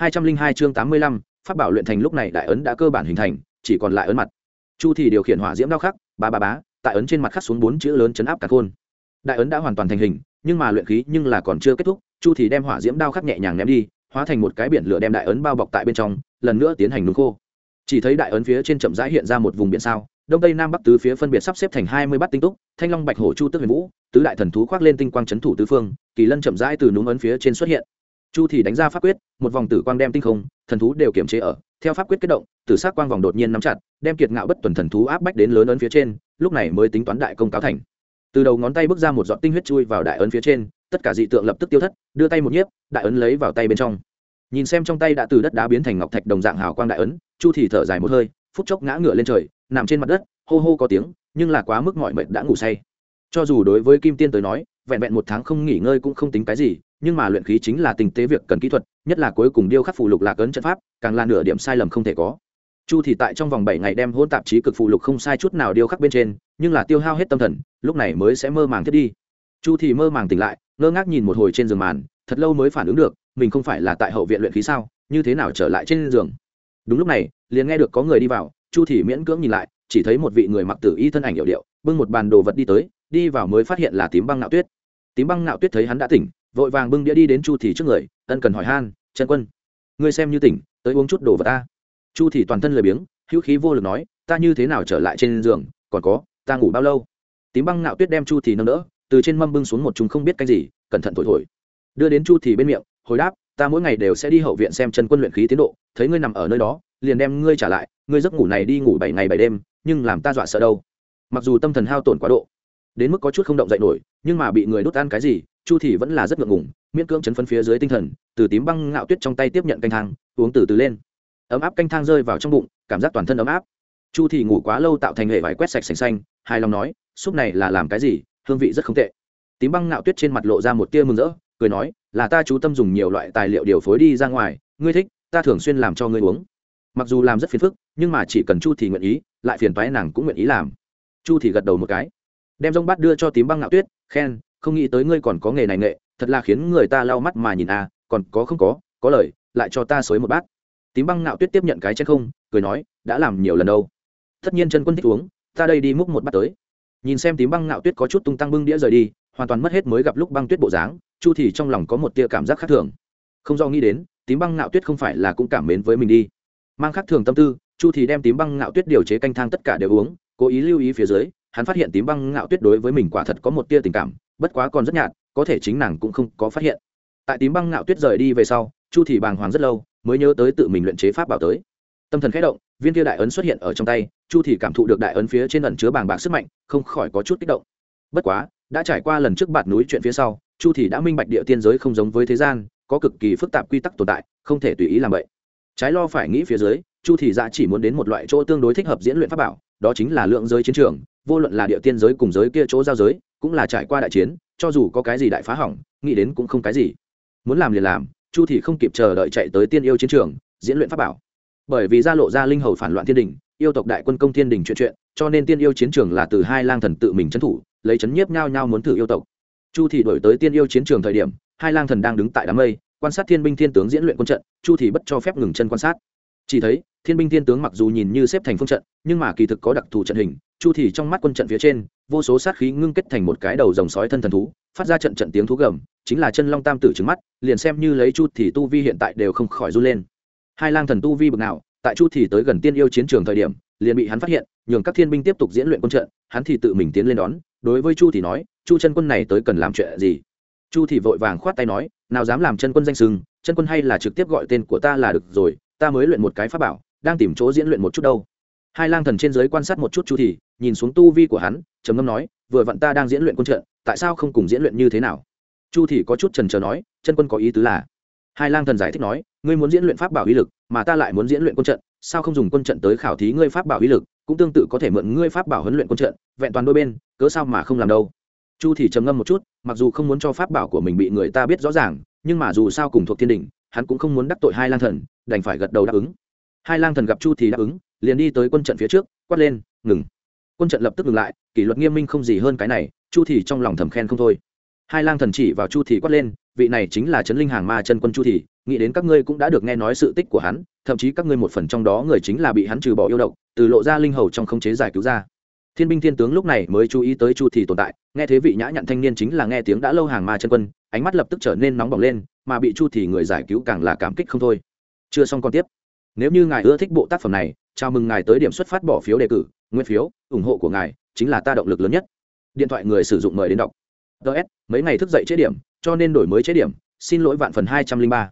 hai trăm linh hai chương tám mươi lăm, pháp bảo luyện thành lúc này đại ấn đã cơ bản hình thành, chỉ còn lại ấn mặt. Chu thì điều khiển hỏa diễm đao khắc, ba ba bá tại ấn trên mặt khắc xuống bốn chữ lớn chấn áp cả khôn đại ấn đã hoàn toàn thành hình, nhưng mà luyện khí nhưng là còn chưa kết thúc, chu thì đem hỏa diễm đao khắc nhẹ nhàng ném đi, hóa thành một cái biển lửa đem đại ấn bao bọc tại bên trong, lần nữa tiến hành nung khô. Chỉ thấy đại ấn phía trên chậm rãi hiện ra một vùng biển sao, đông tây nam bắc tứ phía phân biệt sắp xếp thành hai mươi bát tinh túc, thanh long bạch hổ chu tức huyền vũ, tứ đại thần thú khoác lên tinh quang c thủ tứ phương, kỳ lân chậm rãi từ núm ấn phía trên xuất hiện chu thì đánh ra pháp quyết, một vòng tử quang đem tinh không, thần thú đều kiểm chế ở. Theo pháp quyết kết động, tử sắc quang vòng đột nhiên nắm chặt, đem kiệt ngạo bất tuần thần thú áp bách đến lớn ấn phía trên, lúc này mới tính toán đại công cáo thành. Từ đầu ngón tay bước ra một giọt tinh huyết chui vào đại ấn phía trên, tất cả dị tượng lập tức tiêu thất, đưa tay một nhiếp, đại ấn lấy vào tay bên trong. Nhìn xem trong tay đã từ đất đá biến thành ngọc thạch đồng dạng hào quang đại ấn, chu thì thở dài một hơi, phút chốc ngã ngửa lên trời, nằm trên mặt đất, hô hô có tiếng, nhưng là quá mức mọi mệt đã ngủ say. Cho dù đối với kim tiên tới nói, vẹn vẹn một tháng không nghỉ ngơi cũng không tính cái gì nhưng mà luyện khí chính là tình tế việc cần kỹ thuật, nhất là cuối cùng điêu khắc phù lục lạc ấn trận pháp, càng là nửa điểm sai lầm không thể có. Chu thì tại trong vòng bảy ngày đem hôn tạp chí cực phù lục không sai chút nào điêu khắc bên trên, nhưng là tiêu hao hết tâm thần, lúc này mới sẽ mơ màng thiết đi. Chu thì mơ màng tỉnh lại, ngơ ngác nhìn một hồi trên giường màn, thật lâu mới phản ứng được, mình không phải là tại hậu viện luyện khí sao, như thế nào trở lại trên giường. Đúng lúc này, liền nghe được có người đi vào, chu thì miễn cưỡng nhìn lại, chỉ thấy một vị người mặc tử y thân ảnh hiệu điệu, bưng một bàn đồ vật đi tới, đi vào mới phát hiện là tím băng nạo tuyết. Tím băng nạo tuyết thấy hắn đã tỉnh vội vàng bưng đĩa đi đến chu thì trước người, ân cần hỏi han, trần quân, ngươi xem như tỉnh, tới uống chút đồ vật ta. Chu thì toàn thân lười biếng, hữu khí vô lực nói, ta như thế nào trở lại trên giường, còn có, ta ngủ bao lâu? Tím băng nạo tuyết đem chu thì nâng đỡ, từ trên mâm bưng xuống một chúng không biết cái gì, cẩn thận thổi thổi. Đưa đến chu thì bên miệng, hồi đáp, ta mỗi ngày đều sẽ đi hậu viện xem chân quân luyện khí tiến độ, thấy ngươi nằm ở nơi đó, liền đem ngươi trả lại, ngươi giấc ngủ này đi ngủ bảy ngày bảy đêm, nhưng làm ta dọa sợ đâu. Mặc dù tâm thần hao tổn quá độ, đến mức có chút không động dậy nổi, nhưng mà bị người đốt ăn cái gì chu thì vẫn là rất ngượng ngùng, miễn cưỡng chấn phấn phía dưới tinh thần, từ tím băng ngạo tuyết trong tay tiếp nhận canh thang, uống từ từ lên. Ấm áp canh thang rơi vào trong bụng, cảm giác toàn thân ấm áp. Chu thì ngủ quá lâu tạo thành hệ vải quét sạch sành xanh, hài lòng nói, súp này là làm cái gì? Hương vị rất không tệ. Tím băng ngạo tuyết trên mặt lộ ra một tia mừng rỡ, cười nói, là ta chú tâm dùng nhiều loại tài liệu điều phối đi ra ngoài, ngươi thích, ta thường xuyên làm cho ngươi uống. Mặc dù làm rất phiền phức, nhưng mà chỉ cần chu thì nguyện ý, lại phiền toái nàng cũng nguyện ý làm. Chu thì gật đầu một cái. Đem rông bát đưa cho tím băng ngạo tuyết, khen không nghĩ tới ngươi còn có nghề này nghệ, thật là khiến người ta lau mắt mà nhìn à còn có không có có lời, lại cho ta xới một bát. Tím băng ngạo tuyết tiếp nhận cái chết không, cười nói, đã làm nhiều lần đâu. Tất nhiên chân quân thích uống, ta đây đi múc một bát tới. Nhìn xem tím băng ngạo tuyết có chút tung tăng bưng đĩa rời đi, hoàn toàn mất hết mới gặp lúc băng tuyết bộ dáng, chu thì trong lòng có một tia cảm giác khác thường. Không do nghĩ đến, tím băng ngạo tuyết không phải là cũng cảm mến với mình đi. Mang khác thường tâm tư, chu thì đem tím băng ngạo tuyết điều chế canh thang tất cả đều uống, cố ý lưu ý phía dưới, hắn phát hiện tím băng ngạo tuyết đối với mình quả thật có một tia tình cảm bất quá còn rất nhạt, có thể chính nàng cũng không có phát hiện. Tại tím băng ngạo tuyết rời đi về sau, chu thì bàng hoàng rất lâu, mới nhớ tới tự mình luyện chế pháp bảo tới. Tâm thần khẽ động, viên kia đại ấn xuất hiện ở trong tay, chu thì cảm thụ được đại ấn phía trên ẩn chứa bàng bạc sức mạnh, không khỏi có chút kích động. Bất quá, đã trải qua lần trước bạt núi chuyện phía sau, chu thì đã minh bạch địa tiên giới không giống với thế gian, có cực kỳ phức tạp quy tắc tồn tại, không thể tùy ý làm vậy. Trái lo phải nghĩ phía dưới, chu thì dạ chỉ muốn đến một loại chỗ tương đối thích hợp diễn luyện pháp bảo, đó chính là lượng giới chiến trường vô luận là địa tiên giới cùng giới kia chỗ giao giới, cũng là trải qua đại chiến, cho dù có cái gì đại phá hỏng, nghĩ đến cũng không cái gì. Muốn làm liền làm, chu thì không kịp chờ đợi chạy tới tiên yêu chiến trường, diễn luyện pháp bảo. Bởi vì ra lộ ra linh hầu phản loạn thiên đình, yêu tộc đại quân công thiên đình chuyện chuyện, cho nên tiên yêu chiến trường là từ hai lang thần tự mình trấn thủ, lấy chấn nhiếp nhau nhau muốn thử yêu tộc. Chu thì đổi tới tiên yêu chiến trường thời điểm, hai lang thần đang đứng tại đám mây, quan sát thiên binh thiên tướng diễn luyện quân trận, chu thì bất cho phép ngừng chân quan sát. Chỉ thấy, thiên binh thiên tướng mặc dù nhìn như xếp thành phương trận, nhưng mà kỳ thực có đặc thù trận hình chu thì trong mắt quân trận phía trên, vô số sát khí ngưng kết thành một cái đầu rồng sói thân thần thú, phát ra trận trận tiếng thú gầm, chính là chân long tam tử trứng mắt, liền xem như lấy chu thì tu vi hiện tại đều không khỏi run lên. Hai lang thần tu vi bực nào, tại chu thì tới gần tiên yêu chiến trường thời điểm, liền bị hắn phát hiện, nhường các thiên binh tiếp tục diễn luyện quân trận, hắn thì tự mình tiến lên đón, đối với chu thì nói, chu chân quân này tới cần làm chuyện gì? Chu thì vội vàng khoát tay nói, nào dám làm chân quân danh sừng chân quân hay là trực tiếp gọi tên của ta là được rồi, ta mới luyện một cái pháp bảo, đang tìm chỗ diễn luyện một chút đâu hai lang thần trên dưới quan sát một chút chu thì, nhìn xuống tu vi của hắn, trầm ngâm nói, vừa vặn ta đang diễn luyện quân trận, tại sao không cùng diễn luyện như thế nào? Chu thì có chút trần chờ nói, chân quân có ý tứ là hai lang thần giải thích nói, ngươi muốn diễn luyện pháp bảo uy lực, mà ta lại muốn diễn luyện quân trận, sao không dùng quân trận tới khảo thí ngươi pháp bảo uy lực, cũng tương tự có thể mượn ngươi pháp bảo huấn luyện quân trận, vẹn toàn đôi bên, cớ sao mà không làm đâu? Chu thì trầm ngâm một chút, mặc dù không muốn cho pháp bảo của mình bị người ta biết rõ ràng, nhưng mà dù sao cùng thuộc thiên đình hắn cũng không muốn đắc tội hai lang thần, đành phải gật đầu đáp ứng. Hai lang thần gặp chu thì đáp ứng liền đi tới quân trận phía trước, quát lên, ngừng. Quân trận lập tức ngừng lại, kỷ luật nghiêm minh không gì hơn cái này, chu thì trong lòng thầm khen không thôi. Hai lang thần chỉ vào chu thì quát lên, vị này chính là trấn linh hàng ma chân quân chu thì nghĩ đến các ngươi cũng đã được nghe nói sự tích của hắn, thậm chí các ngươi một phần trong đó người chính là bị hắn trừ bỏ yêu động từ lộ ra linh hầu trong không chế giải cứu ra. Thiên binh thiên tướng lúc này mới chú ý tới chu thì tồn tại, nghe thế vị nhã nhặn thanh niên chính là nghe tiếng đã lâu hàng ma chân quân, ánh mắt lập tức trở nên nóng bỏng lên, mà bị chu thì người giải cứu càng là cảm kích không thôi. Chưa xong còn tiếp. Nếu như ngài ưa thích bộ tác phẩm này chào mừng ngài tới điểm xuất phát bỏ phiếu đề cử. Nguyên phiếu, ủng hộ của ngài, chính là ta động lực lớn nhất. Điện thoại người sử dụng mời đến đọc. Ts mấy ngày thức dậy chế điểm, cho nên đổi mới chế điểm. Xin lỗi vạn phần hai trăm linh ba.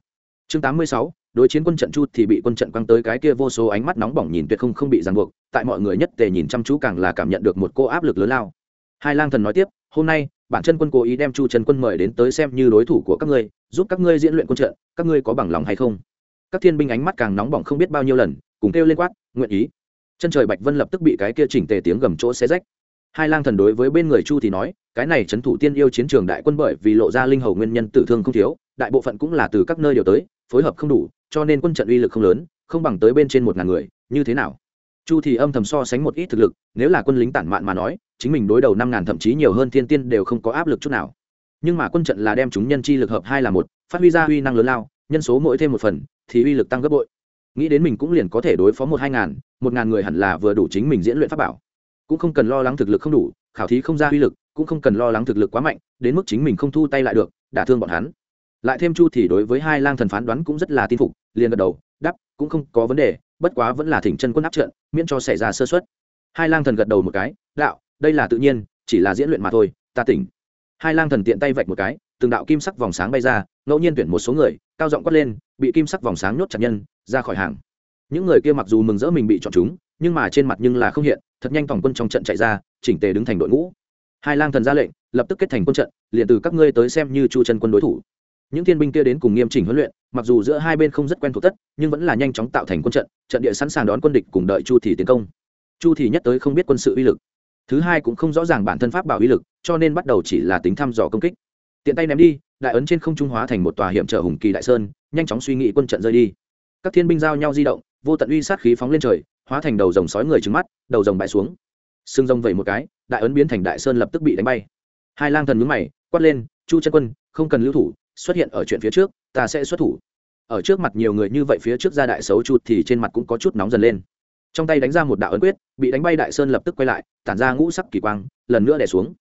Chương tám mươi sáu, đối chiến quân trận chu thì bị quân trận quăng tới cái kia vô số ánh mắt nóng bỏng nhìn tuyệt không không bị ràng buộc. Tại mọi người nhất tề nhìn chăm chú càng là cảm nhận được một cô áp lực lớn lao. Hai lang thần nói tiếp, hôm nay, bản chân quân cố ý đem chu trần quân mời đến tới xem như đối thủ của các ngươi, giúp các ngươi diễn luyện quân trận. Các ngươi có bằng lòng hay không? Các thiên binh ánh mắt càng nóng bỏng không biết bao nhiêu lần, cùng kêu lên quát, nguyện ý. Chân trời bạch vân lập tức bị cái kia chỉnh tề tiếng gầm chỗ xé rách. Hai lang thần đối với bên người chu thì nói, cái này trấn thủ tiên yêu chiến trường đại quân bởi vì lộ ra linh hầu nguyên nhân tử thương không thiếu, đại bộ phận cũng là từ các nơi điều tới, phối hợp không đủ, cho nên quân trận uy lực không lớn, không bằng tới bên trên một ngàn người, như thế nào? Chu thì âm thầm so sánh một ít thực lực, nếu là quân lính tản mạn mà nói, chính mình đối đầu năm ngàn thậm chí nhiều hơn thiên tiên đều không có áp lực chút nào. Nhưng mà quân trận là đem chúng nhân chi lực hợp hai là một, phát huy ra uy năng lớn lao, nhân số mỗi thêm một phần thì uy lực tăng gấp bội. Nghĩ đến mình cũng liền có thể đối phó một hai ngàn, một ngàn người hẳn là vừa đủ chính mình diễn luyện pháp bảo. Cũng không cần lo lắng thực lực không đủ, khảo thí không ra uy lực, cũng không cần lo lắng thực lực quá mạnh, đến mức chính mình không thu tay lại được, đả thương bọn hắn. Lại thêm chu thì đối với hai lang thần phán đoán cũng rất là tin phục, liền gật đầu, đáp, cũng không có vấn đề, bất quá vẫn là thỉnh chân quân áp trận, miễn cho xảy ra sơ suất. Hai lang thần gật đầu một cái, đạo, đây là tự nhiên, chỉ là diễn luyện mà thôi, ta tỉnh. Hai lang thần tiện tay vạch một cái, từng đạo kim sắc vòng sáng bay ra, ngẫu nhiên tuyển một số người cao giọng quát lên, bị kim sắc vòng sáng nhốt chặt nhân, ra khỏi hàng. Những người kia mặc dù mừng rỡ mình bị chọn chúng, nhưng mà trên mặt nhưng là không hiện, thật nhanh tổng quân trong trận chạy ra, chỉnh tề đứng thành đội ngũ. Hai lang thần ra lệnh, lập tức kết thành quân trận, liền từ các ngươi tới xem như chu chân quân đối thủ. Những thiên binh kia đến cùng nghiêm chỉnh huấn luyện, mặc dù giữa hai bên không rất quen thuộc tất, nhưng vẫn là nhanh chóng tạo thành quân trận trận địa sẵn sàng đón quân địch cùng đợi chu thì tiến công. Chu thì nhất tới không biết quân sự uy lực. Thứ hai cũng không rõ ràng bản thân pháp bảo uy lực, cho nên bắt đầu chỉ là tính thăm dò công kích tiện tay ném đi, đại ấn trên không trung hóa thành một tòa hiểm trở hùng kỳ đại sơn, nhanh chóng suy nghĩ quân trận rơi đi. Các thiên binh giao nhau di động, vô tận uy sát khí phóng lên trời, hóa thành đầu rồng sói người trứng mắt, đầu rồng bãi xuống. Xương rồng vẩy một cái, đại ấn biến thành đại sơn lập tức bị đánh bay. Hai lang thần mướn mày, quát lên, chu chân quân, không cần lưu thủ, xuất hiện ở chuyện phía trước, ta sẽ xuất thủ. Ở trước mặt nhiều người như vậy phía trước ra đại xấu chu thì trên mặt cũng có chút nóng dần lên. Trong tay đánh ra một đạo ấn quyết, bị đánh bay đại sơn lập tức quay lại, tản ra ngũ sắc kỳ quang, lần nữa đè xuống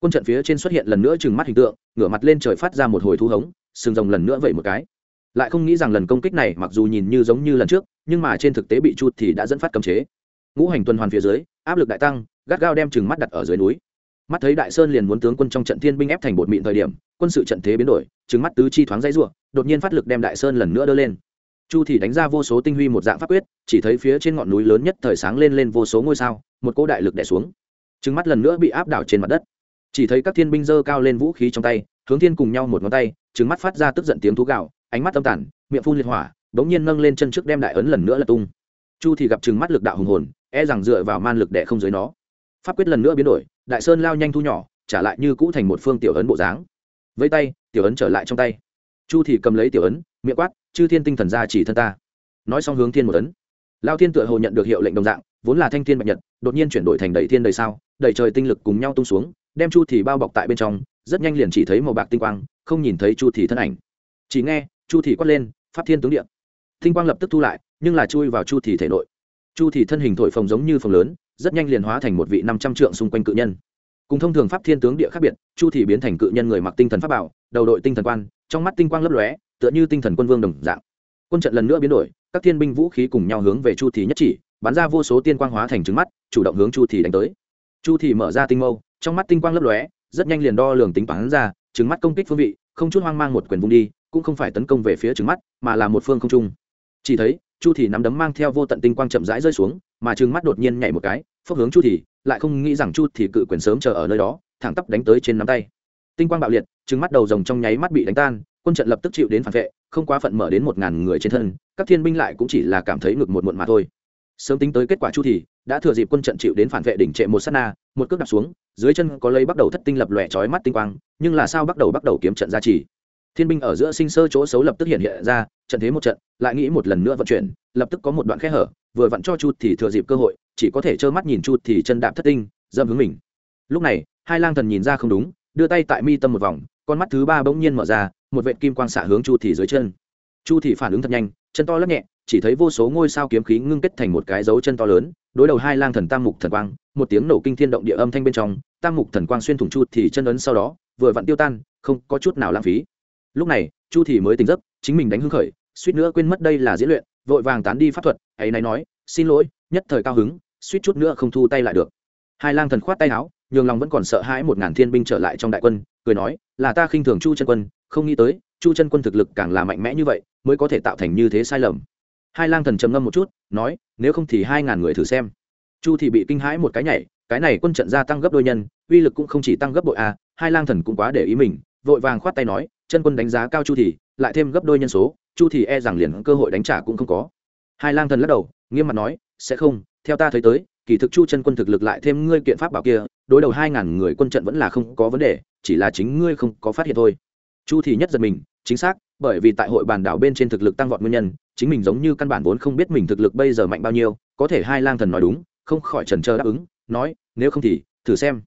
quân trận phía trên xuất hiện lần nữa trừng mắt hình tượng, ngửa mặt lên trời phát ra một hồi thu hống, sừng rồng lần nữa vậy một cái. Lại không nghĩ rằng lần công kích này mặc dù nhìn như giống như lần trước, nhưng mà trên thực tế bị chút thì đã dẫn phát cấm chế. Ngũ hành tuần hoàn phía dưới, áp lực đại tăng, gắt gao đem chừng mắt đặt ở dưới núi. Mắt thấy đại sơn liền muốn tướng quân trong trận thiên binh ép thành bột mịn thời điểm, quân sự trận thế biến đổi chừng mắt tứ chi thoáng dãy ruộng đột nhiên phát lực đem đại sơn lần nữa đỡ lên. Chu thì đánh ra vô số tinh huy một dạng pháp quyết, chỉ thấy phía trên ngọn núi lớn nhất thời sáng lên lên vô số ngôi sao, một cỗ đại lực đẻ xuống. Trứng mắt lần nữa bị áp đảo trên mặt đất chỉ thấy các thiên binh dơ cao lên vũ khí trong tay, hướng thiên cùng nhau một ngón tay trứng mắt phát ra tức giận tiếng thú gạo, ánh mắt tâm tản miệng phun liệt hỏa, đống nhiên nâng lên chân trước đem đại ấn lần nữa là tung. Chu thì gặp trừng mắt lực đạo hùng hồn e rằng dựa vào man lực đẻ không dưới nó. Pháp quyết lần nữa biến đổi, đại sơn lao nhanh thu nhỏ, trả lại như cũ thành một phương tiểu ấn bộ dáng. Vẫy tay, tiểu ấn trở lại trong tay. Chu thì cầm lấy tiểu ấn, miệng quát, chư thiên tinh thần ra chỉ thân ta. Nói xong hướng thiên một ấn. Lao thiên tựa hồ nhận được hiệu lệnh đồng dạng, vốn là thanh thiên bạch nhật, đột nhiên chuyển đổi thành đầy thiên đầy sao, đầy trời tinh lực cùng nhau tung xuống đem chu thì bao bọc tại bên trong, rất nhanh liền chỉ thấy màu bạc tinh quang, không nhìn thấy chu thì thân ảnh. Chỉ nghe, chu thì quát lên, pháp thiên tướng điện tinh quang lập tức thu lại, nhưng là chui vào chu thì thể nội. Chu thì thân hình thổi phồng giống như phồng lớn, rất nhanh liền hóa thành một vị năm trăm trượng xung quanh cự nhân. Cùng thông thường pháp thiên tướng địa khác biệt, chu thì biến thành cự nhân người mặc tinh thần pháp bảo, đầu đội tinh thần quan, trong mắt tinh quang lấp lóe, tựa như tinh thần quân vương đồng dạng. Quân trận lần nữa biến đổi, các thiên binh vũ khí cùng nhau hướng về chu thì nhất chỉ, bắn ra vô số tiên quang hóa thành trứng mắt, chủ động hướng chu thì đánh tới. Chu thì mở ra tinh mâu trong mắt tinh quang lấp lóe, rất nhanh liền đo lường tính toán ra trứng mắt công kích phương vị, không chút hoang mang một quyền vung đi, cũng không phải tấn công về phía trứng mắt, mà là một phương không trung. Chỉ thấy, chu thì nắm đấm mang theo vô tận tinh quang chậm rãi rơi xuống, mà trứng mắt đột nhiên nhảy một cái, phốc hướng chu thì lại không nghĩ rằng chu thì cự quyền sớm chờ ở nơi đó, thẳng tắp đánh tới trên nắm tay. Tinh quang bạo liệt trứng mắt đầu rồng trong nháy mắt bị đánh tan, quân trận lập tức chịu đến phản vệ, không quá phận mở đến một ngàn người trên thân, các thiên binh lại cũng chỉ là cảm thấy ngực một muộn mà thôi. Sớm tính tới kết quả chu thì đã thừa dịp quân trận chịu đến phản vệ đỉnh trệ một sát na, một cước đạp xuống dưới chân có lấy bắt đầu thất tinh lập lòe chói mắt tinh quang, nhưng là sao bắt đầu bắt đầu kiếm trận ra chỉ thiên binh ở giữa sinh sơ chỗ xấu lập tức hiện hiện ra, trận thế một trận, lại nghĩ một lần nữa vận chuyển, lập tức có một đoạn khe hở, vừa vặn cho chu thì thừa dịp cơ hội, chỉ có thể trơ mắt nhìn chu thì chân đạp thất tinh dâm hướng mình. Lúc này, hai lang thần nhìn ra không đúng, đưa tay tại mi tâm một vòng, con mắt thứ ba bỗng nhiên mở ra, một vệt kim quang xạ hướng chu thì dưới chân. Chu thì phản ứng thật nhanh, chân to lắc nhẹ chỉ thấy vô số ngôi sao kiếm khí ngưng kết thành một cái dấu chân to lớn, đối đầu hai lang thần tam mục thần quang, một tiếng nổ kinh thiên động địa âm thanh bên trong, tam mục thần quang xuyên thủng chu thì chân ấn sau đó, vừa vặn tiêu tan, không có chút nào lãng phí. Lúc này, chu thì mới tỉnh giấc, chính mình đánh hưng khởi, suýt nữa quên mất đây là diễn luyện, vội vàng tán đi pháp thuật, ấy này nói, xin lỗi, nhất thời cao hứng, suýt chút nữa không thu tay lại được. Hai lang thần khoát tay áo, nhường lòng vẫn còn sợ hãi một ngàn thiên binh trở lại trong đại quân, cười nói, là ta khinh thường chu chân quân, không nghĩ tới, chu chân quân thực lực càng là mạnh mẽ như vậy, mới có thể tạo thành như thế sai lầm hai lang thần trầm ngâm một chút nói nếu không thì hai ngàn người thử xem. Chu thì bị kinh hãi một cái nhảy cái này quân trận gia tăng gấp đôi nhân uy lực cũng không chỉ tăng gấp bội a à, hai lang thần cũng quá để ý mình vội vàng khoát tay nói chân quân đánh giá cao chu thì lại thêm gấp đôi nhân số chu thì e rằng liền cơ hội đánh trả cũng không có. Hai lang thần lắc đầu nghiêm mặt nói sẽ không theo ta thấy tới kỳ thực chu chân quân thực lực lại thêm ngươi kiện pháp bảo kia đối đầu hai ngàn người quân trận vẫn là không có vấn đề chỉ là chính ngươi không có phát hiện thôi. Chu thì nhất giật mình chính xác bởi vì tại hội bàn đảo bên trên thực lực tăng vọt nguyên nhân chính mình giống như căn bản vốn không biết mình thực lực bây giờ mạnh bao nhiêu, có thể hai lang thần nói đúng, không khỏi trần trờ đáp ứng, nói, nếu không thì, thử xem.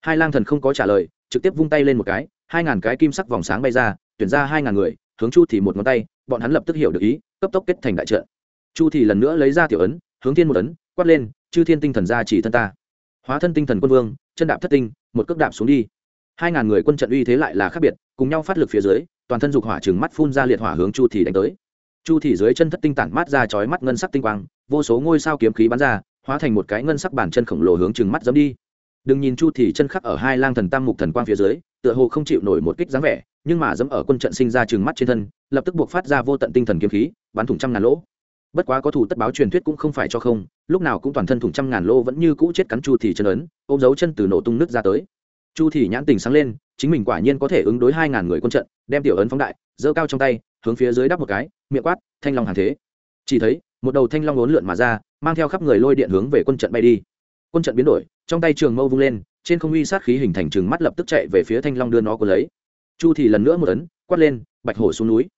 Hai lang thần không có trả lời, trực tiếp vung tay lên một cái, hai ngàn cái kim sắc vòng sáng bay ra, tuyển ra hai ngàn người, hướng chu thì một ngón tay, bọn hắn lập tức hiểu được ý, cấp tốc kết thành đại trận. Chu thì lần nữa lấy ra tiểu ấn, hướng thiên một ấn, quát lên, chư thiên tinh thần ra chỉ thân ta. Hóa thân tinh thần quân vương, chân đạp thất tinh, một cước đạp xuống đi. Hai ngàn người quân trận uy thế lại là khác biệt, cùng nhau phát lực phía dưới, toàn thân dục hỏa trừng mắt phun ra liệt hỏa hướng chu thì đánh tới chu thì dưới chân thất tinh tản mát ra chói mắt ngân sắc tinh quang, vô số ngôi sao kiếm khí bắn ra, hóa thành một cái ngân sắc bản chân khổng lồ hướng chừng mắt dẫm đi. Đừng nhìn chu thì chân khắc ở hai lang thần tam mục thần quang phía dưới, tựa hồ không chịu nổi một kích dáng vẻ, nhưng mà dẫm ở quân trận sinh ra chừng mắt trên thân, lập tức buộc phát ra vô tận tinh thần kiếm khí, bắn thủng trăm ngàn lỗ. Bất quá có thủ tất báo truyền thuyết cũng không phải cho không, lúc nào cũng toàn thân thủng trăm ngàn lỗ vẫn như cũ chết cắn chu thì chân ấn, ôm dấu chân từ nổ tung nước ra tới. Chu thì nhãn tình sáng lên, chính mình quả nhiên có thể ứng đối hai ngàn người quân trận, đem tiểu ấn phóng đại, giơ cao trong tay hướng phía dưới đắp một cái miệng quát thanh long hàng thế. Chỉ thấy một đầu thanh long ốn lượn mà ra mang theo khắp người lôi điện hướng về quân trận bay đi. Quân trận biến đổi trong tay trường mâu vung lên trên không uy sát khí hình thành chừng mắt lập tức chạy về phía thanh long đưa nó của lấy. Chu thì lần nữa một ấn quát lên bạch hổ xuống núi.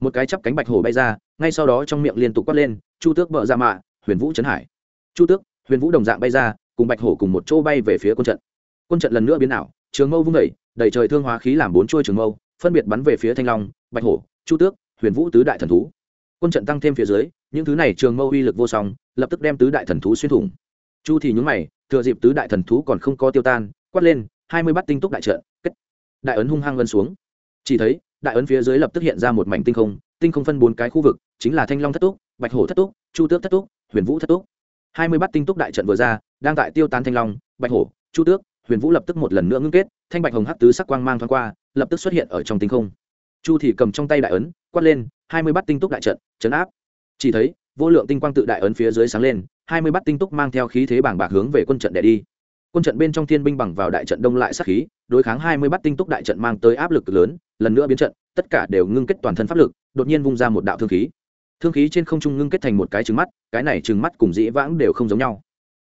Một cái chắp cánh bạch hổ bay ra ngay sau đó trong miệng liên tục quát lên chu tước vợ ra mạ huyền vũ trấn hải. Chu tước huyền vũ đồng dạng bay ra cùng bạch hổ cùng một chỗ bay về phía quân trận. Quân trận lần nữa biến ảo trường mâu vung đẩy, đầy trời thương hóa khí làm bốn chuôi trường mâu phân biệt bắn về phía thanh long bạch hổ chu tước, huyền vũ tứ đại thần thú. Quân trận tăng thêm phía dưới, những thứ này trường mâu uy lực vô song, lập tức đem tứ đại thần thú xuyên thủng. Chu thì nhún mày, thừa dịp tứ đại thần thú còn không có tiêu tan, quát lên, hai mươi bát tinh túc đại trận, kết. Đại ấn hung hăng vân xuống. Chỉ thấy, đại ấn phía dưới lập tức hiện ra một mảnh tinh không tinh không phân bốn cái khu vực, chính là thanh long thất túc, bạch hổ thất túc, chu tước thất túc, huyền vũ thất túc. Hai mươi bát tinh túc đại trận vừa ra, đang tại tiêu tan thanh long, bạch hổ, chu tước, huyền vũ lập tức một lần nữa ngưng kết, thanh bạch hồng hắc tứ sắc quang mang thoáng qua, lập tức xuất hiện ở trong tinh không chu thì cầm trong tay đại ấn, quát lên, hai mươi bát tinh túc đại trận chấn áp. Chỉ thấy, vô lượng tinh quang tự đại ấn phía dưới sáng lên, hai mươi bát tinh túc mang theo khí thế bảng bạc hướng về quân trận để đi. Quân trận bên trong thiên binh bằng vào đại trận đông lại sát khí, đối kháng hai mươi bát tinh túc đại trận mang tới áp lực lớn, lần nữa biến trận, tất cả đều ngưng kết toàn thân pháp lực, đột nhiên vung ra một đạo thương khí. Thương khí trên không trung ngưng kết thành một cái trứng mắt, cái này trứng mắt cùng dĩ vãng đều không giống nhau.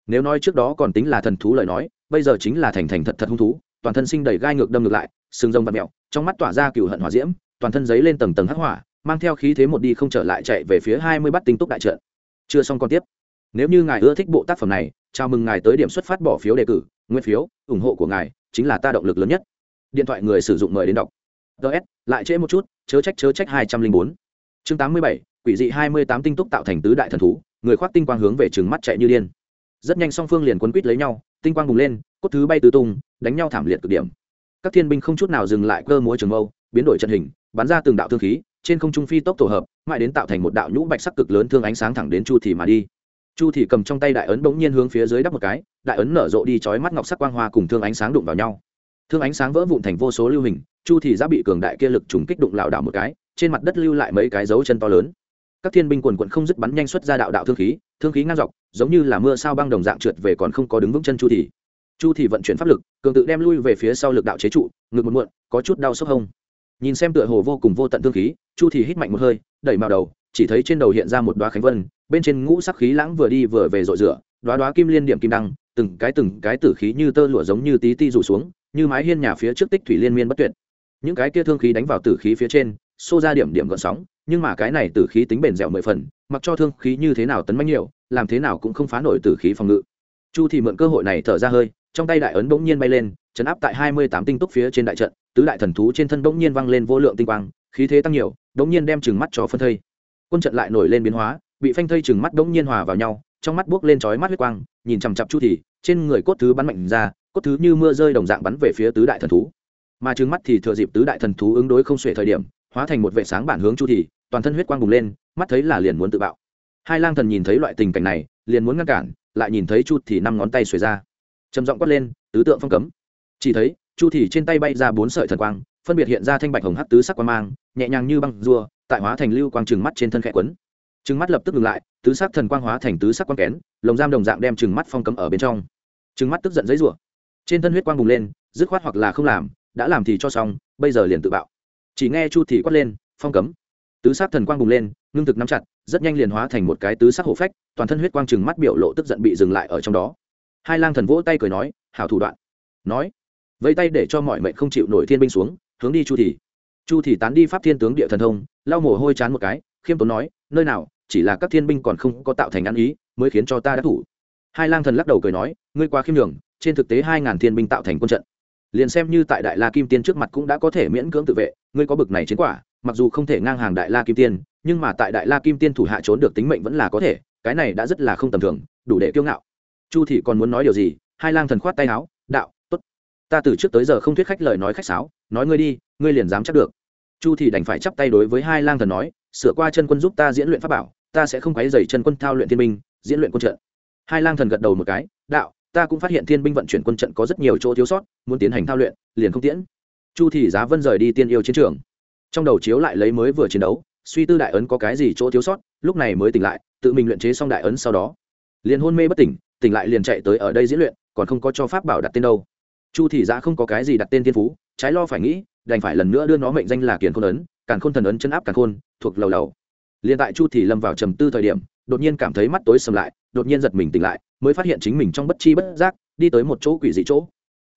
Nếu nói trước đó còn tính là thần thú lời nói, bây giờ chính là thành thành thật thật hung thú, toàn thân sinh đầy gai ngược đâm ngược lại sừng rồng và mẹo trong mắt tỏa ra cựu hận hỏa diễm toàn thân giấy lên tầng tầng hắc hỏa, mang theo khí thế một đi không trở lại chạy về phía hai mươi bắt tinh túc đại trận. Chưa xong còn tiếp. Nếu như ngài ưa thích bộ tác phẩm này, chào mừng ngài tới điểm xuất phát bỏ phiếu đề cử, nguyên phiếu, ủng hộ của ngài chính là ta động lực lớn nhất. Điện thoại người sử dụng mời đến đọc. Ts lại trễ một chút, chớ trách chớ trách hai trăm linh bốn. Chương tám mươi bảy, quỷ dị hai mươi tám tinh túc tạo thành tứ đại thần thú, người khoác tinh quang hướng về trừng mắt chạy như điên. Rất nhanh song phương liền quấn quýt lấy nhau, tinh quang bùng lên, cốt thứ bay tứ tung, đánh nhau thảm liệt cực điểm. Các thiên binh không chút nào dừng lại cơ múa trường mâu, biến đổi trận hình bắn ra từng đạo thương khí, trên không trung phi tốc tổ hợp, mãi đến tạo thành một đạo nhũ bạch sắc cực lớn thương ánh sáng thẳng đến chu thì mà đi. Chu thì cầm trong tay đại ấn bỗng nhiên hướng phía dưới đắp một cái, đại ấn nở rộ đi chói mắt ngọc sắc quang hoa cùng thương ánh sáng đụng vào nhau. Thương ánh sáng vỡ vụn thành vô số lưu hình, chu thì đã bị cường đại kia lực trùng kích đụng lảo đảo một cái, trên mặt đất lưu lại mấy cái dấu chân to lớn. Các thiên binh quần quận không dứt bắn nhanh xuất ra đạo đạo thương khí thương khí ngang dọc, giống như là mưa sao băng đồng dạng trượt về còn không có đứng vững chân chu thì chu thì vận chuyển pháp lực, cường tự đem lui về phía sau lực đạo chế trụ, ngực một muộn, có chút đau sốc hông nhìn xem tựa hồ vô cùng vô tận thương khí, chu thì hít mạnh một hơi, đẩy màu đầu, chỉ thấy trên đầu hiện ra một đoá khánh vân, bên trên ngũ sắc khí lãng vừa đi vừa về rội rửa đoá đoá kim liên điểm kim đăng, từng cái từng cái tử khí như tơ lụa giống như tí ti rủ xuống, như mái hiên nhà phía trước tích thủy liên miên bất tuyệt. Những cái kia thương khí đánh vào tử khí phía trên, xô ra điểm điểm gợn sóng, nhưng mà cái này tử khí tính bền dẻo mười phần, mặc cho thương khí như thế nào tấn mãnh nhiều, làm thế nào cũng không phá nổi tử khí phòng ngự. Chu thì mượn cơ hội này thở ra hơi, trong tay đại ấn bỗng nhiên bay lên chấn áp tại hai mươi tám tinh túc phía trên đại trận, tứ đại thần thú trên thân bỗng nhiên văng lên vô lượng tinh quang, khí thế tăng nhiều đống nhiên đem chừng mắt cho phân thây. Quân trận lại nổi lên biến hóa, bị phanh thây chừng mắt đống nhiên hòa vào nhau, trong mắt buốc lên chói mắt huyết quang, nhìn chằm chặp chu thì trên người cốt thứ bắn mạnh ra, cốt thứ như mưa rơi đồng dạng bắn về phía tứ đại thần thú. Mà trừng mắt thì thừa dịp tứ đại thần thú ứng đối không xuể thời điểm, hóa thành một vệ sáng bản hướng chu thì toàn thân huyết quang bùng lên, mắt thấy là liền muốn tự bạo. Hai lang thần nhìn thấy loại tình cảnh này, liền muốn ngăn cản, lại nhìn thấy chu thì năm ngón tay xuề ra. Trầm giọng quát lên, tứ tượng phong cấm chỉ thấy, chu thì trên tay bay ra bốn sợi thần quang, phân biệt hiện ra thanh bạch hồng hắc tứ sắc quang mang, nhẹ nhàng như băng rùa, tại hóa thành lưu quang trừng mắt trên thân khẽ quấn. Trừng mắt lập tức ngừng lại, tứ sắc thần quang hóa thành tứ sắc quang kén, lồng giam đồng dạng đem trừng mắt phong cấm ở bên trong. Trừng mắt tức giận giấy rủa. Trên thân huyết quang bùng lên, dứt khoát hoặc là không làm, đã làm thì cho xong, bây giờ liền tự bạo. Chỉ nghe chu thì quát lên, phong cấm. Tứ sắc thần quang bùng lên, ngưng thực nắm chặt, rất nhanh liền hóa thành một cái tứ sắc hổ phách, toàn thân huyết quang trừng mắt biểu lộ tức giận bị dừng lại ở trong đó. Hai lang thần vỗ tay cười nói, hảo thủ đoạn. Nói vẫy tay để cho mọi mệnh không chịu nổi thiên binh xuống hướng đi chu thì chu thì tán đi pháp thiên tướng địa thần thông lau mồ hôi chán một cái khiêm tốn nói nơi nào chỉ là các thiên binh còn không có tạo thành ăn ý mới khiến cho ta đã thủ. Hai lang thần lắc đầu cười nói ngươi quá khiêm nhường, trên thực tế hai ngàn thiên binh tạo thành quân trận. Liền xem như tại đại la kim tiên trước mặt cũng đã có thể miễn cưỡng tự vệ ngươi có bực này chiến quả mặc dù không thể ngang hàng đại la kim tiên nhưng mà tại đại la kim tiên thủ hạ trốn được tính mệnh vẫn là có thể cái này đã rất là không tầm thường đủ để kiêu ngạo. Chu thị còn muốn nói điều gì hai lang thần khoát tay áo đạo ta từ trước tới giờ không thuyết khách lời nói khách sáo, nói ngươi đi, ngươi liền dám chắc được. Chu thị đành phải chắp tay đối với hai lang thần nói, sửa qua chân quân giúp ta diễn luyện pháp bảo, ta sẽ không quấy dày chân quân thao luyện thiên binh, diễn luyện quân trận. Hai lang thần gật đầu một cái, đạo, ta cũng phát hiện thiên binh vận chuyển quân trận có rất nhiều chỗ thiếu sót, muốn tiến hành thao luyện, liền không tiễn. Chu thị giá vân rời đi tiên yêu chiến trường. Trong đầu chiếu lại lấy mới vừa chiến đấu, suy tư đại ấn có cái gì chỗ thiếu sót, lúc này mới tỉnh lại, tự mình luyện chế xong đại ấn sau đó. Liền hôn mê bất tỉnh tỉnh lại liền chạy tới ở đây diễn luyện, còn không có cho pháp bảo đặt tên đâu chu thị giã không có cái gì đặt tên thiên phú, trái lo phải nghĩ, đành phải lần nữa đưa nó mệnh danh là kiền khôn ấn, càn khôn thần ấn chân áp càn khôn, thuộc lầu lầu. Liền tại chu thị lâm vào trầm tư thời điểm, đột nhiên cảm thấy mắt tối sầm lại, đột nhiên giật mình tỉnh lại, mới phát hiện chính mình trong bất chi bất giác, đi tới một chỗ quỷ dị chỗ.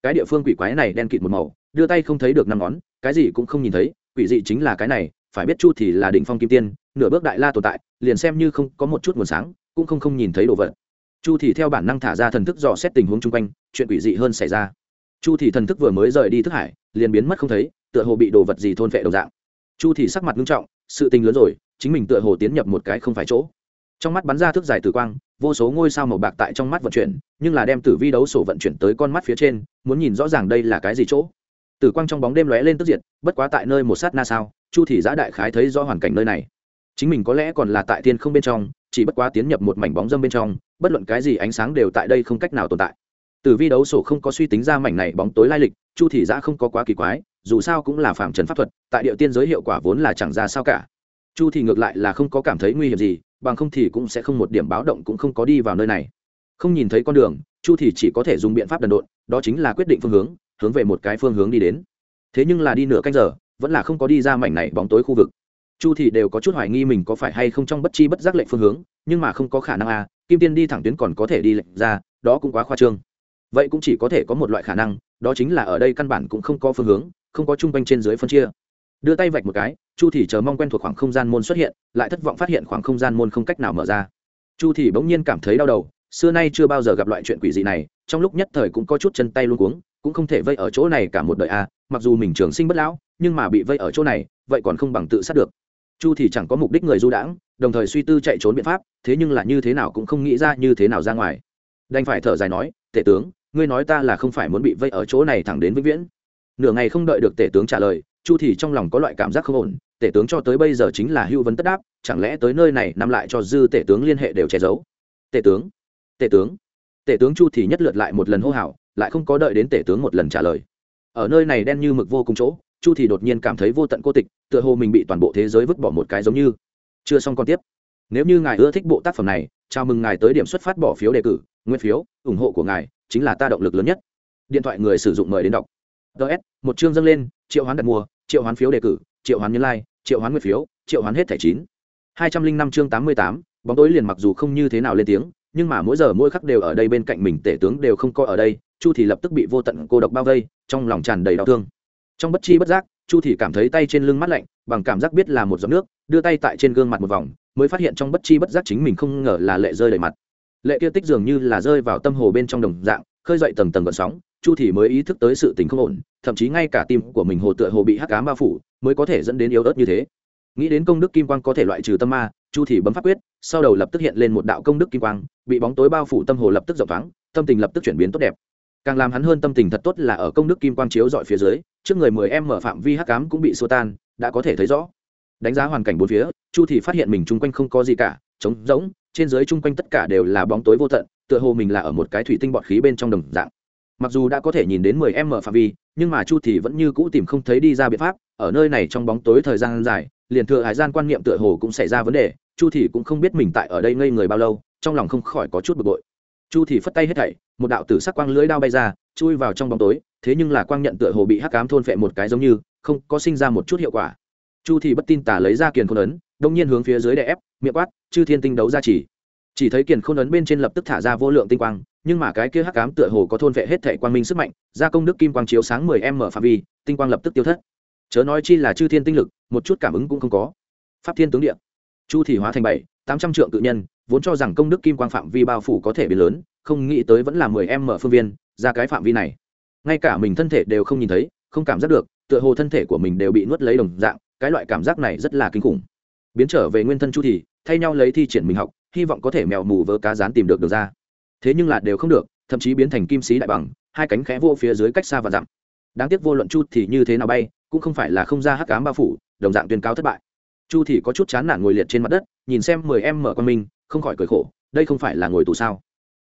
Cái địa phương quỷ quái này đen kịt một màu, đưa tay không thấy được năm ngón, cái gì cũng không nhìn thấy, quỷ dị chính là cái này, phải biết chu thì là đỉnh phong kim tiên, nửa bước đại la tồn tại, liền xem như không có một chút nguồn sáng, cũng không không nhìn thấy đồ vật. Chu thì theo bản năng thả ra thần thức dò xét tình huống chung quanh, chuyện quỷ dị hơn xảy ra chu thì thần thức vừa mới rời đi thức hải, liền biến mất không thấy, tựa hồ bị đồ vật gì thôn vệ đồng dạng. Chu thì sắc mặt nghiêm trọng, sự tình lớn rồi, chính mình tựa hồ tiến nhập một cái không phải chỗ. Trong mắt bắn ra thước dài tử quang, vô số ngôi sao màu bạc tại trong mắt vận chuyển, nhưng là đem tử vi đấu sổ vận chuyển tới con mắt phía trên, muốn nhìn rõ ràng đây là cái gì chỗ. Tử quang trong bóng đêm lóe lên tức diệt, bất quá tại nơi một sát na sao, chu thị giã đại khái thấy rõ hoàn cảnh nơi này. Chính mình có lẽ còn là tại thiên không bên trong, chỉ bất quá tiến nhập một mảnh bóng dâm bên trong, bất luận cái gì ánh sáng đều tại đây không cách nào tồn tại tử vi đấu sổ không có suy tính ra mảnh này bóng tối lai lịch, chu thị dã không có quá kỳ quái, dù sao cũng là phạm trần pháp thuật, tại địa tiên giới hiệu quả vốn là chẳng ra sao cả. Chu Thị ngược lại là không có cảm thấy nguy hiểm gì, bằng không thì cũng sẽ không một điểm báo động cũng không có đi vào nơi này. Không nhìn thấy con đường, chu Thị chỉ có thể dùng biện pháp đần độn, đó chính là quyết định phương hướng hướng về một cái phương hướng đi đến. Thế nhưng là đi nửa canh giờ, vẫn là không có đi ra mảnh này bóng tối khu vực. Chu Thị đều có chút hoài nghi mình có phải hay không trong bất chi bất giác lệnh phương hướng, nhưng mà không có khả năng à kim tiên đi thẳng tuyến còn có thể đi lệnh ra, đó cũng quá khoa trương vậy cũng chỉ có thể có một loại khả năng đó chính là ở đây căn bản cũng không có phương hướng không có chung quanh trên dưới phân chia. Đưa tay vạch một cái chu thì chờ mong quen thuộc khoảng không gian môn xuất hiện lại thất vọng phát hiện khoảng không gian môn không cách nào mở ra. Chu thì bỗng nhiên cảm thấy đau đầu xưa nay chưa bao giờ gặp loại chuyện quỷ dị này trong lúc nhất thời cũng có chút chân tay luôn cuống cũng không thể vây ở chỗ này cả một đời a à, mặc dù mình trường sinh bất lão nhưng mà bị vây ở chỗ này vậy còn không bằng tự sát được. Chu thì chẳng có mục đích người du đãng đồng thời suy tư chạy trốn biện pháp thế nhưng là như thế nào cũng không nghĩ ra như thế nào ra ngoài. Đành phải thở dài nói tể tướng ngươi nói ta là không phải muốn bị vây ở chỗ này thẳng đến vĩnh viễn. Nửa ngày không đợi được tể tướng trả lời, chu thì trong lòng có loại cảm giác không ổn, tể tướng cho tới bây giờ chính là hưu vấn tất đáp, chẳng lẽ tới nơi này nằm lại cho dư tể tướng liên hệ đều che giấu? Tể tướng tể tướng tể tướng chu thì nhất lượt lại một lần hô hào, lại không có đợi đến tể tướng một lần trả lời. Ở nơi này đen như mực vô cùng chỗ, chu thì đột nhiên cảm thấy vô tận cô tịch, tựa hồ mình bị toàn bộ thế giới vứt bỏ một cái giống như. Chưa xong còn tiếp. Nếu như ngài ưa thích bộ tác phẩm này, chào mừng ngài tới điểm xuất phát bỏ phiếu đề cử, nguyên phiếu, ủng hộ của ngài chính là ta động lực lớn nhất. Điện thoại người sử dụng mời đến đọc. Ts một chương dâng lên triệu hoán đặt mua triệu hoán phiếu đề cử triệu hoán nhân lai、like, triệu hoán nguyên phiếu triệu hoán hết thẻ chín. Hai trăm linh năm chương tám mươi tám bóng tối liền mặc dù không như thế nào lên tiếng nhưng mà mỗi giờ mỗi khắc đều ở đây bên cạnh mình tể tướng đều không coi ở đây chu thì lập tức bị vô tận cô độc bao vây trong lòng tràn đầy đau thương. Trong bất chi bất giác chu thì cảm thấy tay trên lưng mát lạnh bằng cảm giác biết là một giọt nước đưa tay tại trên gương mặt một vòng mới phát hiện trong bất chi bất giác chính mình không ngờ là lệ rơi đầy mặt lệ kia tích dường như là rơi vào tâm hồ bên trong đồng dạng, khơi dậy tầng tầng gợn sóng, chu thì mới ý thức tới sự tình không ổn, thậm chí ngay cả tim của mình hồ tựa hồ bị hắc ám bao phủ, mới có thể dẫn đến yếu ớt như thế. Nghĩ đến công đức kim quang có thể loại trừ tâm ma, chu thì bấm pháp quyết, sau đầu lập tức hiện lên một đạo công đức kim quang, bị bóng tối bao phủ tâm hồ lập tức rộng thoáng, tâm tình lập tức chuyển biến tốt đẹp. Càng làm hắn hơn tâm tình thật tốt là ở công đức kim quang chiếu dọi phía dưới, trước người mười em mở phạm vi hắc cám cũng bị xua tan, đã có thể thấy rõ. Đánh giá hoàn cảnh bốn phía, chu thì phát hiện mình chung quanh không có gì cả, trống rỗng trên dưới chung quanh tất cả đều là bóng tối vô tận, tựa hồ mình là ở một cái thủy tinh bọt khí bên trong đồng dạng. Mặc dù đã có thể nhìn đến mười em phạm vi, nhưng mà chu thì vẫn như cũ tìm không thấy đi ra biện pháp, ở nơi này trong bóng tối thời gian dài, liền thừa hải gian quan niệm tựa hồ cũng xảy ra vấn đề, chu thì cũng không biết mình tại ở đây ngây người bao lâu, trong lòng không khỏi có chút bực bội. Chu thì phất tay hết thảy, một đạo tử sắc quang lưỡi đao bay ra, chui vào trong bóng tối, thế nhưng là quang nhận tựa hồ bị hắc ám thôn phệ một cái giống như, không có sinh ra một chút hiệu quả. Chu thì bất tin tả lấy ra kiền khôn ấn đông nhiên hướng phía dưới đè ép, miệng quát, chư thiên tinh đấu ra chỉ chỉ thấy kiền khôn ấn bên trên lập tức thả ra vô lượng tinh quang, nhưng mà cái kia hắc cám tựa hồ có thôn vệ hết thể quang minh sức mạnh, gia công đức kim quang chiếu sáng mười m phạm vi, tinh quang lập tức tiêu thất. Chớ nói chi là chư thiên tinh lực, một chút cảm ứng cũng không có. Pháp thiên tướng địa. Chu thì hóa thành bảy, tám trăm trượng tự nhân, vốn cho rằng công đức kim quang phạm vi bao phủ có thể biến lớn, không nghĩ tới vẫn là mười em mở phương viên, ra cái phạm vi này. Ngay cả mình thân thể đều không nhìn thấy, không cảm giác được, tựa hồ thân thể của mình đều bị nuốt lấy đồng dạng, cái loại cảm giác này rất là kinh khủng biến trở về nguyên thân chu thì thay nhau lấy thi triển mình học, hy vọng có thể mèo mù vớ cá rán tìm được được ra. Thế nhưng là đều không được, thậm chí biến thành kim sĩ đại bằng, hai cánh khẽ vô phía dưới cách xa và dặm. Đáng tiếc vô luận chu thì như thế nào bay, cũng không phải là không ra hắc cám bao phủ, đồng dạng tuyên cáo thất bại. Chu thì có chút chán nản ngồi liệt trên mặt đất, nhìn xem mười em mở con mình, không khỏi cười khổ, đây không phải là ngồi tù sao?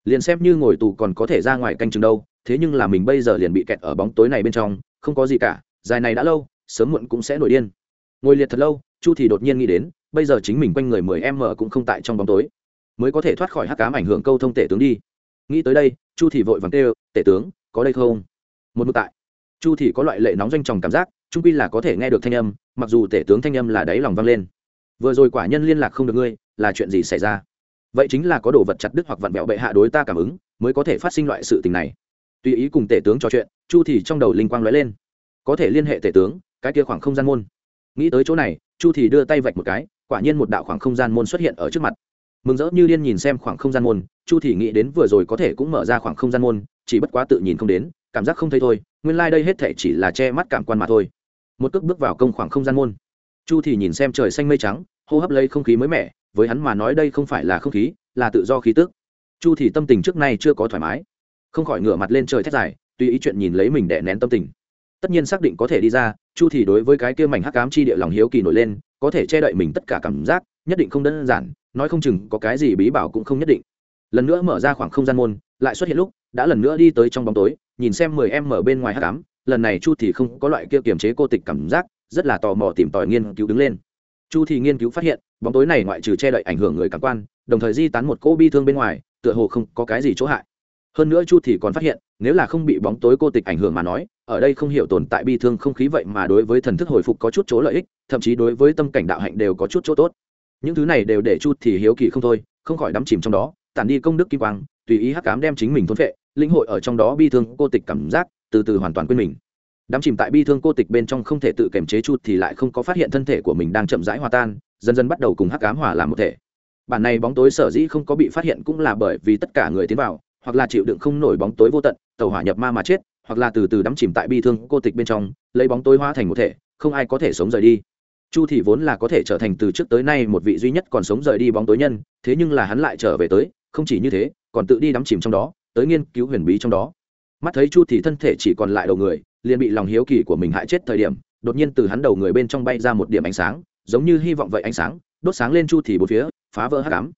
Liền xem như ngồi tù còn có thể ra ngoài canh chừng đâu, thế nhưng là mình bây giờ liền bị kẹt ở bóng tối này bên trong, không có gì cả, dài này đã lâu, sớm muộn cũng sẽ nổi điên. Ngồi liệt thật lâu chu thì đột nhiên nghĩ đến, bây giờ chính mình quanh người mười em mở cũng không tại trong bóng tối. Mới có thể thoát khỏi hắc cám ảnh hưởng câu thông tể tướng đi. Nghĩ tới đây, chu thì vội vàng kêu, tể tướng, có đây không? Một mực tại. Chu thì có loại lệ nóng doanh tròng cảm giác trung quy là có thể nghe được thanh âm, mặc dù tể tướng thanh âm là đáy lòng vang lên. Vừa rồi quả nhân liên lạc không được ngươi, là chuyện gì xảy ra? Vậy chính là có đồ vật chặt đứt hoặc vặn vẹo bệ hạ đối ta cảm ứng, mới có thể phát sinh loại sự tình này. Tùy ý cùng tể tướng trò chuyện, chu thì trong đầu linh quang lóe lên. Có thể liên hệ tể tướng, cái kia khoảng không gian môn. Nghĩ tới chỗ này chu thì đưa tay vạch một cái, quả nhiên một đạo khoảng không gian môn xuất hiện ở trước mặt. Mừng rỡ như điên nhìn xem khoảng không gian môn, chu thì nghĩ đến vừa rồi có thể cũng mở ra khoảng không gian môn, chỉ bất quá tự nhìn không đến, cảm giác không thấy thôi, nguyên lai đây hết thể chỉ là che mắt cảm quan mà thôi. Một cước bước vào công khoảng không gian môn. Chu thì nhìn xem trời xanh mây trắng, hô hấp lấy không khí mới mẻ, với hắn mà nói đây không phải là không khí, là tự do khí tức. Chu thì tâm tình trước nay chưa có thoải mái. Không khỏi ngửa mặt lên trời thét dài, tùy ý chuyện nhìn lấy mình để nén tâm tình tất nhiên xác định có thể đi ra, chu thì đối với cái kia mảnh hắc ám chi địa lòng hiếu kỳ nổi lên, có thể che đậy mình tất cả cảm giác, nhất định không đơn giản, nói không chừng có cái gì bí bảo cũng không nhất định. Lần nữa mở ra khoảng không gian môn, lại xuất hiện lúc, đã lần nữa đi tới trong bóng tối, nhìn xem mười em mở bên ngoài hắc ám, lần này chu thì không có loại kia kiềm chế cô tịch cảm giác, rất là tò mò tìm tòi nghiên cứu đứng lên. Chu thì nghiên cứu phát hiện, bóng tối này ngoại trừ che đậy ảnh hưởng người cảm quan, đồng thời di tán một cô bi thương bên ngoài, tựa hồ không có cái gì chỗ hại. Hơn nữa chu thì còn phát hiện, nếu là không bị bóng tối cô tịch ảnh hưởng mà nói ở đây không hiểu tồn tại bi thương không khí vậy mà đối với thần thức hồi phục có chút chỗ lợi ích, thậm chí đối với tâm cảnh đạo hạnh đều có chút chỗ tốt. Những thứ này đều để chu thì hiếu kỳ không thôi, không khỏi đắm chìm trong đó, tản đi công đức kim quang, tùy ý hắc cám đem chính mình thôn phệ, linh hội ở trong đó bi thương cô tịch cảm giác từ từ hoàn toàn quên mình. Đắm chìm tại bi thương cô tịch bên trong không thể tự kiềm chế chút thì lại không có phát hiện thân thể của mình đang chậm rãi hòa tan, dần dần bắt đầu cùng hắc ám hòa làm một thể. Bản này bóng tối sở dĩ không có bị phát hiện cũng là bởi vì tất cả người tiến vào, hoặc là chịu đựng không nổi bóng tối vô tận, tàu hỏa nhập ma mà chết hoặc là từ từ đắm chìm tại bi thương cô tịch bên trong, lấy bóng tối hóa thành một thể, không ai có thể sống rời đi. Chu thị vốn là có thể trở thành từ trước tới nay một vị duy nhất còn sống rời đi bóng tối nhân, thế nhưng là hắn lại trở về tới, không chỉ như thế, còn tự đi đắm chìm trong đó, tới nghiên cứu huyền bí trong đó. Mắt thấy chu thị thân thể chỉ còn lại đầu người, liền bị lòng hiếu kỳ của mình hại chết thời điểm, đột nhiên từ hắn đầu người bên trong bay ra một điểm ánh sáng, giống như hy vọng vậy ánh sáng, đốt sáng lên chu thị bốn phía, phá vỡ hắc ám.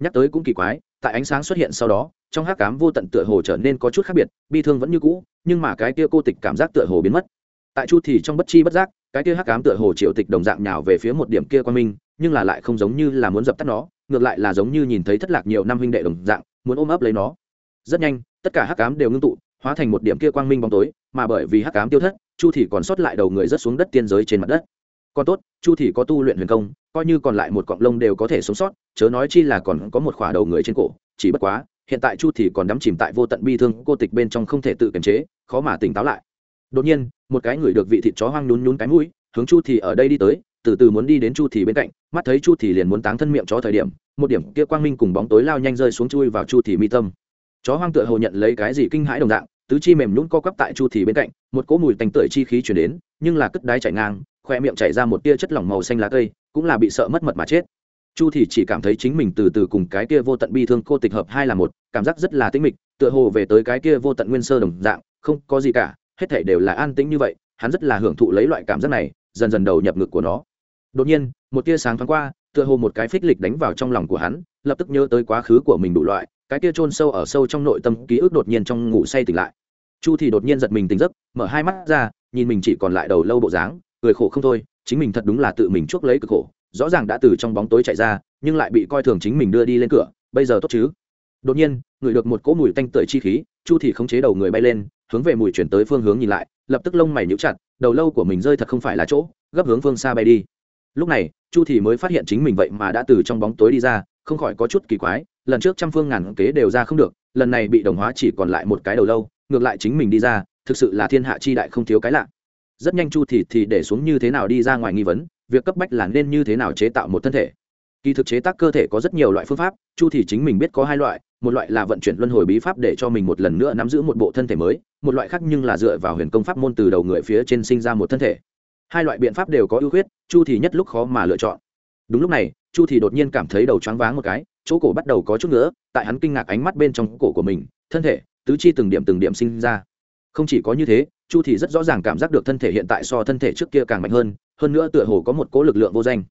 Nhắc tới cũng kỳ quái tại ánh sáng xuất hiện sau đó, trong hắc ám vô tận tựa hồ trở nên có chút khác biệt, bi thương vẫn như cũ, nhưng mà cái kia cô tịch cảm giác tựa hồ biến mất. Tại chu thì trong bất chi bất giác, cái kia hắc ám tựa hồ triệu tịch đồng dạng nhào về phía một điểm kia qua minh, nhưng là lại không giống như là muốn dập tắt nó, ngược lại là giống như nhìn thấy thất lạc nhiều năm huynh đệ đồng dạng, muốn ôm ấp lấy nó. Rất nhanh, tất cả hắc ám đều ngưng tụ, hóa thành một điểm kia quang minh bóng tối, mà bởi vì hắc ám tiêu thất, chu thì còn sót lại đầu người rất xuống đất tiên giới trên mặt đất. Còn tốt, chu thì có tu luyện huyền công coi như còn lại một cọng lông đều có thể sống sót, chớ nói chi là còn có một khỏa đầu người trên cổ, chỉ bất quá, hiện tại chu thì còn đắm chìm tại vô tận bi thương cô tịch bên trong không thể tự kiềm chế, khó mà tỉnh táo lại. Đột nhiên, một cái người được vị thịt chó hoang nhún nhún cái mũi, hướng chu thì ở đây đi tới, từ từ muốn đi đến chu thì bên cạnh, mắt thấy chu thì liền muốn táng thân miệng chó thời điểm, một điểm kia quang minh cùng bóng tối lao nhanh rơi xuống chui vào chu thì mi tâm. Chó hoang tựa hồ nhận lấy cái gì kinh hãi đồng dạng, tứ chi mềm nhũn co quắp tại chu thì bên cạnh, một cỗ mùi tanh tưởi chi khí truyền đến, nhưng là cất đái chạy ngang, khoe miệng chảy ra một tia chất lỏng màu xanh lá cây cũng là bị sợ mất mật mà chết. Chu thì chỉ cảm thấy chính mình từ từ cùng cái kia vô tận bi thương cô tịch hợp hai là một, cảm giác rất là tĩnh mịch, tựa hồ về tới cái kia vô tận nguyên sơ đồng dạng, không có gì cả, hết thảy đều là an tĩnh như vậy, hắn rất là hưởng thụ lấy loại cảm giác này, dần dần đầu nhập ngực của nó. Đột nhiên, một tia sáng thoáng qua, tựa hồ một cái phích lịch đánh vào trong lòng của hắn, lập tức nhớ tới quá khứ của mình đủ loại, cái kia chôn sâu ở sâu trong nội tâm ký ức đột nhiên trong ngủ say tỉnh lại. Chu thì đột nhiên giật mình tỉnh giấc, mở hai mắt ra, nhìn mình chỉ còn lại đầu lâu bộ dáng, cười khổ không thôi chính mình thật đúng là tự mình chuốc lấy cực khổ, rõ ràng đã từ trong bóng tối chạy ra, nhưng lại bị coi thường chính mình đưa đi lên cửa, bây giờ tốt chứ? Đột nhiên ngửi được một cỗ mùi tanh tưởi chi khí, chu thì khống chế đầu người bay lên, hướng về mùi chuyển tới phương hướng nhìn lại, lập tức lông mày nhíu chặt, đầu lâu của mình rơi thật không phải là chỗ, gấp hướng phương xa bay đi. Lúc này, chu thì mới phát hiện chính mình vậy mà đã từ trong bóng tối đi ra, không khỏi có chút kỳ quái, lần trước trăm phương ngàn kế đều ra không được, lần này bị đồng hóa chỉ còn lại một cái đầu lâu, ngược lại chính mình đi ra, thực sự là thiên hạ chi đại không thiếu cái lạ rất nhanh chu thì thì để xuống như thế nào đi ra ngoài nghi vấn, việc cấp bách là nên như thế nào chế tạo một thân thể. Kỳ thực chế tác cơ thể có rất nhiều loại phương pháp, chu thì chính mình biết có hai loại, một loại là vận chuyển luân hồi bí pháp để cho mình một lần nữa nắm giữ một bộ thân thể mới, một loại khác nhưng là dựa vào huyền công pháp môn từ đầu người phía trên sinh ra một thân thể. Hai loại biện pháp đều có ưu khuyết, chu thì nhất lúc khó mà lựa chọn. Đúng lúc này, chu thì đột nhiên cảm thấy đầu choáng váng một cái, chỗ cổ bắt đầu có chút nữa tại hắn kinh ngạc ánh mắt bên trong cổ của mình, thân thể, tứ chi từng điểm từng điểm sinh ra. Không chỉ có như thế chu thì rất rõ ràng cảm giác được thân thể hiện tại so thân thể trước kia càng mạnh hơn hơn nữa tựa hồ có một cố lực lượng vô danh.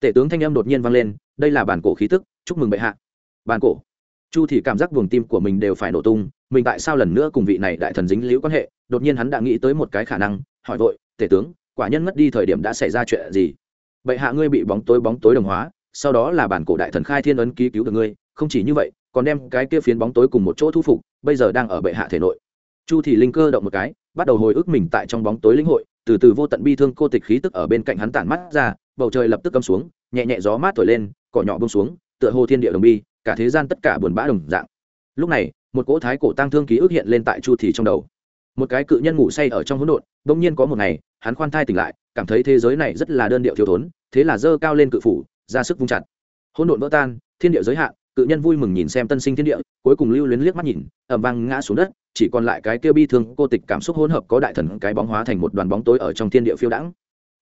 Tể tướng thanh âm đột nhiên vang lên, đây là bản cổ khí tức, chúc mừng bệ hạ. Bản cổ? Chu thì cảm giác buồng tim của mình đều phải nổ tung, mình tại sao lần nữa cùng vị này đại thần dính liễu quan hệ? Đột nhiên hắn đã nghĩ tới một cái khả năng, hỏi vội, tể tướng, quả nhân mất đi thời điểm đã xảy ra chuyện gì? Bệ hạ ngươi bị bóng tối bóng tối đồng hóa, sau đó là bản cổ đại thần khai thiên ấn ký cứu được ngươi, không chỉ như vậy, còn đem cái kia phiến bóng tối cùng một chỗ thu phục, bây giờ đang ở bệ hạ thể nội. Chu thì linh cơ động một cái bắt đầu hồi ức mình tại trong bóng tối lĩnh hội, từ từ vô tận bi thương cô tịch khí tức ở bên cạnh hắn tản mắt ra, bầu trời lập tức câm xuống, nhẹ nhẹ gió mát thổi lên, cỏ nhỏ bông xuống, tựa hồ thiên địa đồng bi, cả thế gian tất cả buồn bã đồng dạng. Lúc này, một cỗ thái cổ tăng thương ký ức hiện lên tại chu thì trong đầu. Một cái cự nhân ngủ say ở trong hỗn độn, bỗng nhiên có một ngày, hắn khoan thai tỉnh lại, cảm thấy thế giới này rất là đơn điệu thiếu thốn, thế là dơ cao lên cự phủ, ra sức vung chặt. Hỗn độn vỡ tan, thiên địa giới hạn, cự nhân vui mừng nhìn xem tân sinh thiên địa, cuối cùng lưu luyến liếc mắt nhìn ẩm vang ngã xuống đất chỉ còn lại cái kia bi thương cô tịch cảm xúc hỗn hợp có đại thần cái bóng hóa thành một đoàn bóng tối ở trong thiên địa phiêu đãng.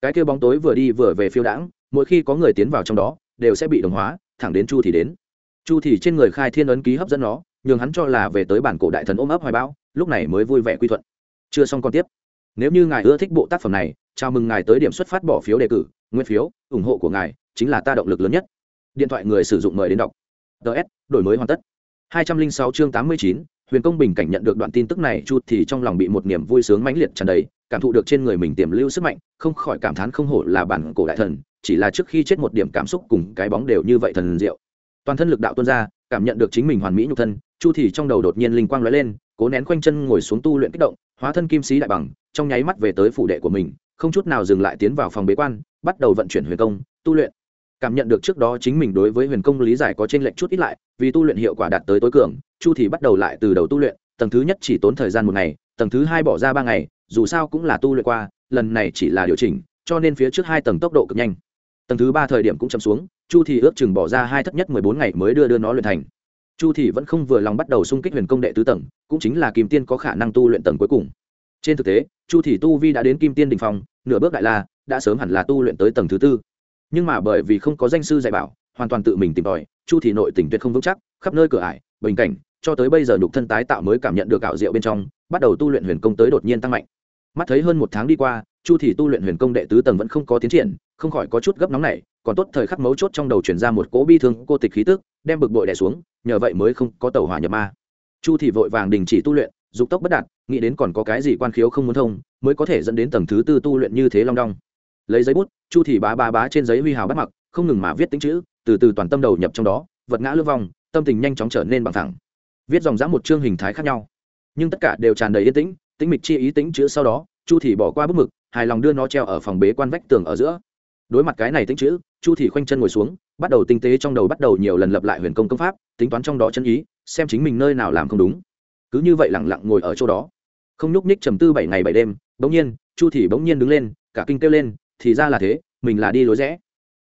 Cái kia bóng tối vừa đi vừa về phiêu đãng mỗi khi có người tiến vào trong đó đều sẽ bị đồng hóa thẳng đến chu thì đến. Chu thì trên người khai thiên ấn ký hấp dẫn nó nhường hắn cho là về tới bản cổ đại thần ôm ấp hoài bão lúc này mới vui vẻ quy thuận. Chưa xong còn tiếp. Nếu như ngài ưa thích bộ tác phẩm này chào mừng ngài tới điểm xuất phát bỏ phiếu đề cử nguyên phiếu ủng hộ của ngài chính là ta động lực lớn nhất. Điện thoại người sử dụng mời đến đọc. Ts đổi mới hoàn tất. 206 chương 89, huyền công bình cảnh nhận được đoạn tin tức này, chu thì trong lòng bị một niềm vui sướng mãnh liệt tràn đầy, cảm thụ được trên người mình tiềm lưu sức mạnh, không khỏi cảm thán không hổ là bản cổ đại thần, chỉ là trước khi chết một điểm cảm xúc cùng cái bóng đều như vậy thần diệu. Toàn thân lực đạo tuôn ra, cảm nhận được chính mình hoàn mỹ nhục thân, chu thì trong đầu đột nhiên linh quang lóe lên, cố nén quanh chân ngồi xuống tu luyện kích động, hóa thân kim sĩ đại bằng, trong nháy mắt về tới phủ đệ của mình, không chút nào dừng lại tiến vào phòng bế quan, bắt đầu vận chuyển huyền công, tu luyện cảm nhận được trước đó chính mình đối với huyền công lý giải có trên lệnh chút ít lại, vì tu luyện hiệu quả đạt tới tối cường, chu thì bắt đầu lại từ đầu tu luyện, tầng thứ nhất chỉ tốn thời gian một ngày, tầng thứ hai bỏ ra ba ngày, dù sao cũng là tu luyện qua, lần này chỉ là điều chỉnh, cho nên phía trước hai tầng tốc độ cực nhanh. Tầng thứ ba thời điểm cũng chậm xuống, chu thì ước chừng bỏ ra hai thất nhất mười bốn ngày mới đưa đưa nó luyện thành. Chu thì vẫn không vừa lòng bắt đầu xung kích huyền công đệ tứ tầng, cũng chính là kim tiên có khả năng tu luyện tầng cuối cùng. Trên thực tế, chu thì tu vi đã đến kim tiên đình phong, nửa bước đại la, đã sớm hẳn là tu luyện tới tầng thứ tư nhưng mà bởi vì không có danh sư dạy bảo, hoàn toàn tự mình tìm tòi, chu thì nội tình tuyệt không vững chắc, khắp nơi cửa ải, bình cảnh, cho tới bây giờ nhục thân tái tạo mới cảm nhận được ảo diệu bên trong, bắt đầu tu luyện huyền công tới đột nhiên tăng mạnh. Mắt thấy hơn một tháng đi qua, chu thì tu luyện huyền công đệ tứ tầng vẫn không có tiến triển, không khỏi có chút gấp nóng này còn tốt thời khắc mấu chốt trong đầu chuyển ra một cỗ bi thương, cô tịch khí tức, đem bực bội đè xuống, nhờ vậy mới không có tàu hỏa nhập ma. Chu thì vội vàng đình chỉ tu luyện, dục tốc bất đạt, nghĩ đến còn có cái gì quan khiếu không muốn thông, mới có thể dẫn đến tầng thứ tư tu luyện như thế long đong lấy giấy bút, chu thì bá bá bá trên giấy huy hào bắt mặc, không ngừng mà viết tính chữ, từ từ toàn tâm đầu nhập trong đó, vật ngã lưu vong tâm tình nhanh chóng trở nên bằng thẳng. Viết dòng dã một chương hình thái khác nhau. Nhưng tất cả đều tràn đầy yên tĩnh tĩnh mịch chi ý tính chữ sau đó, chu thì bỏ qua bút mực, hài lòng đưa nó treo ở phòng bế quan vách tường ở giữa. Đối mặt cái này tính chữ, chu thì khoanh chân ngồi xuống, bắt đầu tinh tế trong đầu bắt đầu nhiều lần lập lại huyền công công pháp, tính toán trong đó chân ý, xem chính mình nơi nào làm không đúng. Cứ như vậy lặng lặng ngồi ở chỗ đó. Không nhúc nhích trầm tư bảy ngày bảy đêm, bỗng nhiên, chu thì bỗng nhiên đứng lên, cả kinh kêu lên thì ra là thế, mình là đi lối rẽ.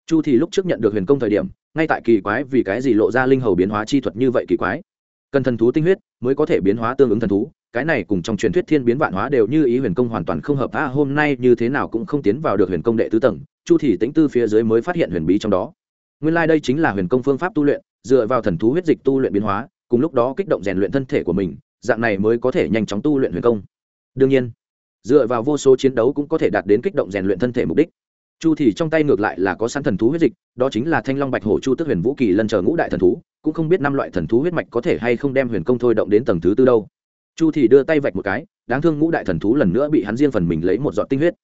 Chu thì lúc trước nhận được huyền công thời điểm, ngay tại kỳ quái vì cái gì lộ ra linh hầu biến hóa chi thuật như vậy kỳ quái. Cần thần thú tinh huyết mới có thể biến hóa tương ứng thần thú, cái này cùng trong truyền thuyết thiên biến vạn hóa đều như ý huyền công hoàn toàn không hợp. A hôm nay như thế nào cũng không tiến vào được huyền công đệ tứ tầng, chu thì tính tư phía dưới mới phát hiện huyền bí trong đó. Nguyên lai đây chính là huyền công phương pháp tu luyện, dựa vào thần thú huyết dịch tu luyện biến hóa, cùng lúc đó kích động rèn luyện thân thể của mình, dạng này mới có thể nhanh chóng tu luyện huyền công. Đương nhiên dựa vào vô số chiến đấu cũng có thể đạt đến kích động rèn luyện thân thể mục đích. Chu thì trong tay ngược lại là có sẵn thần thú huyết dịch, đó chính là thanh long bạch hổ chu tức huyền vũ kỳ lân chờ ngũ đại thần thú, cũng không biết năm loại thần thú huyết mạch có thể hay không đem huyền công thôi động đến tầng thứ tư đâu. Chu thì đưa tay vạch một cái, đáng thương ngũ đại thần thú lần nữa bị hắn riêng phần mình lấy một giọt tinh huyết.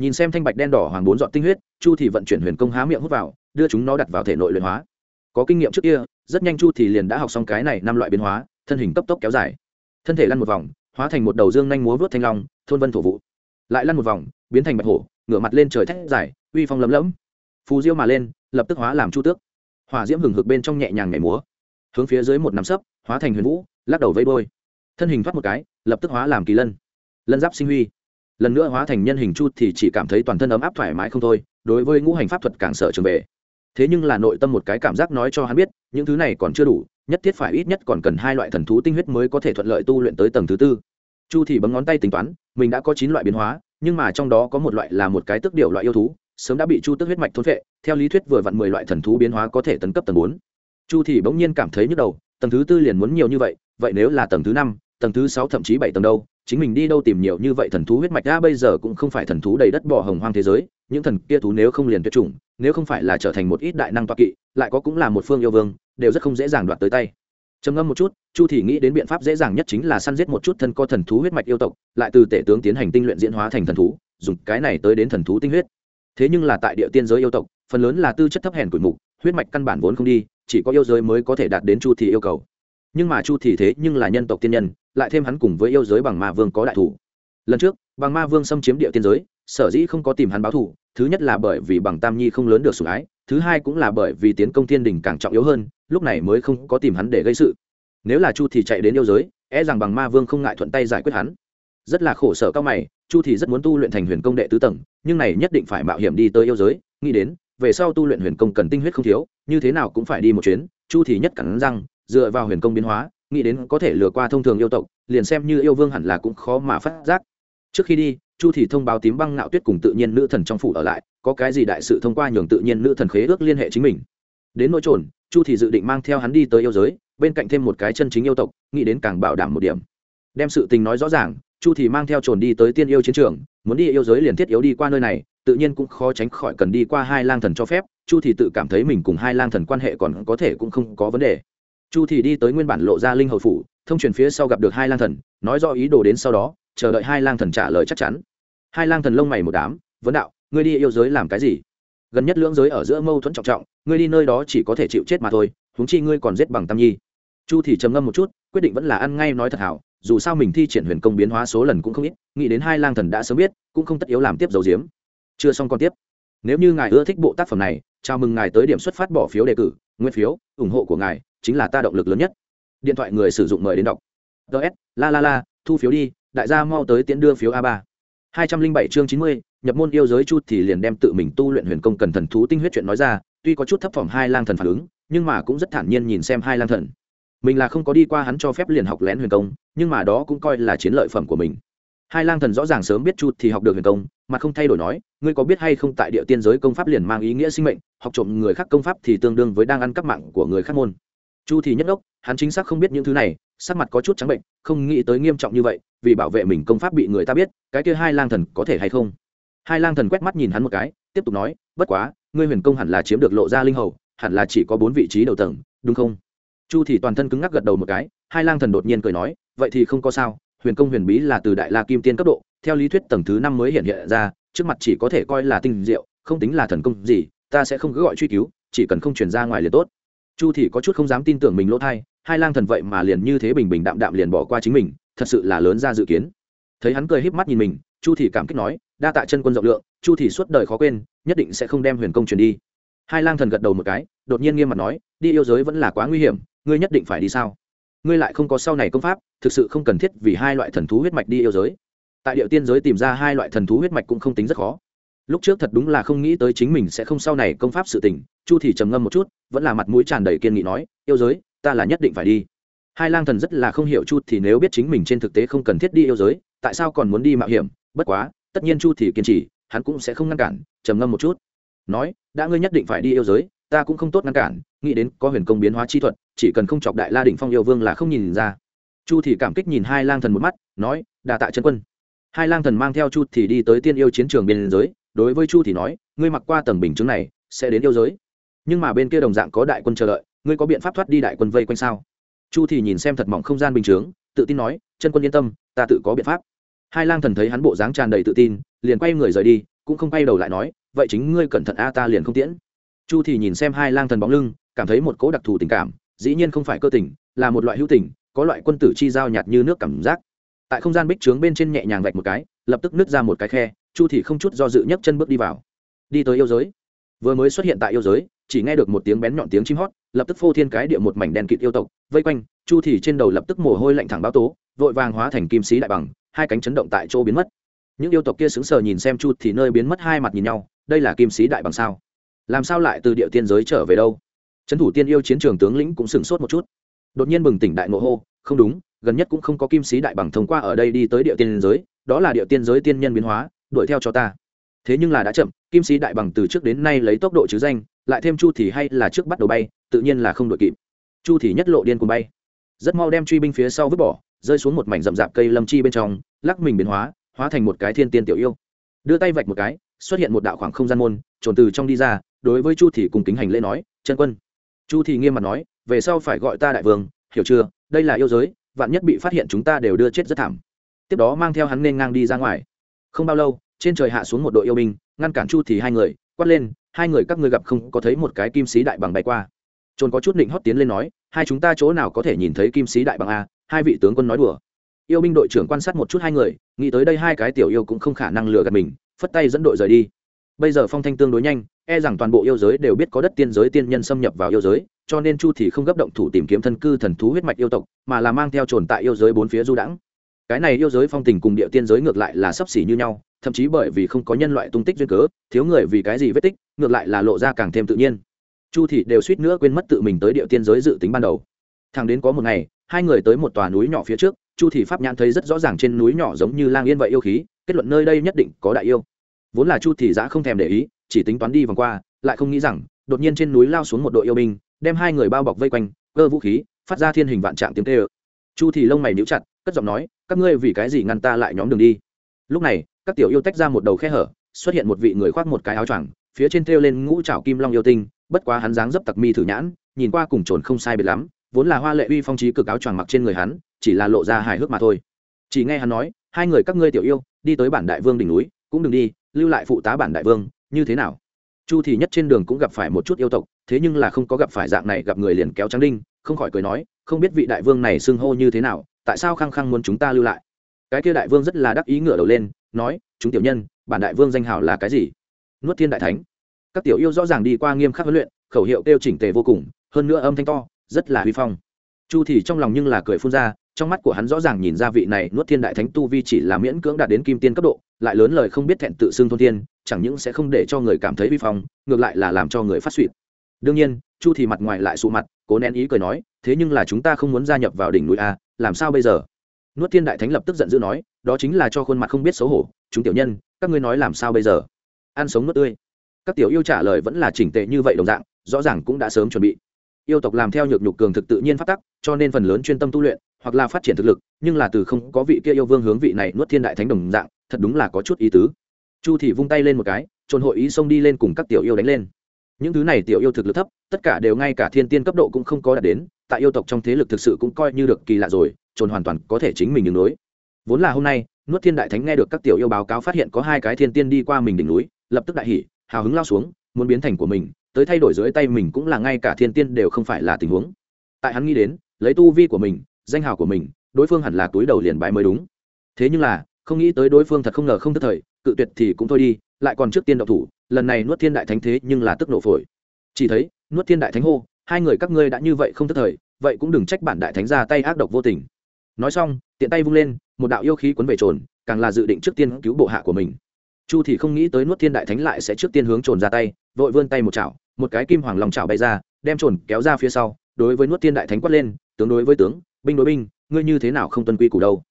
Nhìn xem thanh bạch đen đỏ hoàng bốn giọt tinh huyết, chu thì vận chuyển huyền công há miệng hút vào, đưa chúng nó đặt vào thể nội luyện hóa. Có kinh nghiệm trước kia, rất nhanh chu thì liền đã học xong cái này năm loại biến hóa, thân hình cấp tốc kéo dài. Thân thể lăn một vòng, hóa thành một đầu dương nhanh múa vớt thanh long thôn vân thổ vụ. Lại lăn một vòng, biến thành bạch hổ, ngửa mặt lên trời thét dài, uy phong lấm lẫm. Phù diêu mà lên, lập tức hóa làm chu tước. Hỏa diễm hừng hực bên trong nhẹ nhàng nhảy múa. Hướng phía dưới một nắm sấp, hóa thành huyền vũ, lắc đầu vây bôi thân hình thoát một cái, lập tức hóa làm kỳ lân. Lân giáp sinh huy. Lần nữa hóa thành nhân hình chu thì chỉ cảm thấy toàn thân ấm áp thoải mái không thôi, đối với ngũ hành pháp thuật càng sợ trường về thế nhưng là nội tâm một cái cảm giác nói cho hắn biết, những thứ này còn chưa đủ, nhất thiết phải ít nhất còn cần hai loại thần thú tinh huyết mới có thể thuận lợi tu luyện tới tầng thứ tư. Chu thì bấm ngón tay tính toán mình đã có chín loại biến hóa, nhưng mà trong đó có một loại là một cái tước điều loại yêu thú, sớm đã bị chu Tức huyết mạch thôn vệ theo lý thuyết vừa vặn mười loại thần thú biến hóa có thể tấn cấp tầng bốn. Chu thì bỗng nhiên cảm thấy nhức đầu, tầng thứ tư liền muốn nhiều như vậy vậy nếu là tầng thứ năm, tầng thứ sáu thậm chí bảy tầng đâu, chính mình đi đâu tìm nhiều như vậy thần thú huyết mạch ra bây giờ cũng không phải thần thú đầy đất bỏ hồng hoang thế giới, những thần kia thú nếu không liền tuyệt chủng, nếu không phải là trở thành một ít đại năng toa kỵ, lại có cũng là một phương yêu vương, đều rất không dễ dàng đoạt tới tay trầm ngâm một chút, chu thì nghĩ đến biện pháp dễ dàng nhất chính là săn giết một chút thân co thần thú huyết mạch yêu tộc, lại từ tể tướng tiến hành tinh luyện diễn hóa thành thần thú, dùng cái này tới đến thần thú tinh huyết. Thế nhưng là tại địa tiên giới yêu tộc, phần lớn là tư chất thấp hèn củi mục, huyết mạch căn bản vốn không đi, chỉ có yêu giới mới có thể đạt đến chu thì yêu cầu. Nhưng mà chu thì thế nhưng là nhân tộc tiên nhân, lại thêm hắn cùng với yêu giới bằng ma vương có đại thủ. Lần trước, bằng ma vương xâm chiếm địa tiên giới, sở dĩ không có tìm hắn báo thủ thứ nhất là bởi vì bằng tam nhi không lớn được sủng ái, thứ hai cũng là bởi vì tiến công thiên đình càng trọng yếu hơn, lúc này mới không có tìm hắn để gây sự. Nếu là chu thì chạy đến yêu giới e rằng bằng ma vương không ngại thuận tay giải quyết hắn. Rất là khổ sở cao mày, chu thì rất muốn tu luyện thành huyền công đệ tứ tầng, nhưng này nhất định phải mạo hiểm đi tới yêu giới, nghĩ đến, về sau tu luyện huyền công cần tinh huyết không thiếu, như thế nào cũng phải đi một chuyến, chu thì nhất cắn răng, dựa vào huyền công biến hóa, nghĩ đến có thể lừa qua thông thường yêu tộc, liền xem như yêu vương hẳn là cũng khó mà phát giác trước khi đi, chu thì thông báo tím băng ngạo tuyết cùng tự nhiên nữ thần trong phủ ở lại, có cái gì đại sự thông qua nhường tự nhiên nữ thần khế ước liên hệ chính mình. Đến nỗi trồn, chu thì dự định mang theo hắn đi tới yêu giới, bên cạnh thêm một cái chân chính yêu tộc, nghĩ đến càng bảo đảm một điểm. Đem sự tình nói rõ ràng, chu thì mang theo trồn đi tới tiên yêu chiến trường, muốn đi yêu giới liền thiết yếu đi qua nơi này, tự nhiên cũng khó tránh khỏi cần đi qua hai lang thần cho phép, chu thì tự cảm thấy mình cùng hai lang thần quan hệ còn có thể cũng không có vấn đề. Chu thì đi tới nguyên bản lộ ra linh hầu phủ, thông truyền phía sau gặp được hai lang thần, nói rõ ý đồ đến sau đó chờ đợi hai lang thần trả lời chắc chắn. Hai lang thần lông mày một đám, vấn đạo, ngươi đi yêu giới làm cái gì? Gần nhất lưỡng giới ở giữa mâu thuẫn trọng trọng, ngươi đi nơi đó chỉ có thể chịu chết mà thôi, huống chi ngươi còn giết bằng tam nhi. Chu thì trầm ngâm một chút, quyết định vẫn là ăn ngay nói thật hảo, dù sao mình thi triển huyền công biến hóa số lần cũng không ít, nghĩ đến hai lang thần đã sớm biết, cũng không tất yếu làm tiếp dầu diếm chưa xong còn tiếp. Nếu như ngài ưa thích bộ tác phẩm này, chào mừng ngài tới điểm xuất phát bỏ phiếu đề cử, nguyên phiếu, ủng hộ của ngài chính là ta động lực lớn nhất. Điện thoại người sử dụng mời đến đọc. Ts la la la, thu phiếu đi đại gia mau tới tiễn đưa phiếu a ba. hai trăm linh bảy chương chín mươi, nhập môn yêu giới chút thì liền đem tự mình tu luyện huyền công cần thần thú tinh huyết chuyện nói ra, tuy có chút thấp phẩm hai lang thần phản ứng, nhưng mà cũng rất thản nhiên nhìn xem hai lang thần. Mình là không có đi qua hắn cho phép liền học lén huyền công, nhưng mà đó cũng coi là chiến lợi phẩm của mình. Hai lang thần rõ ràng sớm biết chút thì học được huyền công, mà không thay đổi nói, ngươi có biết hay không tại địa tiên giới công pháp liền mang ý nghĩa sinh mệnh, học trộm người khác công pháp thì tương đương với đang ăn cắp mạng của người khác môn chu thì nhất ốc hắn chính xác không biết những thứ này, sắc mặt có chút trắng bệnh, không nghĩ tới nghiêm trọng như vậy, vì bảo vệ mình công pháp bị người ta biết, cái kia hai lang thần có thể hay không? Hai lang thần quét mắt nhìn hắn một cái, tiếp tục nói, bất quá, ngươi huyền công hẳn là chiếm được lộ ra linh hầu, hẳn là chỉ có bốn vị trí đầu tầng, đúng không? Chu thì toàn thân cứng ngắc gật đầu một cái, hai lang thần đột nhiên cười nói, vậy thì không có sao, huyền công huyền bí là từ đại la kim tiên cấp độ, theo lý thuyết tầng thứ năm mới hiện hiện ra, trước mặt chỉ có thể coi là tinh diệu, không tính là thần công gì, ta sẽ không cứ gọi truy cứu, chỉ cần không truyền ra ngoài liền tốt chu thì có chút không dám tin tưởng mình lỗ thai, hai lang thần vậy mà liền như thế bình bình đạm đạm liền bỏ qua chính mình, thật sự là lớn ra dự kiến. Thấy hắn cười híp mắt nhìn mình, chu thì cảm kích nói, đa tạ chân quân rộng lượng, chu thì suốt đời khó quên, nhất định sẽ không đem huyền công truyền đi. Hai lang thần gật đầu một cái, đột nhiên nghiêm mặt nói, đi yêu giới vẫn là quá nguy hiểm, ngươi nhất định phải đi sao? Ngươi lại không có sau này công pháp, thực sự không cần thiết vì hai loại thần thú huyết mạch đi yêu giới. Tại địa tiên giới tìm ra hai loại thần thú huyết mạch cũng không tính rất khó. Lúc trước thật đúng là không nghĩ tới chính mình sẽ không sau này công pháp sự tình chu thì trầm ngâm một chút, vẫn là mặt mũi tràn đầy kiên nghị nói, yêu giới, ta là nhất định phải đi. Hai lang thần rất là không hiểu chu thì nếu biết chính mình trên thực tế không cần thiết đi yêu giới, tại sao còn muốn đi mạo hiểm? Bất quá, tất nhiên chu thì kiên trì, hắn cũng sẽ không ngăn cản, trầm ngâm một chút. Nói, đã ngươi nhất định phải đi yêu giới, ta cũng không tốt ngăn cản, nghĩ đến có huyền công biến hóa chi thuật, chỉ cần không chọc đại la đỉnh phong yêu vương là không nhìn ra. Chu thì cảm kích nhìn hai lang thần một mắt, nói đà tạ chân quân. Hai lang thần mang theo chu thì đi tới tiên yêu chiến trường biên giới, đối với chu thì nói, ngươi mặc qua tầng bình chứng này, sẽ đến yêu giới nhưng mà bên kia đồng dạng có đại quân chờ đợi, ngươi có biện pháp thoát đi đại quân vây quanh sao? Chu thì nhìn xem thật mỏng không gian bình chướng, tự tin nói, chân quân yên tâm, ta tự có biện pháp. Hai lang thần thấy hắn bộ dáng tràn đầy tự tin, liền quay người rời đi, cũng không quay đầu lại nói, vậy chính ngươi cẩn thận a, ta liền không tiễn. Chu thì nhìn xem hai lang thần bóng lưng, cảm thấy một cỗ đặc thù tình cảm, dĩ nhiên không phải cơ tình, là một loại hữu tình, có loại quân tử chi giao nhạt như nước cảm giác. Tại không gian bích trướng bên trên nhẹ nhàng vạch một cái, lập tức nứt ra một cái khe, chu thì không chút do dự nhấc chân bước đi vào. Đi tới yêu giới vừa mới xuất hiện tại yêu giới, chỉ nghe được một tiếng bén nhọn tiếng chim hót, lập tức phô thiên cái địa một mảnh đen kịt yêu tộc, vây quanh, chu thì trên đầu lập tức mồ hôi lạnh thẳng báo tố, vội vàng hóa thành kim sĩ đại bằng, hai cánh chấn động tại chỗ biến mất. Những yêu tộc kia sững sờ nhìn xem chu thì nơi biến mất hai mặt nhìn nhau, đây là kim sĩ đại bằng sao? Làm sao lại từ địa tiên giới trở về đâu? Trấn thủ tiên yêu chiến trường tướng lĩnh cũng sửng sốt một chút. Đột nhiên bừng tỉnh đại ngộ hô, không đúng, gần nhất cũng không có kim sĩ đại bằng thông qua ở đây đi tới địa tiên giới, đó là địa tiên giới tiên nhân biến hóa, đuổi theo cho ta thế nhưng là đã chậm, kim sĩ đại bằng từ trước đến nay lấy tốc độ chứ danh, lại thêm chu thì hay là trước bắt đầu bay, tự nhiên là không đội kịp. Chu thì nhất lộ điên cùng bay. Rất mau đem truy binh phía sau vứt bỏ, rơi xuống một mảnh rậm rạp cây lâm chi bên trong, lắc mình biến hóa hóa thành một cái thiên tiên tiểu yêu. Đưa tay vạch một cái, xuất hiện một đạo khoảng không gian môn, trồn từ trong đi ra, đối với chu thì cùng kính hành lễ nói, chân quân. Chu thì nghiêm mặt nói, về sau phải gọi ta đại vương, hiểu chưa? Đây là yêu giới, vạn nhất bị phát hiện chúng ta đều đưa chết rất thảm. Tiếp đó mang theo hắn nên ngang đi ra ngoài. Không bao lâu trên trời hạ xuống một đội yêu binh, ngăn cản chu thì hai người, quát lên, hai người các ngươi gặp không có thấy một cái kim sĩ đại bằng bay qua? Trồn có chút định hót tiến lên nói, hai chúng ta chỗ nào có thể nhìn thấy kim sĩ đại bằng a? Hai vị tướng quân nói đùa. Yêu binh đội trưởng quan sát một chút hai người, nghĩ tới đây hai cái tiểu yêu cũng không khả năng lừa gạt mình, phất tay dẫn đội rời đi. Bây giờ phong thanh tương đối nhanh e rằng toàn bộ yêu giới đều biết có đất tiên giới tiên nhân xâm nhập vào yêu giới, cho nên chu thì không gấp động thủ tìm kiếm thân cư thần thú huyết mạch yêu tộc, mà là mang theo trồn tại yêu giới bốn phía du đãng cái này yêu giới phong tình cùng địa tiên giới ngược lại là sấp xỉ như nhau, thậm chí bởi vì không có nhân loại tung tích duyên cớ, thiếu người vì cái gì vết tích, ngược lại là lộ ra càng thêm tự nhiên. Chu thị đều suýt nữa quên mất tự mình tới địa tiên giới dự tính ban đầu. Thằng đến có một ngày, hai người tới một tòa núi nhỏ phía trước, chu thị pháp nhãn thấy rất rõ ràng trên núi nhỏ giống như lang yên vậy yêu khí, kết luận nơi đây nhất định có đại yêu. Vốn là chu thị giã không thèm để ý, chỉ tính toán đi vòng qua, lại không nghĩ rằng, đột nhiên trên núi lao xuống một đội yêu binh, đem hai người bao bọc vây quanh, cơ vũ khí, phát ra thiên hình vạn trạng tiếng tê ơ chu thị lông mày níu chặt cất giọng nói, các ngươi vì cái gì ngăn ta lại nhóm đường đi? Lúc này, các tiểu yêu tách ra một đầu khe hở, xuất hiện một vị người khoác một cái áo choàng, phía trên thêu lên ngũ trảo kim long yêu tinh, bất quá hắn dáng dấp tặc mi thử nhãn, nhìn qua cùng trồn không sai biệt lắm, vốn là hoa lệ uy phong trí cực áo choàng mặc trên người hắn, chỉ là lộ ra hài hước mà thôi. Chỉ nghe hắn nói, hai người các ngươi tiểu yêu, đi tới bản đại vương đỉnh núi, cũng đừng đi, lưu lại phụ tá bản đại vương, như thế nào? Chu thì nhất trên đường cũng gặp phải một chút yêu tộc, thế nhưng là không có gặp phải dạng này gặp người liền kéo trắng đinh, không khỏi cười nói, không biết vị đại vương này xưng hô như thế nào tại sao khăng khăng muốn chúng ta lưu lại? Cái kia đại vương rất là đắc ý ngửa đầu lên, nói, chúng tiểu nhân, bản đại vương danh hào là cái gì? Nuốt thiên đại thánh. Các tiểu yêu rõ ràng đi qua nghiêm khắc huấn luyện, khẩu hiệu kêu chỉnh tề vô cùng, hơn nữa âm thanh to, rất là huy phong. Chu thì trong lòng nhưng là cười phun ra, trong mắt của hắn rõ ràng nhìn ra vị này nuốt thiên đại thánh tu vi chỉ là miễn cưỡng đạt đến kim tiên cấp độ, lại lớn lời không biết thẹn tự xưng thôn thiên, chẳng những sẽ không để cho người cảm thấy vi phong, ngược lại là làm cho người phát suyệt đương nhiên, chu thì mặt ngoài lại sụ mặt, cố nén ý cười nói, thế nhưng là chúng ta không muốn gia nhập vào đỉnh núi a làm sao bây giờ? Nuốt thiên đại thánh lập tức giận dữ nói, đó chính là cho khuôn mặt không biết xấu hổ, chúng tiểu nhân, các ngươi nói làm sao bây giờ? Ăn sống nuốt tươi. Các tiểu yêu trả lời vẫn là chỉnh tệ như vậy đồng dạng, rõ ràng cũng đã sớm chuẩn bị. Yêu tộc làm theo nhược nhục cường thực tự nhiên phát tắc, cho nên phần lớn chuyên tâm tu luyện, hoặc là phát triển thực lực, nhưng là từ không có vị kia yêu vương hướng vị này nuốt thiên đại thánh đồng dạng, thật đúng là có chút ý tứ. Chu thì vung tay lên một cái, trồn hội ý xông đi lên cùng các tiểu yêu đánh lên. Những thứ này tiểu yêu thực lực thấp, tất cả đều ngay cả thiên tiên cấp độ cũng không có đạt đến tại yêu tộc trong thế lực thực sự cũng coi như được kỳ lạ rồi, trồn hoàn toàn có thể chính mình đứng núi. vốn là hôm nay, nuốt thiên đại thánh nghe được các tiểu yêu báo cáo phát hiện có hai cái thiên tiên đi qua mình đỉnh núi, lập tức đại hỉ, hào hứng lao xuống, muốn biến thành của mình, tới thay đổi dưới tay mình cũng là ngay cả thiên tiên đều không phải là tình huống. Tại hắn nghĩ đến, lấy tu vi của mình, danh hào của mình, đối phương hẳn là túi đầu liền bái mới đúng. Thế nhưng là, không nghĩ tới đối phương thật không ngờ không thất thời, cự tuyệt thì cũng thôi đi, lại còn trước tiên độc thủ, lần này nuốt thiên đại thánh thế nhưng là tức nổ phổi. Chỉ thấy, nuốt thiên đại thánh hô hai người các ngươi đã như vậy không tức thời, vậy cũng đừng trách bản đại thánh ra tay ác độc vô tình. Nói xong, tiện tay vung lên, một đạo yêu khí cuốn về trồn, càng là dự định trước tiên cứu bộ hạ của mình. Chu thì không nghĩ tới nuốt thiên đại thánh lại sẽ trước tiên hướng trồn ra tay, vội vươn tay một chảo, một cái kim hoàng lòng chảo bay ra, đem trồn kéo ra phía sau, đối với nuốt thiên đại thánh quát lên, tướng đối với tướng, binh đối binh, ngươi như thế nào không tuân quy củ đâu?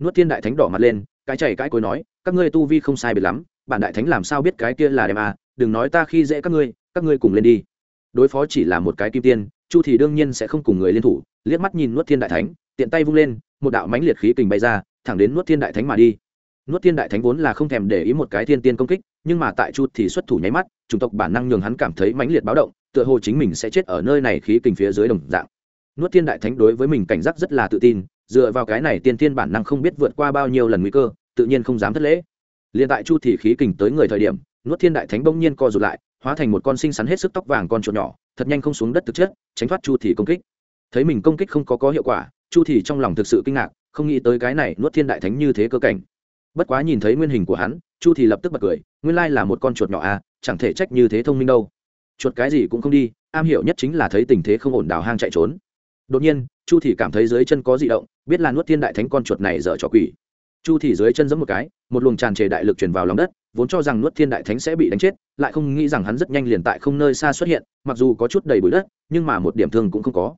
Nuốt thiên đại thánh đỏ mặt lên, cái chảy cái cối nói, các ngươi tu vi không sai biệt lắm, bản đại thánh làm sao biết cái kia là đem à đừng nói ta khi dễ các ngươi các ngươi cùng lên đi đối phó chỉ là một cái kim tiên, chu thì đương nhiên sẽ không cùng người liên thủ, liếc mắt nhìn nuốt thiên đại thánh, tiện tay vung lên, một đạo mãnh liệt khí kình bay ra, thẳng đến nuốt thiên đại thánh mà đi. Nuốt thiên đại thánh vốn là không thèm để ý một cái thiên tiên công kích, nhưng mà tại chu thì xuất thủ nháy mắt, chủng tộc bản năng nhường hắn cảm thấy mãnh liệt báo động, tựa hồ chính mình sẽ chết ở nơi này khí kình phía dưới đồng dạng. Nuốt thiên đại thánh đối với mình cảnh giác rất là tự tin, dựa vào cái này tiên tiên bản năng không biết vượt qua bao nhiêu lần nguy cơ, tự nhiên không dám thất lễ. Liền tại chu thì khí kình tới người thời điểm, nuốt thiên đại thánh bỗng nhiên co rụt lại hóa thành một con sinh sắn hết sức tóc vàng con chuột nhỏ, thật nhanh không xuống đất thực chất, tránh thoát chu thì công kích. Thấy mình công kích không có có hiệu quả, chu thì trong lòng thực sự kinh ngạc, không nghĩ tới cái này nuốt thiên đại thánh như thế cơ cảnh. Bất quá nhìn thấy nguyên hình của hắn, chu thì lập tức bật cười, nguyên lai là một con chuột nhỏ à chẳng thể trách như thế thông minh đâu. Chuột cái gì cũng không đi, am hiểu nhất chính là thấy tình thế không ổn đào hang chạy trốn. Đột nhiên, chu thì cảm thấy dưới chân có dị động, biết là nuốt thiên đại thánh con chuột này dở trò quỷ. Chu thì dưới chân giẫm một cái, một luồng tràn trề đại lực truyền vào lòng đất vốn cho rằng nuốt thiên đại thánh sẽ bị đánh chết, lại không nghĩ rằng hắn rất nhanh liền tại không nơi xa xuất hiện, mặc dù có chút đầy bụi đất, nhưng mà một điểm thương cũng không có.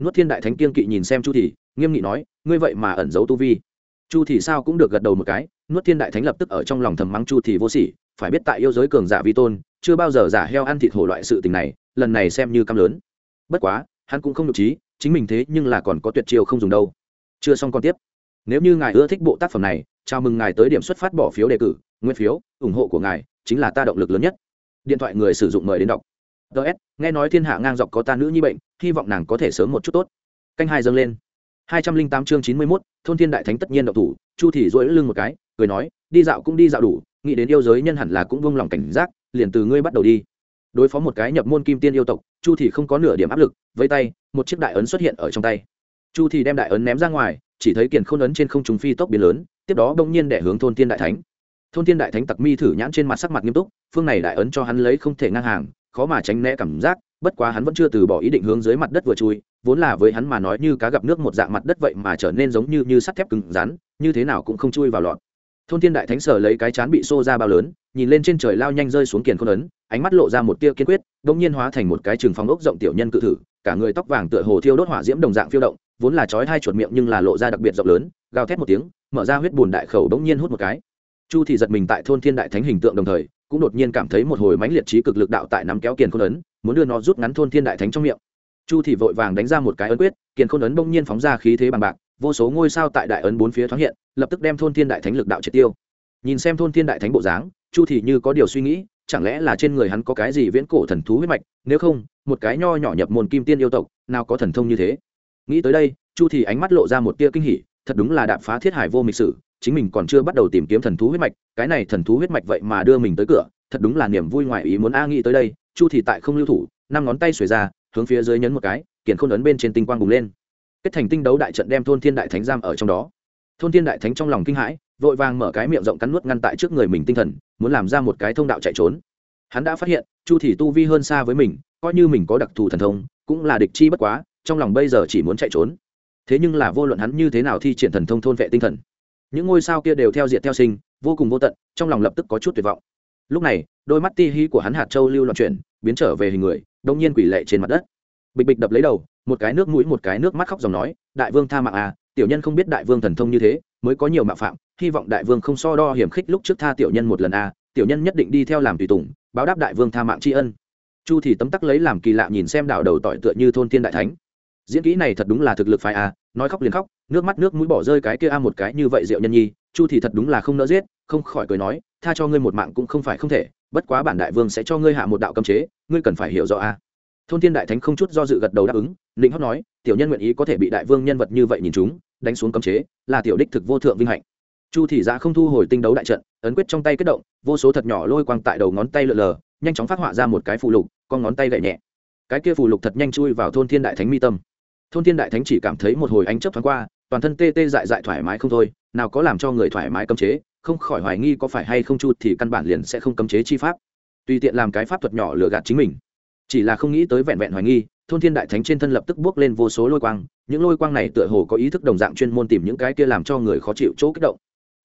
Nuốt thiên đại thánh kiên kỵ nhìn xem chu thì nghiêm nghị nói, ngươi vậy mà ẩn giấu tu vi. Chu thì sao cũng được gật đầu một cái, nuốt thiên đại thánh lập tức ở trong lòng thầm mắng chu thì vô sỉ, phải biết tại yêu giới cường giả vi tôn, chưa bao giờ giả heo ăn thịt hổ loại sự tình này, lần này xem như cam lớn. Bất quá, hắn cũng không nhục trí, chính mình thế nhưng là còn có tuyệt chiêu không dùng đâu. Chưa xong còn tiếp. Nếu như ngài ưa thích bộ tác phẩm này chào mừng ngài tới điểm xuất phát bỏ phiếu đề cử, nguyên phiếu, ủng hộ của ngài, chính là ta động lực lớn nhất. Điện thoại người sử dụng mời đến đọc. Ts nghe nói thiên hạ ngang dọc có ta nữ nhi bệnh, hy vọng nàng có thể sớm một chút tốt. Canh hai dâng lên. Hai trăm linh tám chương chín mươi mốt, thôn thiên đại thánh tất nhiên độc thủ, chu thì dỗi lưng một cái, cười nói, đi dạo cũng đi dạo đủ, nghĩ đến yêu giới nhân hẳn là cũng vung lòng cảnh giác, liền từ ngươi bắt đầu đi. Đối phó một cái nhập môn kim tiên yêu tộc, chu thì không có nửa điểm áp lực với tay, một chiếc đại ấn xuất hiện ở trong tay. Chu thì đem đại ấn ném ra ngoài, chỉ thấy kiền khôn ấn trên không trùng phi tốc biến lớn tiếp đó đông nhiên để hướng thôn thiên đại thánh. Thôn thiên đại thánh tặc mi thử nhãn trên mặt sắc mặt nghiêm túc, phương này đại ấn cho hắn lấy không thể ngang hàng, khó mà tránh né cảm giác, bất quá hắn vẫn chưa từ bỏ ý định hướng dưới mặt đất vừa chui, vốn là với hắn mà nói như cá gặp nước một dạng mặt đất vậy mà trở nên giống như như sắt thép cứng rắn, như thế nào cũng không chui vào lọt. Thôn thiên đại thánh sở lấy cái chán bị xô ra bao lớn, nhìn lên trên trời lao nhanh rơi xuống kiền khôn ấn, ánh mắt lộ ra một tia kiên quyết đ ỗ n g nhiên hóa thành một cái trường phong ốc rộng tiểu nhân cự thử, cả người tóc vàng tựa hồ thiêu đốt hỏa diễm đồng dạng phiêu động, vốn là chói hai chuột miệng nhưng là lộ ra đặc biệt rộng lớn, gào thét một tiếng mở ra huyết bùn đại khẩu bỗng nhiên hút một cái. Chu thì giật mình tại thôn thiên đại thánh hình tượng đồng thời, cũng đột nhiên cảm thấy một hồi mãnh liệt trí cực lực đạo tại nắm kéo kiền khôn ấn, muốn đưa nó rút ngắn thôn thiên đại thánh trong miệng. Chu thì vội vàng đánh ra một cái ấn quyết, kiền khôn ấn bỗng nhiên phóng ra khí thế bằng bạc, vô số ngôi sao tại đại ấn bốn phía thoáng hiện, lập tức đem thôn thiên đại thánh lực đạo triệt tiêu. Nhìn xem thôn thiên đại thánh bộ dáng, chu thì như có điều suy nghĩ, chẳng lẽ là trên người hắn có cái gì viễn cổ thần thú huyết mạch, nếu không, một cái nho nhỏ nhập môn kim tiên yêu tộc, nào có thần thông như thế. Nghĩ tới đây, chu thì ánh mắt lộ ra một tia kinh hỉ thật đúng là đạp phá thiết hải vô mịch sử, chính mình còn chưa bắt đầu tìm kiếm thần thú huyết mạch, cái này thần thú huyết mạch vậy mà đưa mình tới cửa, thật đúng là niềm vui ngoài ý muốn a nghĩ tới đây, chu thì tại không lưu thủ, năm ngón tay xuề ra, hướng phía dưới nhấn một cái kiện khôn ấn bên trên tinh quang bùng lên. Kết thành tinh đấu đại trận đem thôn thiên đại thánh giam ở trong đó. Thôn thiên đại thánh trong lòng kinh hãi, vội vàng mở cái miệng rộng cắn nuốt ngăn tại trước người mình tinh thần, muốn làm ra một cái thông đạo chạy trốn. Hắn đã phát hiện, chu thì tu vi hơn xa với mình, coi như mình có đặc thù thần thông, cũng là địch chi bất quá, trong lòng bây giờ chỉ muốn chạy trốn thế nhưng là vô luận hắn như thế nào thi triển thần thông thôn vệ tinh thần những ngôi sao kia đều theo diệt theo sinh vô cùng vô tận trong lòng lập tức có chút tuyệt vọng. Lúc này đôi mắt ti hí của hắn hạt châu lưu loạn chuyển biến trở về hình người đông nhiên quỷ lệ trên mặt đất. Bịch bịch đập lấy đầu một cái nước mũi một cái nước mắt khóc dòng nói đại vương tha mạng à tiểu nhân không biết đại vương thần thông như thế mới có nhiều mạo phạm hy vọng đại vương không so đo hiểm khích lúc trước tha tiểu nhân một lần à, tiểu nhân nhất định đi theo làm tùy tùng báo đáp đại vương tha mạng tri ân. Chu thì tấm tắc lấy làm kỳ lạ nhìn xem đạo đầu tỏi tựa như thôn thiên đại thánh diễn kỹ này thật đúng là thực lực phái à, nói khóc liền khóc nước mắt nước mũi bỏ rơi cái kia a một cái như vậy diệu nhân nhi chu thì thật đúng là không nỡ giết không khỏi cười nói tha cho ngươi một mạng cũng không phải không thể bất quá bản đại vương sẽ cho ngươi hạ một đạo cấm chế ngươi cần phải hiểu rõ a. Thôn thiên đại thánh không chút do dự gật đầu đáp ứng định hót nói tiểu nhân nguyện ý có thể bị đại vương nhân vật như vậy nhìn chúng đánh xuống cấm chế là tiểu đích thực vô thượng vinh hạnh. Chu thị giã không thu hồi tinh đấu đại trận ấn quyết trong tay kết động vô số thật nhỏ lôi quang tại đầu ngón tay lượn lờ nhanh chóng phát họa ra một cái phù lục con ngón tay gậy nhẹ. Cái kia phù lục thật nhanh chui vào thôn thiên đại thánh mi tâm thôn thiên đại thánh chỉ cảm thấy một hồi ánh chớp thoáng qua, toàn thân tê tê dại dại thoải mái không thôi, nào có làm cho người thoải mái cấm chế, không khỏi hoài nghi có phải hay không chu thì căn bản liền sẽ không cấm chế chi pháp. Tùy tiện làm cái pháp thuật nhỏ lừa gạt chính mình. Chỉ là không nghĩ tới vẹn vẹn hoài nghi, thôn thiên đại thánh trên thân lập tức bước lên vô số lôi quang, những lôi quang này tựa hồ có ý thức đồng dạng chuyên môn tìm những cái kia làm cho người khó chịu chỗ kích động.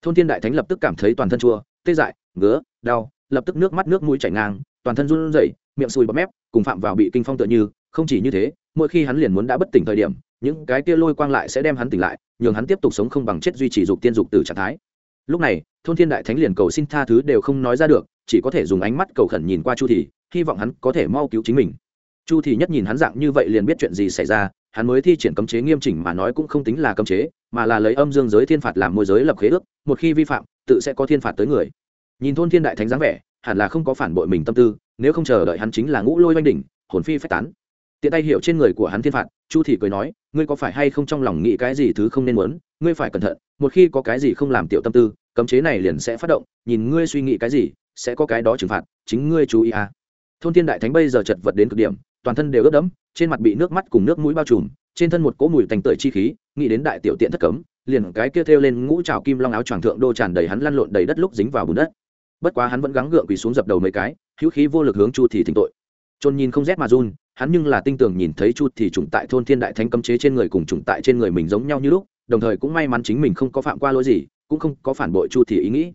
Thôn thiên đại thánh lập tức cảm thấy toàn thân chua, tê dại, ngứa, đau, lập tức nước mắt nước mũi chảy ngang, toàn thân run rẩy, miệng sùi bọt mép, cùng phạm vào bị kinh phong tựa như, không chỉ như thế mỗi khi hắn liền muốn đã bất tỉnh thời điểm, những cái kia lôi quang lại sẽ đem hắn tỉnh lại, nhường hắn tiếp tục sống không bằng chết duy trì dục tiên dục từ trạng thái. Lúc này, thôn thiên đại thánh liền cầu xin tha thứ đều không nói ra được, chỉ có thể dùng ánh mắt cầu khẩn nhìn qua chu thì hy vọng hắn có thể mau cứu chính mình. Chu thì nhất nhìn hắn dạng như vậy liền biết chuyện gì xảy ra, hắn mới thi triển cấm chế nghiêm chỉnh mà nói cũng không tính là cấm chế, mà là lấy âm dương giới thiên phạt làm môi giới lập khế ước, một khi vi phạm, tự sẽ có thiên phạt tới người. Nhìn thôn thiên đại thánh dáng vẻ, hẳn là không có phản bội mình tâm tư, nếu không chờ đợi hắn chính là ngũ lôi oanh đỉnh, hồn phi phách tán tiện tay hiểu trên người của hắn thiên phạt, chu thì cười nói, ngươi có phải hay không trong lòng nghĩ cái gì thứ không nên muốn? Ngươi phải cẩn thận, một khi có cái gì không làm tiểu tâm tư, cấm chế này liền sẽ phát động, nhìn ngươi suy nghĩ cái gì, sẽ có cái đó trừng phạt, chính ngươi chú ý à. Thôn thiên đại thánh bây giờ chật vật đến cực điểm, toàn thân đều ướt đẫm, trên mặt bị nước mắt cùng nước mũi bao trùm, trên thân một cỗ mùi tành tưởi chi khí, nghĩ đến đại tiểu tiện thất cấm, liền cái kia thêu lên ngũ trào kim long áo choàng thượng đô tràn đầy hắn lăn lộn đầy đất lúc dính vào bùn đất. Bất quá hắn vẫn gắng gượng quỳ xuống dập đầu mấy cái, hữu khí vô lực hướng chu thì thỉnh tội. Trôn nhìn không rét mà run hắn nhưng là tinh tường nhìn thấy chu thì trùng tại thôn thiên đại thánh cấm chế trên người cùng trùng tại trên người mình giống nhau như lúc, đồng thời cũng may mắn chính mình không có phạm qua lỗi gì, cũng không có phản bội chu thì ý nghĩ.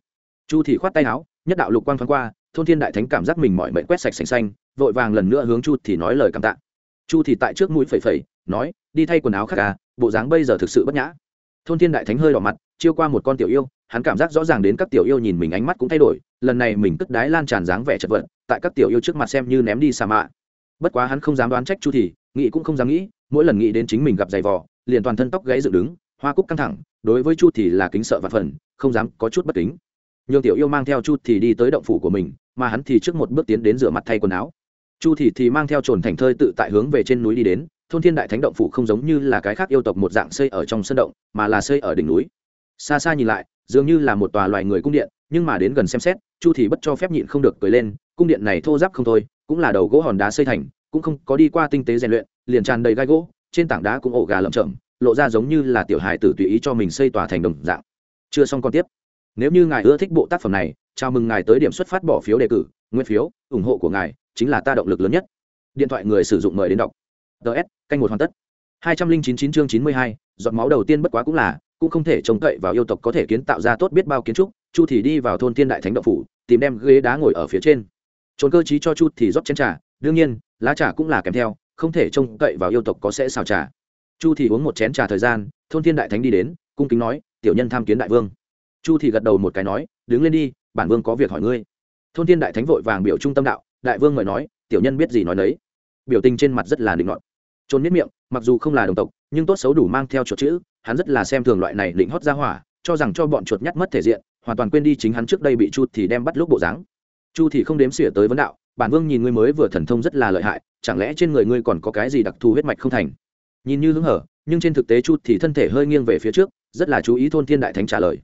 Chu thì khoát tay áo, nhất đạo lục quang thoáng qua, thôn thiên đại thánh cảm giác mình mọi mệnh quét sạch sành xanh, vội vàng lần nữa hướng chu thì nói lời cảm tạ. Chu thì tại trước mũi phẩy phẩy, nói, đi thay quần áo khác à bộ dáng bây giờ thực sự bất nhã. Thôn thiên đại thánh hơi đỏ mặt, chiêu qua một con tiểu yêu, hắn cảm giác rõ ràng đến các tiểu yêu nhìn mình ánh mắt cũng thay đổi, lần này mình cất đái lan tràn dáng vẻ chật vật, tại các tiểu yêu trước mặt xem như ném đi xà mạ bất quá hắn không dám đoán trách chu thì nghĩ cũng không dám nghĩ, mỗi lần nghĩ đến chính mình gặp giày vò, liền toàn thân tóc gãy dựng đứng, hoa cúc căng thẳng, đối với chu thì là kính sợ và phần không dám có chút bất kính. Nhường tiểu yêu mang theo chu thì đi tới động phủ của mình, mà hắn thì trước một bước tiến đến rửa mặt thay quần áo. Chu thì thì mang theo trồn thành thơi tự tại hướng về trên núi đi đến, thôn thiên đại thánh động phủ không giống như là cái khác yêu tộc một dạng xây ở trong sân động, mà là xây ở đỉnh núi. Xa xa nhìn lại, dường như là một tòa loài người cung điện, nhưng mà đến gần xem xét, chu thì bất cho phép nhịn không được cười lên, cung điện này thô giáp không thôi cũng là đầu gỗ hòn đá xây thành, cũng không có đi qua tinh tế rèn luyện, liền tràn đầy gai gỗ, trên tảng đá cũng ổ gà lậm chậm lộ ra giống như là tiểu hài tử tùy ý cho mình xây tòa thành đồng dạng. Chưa xong còn tiếp. Nếu như ngài ưa thích bộ tác phẩm này, chào mừng ngài tới điểm xuất phát bỏ phiếu đề cử, nguyên phiếu, ủng hộ của ngài chính là ta động lực lớn nhất. Điện thoại người sử dụng mời đến đọc. Ts canh một hoàn tất. Hai trăm linh chín chín chương chín mươi hai, giọt máu đầu tiên bất quá cũng là, cũng không thể trông cậy vào yêu tộc có thể kiến tạo ra tốt biết bao kiến trúc, chu thì đi vào thôn thiên đại thánh động phủ, tìm đem ghế đá ngồi ở phía trên trốn cơ chí cho chút thì rót chén trà, đương nhiên, lá trà cũng là kèm theo, không thể trông cậy vào yêu tộc có sẽ xào trà. Chu thì uống một chén trà thời gian, thôn thiên đại thánh đi đến, cung kính nói, tiểu nhân tham kiến đại vương. Chu thì gật đầu một cái nói, đứng lên đi, bản vương có việc hỏi ngươi. Thôn thiên đại thánh vội vàng biểu trung tâm đạo, đại vương mời nói, tiểu nhân biết gì nói nấy. Biểu tình trên mặt rất là định nọt. Trốn miết miệng, mặc dù không là đồng tộc, nhưng tốt xấu đủ mang theo chuột chữ, hắn rất là xem thường loại này định hót ra hỏa, cho rằng cho bọn chuột nhắt mất thể diện, hoàn toàn quên đi chính hắn trước đây bị chu thì đem bắt lúc bộ dáng chu thì không đếm xỉa tới vấn đạo, bản vương nhìn ngươi mới vừa thần thông rất là lợi hại, chẳng lẽ trên người ngươi còn có cái gì đặc thù huyết mạch không thành? Nhìn như hứng hở, nhưng trên thực tế chu thì thân thể hơi nghiêng về phía trước, rất là chú ý thôn thiên đại thánh trả lời.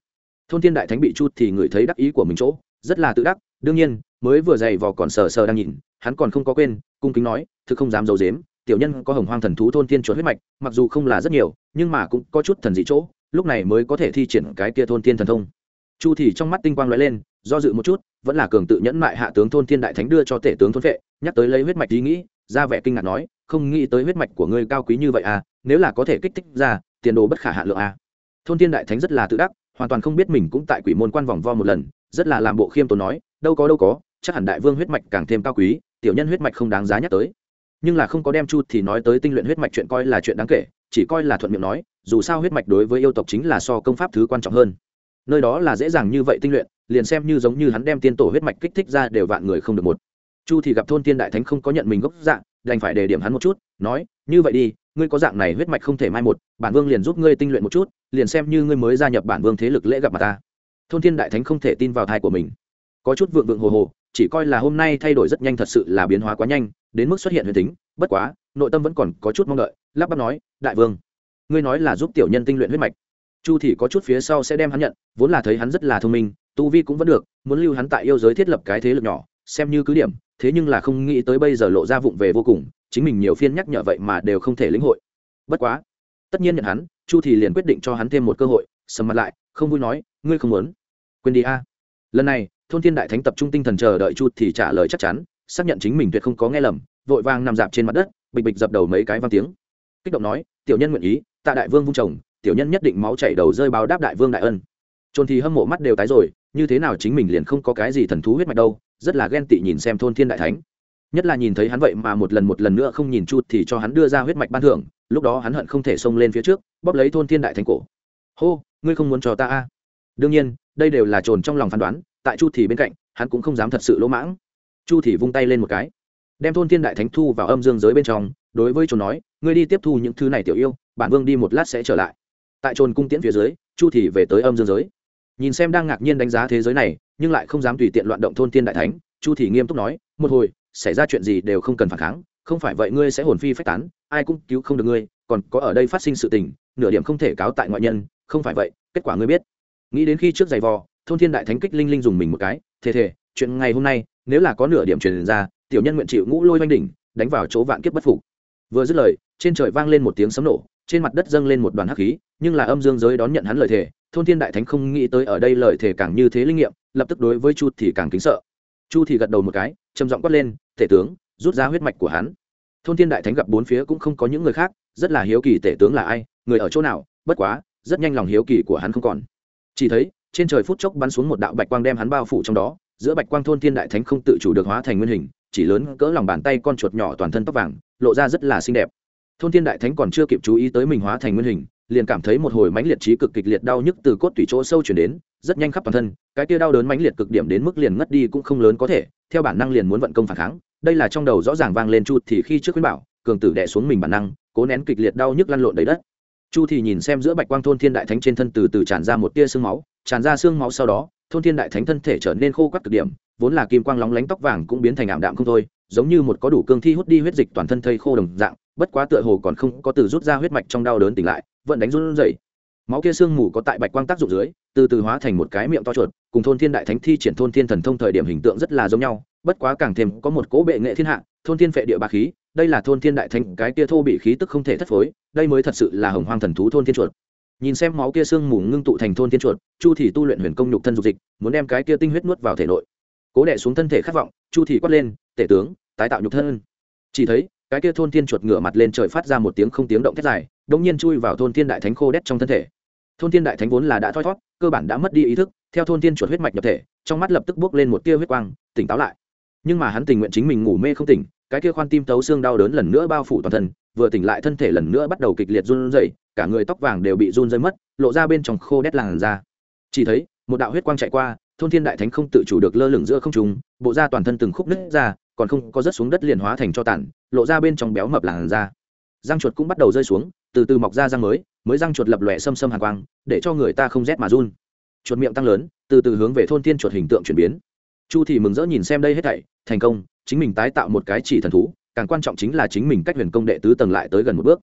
Thôn thiên đại thánh bị chu thì người thấy đắc ý của mình chỗ, rất là tự đắc, đương nhiên, mới vừa dày vò còn sờ sờ đang nhìn, hắn còn không có quên, cung kính nói, thực không dám dầu dếm tiểu nhân có hồng hoang thần thú thôn thiên chuột huyết mạch, mặc dù không là rất nhiều, nhưng mà cũng có chút thần dị chỗ, lúc này mới có thể thi triển cái kia thôn thiên thần thông. Chu thì trong mắt tinh quang lóe lên do dự một chút, vẫn là cường tự nhẫn mại hạ tướng thôn thiên đại thánh đưa cho tể tướng thôn vệ, nhắc tới lấy huyết mạch ý nghĩ, ra vẻ kinh ngạc nói, không nghĩ tới huyết mạch của ngươi cao quý như vậy à nếu là có thể kích thích ra, tiền đồ bất khả hạ lượng à. Thôn thiên đại thánh rất là tự đắc, hoàn toàn không biết mình cũng tại quỷ môn quan vòng vo một lần, rất là làm bộ khiêm tốn nói, đâu có đâu có, chắc hẳn đại vương huyết mạch càng thêm cao quý, tiểu nhân huyết mạch không đáng giá nhắc tới. Nhưng là không có đem chu thì nói tới tinh luyện huyết mạch chuyện coi là chuyện đáng kể, chỉ coi là thuận miệng nói, dù sao huyết mạch đối với yêu tộc chính là so công pháp thứ quan trọng hơn. Nơi đó là dễ dàng như vậy tinh luyện liền xem như giống như hắn đem tiên tổ huyết mạch kích thích ra đều vạn người không được một. Chu thì gặp thôn tiên đại thánh không có nhận mình gốc dạng, đành phải đề điểm hắn một chút, nói, như vậy đi, ngươi có dạng này huyết mạch không thể mai một, bản vương liền giúp ngươi tinh luyện một chút, liền xem như ngươi mới gia nhập bản vương thế lực lễ gặp mặt ta. Thôn Tiên đại thánh không thể tin vào thai của mình. Có chút vượng vượng hồ hồ, chỉ coi là hôm nay thay đổi rất nhanh thật sự là biến hóa quá nhanh, đến mức xuất hiện huyền tính, bất quá, nội tâm vẫn còn có chút mong đợi, lắp bắp nói, đại vương, ngươi nói là giúp tiểu nhân tinh luyện huyết mạch. Chu thì có chút phía sau sẽ đem hắn nhận, vốn là thấy hắn rất là thông minh tu vi cũng vẫn được, muốn lưu hắn tại yêu giới thiết lập cái thế lực nhỏ, xem như cứ điểm, thế nhưng là không nghĩ tới bây giờ lộ ra vụng về vô cùng, chính mình nhiều phiên nhắc nhở vậy mà đều không thể lĩnh hội. Bất quá, tất nhiên nhận hắn, chu thì liền quyết định cho hắn thêm một cơ hội, sầm mặt lại, không vui nói, ngươi không muốn. Quên đi a. Lần này, thôn thiên đại thánh tập trung tinh thần chờ đợi chu thì trả lời chắc chắn, xác nhận chính mình tuyệt không có nghe lầm, vội vàng nằm dạp trên mặt đất, bịch bịch dập đầu mấy cái vang tiếng. Kích động nói, tiểu nhân nguyện ý, tạ đại vương vung chồng, tiểu nhân nhất định máu chảy đầu rơi báo đáp đại vương đại ân. Trôn thì hâm mộ mắt đều tái rồi như thế nào chính mình liền không có cái gì thần thú huyết mạch đâu, rất là ghen tị nhìn xem thôn thiên đại thánh. Nhất là nhìn thấy hắn vậy mà một lần một lần nữa không nhìn chu thì cho hắn đưa ra huyết mạch ban thưởng, lúc đó hắn hận không thể xông lên phía trước, bóp lấy thôn thiên đại thánh cổ. Hô, ngươi không muốn cho ta a? Đương nhiên, đây đều là trồn trong lòng phán đoán, tại chu thì bên cạnh, hắn cũng không dám thật sự lỗ mãng. Chu thì vung tay lên một cái, đem thôn thiên đại thánh thu vào âm dương giới bên trong, đối với trồn nói, ngươi đi tiếp thu những thứ này tiểu yêu, bản vương đi một lát sẽ trở lại. Tại trồn cung tiễn phía dưới, chu thì về tới âm dương giới nhìn xem đang ngạc nhiên đánh giá thế giới này, nhưng lại không dám tùy tiện loạn động thôn thiên đại thánh, chu thì nghiêm túc nói, một hồi, xảy ra chuyện gì đều không cần phản kháng, không phải vậy ngươi sẽ hồn phi phách tán, ai cũng cứu không được ngươi, còn có ở đây phát sinh sự tình, nửa điểm không thể cáo tại ngoại nhân, không phải vậy, kết quả ngươi biết. Nghĩ đến khi trước giày vò, thôn thiên đại thánh kích linh linh dùng mình một cái, thề thề, chuyện ngày hôm nay, nếu là có nửa điểm truyền ra, tiểu nhân nguyện chịu ngũ lôi oanh đỉnh, đánh vào chỗ vạn kiếp bất phục. Vừa dứt lời, trên trời vang lên một tiếng sấm nổ, trên mặt đất dâng lên một đoàn hắc khí, nhưng là âm dương giới đón nhận hắn lời thề thôn thiên đại thánh không nghĩ tới ở đây lời thể càng như thế linh nghiệm, lập tức đối với chu thì càng kính sợ. Chu thì gật đầu một cái, trầm giọng quát lên thể tướng, rút ra huyết mạch của hắn. Thôn thiên đại thánh gặp bốn phía cũng không có những người khác, rất là hiếu kỳ tể tướng là ai, người ở chỗ nào, bất quá, rất nhanh lòng hiếu kỳ của hắn không còn. Chỉ thấy, trên trời phút chốc bắn xuống một đạo bạch quang đem hắn bao phủ trong đó, giữa bạch quang thôn thiên đại thánh không tự chủ được hóa thành nguyên hình, chỉ lớn cỡ lòng bàn tay con chuột nhỏ toàn thân tóc vàng, lộ ra rất là xinh đẹp. Thôn thiên đại thánh còn chưa kịp chú ý tới mình hóa thành nguyên hình liền cảm thấy một hồi mãnh liệt trí cực kịch liệt đau nhức từ cốt tủy chỗ sâu chuyển đến, rất nhanh khắp toàn thân, cái kia đau đớn mãnh liệt cực điểm đến mức liền ngất đi cũng không lớn có thể, theo bản năng liền muốn vận công phản kháng, đây là trong đầu rõ ràng vang lên chu thì khi trước khuyến bảo, cường tử đè xuống mình bản năng, cố nén kịch liệt đau nhức lăn lộn đầy đất. Chu thì nhìn xem giữa bạch quang thôn thiên đại thánh trên thân từ từ tràn ra một tia xương máu, tràn ra xương máu sau đó, thôn thiên đại thánh thân thể trở nên khô quắt cực điểm, vốn là kim quang lóng lánh tóc vàng cũng biến thành ảm đạm không thôi, giống như một có đủ cương thi hút đi huyết dịch toàn thân thây khô đồng dạng, bất quá tựa hồ còn không có từ rút ra huyết mạch trong đau đớn tỉnh lại vẫn đánh run rẩy. Máu kia xương mù có tại bạch quang tác dụng dưới, từ từ hóa thành một cái miệng to chuột, cùng thôn thiên đại thánh thi triển thôn thiên thần thông thời điểm hình tượng rất là giống nhau, bất quá càng thêm có một cỗ bệ nghệ thiên hạ, thôn thiên phệ địa ba khí, đây là thôn thiên đại thánh, cái kia thô bị khí tức không thể thất phối, đây mới thật sự là hồng hoang thần thú thôn thiên chuột. Nhìn xem máu kia xương mù ngưng tụ thành thôn thiên chuột, chu thì tu luyện huyền công nhục thân dục dịch, muốn đem cái kia tinh huyết nuốt vào thể nội. Cố đệ xuống thân thể khát vọng, chu thì quát lên, tể tướng, tái tạo nhục thân. Chỉ thấy, cái kia thôn thiên chuột ngửa mặt lên trời phát ra một tiếng không tiếng động thét dài đông nhiên chui vào thôn thiên đại thánh khô đét trong thân thể. Thôn thiên đại thánh vốn là đã thoi thót cơ bản đã mất đi ý thức, theo thôn thiên chuột huyết mạch nhập thể, trong mắt lập tức bước lên một tia huyết quang, tỉnh táo lại. Nhưng mà hắn tình nguyện chính mình ngủ mê không tỉnh, cái kia khoan tim tấu xương đau đớn lần nữa bao phủ toàn thân, vừa tỉnh lại thân thể lần nữa bắt đầu kịch liệt run rẩy, cả người tóc vàng đều bị run rơi mất, lộ ra bên trong khô đét làn ra chỉ thấy, một đạo huyết quang chạy qua, thôn thiên đại thánh không tự chủ được lơ lửng giữa không trung, bộ da toàn thân từng khúc nứt ra, còn không có rớt xuống đất liền hóa thành cho tàn, lộ ra bên trong béo mập làn da răng chuột cũng bắt đầu rơi xuống, từ từ mọc ra răng mới mới răng chuột lập lòe xâm xâm hàn quang, để cho người ta không rét mà run. Chuột miệng tăng lớn, từ từ hướng về thôn thiên chuột hình tượng chuyển biến. Chu thì mừng rỡ nhìn xem đây hết thảy, thành công, chính mình tái tạo một cái chỉ thần thú, càng quan trọng chính là chính mình cách huyền công đệ tứ tầng lại tới gần một bước.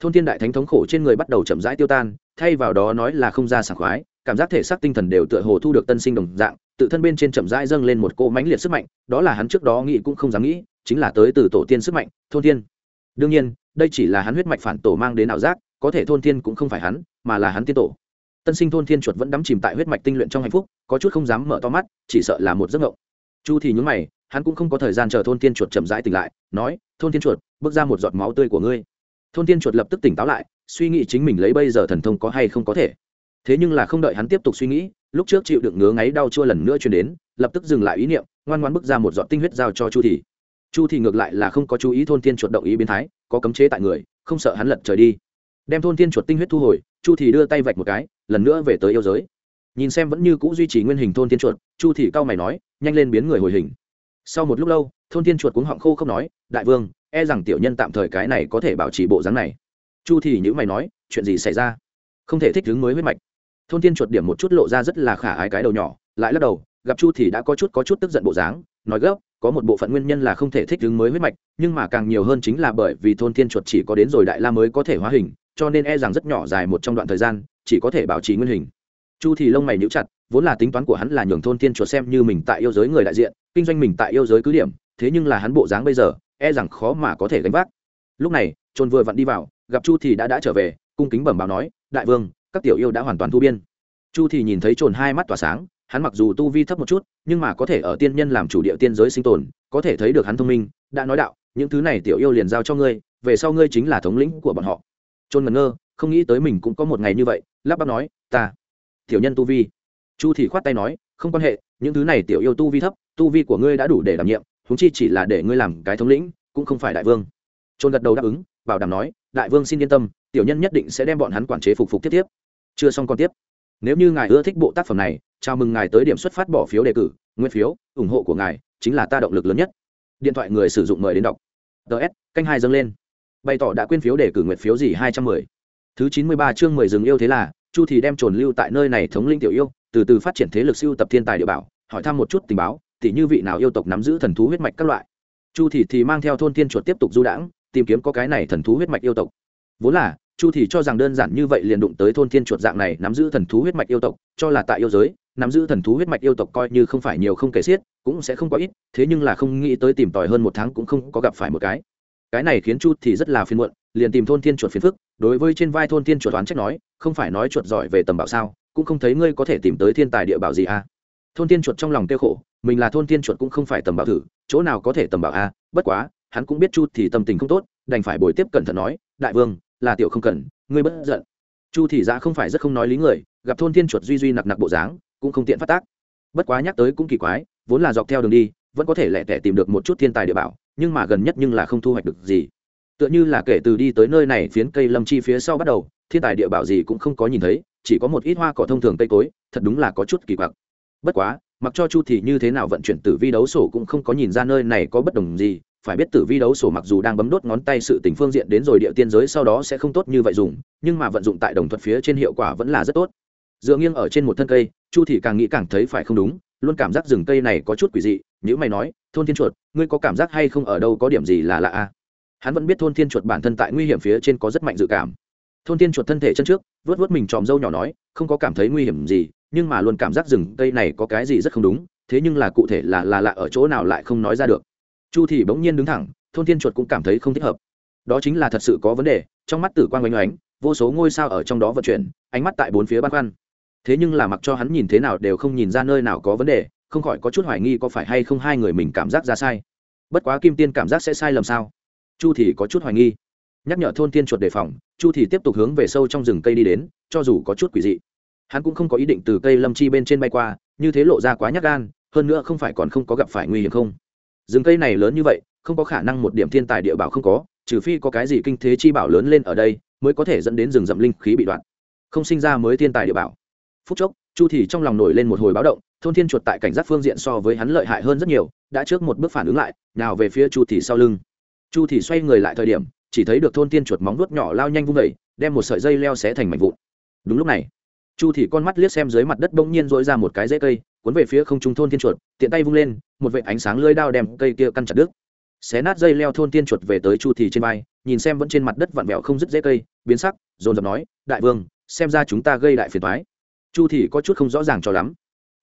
Thôn thiên đại thánh thống khổ trên người bắt đầu chậm rãi tiêu tan, thay vào đó nói là không ra sảng khoái, cảm giác thể xác tinh thần đều tựa hồ thu được tân sinh đồng dạng, tự thân bên trên chậm rãi dâng lên một cỗ mãnh liệt sức mạnh, đó là hắn trước đó nghĩ cũng không dám nghĩ, chính là tới từ tổ tiên sức mạnh, thôn thiên. Đương nhiên đây chỉ là hắn huyết mạch phản tổ mang đến ảo giác, có thể thôn thiên cũng không phải hắn, mà là hắn tiên tổ. Tân sinh thôn thiên chuột vẫn đắm chìm tại huyết mạch tinh luyện trong hạnh phúc, có chút không dám mở to mắt, chỉ sợ là một giấc ngộng chu thì nhún mày, hắn cũng không có thời gian chờ thôn thiên chuột chậm rãi tỉnh lại, nói, thôn thiên chuột, bước ra một giọt máu tươi của ngươi. Thôn thiên chuột lập tức tỉnh táo lại, suy nghĩ chính mình lấy bây giờ thần thông có hay không có thể. Thế nhưng là không đợi hắn tiếp tục suy nghĩ, lúc trước chịu đựng ngứa ngáy đau chua lần nữa truyền đến, lập tức dừng lại ý niệm, ngoan ngoan bước ra một giọt tinh huyết giao cho chu thì chu thì ngược lại là không có chú ý thôn thiên chuột động ý biến thái, có cấm chế tại người, không sợ hắn lật trời đi. Đem thôn thiên chuột tinh huyết thu hồi, chu thì đưa tay vạch một cái, lần nữa về tới yêu giới. Nhìn xem vẫn như cũ duy trì nguyên hình thôn thiên chuột, chu thì cao mày nói, nhanh lên biến người hồi hình. Sau một lúc lâu, thôn thiên chuột cuống họng khô không nói, đại vương e rằng tiểu nhân tạm thời cái này có thể bảo trì bộ dáng này. Chu thì nhữ mày nói, chuyện gì xảy ra? Không thể thích ứng mới huyết mạch. Thôn thiên chuột điểm một chút lộ ra rất là khả ái cái đầu nhỏ, lại lắc đầu, gặp chu thì đã có chút có chút tức giận bộ dáng, nói gấp có một bộ phận nguyên nhân là không thể thích ứng mới huyết mạch, nhưng mà càng nhiều hơn chính là bởi vì thôn thiên chuột chỉ có đến rồi đại la mới có thể hóa hình, cho nên e rằng rất nhỏ dài một trong đoạn thời gian, chỉ có thể bảo trì nguyên hình. Chu thì lông mày nhíu chặt, vốn là tính toán của hắn là nhường thôn thiên chuột xem như mình tại yêu giới người đại diện, kinh doanh mình tại yêu giới cứ điểm, thế nhưng là hắn bộ dáng bây giờ e rằng khó mà có thể gánh vác. Lúc này trôn vừa vặn đi vào, gặp chu thì đã đã trở về, cung kính bẩm báo nói, đại vương, các tiểu yêu đã hoàn toàn thu biên. Chu thì nhìn thấy trồn hai mắt tỏa sáng hắn mặc dù tu vi thấp một chút, nhưng mà có thể ở tiên nhân làm chủ địa tiên giới sinh tồn, có thể thấy được hắn thông minh, đã nói đạo, những thứ này tiểu yêu liền giao cho ngươi, về sau ngươi chính là thống lĩnh của bọn họ. Trôn ngẩn ngơ, không nghĩ tới mình cũng có một ngày như vậy, lắp bắp nói, ta, tiểu nhân tu vi. Chu thì khoát tay nói, không quan hệ, những thứ này tiểu yêu tu vi thấp, tu vi của ngươi đã đủ để đảm nhiệm chúng chi chỉ là để ngươi làm cái thống lĩnh, cũng không phải đại vương. Trôn gật đầu đáp ứng, bảo đảm nói, đại vương xin yên tâm, tiểu nhân nhất định sẽ đem bọn hắn quản chế phục phục tiếp tiếp. Chưa xong còn tiếp nếu như ngài ưa thích bộ tác phẩm này, chào mừng ngài tới điểm xuất phát bỏ phiếu đề cử, nguyên phiếu, ủng hộ của ngài chính là ta động lực lớn nhất. Điện thoại người sử dụng mời đến đọc. Ts canh hai dâng lên. Bày tỏ đã quyên phiếu đề cử nguyện phiếu gì hai trăm mười. Thứ chín mươi ba chương mười dừng yêu thế là, chu thì đem trồn lưu tại nơi này thống linh tiểu yêu, từ từ phát triển thế lực siêu tập thiên tài địa bảo, hỏi thăm một chút tình báo, tỉ như vị nào yêu tộc nắm giữ thần thú huyết mạch các loại. Chu thì thì mang theo thôn thiên chuột tiếp tục du đãng, tìm kiếm có cái này thần thú huyết mạch yêu tộc. Vốn là chu thì cho rằng đơn giản như vậy liền đụng tới thôn thiên chuột dạng này nắm giữ thần thú huyết mạch yêu tộc, cho là tại yêu giới, nắm giữ thần thú huyết mạch yêu tộc coi như không phải nhiều không kể xiết, cũng sẽ không có ít, thế nhưng là không nghĩ tới tìm tòi hơn một tháng cũng không có gặp phải một cái cái này khiến chu thì rất là phiền muộn, liền tìm thôn thiên chuột phiền phức, đối với trên vai thôn thiên chuột toán trách nói, không phải nói chuột giỏi về tầm bảo sao, cũng không thấy ngươi có thể tìm tới thiên tài địa bảo gì à thôn thiên chuột trong lòng tiêu khổ, mình là thôn thiên chuột cũng không phải tầm bảo thử, chỗ nào có thể tầm bảo a à? bất quá, hắn cũng biết chu thì tâm tình không tốt, đành phải bồi tiếp cẩn thận nói, đại vương là tiểu không cần, ngươi bất giận. Chu thị giã không phải rất không nói lý người, gặp thôn thiên chuột duy duy nặc nặc bộ dáng, cũng không tiện phát tác. Bất quá nhắc tới cũng kỳ quái, vốn là dọc theo đường đi, vẫn có thể lẻ tẻ tìm được một chút thiên tài địa bảo, nhưng mà gần nhất nhưng là không thu hoạch được gì. Tựa như là kể từ đi tới nơi này phiến cây lâm chi phía sau bắt đầu, thiên tài địa bảo gì cũng không có nhìn thấy, chỉ có một ít hoa cỏ thông thường cây cối, thật đúng là có chút kỳ quặc. Bất quá, mặc cho chu thì như thế nào vận chuyển tử vi đấu sổ cũng không có nhìn ra nơi này có bất đồng gì phải biết tử vi đấu sổ mặc dù đang bấm đốt ngón tay sự tình phương diện đến rồi địa tiên giới sau đó sẽ không tốt như vậy dùng, nhưng mà vận dụng tại đồng thuật phía trên hiệu quả vẫn là rất tốt. Dựa nghiêng ở trên một thân cây, chu thì càng nghĩ càng thấy phải không đúng, luôn cảm giác rừng cây này có chút quỷ dị, nếu mày nói, thôn thiên chuột, ngươi có cảm giác hay không ở đâu có điểm gì là lạ a hắn vẫn biết thôn thiên chuột bản thân tại nguy hiểm phía trên có rất mạnh dự cảm. Thôn thiên chuột thân thể chân trước vớt vớt mình tròm dâu nhỏ nói, không có cảm thấy nguy hiểm gì, nhưng mà luôn cảm giác rừng cây này có cái gì rất không đúng, thế nhưng là cụ thể là là lạ ở chỗ nào lại không nói ra được chu thì bỗng nhiên đứng thẳng, thôn thiên chuột cũng cảm thấy không thích hợp. Đó chính là thật sự có vấn đề, trong mắt tử quan oanh oánh, vô số ngôi sao ở trong đó vận chuyển, ánh mắt tại bốn phía băn khoăn. Thế nhưng là mặc cho hắn nhìn thế nào đều không nhìn ra nơi nào có vấn đề, không khỏi có chút hoài nghi có phải hay không hai người mình cảm giác ra sai. Bất quá kim tiên cảm giác sẽ sai lầm sao? Chu thì có chút hoài nghi. Nhắc nhở thôn tiên chuột đề phòng, chu thì tiếp tục hướng về sâu trong rừng cây đi đến, cho dù có chút quỷ dị. Hắn cũng không có ý định từ cây lâm chi bên trên bay qua, như thế lộ ra quá nhát gan, hơn nữa không phải còn không có gặp phải nguy hiểm không? Rừng cây này lớn như vậy, không có khả năng một điểm thiên tài địa bảo không có, trừ phi có cái gì kinh thế chi bảo lớn lên ở đây, mới có thể dẫn đến rừng rậm linh khí bị đoạn. Không sinh ra mới thiên tài địa bảo. Phút chốc, chu thì trong lòng nổi lên một hồi báo động, thôn thiên chuột tại cảnh giác phương diện so với hắn lợi hại hơn rất nhiều, đã trước một bước phản ứng lại, nào về phía chu thì sau lưng. Chu thì xoay người lại thời điểm, chỉ thấy được thôn thiên chuột móng vuốt nhỏ lao nhanh vung vẩy đem một sợi dây leo xé thành mảnh vụn. Đúng lúc này, chu thì con mắt liếc xem dưới mặt đất bỗng nhiên dỗi ra một cái rễ cây cuốn về phía không trung thôn thiên chuột, tiện tay vung lên, một vệ ánh sáng lưỡi đao đem cây kia căn chặt đứt. Xé nát dây leo thôn thiên chuột về tới chu thì trên vai, nhìn xem vẫn trên mặt đất vặn vẹo không dứt dễ cây, biến sắc, dồn dập nói, đại vương, xem ra chúng ta gây đại phiền toái. Chu thì có chút không rõ ràng cho lắm.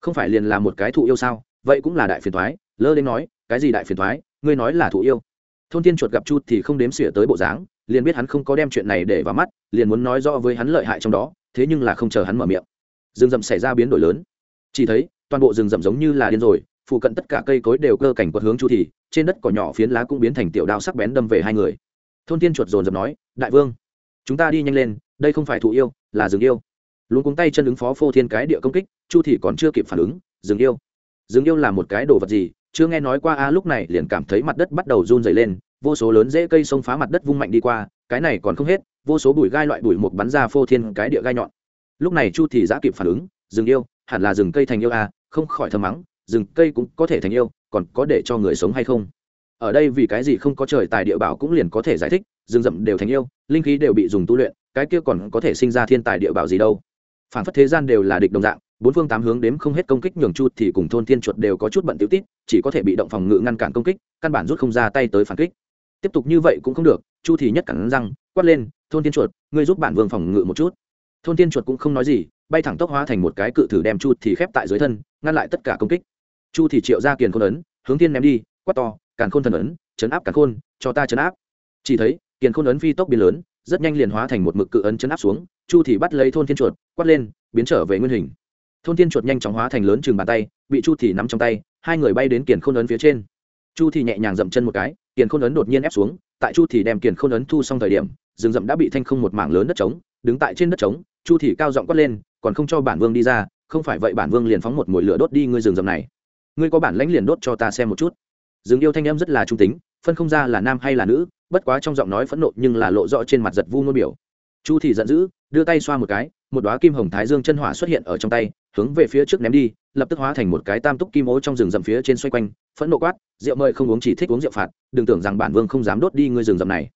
Không phải liền là một cái thụ yêu sao? Vậy cũng là đại phiền toái. Lơ đến nói, cái gì đại phiền toái? Ngươi nói là thụ yêu. Thôn thiên chuột gặp chu thì không đếm xỉa tới bộ dáng, liền biết hắn không có đem chuyện này để vào mắt, liền muốn nói rõ với hắn lợi hại trong đó, thế nhưng là không chờ hắn mở miệng. Rừng rậm xảy ra biến đổi lớn. Chỉ thấy toàn bộ rừng rậm giống như là điên rồi, phụ cận tất cả cây cối đều cơ cảnh quật hướng chu thì, trên đất cỏ nhỏ phiến lá cũng biến thành tiểu đao sắc bén đâm về hai người. Thôn thiên chuột dồn dập nói, đại vương, chúng ta đi nhanh lên, đây không phải thụ yêu, là rừng yêu. Luôn cuống tay chân ứng phó phô thiên cái địa công kích, chu thì còn chưa kịp phản ứng, rừng yêu rừng yêu là một cái đồ vật gì? Chưa nghe nói qua a, lúc này liền cảm thấy mặt đất bắt đầu run rẩy lên, vô số lớn dễ cây xông phá mặt đất vung mạnh đi qua, cái này còn không hết, vô số bụi gai loại bụi mục bắn ra phô thiên cái địa gai nhọn. Lúc này chu thì giã kịp phản ứng, rừng yêu, hẳn là rừng cây thành yêu a không khỏi thầm mắng, rừng cây cũng có thể thành yêu, còn có để cho người sống hay không? Ở đây vì cái gì không có trời tài địa bảo cũng liền có thể giải thích, rừng rậm đều thành yêu, linh khí đều bị dùng tu luyện, cái kia còn có thể sinh ra thiên tài địa bảo gì đâu? Phản phất thế gian đều là địch đồng dạng, bốn phương tám hướng đếm không hết công kích nhường chu thì cùng thôn thiên chuột đều có chút bận tiểu tít, chỉ có thể bị động phòng ngự ngăn cản công kích, căn bản rút không ra tay tới phản kích. Tiếp tục như vậy cũng không được, chu thì nhất cẳng răng, quát lên, thôn thiên chuột, ngươi giúp bản vương phòng ngự một chút. Thôn thiên chuột cũng không nói gì bay thẳng tốc hóa thành một cái cự thử đem chu thì khép tại dưới thân, ngăn lại tất cả công kích. Chu thì triệu ra kiền khôn ấn, hướng thiên ném đi, quát to, càn khôn thần ấn, chấn áp càn khôn, cho ta chấn áp. Chỉ thấy, kiền khôn ấn phi tốc biến lớn, rất nhanh liền hóa thành một mực cự ấn chấn áp xuống, chu thì bắt lấy thôn thiên chuột, quát lên, biến trở về nguyên hình. Thôn thiên chuột nhanh chóng hóa thành lớn chừng bàn tay, bị chu thì nắm trong tay, hai người bay đến kiền khôn ấn phía trên. Chu thì nhẹ nhàng dậm chân một cái, kiền khôn ấn đột nhiên ép xuống, tại chu thì đem kiền khôn ấn thu xong thời điểm, rừng rậm đã bị thanh không một mảng lớn đất trống, đứng tại trên đất trống, chu thì cao giọng quát lên còn không cho bản vương đi ra, không phải vậy bản vương liền phóng một mồi lửa đốt đi ngươi rừng rậm này. Ngươi có bản lãnh liền đốt cho ta xem một chút. Rừng yêu thanh em rất là trung tính, phân không ra là nam hay là nữ, bất quá trong giọng nói phẫn nộ nhưng là lộ rõ trên mặt giật vu ngôn biểu. Chu thì giận dữ, đưa tay xoa một cái, một đóa kim hồng thái dương chân hỏa xuất hiện ở trong tay, hướng về phía trước ném đi, lập tức hóa thành một cái tam túc kim ố trong rừng rậm phía trên xoay quanh, phẫn nộ quát, rượu mời không uống chỉ thích uống rượu phạt, đừng tưởng rằng bản vương không dám đốt đi ngươi rừng rậm này.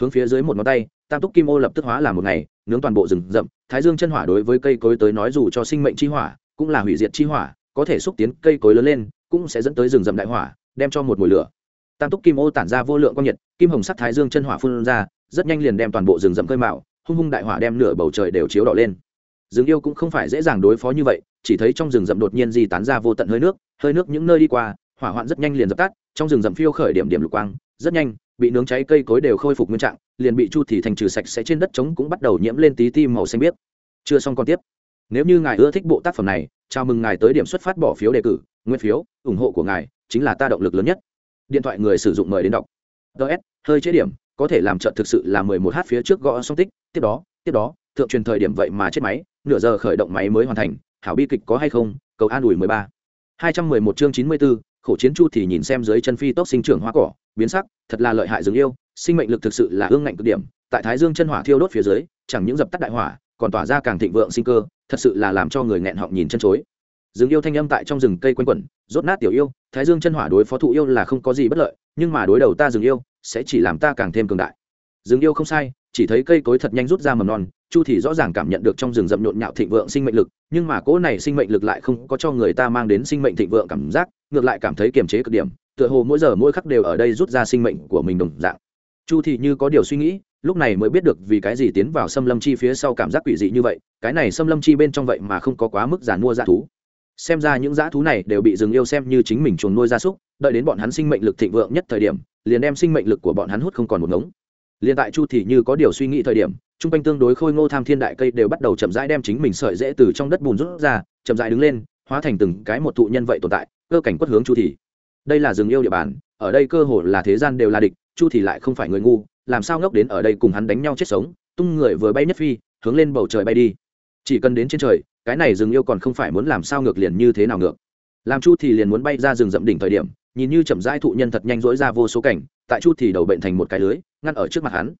Hướng phía dưới một ngón tay tam túc kim ô lập tức hóa làm một ngày, nướng toàn bộ rừng rậm, thái dương chân hỏa đối với cây cối tới nói dù cho sinh mệnh chi hỏa, cũng là hủy diệt chi hỏa, có thể xúc tiến cây cối lớn lên, cũng sẽ dẫn tới rừng rậm đại hỏa, đem cho một mùi lửa. Tam túc kim ô tản ra vô lượng quang nhiệt, kim hồng sắc thái dương chân hỏa phun ra, rất nhanh liền đem toàn bộ rừng rậm cơi mạo, hung hung đại hỏa đem nửa bầu trời đều chiếu đỏ lên. Rừng yêu cũng không phải dễ dàng đối phó như vậy, chỉ thấy trong rừng rậm đột nhiên di tán ra vô tận hơi nước hơi nước những nơi đi qua, hỏa hoạn rất nhanh liền dập tắt, trong rừng rậm phiêu khởi điểm điểm lục quang, rất nhanh bị nướng cháy cây cối đều khôi phục nguyên trạng, liền bị chu thì thành trừ sạch sẽ trên đất trống cũng bắt đầu nhiễm lên tí tim màu xanh biếc. Chưa xong còn tiếp. Nếu như ngài ưa thích bộ tác phẩm này, chào mừng ngài tới điểm xuất phát bỏ phiếu đề cử, nguyên phiếu, ủng hộ của ngài chính là ta động lực lớn nhất. Điện thoại người sử dụng mời đến đọc. Ts hơi chế điểm, có thể làm trận thực sự là mười một h phía trước gõ song tích, tiếp đó tiếp đó, thượng truyền thời điểm vậy mà chết máy, nửa giờ khởi động máy mới hoàn thành, hảo bi kịch có hay không, cầu an ủi mười ba. Hai trăm mười một chương chín mươi bốn khổ chiến chu thì nhìn xem dưới chân phi tốc sinh trưởng hoa cỏ, biến sắc, thật là lợi hại dường yêu, sinh mệnh lực thực sự là hương ngạnh cực điểm. Tại thái dương chân hỏa thiêu đốt phía dưới, chẳng những dập tắt đại hỏa, còn tỏa ra càng thịnh vượng sinh cơ, thật sự là làm cho người nghẹn họng nhìn chân chối. Dường yêu thanh âm tại trong rừng cây quanh quẩn, rốt nát tiểu yêu, thái dương chân hỏa đối phó thụ yêu là không có gì bất lợi, nhưng mà đối đầu ta dường yêu, sẽ chỉ làm ta càng thêm cường đại. Dường yêu không sai chỉ thấy cây cối thật nhanh rút ra mầm non, chu thì rõ ràng cảm nhận được trong rừng rậm nhộn nhạo thịnh vượng sinh mệnh lực, nhưng mà cỗ này sinh mệnh lực lại không có cho người ta mang đến sinh mệnh thịnh vượng cảm giác, ngược lại cảm thấy kiềm chế cực điểm, tựa hồ mỗi giờ mỗi khắc đều ở đây rút ra sinh mệnh của mình đồng dạng. Chu thì như có điều suy nghĩ, lúc này mới biết được vì cái gì tiến vào xâm lâm chi phía sau cảm giác quỷ dị như vậy, cái này xâm lâm chi bên trong vậy mà không có quá mức giàn mua dã thú. Xem ra những dã thú này đều bị rừng yêu xem như chính mình chuồn nuôi gia súc, đợi đến bọn hắn sinh mệnh lực thịnh vượng nhất thời điểm, liền đem sinh mệnh lực của bọn hắn hút không còn một ngống liền tại chu thì như có điều suy nghĩ thời điểm, trung quanh tương đối khôi ngô tham thiên đại cây đều bắt đầu chậm rãi đem chính mình sợi rễ từ trong đất bùn rút ra, chậm rãi đứng lên, hóa thành từng cái một thụ nhân vậy tồn tại, cơ cảnh quất hướng chu thì đây là rừng yêu địa bàn, ở đây cơ hồ là thế gian đều là địch, chu thì lại không phải người ngu, làm sao ngốc đến ở đây cùng hắn đánh nhau chết sống, tung người vừa bay nhất phi, hướng lên bầu trời bay đi. Chỉ cần đến trên trời, cái này rừng yêu còn không phải muốn làm sao ngược liền như thế nào ngược. Làm chu thì liền muốn bay ra rừng rậm đỉnh thời điểm, nhìn như chậm rãi thụ nhân thật nhanh dỗi ra vô số cảnh tại chu thì đầu bệnh thành một cái lưới, ngăn ở trước mặt hắn.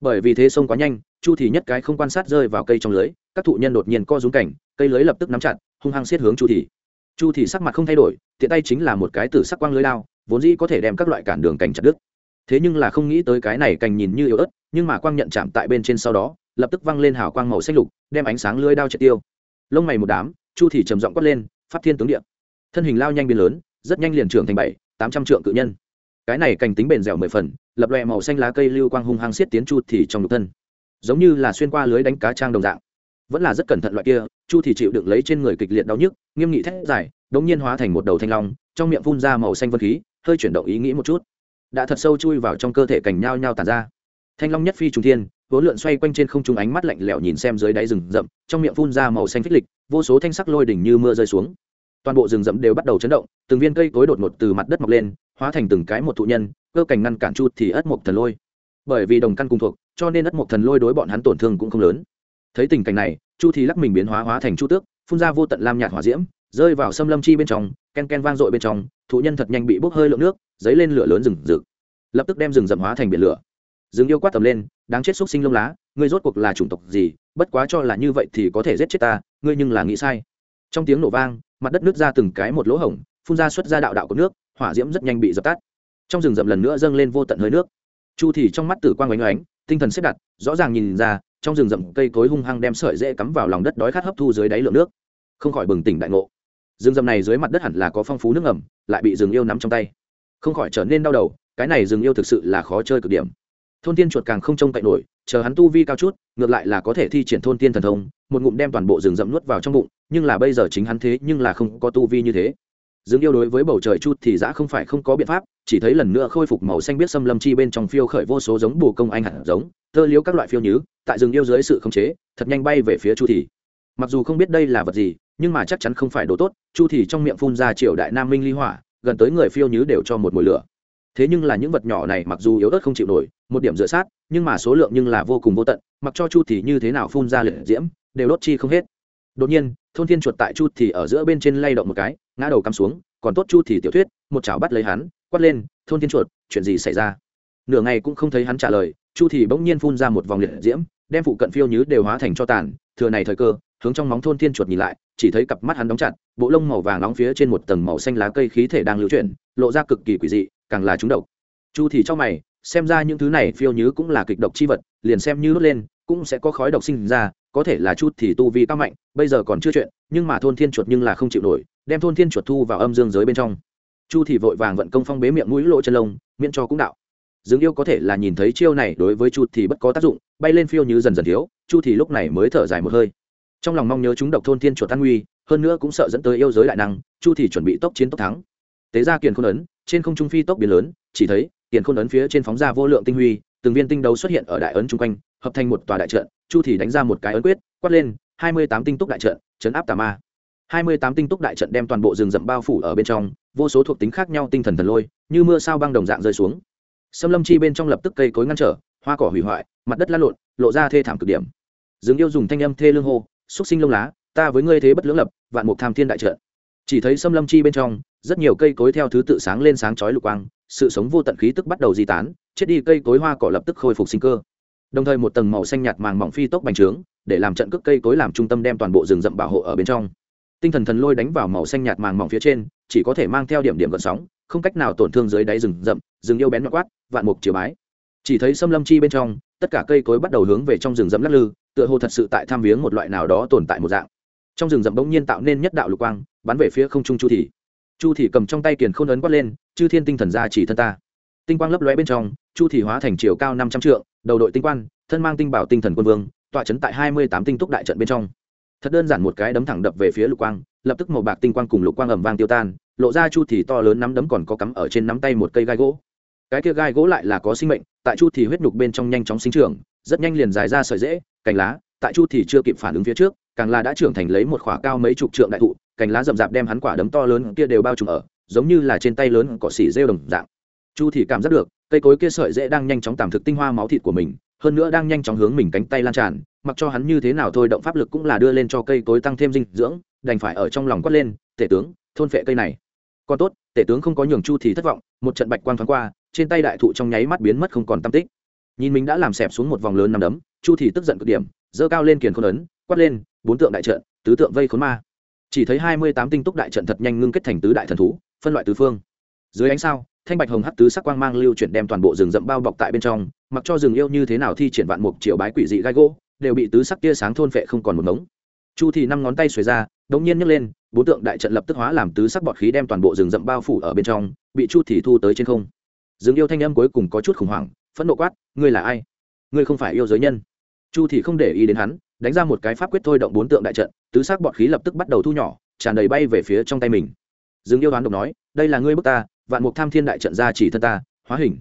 Bởi vì thế sông quá nhanh, chu thì nhất cái không quan sát rơi vào cây trong lưới, các thụ nhân đột nhiên co rúm cảnh, cây lưới lập tức nắm chặt, hung hăng xiết hướng chu thì. Chu thì sắc mặt không thay đổi, tiện tay chính là một cái tử sắc quang lưới lao vốn dĩ có thể đem các loại cản đường cảnh chặt đứt. Thế nhưng là không nghĩ tới cái này cành nhìn như yếu ớt, nhưng mà quang nhận chạm tại bên trên sau đó, lập tức văng lên hào quang màu xanh lục, đem ánh sáng lưới đao triệt tiêu. Lông mày một đám, chu thì trầm giọng quát lên, pháp thiên tướng điện thân hình lao nhanh biến lớn, rất nhanh liền trưởng thành bảy, tám trăm trượng cự nhân cái này cành tính bền dẻo mười phần, lập lòe màu xanh lá cây lưu quang hung hăng xiết tiến chu thì trong nhục thân. Giống như là xuyên qua lưới đánh cá trang đồng dạng. Vẫn là rất cẩn thận loại kia, chu thì chịu đựng lấy trên người kịch liệt đau nhức, nghiêm nghị thét dài, đống nhiên hóa thành một đầu thanh long, trong miệng phun ra màu xanh vân khí, hơi chuyển động ý nghĩ một chút. Đã thật sâu chui vào trong cơ thể cành nhao nhao tàn ra. Thanh long nhất phi trùng thiên, vốn lượn xoay quanh trên không trung ánh mắt lạnh lẽo nhìn xem dưới đáy rừng rậm, trong miệng phun ra màu xanh phích lịch, vô số thanh sắc lôi đỉnh như mưa rơi xuống toàn bộ rừng rậm đều bắt đầu chấn động, từng viên cây cối đột ngột từ mặt đất mọc lên, hóa thành từng cái một thụ nhân, cơ cảnh ngăn cản chu thì ất mộc thần lôi. Bởi vì đồng căn cùng thuộc, cho nên ất mộc thần lôi đối bọn hắn tổn thương cũng không lớn. Thấy tình cảnh này, chu thì lắc mình biến hóa hóa thành chu tước, phun ra vô tận lam nhạt hỏa diễm, rơi vào xâm lâm chi bên trong, ken ken vang dội bên trong, thụ nhân thật nhanh bị bốc hơi lượng nước, dấy lên lửa lớn rừng rực. Lập tức đem rừng rậm hóa thành biển lửa. Rừng yêu quát tầm lên, đáng chết xúc sinh lông lá, ngươi rốt cuộc là chủng tộc gì? Bất quá cho là như vậy thì có thể giết chết ta, ngươi nhưng là nghĩ sai. Trong tiếng nổ vang mặt đất nước ra từng cái một lỗ hổng, phun ra xuất ra đạo đạo của nước, hỏa diễm rất nhanh bị dập tắt. Trong rừng rậm lần nữa dâng lên vô tận hơi nước. Chu thì trong mắt tử quang ánh oánh tinh thần xếp đặt, rõ ràng nhìn ra, trong rừng rậm cây cối hung hăng đem sợi dễ cắm vào lòng đất đói khát hấp thu dưới đáy lượng nước. Không khỏi bừng tỉnh đại ngộ. Rừng rậm này dưới mặt đất hẳn là có phong phú nước ngầm, lại bị rừng yêu nắm trong tay. Không khỏi trở nên đau đầu, cái này rừng yêu thực sự là khó chơi cực điểm thôn tiên chuột càng không trông cậy nổi, chờ hắn tu vi cao chút, ngược lại là có thể thi triển thôn tiên thần thông, một ngụm đem toàn bộ rừng rậm nuốt vào trong bụng, nhưng là bây giờ chính hắn thế nhưng là không có tu vi như thế. Dương yêu đối với bầu trời chút thì giã không phải không có biện pháp, chỉ thấy lần nữa khôi phục màu xanh biết xâm lâm chi bên trong phiêu khởi vô số giống bù công anh hạt giống, tơ liếu các loại phiêu nhứ, tại rừng yêu dưới sự khống chế, thật nhanh bay về phía chu thì mặc dù không biết đây là vật gì, nhưng mà chắc chắn không phải đồ tốt, chu thì trong miệng phun ra triều đại nam minh ly hỏa, gần tới người phiêu nhứ đều cho một mùi lửa thế nhưng là những vật nhỏ này mặc dù yếu ớt không chịu nổi, một điểm dựa sát, nhưng mà số lượng nhưng là vô cùng vô tận, mặc cho chu thì như thế nào phun ra liệt diễm, đều đốt chi không hết. Đột nhiên, thôn thiên chuột tại chu thì ở giữa bên trên lay động một cái, ngã đầu cắm xuống, còn tốt chu thì tiểu thuyết, một chảo bắt lấy hắn, quát lên, thôn thiên chuột, chuyện gì xảy ra? Nửa ngày cũng không thấy hắn trả lời, chu thì bỗng nhiên phun ra một vòng liệt diễm, đem phụ cận phiêu nhứ đều hóa thành cho tàn, thừa này thời cơ, hướng trong móng thôn thiên chuột nhìn lại, chỉ thấy cặp mắt hắn đóng chặt, bộ lông màu vàng nóng phía trên một tầng màu xanh lá cây khí thể đang lưu chuyển, lộ ra cực kỳ quỷ dị càng là trúng độc. Chu thì cho mày, xem ra những thứ này phiêu nhứ cũng là kịch độc chi vật, liền xem như đốt lên, cũng sẽ có khói độc sinh ra, có thể là chút thì tu vi cao mạnh, bây giờ còn chưa chuyện, nhưng mà thôn thiên chuột nhưng là không chịu nổi, đem thôn thiên chuột thu vào âm dương giới bên trong. Chu thì vội vàng vận công phong bế miệng mũi lộ chân lông, miễn cho cũng đạo. Dương yêu có thể là nhìn thấy chiêu này đối với chu thì bất có tác dụng, bay lên phiêu như dần dần thiếu, chu thì lúc này mới thở dài một hơi. Trong lòng mong nhớ chúng độc thôn thiên chuột tan nguy, hơn nữa cũng sợ dẫn tới yêu giới đại năng, chu thì chuẩn bị tốc chiến tốc thắng. Tế ra kiền khôn ấn trên không trung phi tốc biến lớn, chỉ thấy, tiền khôn ấn phía trên phóng ra vô lượng tinh huy, từng viên tinh đấu xuất hiện ở đại ấn chung quanh, hợp thành một tòa đại trận, chu thì đánh ra một cái ấn quyết, quát lên, hai mươi tám tinh túc đại trận, chấn áp tà ma. Hai mươi tám tinh túc đại trận đem toàn bộ rừng rậm bao phủ ở bên trong, vô số thuộc tính khác nhau tinh thần thần lôi, như mưa sao băng đồng dạng rơi xuống. Xâm lâm chi bên trong lập tức cây cối ngăn trở, hoa cỏ hủy hoại, mặt đất lăn lộn, lộ ra thê thảm cực điểm. Dường yêu dùng thanh âm thê lương hô, xúc sinh lông lá, ta với ngươi thế bất lưỡng lập, vạn mục tham thiên đại trận chỉ thấy xâm lâm chi bên trong, rất nhiều cây cối theo thứ tự sáng lên sáng chói lục quang, sự sống vô tận khí tức bắt đầu di tán, chết đi cây cối hoa cỏ lập tức khôi phục sinh cơ. Đồng thời một tầng màu xanh nhạt màng mỏng phi tốc bành trướng, để làm trận cước cây cối làm trung tâm đem toàn bộ rừng rậm bảo hộ ở bên trong. Tinh thần thần lôi đánh vào màu xanh nhạt màng mỏng phía trên, chỉ có thể mang theo điểm điểm gợn sóng, không cách nào tổn thương dưới đáy rừng rậm, rừng yêu bén nhọn quát, vạn mục chiều bái. Chỉ thấy xâm lâm chi bên trong, tất cả cây cối bắt đầu hướng về trong rừng rậm lắc lư, tựa hồ thật sự tại tham viếng một loại nào đó tồn tại một dạng. Trong rừng rậm bỗng nhiên tạo nên nhất đạo lục quang bắn về phía không trung chu thị. Chu thị cầm trong tay kiền khôn ấn quát lên, chư thiên tinh thần ra chỉ thân ta. Tinh quang lấp lóe bên trong, chu thị hóa thành chiều cao năm trăm trượng, đầu đội tinh quan thân mang tinh bảo tinh thần quân vương, tọa chấn tại hai mươi tám tinh túc đại trận bên trong. Thật đơn giản một cái đấm thẳng đập về phía lục quang, lập tức màu bạc tinh quang cùng lục quang ầm vang tiêu tan, lộ ra chu thì to lớn nắm đấm còn có cắm ở trên nắm tay một cây gai gỗ. Cái kia gai gỗ lại là có sinh mệnh, tại chu thì huyết nhục bên trong nhanh chóng sinh trưởng, rất nhanh liền dài ra sợi dễ cành lá, tại chu thì chưa kịp phản ứng phía trước, càng là đã trưởng thành lấy một khỏa cao mấy chục trượng đại thụ cành lá rậm rạp đem hắn quả đấm to lớn kia đều bao trùm ở, giống như là trên tay lớn cỏ xỉ rêu đồng dạng. Chu thì cảm giác được, cây cối kia sợi dễ đang nhanh chóng tạm thực tinh hoa máu thịt của mình, hơn nữa đang nhanh chóng hướng mình cánh tay lan tràn, mặc cho hắn như thế nào thôi động pháp lực cũng là đưa lên cho cây cối tăng thêm dinh dưỡng, đành phải ở trong lòng quát lên, tể tướng, thôn phệ cây này. Còn tốt, tể tướng không có nhường chu thì thất vọng, một trận bạch quang thoáng qua, trên tay đại thụ trong nháy mắt biến mất không còn tâm tích. Nhìn mình đã làm xẹp xuống một vòng lớn nằm đấm, chu thì tức giận cực điểm dơ cao lên kiền khôn ấn, quát lên, bốn tượng đại trận, tứ tượng vây khốn ma chỉ thấy hai mươi tám tinh túc đại trận thật nhanh ngưng kết thành tứ đại thần thú, phân loại tứ phương. Dưới ánh sao, thanh bạch hồng hắc tứ sắc quang mang lưu chuyển đem toàn bộ rừng rậm bao bọc tại bên trong, mặc cho rừng yêu như thế nào thi triển vạn mục triệu bái quỷ dị gai gỗ, đều bị tứ sắc tia sáng thôn phệ không còn một ngống. Chu thì năm ngón tay xuề ra, đống nhiên nhấc lên bốn tượng đại trận lập tức hóa làm tứ sắc bọt khí đem toàn bộ rừng rậm bao phủ ở bên trong, bị chu thì thu tới trên không. Rừng yêu thanh âm cuối cùng có chút khủng hoảng, phẫn nộ quát, ngươi là ai? Ngươi không phải yêu giới nhân? Chu thì không để ý đến hắn đánh ra một cái pháp quyết thôi động bốn tượng đại trận, tứ sắc bọt khí lập tức bắt đầu thu nhỏ, tràn đầy bay về phía trong tay mình. Dương yêu đoán độc nói, đây là ngươi bước ta, vạn mục tham thiên đại trận ra chỉ thân ta, hóa hình.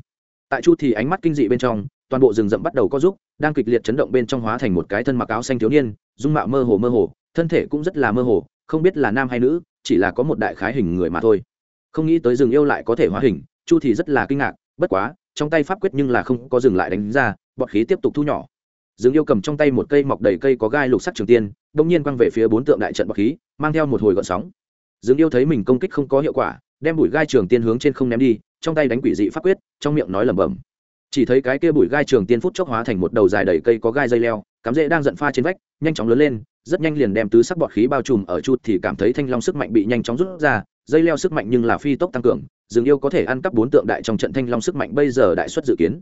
Tại chu thì ánh mắt kinh dị bên trong, toàn bộ rừng rậm bắt đầu có giúp đang kịch liệt chấn động bên trong hóa thành một cái thân mặc áo xanh thiếu niên, dung mạo mơ hồ mơ hồ, thân thể cũng rất là mơ hồ, không biết là nam hay nữ, chỉ là có một đại khái hình người mà thôi. Không nghĩ tới rừng yêu lại có thể hóa hình, chu thì rất là kinh ngạc, bất quá, trong tay pháp quyết nhưng là không có dừng lại đánh ra, bọt khí tiếp tục thu nhỏ. Dương yêu cầm trong tay một cây mọc đầy cây có gai lục sắc trường tiên đông nhiên quăng về phía bốn tượng đại trận bọt khí, mang theo một hồi gọn sóng. Dương yêu thấy mình công kích không có hiệu quả, đem bụi gai trường tiên hướng trên không ném đi, trong tay đánh quỷ dị pháp quyết, trong miệng nói lẩm bẩm. Chỉ thấy cái kia bụi gai trường tiên phút chốc hóa thành một đầu dài đầy cây có gai dây leo, cắm rễ đang giận pha trên vách, nhanh chóng lớn lên, rất nhanh liền đem tứ sắc bọt khí bao trùm ở chút thì cảm thấy thanh long sức mạnh bị nhanh chóng rút ra, dây leo sức mạnh nhưng là phi tốc tăng cường dường yêu có thể ăn cắp bốn tượng đại trong trận thanh long sức mạnh bây giờ đại xuất dự kiến.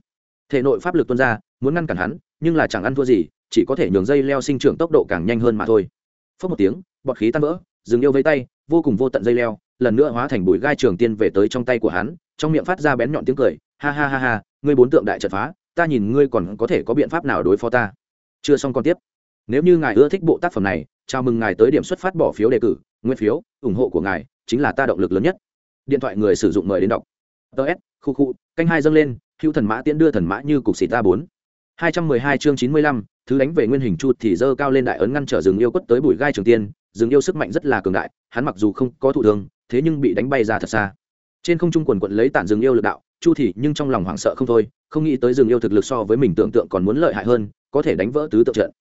Thể nội pháp lực tuôn ra, muốn ngăn cản hắn nhưng là chẳng ăn thua gì, chỉ có thể nhường dây leo sinh trưởng tốc độ càng nhanh hơn mà thôi. Phớt một tiếng, bọt khí tan vỡ, dừng yêu với tay, vô cùng vô tận dây leo, lần nữa hóa thành bụi gai trường tiên về tới trong tay của hắn, trong miệng phát ra bén nhọn tiếng cười, ha ha ha ha, ngươi bốn tượng đại trận phá, ta nhìn ngươi còn có thể có biện pháp nào đối phó ta? Chưa xong còn tiếp. Nếu như ngài ưa thích bộ tác phẩm này, chào mừng ngài tới điểm xuất phát bỏ phiếu đề cử, nguyên phiếu, ủng hộ của ngài chính là ta động lực lớn nhất. Điện thoại người sử dụng mời đến đọc. Ts khu khu, canh hai dâng lên, hữu thần mã tiễn đưa thần mã như cục xịt ta bốn hai trăm mười hai chương chín mươi lăm, thứ đánh về nguyên hình chu thì dơ cao lên đại ấn ngăn trở rừng yêu quất tới bụi gai trường tiên, rừng yêu sức mạnh rất là cường đại, hắn mặc dù không có thụ thương, thế nhưng bị đánh bay ra thật xa. Trên không trung quần quật lấy tản rừng yêu lực đạo, chu thì nhưng trong lòng hoảng sợ không thôi, không nghĩ tới rừng yêu thực lực so với mình tưởng tượng còn muốn lợi hại hơn, có thể đánh vỡ tứ tượng trận.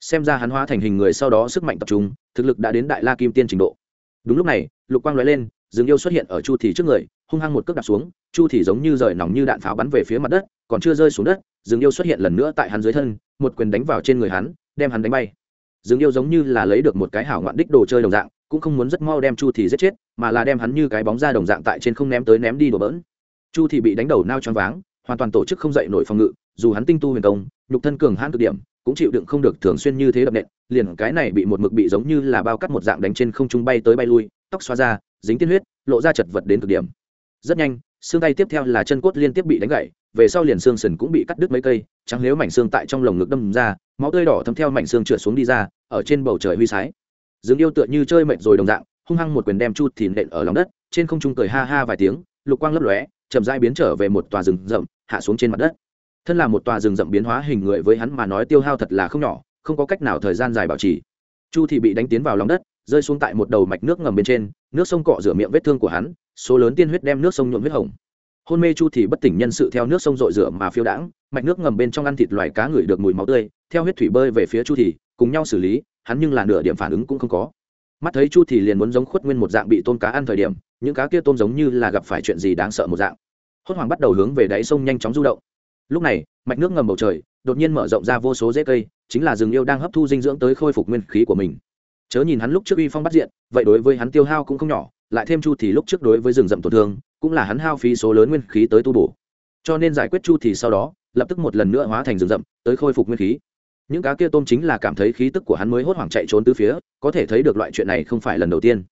Xem ra hắn hóa thành hình người sau đó sức mạnh tập trung, thực lực đã đến đại la kim tiên trình độ. Đúng lúc này, lục quang lóe lên dừng yêu xuất hiện ở chu thì trước người, hung hăng một cước đạp xuống, chu thì giống như rời nòng như đạn pháo bắn về phía mặt đất còn chưa rơi xuống đất dừng yêu xuất hiện lần nữa tại hắn dưới thân, một quyền đánh vào trên người hắn, đem hắn đánh bay. Dừng yêu giống như là lấy được một cái hảo ngoạn đích đồ chơi đồng dạng, cũng không muốn rất mau đem chu thì giết chết, mà là đem hắn như cái bóng ra đồng dạng tại trên không ném tới ném đi đổ bỡn. Chu thì bị đánh đầu nao choáng váng, hoàn toàn tổ chức không dậy nổi phòng ngự, dù hắn tinh tu huyền công, nhục thân cường hãn cực điểm, cũng chịu đựng không được thường xuyên như thế đập nện, liền cái này bị một mực bị giống như là bao cắt một dạng đánh trên không trung bay tới bay lui, tóc xóa ra, dính tiên huyết, lộ ra chật vật đến cực điểm. Rất nhanh, xương tay tiếp theo là chân cốt liên tiếp bị đánh gãy về sau liền xương sườn cũng bị cắt đứt mấy cây, trắng nếu mảnh xương tại trong lồng ngực đâm ra, máu tươi đỏ thấm theo mảnh xương trượt xuống đi ra, ở trên bầu trời huy sái. Dương yêu tựa như chơi mệt rồi đồng dạng, hung hăng một quyền đem chu thì nện ở lòng đất, trên không trung cười ha ha vài tiếng, lục quang lấp lóe, chậm rãi biến trở về một tòa rừng rậm, hạ xuống trên mặt đất. Thân là một tòa rừng rậm biến hóa hình người với hắn mà nói tiêu hao thật là không nhỏ, không có cách nào thời gian dài bảo trì. Chu thì bị đánh tiến vào lòng đất, rơi xuống tại một đầu mạch nước ngầm bên trên, nước sông cọ rửa miệng vết thương của hắn, số lớn tiên huyết đem nước sông nhuộm huyết hồng hôn mê chu thì bất tỉnh nhân sự theo nước sông rội rửa mà phiêu đãng, mạch nước ngầm bên trong ăn thịt loài cá ngửi được mùi máu tươi, theo huyết thủy bơi về phía chu thì, cùng nhau xử lý, hắn nhưng là nửa điểm phản ứng cũng không có. Mắt thấy chu thì liền muốn giống khuất nguyên một dạng bị tôm cá ăn thời điểm, những cá kia tôm giống như là gặp phải chuyện gì đáng sợ một dạng. Hốt hoảng bắt đầu hướng về đáy sông nhanh chóng du động. Lúc này, mạch nước ngầm bầu trời, đột nhiên mở rộng ra vô số rễ cây, chính là rừng yêu đang hấp thu dinh dưỡng tới khôi phục nguyên khí của mình. Chớ nhìn hắn lúc trước uy phong bắt diện, vậy đối với hắn tiêu hao cũng không nhỏ, lại thêm chu thì lúc trước đối với rừng rậm tổn thương cũng là hắn hao phí số lớn nguyên khí tới tu bổ. Cho nên giải quyết chu thì sau đó, lập tức một lần nữa hóa thành rừng rậm, tới khôi phục nguyên khí. Những cá kia tôm chính là cảm thấy khí tức của hắn mới hốt hoảng chạy trốn từ phía, có thể thấy được loại chuyện này không phải lần đầu tiên.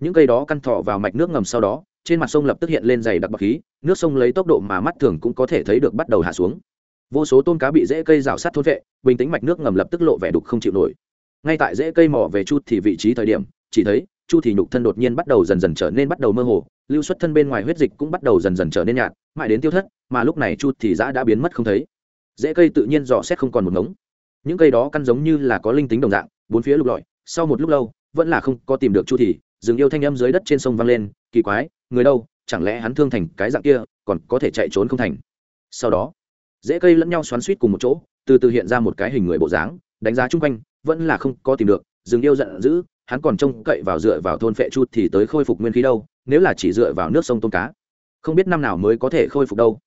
Những cây đó căn thọ vào mạch nước ngầm sau đó, trên mặt sông lập tức hiện lên dày đặc bọc khí, nước sông lấy tốc độ mà mắt thường cũng có thể thấy được bắt đầu hạ xuống. Vô số tôm cá bị rễ cây rào sát thôn vệ, bình tĩnh mạch nước ngầm lập tức lộ vẻ đục không chịu nổi. Ngay tại rễ cây mỏ về chu thì vị trí thời điểm, chỉ thấy chu thì nhục thân đột nhiên bắt đầu dần dần trở nên bắt đầu mơ hồ lưu xuất thân bên ngoài huyết dịch cũng bắt đầu dần dần trở nên nhạt, mãi đến tiêu thất, mà lúc này chu thì giã đã biến mất không thấy. Rễ cây tự nhiên dò xét không còn một ngống. Những cây đó căn giống như là có linh tính đồng dạng, bốn phía lục lọi, sau một lúc lâu, vẫn là không có tìm được chu thì dừng yêu thanh âm dưới đất trên sông vang lên, kỳ quái, người đâu, chẳng lẽ hắn thương thành cái dạng kia, còn có thể chạy trốn không thành. Sau đó dễ cây lẫn nhau xoắn suýt cùng một chỗ, từ từ hiện ra một cái hình người bộ dáng, đánh giá chung quanh, vẫn là không có tìm được dừng yêu giận dữ, hắn còn trông cậy vào dựa vào thôn phệ chu thì tới khôi phục nguyên khí đâu nếu là chỉ dựa vào nước sông tôm cá, không biết năm nào mới có thể khôi phục đâu.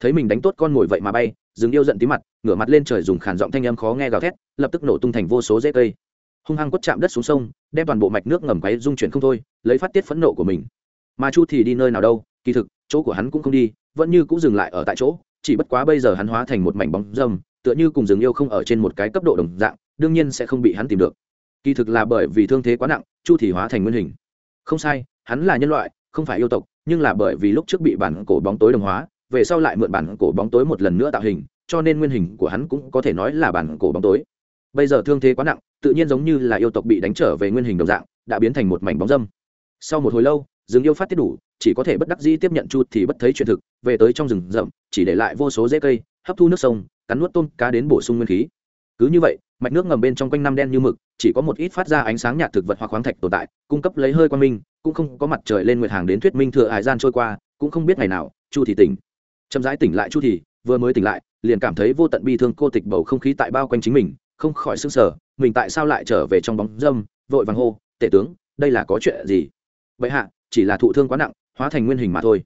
Thấy mình đánh tốt con mồi vậy mà bay dừng yêu giận tí mặt, ngửa mặt lên trời dùng khản giọng thanh âm khó nghe gào thét, lập tức nổ tung thành vô số dễ cây. Hung hăng quất chạm đất xuống sông, đem toàn bộ mạch nước ngầm quấy dung chuyển không thôi, lấy phát tiết phẫn nộ của mình. Mà chu thì đi nơi nào đâu, kỳ thực, chỗ của hắn cũng không đi, vẫn như cũng dừng lại ở tại chỗ, chỉ bất quá bây giờ hắn hóa thành một mảnh bóng dâm, tựa như cùng rừng yêu không ở trên một cái cấp độ đồng dạng, đương nhiên sẽ không bị hắn tìm được. Kỳ thực là bởi vì thương thế quá nặng, chu thì hóa thành nguyên hình. Không sai hắn là nhân loại, không phải yêu tộc, nhưng là bởi vì lúc trước bị bản cổ bóng tối đồng hóa, về sau lại mượn bản cổ bóng tối một lần nữa tạo hình, cho nên nguyên hình của hắn cũng có thể nói là bản cổ bóng tối. Bây giờ thương thế quá nặng, tự nhiên giống như là yêu tộc bị đánh trở về nguyên hình đồng dạng, đã biến thành một mảnh bóng dâm. Sau một hồi lâu, rừng yêu phát tiết đủ, chỉ có thể bất đắc dĩ tiếp nhận chu thì bất thấy chuyện thực, về tới trong rừng rậm, chỉ để lại vô số rễ cây, hấp thu nước sông, cắn nuốt tôm cá đến bổ sung nguyên khí. Cứ như vậy, mạch nước ngầm bên trong quanh năm đen như mực, chỉ có một ít phát ra ánh sáng nhạt thực vật hoặc khoáng thạch tồn tại, cung cấp lấy hơi quang minh cũng không có mặt trời lên nguyệt hàng đến thuyết minh thừa hải gian trôi qua, cũng không biết ngày nào, chu thì tỉnh. Chậm rãi tỉnh lại chu thì, vừa mới tỉnh lại, liền cảm thấy vô tận bi thương cô tịch bầu không khí tại bao quanh chính mình, không khỏi sững sờ, mình tại sao lại trở về trong bóng dâm, vội vàng hô, tể tướng, đây là có chuyện gì? Vậy hạ, chỉ là thụ thương quá nặng, hóa thành nguyên hình mà thôi.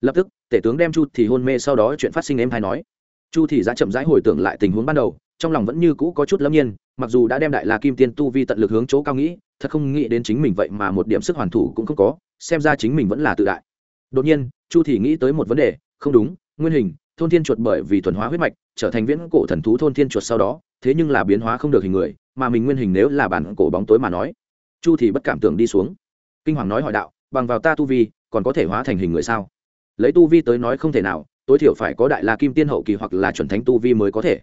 Lập tức, tể tướng đem chu thì hôn mê, sau đó chuyện phát sinh em hay nói. Chu thì ra chậm rãi hồi tưởng lại tình huống ban đầu trong lòng vẫn như cũ có chút lâm nhiên, mặc dù đã đem đại la kim tiên tu vi tận lực hướng chỗ cao nghĩ, thật không nghĩ đến chính mình vậy mà một điểm sức hoàn thủ cũng không có, xem ra chính mình vẫn là tự đại. Đột nhiên, chu thì nghĩ tới một vấn đề, không đúng, nguyên hình, thôn thiên chuột bởi vì thuần hóa huyết mạch, trở thành viễn cổ thần thú thôn thiên chuột sau đó, thế nhưng là biến hóa không được hình người, mà mình nguyên hình nếu là bản cổ bóng tối mà nói. Chu thì bất cảm tưởng đi xuống. Kinh hoàng nói hỏi đạo, bằng vào ta tu vi, còn có thể hóa thành hình người sao? Lấy tu vi tới nói không thể nào, tối thiểu phải có đại la kim tiên hậu kỳ hoặc là chuẩn thánh tu vi mới có thể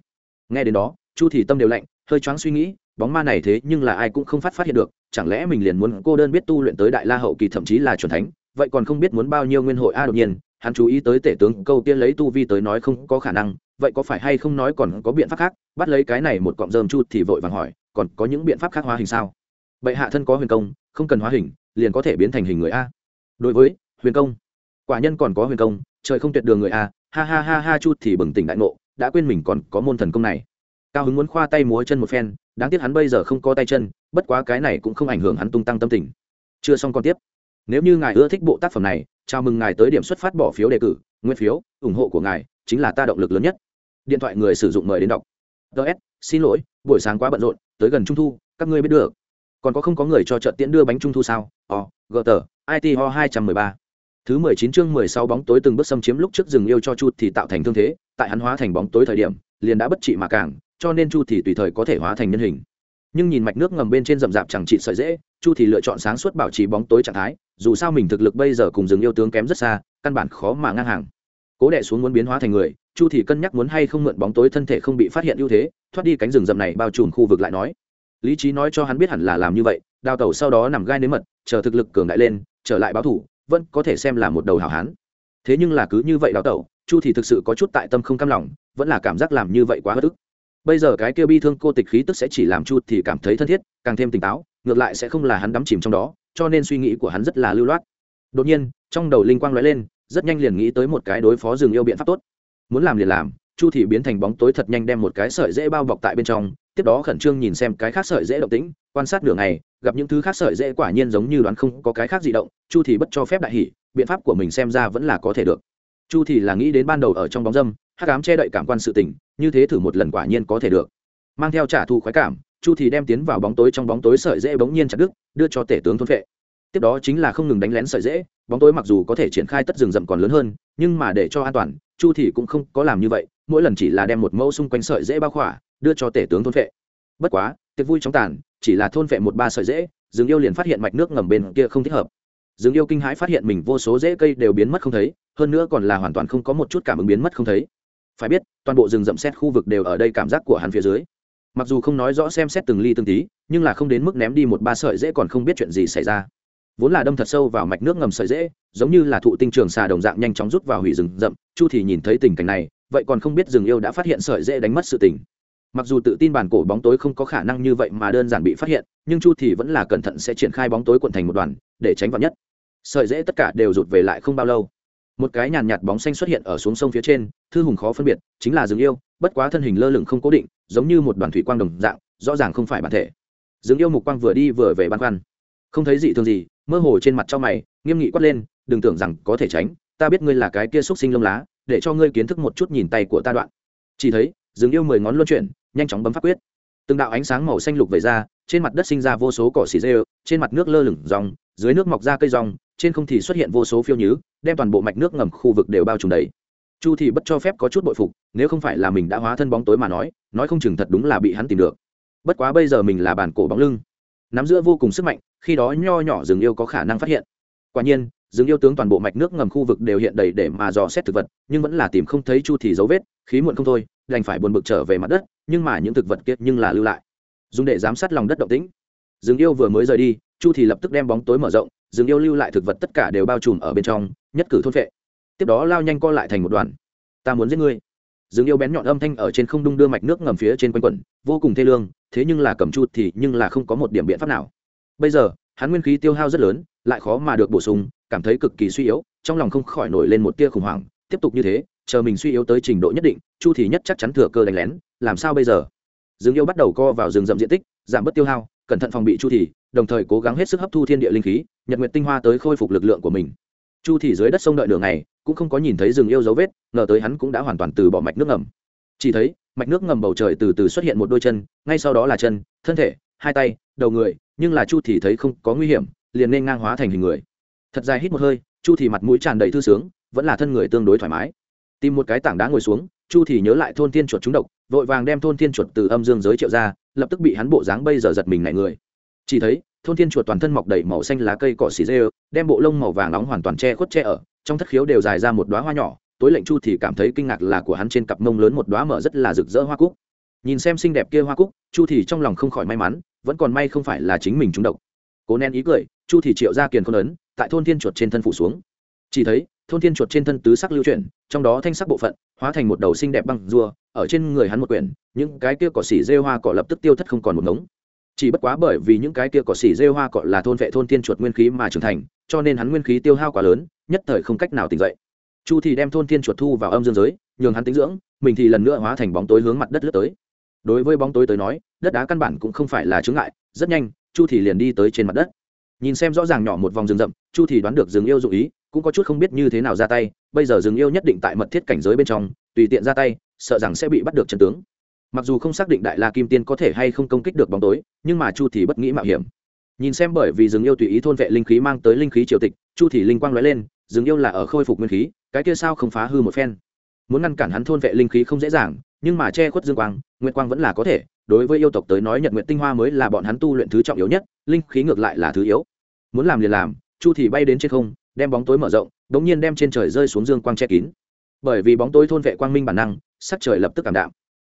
nghe đến đó, chu thì tâm đều lạnh, hơi choáng suy nghĩ, bóng ma này thế nhưng là ai cũng không phát phát hiện được, chẳng lẽ mình liền muốn cô đơn biết tu luyện tới đại la hậu kỳ thậm chí là chuẩn thánh, vậy còn không biết muốn bao nhiêu nguyên hội a đột nhiên, hắn chú ý tới tể tướng câu tiên lấy tu vi tới nói không có khả năng, vậy có phải hay không nói còn có biện pháp khác, bắt lấy cái này một cọng rơm chu thì vội vàng hỏi, còn có những biện pháp khác hóa hình sao? Bệ hạ thân có huyền công, không cần hóa hình, liền có thể biến thành hình người a. Đối với, huyền công, quả nhân còn có huyền công, trời không tuyệt đường người a, ha ha ha ha chu thì bừng tỉnh đại ngộ đã quên mình còn có môn thần công này. Cao hứng muốn khoa tay múa chân một phen, đáng tiếc hắn bây giờ không có tay chân, bất quá cái này cũng không ảnh hưởng hắn tung tăng tâm tình. Chưa xong còn tiếp. Nếu như ngài ưa thích bộ tác phẩm này, chào mừng ngài tới điểm xuất phát bỏ phiếu đề cử, nguyên phiếu, ủng hộ của ngài chính là ta động lực lớn nhất. Điện thoại người sử dụng mời đến đọc. Ts xin lỗi, buổi sáng quá bận rộn, tới gần trung thu, các ngươi biết được. Còn có không có người cho trợ tiễn đưa bánh trung thu sao? Ò gờ tờ it ho hai trăm mười ba thứ mười chín chương mười sáu bóng tối từng bước xâm chiếm lúc trước rừng yêu cho chu thì tạo thành thương thế, tại hắn hóa thành bóng tối thời điểm, liền đã bất trị mà càng, cho nên chu thì tùy thời có thể hóa thành nhân hình. Nhưng nhìn mạch nước ngầm bên trên rậm rạp chẳng trị sợi dễ, chu thì lựa chọn sáng suốt bảo trì bóng tối trạng thái, dù sao mình thực lực bây giờ cùng rừng yêu tướng kém rất xa, căn bản khó mà ngang hàng. Cố đệ xuống muốn biến hóa thành người, chu thì cân nhắc muốn hay không mượn bóng tối thân thể không bị phát hiện ưu thế, thoát đi cánh rừng rậm này bao trùm khu vực lại nói. Lý trí nói cho hắn biết hẳn là làm như vậy, đào tẩu sau đó nằm gai nếm mật, chờ thực lực cường đại lên, trở lại báo thủ vẫn có thể xem là một đầu hảo hán. Thế nhưng là cứ như vậy đào tẩu, chu thì thực sự có chút tại tâm không cam lòng, vẫn là cảm giác làm như vậy quá bất ức. Bây giờ cái kia bi thương cô tịch khí tức sẽ chỉ làm chu thì cảm thấy thân thiết, càng thêm tỉnh táo, ngược lại sẽ không là hắn đắm chìm trong đó, cho nên suy nghĩ của hắn rất là lưu loát. Đột nhiên, trong đầu linh quang lóe lên, rất nhanh liền nghĩ tới một cái đối phó rừng yêu biện pháp tốt. Muốn làm liền làm, chu thì biến thành bóng tối thật nhanh đem một cái sợi dễ bao bọc tại bên trong, tiếp đó khẩn trương nhìn xem cái khác sợi dễ động tĩnh, quan sát nửa ngày gặp những thứ khác sợi dễ quả nhiên giống như đoán không có cái khác gì động, chu thì bất cho phép đại hỉ, biện pháp của mình xem ra vẫn là có thể được. Chu thì là nghĩ đến ban đầu ở trong bóng dâm, hắc ám che đậy cảm quan sự tình, như thế thử một lần quả nhiên có thể được. Mang theo trả thù khoái cảm, chu thì đem tiến vào bóng tối trong bóng tối sợi dễ bỗng nhiên chặt đứt, đưa cho tể tướng thôn vệ. Tiếp đó chính là không ngừng đánh lén sợi dễ, bóng tối mặc dù có thể triển khai tất rừng rậm còn lớn hơn, nhưng mà để cho an toàn, chu thì cũng không có làm như vậy, mỗi lần chỉ là đem một mẫu xung quanh sợi dễ bao khỏa, đưa cho tể tướng thôn vệ. Bất quá, tiệc vui chóng tàn chỉ là thôn vệ một ba sợi dễ rừng yêu liền phát hiện mạch nước ngầm bên kia không thích hợp. Rừng yêu kinh hãi phát hiện mình vô số rễ cây đều biến mất không thấy, hơn nữa còn là hoàn toàn không có một chút cảm ứng biến mất không thấy. Phải biết, toàn bộ rừng rậm xét khu vực đều ở đây cảm giác của hắn phía dưới. Mặc dù không nói rõ xem xét từng ly từng tí, nhưng là không đến mức ném đi một ba sợi dễ còn không biết chuyện gì xảy ra. Vốn là đâm thật sâu vào mạch nước ngầm sợi dễ, giống như là thụ tinh trường xà đồng dạng nhanh chóng rút vào hủy rừng rậm, chu thì nhìn thấy tình cảnh này, vậy còn không biết rừng yêu đã phát hiện sợi dễ đánh mất sự tình mặc dù tự tin bản cổ bóng tối không có khả năng như vậy mà đơn giản bị phát hiện, nhưng chu thì vẫn là cẩn thận sẽ triển khai bóng tối quận thành một đoàn, để tránh vạn nhất. Sợi dễ tất cả đều rụt về lại không bao lâu. Một cái nhàn nhạt bóng xanh xuất hiện ở xuống sông phía trên, thư hùng khó phân biệt, chính là rừng yêu, bất quá thân hình lơ lửng không cố định, giống như một đoàn thủy quang đồng dạng, rõ ràng không phải bản thể. Rừng yêu mục quang vừa đi vừa về băn khoăn. Không thấy gì thường gì, mơ hồ trên mặt cho mày, nghiêm nghị quát lên, đừng tưởng rằng có thể tránh, ta biết ngươi là cái kia xúc sinh lông lá, để cho ngươi kiến thức một chút nhìn tay của ta đoạn. Chỉ thấy rừng yêu mười ngón luân chuyển nhanh chóng bấm phát quyết. Từng đạo ánh sáng màu xanh lục về ra, trên mặt đất sinh ra vô số cỏ xì rêu trên mặt nước lơ lửng ròng, dưới nước mọc ra cây rong trên không thì xuất hiện vô số phiêu nhứ, đem toàn bộ mạch nước ngầm khu vực đều bao trùm đầy. Chu thì bất cho phép có chút bội phục, nếu không phải là mình đã hóa thân bóng tối mà nói nói không chừng thật đúng là bị hắn tìm được. Bất quá bây giờ mình là bản cổ bóng lưng. Nắm giữa vô cùng sức mạnh, khi đó nho nhỏ rừng yêu có khả năng phát hiện. Quả nhiên rừng yêu tướng toàn bộ mạch nước ngầm khu vực đều hiện đầy để mà dò xét thực vật, nhưng vẫn là tìm không thấy chu thì dấu vết, khí muộn không thôi, đành phải buồn bực trở về mặt đất, nhưng mà những thực vật kiệt nhưng là lưu lại. Dùng để giám sát lòng đất động tĩnh. Rừng yêu vừa mới rời đi, chu thì lập tức đem bóng tối mở rộng, rừng yêu lưu lại thực vật tất cả đều bao trùm ở bên trong, nhất cử thôn phệ. tiếp đó lao nhanh co lại thành một đoàn. Ta muốn giết ngươi. Rừng yêu bén nhọn âm thanh ở trên không đung đưa mạch nước ngầm phía trên quanh quẩn, vô cùng thê lương, thế nhưng là cầm chu thì nhưng là không có một điểm biện pháp nào. Bây giờ hắn nguyên khí tiêu hao rất lớn, lại khó mà được bổ sung, cảm thấy cực kỳ suy yếu, trong lòng không khỏi nổi lên một tia khủng hoảng. Tiếp tục như thế, chờ mình suy yếu tới trình độ nhất định, chu thì nhất chắc chắn thừa cơ đánh lén, làm sao bây giờ? Dương yêu bắt đầu co vào rừng rậm diện tích, giảm bớt tiêu hao, cẩn thận phòng bị chu thì, đồng thời cố gắng hết sức hấp thu thiên địa linh khí, nhật nguyệt tinh hoa tới khôi phục lực lượng của mình. Chu thì dưới đất sông đợi đường này cũng không có nhìn thấy rừng yêu dấu vết, ngờ tới hắn cũng đã hoàn toàn từ bỏ mạch nước ngầm. Chỉ thấy, mạch nước ngầm bầu trời từ từ xuất hiện một đôi chân, ngay sau đó là chân, thân thể hai tay đầu người nhưng là chu thì thấy không có nguy hiểm liền nên ngang hóa thành hình người. Thật dài hít một hơi chu thì mặt mũi tràn đầy thư sướng vẫn là thân người tương đối thoải mái. Tìm một cái tảng đá ngồi xuống chu thì nhớ lại thôn thiên chuột trúng độc vội vàng đem thôn thiên chuột từ âm dương giới triệu ra lập tức bị hắn bộ dáng bây giờ giật mình nảy người. Chỉ thấy thôn thiên chuột toàn thân mọc đầy màu xanh lá cây cỏ xì rêu, đem bộ lông màu vàng nóng hoàn toàn che khuất che ở trong thất khiếu đều dài ra một đóa hoa nhỏ tối lệnh chu thì cảm thấy kinh ngạc là của hắn trên cặp mông lớn một đóa mở rất là rực rỡ hoa cúc nhìn xem xinh đẹp kia hoa cúc, chu thì trong lòng không khỏi may mắn, vẫn còn may không phải là chính mình trúng độc. Cố nén ý cười, chu thì triệu ra kiền không ấn, tại thôn thiên chuột trên thân phủ xuống. Chỉ thấy, thôn thiên chuột trên thân tứ sắc lưu chuyển, trong đó thanh sắc bộ phận, hóa thành một đầu xinh đẹp băng rùa, ở trên người hắn một quyển, những cái kia cỏ xỉ rêu hoa cỏ lập tức tiêu thất không còn một ngống. Chỉ bất quá bởi vì những cái kia cỏ xỉ rêu hoa cỏ là thôn vệ thôn thiên chuột nguyên khí mà trưởng thành, cho nên hắn nguyên khí tiêu hao quá lớn, nhất thời không cách nào tỉnh dậy. Chu thì đem thôn thiên chuột thu vào âm dương giới, nhường hắn tính dưỡng, mình thì lần nữa hóa thành bóng tối hướng mặt đất lướt tới đối với bóng tối tới nói, đất đá căn bản cũng không phải là chướng ngại, rất nhanh, chu thì liền đi tới trên mặt đất. Nhìn xem rõ ràng nhỏ một vòng rừng rậm, chu thì đoán được rừng yêu dụ ý, cũng có chút không biết như thế nào ra tay, bây giờ rừng yêu nhất định tại mật thiết cảnh giới bên trong, tùy tiện ra tay, sợ rằng sẽ bị bắt được trận tướng. Mặc dù không xác định đại la kim tiên có thể hay không công kích được bóng tối, nhưng mà chu thì bất nghĩ mạo hiểm. Nhìn xem bởi vì rừng yêu tùy ý thôn vệ linh khí mang tới linh khí triều tịch, chu thì linh quang lóe lên, rừng yêu là ở khôi phục nguyên khí, cái kia sao không phá hư một phen muốn ngăn cản hắn thôn vệ linh khí không dễ dàng, nhưng mà che khuất dương quang, nguyệt quang vẫn là có thể. Đối với yêu tộc tới nói, nhật nguyện tinh hoa mới là bọn hắn tu luyện thứ trọng yếu nhất, linh khí ngược lại là thứ yếu. Muốn làm liền làm, chu thì bay đến trên không, đem bóng tối mở rộng, đống nhiên đem trên trời rơi xuống dương quang che kín. Bởi vì bóng tối thôn vệ quang minh bản năng, sắc trời lập tức cảm đạm.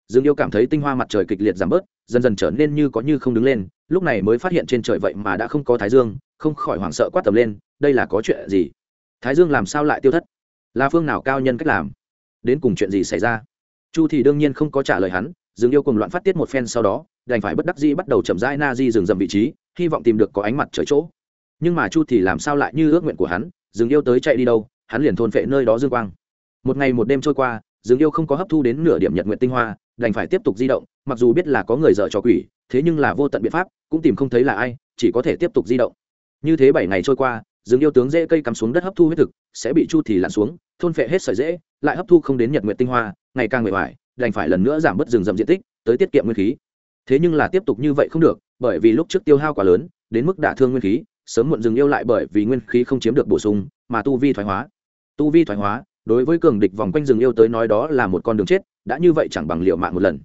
Dương yêu cảm thấy tinh hoa mặt trời kịch liệt giảm bớt, dần dần trở nên như có như không đứng lên, lúc này mới phát hiện trên trời vậy mà đã không có thái dương, không khỏi hoảng sợ quát tầm lên, đây là có chuyện gì? Thái dương làm sao lại tiêu thất? Là phương nào cao nhân cách làm? Đến cùng chuyện gì xảy ra? Chu thì đương nhiên không có trả lời hắn, dương yêu cùng loạn phát tiết một phen sau đó, đành phải bất đắc dĩ bắt đầu chậm rãi na di dừng dầm vị trí, hy vọng tìm được có ánh mặt trời chỗ. Nhưng mà chu thì làm sao lại như ước nguyện của hắn, dương yêu tới chạy đi đâu, hắn liền thôn phệ nơi đó dương quang. Một ngày một đêm trôi qua, dương yêu không có hấp thu đến nửa điểm nhật nguyện tinh hoa, đành phải tiếp tục di động, mặc dù biết là có người dở trò quỷ, thế nhưng là vô tận biện pháp, cũng tìm không thấy là ai, chỉ có thể tiếp tục di động. Như thế bảy ngày trôi qua rừng yêu tướng dễ cây cắm xuống đất hấp thu huyết thực, sẽ bị chu thì lặn xuống, thôn phệ hết sợi dễ, lại hấp thu không đến nhật nguyện tinh hoa, ngày càng mệt mỏi, đành phải lần nữa giảm bớt rừng rậm diện tích, tới tiết kiệm nguyên khí. Thế nhưng là tiếp tục như vậy không được, bởi vì lúc trước tiêu hao quá lớn, đến mức đả thương nguyên khí, sớm muộn dừng yêu lại bởi vì nguyên khí không chiếm được bổ sung, mà tu vi thoái hóa. Tu vi thoái hóa, đối với cường địch vòng quanh rừng yêu tới nói đó là một con đường chết, đã như vậy chẳng bằng liệu mạng một lần.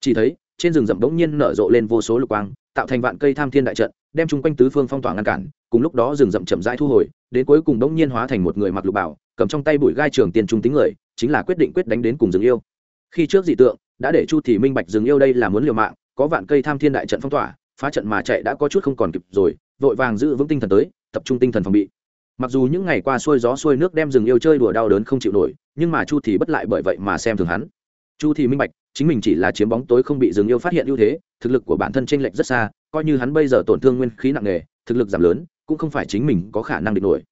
Chỉ thấy, trên rừng rậm bỗng nhiên nở rộ lên vô số lục quang, tạo thành vạn cây tham thiên đại trận đem chung quanh tứ phương phong tỏa ngăn cản, cùng lúc đó rừng rậm chậm rãi thu hồi, đến cuối cùng đống nhiên hóa thành một người mặc lục bảo, cầm trong tay bụi gai trường tiền trung tính người, chính là quyết định quyết đánh đến cùng rừng yêu. Khi trước dị tượng, đã để chu thì minh bạch rừng yêu đây là muốn liều mạng, có vạn cây tham thiên đại trận phong tỏa, phá trận mà chạy đã có chút không còn kịp rồi, vội vàng giữ vững tinh thần tới, tập trung tinh thần phòng bị. Mặc dù những ngày qua xuôi gió xuôi nước đem rừng yêu chơi đùa đau đớn không chịu nổi, nhưng mà chu thì bất lại bởi vậy mà xem thường hắn chu thì minh bạch, chính mình chỉ là chiếm bóng tối không bị Dừng yêu phát hiện ưu thế, thực lực của bản thân chênh lệch rất xa, coi như hắn bây giờ tổn thương nguyên khí nặng nề, thực lực giảm lớn, cũng không phải chính mình có khả năng địch nổi.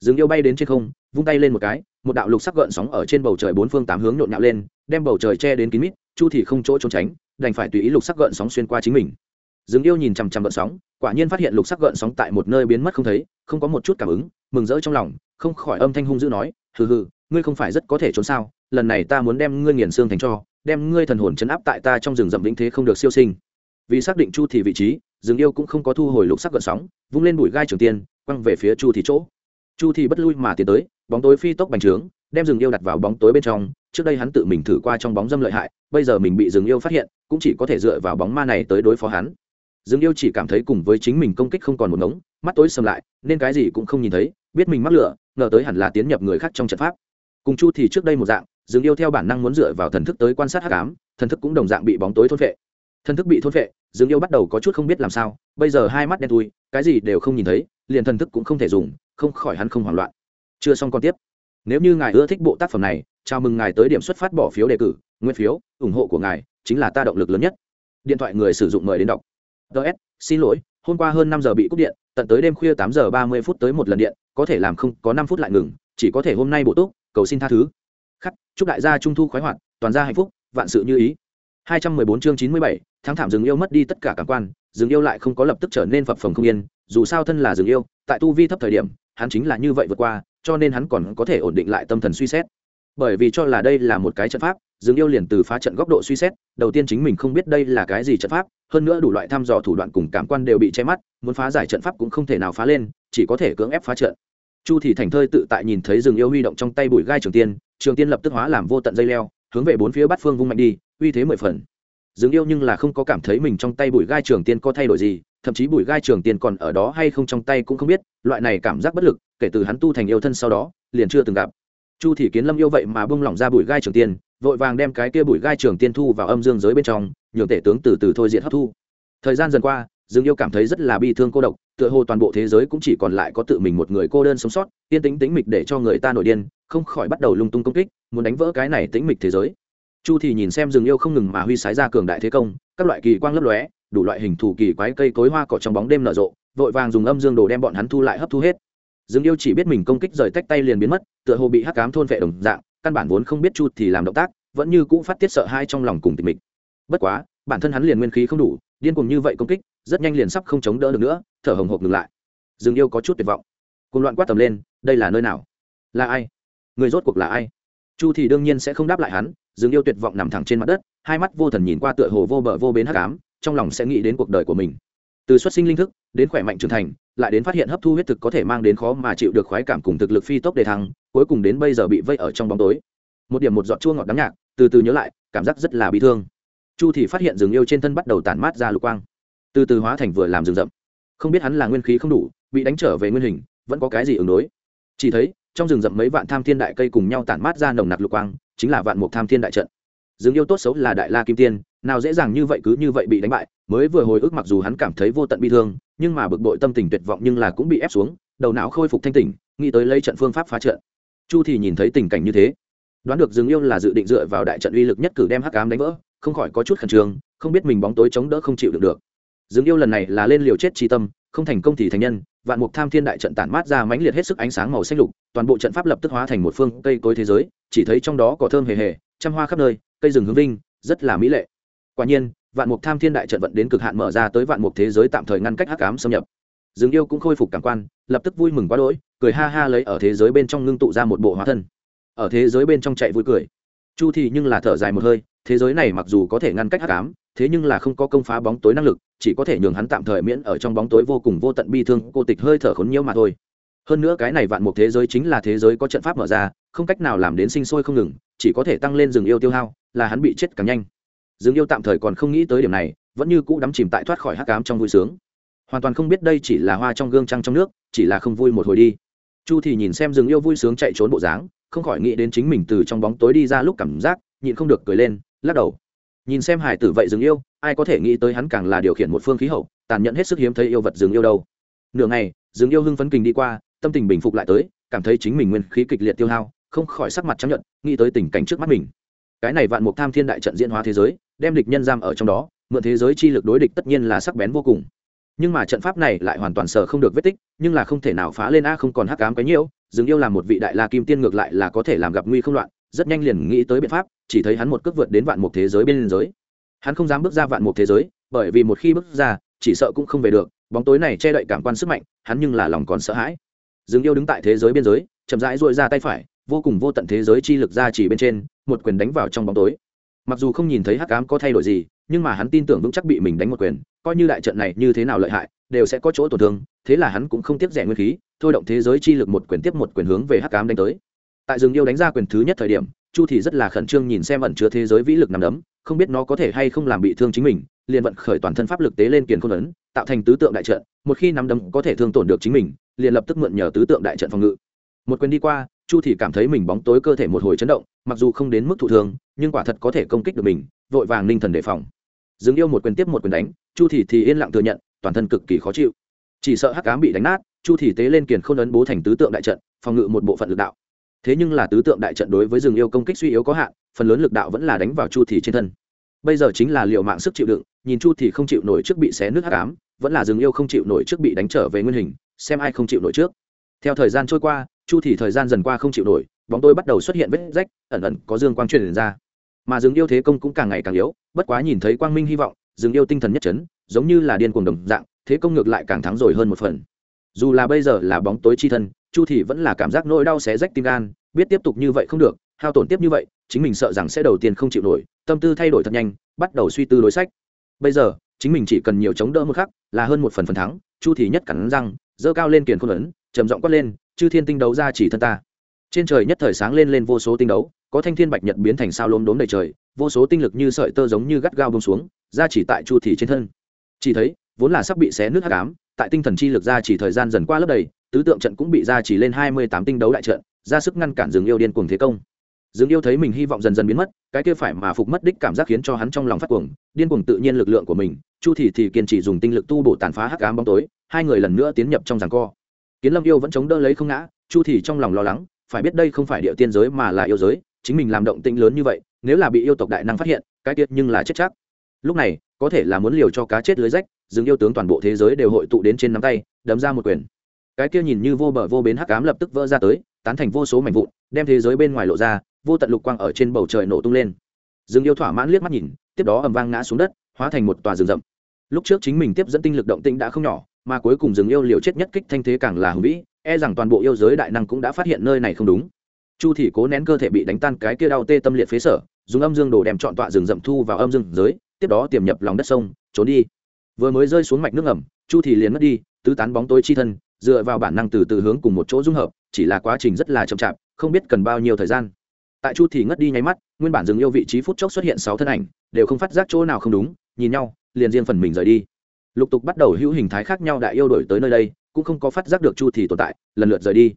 Dừng yêu bay đến trên không, vung tay lên một cái, một đạo lục sắc gợn sóng ở trên bầu trời bốn phương tám hướng nhộn nhạo lên, đem bầu trời che đến kín mít, chu thì không chỗ trốn tránh, đành phải tùy ý lục sắc gợn sóng xuyên qua chính mình. Dừng yêu nhìn chằm chằm gợn sóng, quả nhiên phát hiện lục sắc gợn sóng tại một nơi biến mất không thấy, không có một chút cảm ứng, mừng rỡ trong lòng, không khỏi âm thanh hung dữ nói, hừ hừ, ngươi không phải rất có thể trốn sao lần này ta muốn đem ngươi nghiền xương thành cho, đem ngươi thần hồn chấn áp tại ta trong rừng rậm vĩnh thế không được siêu sinh. Vì xác định chu thì vị trí, rừng yêu cũng không có thu hồi lục sắc gợn sóng, vung lên bụi gai trường tiên, quăng về phía chu thì chỗ. Chu thì bất lui mà tiến tới, bóng tối phi tốc bành trướng, đem rừng yêu đặt vào bóng tối bên trong, trước đây hắn tự mình thử qua trong bóng dâm lợi hại, bây giờ mình bị rừng yêu phát hiện, cũng chỉ có thể dựa vào bóng ma này tới đối phó hắn. Rừng yêu chỉ cảm thấy cùng với chính mình công kích không còn một ngống, mắt tối sầm lại, nên cái gì cũng không nhìn thấy, biết mình mắc lửa, ngờ tới hẳn là tiến nhập người khác trong trận pháp. Cùng chu thì trước đây một dạng rừng yêu theo bản năng muốn dựa vào thần thức tới quan sát hắc ám, thần thức cũng đồng dạng bị bóng tối thôn vệ thần thức bị thôn vệ rừng yêu bắt đầu có chút không biết làm sao, bây giờ hai mắt đen thui, cái gì đều không nhìn thấy, liền thần thức cũng không thể dùng, không khỏi hắn không hoảng loạn. Chưa xong còn tiếp. Nếu như ngài ưa thích bộ tác phẩm này, chào mừng ngài tới điểm xuất phát bỏ phiếu đề cử, nguyên phiếu, ủng hộ của ngài chính là ta động lực lớn nhất. Điện thoại người sử dụng mời đến đọc. Ts xin lỗi, hôm qua hơn năm giờ bị cúp điện, tận tới đêm khuya tám giờ ba mươi phút tới một lần điện, có thể làm không, có năm phút lại ngừng, chỉ có thể hôm nay bộ túc, cầu xin tha thứ khắc, chúc đại gia trung thu khoái hoạt, toàn gia hạnh phúc, vạn sự như ý. Hai trăm mười bốn chương chín mươi bảy, tháng thảm rừng yêu mất đi tất cả cảm quan, rừng yêu lại không có lập tức trở nên phập phồng không yên, dù sao thân là rừng yêu, tại tu vi thấp thời điểm, hắn chính là như vậy vượt qua, cho nên hắn còn có thể ổn định lại tâm thần suy xét. Bởi vì cho là đây là một cái trận pháp, rừng yêu liền từ phá trận góc độ suy xét, đầu tiên chính mình không biết đây là cái gì trận pháp, hơn nữa đủ loại thăm dò thủ đoạn cùng cảm quan đều bị che mắt, muốn phá giải trận pháp cũng không thể nào phá lên, chỉ có thể cưỡng ép phá trận. Chu thì thành thơi tự tại nhìn thấy rừng yêu huy động trong tay bụi gai trường tiên trường tiên lập tức hóa làm vô tận dây leo, hướng về bốn phía bát phương vung mạnh đi, uy thế mười phần. Dừng yêu nhưng là không có cảm thấy mình trong tay bụi gai trường tiên có thay đổi gì, thậm chí bụi gai trường tiên còn ở đó hay không trong tay cũng không biết, loại này cảm giác bất lực, kể từ hắn tu thành yêu thân sau đó, liền chưa từng gặp. Chu thị kiến lâm yêu vậy mà bung lỏng ra bụi gai trường tiên, vội vàng đem cái kia bụi gai trường tiên thu vào âm dương giới bên trong, nhường tể tướng từ từ thôi diện hấp thu. Thời gian dần qua, dương yêu cảm thấy rất là bi thương cô độc, tựa hồ toàn bộ thế giới cũng chỉ còn lại có tự mình một người cô đơn sống sót, yên tĩnh tĩnh mịch để cho người ta nổi điên không khỏi bắt đầu lung tung công kích, muốn đánh vỡ cái này tĩnh mịch thế giới. Chu thì nhìn xem rừng yêu không ngừng mà huy sái ra cường đại thế công, các loại kỳ quang lấp lóe, đủ loại hình thù kỳ quái cây cối hoa cỏ trong bóng đêm nở rộ, vội vàng dùng âm dương đồ đem bọn hắn thu lại hấp thu hết. Rừng yêu chỉ biết mình công kích rời tách tay liền biến mất, tựa hồ bị hắc cám thôn vệ đồng dạng, căn bản vốn không biết chu thì làm động tác, vẫn như cũ phát tiết sợ hai trong lòng cùng tịch mịch. Bất quá, bản thân hắn liền nguyên khí không đủ, điên cuồng như vậy công kích, rất nhanh liền sắp không chống đỡ được nữa, thở hồng hộc ngừng lại. Rừng yêu có chút tuyệt vọng. Cùng loạn quát tầm lên, đây là nơi nào? Là ai? Người rốt cuộc là ai? Chu thì đương nhiên sẽ không đáp lại hắn dừng yêu tuyệt vọng nằm thẳng trên mặt đất, hai mắt vô thần nhìn qua tựa hồ vô bờ vô bến hắc ám, trong lòng sẽ nghĩ đến cuộc đời của mình. Từ xuất sinh linh thức, đến khỏe mạnh trưởng thành, lại đến phát hiện hấp thu huyết thực có thể mang đến khó mà chịu được khoái cảm cùng thực lực phi tốc đề thăng, cuối cùng đến bây giờ bị vây ở trong bóng tối. Một điểm một giọt chua ngọt đắng nhạc, từ từ nhớ lại, cảm giác rất là bị thương. Chu thì phát hiện rừng yêu trên thân bắt đầu tản mát ra lục quang. Từ từ hóa thành vừa làm rừng rậm. Không biết hắn là nguyên khí không đủ, bị đánh trở về nguyên hình, vẫn có cái gì ứng đối. Chỉ thấy trong rừng rậm mấy vạn tham thiên đại cây cùng nhau tản mát ra nồng nặc lục quang, chính là vạn mục tham thiên đại trận. Dương yêu tốt xấu là đại la kim tiên, nào dễ dàng như vậy cứ như vậy bị đánh bại, mới vừa hồi ức mặc dù hắn cảm thấy vô tận bi thương, nhưng mà bực bội tâm tình tuyệt vọng nhưng là cũng bị ép xuống, đầu não khôi phục thanh tỉnh, nghĩ tới lấy trận phương pháp phá trận. Chu thì nhìn thấy tình cảnh như thế. Đoán được dương yêu là dự định dựa vào đại trận uy lực nhất cử đem hắc ám đánh vỡ, không khỏi có chút khẩn trương, không biết mình bóng tối chống đỡ không chịu được được. Dương yêu lần này là lên liều chết chi tâm không thành công thì thành nhân, vạn mục tham thiên đại trận tản mát ra mãnh liệt hết sức ánh sáng màu xanh lục, toàn bộ trận pháp lập tức hóa thành một phương cây cối thế giới, chỉ thấy trong đó có thơm hề hề, trăm hoa khắp nơi, cây rừng hướng vinh, rất là mỹ lệ. Quả nhiên, vạn mục tham thiên đại trận vận đến cực hạn mở ra tới vạn mục thế giới tạm thời ngăn cách hắc ám xâm nhập. Rừng yêu cũng khôi phục cảm quan, lập tức vui mừng quá đỗi, cười ha ha lấy ở thế giới bên trong ngưng tụ ra một bộ hóa thân. Ở thế giới bên trong chạy vui cười. Chu thì nhưng là thở dài một hơi, thế giới này mặc dù có thể ngăn cách hắc ám thế nhưng là không có công phá bóng tối năng lực, chỉ có thể nhường hắn tạm thời miễn ở trong bóng tối vô cùng vô tận bi thương, cô tịch hơi thở khốn nhiễu mà thôi. Hơn nữa cái này vạn mục thế giới chính là thế giới có trận pháp mở ra, không cách nào làm đến sinh sôi không ngừng, chỉ có thể tăng lên rừng yêu tiêu hao, là hắn bị chết càng nhanh. Rừng yêu tạm thời còn không nghĩ tới điểm này, vẫn như cũ đắm chìm tại thoát khỏi hắc ám trong vui sướng. Hoàn toàn không biết đây chỉ là hoa trong gương trăng trong nước, chỉ là không vui một hồi đi. Chu thì nhìn xem rừng yêu vui sướng chạy trốn bộ dáng, không khỏi nghĩ đến chính mình từ trong bóng tối đi ra lúc cảm giác, nhịn không được cười lên, lắc đầu nhìn xem hải tử vậy rừng yêu, ai có thể nghĩ tới hắn càng là điều khiển một phương khí hậu, tàn nhẫn hết sức hiếm thấy yêu vật rừng yêu đâu. Nửa ngày rừng yêu hưng phấn kình đi qua, tâm tình bình phục lại tới, cảm thấy chính mình nguyên khí kịch liệt tiêu hao, không khỏi sắc mặt chấp nhận nghĩ tới tình cảnh trước mắt mình. Cái này vạn mục tham thiên đại trận diễn hóa thế giới, đem địch nhân giam ở trong đó, mượn thế giới chi lực đối địch tất nhiên là sắc bén vô cùng. Nhưng mà trận pháp này lại hoàn toàn sợ không được vết tích, nhưng là không thể nào phá lên a không còn hắc cám cái nhiễu, dừng yêu làm một vị đại la kim tiên ngược lại là có thể làm gặp nguy không loạn, rất nhanh liền nghĩ tới biện pháp chỉ thấy hắn một cước vượt đến vạn mục thế giới bên giới. Hắn không dám bước ra vạn mục thế giới, bởi vì một khi bước ra, chỉ sợ cũng không về được, bóng tối này che đậy cảm quan sức mạnh, hắn nhưng là lòng còn sợ hãi. Dừng yêu đứng tại thế giới biên giới, chậm rãi dội ra tay phải, vô cùng vô tận thế giới chi lực ra chỉ bên trên, một quyền đánh vào trong bóng tối. Mặc dù không nhìn thấy hắc ám có thay đổi gì, nhưng mà hắn tin tưởng vững chắc bị mình đánh một quyền, coi như đại trận này như thế nào lợi hại, đều sẽ có chỗ tổn thương, thế là hắn cũng không tiếp rẻ nguyên khí, thôi động thế giới chi lực một quyền tiếp một quyền hướng về hắc ám đánh tới tại rừng yêu đánh ra quyền thứ nhất thời điểm, chu thì rất là khẩn trương nhìn xem ẩn chứa thế giới vĩ lực nằm đấm, không biết nó có thể hay không làm bị thương chính mình, liền vận khởi toàn thân pháp lực tế lên kiền khôn ấn, tạo thành tứ tượng đại trận, một khi nắm đấm có thể thương tổn được chính mình, liền lập tức mượn nhờ tứ tượng đại trận phòng ngự. Một quyền đi qua, chu thì cảm thấy mình bóng tối cơ thể một hồi chấn động, mặc dù không đến mức thụ thương, nhưng quả thật có thể công kích được mình, vội vàng ninh thần đề phòng. Dừng yêu một quyền tiếp một quyền đánh, chu thì thì yên lặng thừa nhận, toàn thân cực kỳ khó chịu. Chỉ sợ hắc ám bị đánh nát, chu thì tế lên kiền không lớn ấn bố thành tứ tượng đại trận, phòng ngự một bộ phận lực đạo thế nhưng là tứ tượng đại trận đối với rừng yêu công kích suy yếu có hạn, phần lớn lực đạo vẫn là đánh vào chu thì trên thân. Bây giờ chính là liệu mạng sức chịu đựng, nhìn chu thì không chịu nổi trước bị xé nước hắc ám, vẫn là rừng yêu không chịu nổi trước bị đánh trở về nguyên hình, xem ai không chịu nổi trước. Theo thời gian trôi qua, chu thì thời gian dần qua không chịu nổi, bóng tôi bắt đầu xuất hiện vết rách, ẩn ẩn có dương quang truyền ra. Mà rừng yêu thế công cũng càng ngày càng yếu, bất quá nhìn thấy quang minh hy vọng, rừng yêu tinh thần nhất chấn, giống như là điên cuồng đồng dạng, thế công ngược lại càng thắng rồi hơn một phần. Dù là bây giờ là bóng tối chi thân chu thì vẫn là cảm giác nỗi đau xé rách tim gan, biết tiếp tục như vậy không được, hao tổn tiếp như vậy, chính mình sợ rằng sẽ đầu tiên không chịu nổi, tâm tư thay đổi thật nhanh, bắt đầu suy tư đối sách. Bây giờ, chính mình chỉ cần nhiều chống đỡ một khắc, là hơn một phần phần thắng, chu thì nhất cắn răng dơ cao lên kiền khôn ấn, trầm giọng quát lên, chư thiên tinh đấu ra chỉ thân ta. Trên trời nhất thời sáng lên lên vô số tinh đấu, có thanh thiên bạch nhật biến thành sao lốm đốm đầy trời, vô số tinh lực như sợi tơ giống như gắt gao bông xuống, ra chỉ tại chu thì trên thân. Chỉ thấy, vốn là sắp bị xé nước hắc ám, tại tinh thần chi lực ra chỉ thời gian dần qua lớp đầy tứ tượng trận cũng bị ra chỉ lên hai mươi tám tinh đấu đại trận, ra sức ngăn cản rừng yêu điên cuồng thế công. Rừng yêu thấy mình hy vọng dần dần biến mất, cái kia phải mà phục mất đích cảm giác khiến cho hắn trong lòng phát cuồng, điên cuồng tự nhiên lực lượng của mình, chu thì thì kiên trì dùng tinh lực tu bổ tàn phá hắc ám bóng tối, hai người lần nữa tiến nhập trong giằng co. Kiến lâm yêu vẫn chống đỡ lấy không ngã, chu thì trong lòng lo lắng, phải biết đây không phải địa tiên giới mà là yêu giới, chính mình làm động tĩnh lớn như vậy, nếu là bị yêu tộc đại năng phát hiện, cái tiết nhưng là chết chắc. Lúc này, có thể là muốn liều cho cá chết lưới rách dừng yêu tướng toàn bộ thế giới đều hội tụ đến trên nắm tay, đấm ra một quyền cái kia nhìn như vô bờ vô bến hắc ám lập tức vỡ ra tới, tán thành vô số mảnh vụn, đem thế giới bên ngoài lộ ra, vô tận lục quang ở trên bầu trời nổ tung lên. Dừng yêu thỏa mãn liếc mắt nhìn, tiếp đó ầm vang ngã xuống đất, hóa thành một tòa rừng rậm. Lúc trước chính mình tiếp dẫn tinh lực động tĩnh đã không nhỏ, mà cuối cùng rừng yêu liều chết nhất kích thanh thế càng là hùng vĩ e rằng toàn bộ yêu giới đại năng cũng đã phát hiện nơi này không đúng. Chu thì cố nén cơ thể bị đánh tan cái kia đau tê tâm liệt phế sở, dùng âm dương đồ đem trọn tọa rừng rậm thu vào âm dương giới, tiếp đó tiềm nhập lòng đất sông, trốn đi. Vừa mới rơi xuống mạch nước ngầm, chu thì liền mất đi, tứ tán bóng tối chi thân dựa vào bản năng từ từ hướng cùng một chỗ dung hợp, chỉ là quá trình rất là chậm chạp, không biết cần bao nhiêu thời gian. Tại chu thì ngất đi nháy mắt, nguyên bản dừng yêu vị trí phút chốc xuất hiện sáu thân ảnh, đều không phát giác chỗ nào không đúng, nhìn nhau, liền riêng phần mình rời đi. Lục tục bắt đầu hữu hình thái khác nhau đại yêu đổi tới nơi đây, cũng không có phát giác được chu thì tồn tại, lần lượt rời đi.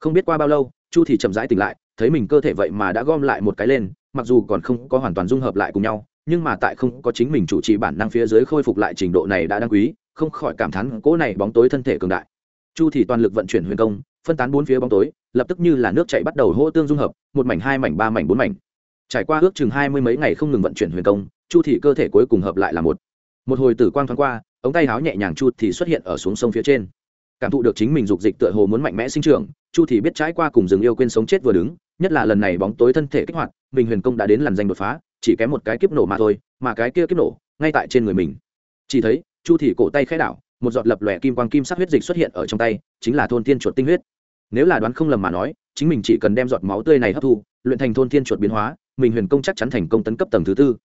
Không biết qua bao lâu, chu thì chậm rãi tỉnh lại, thấy mình cơ thể vậy mà đã gom lại một cái lên, mặc dù còn không có hoàn toàn dung hợp lại cùng nhau, nhưng mà tại không có chính mình chủ trì bản năng phía dưới khôi phục lại trình độ này đã đáng quý, không khỏi cảm thán cỗ này bóng tối thân thể cường đại chu thì toàn lực vận chuyển huyền công, phân tán bốn phía bóng tối, lập tức như là nước chảy bắt đầu hỗ tương dung hợp, một mảnh, hai mảnh, ba mảnh, bốn mảnh. Trải qua ước chừng hai mươi mấy ngày không ngừng vận chuyển huyền công, chu thì cơ thể cuối cùng hợp lại là một. Một hồi tử quang thoáng qua, ống tay áo nhẹ nhàng chu thì xuất hiện ở xuống sông phía trên. Cảm thụ được chính mình dục dịch tựa hồ muốn mạnh mẽ sinh trưởng, chu thì biết trái qua cùng rừng yêu quên sống chết vừa đứng, nhất là lần này bóng tối thân thể kích hoạt, mình huyền công đã đến lần danh đột phá, chỉ kém một cái kiếp nổ mà thôi, mà cái kia kiếp nổ, ngay tại trên người mình. Chỉ thấy, chu thì cổ tay khẽ đảo một giọt lập lòe kim quang kim sắc huyết dịch xuất hiện ở trong tay, chính là thôn thiên chuột tinh huyết. Nếu là đoán không lầm mà nói, chính mình chỉ cần đem giọt máu tươi này hấp thu, luyện thành thôn thiên chuột biến hóa, mình huyền công chắc chắn thành công tấn cấp tầng thứ tư.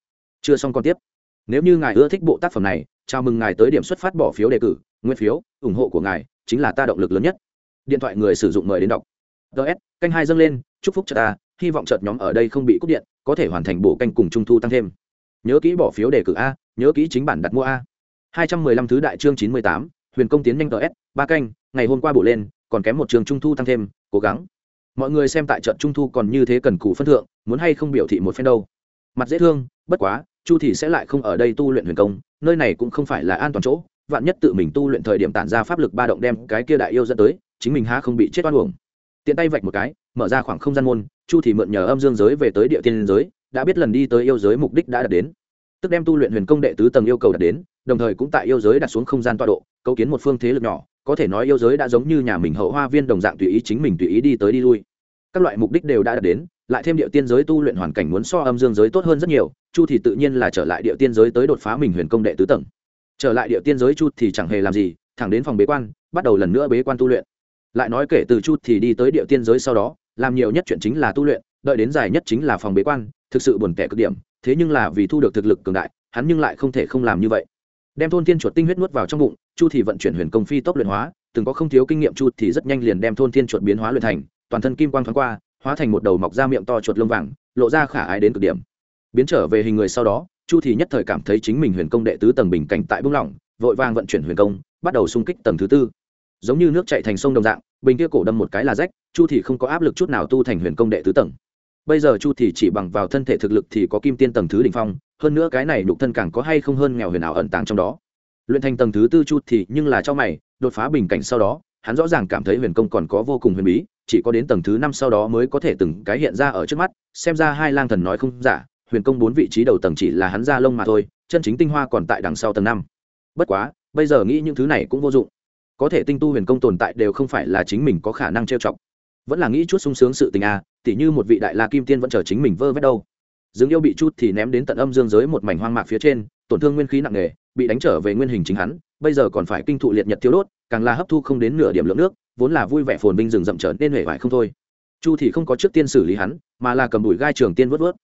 Chưa xong còn tiếp. Nếu như ngài ưa thích bộ tác phẩm này, chào mừng ngài tới điểm xuất phát bỏ phiếu đề cử, nguyên phiếu, ủng hộ của ngài chính là ta động lực lớn nhất. Điện thoại người sử dụng mời đến đọc. Ts canh hai dâng lên, chúc phúc cho ta, hy vọng chợt nhóm ở đây không bị cúp điện, có thể hoàn thành bổ canh cùng trung thu tăng thêm. Nhớ kỹ bỏ phiếu đề cử a, nhớ kỹ chính bản đặt mua a hai trăm mười lăm thứ đại chương chín mươi tám, huyền công tiến nhanh ts ba canh, ngày hôm qua bổ lên, còn kém một trường trung thu tăng thêm, cố gắng. Mọi người xem tại trận trung thu còn như thế cần cù phân thượng, muốn hay không biểu thị một phen đâu. Mặt dễ thương, bất quá, chu thì sẽ lại không ở đây tu luyện huyền công, nơi này cũng không phải là an toàn chỗ, vạn nhất tự mình tu luyện thời điểm tản ra pháp lực ba động đem cái kia đại yêu dẫn tới, chính mình há không bị chết oan uổng. Tiện tay vạch một cái, mở ra khoảng không gian môn, chu thì mượn nhờ âm dương giới về tới địa tiên giới, đã biết lần đi tới yêu giới mục đích đã đạt đến. Tức đem tu luyện huyền công đệ tứ tầng yêu cầu đạt đến đồng thời cũng tại yêu giới đặt xuống không gian tọa độ, cấu kiến một phương thế lực nhỏ, có thể nói yêu giới đã giống như nhà mình hậu hoa viên đồng dạng tùy ý chính mình tùy ý đi tới đi lui. Các loại mục đích đều đã đạt đến, lại thêm địa tiên giới tu luyện hoàn cảnh muốn so âm dương giới tốt hơn rất nhiều, chu thì tự nhiên là trở lại địa tiên giới tới đột phá mình huyền công đệ tứ tầng. Trở lại địa tiên giới chu thì chẳng hề làm gì, thẳng đến phòng bế quan, bắt đầu lần nữa bế quan tu luyện. Lại nói kể từ chu thì đi tới địa tiên giới sau đó, làm nhiều nhất chuyện chính là tu luyện, đợi đến dài nhất chính là phòng bế quan, thực sự buồn tẻ cực điểm, thế nhưng là vì thu được thực lực cường đại, hắn nhưng lại không thể không làm như vậy đem thôn thiên chuột tinh huyết nuốt vào trong bụng, chu thì vận chuyển huyền công phi tốc luyện hóa, từng có không thiếu kinh nghiệm chu thì rất nhanh liền đem thôn thiên chuột biến hóa luyện thành, toàn thân kim quang thoáng qua, hóa thành một đầu mọc ra miệng to chuột lông vàng, lộ ra khả ái đến cực điểm. Biến trở về hình người sau đó, chu thì nhất thời cảm thấy chính mình huyền công đệ tứ tầng bình cảnh tại bung lỏng, vội vàng vận chuyển huyền công, bắt đầu xung kích tầng thứ tư. Giống như nước chảy thành sông đồng dạng, bình kia cổ đâm một cái là rách, chu thì không có áp lực chút nào tu thành huyền công đệ tứ tầng. Bây giờ chu thì chỉ bằng vào thân thể thực lực thì có kim tiên tầng thứ đỉnh phong hơn nữa cái này nhục thân càng có hay không hơn nghèo huyền ảo ẩn tàng trong đó. Luyện thành tầng thứ tư chu thì nhưng là cho mày đột phá bình cảnh sau đó hắn rõ ràng cảm thấy huyền công còn có vô cùng huyền bí chỉ có đến tầng thứ năm sau đó mới có thể từng cái hiện ra ở trước mắt xem ra hai lang thần nói không giả huyền công bốn vị trí đầu tầng chỉ là hắn ra lông mà thôi chân chính tinh hoa còn tại đằng sau tầng năm. Bất quá bây giờ nghĩ những thứ này cũng vô dụng. Có thể tinh tu huyền công tồn tại đều không phải là chính mình có khả năng trêu chọc. Vẫn là nghĩ chút sung sướng sự tình a à, tỉ như một vị đại la kim tiên vẫn chờ chính mình vơ vét đâu dương yêu bị chút thì ném đến tận âm dương giới một mảnh hoang mạc phía trên, tổn thương nguyên khí nặng nề, bị đánh trở về nguyên hình chính hắn, bây giờ còn phải kinh thụ liệt nhật thiếu đốt, càng là hấp thu không đến nửa điểm lượng nước, vốn là vui vẻ phồn vinh rừng rậm trở nên huệ vải không thôi. Chu thì không có trước tiên xử lý hắn, mà là cầm đùi gai trường tiên vớt vớt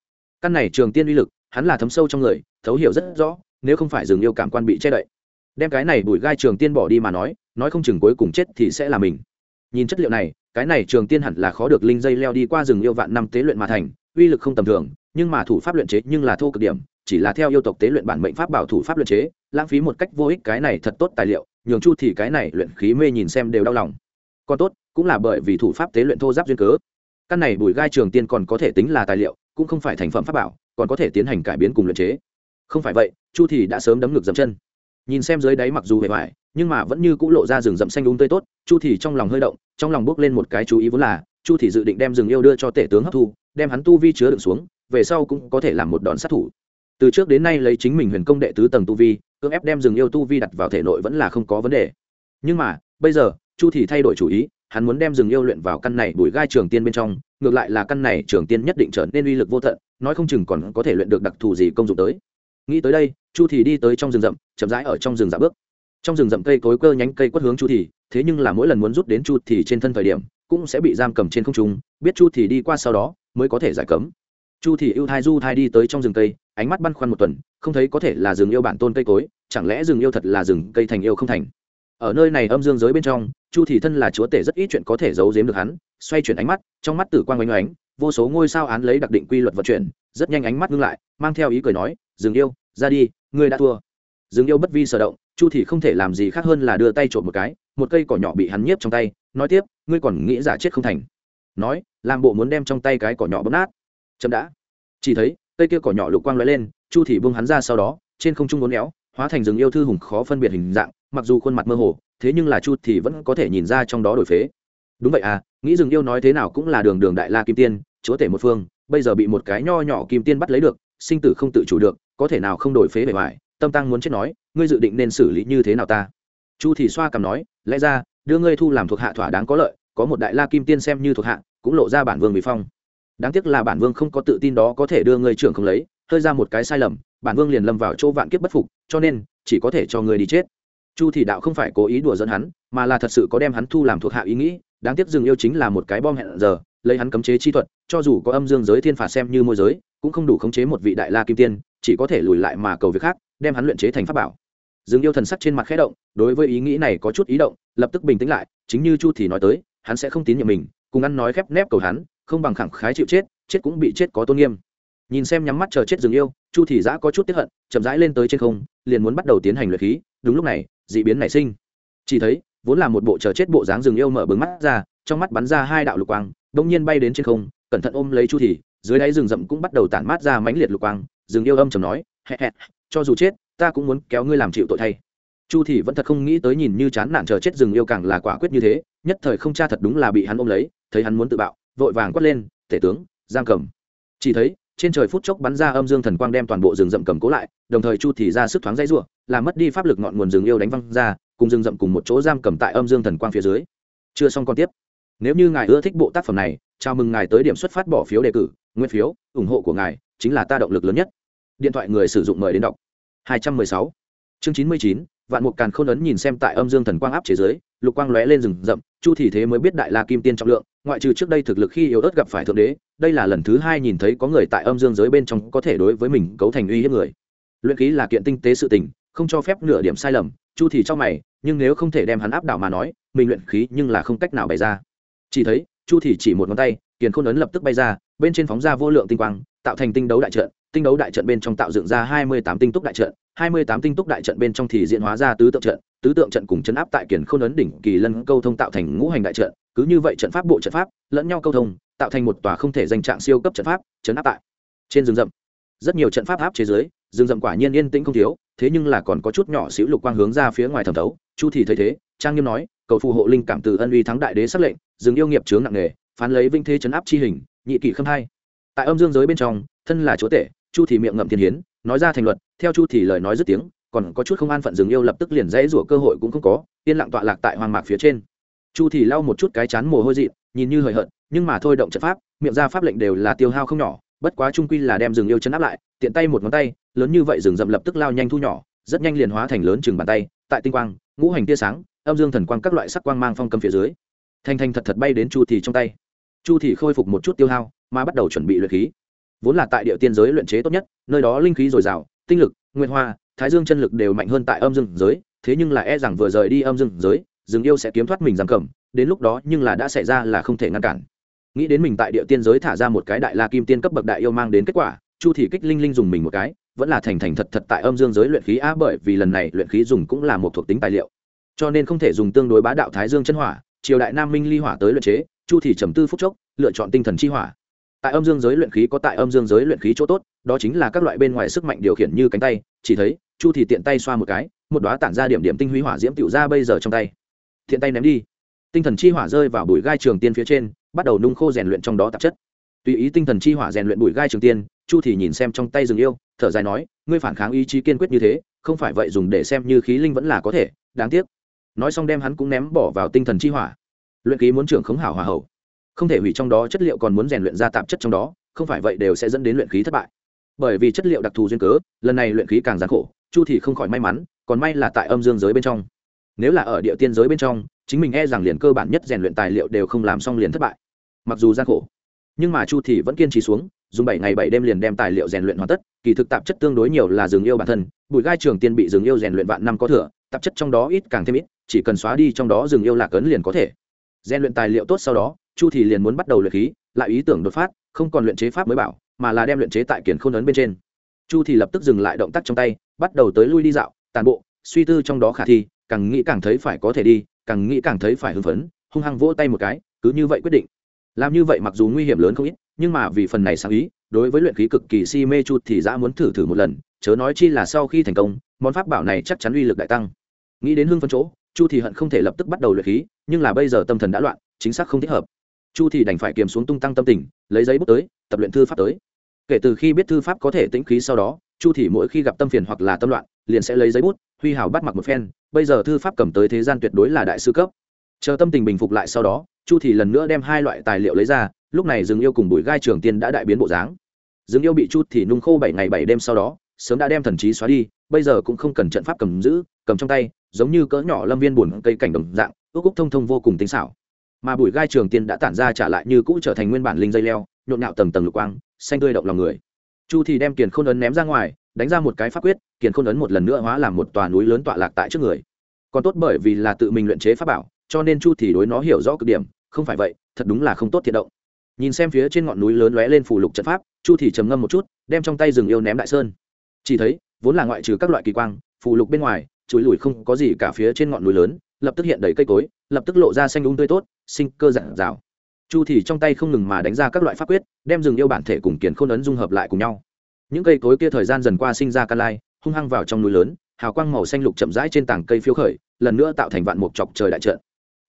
căn này trường tiên uy lực, hắn là thấm sâu trong người, thấu hiểu rất rõ, nếu không phải dừng yêu cảm quan bị che đậy. Đem cái này bùi gai trường tiên bỏ đi mà nói nói không chừng cuối cùng chết thì sẽ là mình. Nhìn chất liệu này, cái này trường tiên hẳn là khó được linh dây leo đi qua rừng yêu vạn năm tế luyện mà thành, uy lực không tầm thường nhưng mà thủ pháp luyện chế nhưng là thô cực điểm, chỉ là theo yêu tộc tế luyện bản mệnh pháp bảo thủ pháp luyện chế, lãng phí một cách vô ích cái này thật tốt tài liệu, nhường chu thì cái này luyện khí mê nhìn xem đều đau lòng. Còn tốt, cũng là bởi vì thủ pháp tế luyện thô giáp duyên cớ. Căn này bùi gai trường tiên còn có thể tính là tài liệu, cũng không phải thành phẩm pháp bảo, còn có thể tiến hành cải biến cùng luyện chế. Không phải vậy, chu thì đã sớm đấm ngực dậm chân. Nhìn xem dưới đáy mặc dù hề hoài, nhưng mà vẫn như cũ lộ ra rừng rậm xanh đúng tươi tốt, chu thì trong lòng hơi động, trong lòng bước lên một cái chú ý vốn là, chu thì dự định đem rừng yêu đưa cho tể tướng hấp thu, đem hắn tu vi chứa đựng xuống về sau cũng có thể làm một đòn sát thủ. Từ trước đến nay lấy chính mình huyền công đệ tứ tầng tu vi, cưỡng ép đem rừng yêu tu vi đặt vào thể nội vẫn là không có vấn đề. Nhưng mà, bây giờ, chu thì thay đổi chủ ý, hắn muốn đem rừng yêu luyện vào căn này bùi gai trường tiên bên trong, ngược lại là căn này trường tiên nhất định trở nên uy lực vô tận, nói không chừng còn có thể luyện được đặc thù gì công dụng tới. Nghĩ tới đây, chu thì đi tới trong rừng rậm, chậm rãi ở trong rừng dạ bước. Trong rừng rậm cây cối cơ nhánh cây quất hướng chu thì thế nhưng là mỗi lần muốn rút đến chu thì trên thân thời điểm, cũng sẽ bị giam cầm trên không trung, biết chu thì đi qua sau đó, mới có thể giải cấm chu thì yêu thai du thai đi tới trong rừng cây, ánh mắt băn khoăn một tuần, không thấy có thể là rừng yêu bản tôn cây cối, chẳng lẽ rừng yêu thật là rừng cây thành yêu không thành? Ở nơi này âm dương giới bên trong, chu thì thân là chúa tể rất ít chuyện có thể giấu giếm được hắn, xoay chuyển ánh mắt, trong mắt tử quang oanh oánh, vô số ngôi sao án lấy đặc định quy luật vận chuyển, rất nhanh ánh mắt ngưng lại, mang theo ý cười nói, rừng yêu, ra đi, ngươi đã thua. Rừng yêu bất vi sở động, chu thì không thể làm gì khác hơn là đưa tay trộm một cái, một cây cỏ nhỏ bị hắn nhiếp trong tay, nói tiếp, ngươi còn nghĩ giả chết không thành? Nói, làm bộ muốn đem trong tay cái cỏ nhỏ bóp nát chậm đã. Chỉ thấy, cây kia cỏ nhỏ lục quang lóe lên, chu thì buông hắn ra sau đó, trên không trung uốn éo, hóa thành rừng yêu thư hùng khó phân biệt hình dạng, mặc dù khuôn mặt mơ hồ, thế nhưng là chu thì vẫn có thể nhìn ra trong đó đổi phế. Đúng vậy à nghĩ rừng yêu nói thế nào cũng là đường đường đại la kim tiên, chúa tể một phương, bây giờ bị một cái nho nhỏ kim tiên bắt lấy được, sinh tử không tự chủ được, có thể nào không đổi phế bề ngoài, tâm tăng muốn chết nói, ngươi dự định nên xử lý như thế nào ta? Chu thì xoa cầm nói, lẽ ra, đưa ngươi thu làm thuộc hạ thỏa đáng có lợi, có một đại la kim tiên xem như thuộc hạ, cũng lộ ra bản vương bị phong đáng tiếc là bản vương không có tự tin đó có thể đưa người trưởng không lấy, hơi ra một cái sai lầm, bản vương liền lâm vào chỗ vạn kiếp bất phục, cho nên, chỉ có thể cho người đi chết. Chu Thị đạo không phải cố ý đùa dẫn hắn, mà là thật sự có đem hắn thu làm thuộc hạ ý nghĩ, đáng tiếc Dừng yêu chính là một cái bom hẹn giờ, lấy hắn cấm chế chi thuật, cho dù có âm dương giới thiên phạt xem như môi giới, cũng không đủ khống chế một vị đại la kim tiên, chỉ có thể lùi lại mà cầu việc khác, đem hắn luyện chế thành pháp bảo. Dừng yêu thần sắc trên mặt khẽ động, đối với ý nghĩ này có chút ý động, lập tức bình tĩnh lại, chính như chu thì nói tới, hắn sẽ không tín nhiệm mình, cùng ăn nói khép nép cầu hắn không bằng khẳng khái chịu chết chết cũng bị chết có tôn nghiêm. Nhìn xem nhắm mắt chờ chết dừng yêu chu thị giã có chút tiếp hận chậm rãi lên tới trên không liền muốn bắt đầu tiến hành luyện khí đúng lúc này dị biến nảy sinh. Chỉ thấy vốn là một bộ chờ chết bộ dáng rừng yêu mở bừng mắt ra trong mắt bắn ra hai đạo lục quang đông nhiên bay đến trên không cẩn thận ôm lấy chu thị, dưới đáy rừng rậm cũng bắt đầu tản mát ra mãnh liệt lục quang rừng yêu âm chầm nói hẹ hẹ cho dù chết ta cũng muốn kéo ngươi làm chịu tội thay. Chu thị vẫn thật không nghĩ tới nhìn như chán nản chờ chết rừng yêu càng là quả quyết như thế nhất thời không cha thật đúng là bị hắn ôm lấy thấy hắn muốn tự bạo vội vàng quát lên, tể tướng, giang cầm. Chỉ thấy, trên trời phút chốc bắn ra âm dương thần quang đem toàn bộ rừng rậm cầm cố lại, đồng thời chu thì ra sức thoáng dây rủa, làm mất đi pháp lực ngọn nguồn rừng yêu đánh văng ra, cùng rừng rậm cùng một chỗ giam cầm tại âm dương thần quang phía dưới. Chưa xong còn tiếp. Nếu như ngài ưa thích bộ tác phẩm này, chào mừng ngài tới điểm xuất phát bỏ phiếu đề cử, nguyên phiếu, ủng hộ của ngài chính là ta động lực lớn nhất. Điện thoại người sử dụng mời đến đọc. 216 chương 99 vạn mục càn khôn ấn nhìn xem tại âm dương thần quang áp chế giới lục quang lóe lên rừng rậm, chu thì thế mới biết đại la kim tiên trọng lượng ngoại trừ trước đây thực lực khi yếu ớt gặp phải thượng đế, đây là lần thứ hai nhìn thấy có người tại âm dương giới bên trong có thể đối với mình cấu thành uy hiếp người. Luyện khí là kiện tinh tế sự tình, không cho phép nửa điểm sai lầm, chu thì cho mày, nhưng nếu không thể đem hắn áp đảo mà nói, mình luyện khí nhưng là không cách nào bày ra. Chỉ thấy, chu thì chỉ một ngón tay kiền khôn ấn lập tức bay ra, bên trên phóng ra vô lượng tinh quang, tạo thành tinh đấu đại trận, tinh đấu đại trận bên trong tạo dựng ra hai mươi tám tinh túc đại trận, hai mươi tám tinh túc đại trận bên trong thì diễn hóa ra tứ tượng trận, tứ tượng trận cùng chấn áp tại kiền khôn ấn đỉnh kỳ lân câu thông tạo thành ngũ hành đại trận cứ như vậy trận pháp bộ trận pháp, lẫn nhau câu thông, tạo thành một tòa không thể danh trạng siêu cấp trận pháp, chấn áp tại trên rừng rậm. Rất nhiều trận pháp áp chế dưới, rừng rậm quả nhiên yên tĩnh không thiếu, thế nhưng là còn có chút nhỏ xíu lục quang hướng ra phía ngoài thẩm thấu. Chu thì thấy thế, trang nghiêm nói, cầu phù hộ linh cảm từ ân uy thắng đại đế sắc lệnh dừng yêu nghiệp chướng nặng nghề phán lấy vinh thế chấn áp chi hình, nhị kỷ khâm hai. Tại âm dương giới bên trong, thân là chúa tể, chu thì miệng ngậm thiên hiến, nói ra thành luật, theo chu thì lời nói dứt tiếng, còn có chút không an phận dừng yêu lập tức liền dãy rủa cơ hội cũng không có, yên lặng tọa lạc tại hoang mạc phía trên chu thì lau một chút cái chán mồ hôi dị nhìn như hời hợt, nhưng mà thôi động trận pháp, miệng ra pháp lệnh đều là tiêu hao không nhỏ, bất quá trung quy là đem rừng yêu chấn áp lại, tiện tay một ngón tay, lớn như vậy rừng rậm lập tức lao nhanh thu nhỏ, rất nhanh liền hóa thành lớn chừng bàn tay, tại tinh quang, ngũ hành tia sáng, âm dương thần quang các loại sắc quang mang phong cầm phía dưới. Thanh thanh thật thật bay đến chu thì trong tay. Chu thì khôi phục một chút tiêu hao, mà bắt đầu chuẩn bị luyện khí. Vốn là tại địa tiên giới luyện chế tốt nhất, nơi đó linh khí dồi dào, tinh lực nguyên hoa, thái dương chân lực đều mạnh hơn tại âm dương giới, thế nhưng là e rằng vừa rời đi âm dương giới rừng yêu sẽ kiếm thoát mình giam cầm, đến lúc đó nhưng là đã xảy ra là không thể ngăn cản. Nghĩ đến mình tại địa tiên giới thả ra một cái đại la kim tiên cấp bậc đại yêu mang đến kết quả, chu thì kích linh linh dùng mình một cái, vẫn là thành thành thật thật tại âm dương giới luyện khí a bởi vì lần này luyện khí dùng cũng là một thuộc tính tài liệu. Cho nên không thể dùng tương đối bá đạo thái dương chân hỏa, triều đại nam minh ly hỏa tới luyện chế, chu thì trầm tư phúc chốc, lựa chọn tinh thần chi hỏa. Tại âm dương giới luyện khí có tại âm dương giới luyện khí chỗ tốt, đó chính là các loại bên ngoài sức mạnh điều khiển như cánh tay, chỉ thấy chu thì tiện tay xoa một cái, một đóa tản ra điểm điểm tinh huy hỏa diễm tiểu ra bây giờ trong tay thiện tay ném đi. Tinh thần chi hỏa rơi vào bụi gai trường tiên phía trên, bắt đầu nung khô rèn luyện trong đó tạp chất. Tùy ý tinh thần chi hỏa rèn luyện bụi gai trường tiên, chu thì nhìn xem trong tay rừng yêu, thở dài nói, ngươi phản kháng ý chí kiên quyết như thế, không phải vậy dùng để xem như khí linh vẫn là có thể, đáng tiếc. Nói xong đem hắn cũng ném bỏ vào tinh thần chi hỏa. Luyện khí muốn trưởng khống hảo hòa hậu. Không thể hủy trong đó chất liệu còn muốn rèn luyện ra tạp chất trong đó, không phải vậy đều sẽ dẫn đến luyện khí thất bại. Bởi vì chất liệu đặc thù duyên cớ, lần này luyện khí càng gian khổ, chu thì không khỏi may mắn, còn may là tại âm dương giới bên trong nếu là ở địa tiên giới bên trong, chính mình e rằng liền cơ bản nhất rèn luyện tài liệu đều không làm xong liền thất bại. Mặc dù gian khổ, nhưng mà chu thì vẫn kiên trì xuống, dùng bảy ngày bảy đêm liền đem tài liệu rèn luyện hoàn tất, kỳ thực tạp chất tương đối nhiều là rừng yêu bản thân bùi gai trường tiên bị rừng yêu rèn luyện vạn năm có thừa, tạp chất trong đó ít càng thêm ít, chỉ cần xóa đi trong đó rừng yêu lạc ấn liền có thể. Rèn luyện tài liệu tốt sau đó, chu thì liền muốn bắt đầu luyện khí, lại ý tưởng đột phát, không còn luyện chế pháp mới bảo, mà là đem luyện chế tại kiển khôn ấn bên trên. Chu thì lập tức dừng lại động tác trong tay, bắt đầu tới lui đi dạo, tàn bộ, suy tư trong đó khả thi càng nghĩ càng thấy phải có thể đi, càng nghĩ càng thấy phải hưng phấn, hung hăng vỗ tay một cái, cứ như vậy quyết định. Làm như vậy mặc dù nguy hiểm lớn không ít, nhưng mà vì phần này sáng ý, đối với luyện khí cực kỳ si mê chu thì đã muốn thử thử một lần, chớ nói chi là sau khi thành công, món pháp bảo này chắc chắn uy lực đại tăng. Nghĩ đến hưng phấn chỗ, chu thì hận không thể lập tức bắt đầu luyện khí, nhưng là bây giờ tâm thần đã loạn, chính xác không thích hợp. Chu thì đành phải kiềm xuống tung tăng tâm tình, lấy giấy bút tới, tập luyện thư pháp tới. Kể từ khi biết thư pháp có thể tĩnh khí sau đó, chu thì mỗi khi gặp tâm phiền hoặc là tâm loạn, liền sẽ lấy giấy bút huy hào bắt mặc một phen, bây giờ thư pháp cầm tới thế gian tuyệt đối là đại sư cấp. Chờ tâm tình bình phục lại sau đó, chu thì lần nữa đem hai loại tài liệu lấy ra, lúc này Dừng yêu cùng bùi gai trường tiên đã đại biến bộ dáng. Dừng yêu bị chu thì nung khô bảy ngày bảy đêm sau đó, sớm đã đem thần trí xóa đi, bây giờ cũng không cần trận pháp cầm giữ, cầm trong tay, giống như cỡ nhỏ lâm viên buồn cây cảnh đồng dạng, ước úc thông thông vô cùng tinh xảo. Mà bùi gai trường tiên đã tản ra trả lại như cũ trở thành nguyên bản linh dây leo, nhộn nhạo tầng tầng lục quang, xanh tươi động lòng người. Chu thì đem kiền khôn ấn ném ra ngoài đánh ra một cái pháp quyết, kiền khôn ấn một lần nữa hóa làm một tòa núi lớn tọa lạc tại trước người. Còn tốt bởi vì là tự mình luyện chế pháp bảo, cho nên chu thì đối nó hiểu rõ cực điểm, không phải vậy, thật đúng là không tốt thiệt động. Nhìn xem phía trên ngọn núi lớn lóe lên phù lục trận pháp, chu thì trầm ngâm một chút, đem trong tay rừng yêu ném đại sơn. Chỉ thấy, vốn là ngoại trừ các loại kỳ quang, phù lục bên ngoài chuỗi lùi không có gì cả phía trên ngọn núi lớn, lập tức hiện đầy cây cối, lập tức lộ ra xanh đúng tươi tốt, sinh cơ dạng rào chu thì trong tay không ngừng mà đánh ra các loại pháp quyết, đem rừng yêu bản thể cùng kiền khôn ấn dung hợp lại cùng nhau những cây cối kia thời gian dần qua sinh ra can lai, hung hăng vào trong núi lớn, hào quang màu xanh lục chậm rãi trên tảng cây phiêu khởi, lần nữa tạo thành vạn mục chọc trời đại trận.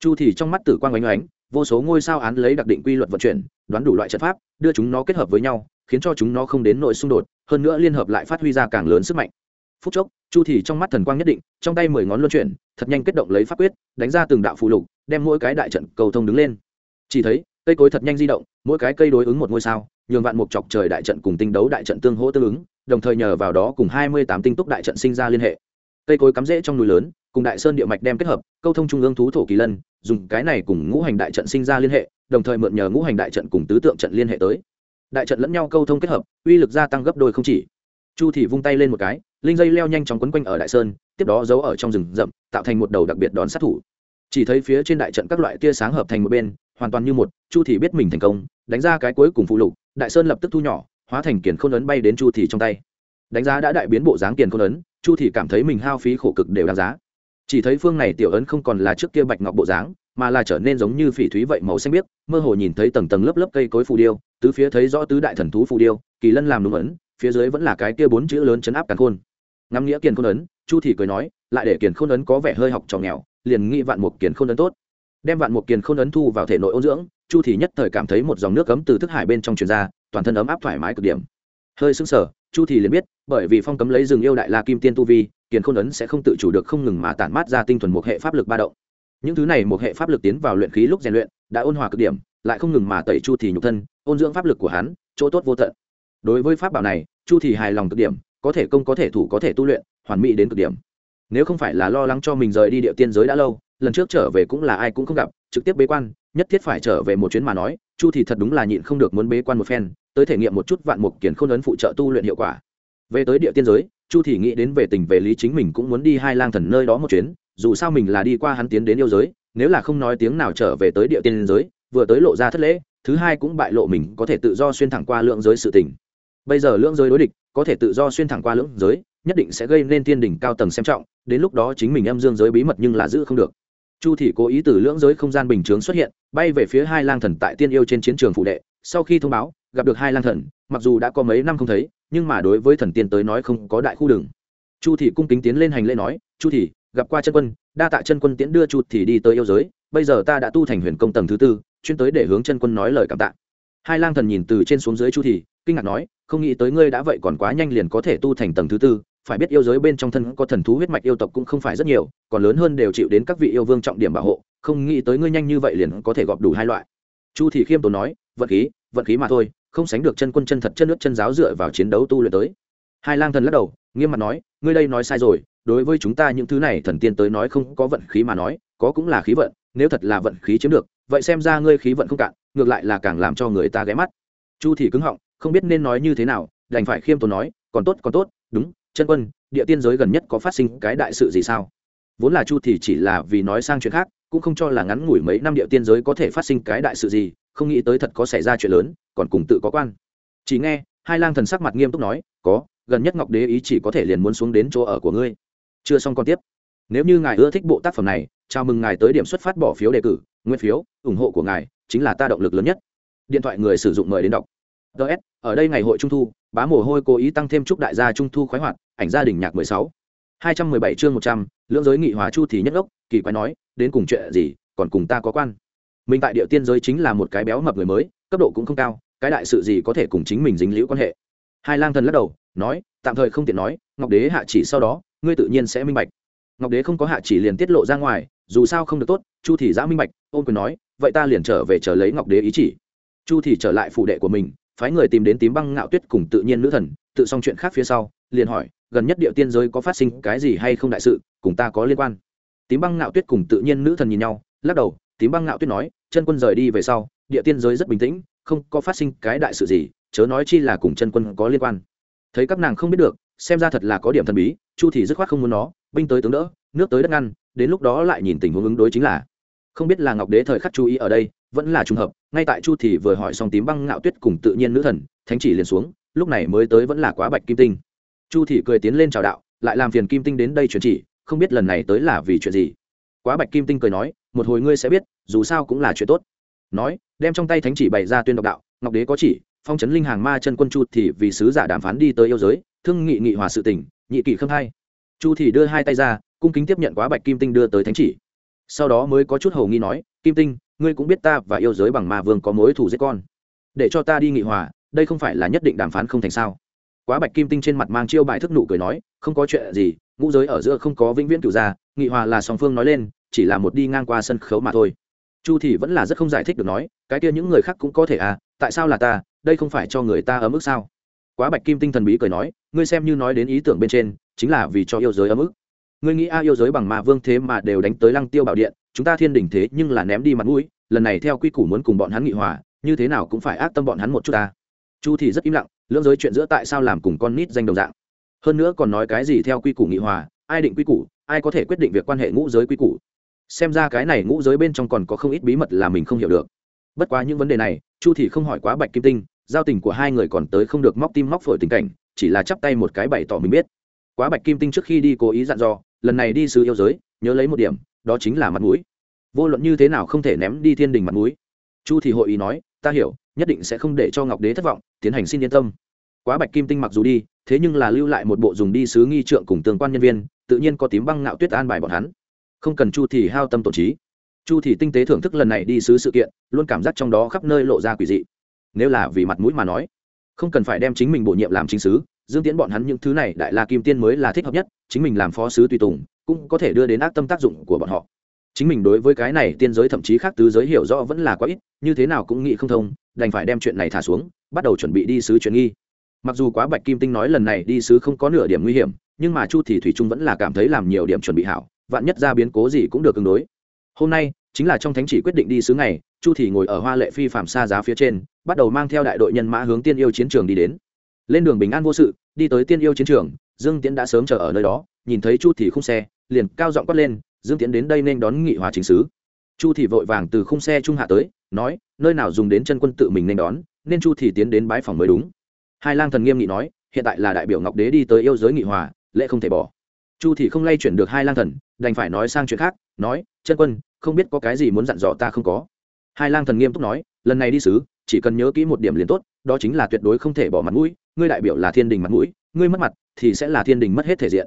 Chu thì trong mắt tử quang ánh oánh vô số ngôi sao án lấy đặc định quy luật vận chuyển, đoán đủ loại trận pháp, đưa chúng nó kết hợp với nhau, khiến cho chúng nó không đến nội xung đột, hơn nữa liên hợp lại phát huy ra càng lớn sức mạnh. Phút chốc, chu thì trong mắt thần quang nhất định, trong tay mười ngón luân chuyển, thật nhanh kết động lấy pháp quyết, đánh ra từng đạo phụ lục, đem mỗi cái đại trận cầu thông đứng lên. Chỉ thấy cây cối thật nhanh di động, mỗi cái cây đối ứng một ngôi sao, nhường vạn mục chọc trời đại trận cùng tinh đấu đại trận tương hỗ tương ứng, đồng thời nhờ vào đó cùng hai mươi tám tinh túc đại trận sinh ra liên hệ. Cây cối cắm rễ trong núi lớn, cùng đại sơn địa mạch đem kết hợp, câu thông trung ương thú thổ kỳ lân, dùng cái này cùng ngũ hành đại trận sinh ra liên hệ, đồng thời mượn nhờ ngũ hành đại trận cùng tứ tượng trận liên hệ tới. Đại trận lẫn nhau câu thông kết hợp, uy lực gia tăng gấp đôi không chỉ. Chu thì vung tay lên một cái, linh dây leo nhanh chóng quấn quanh ở đại sơn, tiếp đó giấu ở trong rừng rậm, tạo thành một đầu đặc biệt đón sát thủ. Chỉ thấy phía trên đại trận các loại tia sáng hợp thành một bên hoàn toàn như một, chu thì biết mình thành công, đánh ra cái cuối cùng phụ lục, đại sơn lập tức thu nhỏ, hóa thành kiền khôn ấn bay đến chu thì trong tay. Đánh giá đã đại biến bộ dáng kiền khôn ấn, chu thì cảm thấy mình hao phí khổ cực đều đáng giá. Chỉ thấy phương này tiểu ấn không còn là trước kia bạch ngọc bộ dáng, mà là trở nên giống như phỉ thúy vậy màu xanh biếc, mơ hồ nhìn thấy tầng tầng lớp lớp cây cối phù điêu, tứ phía thấy rõ tứ đại thần thú phù điêu, kỳ lân làm đúng ấn, phía dưới vẫn là cái kia bốn chữ lớn chấn áp càn khôn. Ngắm nghĩa kiền khôn ấn, chu thì cười nói, lại để kiền khôn ấn có vẻ hơi học trò nghèo, liền nghĩ vạn một kiền khôn ấn tốt đem vạn một kiền khôn ấn thu vào thể nội ôn dưỡng, chu thì nhất thời cảm thấy một dòng nước cấm từ thức hải bên trong truyền ra, toàn thân ấm áp thoải mái cực điểm. Hơi sững sờ, chu thì liền biết, bởi vì phong cấm lấy rừng yêu đại la kim tiên tu vi, kiền khôn ấn sẽ không tự chủ được không ngừng mà tản mát ra tinh thuần một hệ pháp lực ba động. Những thứ này một hệ pháp lực tiến vào luyện khí lúc rèn luyện, đã ôn hòa cực điểm, lại không ngừng mà tẩy chu thì nhục thân, ôn dưỡng pháp lực của hắn, chỗ tốt vô tận. Đối với pháp bảo này, chu thì hài lòng cực điểm, có thể công có thể thủ có thể tu luyện, hoàn mỹ đến cực điểm. Nếu không phải là lo lắng cho mình rời đi địa tiên giới đã lâu lần trước trở về cũng là ai cũng không gặp, trực tiếp bế quan, nhất thiết phải trở về một chuyến mà nói, chu thì thật đúng là nhịn không được muốn bế quan một phen, tới thể nghiệm một chút vạn mục kiển khôn ấn phụ trợ tu luyện hiệu quả. Về tới địa tiên giới, chu thì nghĩ đến về tình về lý chính mình cũng muốn đi hai lang thần nơi đó một chuyến, dù sao mình là đi qua hắn tiến đến yêu giới, nếu là không nói tiếng nào trở về tới địa tiên giới, vừa tới lộ ra thất lễ, thứ hai cũng bại lộ mình có thể tự do xuyên thẳng qua lượng giới sự tình. Bây giờ lượng giới đối địch, có thể tự do xuyên thẳng qua lượng giới, nhất định sẽ gây nên tiên đỉnh cao tầng xem trọng, đến lúc đó chính mình âm dương giới bí mật nhưng là giữ không được chu thị cố ý từ lưỡng giới không gian bình chướng xuất hiện, bay về phía hai lang thần tại tiên yêu trên chiến trường phụ đệ. Sau khi thông báo, gặp được hai lang thần, mặc dù đã có mấy năm không thấy, nhưng mà đối với thần tiên tới nói không có đại khu đường. Chu thị cung kính tiến lên hành lễ nói, chu thị gặp qua chân quân, đa tạ chân quân tiễn đưa chu thị đi tới yêu giới, bây giờ ta đã tu thành huyền công tầng thứ tư, chuyên tới để hướng chân quân nói lời cảm tạ. Hai lang thần nhìn từ trên xuống dưới chu thị kinh ngạc nói, không nghĩ tới ngươi đã vậy còn quá nhanh liền có thể tu thành tầng thứ tư phải biết yêu giới bên trong thân có thần thú huyết mạch yêu tộc cũng không phải rất nhiều, còn lớn hơn đều chịu đến các vị yêu vương trọng điểm bảo hộ, không nghĩ tới ngươi nhanh như vậy liền có thể gọp đủ hai loại. Chu thị khiêm tốn nói, vận khí vận khí mà thôi, không sánh được chân quân chân thật chân nước chân giáo dựa vào chiến đấu tu luyện tới. Hai lang thần lắc đầu, nghiêm mặt nói, ngươi đây nói sai rồi, đối với chúng ta những thứ này thần tiên tới nói không có vận khí mà nói, có cũng là khí vận, nếu thật là vận khí chiếm được, vậy xem ra ngươi khí vận không cạn, ngược lại là càng làm cho người ta ghé mắt. Chu Thị cứng họng, không biết nên nói như thế nào, đành phải khiêm tốn nói, còn tốt còn tốt, đúng chân quân, địa tiên giới gần nhất có phát sinh cái đại sự gì sao? Vốn là chu thì chỉ là vì nói sang chuyện khác, cũng không cho là ngắn ngủi mấy năm địa tiên giới có thể phát sinh cái đại sự gì, không nghĩ tới thật có xảy ra chuyện lớn, còn cùng tự có quan. Chỉ nghe, hai lang thần sắc mặt nghiêm túc nói, có, gần nhất ngọc đế ý chỉ có thể liền muốn xuống đến chỗ ở của ngươi. Chưa xong còn tiếp. Nếu như ngài ưa thích bộ tác phẩm này, chào mừng ngài tới điểm xuất phát bỏ phiếu đề cử, nguyên phiếu, ủng hộ của ngài chính là ta động lực lớn nhất. Điện thoại người sử dụng mời đến đọc ts ở đây ngày hội trung thu, bá mồ hôi cố ý tăng thêm chúc đại gia trung thu khoái hoạt, ảnh gia đình nhạc mười sáu. hai trăm mười bảy chương một trăm, lưỡng giới nghị hòa chu thì nhất ốc, kỳ quái nói, đến cùng chuyện gì, còn cùng ta có quan. Mình tại địa tiên giới chính là một cái béo mập người mới, cấp độ cũng không cao, cái đại sự gì có thể cùng chính mình dính liễu quan hệ. Hai lang thần lắc đầu, nói, tạm thời không tiện nói, ngọc đế hạ chỉ sau đó, ngươi tự nhiên sẽ minh bạch. Ngọc đế không có hạ chỉ liền tiết lộ ra ngoài, dù sao không được tốt, chu thì giã minh bạch ôm quyền nói, vậy ta liền trở về chờ lấy ngọc đế ý chỉ. Chu thì trở lại phủ đệ của mình phái người tìm đến tím băng ngạo tuyết cùng tự nhiên nữ thần, tự xong chuyện khác phía sau, liền hỏi, gần nhất địa tiên giới có phát sinh cái gì hay không đại sự, cùng ta có liên quan. Tím băng ngạo tuyết cùng tự nhiên nữ thần nhìn nhau, lắc đầu, tím băng ngạo tuyết nói, chân quân rời đi về sau, địa tiên giới rất bình tĩnh, không có phát sinh cái đại sự gì, chớ nói chi là cùng chân quân có liên quan. Thấy các nàng không biết được, xem ra thật là có điểm thần bí, chu thì dứt khoát không muốn nó, binh tới tướng đỡ, nước tới đất ngăn, đến lúc đó lại nhìn tình huống ứng đối chính là. Không biết là ngọc đế thời khắc chú ý ở đây, vẫn là trùng hợp ngay tại chu thì vừa hỏi xong tím băng ngạo tuyết cùng tự nhiên nữ thần, thánh chỉ liền xuống, lúc này mới tới vẫn là quá bạch kim tinh. Chu thì cười tiến lên chào đạo, lại làm phiền kim tinh đến đây truyền chỉ, không biết lần này tới là vì chuyện gì. Quá bạch kim tinh cười nói, một hồi ngươi sẽ biết, dù sao cũng là chuyện tốt. Nói, đem trong tay thánh chỉ bày ra tuyên độc đạo, ngọc đế có chỉ, phong trấn linh hàng ma chân quân chu thì vì sứ giả đàm phán đi tới yêu giới, thương nghị nghị hòa sự tỉnh nhị kỷ khâm hai. Chu thì đưa hai tay ra, cung kính tiếp nhận quá bạch kim tinh đưa tới thánh chỉ. Sau đó mới có chút hầu nghi nói, kim tinh ngươi cũng biết ta và yêu giới bằng ma vương có mối thù giết con. Để cho ta đi nghị hòa, đây không phải là nhất định đàm phán không thành sao? Quá bạch kim tinh trên mặt mang chiêu bài thức nụ cười nói, không có chuyện gì, ngũ giới ở giữa không có vĩnh viễn cửu gia, nghị hòa là song phương nói lên, chỉ là một đi ngang qua sân khấu mà thôi. Chu thì vẫn là rất không giải thích được nói, cái kia những người khác cũng có thể à tại sao là ta, đây không phải cho người ta ở mức sao? Quá bạch kim tinh thần bí cười nói, ngươi xem như nói đến ý tưởng bên trên, chính là vì cho yêu giới ở mức ngươi nghĩ a yêu giới bằng ma vương thế mà đều đánh tới lăng tiêu bảo điện, chúng ta thiên đình thế nhưng là ném đi mặt mũi, lần này theo quy củ muốn cùng bọn hắn nghị hòa, như thế nào cũng phải ác tâm bọn hắn một chút ta. Chu thì rất im lặng, lưỡng giới chuyện giữa tại sao làm cùng con nít danh đồng dạng. Hơn nữa còn nói cái gì theo quy củ nghị hòa, ai định quy củ, ai có thể quyết định việc quan hệ ngũ giới quy củ. Xem ra cái này ngũ giới bên trong còn có không ít bí mật là mình không hiểu được. Bất quá những vấn đề này, chu thì không hỏi quá bạch kim tinh, giao tình của hai người còn tới không được móc tim móc phổi tình cảnh, chỉ là chắp tay một cái bày tỏ mình biết. Quá bạch kim tinh trước khi đi cố ý dặn dò lần này đi sứ yêu giới, nhớ lấy một điểm, đó chính là mặt mũi. Vô luận như thế nào không thể ném đi thiên đình mặt mũi. Chu thì hội ý nói, ta hiểu, nhất định sẽ không để cho ngọc đế thất vọng, tiến hành xin yên tâm. Quá bạch kim tinh mặc dù đi, thế nhưng là lưu lại một bộ dùng đi sứ nghi trượng cùng tương quan nhân viên, tự nhiên có tím băng ngạo tuyết an bài bọn hắn. Không cần chu thì hao tâm tổn trí. Chu thì tinh tế thưởng thức lần này đi sứ sự kiện, luôn cảm giác trong đó khắp nơi lộ ra quỷ dị. Nếu là vì mặt mũi mà nói, không cần phải đem chính mình bổ nhiệm làm chính sứ dương tiễn bọn hắn những thứ này đại la kim tiên mới là thích hợp nhất, chính mình làm phó sứ tùy tùng, cũng có thể đưa đến ác tâm tác dụng của bọn họ. Chính mình đối với cái này tiên giới thậm chí khác tứ giới hiểu rõ vẫn là quá ít, như thế nào cũng nghĩ không thông, đành phải đem chuyện này thả xuống, bắt đầu chuẩn bị đi sứ chuyện nghi. Mặc dù quá bạch kim tinh nói lần này đi sứ không có nửa điểm nguy hiểm, nhưng mà chu thì thủy trung vẫn là cảm thấy làm nhiều điểm chuẩn bị hảo, vạn nhất ra biến cố gì cũng được ứng đối. Hôm nay, chính là trong thánh chỉ quyết định đi sứ ngày, chu thì ngồi ở hoa lệ phi phạm xa giá phía trên, bắt đầu mang theo đại đội nhân mã hướng tiên yêu chiến trường đi đến. Lên đường bình an vô sự đi tới tiên yêu chiến trường, dương tiễn đã sớm chờ ở nơi đó, nhìn thấy chu thì khung xe, liền cao giọng quát lên, dương tiễn đến đây nên đón nghị hòa chính sứ. Chu thì vội vàng từ khung xe trung hạ tới, nói, nơi nào dùng đến chân quân tự mình nên đón, nên chu thì tiến đến bái phòng mới đúng. Hai lang thần nghiêm nghị nói, hiện tại là đại biểu ngọc đế đi tới yêu giới nghị hòa, lễ không thể bỏ. Chu thì không lay chuyển được hai lang thần, đành phải nói sang chuyện khác, nói, chân quân, không biết có cái gì muốn dặn dò ta không có? Hai lang thần nghiêm túc nói, lần này đi sứ, chỉ cần nhớ kỹ một điểm liền tốt, đó chính là tuyệt đối không thể bỏ mặt mũi ngươi đại biểu là thiên đình mặt mũi, ngươi mất mặt thì sẽ là thiên đình mất hết thể diện.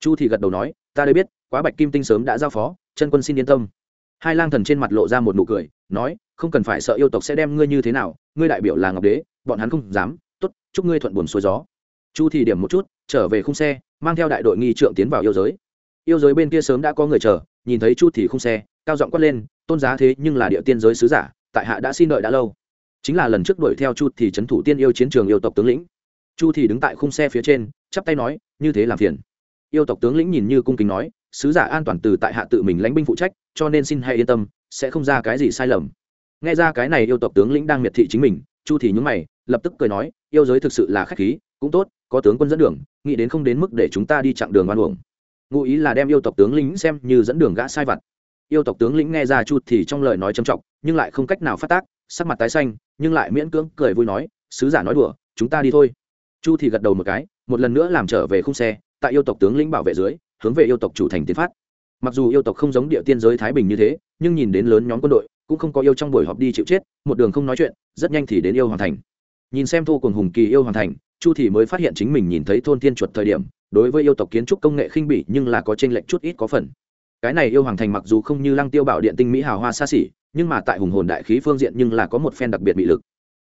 Chu thì gật đầu nói, ta đây biết, quá bạch kim tinh sớm đã giao phó, chân quân xin yên tâm. Hai lang thần trên mặt lộ ra một nụ cười, nói, không cần phải sợ yêu tộc sẽ đem ngươi như thế nào, ngươi đại biểu là ngọc đế, bọn hắn không dám, tốt, chúc ngươi thuận buồn xuôi gió. Chu thì điểm một chút, trở về khung xe, mang theo đại đội nghi trượng tiến vào yêu giới. Yêu giới bên kia sớm đã có người chờ, nhìn thấy chu thì khung xe, cao giọng quát lên, tôn giá thế nhưng là địa tiên giới sứ giả, tại hạ đã xin đợi đã lâu. Chính là lần trước đuổi theo chu thì trấn thủ tiên yêu chiến trường yêu tộc tướng lĩnh chu thì đứng tại khung xe phía trên, chắp tay nói, như thế làm phiền. Yêu tộc tướng lĩnh nhìn như cung kính nói, sứ giả an toàn từ tại hạ tự mình lãnh binh phụ trách, cho nên xin hãy yên tâm, sẽ không ra cái gì sai lầm. Nghe ra cái này yêu tộc tướng lĩnh đang miệt thị chính mình, chu thì những mày, lập tức cười nói, yêu giới thực sự là khách khí, cũng tốt, có tướng quân dẫn đường, nghĩ đến không đến mức để chúng ta đi chặng đường oan uổng. Ngụ ý là đem yêu tộc tướng lĩnh xem như dẫn đường gã sai vặt. Yêu tộc tướng lĩnh nghe ra chu thì trong lời nói trầm trọng, nhưng lại không cách nào phát tác, sắc mặt tái xanh, nhưng lại miễn cưỡng cười vui nói, sứ giả nói đùa, chúng ta đi thôi chu thì gật đầu một cái, một lần nữa làm trở về khung xe, tại yêu tộc tướng lĩnh bảo vệ dưới, hướng về yêu tộc chủ thành tiến phát. Mặc dù yêu tộc không giống địa tiên giới thái bình như thế, nhưng nhìn đến lớn nhóm quân đội, cũng không có yêu trong buổi họp đi chịu chết, một đường không nói chuyện, rất nhanh thì đến yêu hoàn thành. Nhìn xem thô cùng hùng kỳ yêu hoàn thành, chu thì mới phát hiện chính mình nhìn thấy thôn thiên chuột thời điểm, đối với yêu tộc kiến trúc công nghệ khinh bỉ nhưng là có trên lệnh chút ít có phần. Cái này yêu hoàng thành mặc dù không như lăng tiêu bảo điện tinh mỹ hào hoa xa xỉ, nhưng mà tại hùng hồn đại khí phương diện nhưng là có một phen đặc biệt bị lực.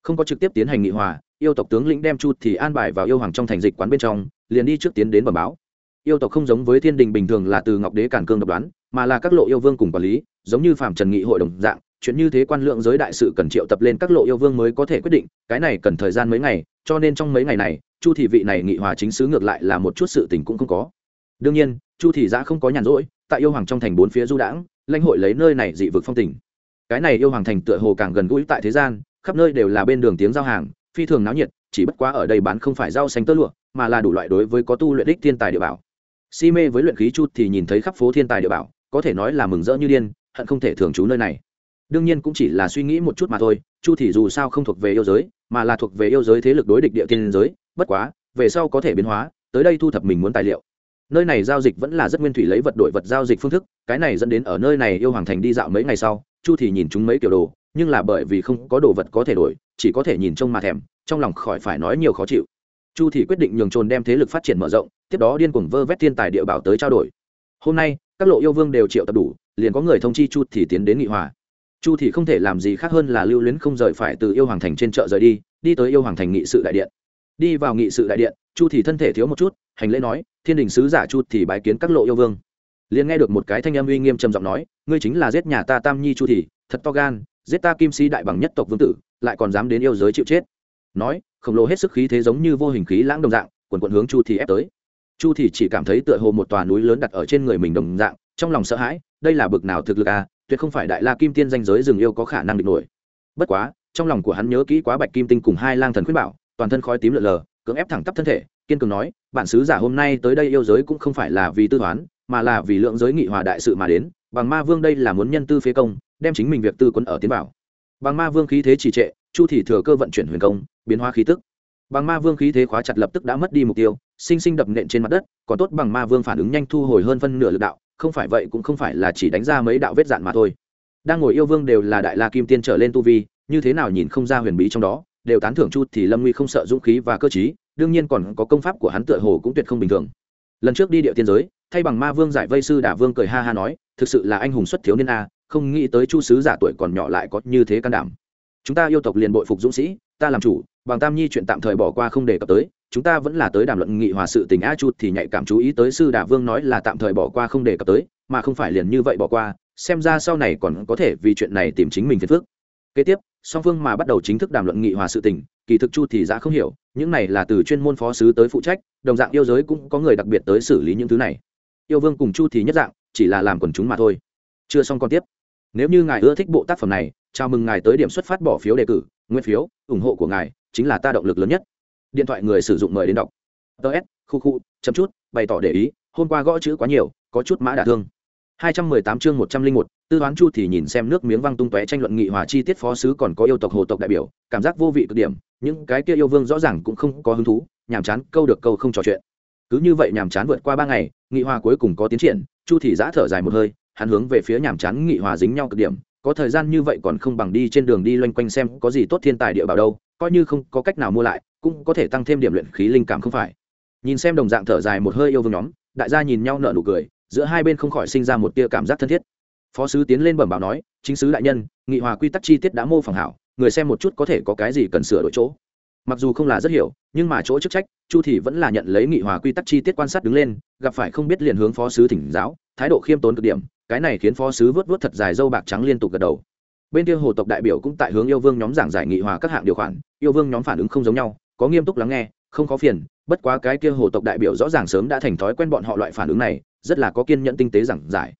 Không có trực tiếp tiến hành nghị hòa yêu tộc tướng lĩnh đem chu thì an bài vào yêu hoàng trong thành dịch quán bên trong, liền đi trước tiến đến bẩm báo. Yêu tộc không giống với thiên đình bình thường là từ ngọc đế cản cương độc đoán, mà là các lộ yêu vương cùng quản lý, giống như phạm trần nghị hội đồng dạng, chuyện như thế quan lượng giới đại sự cần triệu tập lên các lộ yêu vương mới có thể quyết định, cái này cần thời gian mấy ngày, cho nên trong mấy ngày này, chu thị vị này nghị hòa chính sứ ngược lại là một chút sự tình cũng không có. Đương nhiên, chu thị giã không có nhàn rỗi, tại yêu hoàng trong thành bốn phía du đãng, lãnh hội lấy nơi này dị vực phong tình. Cái này yêu hoàng thành tựa hồ càng gần gũi tại thế gian, khắp nơi đều là bên đường tiếng giao hàng phi thường náo nhiệt, chỉ bất quá ở đây bán không phải rau xanh tơ lụa, mà là đủ loại đối với có tu luyện đích thiên tài địa bảo. Si mê với luyện khí chút thì nhìn thấy khắp phố thiên tài địa bảo, có thể nói là mừng rỡ như điên, hận không thể thường trú nơi này. Đương nhiên cũng chỉ là suy nghĩ một chút mà thôi, chu thì dù sao không thuộc về yêu giới, mà là thuộc về yêu giới thế lực đối địch địa tiên giới, bất quá, về sau có thể biến hóa, tới đây thu thập mình muốn tài liệu. Nơi này giao dịch vẫn là rất nguyên thủy lấy vật đổi vật giao dịch phương thức, cái này dẫn đến ở nơi này yêu hoàng thành đi dạo mấy ngày sau, chu thì nhìn chúng mấy kiểu đồ nhưng là bởi vì không có đồ vật có thể đổi, chỉ có thể nhìn trông mà thèm, trong lòng khỏi phải nói nhiều khó chịu. Chu thì quyết định nhường trồn đem thế lực phát triển mở rộng, tiếp đó điên cuồng vơ vét thiên tài địa bảo tới trao đổi. Hôm nay, các lộ yêu vương đều triệu tập đủ, liền có người thông chi chu thì tiến đến nghị hòa. Chu thì không thể làm gì khác hơn là lưu luyến không rời phải từ yêu hoàng thành trên chợ rời đi đi tới yêu hoàng thành nghị sự đại điện. Đi vào nghị sự đại điện, chu thì thân thể thiếu một chút, hành lễ nói, thiên đình sứ giả chu thì bái kiến các lộ yêu vương. Liền nghe được một cái thanh âm uy nghiêm trầm giọng nói, ngươi chính là giết nhà ta tam nhi chu thì, thật to gan giết ta kim si đại bằng nhất tộc vương tử, lại còn dám đến yêu giới chịu chết. Nói, khổng lồ hết sức khí thế giống như vô hình khí lãng đồng dạng, quần quận hướng chu thì ép tới. Chu thì chỉ cảm thấy tựa hồ một tòa núi lớn đặt ở trên người mình đồng dạng, trong lòng sợ hãi, đây là bực nào thực lực à tuyệt không phải đại la kim tiên danh giới rừng yêu có khả năng địch nổi. Bất quá, trong lòng của hắn nhớ kỹ quá bạch kim tinh cùng hai lang thần khuyên bảo, toàn thân khói tím lợn lờ, cưỡng ép thẳng tắp thân thể, kiên cường nói, bản sứ giả hôm nay tới đây yêu giới cũng không phải là vì tư toán, mà là vì lượng giới nghị hòa đại sự mà đến bằng ma vương đây là muốn nhân tư phế công đem chính mình việc tư quân ở tiến bảo bằng ma vương khí thế trì trệ chu thì thừa cơ vận chuyển huyền công biến hóa khí tức. Bằng ma vương khí thế khóa chặt lập tức đã mất đi mục tiêu sinh sinh đập nện trên mặt đất còn tốt bằng ma vương phản ứng nhanh thu hồi hơn phân nửa lực đạo không phải vậy cũng không phải là chỉ đánh ra mấy đạo vết dạn mà thôi. Đang ngồi yêu vương đều là đại la kim tiên trở lên tu vi như thế nào nhìn không ra huyền bí trong đó đều tán thưởng chu thì lâm nguy không sợ dũng khí và cơ trí, đương nhiên còn có công pháp của hắn tựa hồ cũng tuyệt không bình thường. Lần trước đi địa tiên giới thay bằng ma vương giải vây sư đả vương cười ha ha nói, thực sự là anh hùng xuất thiếu niên a, không nghĩ tới chu sứ giả tuổi còn nhỏ lại có như thế can đảm. Chúng ta yêu tộc liền bội phục dũng sĩ, ta làm chủ, bằng tam nhi chuyện tạm thời bỏ qua không đề cập tới, chúng ta vẫn là tới đàm luận nghị hòa sự tình a chút thì nhạy cảm chú ý tới sư đả vương nói là tạm thời bỏ qua không đề cập tới, mà không phải liền như vậy bỏ qua, xem ra sau này còn có thể vì chuyện này tìm chính mình phiền phước kế tiếp, song phương mà bắt đầu chính thức đàm luận nghị hòa sự tình, kỳ thực chu thì ra không hiểu, những này là từ chuyên môn phó sứ tới phụ trách, đồng dạng yêu giới cũng có người đặc biệt tới xử lý những thứ này yêu vương cùng chu thì nhất dạng chỉ là làm quần chúng mà thôi. Chưa xong còn tiếp. Nếu như ngài ưa thích bộ tác phẩm này chào mừng ngài tới điểm xuất phát bỏ phiếu đề cử nguyên phiếu ủng hộ của ngài chính là ta động lực lớn nhất. Điện thoại người sử dụng mời đến đọc. Ts khu khu chấm chút bày tỏ để ý hôm qua gõ chữ quá nhiều có chút mã đả thương. 218 chương 101, tư toán chu thì nhìn xem nước miếng văng tung tóe tranh luận nghị hòa chi tiết phó sứ còn có yêu tộc hồ tộc đại biểu cảm giác vô vị cực điểm những cái kia yêu vương rõ ràng cũng không có hứng thú nhàm chán câu được câu không trò chuyện cứ như vậy nhàm chán vượt qua ba ngày, nghị hòa cuối cùng có tiến triển, chu thị giã thở dài một hơi, hắn hướng về phía nhàm chán nghị hòa dính nhau cực điểm, có thời gian như vậy còn không bằng đi trên đường đi loanh quanh xem có gì tốt thiên tài địa bảo đâu, coi như không có cách nào mua lại, cũng có thể tăng thêm điểm luyện khí linh cảm không phải. Nhìn xem đồng dạng thở dài một hơi yêu vương nhóm, đại gia nhìn nhau nở nụ cười, giữa hai bên không khỏi sinh ra một tia cảm giác thân thiết. Phó sứ tiến lên bẩm báo nói, chính sứ đại nhân, nghị hòa quy tắc chi tiết đã mô phỏng hảo, người xem một chút có thể có cái gì cần sửa đổi chỗ mặc dù không là rất hiểu, nhưng mà chỗ chức trách, chu thì vẫn là nhận lấy nghị hòa quy tắc chi tiết quan sát đứng lên, gặp phải không biết liền hướng phó sứ thỉnh giáo, thái độ khiêm tốn cực điểm, cái này khiến phó sứ vớt vớt thật dài dâu bạc trắng liên tục gật đầu. Bên kia hồ tộc đại biểu cũng tại hướng yêu vương nhóm giảng giải nghị hòa các hạng điều khoản, yêu vương nhóm phản ứng không giống nhau, có nghiêm túc lắng nghe, không có phiền, bất quá cái kia hồ tộc đại biểu rõ ràng sớm đã thành thói quen bọn họ loại phản ứng này, rất là có kiên nhẫn tinh tế giảng giải.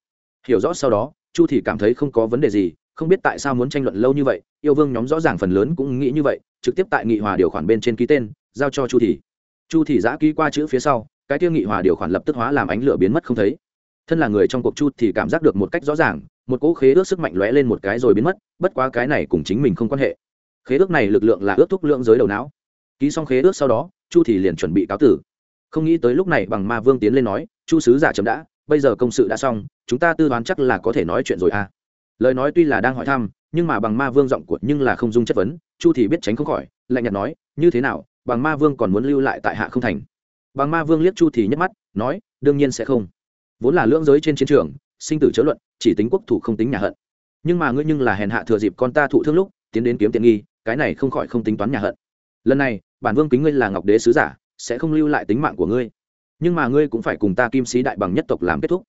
Hiểu rõ sau đó, chu thì cảm thấy không có vấn đề gì không biết tại sao muốn tranh luận lâu như vậy, yêu vương nhóm rõ ràng phần lớn cũng nghĩ như vậy, trực tiếp tại nghị hòa điều khoản bên trên ký tên, giao cho chu thị. chu thị giã ký qua chữ phía sau, cái kia nghị hòa điều khoản lập tức hóa làm ánh lửa biến mất không thấy. Thân là người trong cuộc chu thì cảm giác được một cách rõ ràng, một cỗ khế ước sức mạnh lóe lên một cái rồi biến mất, bất quá cái này cùng chính mình không quan hệ. Khế ước này lực lượng là ước thúc lượng giới đầu não. Ký xong khế ước sau đó, chu thì liền chuẩn bị cáo tử. Không nghĩ tới lúc này bằng ma vương tiến lên nói, chu sứ giả chấm đã, bây giờ công sự đã xong, chúng ta tư đoán chắc là có thể nói chuyện rồi à lời nói tuy là đang hỏi thăm, nhưng mà bằng ma vương giọng cuột nhưng là không dung chất vấn, chu thì biết tránh không khỏi, lạnh nhạt nói, như thế nào, bằng ma vương còn muốn lưu lại tại hạ không thành? Bằng ma vương liếc chu thì nhấc mắt, nói, đương nhiên sẽ không. Vốn là lưỡng giới trên chiến trường, sinh tử chớ luận, chỉ tính quốc thủ không tính nhà hận. Nhưng mà ngươi nhưng là hèn hạ thừa dịp con ta thụ thương lúc, tiến đến kiếm tiện nghi, cái này không khỏi không tính toán nhà hận. Lần này, bản vương kính ngươi là ngọc đế sứ giả, sẽ không lưu lại tính mạng của ngươi. Nhưng mà ngươi cũng phải cùng ta kim sĩ đại bằng nhất tộc làm kết thúc.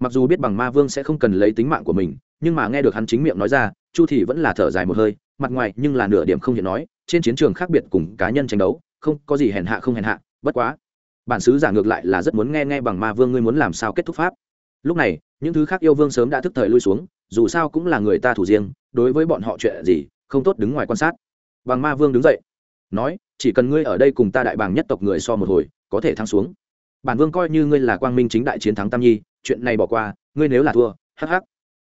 Mặc dù biết bằng ma vương sẽ không cần lấy tính mạng của mình nhưng mà nghe được hắn chính miệng nói ra, chu thì vẫn là thở dài một hơi, mặt ngoài nhưng là nửa điểm không hiện nói, trên chiến trường khác biệt cùng cá nhân tranh đấu, không, có gì hèn hạ không hèn hạ, bất quá. Bản sứ giả ngược lại là rất muốn nghe nghe bằng ma vương ngươi muốn làm sao kết thúc pháp. Lúc này, những thứ khác yêu vương sớm đã thức thời lui xuống, dù sao cũng là người ta thủ riêng, đối với bọn họ chuyện gì, không tốt đứng ngoài quan sát. Bằng ma vương đứng dậy, nói, chỉ cần ngươi ở đây cùng ta đại bàng nhất tộc người so một hồi, có thể thắng xuống. Bản vương coi như ngươi là quang minh chính đại chiến thắng tam nhi, chuyện này bỏ qua, ngươi nếu là thua, hắc hắc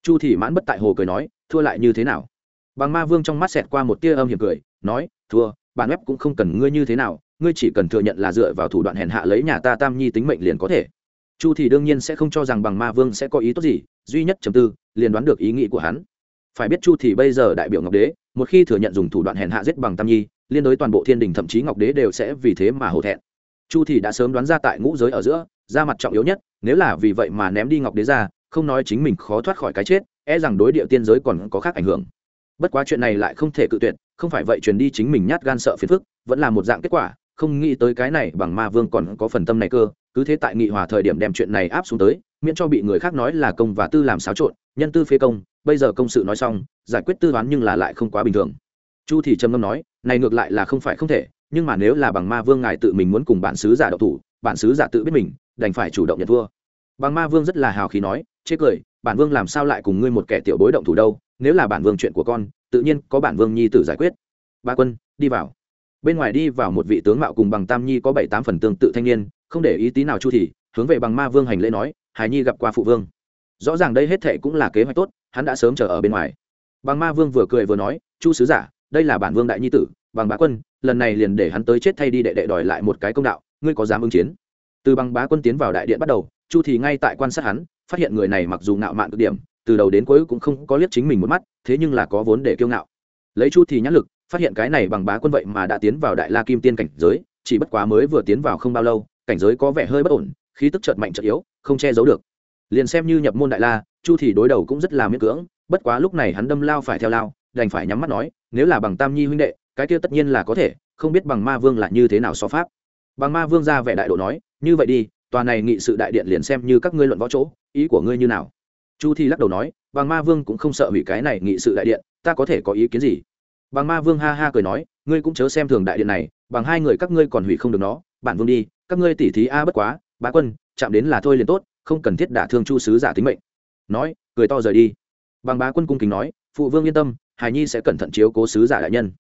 chu thị mãn bất tại hồ cười nói, thua lại như thế nào? Bằng ma vương trong mắt xẹt qua một tia âm hiểm cười, nói, thua, bản web cũng không cần ngươi như thế nào, ngươi chỉ cần thừa nhận là dựa vào thủ đoạn hèn hạ lấy nhà ta tam nhi tính mệnh liền có thể. Chu thì đương nhiên sẽ không cho rằng bằng ma vương sẽ có ý tốt gì, duy nhất chấm tư, liền đoán được ý nghĩ của hắn. Phải biết chu thì bây giờ đại biểu ngọc đế, một khi thừa nhận dùng thủ đoạn hèn hạ giết bằng tam nhi, liên đối toàn bộ thiên đình thậm chí ngọc đế đều sẽ vì thế mà hổ thẹn. Chu thì đã sớm đoán ra tại ngũ giới ở giữa, ra mặt trọng yếu nhất, nếu là vì vậy mà ném đi ngọc đế ra không nói chính mình khó thoát khỏi cái chết e rằng đối địa tiên giới còn có khác ảnh hưởng. Bất quá chuyện này lại không thể cự tuyệt, không phải vậy truyền đi chính mình nhát gan sợ phiền phức, vẫn là một dạng kết quả, không nghĩ tới cái này bằng ma vương còn có phần tâm này cơ, cứ thế tại nghị hòa thời điểm đem chuyện này áp xuống tới, miễn cho bị người khác nói là công và tư làm xáo trộn, nhân tư phê công, bây giờ công sự nói xong, giải quyết tư toán nhưng là lại không quá bình thường. Chu thì trầm ngâm nói, này ngược lại là không phải không thể, nhưng mà nếu là bằng ma vương ngài tự mình muốn cùng bản sứ giả độc thủ, bản sứ giả tự biết mình, đành phải chủ động nhận thua. Bằng ma vương rất là hào khí nói chê cười, bản vương làm sao lại cùng ngươi một kẻ tiểu bối động thủ đâu, nếu là bản vương chuyện của con, tự nhiên có bản vương nhi tử giải quyết. Ba quân, đi vào. Bên ngoài đi vào một vị tướng mạo cùng bằng tam nhi có bảy tám phần tương tự thanh niên, không để ý tí nào chu thì hướng về bằng ma vương hành lễ nói, hải nhi gặp qua phụ vương. Rõ ràng đây hết thệ cũng là kế hoạch tốt, hắn đã sớm chờ ở bên ngoài. Bằng ma vương vừa cười vừa nói, chu sứ giả, đây là bản vương đại nhi tử, bằng bá quân, lần này liền để hắn tới chết thay đi đệ đệ đòi lại một cái công đạo, ngươi có dám ứng chiến? Từ bằng bá quân tiến vào đại điện bắt đầu, chu thì ngay tại quan sát hắn phát hiện người này mặc dù ngạo mạn cực điểm, từ đầu đến cuối cũng không có liếc chính mình một mắt, thế nhưng là có vốn để kiêu ngạo. Lấy chu thì nhãn lực, phát hiện cái này bằng bá quân vậy mà đã tiến vào đại la kim tiên cảnh giới, chỉ bất quá mới vừa tiến vào không bao lâu, cảnh giới có vẻ hơi bất ổn, khí tức chợt mạnh chợt yếu, không che giấu được. Liền xem như nhập môn đại la, chu thì đối đầu cũng rất là miễn cưỡng, bất quá lúc này hắn đâm lao phải theo lao, đành phải nhắm mắt nói, nếu là bằng tam nhi huynh đệ, cái kia tất nhiên là có thể, không biết bằng ma vương là như thế nào so pháp. Bằng ma vương ra vẻ đại độ nói, như vậy đi tòa này nghị sự đại điện liền xem như các ngươi luận võ chỗ, ý của ngươi như nào? Chu thi lắc đầu nói bằng ma vương cũng không sợ hủy cái này nghị sự đại điện, ta có thể có ý kiến gì? Bằng ma vương ha ha cười nói, ngươi cũng chớ xem thường đại điện này, bằng hai người các ngươi còn hủy không được nó bản vương đi, các ngươi tỉ thí a bất quá, bá quân, chạm đến là thôi liền tốt, không cần thiết đả thương chu sứ giả tính mệnh. Nói, cười to rời đi. Bằng bá quân cung kính nói, phụ vương yên tâm, hải nhi sẽ cẩn thận chiếu cố sứ giả đại nhân.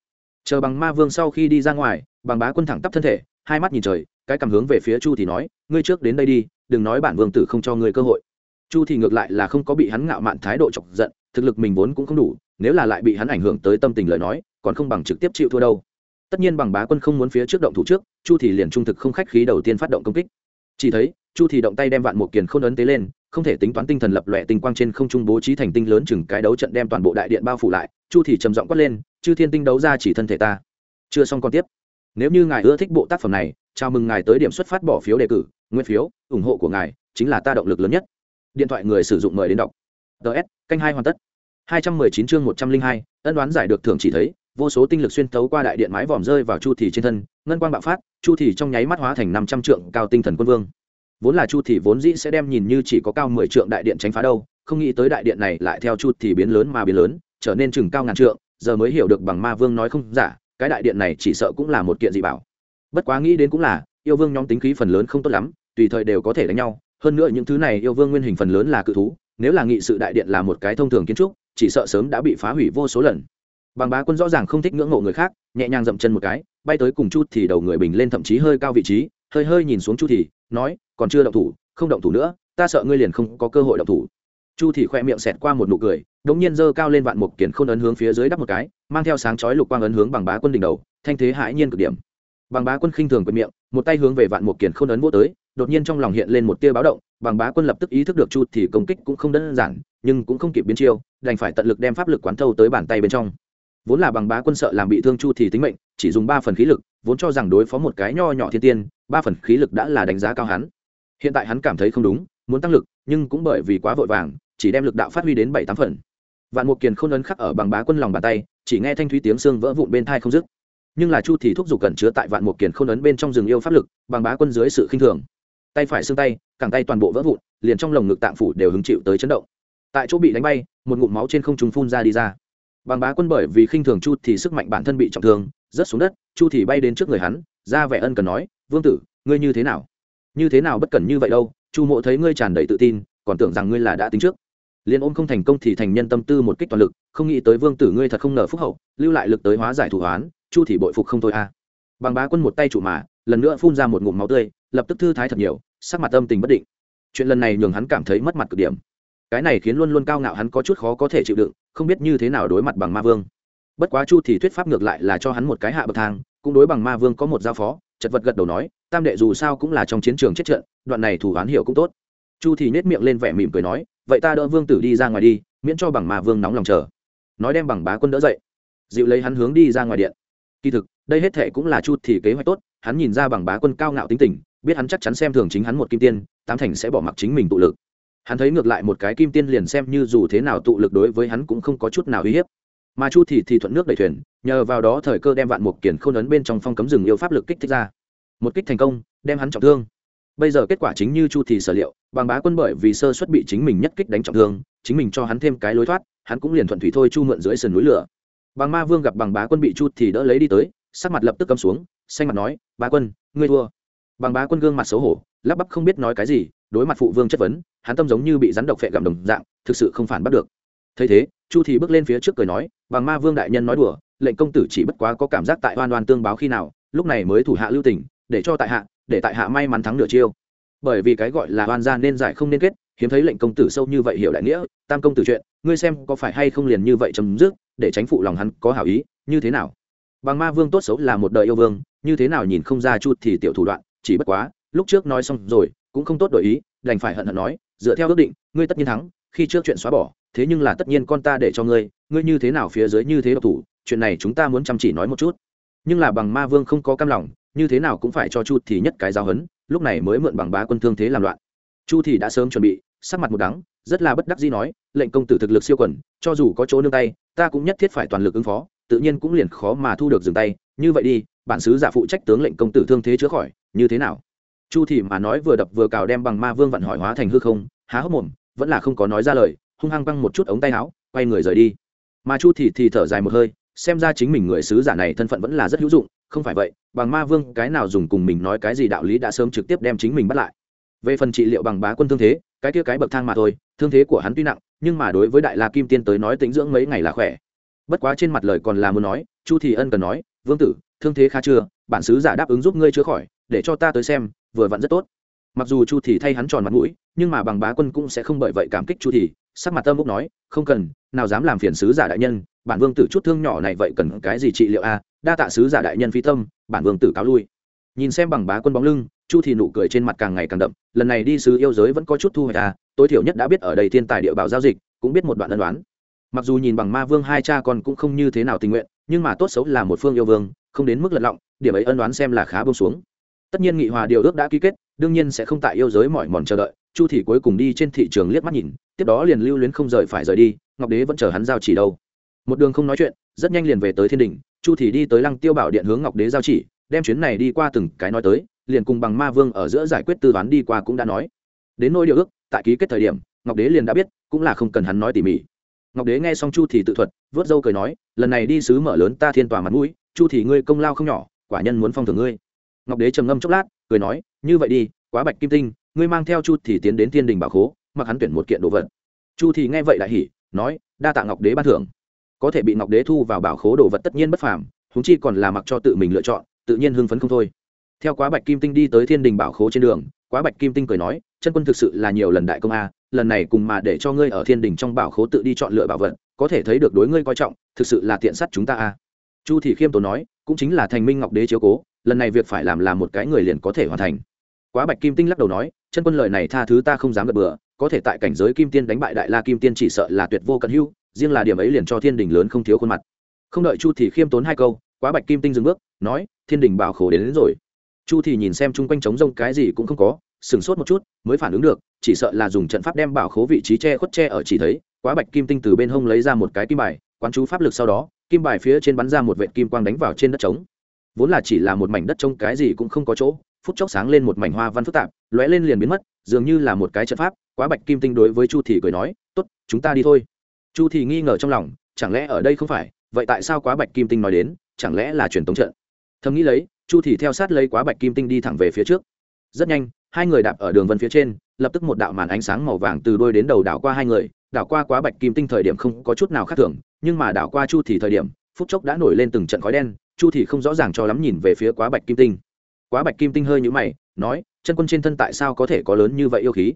Chờ bằng ma vương sau khi đi ra ngoài, bằng bá quân thẳng tắp thân thể hai mắt nhìn trời, cái cảm hướng về phía chu thì nói, ngươi trước đến đây đi, đừng nói bản vương tử không cho ngươi cơ hội. Chu thì ngược lại là không có bị hắn ngạo mạn thái độ chọc giận, thực lực mình vốn cũng không đủ, nếu là lại bị hắn ảnh hưởng tới tâm tình lời nói, còn không bằng trực tiếp chịu thua đâu. Tất nhiên bằng bá quân không muốn phía trước động thủ trước, chu thì liền trung thực không khách khí đầu tiên phát động công kích. Chỉ thấy, chu thì động tay đem vạn một kiền không ấn tế lên, không thể tính toán tinh thần lập lòe tinh quang trên không trung bố trí thành tinh lớn chừng cái đấu trận đem toàn bộ đại điện bao phủ lại. Chu thì trầm giọng quát lên, chư thiên tinh đấu ra chỉ thân thể ta. Chưa xong còn tiếp nếu như ngài ưa thích bộ tác phẩm này chào mừng ngài tới điểm xuất phát bỏ phiếu đề cử nguyên phiếu ủng hộ của ngài chính là ta động lực lớn nhất. Điện thoại người sử dụng mời đến đọc. Ts canh hai hoàn tất. 219 chương 102, ân đoán giải được thưởng chỉ thấy vô số tinh lực xuyên tấu qua đại điện mái vòm rơi vào chu thị trên thân ngân quang bạo phát chu thị trong nháy mắt hóa thành năm trăm trượng cao tinh thần quân vương. Vốn là chu thị vốn dĩ sẽ đem nhìn như chỉ có cao mười trượng đại điện tránh phá đâu không nghĩ tới đại điện này lại theo chu thị biến lớn mà biến lớn trở nên chừng cao ngàn trượng giờ mới hiểu được bằng ma vương nói không giả cái đại điện này chỉ sợ cũng là một kiện dị bảo. Bất quá nghĩ đến cũng là, yêu vương nhóm tính khí phần lớn không tốt lắm, tùy thời đều có thể đánh nhau. Hơn nữa những thứ này yêu vương nguyên hình phần lớn là cự thú, nếu là nghị sự đại điện là một cái thông thường kiến trúc, chỉ sợ sớm đã bị phá hủy vô số lần. Bằng bá quân rõ ràng không thích ngưỡng mộ người khác, nhẹ nhàng dậm chân một cái, bay tới cùng chút thì đầu người bình lên thậm chí hơi cao vị trí, hơi hơi nhìn xuống chu thì, nói, còn chưa động thủ, không động thủ nữa, ta sợ ngươi liền không có cơ hội động thủ. Chu thì khoe miệng xẹt qua một nụ cười đống nhiên dơ cao lên vạn một kiển khôn ấn hướng phía dưới đắp một cái, mang theo sáng chói lục quang ấn hướng bằng bá quân đỉnh đầu, thanh thế hãi nhiên cực điểm. Bằng bá quân khinh thường quệt miệng, một tay hướng về vạn một kiển khôn ấn vô tới, đột nhiên trong lòng hiện lên một tia báo động, bằng bá quân lập tức ý thức được chu thì công kích cũng không đơn giản, nhưng cũng không kịp biến chiêu, đành phải tận lực đem pháp lực quán thâu tới bàn tay bên trong. Vốn là bằng bá quân sợ làm bị thương chu thì tính mệnh, chỉ dùng ba phần khí lực, vốn cho rằng đối phó một cái nho nhỏ thiên tiên, ba phần khí lực đã là đánh giá cao hắn. Hiện tại hắn cảm thấy không đúng, muốn tăng lực, nhưng cũng bởi vì quá vội vàng, chỉ đem lực đạo phát huy đến bảy tám phần vạn mục kiền không ấn khắc ở bằng bá quân lòng bàn tay, chỉ nghe thanh thúy tiếng xương vỡ vụn bên thai không dứt. Nhưng là chu thì thúc giục cẩn chứa tại vạn mục kiền không ấn bên trong rừng yêu pháp lực, bằng bá quân dưới sự khinh thường. Tay phải xương tay, cẳng tay toàn bộ vỡ vụn, liền trong lồng ngực tạng phủ đều hứng chịu tới chấn động. Tại chỗ bị đánh bay, một ngụm máu trên không trung phun ra đi ra. Bằng bá quân bởi vì khinh thường chu thì sức mạnh bản thân bị trọng thương, rớt xuống đất, chu thì bay đến trước người hắn, ra vẻ ân cần nói, vương tử, ngươi như thế nào? Như thế nào bất cần như vậy đâu? Chu mộ thấy ngươi tràn đầy tự tin, còn tưởng rằng ngươi là đã tính trước liên ôm không thành công thì thành nhân tâm tư một kích toàn lực, không nghĩ tới vương tử ngươi thật không ngờ phúc hậu, lưu lại lực tới hóa giải thủ hoán chu thì bội phục không thôi a. À. bằng bá quân một tay chủ mà, lần nữa phun ra một ngụm máu tươi, lập tức thư thái thật nhiều, sắc mặt âm tình bất định. Chuyện lần này nhường hắn cảm thấy mất mặt cực điểm. Cái này khiến luôn luôn cao ngạo hắn có chút khó có thể chịu đựng, không biết như thế nào đối mặt bằng ma vương. Bất quá chu thì thuyết pháp ngược lại là cho hắn một cái hạ bậc thang, cũng đối bằng ma vương có một giao phó, chật vật gật đầu nói, tam đệ dù sao cũng là trong chiến trường chết trận, đoạn này thủ án hiểu cũng tốt chu thì nét miệng lên vẻ mỉm cười nói, vậy ta đỡ vương tử đi ra ngoài đi, miễn cho bằng mà vương nóng lòng chờ. Nói đem bằng bá quân đỡ dậy. Dịu lấy hắn hướng đi ra ngoài điện. Kỳ thực, đây hết thệ cũng là chu thì kế hoạch tốt, hắn nhìn ra bằng bá quân cao ngạo tính tình, biết hắn chắc chắn xem thường chính hắn một kim tiên tam thành sẽ bỏ mặc chính mình tụ lực. Hắn thấy ngược lại một cái kim tiên liền xem như dù thế nào tụ lực đối với hắn cũng không có chút nào uy hiếp. Mà chu thì thì thuận nước đẩy thuyền, nhờ vào đó thời cơ đem vạn mục kiển khôn ấn bên trong phong cấm rừng yêu pháp lực kích thích ra. Một kích thành công, đem hắn trọng thương bây giờ kết quả chính như chu thì sở liệu bằng bá quân bởi vì sơ xuất bị chính mình nhất kích đánh trọng thương, chính mình cho hắn thêm cái lối thoát, hắn cũng liền thuận thủy thôi chu mượn dưới sườn núi lửa. Bằng ma vương gặp bằng bá quân bị chu thì đỡ lấy đi tới, sắc mặt lập tức cấm xuống, xanh mặt nói, bá quân, ngươi thua. Bằng bá quân gương mặt xấu hổ, lắp bắp không biết nói cái gì, đối mặt phụ vương chất vấn, hắn tâm giống như bị rắn độc phệ gặm đồng dạng, thực sự không phản bắt được. Thấy thế, chu thì bước lên phía trước cười nói bằng ma vương đại nhân nói đùa, lệnh công tử chỉ bất quá có cảm giác tại oan oan tương báo khi nào, lúc này mới thủ hạ lưu tình, để cho tại hạ để tại hạ may mắn thắng nửa chiêu. Bởi vì cái gọi là oan gia nên giải không nên kết, hiếm thấy lệnh công tử sâu như vậy hiểu đại nghĩa, tam công tử chuyện, ngươi xem có phải hay không liền như vậy chấm dứt, để tránh phụ lòng hắn có hảo ý, như thế nào? Bằng ma vương tốt xấu là một đời yêu vương, như thế nào nhìn không ra chút thì tiểu thủ đoạn, chỉ bất quá, lúc trước nói xong rồi, cũng không tốt đổi ý, đành phải hận hận nói, dựa theo ước định, ngươi tất nhiên thắng, khi trước chuyện xóa bỏ, thế nhưng là tất nhiên con ta để cho ngươi ngươi như thế nào phía dưới như thế độc thủ, chuyện này chúng ta muốn chăm chỉ nói một chút. Nhưng là bằng ma vương không có cam lòng như thế nào cũng phải cho chu thì nhất cái giao hấn lúc này mới mượn bằng bá quân thương thế làm loạn. Chu thì đã sớm chuẩn bị, sắc mặt một đắng, rất là bất đắc dĩ nói, lệnh công tử thực lực siêu quần, cho dù có chỗ nương tay, ta cũng nhất thiết phải toàn lực ứng phó, tự nhiên cũng liền khó mà thu được dừng tay. Như vậy đi, bản sứ giả phụ trách tướng lệnh công tử thương thế chữa khỏi, như thế nào? Chu thì mà nói vừa đập vừa cào đem bằng ma vương vận hỏi hóa thành hư không, há hốc mồm, vẫn là không có nói ra lời, hung hăng băng một chút ống tay áo, quay người rời đi. Mà chu thì thì thở dài một hơi, xem ra chính mình người sứ giả này thân phận vẫn là rất hữu dụng không phải vậy, bằng ma vương, cái nào dùng cùng mình nói cái gì đạo lý đã sớm trực tiếp đem chính mình bắt lại. Về phần trị liệu bằng bá quân thương thế, cái kia cái bậc thang mà thôi, thương thế của hắn tuy nặng, nhưng mà đối với đại la kim tiên tới nói tính dưỡng mấy ngày là khỏe. Bất quá trên mặt lời còn là muốn nói, chu thì ân cần nói, vương tử, thương thế khá chưa, bản sứ giả đáp ứng giúp ngươi chữa khỏi, để cho ta tới xem, vừa vặn rất tốt. Mặc dù chu thì thay hắn tròn mặt mũi, nhưng mà bằng bá quân cũng sẽ không bởi vậy cảm kích chu thì. Sắc mặt tâm bốc nói, không cần, nào dám làm phiền sứ giả đại nhân, bản vương tử chút thương nhỏ này vậy cần cái gì trị liệu a đa tạ sứ giả đại nhân phi tâm, bản vương tử cáo lui. Nhìn xem bằng bá quân bóng lưng, chu thì nụ cười trên mặt càng ngày càng đậm, lần này đi sứ yêu giới vẫn có chút thu hoạch à tối thiểu nhất đã biết ở đây thiên tài địa bảo giao dịch, cũng biết một đoạn ân đoán. Mặc dù nhìn bằng ma vương hai cha con cũng không như thế nào tình nguyện, nhưng mà tốt xấu là một phương yêu vương, không đến mức lật lọng, điểm ấy ân đoán xem là khá bông xuống. Tất nhiên nghị hòa điều ước đã ký kết, đương nhiên sẽ không tại yêu giới mỏi mòn chờ đợi, chu thị cuối cùng đi trên thị trường liếc mắt nhìn, tiếp đó liền lưu luyến không rời phải rời đi, ngọc đế vẫn chờ hắn giao chỉ đâu một đường không nói chuyện, rất nhanh liền về tới thiên đình, chu thì đi tới lăng tiêu bảo điện hướng ngọc đế giao chỉ, đem chuyến này đi qua từng cái nói tới, liền cùng bằng ma vương ở giữa giải quyết tư toán đi qua cũng đã nói. Đến nỗi điều ước, tại ký kết thời điểm, ngọc đế liền đã biết, cũng là không cần hắn nói tỉ mỉ. Ngọc đế nghe xong chu thì tự thuật vớt dâu cười nói, lần này đi sứ mở lớn ta thiên tòa mặt mũi, chu thì ngươi công lao không nhỏ, quả nhân muốn phong thưởng ngươi. Ngọc đế trầm ngâm chốc lát, cười nói, như vậy đi, quá bạch kim tinh, ngươi mang theo chu thì tiến đến thiên đình bảo khố, mặc hắn tuyển một kiện đồ vật. Chu thì nghe vậy lại hỉ, nói, đa tạ ngọc đế ban thưởng có thể bị ngọc đế thu vào bảo khố đồ vật tất nhiên bất phàm húng chi còn là mặc cho tự mình lựa chọn, tự nhiên hưng phấn không thôi. Theo quá bạch kim tinh đi tới thiên đình bảo khố trên đường, quá bạch kim tinh cười nói, chân quân thực sự là nhiều lần đại công a, lần này cùng mà để cho ngươi ở thiên đình trong bảo khố tự đi chọn lựa bảo vật, có thể thấy được đối ngươi coi trọng, thực sự là tiện sắt chúng ta a. Chu thị khiêm tốn nói, cũng chính là thành minh ngọc đế chiếu cố, lần này việc phải làm là một cái người liền có thể hoàn thành. Quá bạch kim tinh lắc đầu nói, chân quân lời này tha thứ ta không dám gật bừa có thể tại cảnh giới kim tiên đánh bại đại la kim tiên chỉ sợ là tuyệt vô cận hưu riêng là điểm ấy liền cho thiên đình lớn không thiếu khuôn mặt. Không đợi chu thì khiêm tốn hai câu quá bạch kim tinh dừng bước nói thiên đình bảo khổ đến, đến rồi. Chu thì nhìn xem chung quanh trống rông cái gì cũng không có sừng sốt một chút mới phản ứng được chỉ sợ là dùng trận pháp đem bảo khố vị trí che khuất che ở chỉ thấy quá bạch kim tinh từ bên hông lấy ra một cái kim bài quán chú pháp lực sau đó kim bài phía trên bắn ra một vệt kim quang đánh vào trên đất trống. Vốn là chỉ là một mảnh đất trống cái gì cũng không có chỗ phút chốc sáng lên một mảnh hoa văn phức tạp lóe lên liền biến mất, dường như là một cái trận pháp, quá bạch kim tinh đối với chu thì cười nói, tốt, chúng ta đi thôi. Chu thì nghi ngờ trong lòng, chẳng lẽ ở đây không phải? Vậy tại sao quá bạch kim tinh nói đến, chẳng lẽ là truyền tống trận? Thầm nghĩ lấy, chu thì theo sát lấy quá bạch kim tinh đi thẳng về phía trước. Rất nhanh, hai người đạp ở đường vân phía trên, lập tức một đạo màn ánh sáng màu vàng từ đôi đến đầu đảo qua hai người. Đảo qua quá bạch kim tinh thời điểm không có chút nào khác thường, nhưng mà đảo qua chu thì thời điểm, phút chốc đã nổi lên từng trận khói đen, chu thì không rõ ràng cho lắm nhìn về phía quá bạch kim tinh quá bạch kim tinh hơi nhũ mày, nói, chân quân trên thân tại sao có thể có lớn như vậy yêu khí?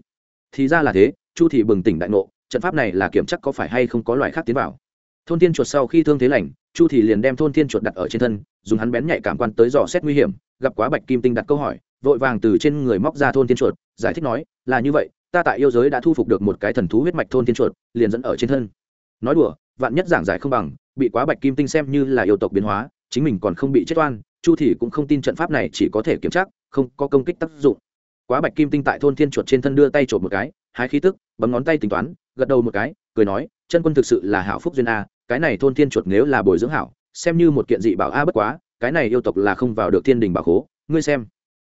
Thì ra là thế, chu Thị bừng tỉnh đại ngộ, trận pháp này là kiểm chắc có phải hay không có loại khác tiến vào. Thôn thiên chuột sau khi thương thế lành, chu Thị liền đem thôn thiên chuột đặt ở trên thân, dùng hắn bén nhạy cảm quan tới dò xét nguy hiểm, gặp quá bạch kim tinh đặt câu hỏi, vội vàng từ trên người móc ra thôn thiên chuột, giải thích nói, là như vậy, ta tại yêu giới đã thu phục được một cái thần thú huyết mạch thôn thiên chuột, liền dẫn ở trên thân. Nói đùa, vạn nhất giảng giải không bằng, bị quá bạch kim tinh xem như là yêu tộc biến hóa, chính mình còn không bị chết oan chu thì cũng không tin trận pháp này chỉ có thể kiểm tra, không có công kích tác dụng. Quá bạch kim tinh tại thôn thiên chuột trên thân đưa tay trộm một cái, hái khí tức, bấm ngón tay tính toán, gật đầu một cái, cười nói, chân quân thực sự là hảo phúc duyên a, cái này thôn thiên chuột nếu là bồi dưỡng hảo, xem như một kiện dị bảo a, bất quá, cái này yêu tộc là không vào được thiên đình bảo khố, ngươi xem.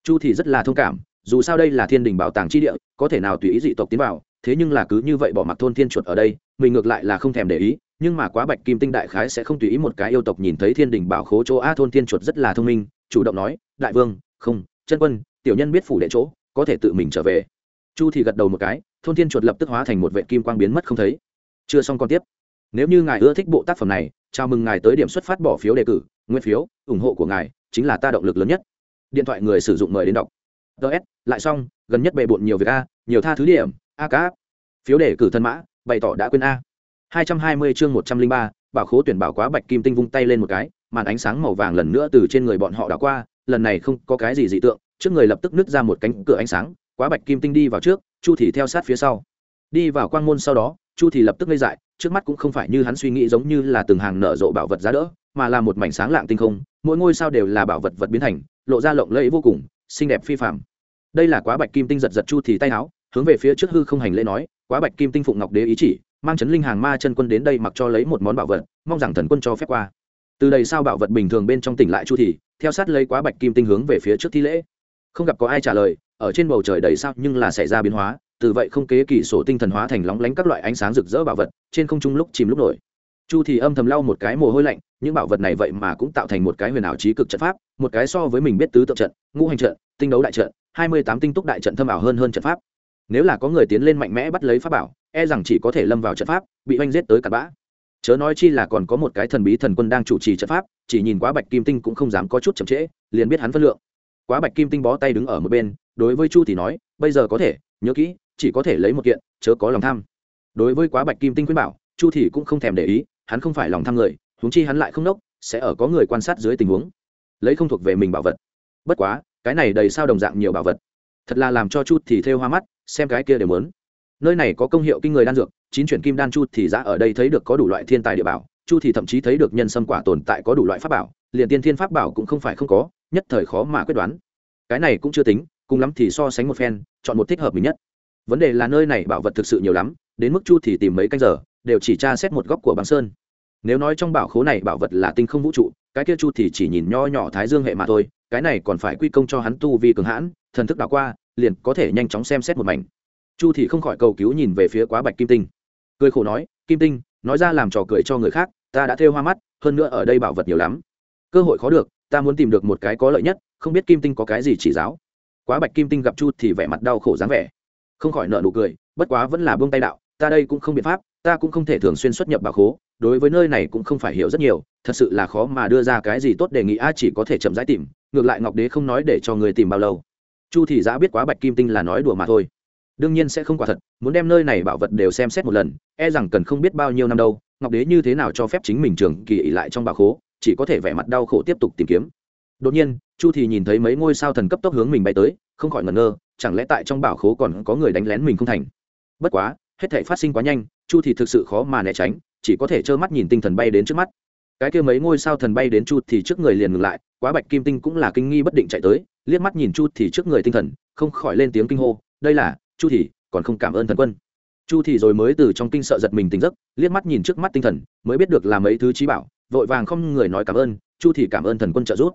Chu thì rất là thông cảm, dù sao đây là thiên đình bảo tàng chi địa, có thể nào tùy ý dị tộc tiến vào, thế nhưng là cứ như vậy bỏ mặc thôn thiên chuột ở đây, mình ngược lại là không thèm để ý nhưng mà quá bạch kim tinh đại khái sẽ không tùy ý một cái yêu tộc nhìn thấy thiên đình bảo khố chỗ a thôn thiên chuột rất là thông minh, chủ động nói, đại vương, không, chân quân, tiểu nhân biết phủ đệ chỗ, có thể tự mình trở về. Chu thì gật đầu một cái, thôn thiên chuột lập tức hóa thành một vệ kim quang biến mất không thấy. Chưa xong còn tiếp. Nếu như ngài ưa thích bộ tác phẩm này, chào mừng ngài tới điểm xuất phát bỏ phiếu đề cử, nguyên phiếu, ủng hộ của ngài chính là ta động lực lớn nhất. Điện thoại người sử dụng mời đến đọc. Ts lại xong, gần nhất bề bộn nhiều việc a, nhiều tha thứ điểm, a cá phiếu đề cử thân mã, bày tỏ đã quên a hai trăm hai mươi chương một trăm linh ba, bảo khố tuyển bảo quá bạch kim tinh vung tay lên một cái, màn ánh sáng màu vàng lần nữa từ trên người bọn họ đảo qua, lần này không có cái gì dị tượng, trước người lập tức nứt ra một cánh cửa ánh sáng, quá bạch kim tinh đi vào trước, chu thì theo sát phía sau. Đi vào quang môn sau đó, chu thì lập tức ngây dại, trước mắt cũng không phải như hắn suy nghĩ giống như là từng hàng nở rộ bảo vật giá đỡ, mà là một mảnh sáng lạng tinh không, mỗi ngôi sao đều là bảo vật vật biến thành, lộ ra lộng lẫy vô cùng, xinh đẹp phi phàm. Đây là quá bạch kim tinh giật giật chu thì tay áo, hướng về phía trước hư không hành lễ nói, quá bạch kim tinh phụng ngọc đế ý chỉ mang chấn linh hàng ma chân quân đến đây mặc cho lấy một món bảo vật, mong rằng thần quân cho phép qua. Từ đây sao bảo vật bình thường bên trong tỉnh lại chu thì theo sát lấy quá bạch kim tinh hướng về phía trước thi lễ. Không gặp có ai trả lời, ở trên bầu trời đầy sao nhưng là xảy ra biến hóa, từ vậy không kế kỳ sổ tinh thần hóa thành lóng lánh các loại ánh sáng rực rỡ bảo vật, trên không trung lúc chìm lúc nổi. Chu thì âm thầm lau một cái mồ hôi lạnh, những bảo vật này vậy mà cũng tạo thành một cái huyền ảo trí cực trận pháp, một cái so với mình biết tứ tượng trận, ngũ hành trận, tinh đấu đại trận, hai mươi tám tinh túc đại trận thâm ảo hơn hơn trận pháp nếu là có người tiến lên mạnh mẽ bắt lấy pháp bảo e rằng chỉ có thể lâm vào trận pháp, bị oanh giết tới cặn bã. Chớ nói chi là còn có một cái thần bí thần quân đang chủ trì trận pháp, chỉ nhìn quá bạch kim tinh cũng không dám có chút chậm trễ, liền biết hắn phân lượng. Quá bạch kim tinh bó tay đứng ở một bên, đối với chu thì nói, bây giờ có thể, nhớ kỹ, chỉ có thể lấy một kiện, chớ có lòng tham. Đối với quá bạch kim tinh khuyên bảo, chu thì cũng không thèm để ý, hắn không phải lòng tham người, huống chi hắn lại không nốc, sẽ ở có người quan sát dưới tình huống. Lấy không thuộc về mình bảo vật. Bất quá, cái này đầy sao đồng dạng nhiều bảo vật thật là làm cho chu thì theo hoa mắt, xem cái kia đều muốn. Nơi này có công hiệu kinh người đan dược, chín chuyển kim đan chu thì ra ở đây thấy được có đủ loại thiên tài địa bảo, chu thì thậm chí thấy được nhân sâm quả tồn tại có đủ loại pháp bảo, liền tiên thiên pháp bảo cũng không phải không có, nhất thời khó mà quyết đoán. Cái này cũng chưa tính, cùng lắm thì so sánh một phen, chọn một thích hợp mình nhất. Vấn đề là nơi này bảo vật thực sự nhiều lắm, đến mức chu thì tìm mấy canh giờ, đều chỉ tra xét một góc của băng sơn. Nếu nói trong bảo khố này bảo vật là tinh không vũ trụ, cái kia chu thì chỉ nhìn nho nhỏ thái dương hệ mà thôi, cái này còn phải quy công cho hắn tu vi cường hãn thần thức đảo qua, liền có thể nhanh chóng xem xét một mảnh. Chu thì không khỏi cầu cứu nhìn về phía quá bạch kim tinh. Cười khổ nói, kim tinh, nói ra làm trò cười cho người khác, ta đã thêu hoa mắt, hơn nữa ở đây bảo vật nhiều lắm. Cơ hội khó được, ta muốn tìm được một cái có lợi nhất, không biết kim tinh có cái gì chỉ giáo. Quá bạch kim tinh gặp chu thì vẻ mặt đau khổ dáng vẻ, không khỏi nợ nụ cười, bất quá vẫn là buông tay đạo, ta đây cũng không biện pháp, ta cũng không thể thường xuyên xuất nhập bảo khố, đối với nơi này cũng không phải hiểu rất nhiều, thật sự là khó mà đưa ra cái gì tốt đề nghị, a, chỉ có thể chậm rãi tìm, ngược lại ngọc đế không nói để cho người tìm bao lâu chu thị giã biết quá bạch kim tinh là nói đùa mà thôi. Đương nhiên sẽ không quả thật, muốn đem nơi này bảo vật đều xem xét một lần e rằng cần không biết bao nhiêu năm đâu, ngọc đế như thế nào cho phép chính mình trường kỳ ỉ lại trong bảo khố, chỉ có thể vẻ mặt đau khổ tiếp tục tìm kiếm. Đột nhiên, chu thì nhìn thấy mấy ngôi sao thần cấp tốc hướng mình bay tới, không khỏi ngẩn ngơ, chẳng lẽ tại trong bảo khố còn có người đánh lén mình không thành? Bất quá, hết thể phát sinh quá nhanh, chu thì thực sự khó mà né tránh, chỉ có thể trơ mắt nhìn tinh thần bay đến trước mắt cái kia mấy ngôi sao thần bay đến chu thì trước người liền ngừng lại, quá bạch kim tinh cũng là kinh nghi bất định chạy tới, liếc mắt nhìn chu thì trước người tinh thần, không khỏi lên tiếng kinh hô, đây là, chu thì, còn không cảm ơn thần quân. Chu thì rồi mới từ trong kinh sợ giật mình tỉnh giấc, liếc mắt nhìn trước mắt tinh thần, mới biết được là mấy thứ trí bảo, vội vàng không người nói cảm ơn, chu thì cảm ơn thần quân trợ giúp.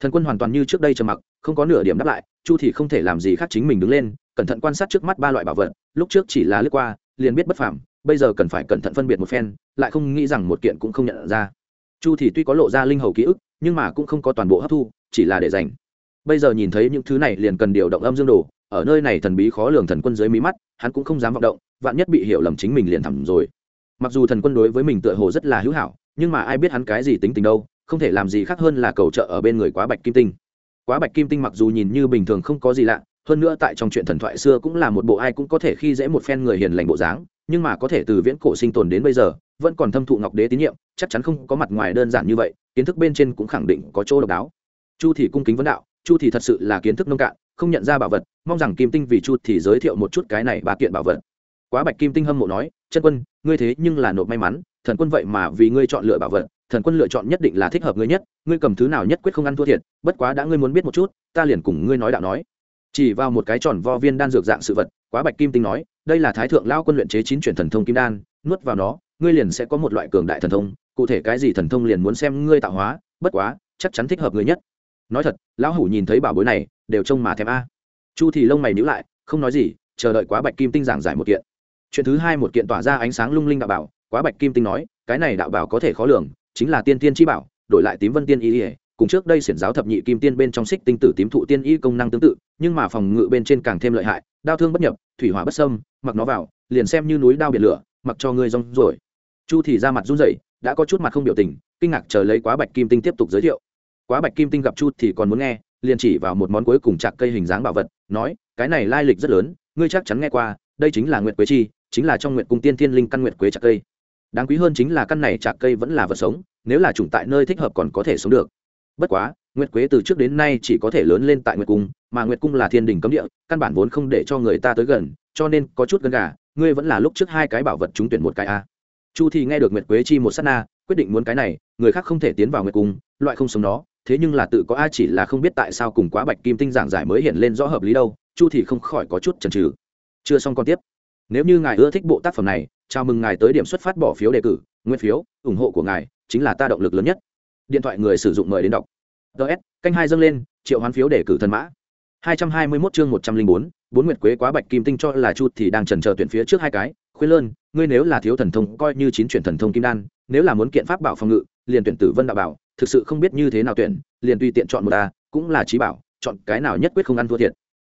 Thần quân hoàn toàn như trước đây trầm mặc, không có nửa điểm đáp lại, chu thì không thể làm gì khác chính mình đứng lên, cẩn thận quan sát trước mắt ba loại bảo vật, lúc trước chỉ là lướt qua, liền biết bất phàm, bây giờ cần phải cẩn thận phân biệt một phen, lại không nghĩ rằng một kiện cũng không nhận ra chu thì tuy có lộ ra linh hầu ký ức, nhưng mà cũng không có toàn bộ hấp thu, chỉ là để dành. Bây giờ nhìn thấy những thứ này liền cần điều động âm dương đồ, ở nơi này thần bí khó lường thần quân dưới mí mắt, hắn cũng không dám vọng động, vạn nhất bị hiểu lầm chính mình liền thầm rồi. Mặc dù thần quân đối với mình tựa hồ rất là hữu hảo, nhưng mà ai biết hắn cái gì tính tình đâu, không thể làm gì khác hơn là cầu trợ ở bên người quá bạch kim tinh. Quá bạch kim tinh mặc dù nhìn như bình thường không có gì lạ, hơn nữa tại trong chuyện thần thoại xưa cũng là một bộ ai cũng có thể khi dễ một phen người hiền lành bộ dáng nhưng mà có thể từ viễn cổ sinh tồn đến bây giờ, vẫn còn thâm thụ ngọc đế tín nhiệm, chắc chắn không có mặt ngoài đơn giản như vậy, kiến thức bên trên cũng khẳng định có chỗ độc đáo. Chu thì cung kính vấn đạo, chu thì thật sự là kiến thức nông cạn, không nhận ra bảo vật, mong rằng kim tinh vì chu thì giới thiệu một chút cái này ba kiện bảo vật. Quá bạch kim tinh hâm mộ nói, chân quân, ngươi thế nhưng là nộp may mắn, thần quân vậy mà vì ngươi chọn lựa bảo vật, thần quân lựa chọn nhất định là thích hợp ngươi nhất, ngươi cầm thứ nào nhất quyết không ăn thua thiệt, bất quá đã ngươi muốn biết một chút, ta liền cùng ngươi nói đạo nói chỉ vào một cái tròn vo viên đan dược dạng sự vật, quá bạch kim tinh nói, đây là thái thượng lao quân luyện chế chín chuyển thần thông kim đan, nuốt vào nó, ngươi liền sẽ có một loại cường đại thần thông, cụ thể cái gì thần thông liền muốn xem ngươi tạo hóa, bất quá, chắc chắn thích hợp ngươi nhất. Nói thật, lão hủ nhìn thấy bảo bối này, đều trông mà thèm a. Chu thì lông mày nhíu lại, không nói gì, chờ đợi quá bạch kim tinh giảng giải một kiện. Chuyện thứ hai một kiện tỏa ra ánh sáng lung linh đạo bảo, quá bạch kim tinh nói, cái này đạo bảo có thể khó lường, chính là tiên tiên chi bảo, đổi lại tím vân tiên y ỉa cùng trước đây xiển giáo thập nhị kim tiên bên trong xích tinh tử tím thụ tiên y công năng tương tự, nhưng mà phòng ngự bên trên càng thêm lợi hại, đao thương bất nhập, thủy hỏa bất sâm mặc nó vào, liền xem như núi đao biển lửa, mặc cho ngươi rong rồi chu thì ra mặt run rẩy, đã có chút mặt không biểu tình, kinh ngạc chờ lấy quá bạch kim tinh tiếp tục giới thiệu. Quá bạch kim tinh gặp chu thì còn muốn nghe, liền chỉ vào một món cuối cùng chặt cây hình dáng bảo vật, nói, cái này lai lịch rất lớn, ngươi chắc chắn nghe qua, đây chính là nguyệt quế chi, chính là trong nguyệt cung tiên thiên linh căn nguyệt quế chặt cây. Đáng quý hơn chính là căn này chặt cây vẫn là vật sống, nếu là trùng tại nơi thích hợp còn có thể sống được bất quá, nguyệt quế từ trước đến nay chỉ có thể lớn lên tại nguyệt cung, mà nguyệt cung là thiên đình cấm địa, căn bản vốn không để cho người ta tới gần, cho nên có chút gần gà, ngươi vẫn là lúc trước hai cái bảo vật trúng tuyển một cái a. Chu thì nghe được nguyệt quế chi một sát na, quyết định muốn cái này, người khác không thể tiến vào nguyệt cung, loại không sống đó, thế nhưng là tự có a chỉ là không biết tại sao cùng quá bạch kim tinh giảng giải mới hiện lên rõ hợp lý đâu, chu thì không khỏi có chút chần chừ. Chưa xong còn tiếp. Nếu như ngài ưa thích bộ tác phẩm này, chào mừng ngài tới điểm xuất phát bỏ phiếu đề cử, nguyên phiếu, ủng hộ của ngài chính là ta động lực lớn nhất điện thoại người sử dụng mời đến đọc. Ts canh hai dâng lên, triệu hoán phiếu để cử thần mã. hai trăm hai mươi 221 chương một trăm linh bốn bốn nguyệt quế quá bạch kim tinh cho là chu thì đang trần chờ tuyển phía trước hai cái. Khuyên lơn, ngươi nếu là thiếu thần thông, coi như chín chuyển thần thông kim đan, nếu là muốn kiện pháp bảo phòng ngự, liền tuyển tử vân đạo bảo, thực sự không biết như thế nào tuyển, liền tùy tiện chọn một ta cũng là trí bảo, chọn cái nào nhất quyết không ăn thua thiệt.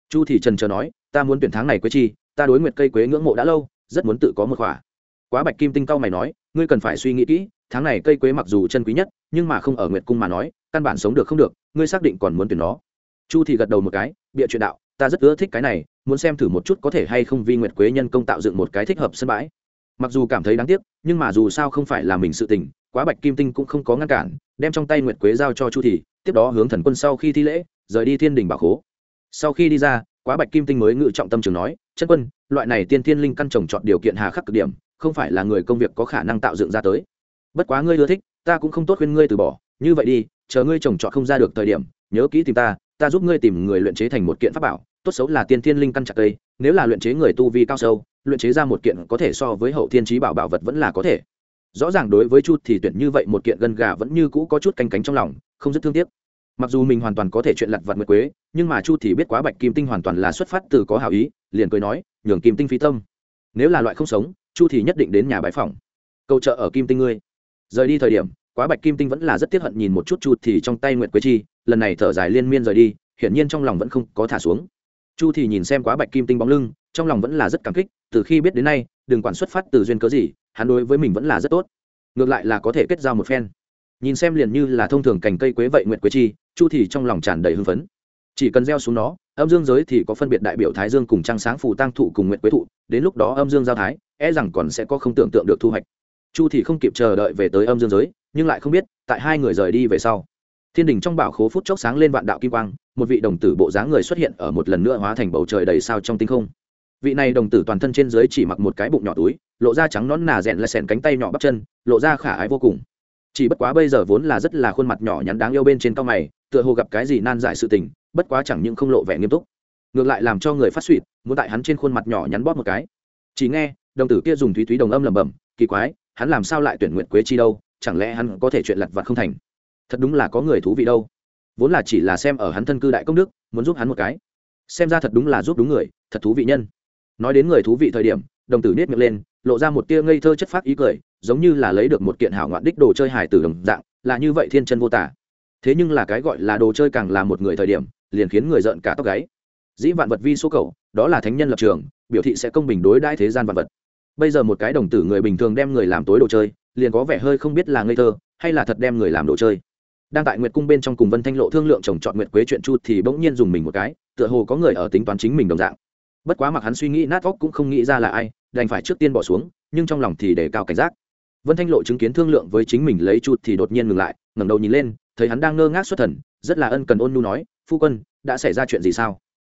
Chu thì trần chờ nói, ta muốn tuyển tháng này quế chi, ta đối nguyệt cây quế ngưỡng mộ đã lâu, rất muốn tự có một khỏa. Quá bạch kim tinh cao mày nói, ngươi cần phải suy nghĩ kỹ tháng này cây quế mặc dù chân quý nhất, nhưng mà không ở nguyệt cung mà nói, căn bản sống được không được, ngươi xác định còn muốn tuyển nó. Chu thì gật đầu một cái, bịa chuyện đạo, ta rất ưa thích cái này, muốn xem thử một chút có thể hay không vi nguyệt quế nhân công tạo dựng một cái thích hợp sân bãi. Mặc dù cảm thấy đáng tiếc, nhưng mà dù sao không phải là mình sự tình, quá bạch kim tinh cũng không có ngăn cản, đem trong tay nguyệt quế giao cho chu thì tiếp đó hướng thần quân sau khi thi lễ, rời đi thiên đình bảo khố. Sau khi đi ra, quá bạch kim tinh mới ngự trọng tâm trường nói, chân quân, loại này tiên thiên linh căn trồng chọn điều kiện hà khắc cực điểm, không phải là người công việc có khả năng tạo dựng ra tới bất quá ngươi ưa thích, ta cũng không tốt khuyên ngươi từ bỏ. Như vậy đi, chờ ngươi trồng trọt không ra được thời điểm, nhớ kỹ tìm ta ta giúp ngươi tìm người luyện chế thành một kiện pháp bảo. Tốt xấu là tiên thiên linh căn chặt cây, nếu là luyện chế người tu vi cao sâu, luyện chế ra một kiện có thể so với hậu thiên trí bảo bảo vật vẫn là có thể. Rõ ràng đối với chu thì tuyển như vậy một kiện gân gà vẫn như cũ có chút canh cánh trong lòng, không rất thương tiếc. Mặc dù mình hoàn toàn có thể chuyện lặt vặt mượt quế, nhưng mà chu thì biết quá bạch kim tinh hoàn toàn là xuất phát từ có hảo ý, liền cười nói, nhường kim tinh phí tâm. Nếu là loại không sống, chu thì nhất định đến nhà bãi phòng câu trợ ở kim tinh ngươi rời đi thời điểm, quá bạch kim tinh vẫn là rất tiếc hận nhìn một chút chu thì trong tay nguyệt quế chi, lần này thở dài liên miên rời đi, hiển nhiên trong lòng vẫn không có thả xuống. Chu thì nhìn xem quá bạch kim tinh bóng lưng, trong lòng vẫn là rất cảm kích, từ khi biết đến nay, đừng quản xuất phát từ duyên cớ gì, hắn đối với mình vẫn là rất tốt. Ngược lại là có thể kết giao một phen. Nhìn xem liền như là thông thường cành cây quế vậy nguyệt quế chi, chu thì trong lòng tràn đầy hưng phấn. Chỉ cần gieo xuống nó, âm dương giới thì có phân biệt đại biểu thái dương cùng trăng sáng phù tăng thụ cùng nguyệt quế thụ, đến lúc đó âm dương giao thái e rằng còn sẽ có không tưởng tượng được thu hoạch chu thì không kịp chờ đợi về tới âm dương giới, nhưng lại không biết, tại hai người rời đi về sau, thiên đình trong bảo khố phút chốc sáng lên vạn đạo kim quang, một vị đồng tử bộ dáng người xuất hiện ở một lần nữa hóa thành bầu trời đầy sao trong tinh không. Vị này đồng tử toàn thân trên dưới chỉ mặc một cái bụng nhỏ túi, lộ ra trắng nón nà rẽn lại sèn cánh tay nhỏ bắp chân, lộ ra khả ái vô cùng. Chỉ bất quá bây giờ vốn là rất là khuôn mặt nhỏ nhắn đáng yêu bên trên cao mày, tựa hồ gặp cái gì nan giải sự tình, bất quá chẳng những không lộ vẻ nghiêm túc, ngược lại làm cho người phát suỵt muốn tại hắn trên khuôn mặt nhỏ nhắn bóp một cái. Chỉ nghe, đồng tử kia dùng thúy thúy đồng âm lẩm bẩm, kỳ quái hắn làm sao lại tuyển nguyện quế chi đâu, chẳng lẽ hắn có thể chuyện lặt vặt không thành? Thật đúng là có người thú vị đâu. Vốn là chỉ là xem ở hắn thân cư đại công đức, muốn giúp hắn một cái. Xem ra thật đúng là giúp đúng người, thật thú vị nhân. Nói đến người thú vị thời điểm, đồng tử nết miệng lên, lộ ra một tia ngây thơ chất phác ý cười, giống như là lấy được một kiện hảo ngoạn đích đồ chơi hài từ đồng dạng, là như vậy thiên chân vô tả. Thế nhưng là cái gọi là đồ chơi càng là một người thời điểm, liền khiến người giận cả tóc gáy. Dĩ vạn vật vi số cầu, đó là thánh nhân lập trường, biểu thị sẽ công bình đối đãi thế gian vạn vật bây giờ một cái đồng tử người bình thường đem người làm tối đồ chơi, liền có vẻ hơi không biết là ngây thơ, hay là thật đem người làm đồ chơi. Đang tại nguyệt cung bên trong cùng vân thanh lộ thương lượng trồng chọn nguyệt quế chuyện chu thì bỗng nhiên dùng mình một cái, tựa hồ có người ở tính toán chính mình đồng dạng. Bất quá mặc hắn suy nghĩ nát óc cũng không nghĩ ra là ai, đành phải trước tiên bỏ xuống, nhưng trong lòng thì để cao cảnh giác. Vân thanh lộ chứng kiến thương lượng với chính mình lấy chu thì đột nhiên ngừng lại, ngẩng đầu nhìn lên, thấy hắn đang ngơ ngác xuất thần, rất là ân cần ôn nhu nói, phu quân, đã xảy ra chuyện gì sao?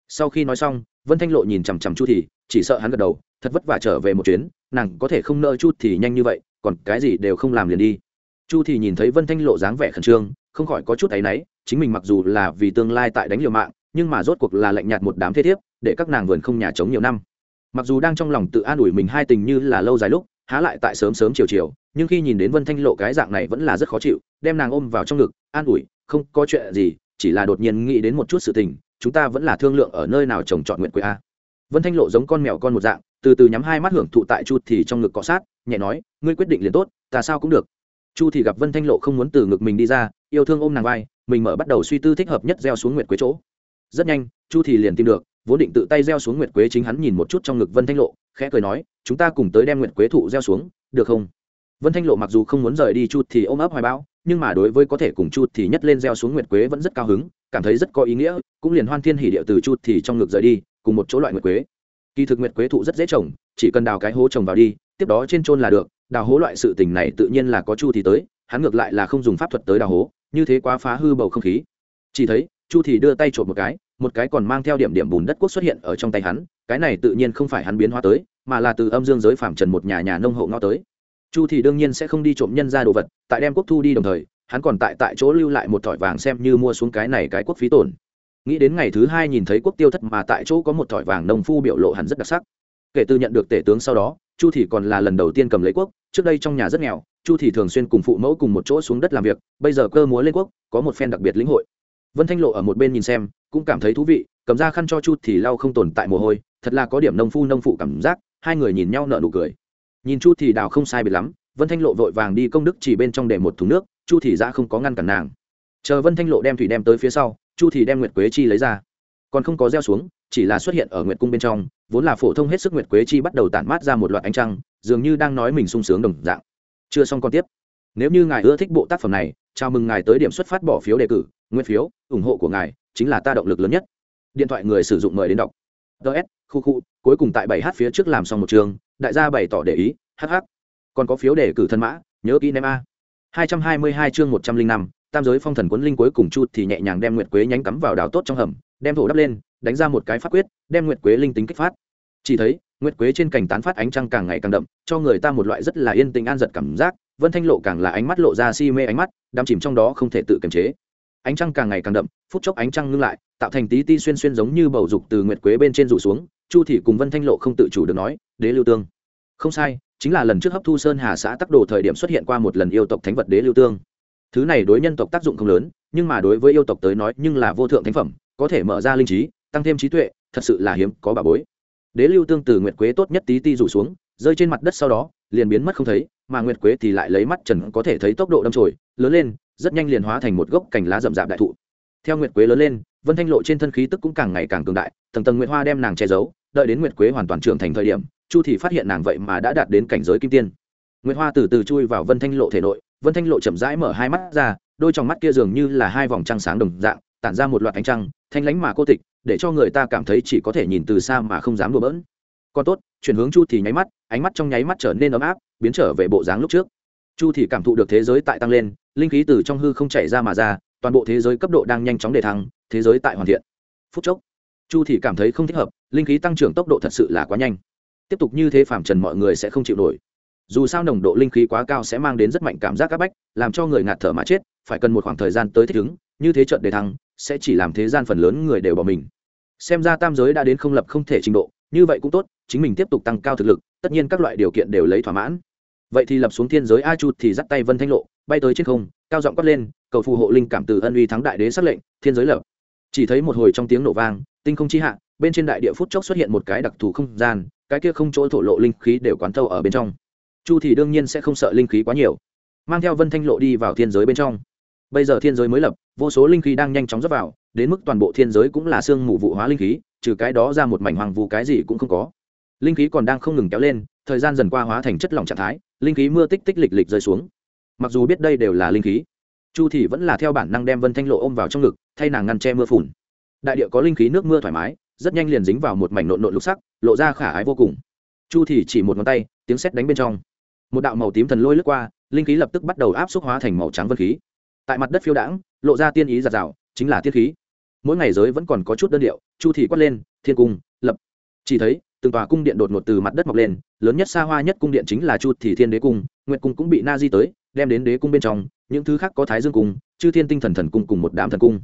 Sau khi nói xong, vân thanh lộ nhìn chằm chằm chu thì, chỉ sợ hắn gật đầu, thật vất vả trở về một chuyến, nàng có thể không nợ chu thì nhanh như vậy, còn cái gì đều không làm liền đi. Chu thì nhìn thấy vân thanh lộ dáng vẻ khẩn trương, không khỏi có chút áy náy, chính mình mặc dù là vì tương lai tại đánh liều mạng, nhưng mà rốt cuộc là lạnh nhạt một đám thế thiếp, để các nàng vườn không nhà trống nhiều năm. Mặc dù đang trong lòng tự an ủi mình hai tình như là lâu dài lúc, há lại tại sớm sớm chiều chiều, nhưng khi nhìn đến vân thanh lộ cái dạng này vẫn là rất khó chịu, đem nàng ôm vào trong ngực, an ủi, không có chuyện gì, chỉ là đột nhiên nghĩ đến một chút sự tình chúng ta vẫn là thương lượng ở nơi nào trồng trọt nguyện Quế a. Vân thanh lộ giống con mèo con một dạng, từ từ nhắm hai mắt hưởng thụ tại chu thì trong ngực cọ sát, nhẹ nói, ngươi quyết định liền tốt, ta sao cũng được. Chu thì gặp vân thanh lộ không muốn từ ngực mình đi ra, yêu thương ôm nàng vai, mình mở bắt đầu suy tư thích hợp nhất gieo xuống nguyệt quế chỗ. Rất nhanh, chu thì liền tìm được, vốn định tự tay gieo xuống nguyệt quế chính hắn nhìn một chút trong ngực vân thanh lộ, khẽ cười nói, chúng ta cùng tới đem nguyệt quế thụ gieo xuống, được không? Vân thanh lộ mặc dù không muốn rời đi chu thì ôm ấp hoài bão, nhưng mà đối với có thể cùng chu thì nhất lên gieo xuống nguyệt quế vẫn rất cao hứng cảm thấy rất có ý nghĩa, cũng liền hoan thiên hỉ điệu từ chút thì trong ngực rời đi, cùng một chỗ loại nguyệt quế. Kỳ thực nguyệt quế thụ rất dễ trồng, chỉ cần đào cái hố trồng vào đi, tiếp đó trên trôn là được, đào hố loại sự tình này tự nhiên là có chu thì tới, hắn ngược lại là không dùng pháp thuật tới đào hố, như thế quá phá hư bầu không khí. Chỉ thấy, chu thì đưa tay trộm một cái một cái còn mang theo điểm điểm bùn đất quốc xuất hiện ở trong tay hắn, cái này tự nhiên không phải hắn biến hóa tới, mà là từ âm dương giới phạm trần một nhà nhà nông hộ ngõ tới. Chu thì đương nhiên sẽ không đi trộm nhân ra đồ vật, tại đem quốc thu đi đồng thời hắn còn tại tại chỗ lưu lại một thỏi vàng xem như mua xuống cái này cái quốc phí tổn. Nghĩ đến ngày thứ hai nhìn thấy quốc tiêu thất mà tại chỗ có một thỏi vàng nông phu biểu lộ hẳn rất đặc sắc. Kể từ nhận được tể tướng sau đó, chu thì còn là lần đầu tiên cầm lấy quốc, trước đây trong nhà rất nghèo, chu thì thường xuyên cùng phụ mẫu cùng một chỗ xuống đất làm việc, bây giờ cơ múa lên quốc, có một phen đặc biệt lĩnh hội. Vân thanh lộ ở một bên nhìn xem, cũng cảm thấy thú vị, cầm ra khăn cho chu thì lau không tồn tại mồ hôi, thật là có điểm nông phu nông phụ cảm giác, hai người nhìn nhau nở nụ cười. Nhìn chu thì đào không sai biệt lắm, vân thanh lộ vội vàng đi công đức chỉ bên trong để một thùng nước chu Thị ra không có ngăn cản nàng. Chờ vân thanh lộ đem thủy đem tới phía sau, chu thì đem nguyệt quế chi lấy ra. Còn không có gieo xuống, chỉ là xuất hiện ở nguyệt cung bên trong, vốn là phổ thông hết sức nguyệt quế chi bắt đầu tản mát ra một loạt ánh trăng, dường như đang nói mình sung sướng đồng dạng. Chưa xong còn tiếp. Nếu như ngài ưa thích bộ tác phẩm này, chào mừng ngài tới điểm xuất phát bỏ phiếu đề cử, nguyên phiếu, ủng hộ của ngài chính là ta động lực lớn nhất. Điện thoại người sử dụng mời đến đọc. Ts khu khu, cuối cùng tại bảy h phía trước làm xong một trường, đại gia bày tỏ để ý hh còn có phiếu đề cử thân mã, nhớ kỹ nem a hai trăm hai mươi hai chương một trăm linh năm, tam giới phong thần cuốn linh cuối cùng chu thì nhẹ nhàng đem nguyệt quế nhánh cắm vào đào tốt trong hầm, đem thổ đắp lên, đánh ra một cái pháp quyết, đem nguyệt quế linh tính kích phát. Chỉ thấy, nguyệt quế trên cành tán phát ánh trăng càng ngày càng đậm, cho người ta một loại rất là yên tĩnh an giật cảm giác, vân thanh lộ càng là ánh mắt lộ ra si mê ánh mắt, đắm chìm trong đó không thể tự kiềm chế. Ánh trăng càng ngày càng đậm, phút chốc ánh trăng ngưng lại, tạo thành tí ti xuyên xuyên giống như bầu dục từ nguyệt quế bên trên rủ xuống, chu thị cùng vân thanh lộ không tự chủ được nói, đế lưu tương. Không sai chính là lần trước hấp thu sơn hà xã tắc đồ thời điểm xuất hiện qua một lần yêu tộc thánh vật đế lưu tương. Thứ này đối nhân tộc tác dụng không lớn, nhưng mà đối với yêu tộc tới nói, nhưng là vô thượng thánh phẩm, có thể mở ra linh trí, tăng thêm trí tuệ, thật sự là hiếm, có bà bối. Đế lưu tương từ nguyệt quế tốt nhất tí ti rủ xuống, rơi trên mặt đất sau đó, liền biến mất không thấy, mà nguyệt quế thì lại lấy mắt trần có thể thấy tốc độ đâm trồi lớn lên, rất nhanh liền hóa thành một gốc cành lá rậm rạp đại thụ. Theo nguyệt quế lớn lên, vân thanh lộ trên thân khí tức cũng càng ngày càng cường đại, tầng tầng nguyệt hoa đem nàng che giấu, đợi đến nguyệt quế hoàn toàn trưởng thành thời điểm chu thì phát hiện nàng vậy mà đã đạt đến cảnh giới kim tiên. Nguyệt hoa từ từ chui vào vân thanh lộ thể nội, vân thanh lộ chậm rãi mở hai mắt ra, đôi trong mắt kia dường như là hai vòng trăng sáng đồng dạng, tản ra một loạt ánh trăng, thanh lánh mà cô tịch, để cho người ta cảm thấy chỉ có thể nhìn từ xa mà không dám đùa bỡn. Còn tốt, chuyển hướng chu thì nháy mắt, ánh mắt trong nháy mắt trở nên ấm áp, biến trở về bộ dáng lúc trước. Chu thì cảm thụ được thế giới tại tăng lên, linh khí từ trong hư không chảy ra mà ra, toàn bộ thế giới cấp độ đang nhanh chóng đề thăng, thế giới tại hoàn thiện. Phút chốc, chu thì cảm thấy không thích hợp, linh khí tăng trưởng tốc độ thật sự là quá nhanh tiếp tục như thế phạm trần mọi người sẽ không chịu nổi. Dù sao nồng độ linh khí quá cao sẽ mang đến rất mạnh cảm giác áp bách, làm cho người ngạt thở mà chết, phải cần một khoảng thời gian tới thích ứng, như thế trận đề thăng, sẽ chỉ làm thế gian phần lớn người đều bỏ mình. Xem ra tam giới đã đến không lập không thể trình độ, như vậy cũng tốt, chính mình tiếp tục tăng cao thực lực, tất nhiên các loại điều kiện đều lấy thỏa mãn. Vậy thì lập xuống thiên giới a chu thì dắt tay vân thanh lộ, bay tới trên không, cao giọng quát lên, cầu phù hộ linh cảm từ ân uy thắng đại đế xác lệnh, thiên giới lập. Chỉ thấy một hồi trong tiếng nổ vang, tinh không chi hạ, bên trên đại địa phút chốc xuất hiện một cái đặc thù không gian cái kia không chỗ thổ lộ linh khí đều quán thâu ở bên trong. Chu thì đương nhiên sẽ không sợ linh khí quá nhiều, mang theo vân thanh lộ đi vào thiên giới bên trong. Bây giờ thiên giới mới lập, vô số linh khí đang nhanh chóng dốc vào, đến mức toàn bộ thiên giới cũng là xương mù vụ hóa linh khí, trừ cái đó ra một mảnh hoàng vụ cái gì cũng không có. Linh khí còn đang không ngừng kéo lên, thời gian dần qua hóa thành chất lỏng trạng thái, linh khí mưa tích tích lịch lịch rơi xuống. Mặc dù biết đây đều là linh khí, chu thì vẫn là theo bản năng đem vân thanh lộ ôm vào trong ngực, thay nàng ngăn che mưa phùn. Đại địa có linh khí, nước mưa thoải mái rất nhanh liền dính vào một mảnh nộn nộn lục sắc, lộ ra khả ái vô cùng. Chu thì chỉ một ngón tay, tiếng sét đánh bên trong. Một đạo màu tím thần lôi lướt qua, linh khí lập tức bắt đầu áp xúc hóa thành màu trắng vân khí. Tại mặt đất phiêu đãng, lộ ra tiên ý giạt rào, chính là thiên khí. Mỗi ngày giới vẫn còn có chút đơn điệu, chu thị quát lên, thiên cung, lập. Chỉ thấy, từng tòa cung điện đột ngột từ mặt đất mọc lên, lớn nhất xa hoa nhất cung điện chính là chu thị thiên đế cung, nguyệt cung cũng bị na di tới, đem đến đế cung bên trong, những thứ khác có thái dương cung, chư thiên tinh thần thần cung cùng một đám thần cung.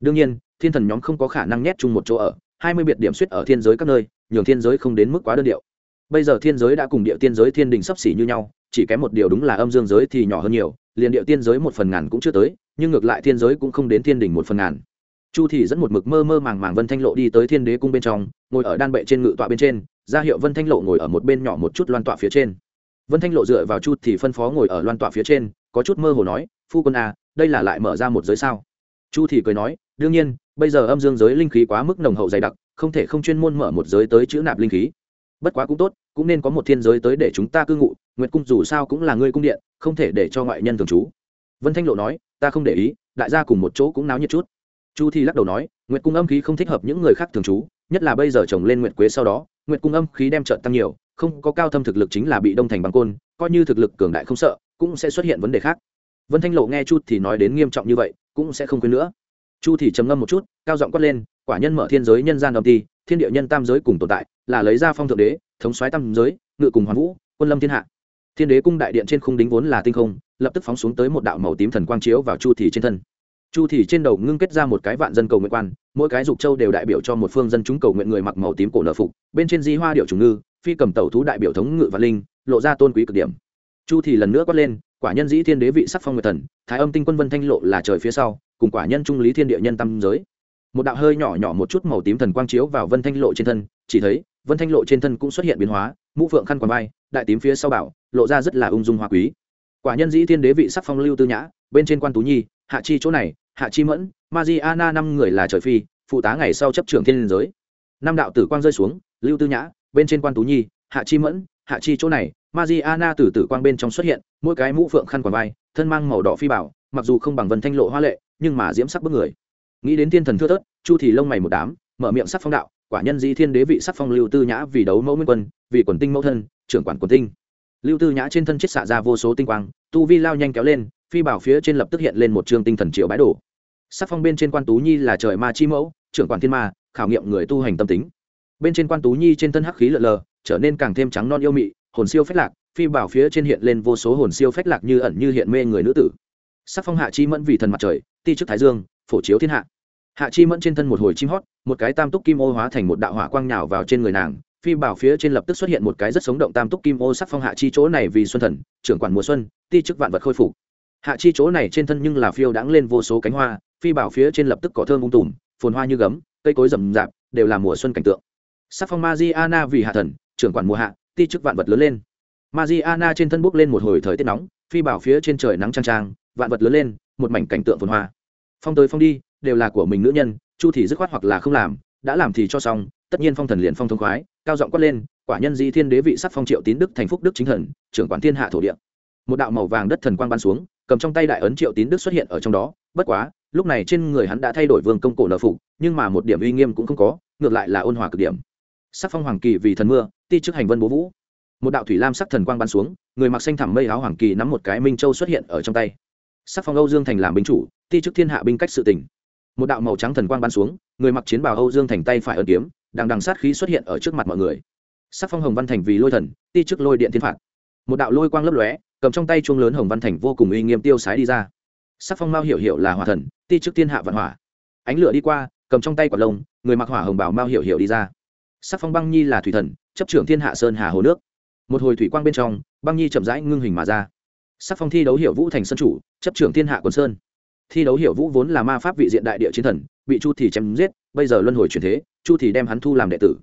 Đương nhiên, thiên thần nhóm không có khả năng nhét chung một chỗ ở hai mươi biệt điểm suýt ở thiên giới các nơi, nhường thiên giới không đến mức quá đơn điệu. Bây giờ thiên giới đã cùng địa tiên giới thiên đình sắp xỉ như nhau, chỉ kém một điều đúng là âm dương giới thì nhỏ hơn nhiều, liền địa tiên giới một phần ngàn cũng chưa tới, nhưng ngược lại thiên giới cũng không đến thiên đình một phần ngàn. Chu thì dẫn một mực mơ mơ màng màng vân thanh lộ đi tới thiên đế cung bên trong, ngồi ở đan bệ trên ngự tọa bên trên, ra hiệu vân thanh lộ ngồi ở một bên nhỏ một chút loan tọa phía trên. Vân thanh lộ dựa vào chu thì phân phó ngồi ở loan tọa phía trên, có chút mơ hồ nói, phu quân à đây là lại mở ra một giới sao? Chu thì cười nói, đương nhiên bây giờ âm dương giới linh khí quá mức nồng hậu dày đặc, không thể không chuyên môn mở một giới tới chữ nạp linh khí. Bất quá cũng tốt, cũng nên có một thiên giới tới để chúng ta cư ngụ, nguyệt cung dù sao cũng là ngươi cung điện, không thể để cho ngoại nhân thường trú. Vân thanh lộ nói, ta không để ý, đại gia cùng một chỗ cũng náo nhiệt chút. Chu thi lắc đầu nói, nguyệt cung âm khí không thích hợp những người khác thường trú, nhất là bây giờ trồng lên nguyệt quế sau đó, nguyệt cung âm khí đem trợn tăng nhiều, không có cao thâm thực lực chính là bị đông thành bằng côn, coi như thực lực cường đại không sợ, cũng sẽ xuất hiện vấn đề khác. Vân thanh lộ nghe chút thì nói đến nghiêm trọng như vậy, cũng sẽ không quên nữa chu thì trầm ngâm một chút, cao giọng quát lên, quả nhân mở thiên giới nhân gian âm ti, thiên địa nhân tam giới cùng tồn tại, là lấy ra phong thượng đế, thống soái tam giới, ngự cùng hoàn vũ, quân lâm thiên hạ. Thiên đế cung đại điện trên khung đính vốn là tinh không, lập tức phóng xuống tới một đạo màu tím thần quang chiếu vào chu thì trên thân. Chu thì trên đầu ngưng kết ra một cái vạn dân cầu nguyện quan, mỗi cái dục châu đều đại biểu cho một phương dân chúng cầu nguyện người mặc màu tím cổ nở phục, bên trên di hoa điệu trùng ngư, phi cầm tẩu thú đại biểu thống ngự và linh, lộ ra tôn quý cực điểm. Chu thì lần nữa quát lên, quả nhân dĩ thiên đế vị sắc phong nguyệt thần, thái âm tinh quân vân thanh lộ là trời phía sau cùng quả nhân trung lý thiên địa nhân tâm giới. Một đạo hơi nhỏ nhỏ một chút màu tím thần quang chiếu vào vân thanh lộ trên thân, chỉ thấy, vân thanh lộ trên thân cũng xuất hiện biến hóa, mũ phượng khăn quàng vai, đại tím phía sau bảo, lộ ra rất là ung dung hoa quý. Quả nhân dĩ thiên đế vị sắc phong lưu tư nhã, bên trên quan tú nhi, hạ chi chỗ này, hạ chi mẫn mariana năm người là trời phi, phụ tá ngày sau chấp trưởng thiên liên giới. Năm đạo tử quang rơi xuống, lưu tư nhã, bên trên quan tú nhi, hạ chi mẫn, hạ chi chỗ này mariana từ tử quang bên trong xuất hiện, mỗi cái mũ phượng khăn quàng vai, thân mang màu đỏ phi bảo, mặc dù không bằng vân thanh lộ hoa lệ nhưng mà diễm sắc bức người. Nghĩ đến thiên thần thưa thớt, chu thì lông mày một đám, mở miệng sắc phong đạo, quả nhân di thiên đế vị sắc phong lưu tư nhã vì đấu mẫu nguyên quân, vì quần tinh mẫu thân, trưởng quản quần tinh. Lưu tư nhã trên thân chết xạ ra vô số tinh quang, tu vi lao nhanh kéo lên, phi bảo phía trên lập tức hiện lên một trường tinh thần triệu bái đổ. Sắc phong bên trên quan tú nhi là trời ma chi mẫu, trưởng quản thiên ma, khảo nghiệm người tu hành tâm tính. Bên trên quan tú nhi trên thân hắc khí lợ lờ, trở nên càng thêm trắng non yêu mị, hồn siêu phách lạc, phi bảo phía trên hiện lên vô số hồn siêu phách lạc như ẩn như hiện mê người nữ tử. Sắc phong hạ chi mẫn vì thần mặt trời ti chức thái dương, phổ chiếu thiên hạ. Hạ chi mẫn trên thân một hồi chim hót, một cái tam túc kim ô hóa thành một đạo hỏa quang nhào vào trên người nàng, phi bảo phía trên lập tức xuất hiện một cái rất sống động tam túc kim ô sắc phong hạ chi chỗ này vì xuân thần, trưởng quản mùa xuân, ti chức vạn vật khôi phục. Hạ chi chỗ này trên thân nhưng là phiêu đãng lên vô số cánh hoa, phi bảo phía trên lập tức có thơm ung tùm, phồn hoa như gấm, cây cối rậm rạp, đều là mùa xuân cảnh tượng. Sắc phong Mariana vì hạ thần, trưởng quản mùa hạ, ti chức vạn vật lớn lên. Mariana trên thân bốc lên một hồi thời tiết nóng, phi bảo phía trên trời nắng trang trang vạn vật lớn lên, một mảnh cảnh tượng phồn hoa. Phong tới phong đi, đều là của mình nữ nhân, chu thì dứt khoát hoặc là không làm, đã làm thì cho xong, tất nhiên phong thần liền phong thông khoái, cao giọng quát lên, quả nhân di thiên đế vị sắc phong triệu tín đức thành phúc đức chính thần, trưởng quản thiên hạ thổ địa. Một đạo màu vàng đất thần quang ban xuống, cầm trong tay đại ấn triệu tín đức xuất hiện ở trong đó, bất quá, lúc này trên người hắn đã thay đổi vương công cổ nợ phục, nhưng mà một điểm uy nghiêm cũng không có, ngược lại là ôn hòa cực điểm. Sắc phong hoàng kỳ vì thần mưa, ti chức hành vân bố vũ. Một đạo thủy lam sắc thần quang ban xuống, người mặc xanh thẳm mây áo hoàng kỳ nắm một cái minh châu xuất hiện ở trong tay sắc phong âu dương thành làm binh chủ, ti chức thiên hạ binh cách sự tỉnh một đạo màu trắng thần quang ban xuống, người mặc chiến bào âu dương thành tay phải ẩn kiếm đằng đằng sát khí xuất hiện ở trước mặt mọi người. Sắc phong hồng văn thành vì lôi thần, ti chức lôi điện thiên phạt. Một đạo lôi quang lấp lóe, cầm trong tay chuông lớn hồng văn thành vô cùng uy nghiêm tiêu sái đi ra. Sắc phong mao hiểu hiểu là hỏa thần, ti chức thiên hạ vạn hỏa. Ánh lửa đi qua, cầm trong tay quả lông, người mặc hỏa hồng bảo mao hiểu hiểu đi ra. Sắc phong băng nhi là thủy thần, chấp trưởng thiên hạ sơn hà hồ nước. Một hồi thủy quang bên trong, băng nhi chậm rãi ngưng hình mà ra sắc phong thi đấu hiểu vũ thành sân chủ, chấp trưởng thiên hạ quần sơn. Thi đấu hiểu vũ vốn là ma pháp vị diện đại địa chiến thần, bị chu thì chém giết, bây giờ luân hồi chuyển thế, chu thì đem hắn thu làm đệ tử.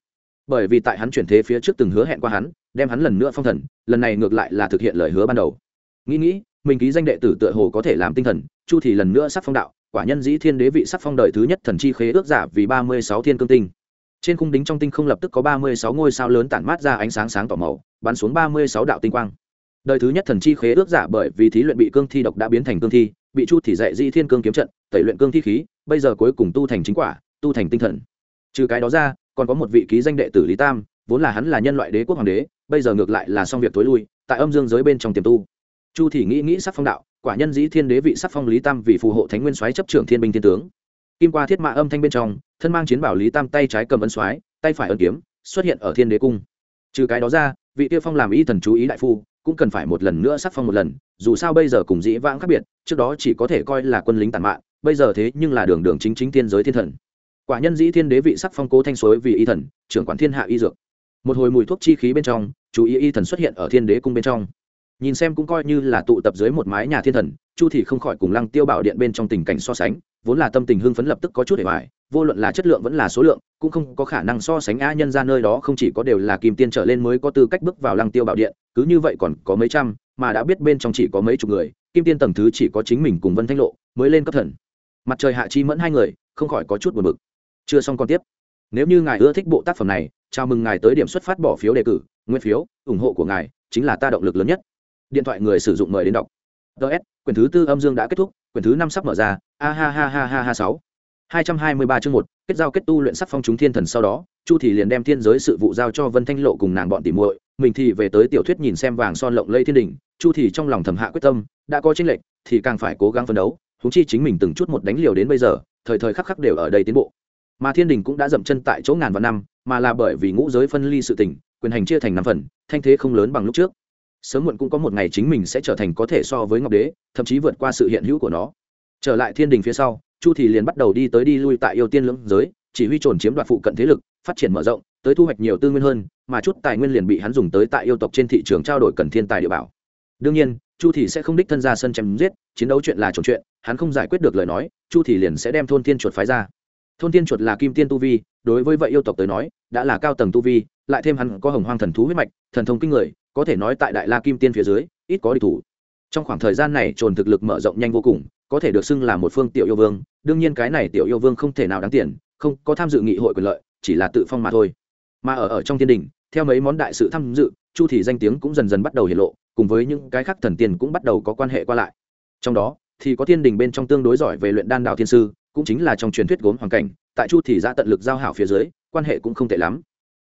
Bởi vì tại hắn chuyển thế phía trước từng hứa hẹn qua hắn, đem hắn lần nữa phong thần, lần này ngược lại là thực hiện lời hứa ban đầu. Nghĩ nghĩ, mình ký danh đệ tử tựa hồ có thể làm tinh thần, chu thì lần nữa sắc phong đạo, quả nhân dĩ thiên đế vị sắc phong đời thứ nhất thần chi khế ước giả vì ba mươi sáu thiên cương tinh. Trên khung đính trong tinh không lập tức có ba mươi sáu ngôi sao lớn tản mát ra ánh sáng sáng tỏ màu, bắn xuống ba mươi sáu đạo tinh quang đời thứ nhất thần chi khế ước giả bởi vì thí luyện bị cương thi độc đã biến thành cương thi, bị chu thì dạy di thiên cương kiếm trận, tẩy luyện cương thi khí, bây giờ cuối cùng tu thành chính quả, tu thành tinh thần. Trừ cái đó ra, còn có một vị ký danh đệ tử lý tam, vốn là hắn là nhân loại đế quốc hoàng đế, bây giờ ngược lại là xong việc tối lui, tại âm dương giới bên trong tiềm tu. Chu thì nghĩ nghĩ sắc phong đạo, quả nhân dĩ thiên đế vị sắc phong lý tam vì phù hộ thánh nguyên soái chấp trưởng thiên binh thiên tướng. Kim qua thiết mã âm thanh bên trong, thân mang chiến bảo lý tam tay trái cầm ấn soái, tay phải ấn kiếm, xuất hiện ở thiên đế cung. Trừ cái đó ra, vị tiêu phong làm y thần chú ý đại phu cũng cần phải một lần nữa sắc phong một lần, dù sao bây giờ cùng dĩ vãng khác biệt, trước đó chỉ có thể coi là quân lính tàn mạng bây giờ thế nhưng là đường đường chính chính thiên giới thiên thần. Quả nhân dĩ thiên đế vị sắc phong cố thanh suối vì y thần, trưởng quản thiên hạ y dược. Một hồi mùi thuốc chi khí bên trong, chú ý y thần xuất hiện ở thiên đế cung bên trong. Nhìn xem cũng coi như là tụ tập dưới một mái nhà thiên thần, chu thì không khỏi cùng lăng tiêu bảo điện bên trong tình cảnh so sánh, vốn là tâm tình hưng phấn lập tức có chút để bài vô luận là chất lượng vẫn là số lượng, cũng không có khả năng so sánh a nhân ra nơi đó, không chỉ có đều là kim tiên trở lên mới có tư cách bước vào lăng tiêu bảo điện, cứ như vậy còn có mấy trăm, mà đã biết bên trong chỉ có mấy chục người, kim tiên tầng thứ chỉ có chính mình cùng vân thanh lộ mới lên cấp thần. Mặt trời hạ chi mẫn hai người, không khỏi có chút buồn bực. Chưa xong còn tiếp. Nếu như ngài ưa thích bộ tác phẩm này, chào mừng ngài tới điểm xuất phát bỏ phiếu đề cử, nguyên phiếu, ủng hộ của ngài chính là ta động lực lớn nhất. Điện thoại người sử dụng mời đến đọc. Ts quyển thứ tư âm dương đã kết thúc, quyển thứ năm sắp mở ra. A ha ha ha ha ha sáu hai trăm hai mươi ba chương 1, kết giao kết tu luyện sắc phong chúng thiên thần sau đó chu thì liền đem thiên giới sự vụ giao cho vân thanh lộ cùng nàng bọn tỉ muội mình thì về tới tiểu thuyết nhìn xem vàng son lộng lây thiên đình chu thì trong lòng thầm hạ quyết tâm đã có chiến lệnh, thì càng phải cố gắng phấn đấu huống chi chính mình từng chút một đánh liều đến bây giờ thời thời khắc khắc đều ở đây tiến bộ. Mà thiên đình cũng đã dậm chân tại chỗ ngàn vạn năm mà là bởi vì ngũ giới phân ly sự tình quyền hành chia thành năm phần thanh thế không lớn bằng lúc trước. Sớm muộn cũng có một ngày chính mình sẽ trở thành có thể so với ngọc đế thậm chí vượt qua sự hiện hữu của nó. Trở lại thiên đình phía sau chu thì liền bắt đầu đi tới đi lui tại yêu tiên lưỡng giới, chỉ huy trồn chiếm đoạt phụ cận thế lực, phát triển mở rộng, tới thu hoạch nhiều tư nguyên hơn, mà chút tài nguyên liền bị hắn dùng tới tại yêu tộc trên thị trường trao đổi cần thiên tài địa bảo. Đương nhiên, chu thì sẽ không đích thân ra sân chém giết, chiến đấu chuyện là trò chuyện, hắn không giải quyết được lời nói, chu thì liền sẽ đem thôn tiên chuột phái ra. Thôn tiên chuột là kim tiên tu vi, đối với vậy yêu tộc tới nói, đã là cao tầng tu vi, lại thêm hắn có hồng hoang thần thú huyết mạch, thần thông kinh người, có thể nói tại đại la kim tiên phía dưới, ít có địch thủ. Trong khoảng thời gian này, trồn thực lực mở rộng nhanh vô cùng có thể được xưng là một phương tiểu yêu vương, đương nhiên cái này tiểu yêu vương không thể nào đáng tiền, không có tham dự nghị hội quyền lợi, chỉ là tự phong mà thôi. Mà ở ở trong thiên đình, theo mấy món đại sự tham dự, chu thì danh tiếng cũng dần dần bắt đầu hiện lộ, cùng với những cái khác thần tiên cũng bắt đầu có quan hệ qua lại. Trong đó, thì có thiên đình bên trong tương đối giỏi về luyện đan đạo thiên sư, cũng chính là trong truyền thuyết gốm hoàng cảnh, tại chu thì ra tận lực giao hảo phía dưới, quan hệ cũng không tệ lắm.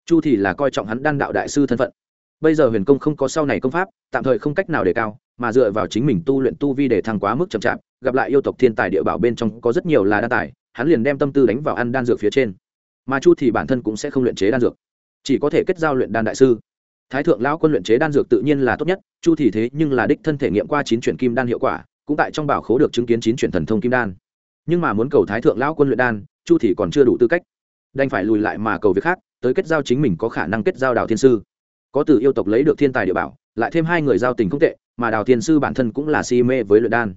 Chu thì là coi trọng hắn đan đạo đại sư thân phận. Bây giờ huyền công không có sau này công pháp, tạm thời không cách nào để cao mà dựa vào chính mình tu luyện tu vi để thăng quá mức chậm chạp, gặp lại yêu tộc thiên tài địa bảo bên trong có rất nhiều là đa tài, hắn liền đem tâm tư đánh vào ăn đan dược phía trên. Mà chu thì bản thân cũng sẽ không luyện chế đan dược, chỉ có thể kết giao luyện đan đại sư. Thái thượng lão quân luyện chế đan dược tự nhiên là tốt nhất, chu thì thế nhưng là đích thân thể nghiệm qua chín chuyển kim đan hiệu quả, cũng tại trong bảo khố được chứng kiến chín chuyển thần thông kim đan. Nhưng mà muốn cầu thái thượng lão quân luyện đan, chu thì còn chưa đủ tư cách. Đành phải lùi lại mà cầu việc khác, tới kết giao chính mình có khả năng kết giao đào thiên sư. Có từ yêu tộc lấy được thiên tài địa bảo, lại thêm hai người giao tình không tệ mà đào thiên sư bản thân cũng là si mê với luyện đan.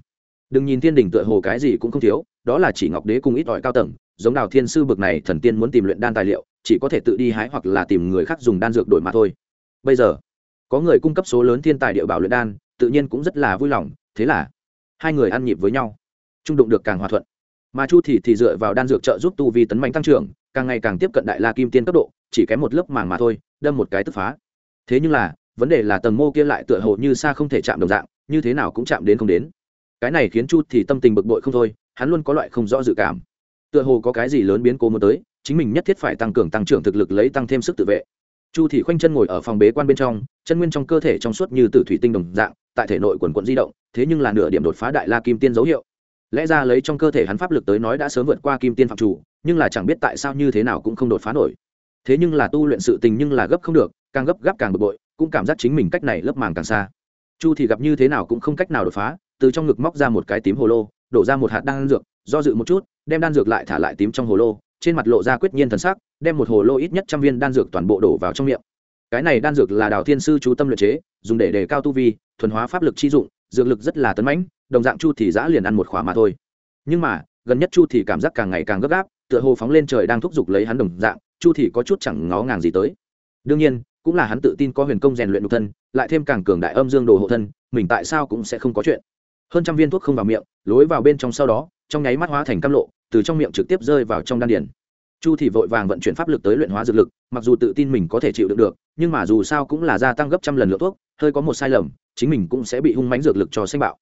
Đừng nhìn thiên đình tựa hồ cái gì cũng không thiếu, đó là chỉ ngọc đế cùng ít ỏi cao tầng, giống đào thiên sư bực này thần tiên muốn tìm luyện đan tài liệu, chỉ có thể tự đi hái hoặc là tìm người khác dùng đan dược đổi mà thôi. Bây giờ, có người cung cấp số lớn thiên tài địa bảo luyện đan, tự nhiên cũng rất là vui lòng, thế là hai người ăn nhịp với nhau trung đụng được càng hòa thuận. Mà chu thì thì dựa vào đan dược trợ giúp tu vi tấn mạnh tăng trưởng, càng ngày càng tiếp cận đại la kim tiên cấp độ, chỉ kém một lớp màng mà thôi, đâm một cái tức phá. Thế nhưng là vấn đề là tầng mô kia lại tựa hồ như xa không thể chạm đồng dạng, như thế nào cũng chạm đến không đến. Cái này khiến chu thì tâm tình bực bội không thôi, hắn luôn có loại không rõ dự cảm. Tựa hồ có cái gì lớn biến cố muốn tới, chính mình nhất thiết phải tăng cường tăng trưởng thực lực lấy tăng thêm sức tự vệ. Chu thì khoanh chân ngồi ở phòng bế quan bên trong, chân nguyên trong cơ thể trong suốt như tử thủy tinh đồng dạng, tại thể nội quần quận di động, thế nhưng là nửa điểm đột phá đại la kim tiên dấu hiệu. Lẽ ra lấy trong cơ thể hắn pháp lực tới nói đã sớm vượt qua kim tiên phạm chủ, nhưng là chẳng biết tại sao như thế nào cũng không đột phá nổi. Thế nhưng là tu luyện sự tình nhưng là gấp không được, càng gấp gáp càng bực bội cũng cảm giác chính mình cách này lớp màng càng xa. Chu thì gặp như thế nào cũng không cách nào đột phá, từ trong ngực móc ra một cái tím hồ lô, đổ ra một hạt đan dược, do dự một chút, đem đan dược lại thả lại tím trong hồ lô, trên mặt lộ ra quyết nhiên thần sắc, đem một hồ lô ít nhất trăm viên đan dược toàn bộ đổ vào trong miệng. Cái này đan dược là đào thiên sư chú tâm luyện chế, dùng để đề cao tu vi, thuần hóa pháp lực chi dụng, dược lực rất là tấn mãnh, đồng dạng chu thì giã liền ăn một khỏa mà thôi. Nhưng mà, gần nhất chu thì cảm giác càng ngày càng gấp gáp, tựa hồ phóng lên trời đang thúc giục lấy hắn đồng dạng, chu thì có chút chẳng ngó ngàng gì tới. Đương nhiên cũng là hắn tự tin có huyền công rèn luyện nhục thân, lại thêm càng cường đại âm dương đồ hộ thân, mình tại sao cũng sẽ không có chuyện. Hơn trăm viên thuốc không vào miệng, lối vào bên trong sau đó, trong nháy mắt hóa thành cam lộ, từ trong miệng trực tiếp rơi vào trong đan điền. Chu thì vội vàng vận chuyển pháp lực tới luyện hóa dược lực, mặc dù tự tin mình có thể chịu đựng được, nhưng mà dù sao cũng là gia tăng gấp trăm lần lượng thuốc, hơi có một sai lầm, chính mình cũng sẽ bị hung mãnh dược lực cho sinh bạo.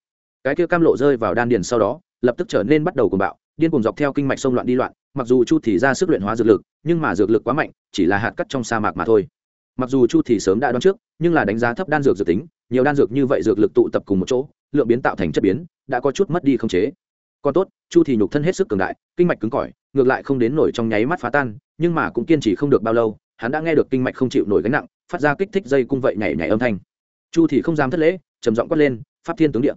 Cái kia cam lộ rơi vào đan điền sau đó, lập tức trở nên bắt đầu cuồng bạo, điên cuồng dọc theo kinh mạch sông loạn đi loạn, mặc dù chu thì ra sức luyện hóa dược lực, nhưng mà dược lực quá mạnh, chỉ là hạt cắt trong sa mạc mà thôi mặc dù chu thì sớm đã đoán trước, nhưng là đánh giá thấp đan dược dược tính, nhiều đan dược như vậy dược lực tụ tập cùng một chỗ, lượng biến tạo thành chất biến, đã có chút mất đi không chế. Còn tốt, chu thì nhục thân hết sức cường đại, kinh mạch cứng cỏi, ngược lại không đến nổi trong nháy mắt phá tan, nhưng mà cũng kiên trì không được bao lâu, hắn đã nghe được kinh mạch không chịu nổi gánh nặng, phát ra kích thích dây cung vậy nhảy nhảy âm thanh. Chu thì không dám thất lễ, trầm giọng quát lên, pháp thiên tướng điện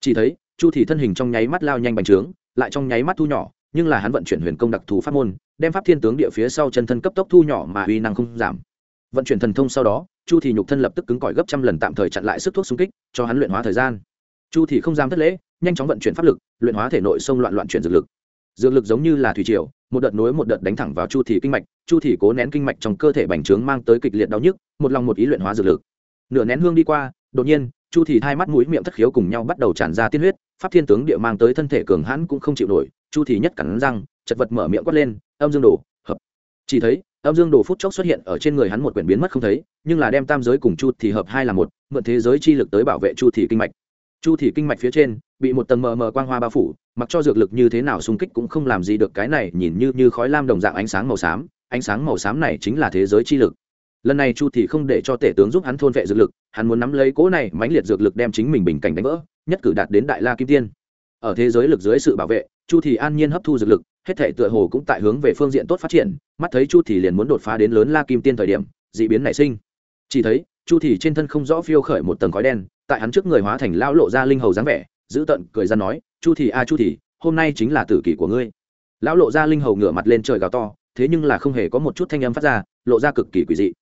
chỉ thấy, chu thì thân hình trong nháy mắt lao nhanh bành trướng, lại trong nháy mắt thu nhỏ, nhưng là hắn vận chuyển huyền công đặc thù pháp môn, đem pháp thiên tướng địa phía sau chân thân cấp tốc thu nhỏ mà uy năng không giảm vận chuyển thần thông sau đó, chu thì nhục thân lập tức cứng cỏi gấp trăm lần tạm thời chặn lại sức thuốc xung kích, cho hắn luyện hóa thời gian. Chu thì không dám thất lễ, nhanh chóng vận chuyển pháp lực, luyện hóa thể nội sông loạn loạn chuyển dược lực. Dược lực giống như là thủy triều, một đợt nối một đợt đánh thẳng vào chu thì kinh mạch, chu thì cố nén kinh mạch trong cơ thể bành trướng mang tới kịch liệt đau nhức, một lòng một ý luyện hóa dược lực. Nửa nén hương đi qua, đột nhiên, chu thì hai mắt mũi miệng thất khiếu cùng nhau bắt đầu tràn ra tiên huyết, pháp thiên tướng địa mang tới thân thể cường hãn cũng không chịu nổi, chu thì nhất cắn răng, chật vật mở miệng quát lên, âm dương đổ hợp. Chỉ thấy âm dương đồ phút chốc xuất hiện ở trên người hắn một quyển biến mất không thấy, nhưng là đem tam giới cùng chu thì hợp hai là một, mượn thế giới chi lực tới bảo vệ chu thì kinh mạch. Chu thì kinh mạch phía trên, bị một tầng mờ mờ quang hoa bao phủ, mặc cho dược lực như thế nào xung kích cũng không làm gì được cái này nhìn như như khói lam đồng dạng ánh sáng màu xám, ánh sáng màu xám này chính là thế giới chi lực. Lần này chu thì không để cho tể tướng giúp hắn thôn vệ dược lực, hắn muốn nắm lấy cỗ này mãnh liệt dược lực đem chính mình bình cảnh đánh vỡ, nhất cử đạt đến đại la kim tiên ở thế giới lực dưới sự bảo vệ, chu thì an nhiên hấp thu dược lực, hết thể tựa hồ cũng tại hướng về phương diện tốt phát triển, mắt thấy chu thì liền muốn đột phá đến lớn la kim tiên thời điểm, dị biến nảy sinh. Chỉ thấy, chu thì trên thân không rõ phiêu khởi một tầng khói đen, tại hắn trước người hóa thành lão lộ ra linh hầu dáng vẻ, giữ tận cười ra nói, chu thì a, chu thì, hôm nay chính là tử kỷ của ngươi. Lão lộ ra linh hầu ngửa mặt lên trời gào to, thế nhưng là không hề có một chút thanh âm phát ra, lộ ra cực kỳ quỷ dị.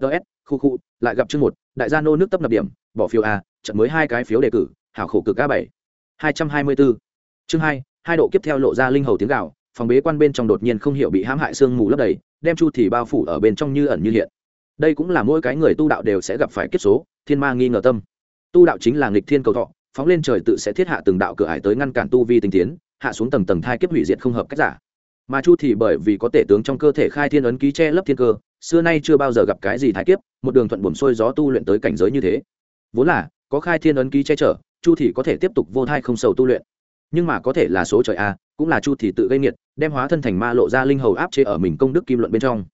Ts khu khu, lại gặp chương một, đại gia nô nước tấp nập điểm, bỏ phiếu a, trận mới hai cái phiếu đề cử, hảo khổ cực a bảy hai trăm hai mươi bốn chương 2. hai độ kiếp theo lộ ra linh hầu tiếng gạo phòng bế quan bên trong đột nhiên không hiểu bị hãm hại sương mù lấp đầy, đem chu thì bao phủ ở bên trong như ẩn như hiện. Đây cũng là mỗi cái người tu đạo đều sẽ gặp phải kiếp số, thiên ma nghi ngờ tâm. Tu đạo chính là nghịch thiên cầu thọ, phóng lên trời tự sẽ thiết hạ từng đạo cửa ải tới ngăn cản tu vi tinh tiến, hạ xuống tầng tầng thai kiếp hủy diệt không hợp cách giả. Mà chu thì bởi vì có thể tướng trong cơ thể khai thiên ấn ký che lấp thiên cơ, xưa nay chưa bao giờ gặp cái gì thái kiếp, một đường thuận buồm xuôi gió tu luyện tới cảnh giới như thế. Vốn là, có khai thiên ấn ký che chở chu thì có thể tiếp tục vô thai không sầu tu luyện. Nhưng mà có thể là số trời a, cũng là chu thì tự gây nghiệt, đem hóa thân thành ma lộ ra linh hầu áp chế ở mình công đức kim luận bên trong.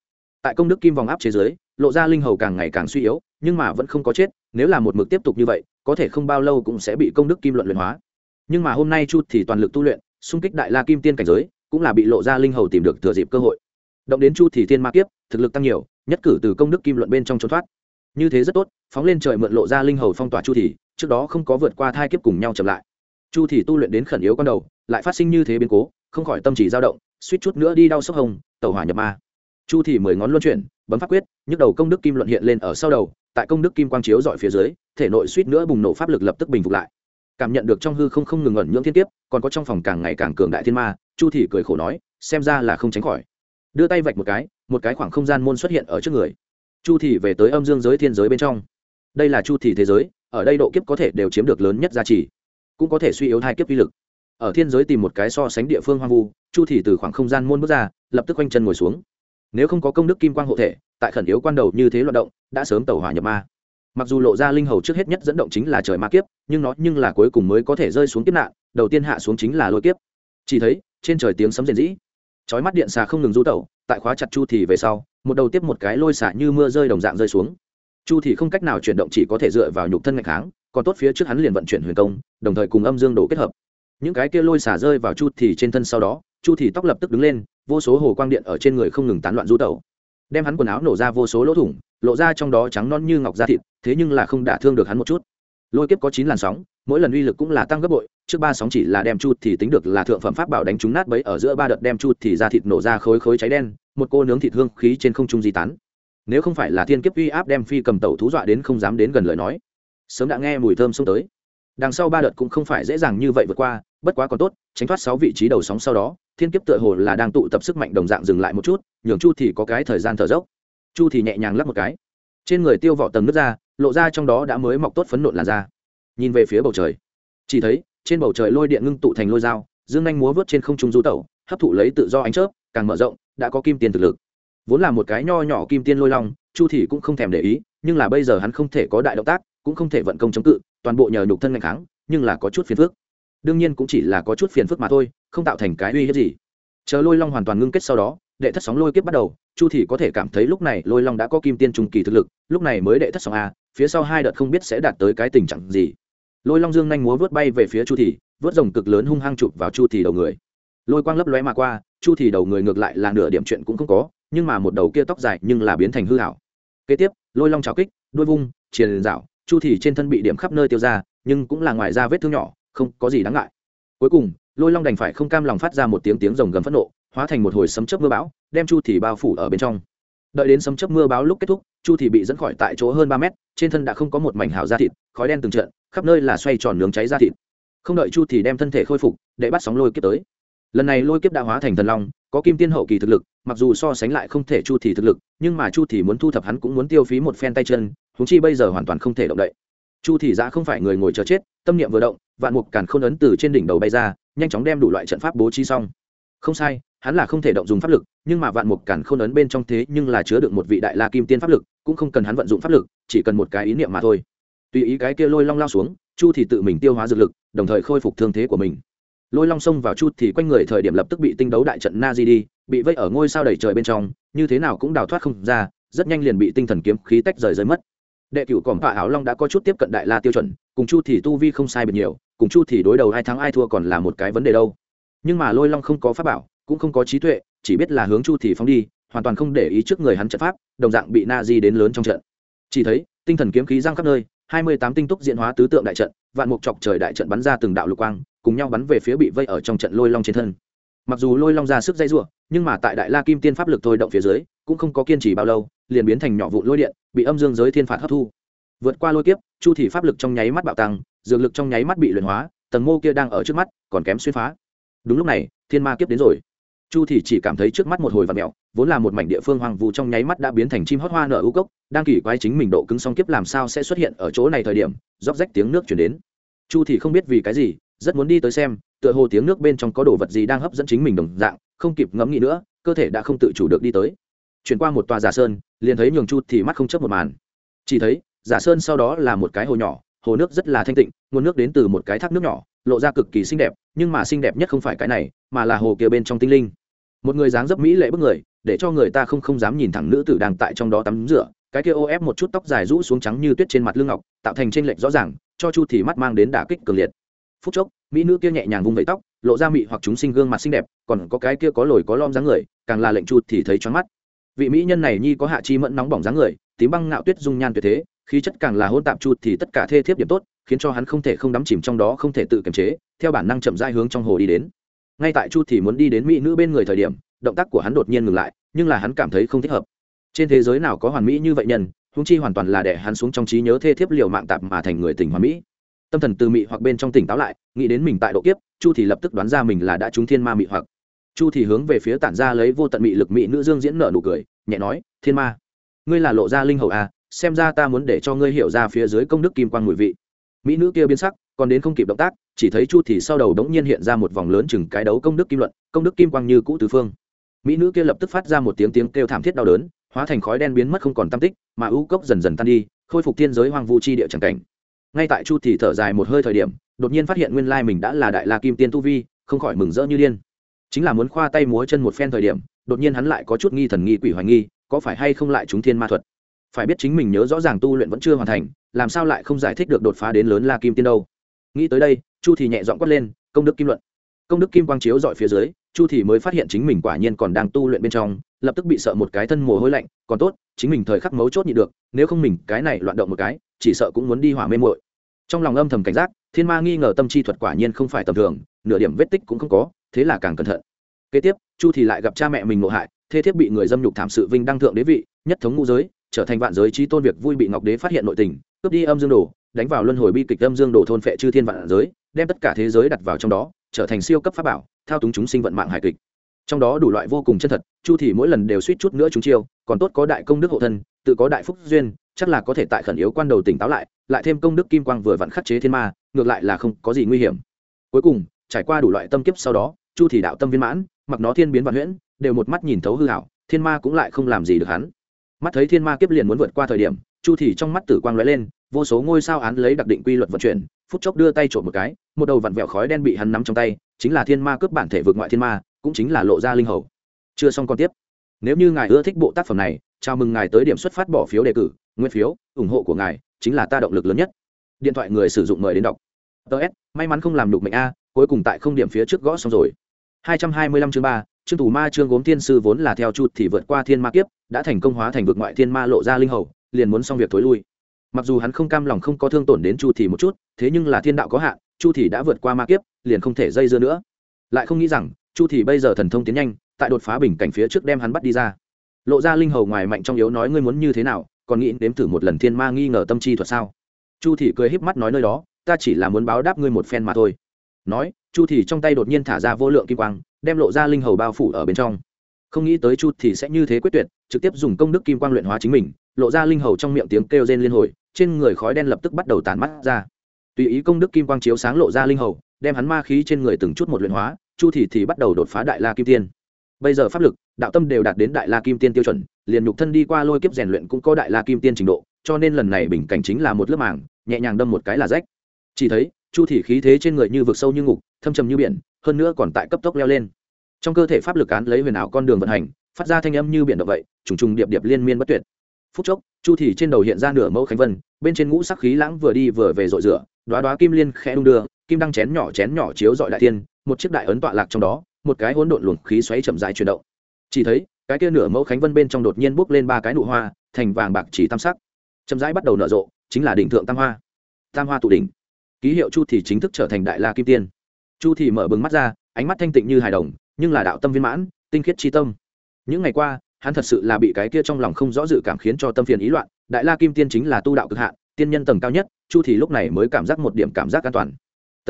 Tại công đức kim vòng áp chế dưới, lộ ra linh hầu càng ngày càng suy yếu, nhưng mà vẫn không có chết, nếu là một mực tiếp tục như vậy, có thể không bao lâu cũng sẽ bị công đức kim luận luyện hóa. Nhưng mà hôm nay chu thì toàn lực tu luyện, xung kích đại la kim tiên cảnh giới, cũng là bị lộ ra linh hầu tìm được thừa dịp cơ hội. Động đến chu thì thiên ma kiếp, thực lực tăng nhiều, nhất cử từ công đức kim luận bên trong trốn thoát. Như thế rất tốt, phóng lên trời mượn lộ ra linh hầu phong tỏa chu thì trước đó không có vượt qua thai kiếp cùng nhau chậm lại. Chu thì tu luyện đến khẩn yếu con đầu, lại phát sinh như thế biến cố, không khỏi tâm trí dao động, suýt chút nữa đi đau sốc hồng, tẩu hỏa nhập ma. Chu thì mười ngón luân chuyển, bấm pháp quyết, nhức đầu công đức kim luận hiện lên ở sau đầu, tại công đức kim quang chiếu dọi phía dưới, thể nội suýt nữa bùng nổ pháp lực lập tức bình phục lại. Cảm nhận được trong hư không không ngừng ẩn nhưỡng thiên tiếp còn có trong phòng càng ngày càng cường đại thiên ma, chu thì cười khổ nói, xem ra là không tránh khỏi. Đưa tay vạch một cái một cái khoảng không gian môn xuất hiện ở trước người. Chu thì về tới âm dương giới thiên giới bên trong. Đây là chu thì thế giới ở đây độ kiếp có thể đều chiếm được lớn nhất giá trị, cũng có thể suy yếu hai kiếp vi lực. Ở thiên giới tìm một cái so sánh địa phương hoang vu, chu thì từ khoảng không gian môn bước ra, lập tức quanh chân ngồi xuống. Nếu không có công đức kim quang hộ thể, tại khẩn yếu quan đầu như thế loạt động, đã sớm tẩu hỏa nhập ma. Mặc dù lộ ra linh hầu trước hết nhất dẫn động chính là trời ma kiếp, nhưng nó nhưng là cuối cùng mới có thể rơi xuống kiếp nạn, đầu tiên hạ xuống chính là lôi kiếp. Chỉ thấy, trên trời tiếng sấm rền rĩ. Chói mắt điện xà không ngừng du tẩu, tại khóa chặt chu thì về sau, một đầu tiếp một cái lôi xả như mưa rơi đồng dạng rơi xuống chu thì không cách nào chuyển động, chỉ có thể dựa vào nhục thân ngày kháng, còn tốt phía trước hắn liền vận chuyển huyền công, đồng thời cùng âm dương đổ kết hợp. Những cái kia lôi xả rơi vào chu thì trên thân sau đó, chu thì tóc lập tức đứng lên, vô số hồ quang điện ở trên người không ngừng tán loạn du tẩu. Đem hắn quần áo nổ ra vô số lỗ thủng, lộ ra trong đó trắng non như ngọc da thịt, thế nhưng là không đả thương được hắn một chút. Lôi kiếp có chín làn sóng, mỗi lần uy lực cũng là tăng gấp bội, trước ba sóng chỉ là đem chu thì tính được là thượng phẩm pháp bảo đánh trúng nát bấy, ở giữa ba đợt đem chu thì da thịt nổ ra khối khối cháy đen, một cô nướng thịt hương khí trên không trung di tán nếu không phải là thiên kiếp uy áp đem phi cầm tẩu thú dọa đến không dám đến gần lời nói, sớm đã nghe mùi thơm xông tới. Đằng sau ba đợt cũng không phải dễ dàng như vậy vượt qua, bất quá còn tốt, tránh thoát sáu vị trí đầu sóng sau đó, thiên kiếp tựa hồ là đang tụ tập sức mạnh đồng dạng dừng lại một chút, nhường chu thì có cái thời gian thở dốc. Chu thì nhẹ nhàng lắp một cái. Trên người tiêu vỏ tầng nước ra, lộ ra trong đó đã mới mọc tốt phấn nộn làn da. Nhìn về phía bầu trời, chỉ thấy trên bầu trời lôi điện ngưng tụ thành lôi dao, dương anh múa vớt trên không trung du tẩu, hấp thụ lấy tự do ánh chớp, càng mở rộng, đã có kim tiền thực lực vốn là một cái nho nhỏ kim tiên lôi long, chu thì cũng không thèm để ý, nhưng là bây giờ hắn không thể có đại động tác, cũng không thể vận công chống cự, toàn bộ nhờ nhục thân ngành kháng, nhưng là có chút phiền phức. Đương nhiên cũng chỉ là có chút phiền phức mà thôi, không tạo thành cái uy hiếp gì. Chờ lôi long hoàn toàn ngưng kết sau đó, đệ thất sóng lôi kiếp bắt đầu, chu thì có thể cảm thấy lúc này lôi long đã có kim tiên trung kỳ thực lực, lúc này mới đệ thất sóng a, phía sau hai đợt không biết sẽ đạt tới cái tình trạng gì. Lôi long dương nhanh múa vớt bay về phía chu thì vớt rồng cực lớn hung hăng chụp vào chu thì đầu người. Lôi quang lấp lóe mà qua, chu thì đầu người ngược lại là nửa điểm chuyện cũng không có nhưng mà một đầu kia tóc dài nhưng là biến thành hư hảo. Kế tiếp, lôi long trào kích, đuôi vung, triền dạo chu thì trên thân bị điểm khắp nơi tiêu ra, nhưng cũng là ngoài ra vết thương nhỏ, không có gì đáng ngại. Cuối cùng, lôi long đành phải không cam lòng phát ra một tiếng tiếng rồng gầm phẫn nộ, hóa thành một hồi sấm chớp mưa bão, đem chu thì bao phủ ở bên trong. Đợi đến sấm chớp mưa bão lúc kết thúc, chu thì bị dẫn khỏi tại chỗ hơn ba mét, trên thân đã không có một mảnh hào da thịt, khói đen từng trận khắp nơi là xoay tròn nướng cháy da thịt. Không đợi chu thì đem thân thể khôi phục để bắt sóng lôi kiếp tới lần này lôi kiếp đã hóa thành thần long, có kim tiên hậu kỳ thực lực, mặc dù so sánh lại không thể chu thì thực lực, nhưng mà chu thì muốn thu thập hắn cũng muốn tiêu phí một phen tay chân húng chi bây giờ hoàn toàn không thể động đậy. Chu thì giã không phải người ngồi chờ chết, tâm niệm vừa động, vạn mục càn khôn ấn từ trên đỉnh đầu bay ra, nhanh chóng đem đủ loại trận pháp bố trí xong. Không sai, hắn là không thể động dùng pháp lực, nhưng mà vạn mục càn khôn ấn bên trong thế nhưng là chứa được một vị đại la kim tiên pháp lực, cũng không cần hắn vận dụng pháp lực, chỉ cần một cái ý niệm mà thôi. Tùy ý cái kia lôi long lao xuống, chu thì tự mình tiêu hóa dược lực, đồng thời khôi phục thương thế của mình lôi long xông vào chút thì quanh người thời điểm lập tức bị tinh đấu đại trận na di đi, bị vây ở ngôi sao đầy trời bên trong, như thế nào cũng đào thoát không ra, rất nhanh liền bị tinh thần kiếm khí tách rời rơi mất. Đệ cửu còm phạ áo long đã có chút tiếp cận đại la tiêu chuẩn, cùng chu thì tu vi không sai biệt nhiều, cùng chu thì đối đầu hai thắng ai thua còn là một cái vấn đề đâu. Nhưng mà lôi long không có pháp bảo, cũng không có trí tuệ, chỉ biết là hướng chu thì phóng đi, hoàn toàn không để ý trước người hắn trận pháp, đồng dạng bị na di đến lớn trong trận. Chỉ thấy, tinh thần kiếm khí giang khắp nơi, hai mươi tám tinh túc diễn hóa tứ tượng đại trận, vạn mục chọc trời đại trận bắn ra từng đạo lục quang cùng nhau bắn về phía bị vây ở trong trận lôi long trên thân. Mặc dù lôi long ra sức dây rủa, nhưng mà tại đại la kim tiên pháp lực thôi động phía dưới, cũng không có kiên trì bao lâu, liền biến thành nhỏ vụ lôi điện, bị âm dương giới thiên phạt hấp thu. Vượt qua lôi kiếp, chu thị pháp lực trong nháy mắt bạo tăng, dược lực trong nháy mắt bị luyện hóa, tầng mô kia đang ở trước mắt, còn kém xuyên phá. Đúng lúc này, thiên ma kiếp đến rồi. Chu thị chỉ cảm thấy trước mắt một hồi vạt mẹo vốn là một mảnh địa phương hoang vu trong nháy mắt đã biến thành chim hót hoa nở ưu cốc, đang kỳ quái chính mình độ cứng song kiếp làm sao sẽ xuất hiện ở chỗ này thời điểm, róc rách tiếng nước chuyển đến. Chu thị không biết vì cái gì rất muốn đi tới xem, tựa hồ tiếng nước bên trong có đồ vật gì đang hấp dẫn chính mình đồng dạng, không kịp ngẫm nghĩ nữa, cơ thể đã không tự chủ được đi tới. Chuyển qua một tòa giả sơn, liền thấy nhường chu thì mắt không chớp một màn. Chỉ thấy, giả sơn sau đó là một cái hồ nhỏ, hồ nước rất là thanh tịnh, nguồn nước đến từ một cái thác nước nhỏ, lộ ra cực kỳ xinh đẹp, nhưng mà xinh đẹp nhất không phải cái này, mà là hồ kia bên trong tinh linh. Một người dáng dấp mỹ lệ bức người, để cho người ta không không dám nhìn thẳng nữ tử đang tại trong đó tắm rửa, cái kia ô ép một chút tóc dài rũ xuống trắng như tuyết trên mặt lưng ngọc, tạo thành trên lệch rõ ràng, cho chu thì mắt mang đến đả kích cường liệt phút chốc, mỹ nữ kia nhẹ nhàng vung vẩy tóc, lộ ra mị hoặc chúng sinh gương mặt xinh đẹp, còn có cái kia có lồi có lom dáng người, càng là lệnh chu thì thấy choáng mắt. Vị mỹ nhân này nhi có hạ chi mẫn nóng bỏng dáng người, tím băng ngạo tuyết dung nhan tuyệt thế, khí chất càng là hôn tạm chu thì tất cả thê thiếp điểm tốt, khiến cho hắn không thể không đắm chìm trong đó, không thể tự kiềm chế, theo bản năng chậm rãi hướng trong hồ đi đến. Ngay tại chu thì muốn đi đến mỹ nữ bên người thời điểm, động tác của hắn đột nhiên ngừng lại, nhưng là hắn cảm thấy không thích hợp. Trên thế giới nào có hoàn mỹ như vậy nhân húng chi hoàn toàn là để hắn xuống trong trí nhớ thê thiếp liều mạng tạp mà thành người tình hoàn mỹ tâm thần từ mị hoặc bên trong tỉnh táo lại, nghĩ đến mình tại độ kiếp, chu thì lập tức đoán ra mình là đã trúng thiên ma mị hoặc. Chu thì hướng về phía tản ra lấy vô tận mị lực mị nữ dương diễn nở nụ cười, nhẹ nói, thiên ma, ngươi là lộ ra linh hầu à xem ra ta muốn để cho ngươi hiểu ra phía dưới công đức kim quang mùi vị. Mỹ nữ kia biến sắc, còn đến không kịp động tác, chỉ thấy chu thì sau đầu đống nhiên hiện ra một vòng lớn chừng cái đấu công đức kim luận, công đức kim quang như cũ tứ phương. Mỹ nữ kia lập tức phát ra một tiếng tiếng kêu thảm thiết đau đớn, hóa thành khói đen biến mất không còn tam tích, mà ưu cốc dần dần tan đi, khôi phục thiên giới hoang vu chi địa chẳng cảnh ngay tại chu thì thở dài một hơi thời điểm, đột nhiên phát hiện nguyên lai mình đã là đại la kim tiên tu vi, không khỏi mừng rỡ như điên. Chính là muốn khoa tay múa chân một phen thời điểm, đột nhiên hắn lại có chút nghi thần nghi quỷ hoài nghi, có phải hay không lại chúng thiên ma thuật? Phải biết chính mình nhớ rõ ràng tu luyện vẫn chưa hoàn thành, làm sao lại không giải thích được đột phá đến lớn la kim tiên đâu? Nghĩ tới đây, chu thì nhẹ dọn quát lên, công đức kim luận. Công đức kim quang chiếu dọi phía dưới, chu thì mới phát hiện chính mình quả nhiên còn đang tu luyện bên trong, lập tức bị sợ một cái thân mồ hôi lạnh, còn tốt, chính mình thời khắc mấu chốt nhị được, nếu không mình cái này loạn động một cái chỉ sợ cũng muốn đi hỏa mê muội. Trong lòng âm thầm cảnh giác, thiên ma nghi ngờ tâm chi thuật quả nhiên không phải tầm thường, nửa điểm vết tích cũng không có, thế là càng cẩn thận. Kế tiếp, chu thì lại gặp cha mẹ mình ngộ hại, thê thiếp bị người dâm nhục thảm sự vinh đăng thượng đế vị, nhất thống ngũ giới, trở thành vạn giới trí tôn việc vui bị ngọc đế phát hiện nội tình, cướp đi âm dương đồ, đánh vào luân hồi bi kịch âm dương đồ thôn phệ chư thiên vạn giới, đem tất cả thế giới đặt vào trong đó, trở thành siêu cấp pháp bảo, thao túng chúng sinh vận mạng hài kịch. Trong đó đủ loại vô cùng chân thật, chu thì mỗi lần đều suýt chút nữa chúng chiêu, còn tốt có đại công đức hộ thân, tự có đại phúc duyên chắc là có thể tại khẩn yếu quan đầu tỉnh táo lại lại thêm công đức kim quang vừa vặn khắc chế thiên ma, ngược lại là không có gì nguy hiểm. Cuối cùng, trải qua đủ loại tâm kiếp sau đó, chu thì đạo tâm viên mãn, mặc nó thiên biến vạn huyễn, đều một mắt nhìn thấu hư hảo thiên ma cũng lại không làm gì được hắn. Mắt thấy thiên ma kiếp liền muốn vượt qua thời điểm, chu thì trong mắt tử quang lóe lên, vô số ngôi sao án lấy đặc định quy luật vận chuyển, phút chốc đưa tay trộm một cái, một đầu vặn vẹo khói đen bị hắn nắm trong tay, chính là thiên ma cướp bản thể vượt ngoại thiên ma, cũng chính là lộ ra linh hầu. Chưa xong còn tiếp. Nếu như ngài ưa thích bộ tác phẩm này, chào mừng ngài tới điểm xuất phát bỏ phiếu đề cử nguyên phiếu ủng hộ của ngài chính là ta động lực lớn nhất. Điện thoại người sử dụng mời đến đọc. Ts may mắn không làm đục mệnh a cuối cùng tại không điểm phía trước gõ xong rồi. 225 chương 3, chương tù ma chương gốm thiên sư vốn là theo chút thì vượt qua thiên ma kiếp đã thành công hóa thành vực ngoại thiên ma lộ ra linh hầu liền muốn xong việc thối lui. Mặc dù hắn không cam lòng không có thương tổn đến chu thì một chút thế nhưng là thiên đạo có hạn chu thì đã vượt qua ma kiếp liền không thể dây dưa nữa. Lại không nghĩ rằng chu thì bây giờ thần thông tiến nhanh tại đột phá bình cảnh phía trước đem hắn bắt đi ra. Lộ ra linh hầu ngoài mạnh trong yếu nói ngươi muốn như thế nào còn nghĩ đếm thử một lần thiên ma nghi ngờ tâm chi thuật sao? Chu thị cười híp mắt nói nơi đó, ta chỉ là muốn báo đáp ngươi một phen mà thôi. Nói, chu thị trong tay đột nhiên thả ra vô lượng kim quang, đem lộ ra linh hầu bao phủ ở bên trong. Không nghĩ tới chu thị sẽ như thế quyết tuyệt, trực tiếp dùng công đức kim quang luyện hóa chính mình, lộ ra linh hầu trong miệng tiếng kêu rên liên hồi, trên người khói đen lập tức bắt đầu tàn mắt ra. Tùy ý công đức kim quang chiếu sáng lộ ra linh hầu, đem hắn ma khí trên người từng chút một luyện hóa, chu thị thì bắt đầu đột phá đại la kim tiên bây giờ pháp lực, đạo tâm đều đạt đến đại la kim tiên tiêu chuẩn, liền nhục thân đi qua lôi kiếp rèn luyện cũng có đại la kim tiên trình độ, cho nên lần này bình cảnh chính là một lớp màng, nhẹ nhàng đâm một cái là rách. Chỉ thấy, chu thị khí thế trên người như vực sâu như ngục, thâm trầm như biển, hơn nữa còn tại cấp tốc leo lên. Trong cơ thể pháp lực án lấy huyền ảo con đường vận hành, phát ra thanh âm như biển động vậy, trùng trùng điệp điệp liên miên bất tuyệt. Phút chốc, chu thị trên đầu hiện ra nửa mẫu khánh vân, bên trên ngũ sắc khí lãng vừa đi vừa về rội rửa đoá đoá kim liên khẽ đung đưa, kim đăng chén nhỏ chén nhỏ chiếu dọi đại tiên một chiếc đại ấn tọa lạc trong đó một cái hỗn độn luồng khí xoáy chậm rãi chuyển động. Chỉ thấy, cái kia nửa mẫu khánh vân bên trong đột nhiên bốc lên ba cái nụ hoa, thành vàng bạc chỉ tam sắc. Chậm rãi bắt đầu nở rộ, chính là đỉnh thượng tam hoa. Tam hoa tụ đỉnh. Ký hiệu chu thì chính thức trở thành đại la kim tiên. Chu thì mở bừng mắt ra, ánh mắt thanh tịnh như hài đồng, nhưng là đạo tâm viên mãn, tinh khiết chi tâm. Những ngày qua, hắn thật sự là bị cái kia trong lòng không rõ dự cảm khiến cho tâm phiền ý loạn. Đại la kim tiên chính là tu đạo cực hạn, tiên nhân tầng cao nhất, chu thì lúc này mới cảm giác một điểm cảm giác an toàn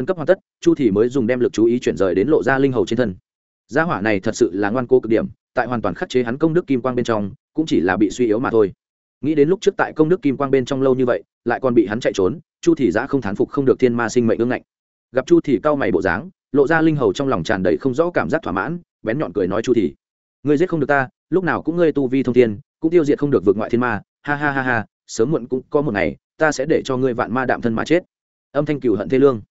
tấn cấp hoàn tất, chu thì mới dùng đem lực chú ý chuyển rời đến lộ ra linh hầu trên thân. Gia hỏa này thật sự là ngoan cố cực điểm, tại hoàn toàn khắc chế hắn công đức kim quang bên trong, cũng chỉ là bị suy yếu mà thôi. Nghĩ đến lúc trước tại công đức kim quang bên trong lâu như vậy, lại còn bị hắn chạy trốn, chu thì giã không thán phục không được thiên ma sinh mệnh ương ngạnh. Gặp chu thì cao mày bộ dáng, lộ ra linh hầu trong lòng tràn đầy không rõ cảm giác thỏa mãn, bén nhọn cười nói chu thì, ngươi giết không được ta, lúc nào cũng ngươi tu vi thông thiên, cũng tiêu diệt không được vượt ngoại thiên ma, ha ha ha ha, sớm muộn cũng có một ngày, ta sẽ để cho ngươi vạn ma đạm thân mà chết. Âm thanh cừu hận thê lương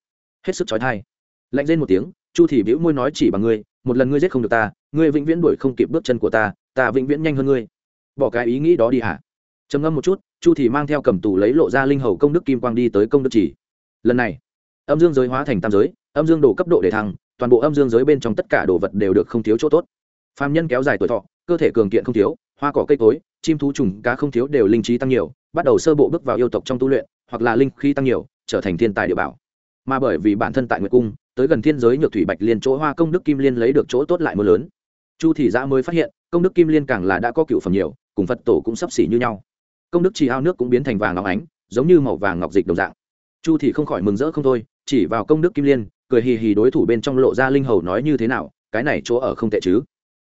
hết sức trói thai. Lạnh lên một tiếng, chu thì bĩu môi nói chỉ bằng ngươi, một lần ngươi giết không được ta, ngươi vĩnh viễn đuổi không kịp bước chân của ta ta vĩnh viễn nhanh hơn ngươi. Bỏ cái ý nghĩ đó đi hả? Trầm ngâm một chút, chu thì mang theo cầm tù lấy lộ ra linh hầu công đức kim quang đi tới công đức chỉ. Lần này, âm dương giới hóa thành tam giới, âm dương đồ cấp độ để thăng, toàn bộ âm dương giới bên trong tất cả đồ vật đều được không thiếu chỗ tốt. Phàm nhân kéo dài tuổi thọ, cơ thể cường kiện không thiếu, hoa cỏ cây cối, chim thú trùng, cá không thiếu đều linh trí tăng nhiều, bắt đầu sơ bộ bước vào yêu tộc trong tu luyện, hoặc là linh khí tăng nhiều, trở thành thiên tài địa bảo mà bởi vì bản thân tại nguyệt cung, tới gần thiên giới nhược thủy bạch liên chỗ hoa công đức kim liên lấy được chỗ tốt lại mưa lớn. Chu thị giã mới phát hiện, công đức kim liên càng là đã có cựu phẩm nhiều, cùng phật tổ cũng sắp xỉ như nhau. Công đức trì ao nước cũng biến thành vàng ngọc ánh, giống như màu vàng ngọc dịch đồng dạng. Chu thị không khỏi mừng rỡ không thôi, chỉ vào công đức kim liên, cười hì hì đối thủ bên trong lộ ra linh hầu nói như thế nào, cái này chỗ ở không tệ chứ.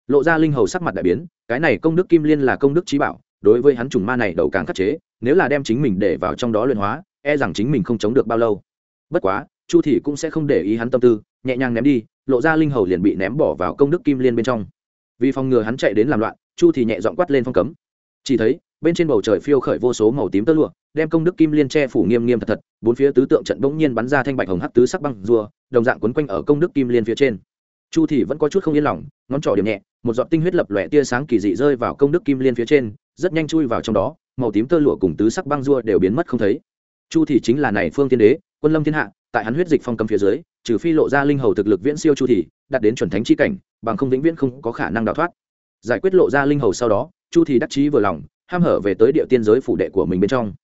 Lộ ra linh hầu sắc mặt đại biến, cái này công đức kim liên là công đức trí bảo, đối với hắn trùng ma này đầu càng khắc chế, nếu là đem chính mình để vào trong đó luyện hóa e rằng chính mình không chống được bao lâu. Bất quá chu thì cũng sẽ không để ý hắn tâm tư, nhẹ nhàng ném đi, lộ ra linh hầu liền bị ném bỏ vào công đức kim liên bên trong. Vì phòng ngừa hắn chạy đến làm loạn, chu thì nhẹ dọn quát lên phong cấm. Chỉ thấy, bên trên bầu trời phiêu khởi vô số màu tím tơ lụa, đem công đức kim liên che phủ nghiêm nghiêm thật thật, bốn phía tứ tượng trận bỗng nhiên bắn ra thanh bạch hồng hắc tứ sắc băng rùa, đồng dạng quấn quanh ở công đức kim liên phía trên. Chu thì vẫn có chút không yên lòng, ngón trỏ điểm nhẹ, một giọt tinh huyết lập lòe tia sáng kỳ dị rơi vào công đức kim liên phía trên, rất nhanh chui vào trong đó, màu tím tơ lụa cùng tứ sắc băng rùa đều biến mất không thấy. Chu thì chính là này phương tiên đế, quân lâm thiên hạ tại hắn huyết dịch phong cầm phía dưới, trừ phi lộ ra linh hầu thực lực viễn siêu chu thì, đạt đến chuẩn thánh chi cảnh, bằng không vĩnh viễn không có khả năng đào thoát. Giải quyết lộ ra linh hầu sau đó, chu thì đắc chí vừa lòng, ham hở về tới địa tiên giới phủ đệ của mình bên trong.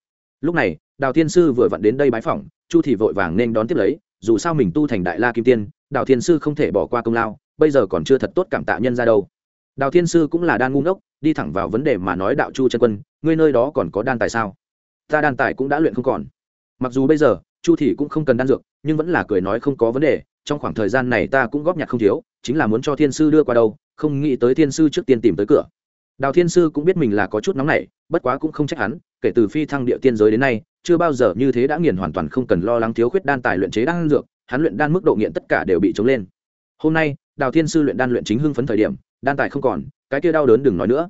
Lúc này, đào thiên sư vừa vặn đến đây bái phỏng, chu thì vội vàng nên đón tiếp lấy, dù sao mình tu thành đại la kim tiên, đào thiên sư không thể bỏ qua công lao, bây giờ còn chưa thật tốt cảm tạ nhân ra đâu. Đào thiên sư cũng là đan ngu ngốc, đi thẳng vào vấn đề mà nói đạo chu chân quân, ngươi nơi đó còn có đan tài sao? Ta đan tài cũng đã luyện không còn. Mặc dù bây giờ chu thì cũng không cần đan dược, nhưng vẫn là cười nói không có vấn đề, trong khoảng thời gian này ta cũng góp nhặt không thiếu, chính là muốn cho thiên sư đưa qua đâu, không nghĩ tới thiên sư trước tiên tìm tới cửa. Đào thiên sư cũng biết mình là có chút nóng nảy, bất quá cũng không trách hắn, kể từ phi thăng địa tiên giới đến nay, chưa bao giờ như thế đã nghiền hoàn toàn không cần lo lắng thiếu khuyết đan tài luyện chế đan dược, hắn luyện đan mức độ nghiện tất cả đều bị chống lên. Hôm nay, đào thiên sư luyện đan luyện chính hưng phấn thời điểm, đan tài không còn, cái kia đau đớn đừng nói nữa.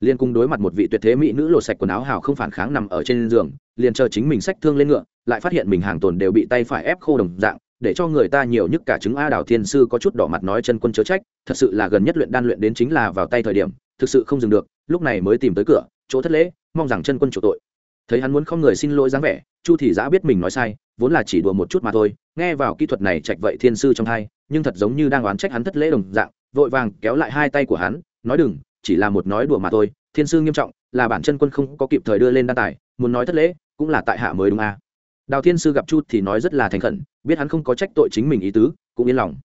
Liên cung đối mặt một vị tuyệt thế mỹ nữ lột sạch quần áo hào không phản kháng nằm ở trên giường liền chờ chính mình sách thương lên ngựa, lại phát hiện mình hàng tồn đều bị tay phải ép khô đồng dạng, để cho người ta nhiều nhất cả chứng a đào thiên sư có chút đỏ mặt nói chân quân chớ trách, thật sự là gần nhất luyện đan luyện đến chính là vào tay thời điểm, thực sự không dừng được, lúc này mới tìm tới cửa, chỗ thất lễ, mong rằng chân quân chủ tội. Thấy hắn muốn không người xin lỗi dáng vẻ, chu thị giã biết mình nói sai, vốn là chỉ đùa một chút mà thôi, nghe vào kỹ thuật này chạch vậy thiên sư trong hai, nhưng thật giống như đang oán trách hắn thất lễ đồng dạng, vội vàng kéo lại hai tay của hắn, nói đừng, chỉ là một nói đùa mà thôi, thiên sư nghiêm trọng, là bản chân quân không có kịp thời đưa lên đan tài, muốn nói thất lễ cũng là tại hạ mới đúng à. đào thiên sư gặp chu thì nói rất là thành khẩn, biết hắn không có trách tội chính mình ý tứ, cũng yên lòng.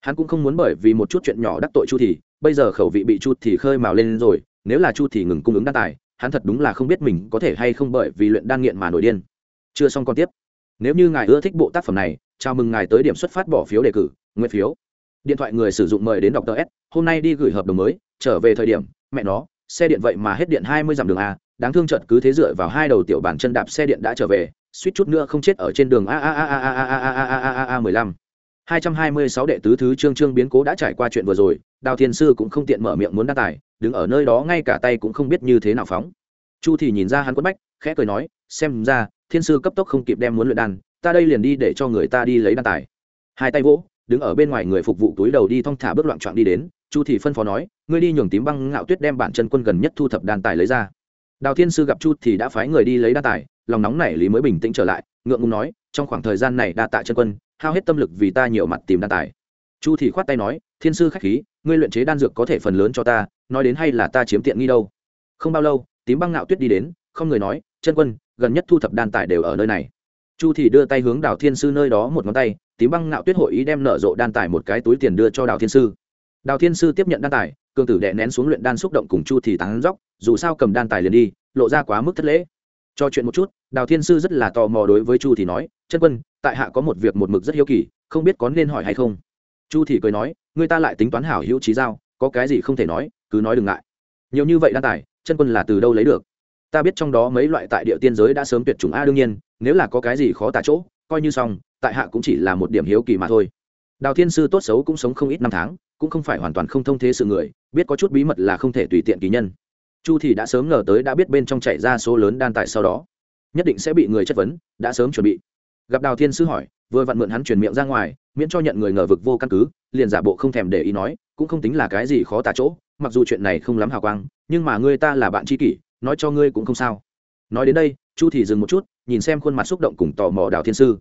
Hắn cũng không muốn bởi vì một chút chuyện nhỏ đắc tội chu thì, bây giờ khẩu vị bị chu thì khơi mào lên rồi, nếu là chu thì ngừng cung ứng đan tài, hắn thật đúng là không biết mình có thể hay không bởi vì luyện đan nghiện mà nổi điên. Chưa xong còn tiếp. Nếu như ngài ưa thích bộ tác phẩm này, chào mừng ngài tới điểm xuất phát bỏ phiếu đề cử, nguyện phiếu. Điện thoại người sử dụng mời đến đọc tờ s, hôm nay đi gửi hợp đồng mới, trở về thời điểm, mẹ nó, xe điện vậy mà hết điện hai mươi dặm đường a đáng thương trận cứ thế dựa vào hai đầu tiểu bản chân đạp xe điện đã trở về suýt chút nữa không chết ở trên đường a a a a a a a a a a a a mười lăm hai trăm hai mươi sáu đệ tứ thứ trương trương biến cố đã trải qua chuyện vừa rồi đào thiên sư cũng không tiện mở miệng muốn đa tài đứng ở nơi đó ngay cả tay cũng không biết như thế nào phóng chu thì nhìn ra hắn quất bách khẽ cười nói xem ra thiên sư cấp tốc không kịp đem muốn luyện đan ta đây liền đi để cho người ta đi lấy đan tài hai tay vỗ đứng ở bên ngoài người phục vụ túi đầu đi thong thả bước loạn trọn đi đến chu thì phân phó nói ngươi đi nhường tím băng ngạo tuyết đem bản chân quân gần nhất thu thập đan tài lấy ra đào thiên sư gặp chu thì đã phái người đi lấy đan tài, lòng nóng này lý mới bình tĩnh trở lại, ngượng ngùng nói, trong khoảng thời gian này đa tạ chân quân, hao hết tâm lực vì ta nhiều mặt tìm đan tài. Chu thì khoát tay nói, thiên sư khách khí, ngươi luyện chế đan dược có thể phần lớn cho ta, nói đến hay là ta chiếm tiện nghi đâu. Không bao lâu, tím băng ngạo tuyết đi đến, không người nói, chân quân, gần nhất thu thập đan tài đều ở nơi này. Chu thì đưa tay hướng đào thiên sư nơi đó một ngón tay, tím băng ngạo tuyết hội ý đem nở rộ đan tài một cái túi tiền đưa cho đào thiên sư. Đào thiên sư tiếp nhận đan tài cường tử đệ nén xuống luyện đan xúc động cùng chu thì tán dốc, dù sao cầm đan tài liền đi, lộ ra quá mức thất lễ. Cho chuyện một chút, đào thiên sư rất là tò mò đối với chu thì nói, chân quân, tại hạ có một việc một mực rất hiếu kỳ, không biết có nên hỏi hay không? Chu thì cười nói, người ta lại tính toán hảo hữu trí giao, có cái gì không thể nói, cứ nói đừng ngại. Nhiều như vậy đan tài, chân quân là từ đâu lấy được? Ta biết trong đó mấy loại tại địa tiên giới đã sớm tuyệt chủng a, đương nhiên, nếu là có cái gì khó tả chỗ, coi như xong, tại hạ cũng chỉ là một điểm hiếu kỳ mà thôi. Đào thiên sư tốt xấu cũng sống không ít năm tháng cũng không phải hoàn toàn không thông thế sự người, biết có chút bí mật là không thể tùy tiện kỳ nhân. Chu thì đã sớm ngờ tới đã biết bên trong chạy ra số lớn đan tại sau đó. Nhất định sẽ bị người chất vấn, đã sớm chuẩn bị. Gặp đào thiên sư hỏi, vừa vặn mượn hắn truyền miệng ra ngoài, miễn cho nhận người ngờ vực vô căn cứ, liền giả bộ không thèm để ý nói, cũng không tính là cái gì khó tả chỗ, mặc dù chuyện này không lắm hào quang, nhưng mà ngươi ta là bạn tri kỷ, nói cho ngươi cũng không sao. Nói đến đây, chu thì dừng một chút, nhìn xem khuôn mặt xúc động cùng tò mò đào thiên sư.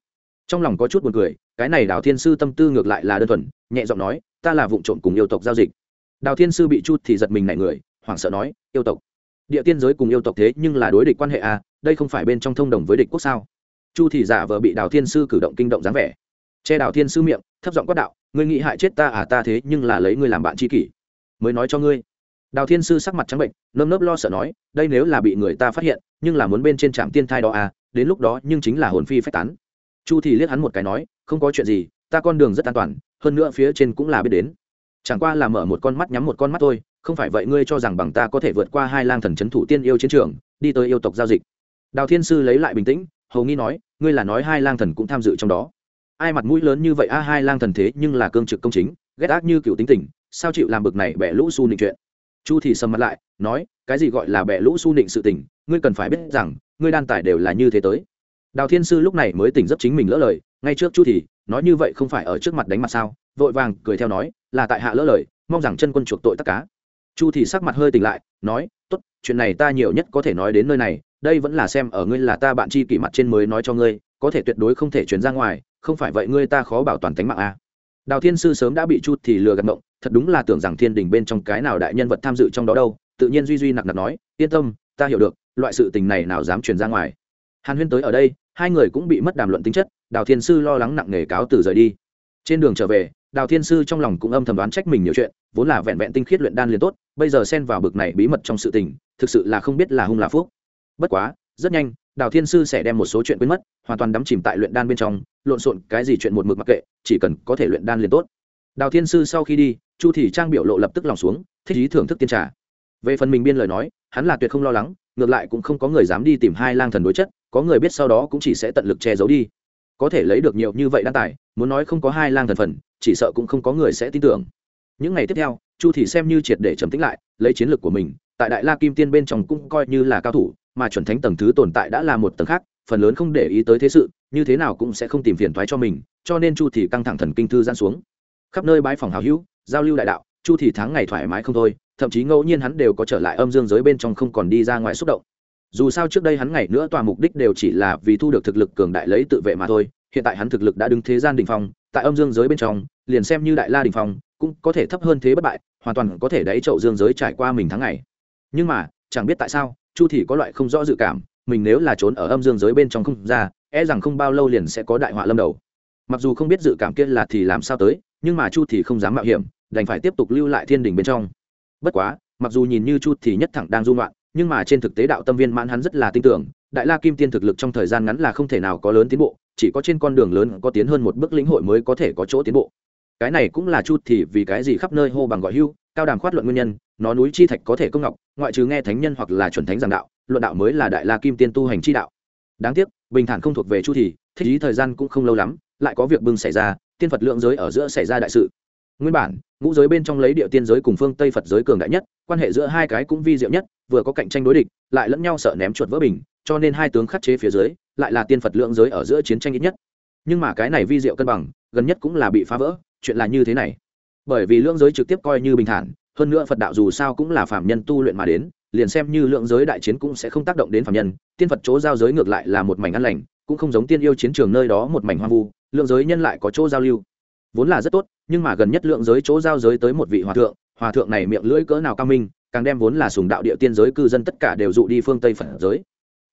Trong lòng có chút buồn cười, cái này đào thiên sư tâm tư ngược lại là đơn thuần, nhẹ giọng nói ta là vụ trộm cùng yêu tộc giao dịch. Đào thiên sư bị chu thì giật mình nảy người, hoảng sợ nói, yêu tộc, địa tiên giới cùng yêu tộc thế nhưng là đối địch quan hệ à đây không phải bên trong thông đồng với địch quốc sao? Chu thì giả vờ bị đào thiên sư cử động kinh động dáng vẻ. Che đào thiên sư miệng, thấp giọng quát đạo, ngươi nghĩ hại chết ta à ta thế nhưng là lấy ngươi làm bạn tri kỷ. Mới nói cho ngươi. Đào thiên sư sắc mặt trắng bệnh, nơm nớp lo sợ nói, đây nếu là bị người ta phát hiện, nhưng là muốn bên trên trạm tiên thai đó à đến lúc đó nhưng chính là hồn phi phách tán. Chu thì liếc hắn một cái nói, không có chuyện gì ta con đường rất an toàn, hơn nữa phía trên cũng là biết đến. Chẳng qua là mở một con mắt nhắm một con mắt thôi, không phải vậy ngươi cho rằng bằng ta có thể vượt qua hai lang thần c h ấ n thủ tiên yêu chiến trường, đi tới yêu tộc giao dịch. Đào thiên sư lấy lại bình tĩnh, hầu nghi nói, ngươi là nói hai lang thần cũng tham dự trong đó. Ai mặt mũi lớn như vậy a, hai lang thần thế nhưng là cương trực công chính, ghét ác như cựu tính tình, sao chịu làm bực này bẻ lũ su nịnh chuyện? Chu thì sầm mặt lại, nói, cái gì gọi là bẻ lũ su nịnh sự tình, ngươi cần phải biết rằng, ngươi đan tải đều là như thế tới. Đào thiên sư lúc này mới tỉnh giấc chính mình lỡ lời ngay trước chu thì, nói như vậy không phải ở trước mặt đánh mặt sao? Vội vàng cười theo nói, là tại hạ lỡ lời, mong rằng chân quân chuộc tội tất cá chu thì sắc mặt hơi tỉnh lại, nói, tốt, chuyện này ta nhiều nhất có thể nói đến nơi này, đây vẫn là xem ở ngươi là ta bạn chi kỷ mặt trên mới nói cho ngươi, có thể tuyệt đối không thể chuyển ra ngoài, không phải vậy ngươi ta khó bảo toàn tính mạng a đào thiên sư sớm đã bị chu thì lừa gạt mộng thật đúng là tưởng rằng thiên đình bên trong cái nào đại nhân vật tham dự trong đó đâu, tự nhiên duy duy nặc nặc nói, yên tâm, ta hiểu được, loại sự tình này nào dám truyền ra ngoài. Hàn huyên tới ở đây, hai người cũng bị mất đàm luận tính chất đào thiên sư lo lắng nặng nề cáo từ rời đi. Trên đường trở về, đào thiên sư trong lòng cũng âm thầm đoán trách mình nhiều chuyện, vốn là vẹn vẹn tinh khiết luyện đan liền tốt, bây giờ xen vào bực này bí mật trong sự tình, thực sự là không biết là hung là phúc. Bất quá, rất nhanh, đào thiên sư sẽ đem một số chuyện quên mất, hoàn toàn đắm chìm tại luyện đan bên trong, lộn xộn cái gì chuyện một mực mặc kệ, chỉ cần có thể luyện đan liền tốt. Đào thiên sư sau khi đi, chu thị trang biểu lộ lập tức lòng xuống, thích ý thưởng thức tiên trà. Về phần mình biên lời nói, hắn là tuyệt không lo lắng, ngược lại cũng không có người dám đi tìm hai lang thần đối chất, có người biết sau đó cũng chỉ sẽ tận lực che giấu đi có thể lấy được nhiều như vậy đăng tài, muốn nói không có hai lang thần phần, chỉ sợ cũng không có người sẽ tin tưởng. Những ngày tiếp theo, chu thì xem như triệt để trầm tĩnh lại, lấy chiến lược của mình, tại đại la kim tiên bên trong cũng coi như là cao thủ, mà chuẩn thánh tầng thứ tồn tại đã là một tầng khác, phần lớn không để ý tới thế sự, như thế nào cũng sẽ không tìm phiền thoái cho mình, cho nên chu thì căng thẳng thần kinh thư giãn xuống. Khắp nơi bãi phòng hào hữu, giao lưu đại đạo, chu thì tháng ngày thoải mái không thôi, thậm chí ngẫu nhiên hắn đều có trở lại âm dương giới bên trong không còn đi ra ngoài xúc động dù sao trước đây hắn ngày nữa tòa mục đích đều chỉ là vì thu được thực lực cường đại lấy tự vệ mà thôi, hiện tại hắn thực lực đã đứng thế gian đình phong, tại âm dương giới bên trong, liền xem như đại la đình phong, cũng có thể thấp hơn thế bất bại, hoàn toàn có thể đáy chậu dương giới trải qua mình tháng ngày nhưng mà, chẳng biết tại sao, chu thì có loại không rõ dự cảm, mình nếu là trốn ở âm dương giới bên trong không ra e rằng không bao lâu liền sẽ có đại họa lâm đầu mặc dù không biết dự cảm kia là thì làm sao tới, nhưng mà chu thì không dám mạo hiểm, đành phải tiếp tục lưu lại thiên đình bên trong bất quá, mặc dù nhìn như chu thì nhất thẳng đang run loạn nhưng mà trên thực tế đạo tâm viên mãn hắn rất là tin tưởng, đại la kim tiên thực lực trong thời gian ngắn là không thể nào có lớn tiến bộ, chỉ có trên con đường lớn có tiến hơn một bước lĩnh hội mới có thể có chỗ tiến bộ. Cái này cũng là chu thì vì cái gì khắp nơi hô bằng gọi hưu, cao đàm khoát luận nguyên nhân, nó núi chi thạch có thể công ngọc, ngoại trừ nghe thánh nhân hoặc là chuẩn thánh giảng đạo, luận đạo mới là đại la kim tiên tu hành chi đạo. Đáng tiếc, bình thản không thuộc về chu thì, thích ý thời gian cũng không lâu lắm, lại có việc bưng xảy ra, tiên phật lượng giới ở giữa xảy ra đại sự nguyên bản, ngũ giới bên trong lấy địa tiên giới cùng phương tây phật giới cường đại nhất, quan hệ giữa hai cái cũng vi diệu nhất, vừa có cạnh tranh đối địch, lại lẫn nhau sợ ném chuột vỡ bình, cho nên hai tướng khắc chế phía dưới, lại là tiên phật lượng giới ở giữa chiến tranh ít nhất. Nhưng mà cái này vi diệu cân bằng, gần nhất cũng là bị phá vỡ, chuyện là như thế này. Bởi vì lượng giới trực tiếp coi như bình thản, hơn nữa phật đạo dù sao cũng là phạm nhân tu luyện mà đến, liền xem như lượng giới đại chiến cũng sẽ không tác động đến phạm nhân, tiên phật chỗ giao giới ngược lại là một mảnh ăn lành, cũng không giống tiên yêu chiến trường nơi đó một mảnh hoang vu, lượng giới nhân lại có chỗ giao lưu vốn là rất tốt, nhưng mà gần nhất lượng giới chỗ giao giới tới một vị hòa thượng hòa thượng này miệng lưỡi cỡ nào cao minh, càng đem vốn là sùng đạo địa tiên giới cư dân tất cả đều dụ đi phương tây phật giới.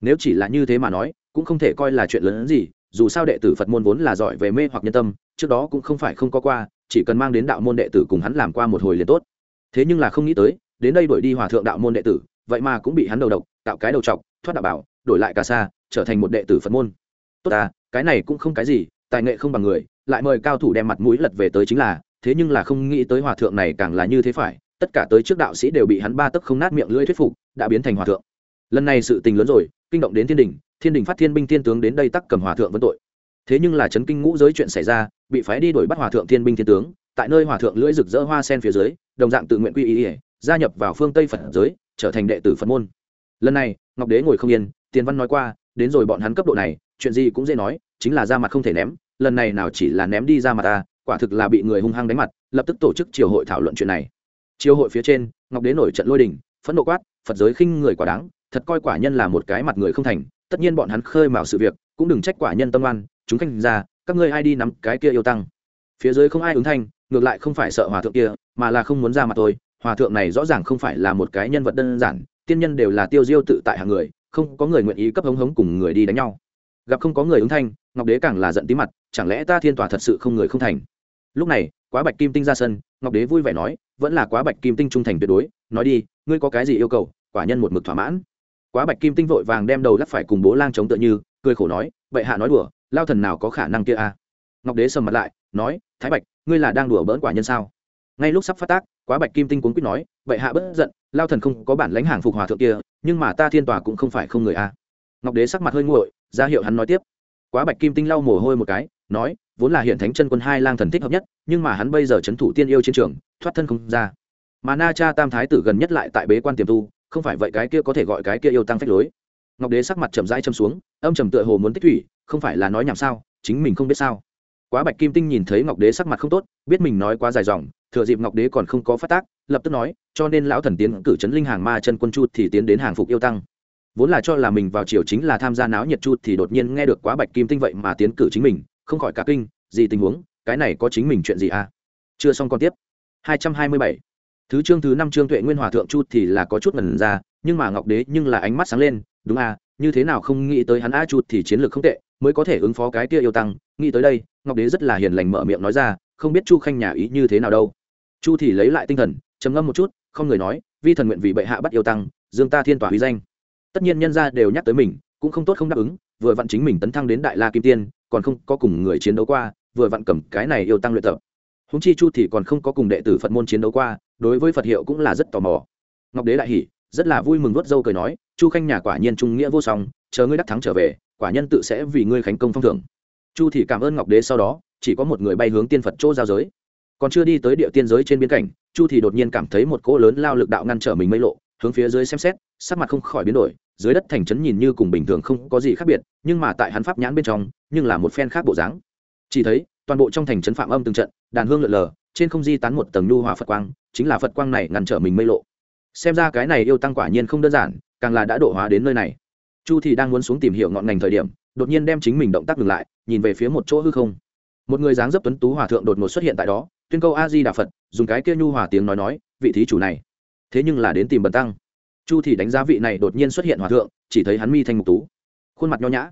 Nếu chỉ là như thế mà nói, cũng không thể coi là chuyện lớn hơn gì, dù sao đệ tử phật môn vốn là giỏi về mê hoặc nhân tâm, trước đó cũng không phải không có qua, chỉ cần mang đến đạo môn đệ tử cùng hắn làm qua một hồi liền tốt. Thế nhưng là không nghĩ tới, đến đây đuổi đi hòa thượng đạo môn đệ tử, vậy mà cũng bị hắn đầu độc, tạo cái đầu trọc thoát đạo bảo, đổi lại cả xa, trở thành một đệ tử phật môn. Tốt à cái này cũng không cái gì tài nghệ không bằng người, lại mời cao thủ đem mặt mũi lật về tới chính là, thế nhưng là không nghĩ tới hòa thượng này càng là như thế phải, tất cả tới trước đạo sĩ đều bị hắn ba tấc không nát miệng lưỡi thuyết phục, đã biến thành hòa thượng. Lần này sự tình lớn rồi, kinh động đến thiên đình thiên đình phát thiên binh thiên tướng đến đây tắc cầm hòa thượng vấn tội. Thế nhưng là chấn kinh ngũ giới chuyện xảy ra, bị phái đi đuổi bắt hòa thượng thiên binh thiên tướng, tại nơi hòa thượng lưỡi rực rỡ hoa sen phía dưới, đồng dạng tự nguyện quy y, gia nhập vào phương tây phật giới, trở thành đệ tử phật môn. Lần này, ngọc đế ngồi không yên, tiền văn nói qua, đến rồi bọn hắn cấp độ này chuyện gì cũng dễ nói, chính là ra mặt không thể ném, lần này nào chỉ là ném đi ra mặt ta, quả thực là bị người hung hăng đánh mặt, lập tức tổ chức triều hội thảo luận chuyện này. Triều hội phía trên, ngọc đế nổi trận lôi đình, phẫn nộ quát, phật giới khinh người quả đáng, thật coi quả nhân là một cái mặt người không thành, tất nhiên bọn hắn khơi mào sự việc, cũng đừng trách quả nhân tâm oan, chúng khanh ra, các ngươi ai đi nắm cái kia yêu tăng. Phía dưới không ai ứng thanh, ngược lại không phải sợ hòa thượng kia, mà là không muốn ra mặt tôi, hòa thượng này rõ ràng không phải là một cái nhân vật đơn giản, tiên nhân đều là tiêu diêu tự tại hàng người, không có người nguyện ý cấp hống hống cùng người đi đánh nhau gặp không có người ứng thanh, ngọc đế càng là giận tí mặt, chẳng lẽ ta thiên tòa thật sự không người không thành? Lúc này, quá bạch kim tinh ra sân, ngọc đế vui vẻ nói, vẫn là quá bạch kim tinh trung thành tuyệt đối, nói đi, ngươi có cái gì yêu cầu, quả nhân một mực thỏa mãn. Quá bạch kim tinh vội vàng đem đầu lắc phải cùng bố lang chống tựa như, cười khổ nói, vậy hạ nói đùa, lao thần nào có khả năng kia à? ngọc đế sầm mặt lại, nói, thái bạch, ngươi là đang đùa bỡn quả nhân sao? Ngay lúc sắp phát tác, quá bạch kim tinh cuốn quýt nói, vậy hạ bất giận, lao thần không có bản lãnh hàng phục hòa thượng kia, nhưng mà ta thiên tòa cũng không phải không người a ngọc đế sắc mặt hơi nguội, ra hiệu hắn nói tiếp. Quá bạch kim tinh lau mồ hôi một cái, nói, vốn là hiện thánh chân quân hai lang thần thích hợp nhất, nhưng mà hắn bây giờ c h ấ n thủ tiên yêu chiến trường, thoát thân không ra. Mà na cha tam thái tử gần nhất lại tại bế quan tiềm tu, không phải vậy cái kia có thể gọi cái kia yêu tăng phách lối. Ngọc đế sắc mặt chậm rãi châm xuống, âm trầm tựa hồ muốn tích thủy, không phải là nói nhảm sao, chính mình không biết sao. Quá bạch kim tinh nhìn thấy ngọc đế sắc mặt không tốt, biết mình nói quá dài dòng, thừa dịp ngọc đế còn không có phát tác, lập tức nói, cho nên lão thần tiến cử chấn linh hàng ma chân quân chu thì tiến đến hàng phục yêu tăng vốn là cho là mình vào chiều chính là tham gia náo nhiệt chu thì đột nhiên nghe được quá bạch kim tinh vậy mà tiến cử chính mình, không khỏi cả kinh, gì tình huống, cái này có chính mình chuyện gì à? Chưa xong còn tiếp. 227 thứ chương thứ năm chương tuệ nguyên hòa thượng chu thì là có chút ngần ra, nhưng mà ngọc đế nhưng là ánh mắt sáng lên, đúng à như thế nào không nghĩ tới hắn a chu thì chiến lược không tệ, mới có thể ứng phó cái kia yêu tăng, nghĩ tới đây, ngọc đế rất là hiền lành mở miệng nói ra, không biết chu khanh nhà ý như thế nào đâu. Chu thì lấy lại tinh thần, trầm ngâm một chút, không người nói, vi thần nguyện vì bệ hạ bắt yêu tăng, dương ta thiên tỏa huy danh tất nhiên nhân gia đều nhắc tới mình, cũng không tốt không đáp ứng, vừa vặn chính mình tấn thăng đến đại la kim tiên, còn không có cùng người chiến đấu qua, vừa vặn cầm cái này yêu tăng luyện tập. Húng chi chu thì còn không có cùng đệ tử phật môn chiến đấu qua, đối với phật hiệu cũng là rất tò mò. Ngọc đế đại hỉ, rất là vui mừng vớt dâu cười nói, chu khanh nhà quả nhiên trung nghĩa vô song, chờ ngươi đắc thắng trở về, quả nhân tự sẽ vì ngươi khánh công phong thưởng. Chu thì cảm ơn ngọc đế sau đó, chỉ có một người bay hướng tiên phật chỗ giao giới. Còn chưa đi tới địa tiên giới trên biên cảnh, chu thì đột nhiên cảm thấy một cỗ lớn lao lực đạo ngăn trở mình mây lộ hướng phía dưới xem xét, sắc mặt không khỏi biến đổi, dưới đất thành trấn nhìn như cùng bình thường không có gì khác biệt, nhưng mà tại hắn pháp nhãn bên trong, nhưng là một phen khác bộ dáng. Chỉ thấy, toàn bộ trong thành trấn phạm âm từng trận, đàn hương lượn lờ, trên không di tán một tầng nhu hòa phật quang, chính là phật quang này ngăn trở mình mây lộ. Xem ra cái này yêu tăng quả nhiên không đơn giản, càng là đã độ hóa đến nơi này. Chu thì đang muốn xuống tìm hiểu ngọn ngành thời điểm, đột nhiên đem chính mình động tác ngừng lại, nhìn về phía một chỗ hư không. Một người dáng dấp tuấn tú hòa thượng đột ngột xuất hiện tại đó, tuyên câu a di đà phật, dùng cái kia nhu hòa tiếng nói nói, vị thí chủ này thế nhưng là đến tìm bần tăng. Chu thì đánh giá vị này đột nhiên xuất hiện hòa thượng, chỉ thấy hắn mi thanh mục tú. Khuôn mặt nho nhã.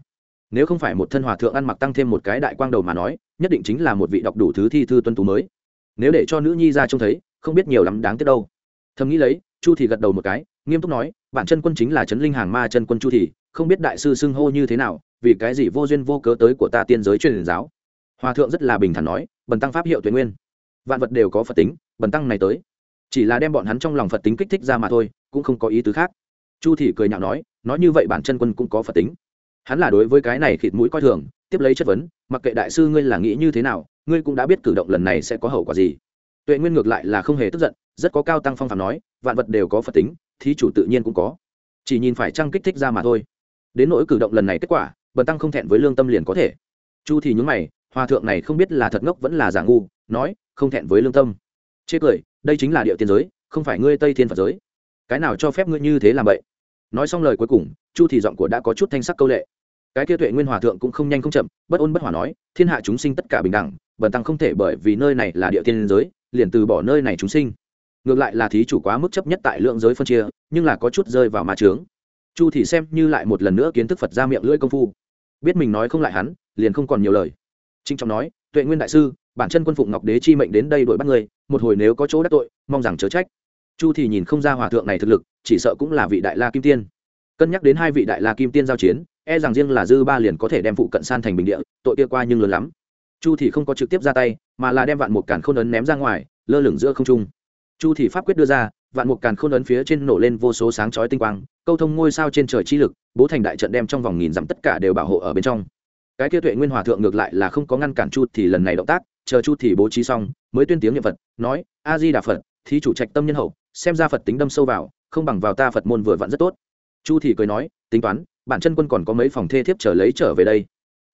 Nếu không phải một thân hòa thượng ăn mặc tăng thêm một cái đại quang đầu mà nói, nhất định chính là một vị đọc đủ thứ thi thư tuân tú mới. Nếu để cho nữ nhi ra trông thấy, không biết nhiều lắm đáng tiếc đâu. Thầm nghĩ lấy, chu thì gật đầu một cái, nghiêm túc nói, bản chân quân chính là chấn linh hàng ma chân quân chu thì không biết đại sư xưng hô như thế nào, vì cái gì vô duyên vô cớ tới của ta tiên giới truyền giáo? Hòa thượng rất là bình thản nói, bần tăng pháp hiệu tuyệt nguyên. Vạn vật đều có phật tính, bần tăng này tới chỉ là đem bọn hắn trong lòng phật tính kích thích ra mà thôi, cũng không có ý tứ khác. Chu thị cười nhạo nói nói như vậy bản chân quân cũng có phật tính. Hắn là đối với cái này khịt mũi coi thường, tiếp lấy chất vấn, mặc kệ đại sư ngươi là nghĩ như thế nào, ngươi cũng đã biết cử động lần này sẽ có hậu quả gì. Tuệ nguyên ngược lại là không hề tức giận, rất có cao tăng phong phạm nói, vạn vật đều có phật tính, thí chủ tự nhiên cũng có. Chỉ nhìn phải trăng kích thích ra mà thôi. Đến nỗi cử động lần này kết quả, bần tăng không thẹn với lương tâm liền có thể. Chu thì nhúng mày, hòa thượng này không biết là thật ngốc vẫn là giả ngu, nói, không thẹn với lương tâm. Chê cười đây chính là địa tiên giới, không phải ngươi tây thiên phật giới. Cái nào cho phép ngươi như thế làm vậy? Nói xong lời cuối cùng, chu thì giọng của đã có chút thanh sắc câu lệ. Cái kia tuệ nguyên hòa thượng cũng không nhanh không chậm, bất ôn bất hòa nói, thiên hạ chúng sinh tất cả bình đẳng, bần tăng không thể bởi vì nơi này là địa tiên giới, liền từ bỏ nơi này chúng sinh. Ngược lại là thí chủ quá mức chấp nhất tại lượng giới phân chia, nhưng là có chút rơi vào ma trướng chu thì xem như lại một lần nữa kiến thức phật ra miệng lưỡi công phu. Biết mình nói không lại hắn, liền không còn nhiều lời. Trinh trọng nói, tuệ nguyên đại sư bản chân quân phụng ngọc đế chi mệnh đến đây đuổi bắt người một hồi nếu có chỗ đắc tội, mong rằng chớ trách. Chu thì nhìn không ra hòa thượng này thực lực, chỉ sợ cũng là vị đại la kim tiên. Cân nhắc đến hai vị đại la kim tiên giao chiến e rằng riêng là dư ba liền có thể đem phụ cận san thành bình địa, tội kia qua nhưng lớn lắm. Chu thì không có trực tiếp ra tay, mà là đem vạn một càn khôn ấn ném ra ngoài, lơ lửng giữa không trung. Chu thì pháp quyết đưa ra, vạn một càn khôn ấn phía trên nổ lên vô số sáng chói tinh quang, câu thông ngôi sao trên trời chi lực, bố thành đại trận đem trong vòng nghìn dặm tất cả đều bảo hộ ở bên trong. Cái kia tuệ nguyên hòa thượng ngược lại là không có ngăn cản chu thì lần này động tác chờ chu thì bố trí xong, mới tuyên tiếng niệm phật, nói, a di đà phật, thí chủ trạch tâm nhân hậu, xem ra phật tính đâm sâu vào, không bằng vào ta phật môn vừa vặn rất tốt. Chu thì cười nói, tính toán, bản chân quân còn có mấy phòng thê thiếp trở lấy trở về đây.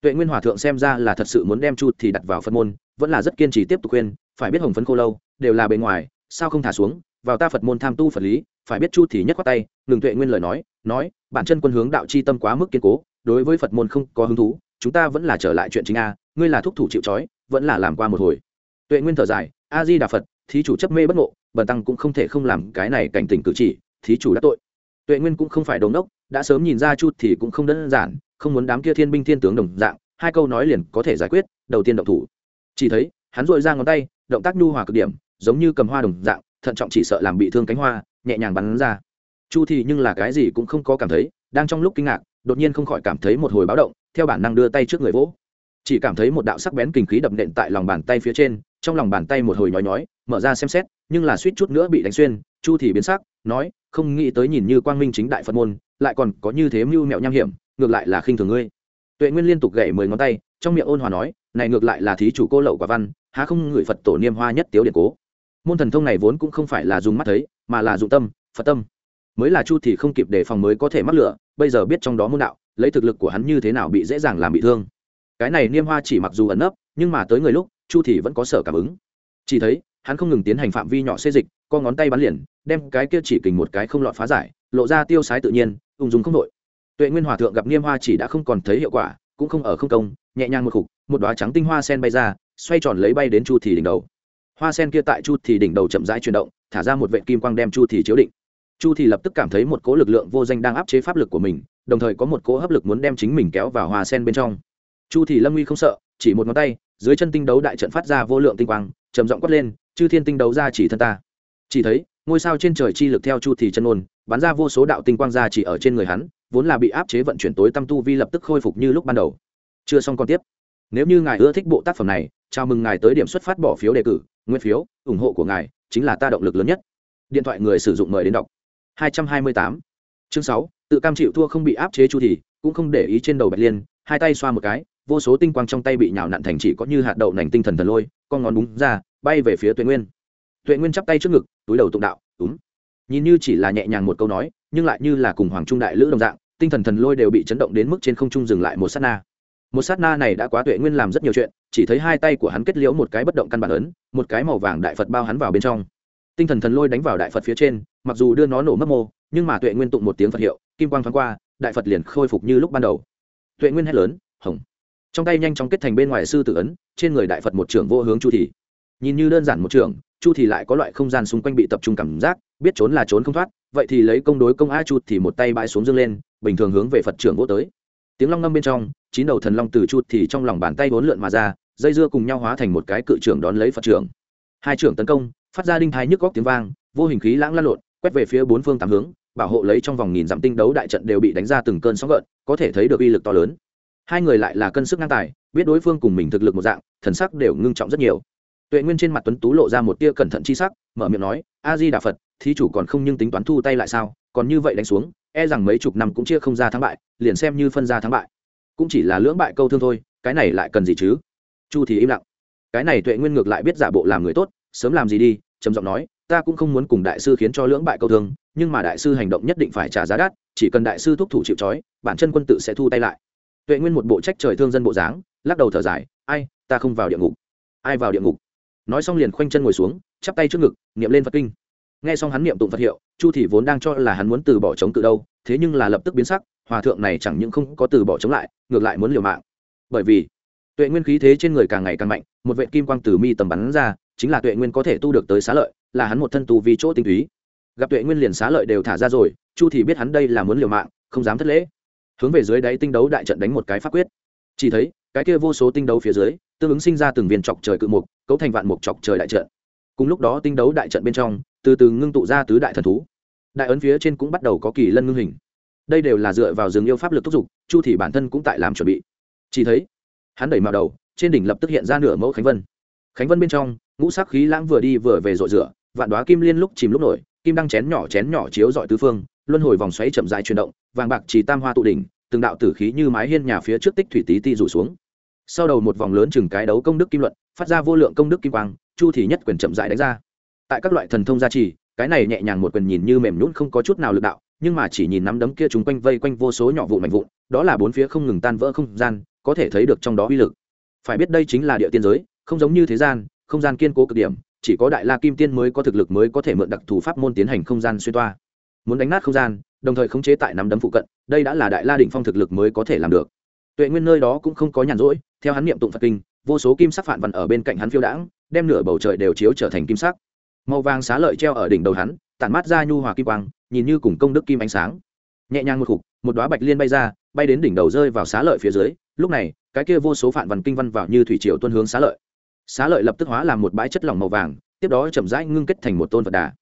Tuệ nguyên hòa thượng xem ra là thật sự muốn đem chu thì đặt vào phật môn, vẫn là rất kiên trì tiếp tục khuyên, phải biết hồng phấn khô lâu đều là bề ngoài, sao không thả xuống, vào ta phật môn tham tu phật lý, phải biết chu thì nhất quát tay. Ngừng tuệ nguyên lời nói nói, bản chân quân hướng đạo chi tâm quá mức kiên cố, đối với phật môn không có hứng thú, chúng ta vẫn là trở lại chuyện chính a, ngươi là thúc thủ chịu trói vẫn là làm qua một hồi. Tuệ nguyên thở dài a di đà phật, thí chủ chấp mê bất ngộ, bần tăng cũng không thể không làm cái này cảnh tỉnh cử chỉ, thí chủ đã tội. Tuệ nguyên cũng không phải đống đốc đã sớm nhìn ra chút thì cũng không đơn giản, không muốn đám kia thiên binh thiên tướng đồng dạng, hai câu nói liền có thể giải quyết, đầu tiên động thủ. Chỉ thấy, hắn dội ra ngón tay, động tác nhu hòa cực điểm, giống như cầm hoa đồng dạng, thận trọng chỉ sợ làm bị thương cánh hoa, nhẹ nhàng bắn ra. Chu thì nhưng là cái gì cũng không có cảm thấy, đang trong lúc kinh ngạc, đột nhiên không khỏi cảm thấy một hồi báo động, theo bản năng đưa tay trước người vỗ chỉ cảm thấy một đạo sắc bén kinh khí đập nện tại lòng bàn tay phía trên, trong lòng bàn tay một hồi nhói nhói, mở ra xem xét, nhưng là suýt chút nữa bị đánh xuyên, chu thì biến sắc, nói, không nghĩ tới nhìn như quang minh chính đại phật môn, lại còn có như thế mưu mẹo nham hiểm, ngược lại là khinh thường ngươi. Tuệ nguyên liên tục gậy mười ngón tay, trong miệng ôn hòa nói, này ngược lại là thí chủ cô lậu quả văn, há không ngửi phật tổ niêm hoa nhất tiếu điện cố? Môn thần thông này vốn cũng không phải là dùng mắt thấy, mà là dụng tâm, phật tâm. Mới là chu thì không kịp đề phòng mới có thể mắc lửa, bây giờ biết trong đó môn đạo, lấy thực lực của hắn như thế nào bị dễ dàng làm bị thương cái này niêm hoa chỉ mặc dù ẩn nấp, nhưng mà tới người lúc, chu thì vẫn có sở cảm ứng. Chỉ thấy, hắn không ngừng tiến hành phạm vi nhỏ xê dịch, co ngón tay bắn liền, đem cái kia chỉ kình một cái không lọt phá giải, lộ ra tiêu sái tự nhiên, ung dung không đội tuệ nguyên hòa thượng gặp niêm hoa chỉ đã không còn thấy hiệu quả, cũng không ở không công, nhẹ nhàng một khục, một đóa trắng tinh hoa sen bay ra, xoay tròn lấy bay đến chu thì đỉnh đầu. Hoa sen kia tại chu thì đỉnh đầu chậm rãi chuyển động, thả ra một vệ kim quang đem chu thì chiếu định. Chu thì lập tức cảm thấy một cỗ lực lượng vô danh đang áp chế pháp lực của mình, đồng thời có một cỗ hấp lực muốn đem chính mình kéo vào hoa sen bên trong chu thì lâm nguy không sợ chỉ một ngón tay dưới chân tinh đấu đại trận phát ra vô lượng tinh quang trầm giọng quát lên chư thiên tinh đấu ra chỉ thân ta. Chỉ thấy ngôi sao trên trời chi lực theo chu thì chân ôn bắn ra vô số đạo tinh quang ra chỉ ở trên người hắn vốn là bị áp chế vận chuyển tối tâm tu vi lập tức khôi phục như lúc ban đầu. Chưa xong còn tiếp. Nếu như ngài ưa thích bộ tác phẩm này chào mừng ngài tới điểm xuất phát bỏ phiếu đề cử nguyên phiếu ủng hộ của ngài chính là ta động lực lớn nhất. Điện thoại người sử dụng mời đến đọc. 228 chương 6, tự cam chịu thua không bị áp chế chu thì cũng không để ý trên đầu bạch liên hai tay xoa một cái vô số tinh quang trong tay bị nhào nặn thành chỉ có như hạt đậu nành tinh thần thần lôi, con ngón búng ra, bay về phía tuệ nguyên. Tuệ nguyên chắp tay trước ngực, túi đầu tụng đạo đúng. nhìn như chỉ là nhẹ nhàng một câu nói, nhưng lại như là cùng hoàng trung đại lữ đồng dạng, tinh thần thần lôi đều bị chấn động đến mức trên không trung dừng lại một sát na. Một sát na này đã quá tuệ nguyên làm rất nhiều chuyện, chỉ thấy hai tay của hắn kết liễu một cái bất động căn bản ấn, một cái màu vàng đại phật bao hắn vào bên trong. Tinh thần thần lôi đánh vào đại phật phía trên, mặc dù đưa nó nổ mất mô, nhưng mà tuệ nguyên tụng một tiếng phật hiệu, kim quang thoáng qua, đại phật liền khôi phục như lúc ban đầu. Tuệ nguyên hét lớn, hồng trong tay nhanh chóng kết thành bên ngoài sư tử ấn, trên người đại phật một trưởng vô hướng chu thì nhìn như đơn giản một trưởng, chu thì lại có loại không gian xung quanh bị tập trung cảm giác, biết trốn là trốn không thoát, vậy thì lấy công đối công a chu thì một tay bãi xuống dương lên, bình thường hướng về phật trưởng vô tới. Tiếng long ngâm bên trong, chín đầu thần long từ chu thì trong lòng bàn tay vốn lượn mà ra, dây dưa cùng nhau hóa thành một cái cự trưởng đón lấy phật trưởng. Hai trưởng tấn công, phát ra đinh thái nhức góc tiếng vang, vô hình khí lãng lan lộn, quét về phía bốn phương tám hướng, bảo hộ lấy trong vòng nghìn dặm tinh đấu đại trận đều bị đánh ra từng cơn sóng gợn, có thể thấy được uy lực to lớn hai người lại là cân sức ngang tài, biết đối phương cùng mình thực lực một dạng, thần sắc đều ngưng trọng rất nhiều. Tuệ nguyên trên mặt tuấn tú lộ ra một tia cẩn thận chi sắc, mở miệng nói, a di đà phật, thí chủ còn không nhưng tính toán thu tay lại sao, còn như vậy đánh xuống e rằng mấy chục năm cũng chia không ra thắng bại, liền xem như phân ra thắng bại. Cũng chỉ là lưỡng bại câu thương thôi, cái này lại cần gì chứ? Chu thì im lặng. Cái này tuệ nguyên ngược lại biết giả bộ làm người tốt, sớm làm gì đi, trầm giọng nói, ta cũng không muốn cùng đại sư khiến cho lưỡng bại câu thương, nhưng mà đại sư hành động nhất định phải trả giá đắt, chỉ cần đại sư thúc thủ chịu trói, bản chân quân tự sẽ thu tay lại tuệ nguyên một bộ trách trời thương dân bộ dáng, lắc đầu thở dài, ai, ta không vào địa ngục. Ai vào địa ngục? Nói xong liền khoanh chân ngồi xuống, chắp tay trước ngực, niệm lên phật kinh. Nghe xong hắn niệm tụng phật hiệu, chu thị vốn đang cho là hắn muốn từ bỏ chống cự đâu, thế nhưng là lập tức biến sắc, hòa thượng này chẳng những không có từ bỏ chống lại, ngược lại muốn liều mạng. Bởi vì, tuệ nguyên khí thế trên người càng ngày càng mạnh, một vệ kim quang từ mi tầm bắn ra, chính là tuệ nguyên có thể tu được tới xá lợi, là hắn một thân tù vì chỗ tinh túy. Gặp tuệ nguyên liền xá lợi đều thả ra rồi, chu thì biết hắn đây là muốn liều mạng, không dám thất lễ hướng về dưới đáy tinh đấu đại trận đánh một cái pháp quyết. Chỉ thấy, cái kia vô số tinh đấu phía dưới, tương ứng sinh ra từng viên chọc trời cự mục, cấu thành vạn mục chọc trời đại trận. Cùng lúc đó tinh đấu đại trận bên trong, từ từ ngưng tụ ra tứ đại thần thú. Đại ấn phía trên cũng bắt đầu có kỳ lân ngưng hình. Đây đều là dựa vào rừng yêu pháp lực thúc giục, chu thì bản thân cũng tại làm chuẩn bị. Chỉ thấy, hắn đẩy màu đầu, trên đỉnh lập tức hiện ra nửa mẫu khánh vân. Khánh vân bên trong, ngũ sắc khí lãng vừa đi vừa về rội rửa, vạn đoá kim liên lúc chìm lúc nổi, kim đăng chén nhỏ chén nhỏ chiếu dọi tứ phương, luân hồi vòng xoáy chậm dài chuyển động vàng bạc chỉ tam hoa tụ đỉnh, từng đạo tử khí như mái hiên nhà phía trước tích thủy tí ti rủ xuống. Sau đầu một vòng lớn chừng cái đấu công đức kim luận, phát ra vô lượng công đức kim quang, chu thì nhất quyền chậm dại đánh ra. Tại các loại thần thông gia trì, cái này nhẹ nhàng một quyền nhìn như mềm nhũn không có chút nào lực đạo, nhưng mà chỉ nhìn nắm đấm kia chúng quanh vây quanh vô số nhỏ vụn mạnh vụn, đó là bốn phía không ngừng tan vỡ không gian, có thể thấy được trong đó uy lực. Phải biết đây chính là địa tiên giới, không giống như thế gian, không gian kiên cố cực điểm, chỉ có đại la kim tiên mới có thực lực mới có thể mượn đặc thù pháp môn tiến hành không gian xuyên toa. Muốn đánh nát không gian đồng thời khống chế tại nắm đấm phụ cận, đây đã là đại la đỉnh phong thực lực mới có thể làm được. Tuệ nguyên nơi đó cũng không có nhàn rỗi, theo hắn niệm tụng phật kinh, vô số kim sắc phản vằn ở bên cạnh hắn phiêu đãng, đem nửa bầu trời đều chiếu trở thành kim sắc. Màu vàng xá lợi treo ở đỉnh đầu hắn, tản mát ra nhu hòa kim quang, nhìn như cùng công đức kim ánh sáng. Nhẹ nhàng một khục, một đoá bạch liên bay ra, bay đến đỉnh đầu rơi vào xá lợi phía dưới, lúc này, cái kia vô số phản vằn kinh văn vào như thủy triều tuân hướng xá lợi. Xá lợi lập tức hóa làm một bãi chất lỏng màu vàng, tiếp đó chậm rãi ngưng kết thành một tôn phật đà.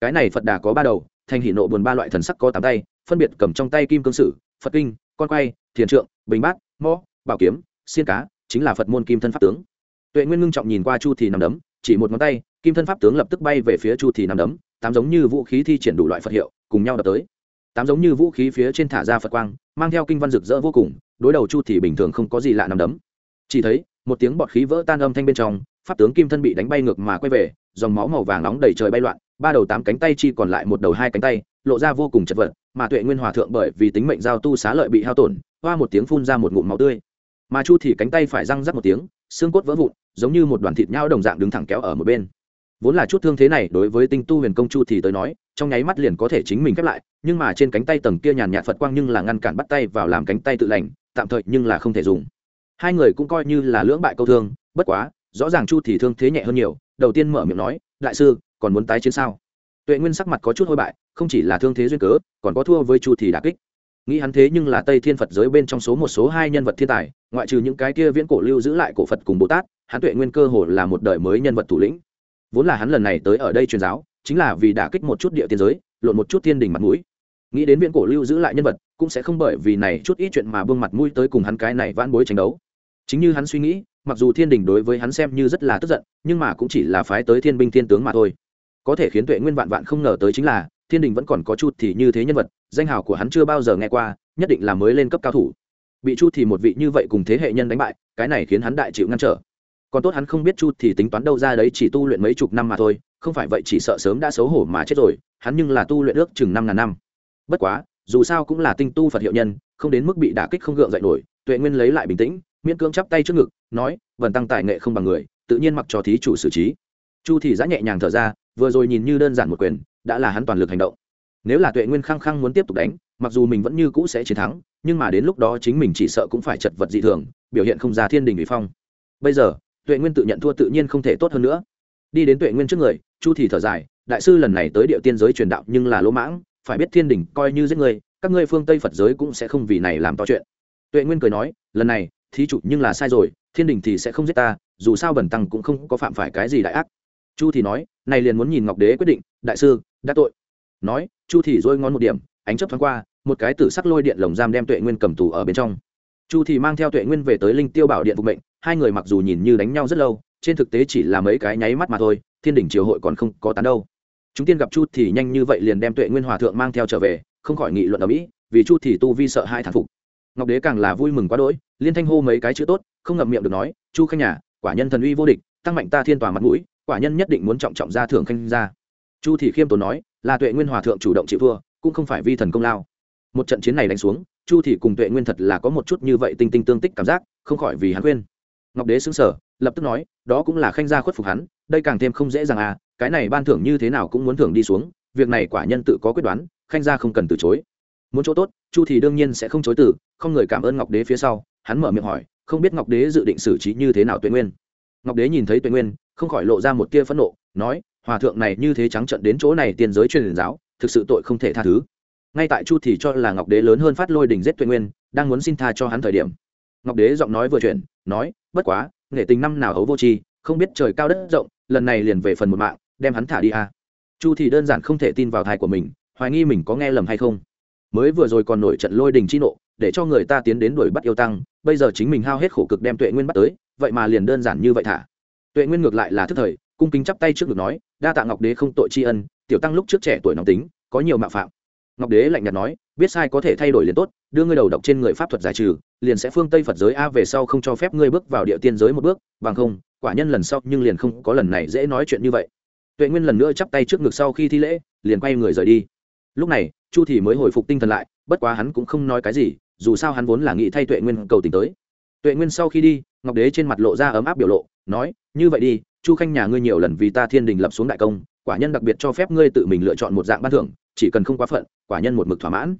Cái này phật đà có ba đầu thành hỷ nộ buồn ba loại thần sắc có tám tay, phân biệt cầm trong tay kim cương sử, phật kinh, con quay, thiền trượng, bình bát, mõ, bảo kiếm, xiên cá, chính là phật môn kim thân pháp tướng. Tuệ nguyên ngưng trọng nhìn qua chu thì nằm đấm, chỉ một ngón tay, kim thân pháp tướng lập tức bay về phía chu thì nằm đấm, tám giống như vũ khí thi triển đủ loại phật hiệu, cùng nhau đập tới. Tám giống như vũ khí phía trên thả ra phật quang, mang theo kinh văn rực rỡ vô cùng, đối đầu chu thì bình thường không có gì lạ nằm đấm. Chỉ thấy, một tiếng bọt khí vỡ tan âm thanh bên trong, pháp tướng kim thân bị đánh bay ngược mà quay về, dòng máu màu vàng nóng đầy trời bay loạn ba đầu tám cánh tay chi còn lại một đầu hai cánh tay, lộ ra vô cùng chật vật, mà tuệ nguyên hòa thượng bởi vì tính mệnh giao tu xá lợi bị hao tổn, hoa một tiếng phun ra một ngụm máu tươi. Mà chu thì cánh tay phải răng rắc một tiếng, xương cốt vỡ vụn, giống như một đoàn thịt nhau đồng dạng đứng thẳng kéo ở một bên. Vốn là chút thương thế này đối với tinh tu huyền công chu thì tới nói, trong nháy mắt liền có thể chính mình khép lại, nhưng mà trên cánh tay tầng kia nhàn nhạt phật quang nhưng là ngăn cản bắt tay vào làm cánh tay tự lành, tạm thời nhưng là không thể dùng. Hai người cũng coi như là lưỡng bại câu thương, bất quá, rõ ràng chu thì thương thế nhẹ hơn nhiều, đầu tiên mở miệng nói, đại sư còn muốn tái chiến sao? Tuệ nguyên sắc mặt có chút hôi bại, không chỉ là thương thế duyên cớ, còn có thua với chu thì đà kích. Nghĩ hắn thế nhưng là tây thiên phật giới bên trong số một số hai nhân vật thiên tài, ngoại trừ những cái kia viễn cổ lưu giữ lại cổ phật cùng bồ tát, hắn tuệ nguyên cơ hồ là một đời mới nhân vật thủ lĩnh. Vốn là hắn lần này tới ở đây truyền giáo, chính là vì đả kích một chút địa tiên giới lộn một chút thiên đình mặt mũi. Nghĩ đến viễn cổ lưu giữ lại nhân vật, cũng sẽ không bởi vì này chút ít chuyện mà buông mặt mũi tới cùng hắn cái này vãn bối tranh đấu. Chính như hắn suy nghĩ, mặc dù thiên đình đối với hắn xem như rất là tức giận, nhưng mà cũng chỉ là phái tới thiên binh thiên tướng mà thôi có thể khiến tuệ nguyên vạn vạn không ngờ tới chính là, thiên đình vẫn còn có chút thì như thế nhân vật, danh hào của hắn chưa bao giờ nghe qua, nhất định là mới lên cấp cao thủ. Bị chu thì một vị như vậy cùng thế hệ nhân đánh bại, cái này khiến hắn đại chịu ngăn trở. Còn tốt hắn không biết chu thì tính toán đâu ra đấy, chỉ tu luyện mấy chục năm mà thôi, không phải vậy chỉ sợ sớm đã xấu hổ mà chết rồi, hắn nhưng là tu luyện ước chừng năm ngàn năm. Bất quá, dù sao cũng là tinh tu phật hiệu nhân, không đến mức bị đả kích không gượng dậy nổi, tuệ nguyên lấy lại bình tĩnh, miễn cưỡng chắp tay trước ngực, nói, vần tăng tài nghệ không bằng người, tự nhiên mặc cho thí chủ xử trí chu thì giã nhẹ nhàng thở ra, vừa rồi nhìn như đơn giản một quyền, đã là hắn toàn lực hành động. Nếu là tuệ nguyên khăng khăng muốn tiếp tục đánh, mặc dù mình vẫn như cũ sẽ chiến thắng, nhưng mà đến lúc đó chính mình chỉ sợ cũng phải chật vật dị thường, biểu hiện không ra thiên đình ủy phong. Bây giờ, tuệ nguyên tự nhận thua tự nhiên không thể tốt hơn nữa. Đi đến tuệ nguyên trước người, chu thì thở dài, đại sư, lần này tới địa tiên giới truyền đạo nhưng là lỗ mãng, phải biết thiên đình coi như giết người, các ngươi phương tây phật giới cũng sẽ không vì này làm to chuyện. Tuệ nguyên cười nói, lần này, thí chủ nhưng là sai rồi, thiên đình thì sẽ không giết ta, dù sao bẩn tăng cũng không có phạm phải cái gì đại ác chu thì nói, này liền muốn nhìn ngọc đế quyết định, đại sư, đã tội. Nói, chu thì dôi ngón một điểm, ánh chớp thoáng qua, một cái tử sắc lôi điện lồng giam đem tuệ nguyên cầm tù ở bên trong. Chu thì mang theo tuệ nguyên về tới linh tiêu bảo điện phục mệnh, hai người mặc dù nhìn như đánh nhau rất lâu, trên thực tế chỉ là mấy cái nháy mắt mà thôi, thiên đỉnh triều hội còn không có tán đâu. Chúng tiên gặp chu thì nhanh như vậy liền đem tuệ nguyên hòa thượng mang theo trở về, không khỏi nghị luận ở mỹ, vì chu thì tu vi sợ hai thản phục. Ngọc đế càng là vui mừng quá đỗi, liên thanh hô mấy cái chữ tốt, không ngậm miệng được nói, chu khanh nhà, quả nhân thần uy vô địch, tăng mạnh ta thiên tòa mặt mũi quả nhân nhất định muốn trọng trọng ra thưởng khanh ra chu Thị khiêm tốn nói, là tuệ nguyên hòa thượng chủ động chịu thua, cũng không phải vi thần công lao. Một trận chiến này đánh xuống, chu Thị cùng tuệ nguyên thật là có một chút như vậy tinh tinh tương tích cảm giác, không khỏi vì hắn khuyên. ngọc đế xứng sở lập tức nói, đó cũng là khanh gia khuất phục hắn, đây càng thêm không dễ dàng à cái này ban thưởng như thế nào cũng muốn thưởng đi xuống, việc này quả nhân tự có quyết đoán, khanh gia không cần từ chối. Muốn chỗ tốt, chu thì đương nhiên sẽ không chối từ, không người cảm ơn ngọc đế phía sau, hắn mở miệng hỏi, không biết ngọc đế dự định xử trí như thế nào tuệ nguyên. Ngọc đế nhìn thấy tuệ nguyên không khỏi lộ ra một tia phẫn nộ, nói, hòa thượng này như thế trắng trận đến chỗ này tiên giới truyền giáo, thực sự tội không thể tha thứ. Ngay tại chu thì cho là ngọc đế lớn hơn phát lôi đỉnh giết tuệ nguyên, đang muốn xin tha cho hắn thời điểm. Ngọc đế giọng nói vừa chuyển, nói, bất quá, nghệ tình năm nào hấu vô tri, không biết trời cao đất rộng, lần này liền về phần một mạng, đem hắn thả đi à. chu thì đơn giản không thể tin vào thai của mình, hoài nghi mình có nghe lầm hay không. Mới vừa rồi còn nổi trận lôi đình chi nộ, để cho người ta tiến đến đuổi bắt yêu tăng, bây giờ chính mình hao hết khổ cực đem tuệ nguyên bắt tới, vậy mà liền đơn giản như vậy thả tuệ nguyên ngược lại là thức thời, cung kính chắp tay trước ngực nói, đa tạ ngọc đế không tội tri ân, tiểu tăng lúc trước trẻ tuổi nóng tính, có nhiều mạo phạm. Ngọc đế lạnh nhạt nói, biết sai có thể thay đổi liền tốt, đưa ngươi đầu độc trên người pháp thuật giải trừ, liền sẽ phương tây phật giới a về sau không cho phép ngươi bước vào địa tiên giới một bước, bằng không, quả nhân lần sau nhưng liền không có lần này dễ nói chuyện như vậy. Tuệ nguyên lần nữa chắp tay trước ngực sau khi thi lễ, liền quay người rời đi. Lúc này, chu thì mới hồi phục tinh thần lại, bất quá hắn cũng không nói cái gì, dù sao hắn vốn là nghĩ thay tuệ nguyên cầu tình tới tuệ nguyên sau khi đi, ngọc đế trên mặt lộ ra ấm áp biểu lộ, nói, như vậy đi, chu khanh nhà ngươi nhiều lần vì ta thiên đình lập xuống đại công, quả nhân đặc biệt cho phép ngươi tự mình lựa chọn một dạng ban thưởng, chỉ cần không quá phận, quả nhân một mực thỏa mãn.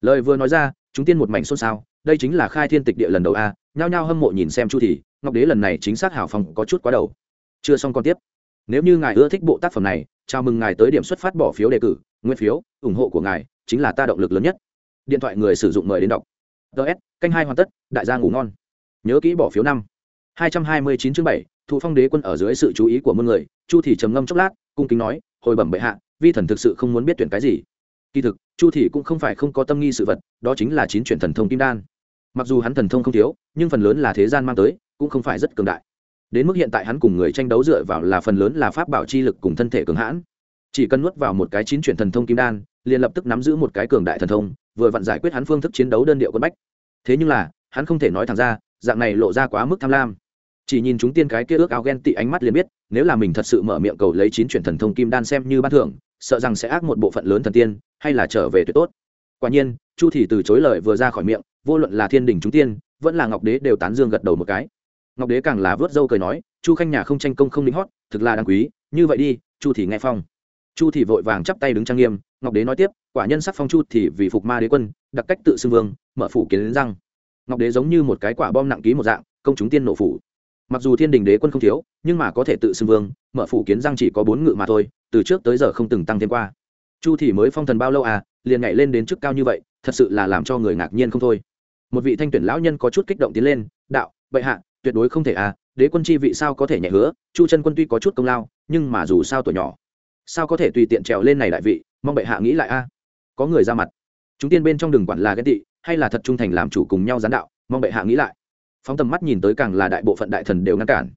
Lời vừa nói ra, chúng tiên một mảnh xôn xao, đây chính là khai thiên tịch địa lần đầu a, nhao nhao hâm mộ nhìn xem chu thì, ngọc đế lần này chính xác hảo phòng có chút quá đầu. Chưa xong còn tiếp. Nếu như ngài ưa thích bộ tác phẩm này, chào mừng ngài tới điểm xuất phát bỏ phiếu đề cử, nguyên phiếu, ủng hộ của ngài chính là ta động lực lớn nhất. Điện thoại người sử dụng mời đến đọc. Ts canh hai hoàn tất, đại gia ngủ ngon nhớ kỹ bỏ phiếu năm. hai trăm hai mươi chín chương bảy, thụ phong đế quân ở dưới sự chú ý của muôn người, chu thì trầm ngâm chốc lát, cung kính nói, hồi bẩm bệ hạ, vi thần thực sự không muốn biết tuyển cái gì. Kỳ thực, chu thì cũng không phải không có tâm nghi sự vật, đó chính là chín chuyển thần thông kim đan. Mặc dù hắn thần thông không thiếu, nhưng phần lớn là thế gian mang tới, cũng không phải rất cường đại. Đến mức hiện tại hắn cùng người tranh đấu dựa vào là phần lớn là pháp bảo chi lực cùng thân thể cường hãn. Chỉ cần nuốt vào một cái chín chuyển thần thông kim đan, liền lập tức nắm giữ một cái cường đại thần thông, vừa vặn giải quyết hắn phương thức chiến đấu đơn điệu quân bách. Thế nhưng là, hắn không thể nói thẳng ra dạng này lộ ra quá mức tham lam. Chỉ nhìn chúng tiên cái kia ước ao ghen tị ánh mắt liền biết, nếu là mình thật sự mở miệng cầu lấy chín chuyển thần thông kim đan xem như ban thưởng, sợ rằng sẽ ác một bộ phận lớn thần tiên, hay là trở về tuyệt tốt. Quả nhiên, chu thì từ chối lời vừa ra khỏi miệng, vô luận là thiên đình chúng tiên, vẫn là ngọc đế đều tán dương gật đầu một cái. Ngọc đế càng là vớt dâu cười nói, chu khanh nhà không tranh công không lính hót, thực là đáng quý, như vậy đi, chu thì nghe phong. Chu thì vội vàng chắp tay đứng trang nghiêm, ngọc đế nói tiếp, quả nhân sắc phong chu thì vì phục ma đế quân, đặc cách tự xưng vương, mở phủ kiến đến răng ngọc đế giống như một cái quả bom nặng ký một dạng, công chúng tiên nổ phủ. Mặc dù thiên đình đế quân không thiếu, nhưng mà có thể tự xưng vương, mở phủ kiến giang chỉ có bốn ngự mà thôi, từ trước tới giờ không từng tăng thêm qua. Chu thì mới phong thần bao lâu à liền nhảy lên đến chức cao như vậy, thật sự là làm cho người ngạc nhiên không thôi. Một vị thanh tuyển lão nhân có chút kích động tiến lên, đạo, bệ hạ, tuyệt đối không thể à đế quân chi vị sao có thể nhẹ hứa, chu chân quân tuy có chút công lao, nhưng mà dù sao tuổi nhỏ, sao có thể tùy tiện trèo lên này đại vị, mong bệ hạ nghĩ lại a có người ra mặt. Chúng tiên bên trong đường quản là ghen tị hay là thật trung thành làm chủ cùng nhau gián đạo, mong bệ hạ nghĩ lại. Phóng tầm mắt nhìn tới càng là đại bộ phận đại thần đều ngăn cản.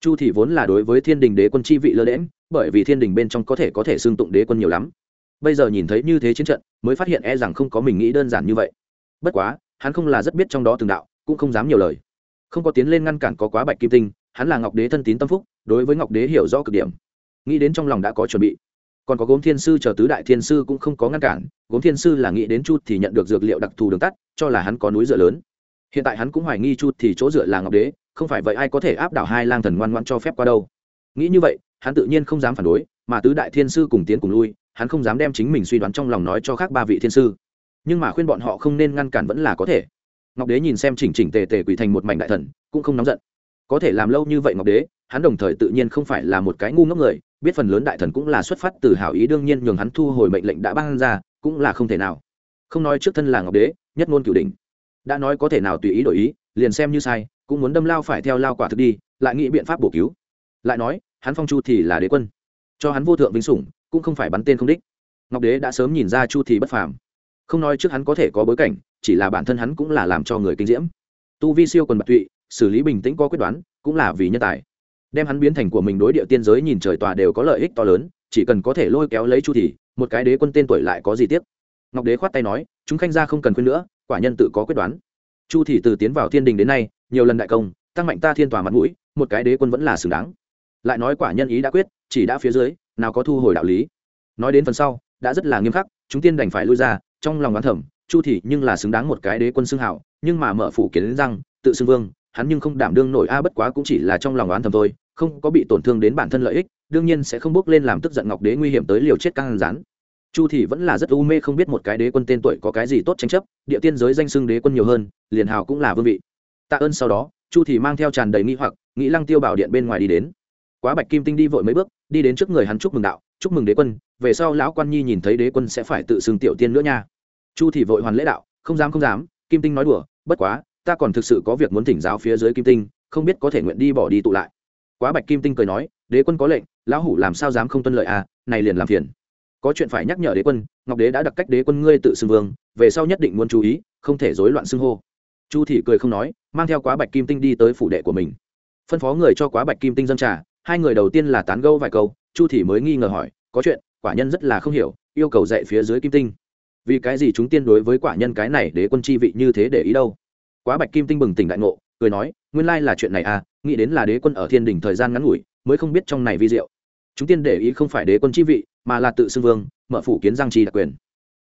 Chu thì vốn là đối với thiên đình đế quân chi vị lơ đễm bởi vì thiên đình bên trong có thể có thể xương tụng đế quân nhiều lắm. Bây giờ nhìn thấy như thế chiến trận, mới phát hiện e rằng không có mình nghĩ đơn giản như vậy. Bất quá, hắn không là rất biết trong đó từng đạo, cũng không dám nhiều lời. Không có tiến lên ngăn cản có quá bạch kim tinh, hắn là ngọc đế thân tín tâm phúc, đối với ngọc đế hiểu rõ cực điểm. Nghĩ đến trong lòng đã có chuẩn bị còn có gốm thiên sư chờ tứ đại thiên sư cũng không có ngăn cản, gốm thiên sư là nghĩ đến chút thì nhận được dược liệu đặc thù đường tắt, cho là hắn có núi dựa lớn. Hiện tại hắn cũng hoài nghi chút thì chỗ dựa là ngọc đế, không phải vậy ai có thể áp đảo hai lang thần ngoan ngoan cho phép qua đâu. Nghĩ như vậy, hắn tự nhiên không dám phản đối, mà tứ đại thiên sư cùng tiến cùng lui, hắn không dám đem chính mình suy đoán trong lòng nói cho khác ba vị thiên sư. Nhưng mà khuyên bọn họ không nên ngăn cản vẫn là có thể. Ngọc đế nhìn xem chỉnh chỉnh tề tề quỷ thành một mảnh đại thần, cũng không nóng giận. Có thể làm lâu như vậy ngọc đế, hắn đồng thời tự nhiên không phải là một cái ngu ngốc người biết phần lớn đại thần cũng là xuất phát từ hảo ý, đương nhiên nhường hắn thu hồi mệnh lệnh đã ban ra, cũng là không thể nào. Không nói trước thân là ngọc đế, nhất ngôn cửu đỉnh. Đã nói có thể nào tùy ý đổi ý, liền xem như sai, cũng muốn đâm lao phải theo lao quả thực đi, lại nghĩ biện pháp bổ cứu. Lại nói, hắn phong chu thì là đế quân. Cho hắn vô thượng vinh sủng, cũng không phải bắn tên không đích. Ngọc đế đã sớm nhìn ra chu thì bất phàm. Không nói trước hắn có thể có bối cảnh, chỉ là bản thân hắn cũng là làm cho người kinh diễm. Tu vi siêu quần bạch tụy, xử lý bình tĩnh có quyết đoán, cũng là vì nhân tài đem hắn biến thành của mình đối địa tiên giới nhìn trời tòa đều có lợi ích to lớn, chỉ cần có thể lôi kéo lấy chu thì, một cái đế quân tên tuổi lại có gì tiếc? Ngọc đế khoát tay nói, chúng khanh gia không cần khuyên nữa, quả nhân tự có quyết đoán. Chu thì từ tiến vào thiên đình đến nay, nhiều lần đại công, tăng mạnh ta thiên tòa mặt mũi, một cái đế quân vẫn là xứng đáng. Lại nói quả nhân ý đã quyết, chỉ đã phía dưới, nào có thu hồi đạo lý. Nói đến phần sau, đã rất là nghiêm khắc, chúng tiên đành phải lui ra, trong lòng oán thẩm chu thì nhưng là xứng đáng một cái đế quân xưng hảo, nhưng mà mở phủ kiến rằng tự xưng vương, hắn nhưng không đảm đương nổi, a, bất quá cũng chỉ là trong lòng oán thầm thôi không có bị tổn thương đến bản thân lợi ích, đương nhiên sẽ không bước lên làm tức giận ngọc đế nguy hiểm tới liều chết căng rán. Chu thì vẫn là rất u mê không biết một cái đế quân tên tuổi có cái gì tốt tranh chấp, địa tiên giới danh xưng đế quân nhiều hơn, liền hào cũng là vương vị. Tạ ơn sau đó, chu thì mang theo tràn đầy nghi hoặc, nghĩ lăng tiêu bảo điện bên ngoài đi đến. Quá bạch kim tinh đi vội mấy bước, đi đến trước người hắn chúc mừng đạo, chúc mừng đế quân, về sau lão quan nhi nhìn thấy đế quân sẽ phải tự xưng tiểu tiên nữa nha. Chu thì vội hoàn lễ đạo, không dám không dám, kim tinh nói đùa, bất quá, ta còn thực sự có việc muốn thỉnh giáo phía dưới kim tinh, không biết có thể nguyện đi bỏ đi tụ lại quá bạch kim tinh cười nói, đế quân có lệnh, lão hủ làm sao dám không tuân lợi à này liền làm phiền. Có chuyện phải nhắc nhở đế quân, ngọc đế đã đặt cách đế quân ngươi tự xưng vương, về sau nhất định muốn chú ý, không thể rối loạn xưng hô. Chu thị cười không nói, mang theo quá bạch kim tinh đi tới phủ đệ của mình. Phân phó người cho quá bạch kim tinh dân trà, hai người đầu tiên là tán gâu vài câu, chu thị mới nghi ngờ hỏi, có chuyện, quả nhân rất là không hiểu, yêu cầu dạy phía dưới kim tinh. Vì cái gì chúng tiên đối với quả nhân cái này đế quân chi vị như thế để ý đâu? Quá bạch kim tinh bừng tỉnh đại ngộ, cười nói, nguyên lai là chuyện này à nghĩ đến là đế quân ở thiên đình thời gian ngắn ngủi, mới không biết trong này vi diệu. Chúng tiên để ý không phải đế quân chi vị, mà là tự xưng vương, mở phủ kiến giang chi đặc quyền.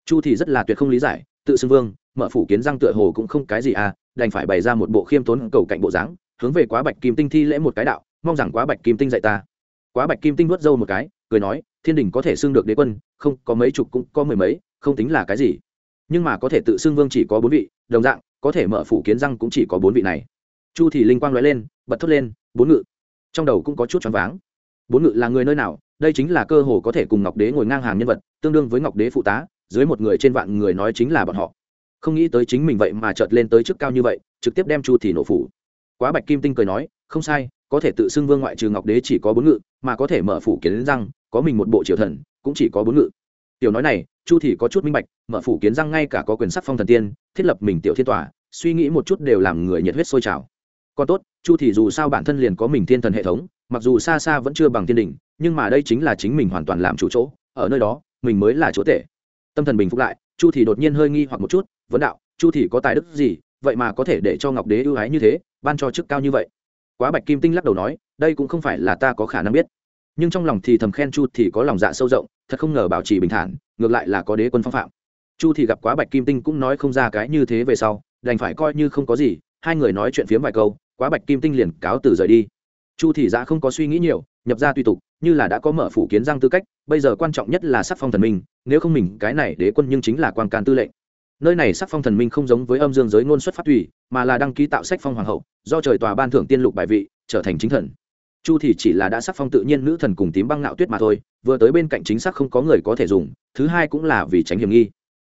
Chu thì rất là tuyệt không lý giải, tự xưng vương, mở phủ kiến giang tựa hồ cũng không cái gì à đành phải bày ra một bộ khiêm tốn cầu cạnh bộ dáng, hướng về quá bạch kim tinh thi lễ một cái đạo, mong rằng quá bạch kim tinh dạy ta. Quá bạch kim tinh vuốt râu một cái, cười nói, thiên đình có thể xưng được đế quân, không, có mấy chục cũng có mười mấy, không tính là cái gì. Nhưng mà có thể tự xưng vương chỉ có bốn vị, đồng dạng, có thể mở phủ kiến răng cũng chỉ có bốn vị này chu thì linh quang nói lên, bật thốt lên, bốn ngự. Trong đầu cũng có chút choáng váng. Bốn ngự là người nơi nào? Đây chính là cơ hồ có thể cùng ngọc đế ngồi ngang hàng nhân vật, tương đương với ngọc đế phụ tá, dưới một người trên vạn người nói chính là bọn họ. Không nghĩ tới chính mình vậy mà chợt lên tới chức cao như vậy, trực tiếp đem chu thì nổ phủ. Quá bạch kim tinh cười nói, không sai, có thể tự xưng vương ngoại trừ ngọc đế chỉ có bốn ngự, mà có thể mở phủ kiến răng, có mình một bộ triều thần, cũng chỉ có bốn ngự. Tiểu nói này, chu thì có chút minh bạch, mở phủ kiến răng ngay cả có quyền sắc phong thần tiên, thiết lập mình tiểu thiên tòa, suy nghĩ một chút đều làm người nhiệt huyết sôi trào còn tốt, chu thì dù sao bản thân liền có mình thiên thần hệ thống, mặc dù xa xa vẫn chưa bằng thiên đình, nhưng mà đây chính là chính mình hoàn toàn làm chủ chỗ, ở nơi đó, mình mới là chỗ tể. Tâm thần bình phục lại, chu thì đột nhiên hơi nghi hoặc một chút, vấn đạo, chu thì có tài đức gì, vậy mà có thể để cho ngọc đế ưu ái như thế, ban cho chức cao như vậy? Quá bạch kim tinh lắc đầu nói, đây cũng không phải là ta có khả năng biết. Nhưng trong lòng thì thầm khen chu thì có lòng dạ sâu rộng, thật không ngờ bảo trì bình thản, ngược lại là có đế quân phong phạm. Chu thì gặp quá bạch kim tinh cũng nói không ra cái như thế về sau, đành phải coi như không có gì, hai người nói chuyện phiếm vài câu quá bạch kim tinh liền cáo từ rời đi. Chu thị giã không có suy nghĩ nhiều, nhập ra tùy tục, như là đã có mở phủ kiến giang tư cách, bây giờ quan trọng nhất là sắc phong thần minh, nếu không mình, cái này đế quân nhưng chính là quan can tư lệnh. Nơi này sắc phong thần minh không giống với âm dương giới ngôn xuất phát tùy, mà là đăng ký tạo sách phong hoàng hậu, do trời tòa ban thưởng tiên lục bài vị, trở thành chính thần. Chu thì chỉ là đã sắc phong tự nhiên nữ thần cùng tím băng ngạo tuyết mà thôi, vừa tới bên cạnh chính xác không có người có thể dùng, thứ hai cũng là vì tránh hiểm nghi.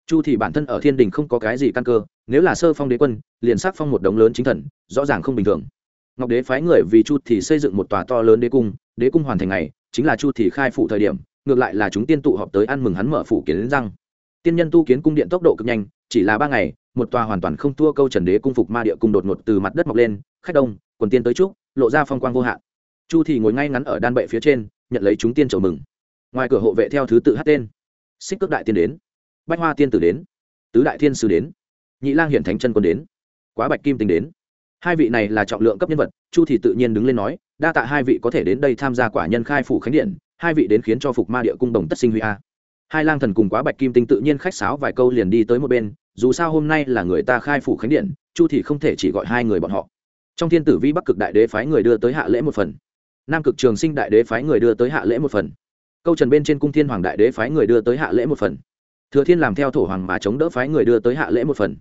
Chu thì bản thân ở thiên đình không có cái gì căn cơ nếu là sơ phong đế quân, liền sắc phong một đống lớn chính thần, rõ ràng không bình thường. Ngọc đế phái người vì chu thì xây dựng một tòa to lớn đế cung đế cung hoàn thành ngày, chính là chu thì khai phụ thời điểm, ngược lại là chúng tiên tụ họp tới ăn mừng hắn mở phủ kiến răng. Tiên nhân tu kiến cung điện tốc độ cực nhanh, chỉ là ba ngày, một tòa hoàn toàn không thua câu trần đế cung phục ma địa cung đột ngột từ mặt đất mọc lên, khách đông, quần tiên tới trúc, lộ ra phong quang vô hạn. Chu thì ngồi ngay ngắn ở đan bệ phía trên, nhận lấy chúng tiên chầu mừng. Ngoài cửa hộ vệ theo thứ tự hát tên. Xích cước đại tiên đến. Bách hoa tiên tử đến. Tứ đại thiên sư đến nhị lang hiển thánh chân quân đến. Quá bạch kim tính đến. Hai vị này là trọng lượng cấp nhân vật, chu thì tự nhiên đứng lên nói, đa tạ hai vị có thể đến đây tham gia quả nhân khai phủ khánh điện, hai vị đến khiến cho phục ma địa cung đồng tất sinh huy a. Hai lang thần cùng quá bạch kim tinh tự nhiên khách sáo vài câu liền đi tới một bên, dù sao hôm nay là người ta khai phủ khánh điện, chu thì không thể chỉ gọi hai người bọn họ. Trong thiên tử vi bắc cực đại đế phái người đưa tới hạ lễ một phần. Nam cực trường sinh đại đế phái người đưa tới hạ lễ một phần. Câu trần bên trên cung thiên hoàng đại đế phái người đưa tới hạ lễ một phần. Thừa thiên làm theo thổ hoàng mà chống đỡ phái người đưa tới hạ lễ một phần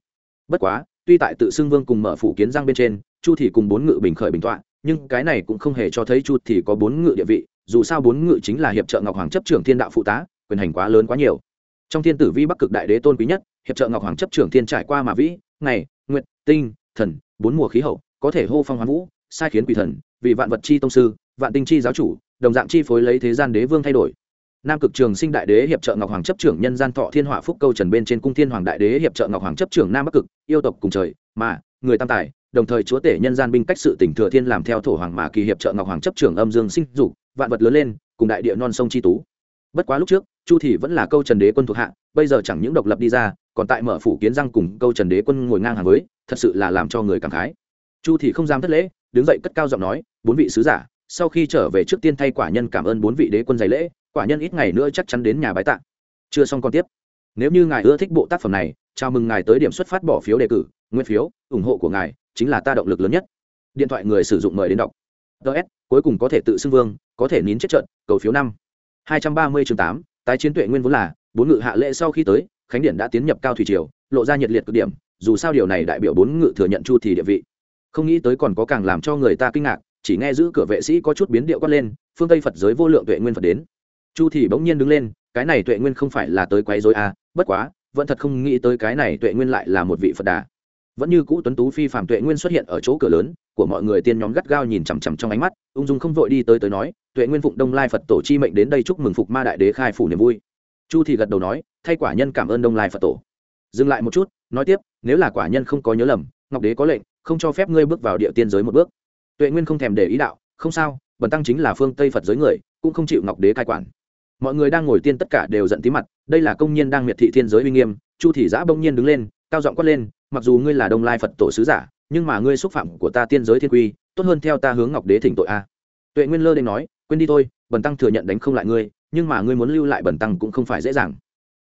bất quá, tuy tại tự xưng vương cùng mở phủ kiến giang bên trên, chu thì cùng bốn ngự bình khởi bình tọa, nhưng cái này cũng không hề cho thấy chu thì có bốn ngự địa vị, dù sao bốn ngự chính là hiệp trợ ngọc hoàng chấp trưởng thiên đạo phụ tá, quyền hành quá lớn quá nhiều. Trong thiên tử vi bắc cực đại đế tôn quý nhất, hiệp trợ ngọc hoàng chấp trưởng thiên trải qua mà vĩ, ngày, nguyệt, tinh, thần, bốn mùa khí hậu, có thể hô phong hoán vũ, sai khiến quỷ thần, vì vạn vật chi tông sư, vạn tinh chi giáo chủ, đồng dạng chi phối lấy thế gian đế vương thay đổi nam cực trường sinh đại đế hiệp trợ ngọc hoàng chấp trưởng nhân gian thọ thiên họa phúc câu trần bên trên cung thiên hoàng đại đế hiệp trợ ngọc hoàng chấp trưởng nam bắc cực, yêu tộc cùng trời, mà, người tam tài, đồng thời chúa tể nhân gian binh cách sự tỉnh thừa thiên làm theo thổ hoàng mà kỳ hiệp trợ ngọc hoàng chấp trưởng âm dương sinh dục, vạn vật lớn lên, cùng đại địa non sông chi tú. Bất quá lúc trước, chu thì vẫn là câu trần đế quân thuộc hạ, bây giờ chẳng những độc lập đi ra, còn tại mở phủ kiến răng cùng câu trần đế quân ngồi ngang hàng với, thật sự là làm cho người cảm khái. Chu thì không dám thất lễ, đứng dậy cất cao giọng nói, bốn vị sứ giả sau khi trở về trước tiên thay quả nhân cảm ơn bốn vị đế quân giày lễ, quả nhân ít ngày nữa chắc chắn đến nhà bái tạ. Chưa xong còn tiếp. Nếu như ngài ưa thích bộ tác phẩm này, chào mừng ngài tới điểm xuất phát bỏ phiếu đề cử, nguyên phiếu, ủng hộ của ngài chính là ta động lực lớn nhất. Điện thoại người sử dụng mời đến đọc. Ts cuối cùng có thể tự xưng vương, có thể nín chết trận, cầu phiếu năm. Hai trăm ba mươi chương tám, tái chiến tuệ nguyên vốn là, bốn ngự hạ lễ sau khi tới, khánh điện đã tiến nhập cao thủy triều, lộ ra nhiệt liệt cực điểm, dù sao điều này đại biểu bốn ngự thừa nhận chu thì địa vị. Không nghĩ tới còn có càng làm cho người ta kinh ngạc chỉ nghe giữ cửa vệ sĩ có chút biến điệu quát lên, phương tây phật giới vô lượng tuệ nguyên phật đến. Chu thì bỗng nhiên đứng lên, cái này tuệ nguyên không phải là tới quấy rối à bất quá, vẫn thật không nghĩ tới cái này tuệ nguyên lại là một vị phật đà. Vẫn như cũ tuấn tú phi phạm tuệ nguyên xuất hiện ở chỗ cửa lớn, của mọi người tiên nhóm gắt gao nhìn chằm chằm trong ánh mắt, ung dung không vội đi tới tới nói, tuệ nguyên phụng đông lai phật tổ chi mệnh đến đây chúc mừng phục ma đại đế khai phủ niềm vui. Chu thì gật đầu nói, thay quả nhân cảm ơn đông lai phật tổ. Dừng lại một chút, nói tiếp, nếu là quả nhân không có nhớ lầm, ngọc đế có lệnh, không cho phép ngươi bước vào địa tiên giới một bước tuệ nguyên không thèm để ý đạo, không sao, bần tăng chính là phương tây phật giới người, cũng không chịu ngọc đế cai quản. Mọi người đang ngồi tiên tất cả đều giận tí mặt, đây là công nhân đang miệt thị thiên giới uy nghiêm, chu thị giã bỗng nhiên đứng lên, cao giọng quát lên, mặc dù ngươi là đông lai phật tổ sứ giả, nhưng mà ngươi xúc phạm của ta tiên giới thiên quy, tốt hơn theo ta hướng ngọc đế thỉnh tội a. Tuệ nguyên lơ đ nói, quên đi thôi, bần tăng thừa nhận đánh không lại ngươi, nhưng mà ngươi muốn lưu lại bần tăng cũng không phải dễ dàng.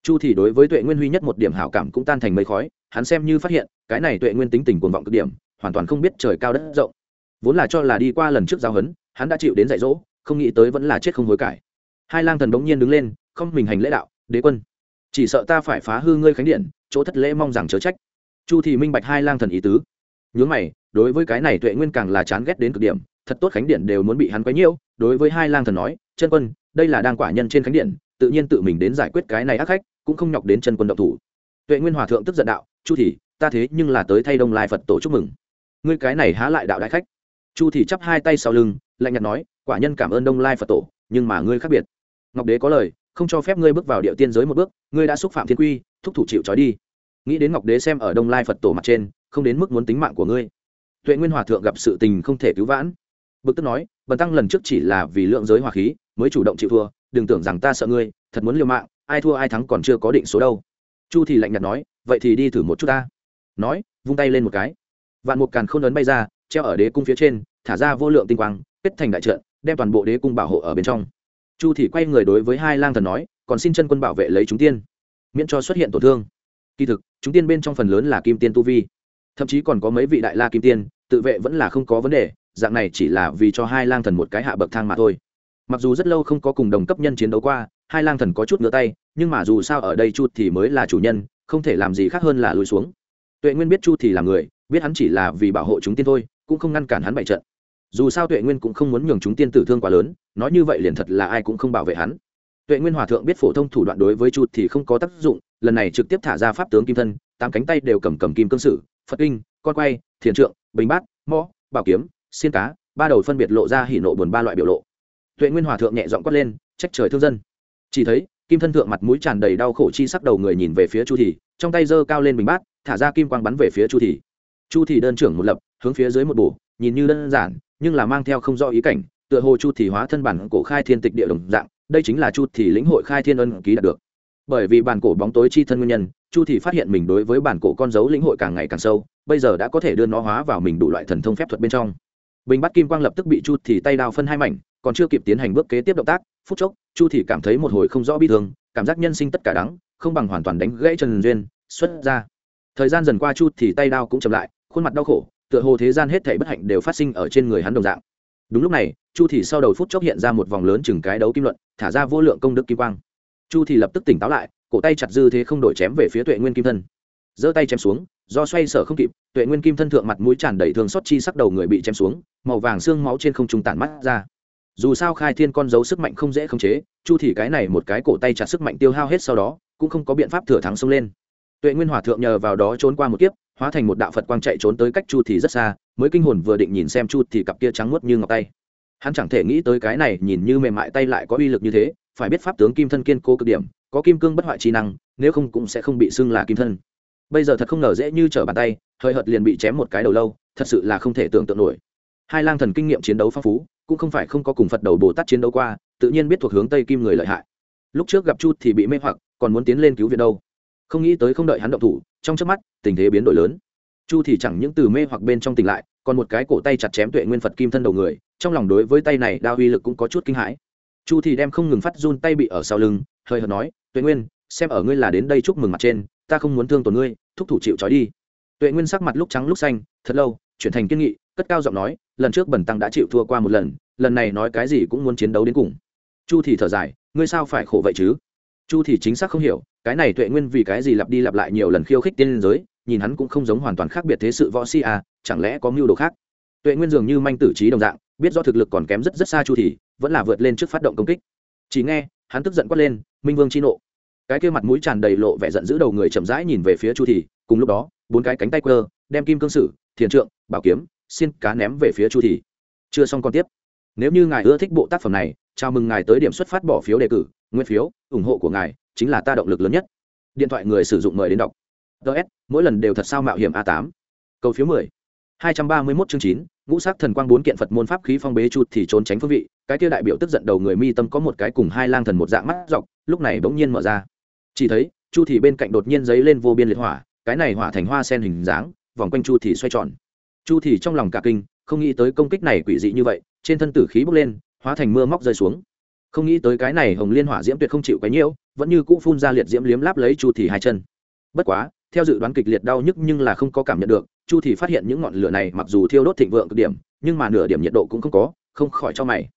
Chu thì đối với tuệ nguyên huy nhất một điểm hảo cảm cũng tan thành mây khói, hắn xem như phát hiện, cái này tuệ nguyên tính tình cuồng vọng cực điểm, hoàn toàn không biết trời cao đất rộng vốn là cho là đi qua lần trước giao hấn hắn đã chịu đến dạy dỗ, không nghĩ tới vẫn là chết không hối cải. Hai lang thần đống nhiên đứng lên, không mình hành lễ đạo, đế quân, chỉ sợ ta phải phá hư ngươi khánh điện, chỗ thất lễ mong rằng chớ trách. Chu thì minh bạch hai lang thần ý tứ. Nhướng mày, đối với cái này tuệ nguyên càng là chán ghét đến cực điểm, thật tốt khánh điện đều muốn bị hắn quấy nhiễu, đối với hai lang thần nói, chân quân, đây là đang quả nhân trên khánh điện, tự nhiên tự mình đến giải quyết cái này ác khách, cũng không nhọc đến chân quân độc thủ. Tuệ nguyên hòa thượng tức giận đạo, chu thì ta thế nhưng là tới thay đông lai phật tổ chúc mừng. Ngươi cái này há lại đạo đại khách chu thì chắp hai tay sau lưng, lạnh nhạt nói, quả nhân cảm ơn đông lai phật tổ, nhưng mà ngươi khác biệt. Ngọc đế có lời, không cho phép ngươi bước vào địa tiên giới một bước, ngươi đã xúc phạm thiên quy, thúc thủ chịu trói đi. Nghĩ đến ngọc đế xem ở đông lai phật tổ mặt trên, không đến mức muốn tính mạng của ngươi. Tuệ nguyên hòa thượng gặp sự tình không thể cứu vãn. Bực tức nói, bần tăng lần trước chỉ là vì lượng giới hòa khí, mới chủ động chịu thua, đừng tưởng rằng ta sợ ngươi, thật muốn liều mạng, ai thua ai thắng còn chưa có định số đâu. Chu thì lạnh nhạt nói, vậy thì đi thử một chút ta. Nói, vung tay lên một cái. Vạn một càn khôn ấn bay ra treo ở đế cung phía trên, thả ra vô lượng tinh quang, kết thành đại trận, đem toàn bộ đế cung bảo hộ ở bên trong. Chu thì quay người đối với hai lang thần nói, còn xin chân quân bảo vệ lấy chúng tiên, miễn cho xuất hiện tổn thương. Kỳ thực, chúng tiên bên trong phần lớn là kim tiên tu vi. Thậm chí còn có mấy vị đại la kim tiên, tự vệ vẫn là không có vấn đề, dạng này chỉ là vì cho hai lang thần một cái hạ bậc thang mà thôi. Mặc dù rất lâu không có cùng đồng cấp nhân chiến đấu qua, hai lang thần có chút ngửa tay, nhưng mà dù sao ở đây chu thì mới là chủ nhân, không thể làm gì khác hơn là lùi xuống. Tuệ nguyên biết chu thì là người, biết hắn chỉ là vì bảo hộ chúng tiên thôi cũng không ngăn cản hắn bại trận. Dù sao tuệ nguyên cũng không muốn nhường chúng tiên tử thương quá lớn, nói như vậy liền thật là ai cũng không bảo vệ hắn. Tuệ nguyên hòa thượng biết phổ thông thủ đoạn đối với chu thì không có tác dụng, lần này trực tiếp thả ra pháp tướng kim thân, tám cánh tay đều cầm cầm kim cương sử, phật kinh, con quay, thiền trượng, bình bát, mõ, bảo kiếm, xiên cá, ba đầu phân biệt lộ ra hỉ nộ buồn ba loại biểu lộ. Tuệ nguyên hòa thượng nhẹ giọng quát lên, trách trời thương dân. Chỉ thấy, kim thân thượng mặt mũi tràn đầy đau khổ chi sắc đầu người nhìn về phía chu thì, trong tay giơ cao lên bình bát, thả ra kim quang bắn về phía chu thì. Chu thì đơn trưởng một lập hướng phía dưới một bổ, nhìn như đơn giản, nhưng là mang theo không rõ ý cảnh, tựa hồ chu thì hóa thân bản cổ khai thiên tịch địa đồng dạng, đây chính là chu thì lĩnh hội khai thiên ân ký đạt được. Bởi vì bản cổ bóng tối chi thân nguyên nhân, chu thì phát hiện mình đối với bản cổ con dấu lĩnh hội càng ngày càng sâu, bây giờ đã có thể đưa nó hóa vào mình đủ loại thần thông phép thuật bên trong. Bình bắt kim quang lập tức bị chu thì tay đao phân hai mảnh, còn chưa kịp tiến hành bước kế tiếp động tác, phút chốc, chu thì cảm thấy một hồi không rõ bi thương, cảm giác nhân sinh tất cả đắng, không bằng hoàn toàn đánh gãy trần duyên, xuất ra. Thời gian dần qua chu thì tay đao cũng chậm lại, khuôn mặt đau khổ tựa hồ thế gian hết thảy bất hạnh đều phát sinh ở trên người hắn đồng dạng. Đúng lúc này, chu thì sau đầu phút chốc hiện ra một vòng lớn chừng cái đấu kim luận, thả ra vô lượng công đức kim quang. Chu thì lập tức tỉnh táo lại, cổ tay chặt dư thế không đổi chém về phía tuệ nguyên kim thân. Giơ tay chém xuống, do xoay sở không kịp, tuệ nguyên kim thân thượng mặt mũi tràn đầy thương xót chi sắc đầu người bị chém xuống, màu vàng xương máu trên không trung tản mắt ra. Dù sao khai thiên con dấu sức mạnh không dễ khống chế, chu thì cái này một cái cổ tay chặt sức mạnh tiêu hao hết sau đó, cũng không có biện pháp thừa thắng xông lên tuệ nguyên hòa thượng nhờ vào đó trốn qua một kiếp, hóa thành một đạo phật quang chạy trốn tới cách chu thì rất xa, mới kinh hồn vừa định nhìn xem chu thì cặp kia trắng muốt như ngọc tay. Hắn chẳng thể nghĩ tới cái này, nhìn như mềm mại tay lại có uy lực như thế, phải biết pháp tướng kim thân kiên cố cực điểm, có kim cương bất hoại trí năng, nếu không cũng sẽ không bị xưng là kim thân. Bây giờ thật không ngờ dễ như trở bàn tay, hơi hợt liền bị chém một cái đầu lâu, thật sự là không thể tưởng tượng nổi. Hai lang thần kinh nghiệm chiến đấu phong phú, cũng không phải không có cùng phật đầu bồ tát chiến đấu qua, tự nhiên biết thuộc hướng tây kim người lợi hại. Lúc trước gặp chu thì bị mê hoặc, còn muốn tiến lên cứu viện đâu không nghĩ tới không đợi hắn động thủ, trong trước mắt, tình thế biến đổi lớn. Chu thì chẳng những từ mê hoặc bên trong tỉnh lại, còn một cái cổ tay chặt chém tuệ nguyên phật kim thân đầu người, trong lòng đối với tay này đao uy lực cũng có chút kinh hãi. Chu thì đem không ngừng phát run tay bị ở sau lưng, hơi hợt nói, tuệ nguyên, xem ở ngươi là đến đây chúc mừng mặt trên, ta không muốn thương tổn ngươi, thúc thủ chịu trói đi. Tuệ nguyên sắc mặt lúc trắng lúc xanh, thật lâu, chuyển thành kiên nghị, cất cao giọng nói, lần trước bẩn tăng đã chịu thua qua một lần lần này nói cái gì cũng muốn chiến đấu đến cùng. Chu thì thở dài, ngươi sao phải khổ vậy chứ? Chu thì chính xác không hiểu cái này tuệ nguyên vì cái gì lặp đi lặp lại nhiều lần khiêu khích tiên giới, nhìn hắn cũng không giống hoàn toàn khác biệt thế sự võ si à chẳng lẽ có mưu đồ khác? Tuệ nguyên dường như manh tử trí đồng dạng, biết do thực lực còn kém rất rất xa chu thì vẫn là vượt lên trước phát động công kích. Chỉ nghe, hắn tức giận quát lên, minh vương chi nộ. Cái kia mặt mũi tràn đầy lộ vẻ giận dữ đầu người chậm rãi nhìn về phía chu thì cùng lúc đó, bốn cái cánh tay quơ, đem kim cương sử, thiền trượng, bảo kiếm xin cá ném về phía chu thì chưa xong còn tiếp. Nếu như ngài ưa thích bộ tác phẩm này, chào mừng ngài tới điểm xuất phát bỏ phiếu đề cử nguyên phiếu, ủng hộ của ngài chính là ta động lực lớn nhất. Điện thoại người sử dụng mời đến đọc. Ts mỗi lần đều thật sao mạo hiểm a 8 cầu phiếu 10. 231 chương 9, ngũ sắc thần quang bốn kiện phật môn pháp khí phong bế chút thì trốn tránh phương vị cái kia đại biểu tức giận đầu người mi tâm có một cái cùng hai lang thần một dạng mắt dọc lúc này bỗng nhiên mở ra. Chỉ thấy chu thì bên cạnh đột nhiên giấy lên vô biên liệt hỏa cái này hỏa thành hoa sen hình dáng vòng quanh chu thì xoay tròn. Chu thì trong lòng cả kinh không nghĩ tới công kích này quỷ dị như vậy trên thân tử khí bốc lên hóa thành mưa móc rơi xuống. Không nghĩ tới cái này hồng liên hỏa diễm tuyệt không chịu cái nhiễu vẫn như cũ phun ra liệt diễm liếm láp lấy chu thì hai chân. Bất quá, theo dự đoán kịch liệt đau nhức nhưng là không có cảm nhận được, chu thì phát hiện những ngọn lửa này mặc dù thiêu đốt thịnh vượng cực điểm, nhưng mà nửa điểm nhiệt độ cũng không có, không khỏi cho mày.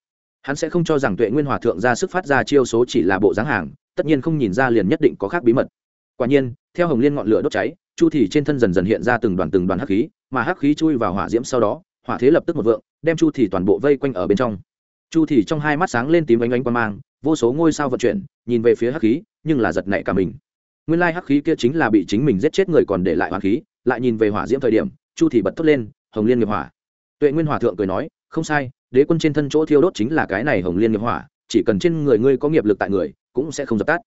Hắn sẽ không cho rằng tuệ nguyên hòa thượng ra sức phát ra chiêu số chỉ là bộ dáng hàng, tất nhiên không nhìn ra liền nhất định có khác bí mật. Quả nhiên, theo hồng liên ngọn lửa đốt cháy, chu thì trên thân dần dần hiện ra từng đoàn từng đoàn hắc khí, mà hắc khí chui vào hỏa diễm sau đó, hỏa thế lập tức một vượng, đem chu thì toàn bộ vây quanh ở bên trong chu thì trong hai mắt sáng lên tím ánh ánh quan mang, vô số ngôi sao vận chuyển, nhìn về phía hắc khí, nhưng là giật nảy cả mình. Nguyên lai hắc khí kia chính là bị chính mình giết chết người còn để lại hoàng khí, lại nhìn về hỏa diễm thời điểm, chu thì bật thốt lên, hồng liên nghiệp hỏa. Tuệ nguyên hòa thượng cười nói, không sai, đế quân trên thân chỗ thiêu đốt chính là cái này hồng liên nghiệp hỏa, chỉ cần trên người ngươi có nghiệp lực tại người, cũng sẽ không dập tắt.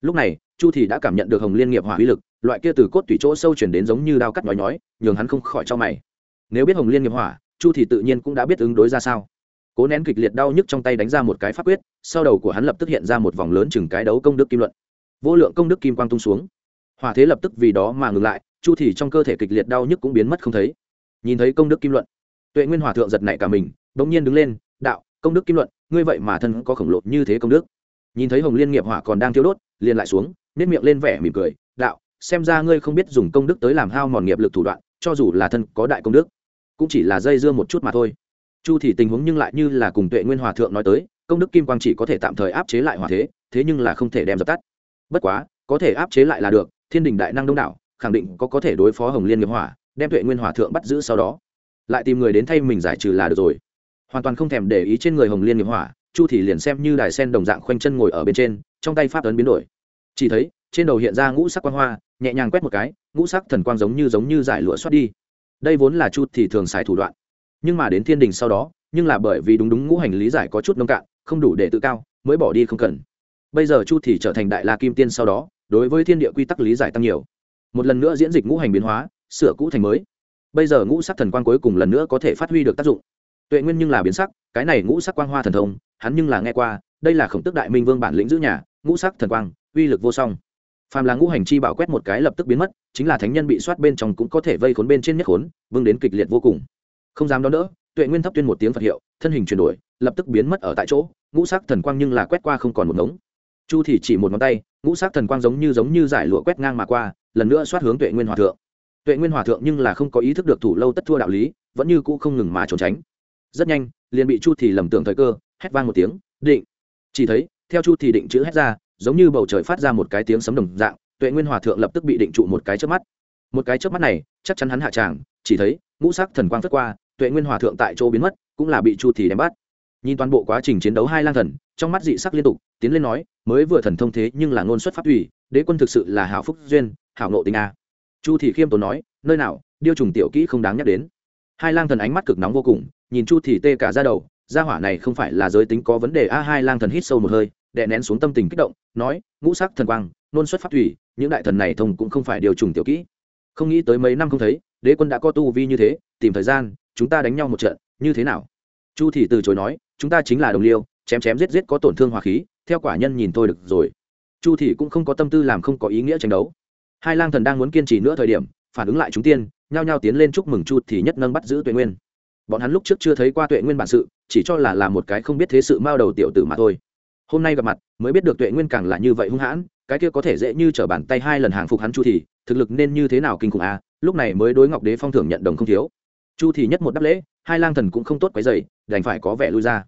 Lúc này, chu thì đã cảm nhận được hồng liên nghiệp hỏa uy lực, loại kia từ cốt tủy chỗ sâu chuyển đến giống như đao cắt nhói nhói, nhường hắn không khỏi cho mày. Nếu biết hồng liên nghiệp hỏa, chu thì tự nhiên cũng đã biết ứng đối ra sao cố nén kịch liệt đau nhức trong tay đánh ra một cái pháp quyết, sau đầu của hắn lập tức hiện ra một vòng lớn chừng cái đấu công đức kim luận. Vô lượng công đức kim quang tung xuống. Hỏa thế lập tức vì đó mà ngừng lại, chu thì trong cơ thể kịch liệt đau nhức cũng biến mất không thấy. Nhìn thấy công đức kim luận, tuệ nguyên hòa thượng giật nảy cả mình, bỗng nhiên đứng lên, đạo, công đức kim luận, ngươi vậy mà thân có khổng lồ như thế công đức. Nhìn thấy hồng liên nghiệp hỏa còn đang thiêu đốt, liền lại xuống nếp miệng lên vẻ mỉm cười, đạo, xem ra ngươi không biết dùng công đức tới làm hao mòn nghiệp lực thủ đoạn, cho dù là thân có đại công đức, cũng chỉ là dây dưa một chút mà thôi chu thì tình huống nhưng lại như là cùng tuệ nguyên hòa thượng nói tới, công đức kim quang chỉ có thể tạm thời áp chế lại hỏa thế thế nhưng là không thể đem dập tắt. Bất quá, có thể áp chế lại là được, thiên đình đại năng đông đảo, khẳng định có có thể đối phó hồng liên nghiệp hỏa, đem tuệ nguyên hòa thượng bắt giữ sau đó. Lại tìm người đến thay mình giải trừ là được rồi. Hoàn toàn không thèm để ý trên người hồng liên nghiệp hỏa, chu thì liền xem như đài sen đồng dạng khoanh chân ngồi ở bên trên, trong tay pháp ấn biến đổi. Chỉ thấy, trên đầu hiện ra ngũ sắc quang hoa, nhẹ nhàng quét một cái, ngũ sắc thần quang giống như giống như giải lụa xoát đi. Đây vốn là chu thì thường xài thủ đoạn nhưng mà đến thiên đình sau đó, nhưng là bởi vì đúng đúng ngũ hành lý giải có chút nông cạn, không đủ để tự cao, mới bỏ đi không cần. Bây giờ chu thì trở thành đại la kim tiên sau đó, đối với thiên địa quy tắc lý giải tăng nhiều. Một lần nữa diễn dịch ngũ hành biến hóa, sửa cũ thành mới. Bây giờ ngũ sắc thần quang cuối cùng lần nữa có thể phát huy được tác dụng. Tuệ nguyên nhưng là biến sắc, cái này ngũ sắc quang hoa thần thông, hắn nhưng là nghe qua, đây là khổng tức đại minh vương bản lĩnh giữ nhà, ngũ sắc thần quang, uy lực vô song. Phàm là ngũ hành chi bảo quét một cái lập tức biến mất, chính là thánh nhân bị soát bên trong cũng có thể vây khốn bên trên nhất khốn, vương đến kịch liệt vô cùng không dám đón đỡ, tuệ nguyên thấp tuyên một tiếng phật hiệu, thân hình chuyển đổi, lập tức biến mất ở tại chỗ, ngũ sắc thần quang nhưng là quét qua không còn một ngống. Chu thì chỉ một ngón tay, ngũ sắc thần quang giống như giống như giải lụa quét ngang mà qua, lần nữa xoát hướng tuệ nguyên hòa thượng. Tuệ nguyên hòa thượng nhưng là không có ý thức được thủ lâu tất thua đạo lý, vẫn như cũ không ngừng mà trốn tránh. Rất nhanh, liền bị chu thì lầm tưởng thời cơ, hét vang một tiếng, định! Chỉ thấy, theo chu thì định chữ hét ra, giống như bầu trời phát ra một cái tiếng sấm đồng dạng, tuệ nguyên hòa thượng lập tức bị định trụ một cái trước mắt. Một cái trước mắt này, chắc chắn hắn hạ tràng, chỉ thấy, ngũ sắc thần quang phất qua tuệ nguyên hòa thượng tại chỗ biến mất cũng là bị chu thì đem bắt. Nhìn toàn bộ quá trình chiến đấu hai lang thần trong mắt dị sắc liên tục tiến lên nói mới vừa thần thông thế nhưng là ngôn xuất pháp thủy, đế quân thực sự là hảo phúc duyên hảo nộ tình a. Chu thì khiêm tốn nói nơi nào điêu trùng tiểu kỹ không đáng nhắc đến. Hai lang thần ánh mắt cực nóng vô cùng nhìn chu thì tê cả ra đầu gia hỏa này không phải là giới tính có vấn đề a hai lang thần hít sâu một hơi đè nén xuống tâm tình kích động nói ngũ sắc thần quang nôn xuất pháp thủy những đại thần này thông cũng không phải điều trùng tiểu kỹ. Không nghĩ tới mấy năm không thấy đế quân đã có tu vi như thế tìm thời gian chúng ta đánh nhau một trận như thế nào? Chu thì từ chối nói chúng ta chính là đồng liêu chém chém giết giết có tổn thương hòa khí theo quả nhân nhìn tôi được rồi. Chu thì cũng không có tâm tư làm không có ý nghĩa tranh đấu. Hai lang thần đang muốn kiên trì nữa thời điểm phản ứng lại chúng tiên nhao nhao tiến lên chúc mừng chu thì nhất nâng bắt giữ tuệ nguyên. Bọn hắn lúc trước chưa thấy qua tuệ nguyên bản sự chỉ cho là là một cái không biết thế sự mao đầu tiểu tử mà thôi. Hôm nay gặp mặt mới biết được tuệ nguyên càng là như vậy hung hãn cái kia có thể dễ như trở bàn tay hai lần hàng phục hắn chu thì thực lực nên như thế nào kinh khủng a à, lúc này mới đối ngọc đế phong thưởng nhận đồng không thiếu chu thì nhất một đáp lễ, hai lang thần cũng không tốt quấy dày đành phải có vẻ lui ra.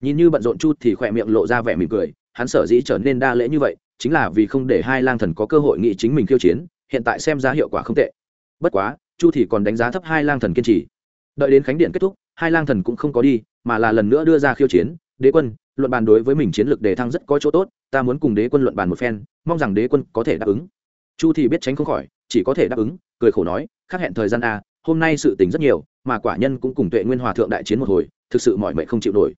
Nhìn như bận rộn chu thì khỏe miệng lộ ra vẻ mỉm cười, hắn sở dĩ trở nên đa lễ như vậy, chính là vì không để hai lang thần có cơ hội nghị chính mình khiêu chiến, hiện tại xem ra hiệu quả không tệ. Bất quá, chu thì còn đánh giá thấp hai lang thần kiên trì. Đợi đến khánh điện kết thúc, hai lang thần cũng không có đi, mà là lần nữa đưa ra khiêu chiến, đế quân, luận bàn đối với mình chiến lược đề thăng rất có chỗ tốt, ta muốn cùng đế quân luận bàn một phen, mong rằng đế quân có thể đáp ứng. Chu thì biết tránh không khỏi, chỉ có thể đáp ứng, cười khổ nói khắc hẹn thời gian a hôm nay sự tình rất nhiều, mà quả nhân cũng cùng tuệ nguyên hòa thượng đại chiến một hồi, thực sự mọi mệnh không chịu nổi.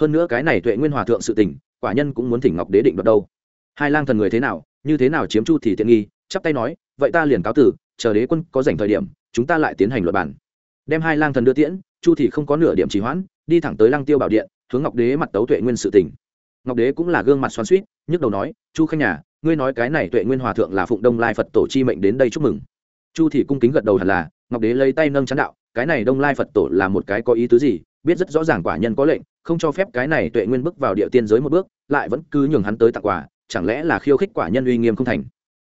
Hơn nữa cái này tuệ nguyên hòa thượng sự tình, quả nhân cũng muốn thỉnh ngọc đế định đoạt đâu. Hai lang thần người thế nào, như thế nào chiếm chu thì tiện nghi, chắp tay nói, vậy ta liền cáo tử, chờ đế quân có dành thời điểm, chúng ta lại tiến hành luật bản. Đem hai lang thần đưa tiễn, chu thì không có nửa điểm trì hoãn, đi thẳng tới lăng tiêu bảo điện, hướng ngọc đế mặt tấu tuệ nguyên sự tình. Ngọc đế cũng là gương mặt xoắn suýt nhức đầu nói, chu khanh nhà, ngươi nói cái này tuệ nguyên hòa thượng là phụng đông lai phật tổ chi mệnh đến đây chúc mừng. Chu thì cung kính gật đầu hẳn là ngọc đế lấy tay nâng chán đạo, cái này đông lai phật tổ là một cái có ý tứ gì? Biết rất rõ ràng quả nhân có lệnh, không cho phép cái này tuệ nguyên bước vào địa tiên giới một bước, lại vẫn cứ nhường hắn tới tặng quà, chẳng lẽ là khiêu khích quả nhân uy nghiêm không thành?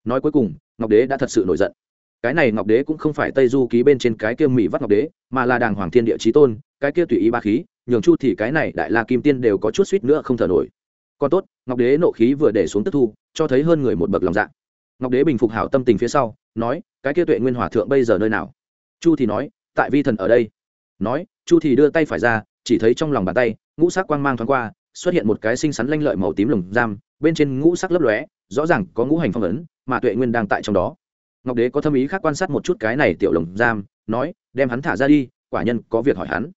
Nói cuối cùng, ngọc đế đã thật sự nổi giận. Cái này ngọc đế cũng không phải tây du ký bên trên cái kia mỹ vắt ngọc đế, mà là đàng hoàng thiên địa trí tôn, cái kia tùy ý ba khí, nhường chu thì cái này đại la kim tiên đều có chút suýt nữa không thở nổi. Còn tốt, ngọc đế nộ khí vừa để xuống tức thu, cho thấy hơn người một bậc lòng dạ. Ngọc đế bình phục hảo tâm tình phía sau, nói, cái kia tuệ nguyên hòa thượng bây giờ nơi nào? Chu thì nói, tại vi thần ở đây. Nói, chu thì đưa tay phải ra, chỉ thấy trong lòng bàn tay, ngũ sắc quang mang thoáng qua, xuất hiện một cái xinh xắn lanh lợi màu tím lồng giam, bên trên ngũ sắc lấp lóe, rõ ràng có ngũ hành phong ấn, mà tuệ nguyên đang tại trong đó. Ngọc đế có thâm ý khác quan sát một chút cái này tiểu lồng giam, nói, đem hắn thả ra đi, quả nhân có việc hỏi hắn.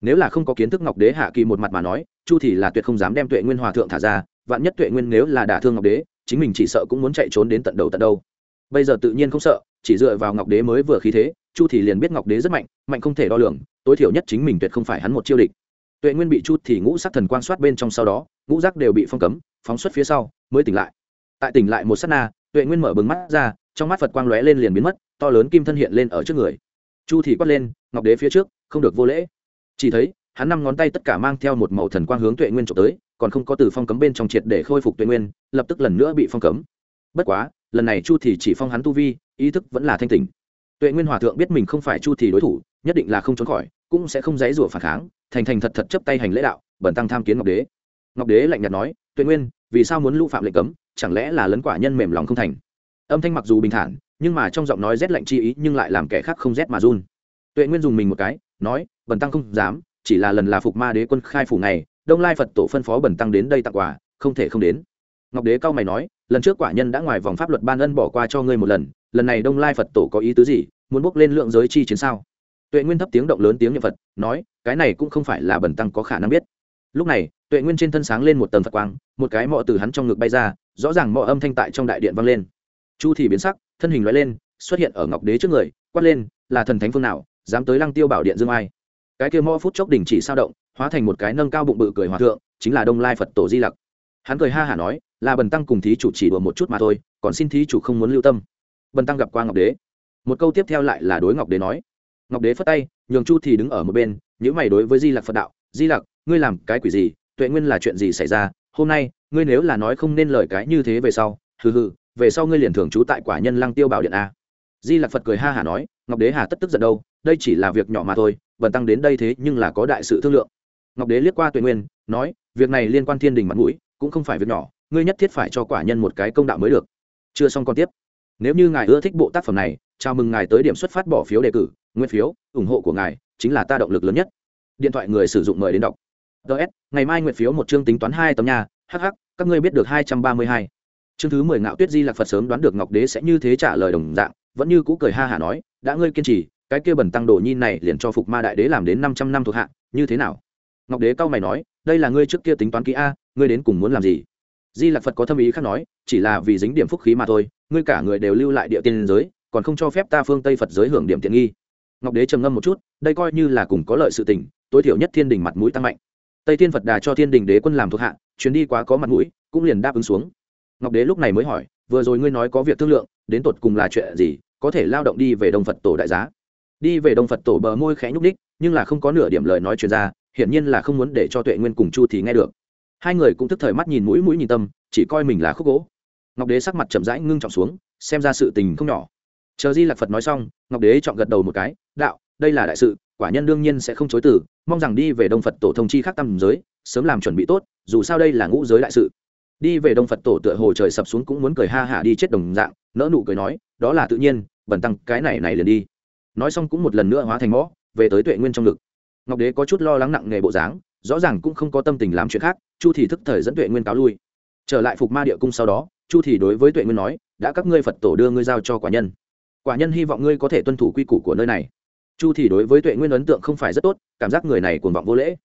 Nếu là không có kiến thức ngọc đế hạ kỳ một mặt mà nói, chu thì là tuyệt không dám đem tuệ nguyên hòa thượng thả ra, vạn nhất tuệ nguyên nếu là đả thương ngọc đế, chính mình chỉ sợ cũng muốn chạy trốn đến tận đầu tận đâu bây giờ tự nhiên không sợ, chỉ dựa vào ngọc đế mới vừa khí thế chu thì liền biết ngọc đế rất mạnh mạnh không thể đo lường, tối thiểu nhất chính mình tuyệt không phải hắn một chiêu địch. Tuệ nguyên bị chu thì ngũ sắc thần quang soát bên trong sau đó, ngũ giác đều bị phong cấm, phóng xuất phía sau, mới tỉnh lại. Tại tỉnh lại một sát na, tuệ nguyên mở bừng mắt ra, trong mắt phật quang lóe lên liền biến mất, to lớn kim thân hiện lên ở trước người. Chu thì quát lên, ngọc đế phía trước, không được vô lễ. Chỉ thấy, hắn năm ngón tay tất cả mang theo một màu thần quang hướng tuệ nguyên trộm tới, còn không có từ phong cấm bên trong triệt để khôi phục tuệ nguyên, lập tức lần nữa bị phong cấm. Bất quá, lần này chu thì chỉ phong hắn tu vi, ý thức vẫn là thanh tỉnh tuệ nguyên hòa thượng biết mình không phải chu thì đối thủ, nhất định là không trốn khỏi, cũng sẽ không dãy rủa phản kháng, thành thành thật thật chấp tay hành lễ đạo, bẩn tăng tham kiến ngọc đế. Ngọc đế lạnh nhạt nói, tuệ nguyên, vì sao muốn lũ phạm lệnh cấm? Chẳng lẽ là lấn quả nhân mềm lòng không thành? Âm thanh mặc dù bình thản, nhưng mà trong giọng nói rét lạnh chi ý nhưng lại làm kẻ khác không rét mà run. Tuệ nguyên dùng mình một cái, nói bần tăng không dám, chỉ là lần là phục ma đế quân khai phủ này đông lai phật tổ phân phó bần tăng đến đây tặng quà, không thể không đến. Ngọc đế cao mày nói lần trước quả nhân đã ngoài vòng pháp luật ban ân bỏ qua cho ngươi một lần lần này đông lai phật tổ có ý tứ gì, muốn bước lên lượng giới chi chiến sao? Tuệ nguyên thấp tiếng động lớn tiếng nhật phật, nói, cái này cũng không phải là bần tăng có khả năng biết. Lúc này, tuệ nguyên trên thân sáng lên một tầng phật quang, một cái mọ từ hắn trong ngực bay ra, rõ ràng mọ âm thanh tại trong đại điện vang lên. Chu thì biến sắc, thân hình loại lên, xuất hiện ở ngọc đế trước người, quát lên, là thần thánh phương nào, dám tới lăng tiêu bảo điện dương ai? Cái kia mõ phút chốc đỉnh chỉ sao động, hóa thành một cái nâng cao bụng bự cười hòa thượng, chính là đông lai phật tổ di lặc. Hắn cười ha hả nói là bần tăng cùng thí chủ chỉ đùa một chút mà thôi, còn xin thí chủ không muốn lưu tâm. Bần tăng gặp qua ngọc đế. Một câu tiếp theo lại là đối ngọc đế nói. Ngọc đế phất tay, nhường chu thì đứng ở một bên những mày đối với di lặc phật đạo, di lặc, ngươi làm cái quỷ gì? Tuệ nguyên là chuyện gì xảy ra? Hôm nay, ngươi nếu là nói không nên lời cái như thế về sau, hừ hừ, về sau ngươi liền thường trú tại quả nhân lăng tiêu bảo điện a. Di lặc phật cười ha hả nói, ngọc đế hà tất tức giận đâu, đây chỉ là việc nhỏ mà thôi, bần tăng đến đây thế nhưng là có đại sự thương lượng. Ngọc đế liếc qua tuệ nguyên, nói, việc này liên quan thiên đình mặt mũi, cũng không phải việc nhỏ ngươi nhất thiết phải cho quả nhân một cái công đạo mới được. Chưa xong còn tiếp. Nếu như ngài ưa thích bộ tác phẩm này, chào mừng ngài tới điểm xuất phát bỏ phiếu đề cử, nguyên phiếu, ủng hộ của ngài chính là ta động lực lớn nhất. Điện thoại người sử dụng mời đến đọc. Ts ngày mai nguyện phiếu một chương tính toán hai tấm nhà hh các ngươi biết được hai trăm ba mươi hai. Chương thứ mười ngạo tuyết di lạc phật sớm đoán được ngọc đế sẽ như thế trả lời đồng dạng, vẫn như cũ cười ha hả nói, đã ngươi kiên trì, cái kia bẩn tăng đồ nhi này liền cho phục ma đại đế làm đến năm trăm năm thuộc hạ, như thế nào? Ngọc đế cao mày nói, đây là ngươi trước kia tính toán kỹ a, ngươi đến cùng muốn làm gì? Di lạc phật có thâm ý khác nói, chỉ là vì dính điểm phúc khí mà thôi, ngươi cả người đều lưu lại địa tiên giới, còn không cho phép ta phương tây phật giới hưởng điểm tiện nghi. Ngọc đế trầm ngâm một chút, đây coi như là cùng có lợi sự tình, tối thiểu nhất thiên đình mặt mũi tăng mạnh. Tây thiên phật đà cho thiên đình đế quân làm thuộc hạ, chuyến đi quá có mặt mũi, cũng liền đáp ứng xuống. Ngọc đế lúc này mới hỏi, vừa rồi ngươi nói có việc thương lượng, đến tột cùng là chuyện gì, có thể lao động đi về đông phật tổ đại giá. Đi về đông phật tổ bờ môi khẽ nhúc ních nhưng là không có nửa điểm lời nói chuyện ra, hiển nhiên là không muốn để cho tuệ nguyên cùng chu thì nghe được hai người cũng thức thời mắt nhìn mũi mũi nhìn tâm, chỉ coi mình là khúc gỗ. Ngọc đế sắc mặt chậm rãi ngưng trọng xuống, xem ra sự tình không nhỏ. Chờ di lạc phật nói xong, ngọc đế chọn gật đầu một cái, đạo, đây là đại sự, quả nhân đương nhiên sẽ không chối từ, mong rằng đi về đông phật tổ thông chi khác tâm giới, sớm làm chuẩn bị tốt, dù sao đây là ngũ giới đại sự. Đi về đông phật tổ tựa hồ trời sập xuống cũng muốn cười ha hả đi chết đồng dạng nỡ nụ cười nói, đó là tự nhiên bẩn tăng, cái này này liền đi. Nói xong cũng một lần nữa hóa thành mõ, về tới tuệ nguyên trong ngực. Ngọc đế có chút lo lắng nặng nghề bộ dáng rõ ràng cũng không có tâm tình làm chuyện khác, chu thì thức thời dẫn tuệ nguyên cáo lui. Trở lại phục ma địa cung sau đó, chu thì đối với tuệ nguyên nói, đã các ngươi phật tổ đưa ngươi giao cho quả nhân. Quả nhân hy vọng ngươi có thể tuân thủ quy củ của nơi này. Chu thì đối với tuệ nguyên ấn tượng không phải rất tốt, cảm giác người này cuồng vọng vô lễ.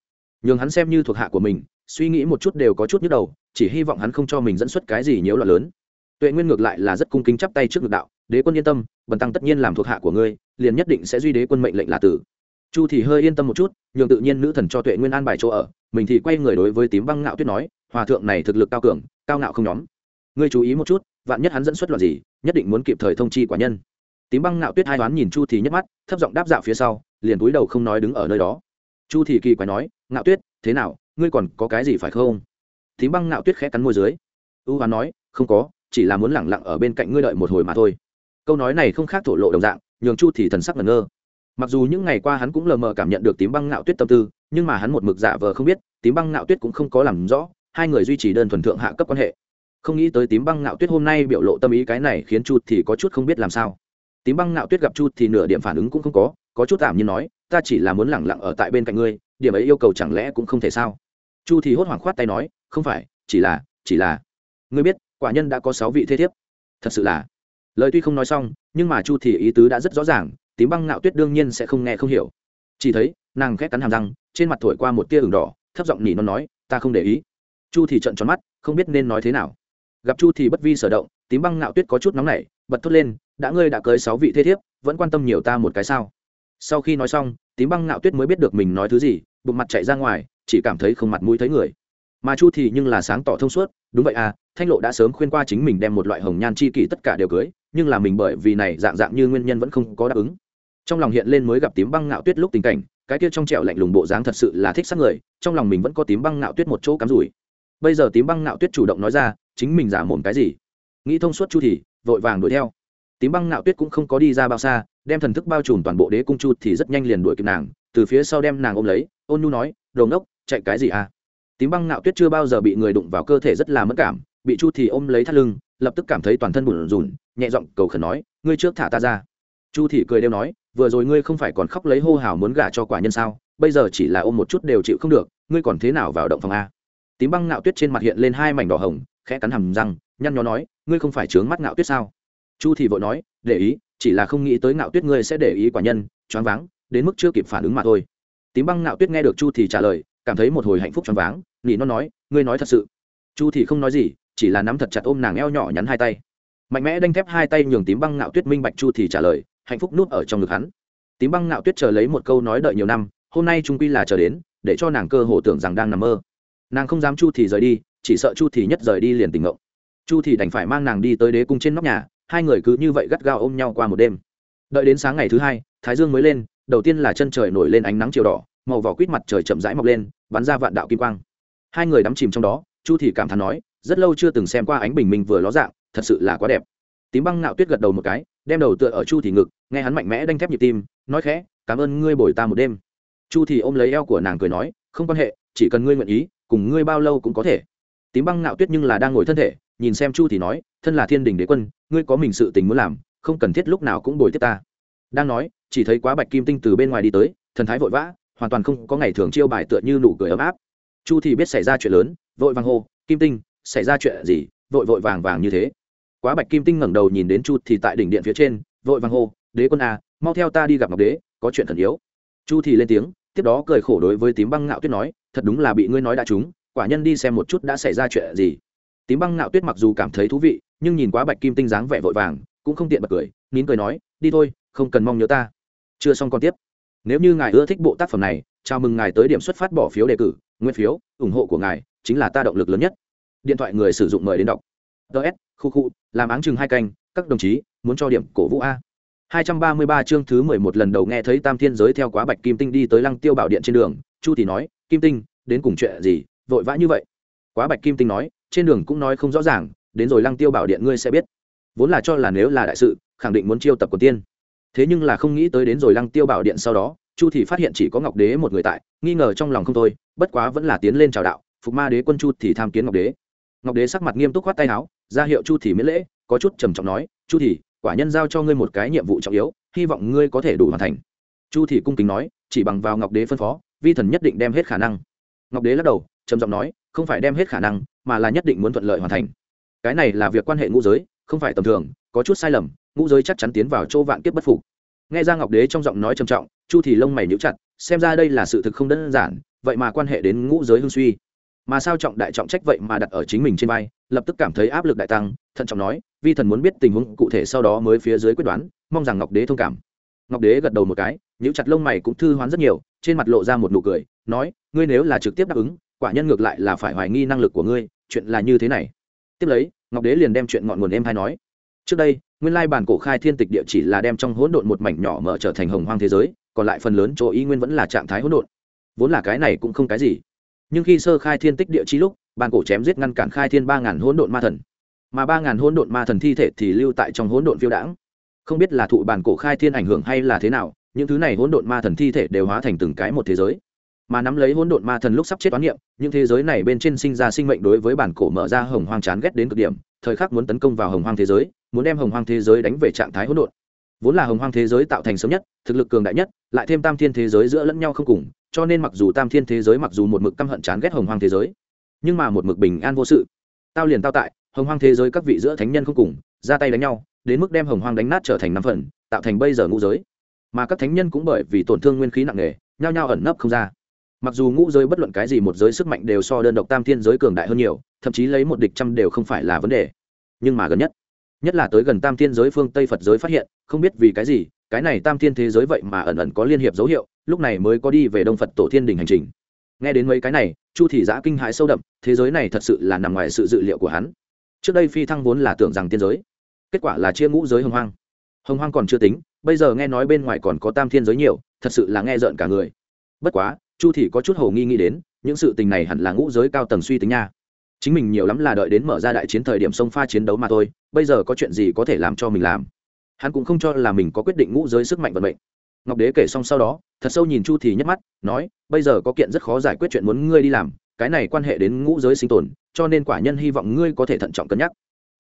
Nhưng hắn xem như thuộc hạ của mình, suy nghĩ một chút đều có chút nhức đầu, chỉ hy vọng hắn không cho mình dẫn xuất cái gì nhiễu loạn lớn. Tuệ nguyên ngược lại là rất cung kính chắp tay trước ngực đạo, đế quân yên tâm, bần tăng tất nhiên làm thuộc hạ của ngươi, liền nhất định sẽ duy đế quân mệnh lệnh là tử chu thì hơi yên tâm một chút, nhường tự nhiên nữ thần cho tuệ nguyên an bài chỗ ở, mình thì quay người đối với tím băng ngạo tuyết nói, hòa thượng này thực lực cao cường, cao ngạo không nhóm. Ngươi chú ý một chút, vạn nhất hắn dẫn xuất loạn gì, nhất định muốn kịp thời thông chi quả nhân. Tím băng ngạo tuyết hai đoán nhìn chu thì nhấc mắt, thấp giọng đáp dạo phía sau, liền cúi đầu không nói đứng ở nơi đó. Chu thì kỳ quái nói, ngạo tuyết, thế nào, ngươi còn có cái gì phải không? Tím băng ngạo tuyết khẽ cắn môi dưới. U hoán nói, không có, chỉ là muốn lẳng lặng ở bên cạnh ngươi đợi một hồi mà thôi. Câu nói này không khác thổ lộ đồng dạng, nhường chu thì thần sắc ngẩn ngơ mặc dù những ngày qua hắn cũng lờ mờ cảm nhận được tím băng ngạo tuyết tâm tư, nhưng mà hắn một mực giả vờ không biết, tím băng ngạo tuyết cũng không có làm rõ, hai người duy trì đơn thuần thượng hạ cấp quan hệ. Không nghĩ tới tím băng ngạo tuyết hôm nay biểu lộ tâm ý cái này khiến chu thì có chút không biết làm sao. Tím băng ngạo tuyết gặp chu thì nửa điểm phản ứng cũng không có có chút tạm như nói, ta chỉ là muốn lẳng lặng ở tại bên cạnh ngươi, điểm ấy yêu cầu chẳng lẽ cũng không thể sao? Chu thì hốt hoảng khoát tay nói, không phải, chỉ là chỉ là, ngươi biết, quả nhân đã có sáu vị thế thiếp. Thật sự là? Lời tuy không nói xong, nhưng mà chu thì ý tứ đã rất rõ ràng tím băng ngạo tuyết đương nhiên sẽ không nghe không hiểu. Chỉ thấy, nàng khét cắn hàm răng, trên mặt thổi qua một tia ửng đỏ, thấp giọng nỉ non nói, ta không để ý. Chu thì trận tròn mắt, không biết nên nói thế nào. Gặp chu thì bất vi sở động, tím băng ngạo tuyết có chút nóng nảy, bật thốt lên, đã ngươi đã cưới sáu vị thế thiếp, vẫn quan tâm nhiều ta một cái sao? Sau khi nói xong, tím băng ngạo tuyết mới biết được mình nói thứ gì, bụng mặt chạy ra ngoài, chỉ cảm thấy không mặt mũi thấy người. Mà chu thì nhưng là sáng tỏ thông suốt, đúng vậy à thanh lộ đã sớm khuyên qua chính mình đem một loại hồng nhan chi kỷ tất cả đều cưới, nhưng là mình bởi vì này dạng dạng như nguyên nhân vẫn không có đáp ứng trong lòng hiện lên mới gặp tím băng ngạo tuyết lúc tình cảnh, cái kia trong trẻo lạnh lùng bộ dáng thật sự là thích sát người, trong lòng mình vẫn có tím băng ngạo tuyết một chỗ cắm rủi. Bây giờ tím băng ngạo tuyết chủ động nói ra, chính mình giả mồm cái gì? Nghĩ thông suốt chu thì, vội vàng đuổi theo. Tím băng ngạo tuyết cũng không có đi ra bao xa, đem thần thức bao trùm toàn bộ đế cung chu thì rất nhanh liền đuổi kịp nàng, từ phía sau đem nàng ôm lấy, ôn nhu nói, đồ ngốc, chạy cái gì à? Tím băng ngạo tuyết chưa bao giờ bị người đụng vào cơ thể rất là mất cảm, bị chu thì ôm lấy thắt lưng, lập tức cảm thấy toàn thân bùn rùn, nhẹ giọng cầu khẩn nói, ngươi trước thả ta ra chu thị cười đeo nói, vừa rồi ngươi không phải còn khóc lấy hô hào muốn gả cho quả nhân sao? Bây giờ chỉ là ôm một chút đều chịu không được, ngươi còn thế nào vào động phòng a? Tím băng ngạo tuyết trên mặt hiện lên hai mảnh đỏ hồng, khẽ cắn hầm răng, nhăn nhó nói, ngươi không phải trướng mắt ngạo tuyết sao? Chu thị vội nói, để ý, chỉ là không nghĩ tới ngạo tuyết ngươi sẽ để ý quả nhân, choáng váng, đến mức chưa kịp phản ứng mà thôi. Tím băng ngạo tuyết nghe được chu thị trả lời, cảm thấy một hồi hạnh phúc choáng váng nghĩ nó nói, ngươi nói thật sự. Chu thị không nói gì, chỉ là nắm thật chặt ôm nàng eo nhỏ nhắn hai tay. Mạnh mẽ đanh thép hai tay nhường tím băng ngạo tuyết minh bạch chu thì trả lời hạnh phúc núp ở trong ngực hắn. Tím băng ngạo tuyết chờ lấy một câu nói đợi nhiều năm, hôm nay trung quy là chờ đến, để cho nàng cơ hồ tưởng rằng đang nằm mơ. Nàng không dám chu thì rời đi, chỉ sợ chu thì nhất rời đi liền tỉnh ngộ. Chu thì đành phải mang nàng đi tới đế cung trên nóc nhà, hai người cứ như vậy gắt gao ôm nhau qua một đêm. Đợi đến sáng ngày thứ hai, thái dương mới lên, đầu tiên là chân trời nổi lên ánh nắng chiều đỏ, màu vỏ quýt mặt trời chậm rãi mọc lên, bắn ra vạn đạo kim quang. Hai người đắm chìm trong đó, chu thì cảm thán nói, rất lâu chưa từng xem qua ánh bình minh vừa ló dạng, thật sự là quá đẹp. Tím băng ngạo tuyết gật đầu một cái, đem đầu tựa ở chu thì ngực nghe hắn mạnh mẽ đanh thép nhịp tim, nói khẽ, cảm ơn ngươi bồi ta một đêm. Chu thì ôm lấy eo của nàng cười nói, không quan hệ, chỉ cần ngươi nguyện ý, cùng ngươi bao lâu cũng có thể. Tím băng ngạo tuyết nhưng là đang ngồi thân thể, nhìn xem chu thì nói, thân là thiên đình đế quân, ngươi có mình sự tình muốn làm, không cần thiết lúc nào cũng bồi tiếp ta. Đang nói, chỉ thấy quá bạch kim tinh từ bên ngoài đi tới, thần thái vội vã, hoàn toàn không có ngày thường chiêu bài tựa như nụ cười ấm áp. Chu thì biết xảy ra chuyện lớn, vội vàng hô, kim tinh, xảy ra chuyện gì? Vội vội vàng vàng như thế. Quá bạch kim tinh ngẩng đầu nhìn đến chu thì tại đỉnh điện phía trên, vội vàng hô đế quân à mau theo ta đi gặp ngọc đế, có chuyện thần yếu. Chu thì lên tiếng, tiếp đó cười khổ đối với tím băng ngạo tuyết nói, thật đúng là bị ngươi nói đã trúng, quả nhân đi xem một chút đã xảy ra chuyện gì. Tím băng ngạo tuyết mặc dù cảm thấy thú vị, nhưng nhìn quá bạch kim tinh dáng vẻ vội vàng, cũng không tiện bật cười, nín cười nói, đi thôi, không cần mong nhớ ta. Chưa xong còn tiếp. Nếu như ngài ưa thích bộ tác phẩm này, chào mừng ngài tới điểm xuất phát bỏ phiếu đề cử, nguyên phiếu, ủng hộ của ngài chính là ta động lực lớn nhất. Điện thoại người sử dụng mời đến đọc. Ts khu khu, làm áng chừng hai canh, các đồng chí, muốn cho điểm cổ vũ a. 233 chương thứ 11 lần đầu nghe thấy Tam Thiên giới theo quá Bạch Kim Tinh đi tới Lăng Tiêu Bảo Điện trên đường, Chu thì nói, "Kim Tinh, đến cùng chuyện gì, vội vã như vậy?" Quá Bạch Kim Tinh nói, "Trên đường cũng nói không rõ ràng, đến rồi Lăng Tiêu Bảo Điện ngươi sẽ biết." Vốn là cho là nếu là đại sự, khẳng định muốn chiêu tập quần tiên. Thế nhưng là không nghĩ tới đến rồi Lăng Tiêu Bảo Điện sau đó, Chu thì phát hiện chỉ có Ngọc Đế một người tại, nghi ngờ trong lòng không thôi, bất quá vẫn là tiến lên chào đạo, phục ma đế quân Chu thì tham kiến Ngọc Đế ngọc đế sắc mặt nghiêm túc khoát tay áo ra hiệu chu thì miễn lễ có chút trầm trọng nói chu thì quả nhân giao cho ngươi một cái nhiệm vụ trọng yếu, hy vọng ngươi có thể đủ hoàn thành. Chu thì cung kính nói, chỉ bằng vào ngọc đế phân phó, vi thần nhất định đem hết khả năng. Ngọc đế lắc đầu, trầm giọng nói, không phải đem hết khả năng, mà là nhất định muốn thuận lợi hoàn thành. Cái này là việc quan hệ ngũ giới, không phải tầm thường, có chút sai lầm, ngũ giới chắc chắn tiến vào chỗ vạn kiếp bất phục. Nghe ra ngọc đế trong giọng nói trầm trọng, chu thì lông mày nhíu chặt, xem ra đây là sự thực không đơn giản, vậy mà quan hệ đến ngũ giới hưng suy. Mà sao trọng đại trọng trách vậy mà đặt ở chính mình trên vai lập tức cảm thấy áp lực đại tăng, thận trọng nói, vi thần muốn biết tình huống cụ thể sau đó mới phía dưới quyết đoán, mong rằng ngọc đế thông cảm. Ngọc đế gật đầu một cái, nhíu chặt lông mày cũng thư hoán rất nhiều, trên mặt lộ ra một nụ cười, nói, ngươi nếu là trực tiếp đáp ứng, quả nhân ngược lại là phải hoài nghi năng lực của ngươi, chuyện là như thế này. Tiếp lấy, ngọc đế liền đem chuyện ngọn nguồn em hay nói, trước đây, nguyên lai bản cổ khai thiên tịch địa chỉ là đem trong hỗn độn một mảnh nhỏ mở trở thành hồng hoang thế giới, còn lại phần lớn chỗ ý nguyên vẫn là trạng thái hỗn độn. Vốn là cái này cũng không cái gì. Nhưng khi sơ khai thiên tích địa chi lúc bàn cổ chém giết ngăn cản khai thiên ba ngàn hỗn độn ma thần. Mà ba ngàn hỗn độn ma thần thi thể thì lưu tại trong hỗn độn phiêu đãng. Không biết là thụ bàn cổ khai thiên ảnh hưởng hay là thế nào, những thứ này hỗn độn ma thần thi thể đều hóa thành từng cái một thế giới. Mà nắm lấy hỗn độn ma thần lúc sắp chết toán niệm, những thế giới này bên trên sinh ra sinh mệnh đối với bản cổ mở ra hồng hoang chán ghét đến cực điểm, thời khắc muốn tấn công vào hồng hoang thế giới, muốn đem hồng hoang thế giới đánh về trạng thái hỗn độn. Vốn là hồng hoang thế giới tạo thành sớm nhất, thực lực cường đại nhất, lại thêm tam thiên thế giới giữa lẫn nhau không cùng, cho nên mặc dù tam thiên thế giới mặc dù một mực căm hận chán ghét hồng hoang thế giới nhưng mà một mực bình an vô sự. Tao liền tao tại, hồng hoang thế giới các vị giữa thánh nhân không cùng, ra tay đánh nhau, đến mức đem hồng hoang đánh nát trở thành năm phần, tạo thành bây giờ ngũ giới. Mà các thánh nhân cũng bởi vì tổn thương nguyên khí nặng nề, nhao nhao ẩn nấp không ra. Mặc dù ngũ giới bất luận cái gì một giới sức mạnh đều so đơn độc tam thiên giới cường đại hơn nhiều, thậm chí lấy một địch trăm đều không phải là vấn đề. Nhưng mà gần nhất nhất là tới gần tam thiên giới phương tây phật giới phát hiện, không biết vì cái gì, cái này tam thiên thế giới vậy mà ẩn ẩn có liên hiệp dấu hiệu, lúc này mới có đi về đông phật tổ thiên đình hành trình nghe đến mấy cái này, chu thị giã kinh hãi sâu đậm, thế giới này thật sự là nằm ngoài sự dự liệu của hắn. Trước đây phi thăng vốn là tưởng rằng tiên giới, kết quả là chia ngũ giới hồng hoang. Hồng hoang còn chưa tính, bây giờ nghe nói bên ngoài còn có tam thiên giới nhiều, thật sự là nghe rợn cả người. Bất quá, chu Thị có chút hồ nghi nghĩ đến, những sự tình này hẳn là ngũ giới cao tầng suy tính nha. Chính mình nhiều lắm là đợi đến mở ra đại chiến thời điểm sông pha chiến đấu mà thôi, bây giờ có chuyện gì có thể làm cho mình làm? Hắn cũng không cho là mình có quyết định ngũ giới sức mạnh vận mệnh ngọc đế kể xong sau đó, thật sâu nhìn chu thì nhắc mắt, nói, bây giờ có kiện rất khó giải quyết chuyện muốn ngươi đi làm, cái này quan hệ đến ngũ giới sinh tồn, cho nên quả nhân hy vọng ngươi có thể thận trọng cân nhắc.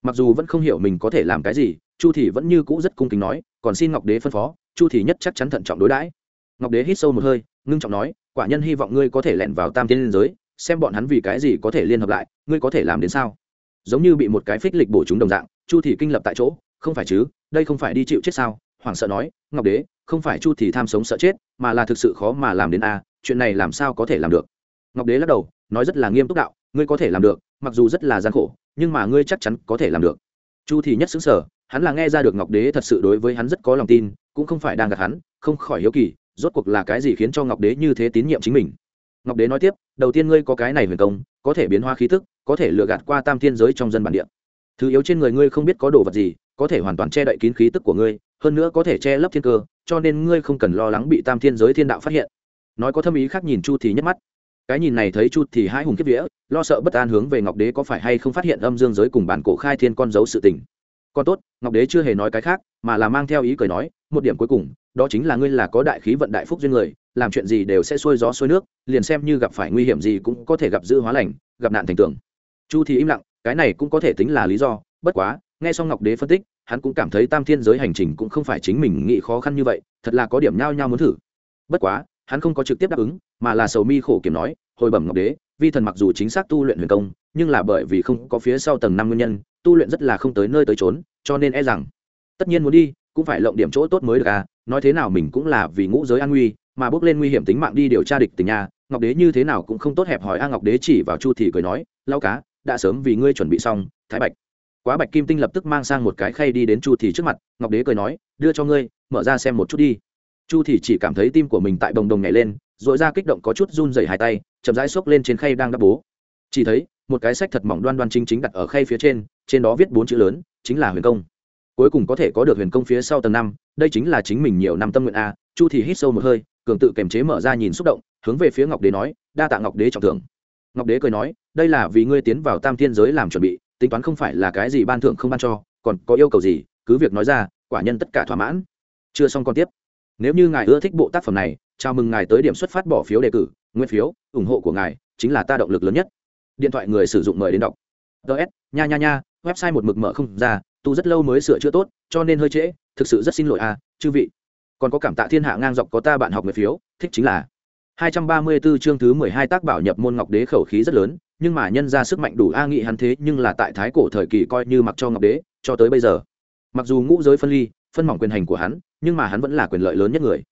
Mặc dù vẫn không hiểu mình có thể làm cái gì, chu thì vẫn như cũ rất cung kính nói, còn xin ngọc đế phân phó, chu thì nhất chắc chắn thận trọng đối đãi. Ngọc đế hít sâu một hơi, ngưng trọng nói, quả nhân hy vọng ngươi có thể lẻn vào tam tiên liên giới, xem bọn hắn vì cái gì có thể liên hợp lại, ngươi có thể làm đến sao? Giống như bị một cái phích lịch bổ chúng đồng dạng, chu thì kinh lập tại chỗ, không phải chứ, đây không phải đi chịu chết sao? Hoảng sợ nói, ngọc đế, không phải chu thì tham sống sợ chết, mà là thực sự khó mà làm đến a, chuyện này làm sao có thể làm được? Ngọc đế lắc đầu, nói rất là nghiêm túc đạo, ngươi có thể làm được, mặc dù rất là gian khổ, nhưng mà ngươi chắc chắn có thể làm được. Chu thì nhất xứng sở hắn là nghe ra được ngọc đế thật sự đối với hắn rất có lòng tin, cũng không phải đang gạt hắn, không khỏi hiếu kỳ, rốt cuộc là cái gì khiến cho ngọc đế như thế tín nhiệm chính mình? Ngọc đế nói tiếp, đầu tiên ngươi có cái này huyền công, có thể biến hóa khí tức, có thể lừa gạt qua tam thiên giới trong dân bản địa. Thứ yếu trên người ngươi không biết có đồ vật gì, có thể hoàn toàn che đậy kín khí tức của ngươi hơn nữa có thể che lấp thiên cơ, cho nên ngươi không cần lo lắng bị tam thiên giới thiên đạo phát hiện. Nói có thâm ý khác nhìn chu thì nhất mắt. Cái nhìn này thấy chu thì hai hùng kiếp vía, lo sợ bất an hướng về ngọc đế có phải hay không phát hiện âm dương giới cùng bản cổ khai thiên con dấu sự tình. Còn tốt, ngọc đế chưa hề nói cái khác, mà là mang theo ý cười nói, một điểm cuối cùng, đó chính là ngươi là có đại khí vận đại phúc duyên người, làm chuyện gì đều sẽ xuôi gió xuôi nước, liền xem như gặp phải nguy hiểm gì cũng có thể gặp dư hóa lành, gặp nạn thành tưởng chu thì im lặng, cái này cũng có thể tính là lý do, bất quá, nghe xong ngọc đế phân tích hắn cũng cảm thấy tam thiên giới hành trình cũng không phải chính mình nghĩ khó khăn như vậy, thật là có điểm nhao nhao muốn thử. Bất quá, hắn không có trực tiếp đáp ứng, mà là sầu mi khổ kiểm nói, hồi bẩm ngọc đế, vi thần mặc dù chính xác tu luyện huyền công, nhưng là bởi vì không có phía sau tầng năm nguyên nhân, tu luyện rất là không tới nơi tới trốn cho nên e rằng tất nhiên muốn đi, cũng phải lộng điểm chỗ tốt mới được à nói thế nào mình cũng là vì ngũ giới an nguy, mà bước lên nguy hiểm tính mạng đi điều tra địch tình nhà ngọc đế như thế nào cũng không tốt hẹp hỏi, a, ngọc đế chỉ vào chu thì cười nói lao cá, đã sớm vì ngươi chuẩn bị xong, thái bạch quá bạch kim tinh lập tức mang sang một cái khay đi đến chu thì trước mặt, ngọc đế cười nói, đưa cho ngươi, mở ra xem một chút đi. Chu thì chỉ cảm thấy tim của mình tại bồng đồng nhảy lên, rồi ra kích động có chút run rẩy hai tay, chậm rãi xốc lên trên khay đang đắp bố. Chỉ thấy, một cái sách thật mỏng đoan đoan chính chính đặt ở khay phía trên trên đó viết bốn chữ lớn, chính là huyền công. Cuối cùng có thể có được huyền công phía sau tầng năm, đây chính là chính mình nhiều năm tâm nguyện a, chu thì hít sâu một hơi, cường tự kềm chế mở ra nhìn xúc động, hướng về phía ngọc đế nói, đa tạ ngọc đế trọng thưởng. Ngọc đế cười nói, đây là vì ngươi tiến vào tam thiên giới làm chuẩn bị tính toán không phải là cái gì ban thưởng không ban cho, còn có yêu cầu gì, cứ việc nói ra, quả nhân tất cả thỏa mãn. Chưa xong còn tiếp. Nếu như ngài ưa thích bộ tác phẩm này, chào mừng ngài tới điểm xuất phát bỏ phiếu đề cử, nguyên phiếu, ủng hộ của ngài chính là ta động lực lớn nhất. Điện thoại người sử dụng mời đến đọc. Ts nha nha nha, website một mực mở không ra, tu rất lâu mới sửa chữa tốt, cho nên hơi trễ, thực sự rất xin lỗi à chư vị. Còn có cảm tạ thiên hạ ngang dọc có ta bạn học người phiếu, thích chính là. 234 chương thứ 12 tác bảo nhập môn ngọc đế khẩu khí rất lớn nhưng mà nhân ra sức mạnh đủ a nghị hắn thế nhưng là tại thái cổ thời kỳ coi như mặc cho ngọc đế, cho tới bây giờ. Mặc dù ngũ giới phân ly, phân mỏng quyền hành của hắn, nhưng mà hắn vẫn là quyền lợi lớn nhất người.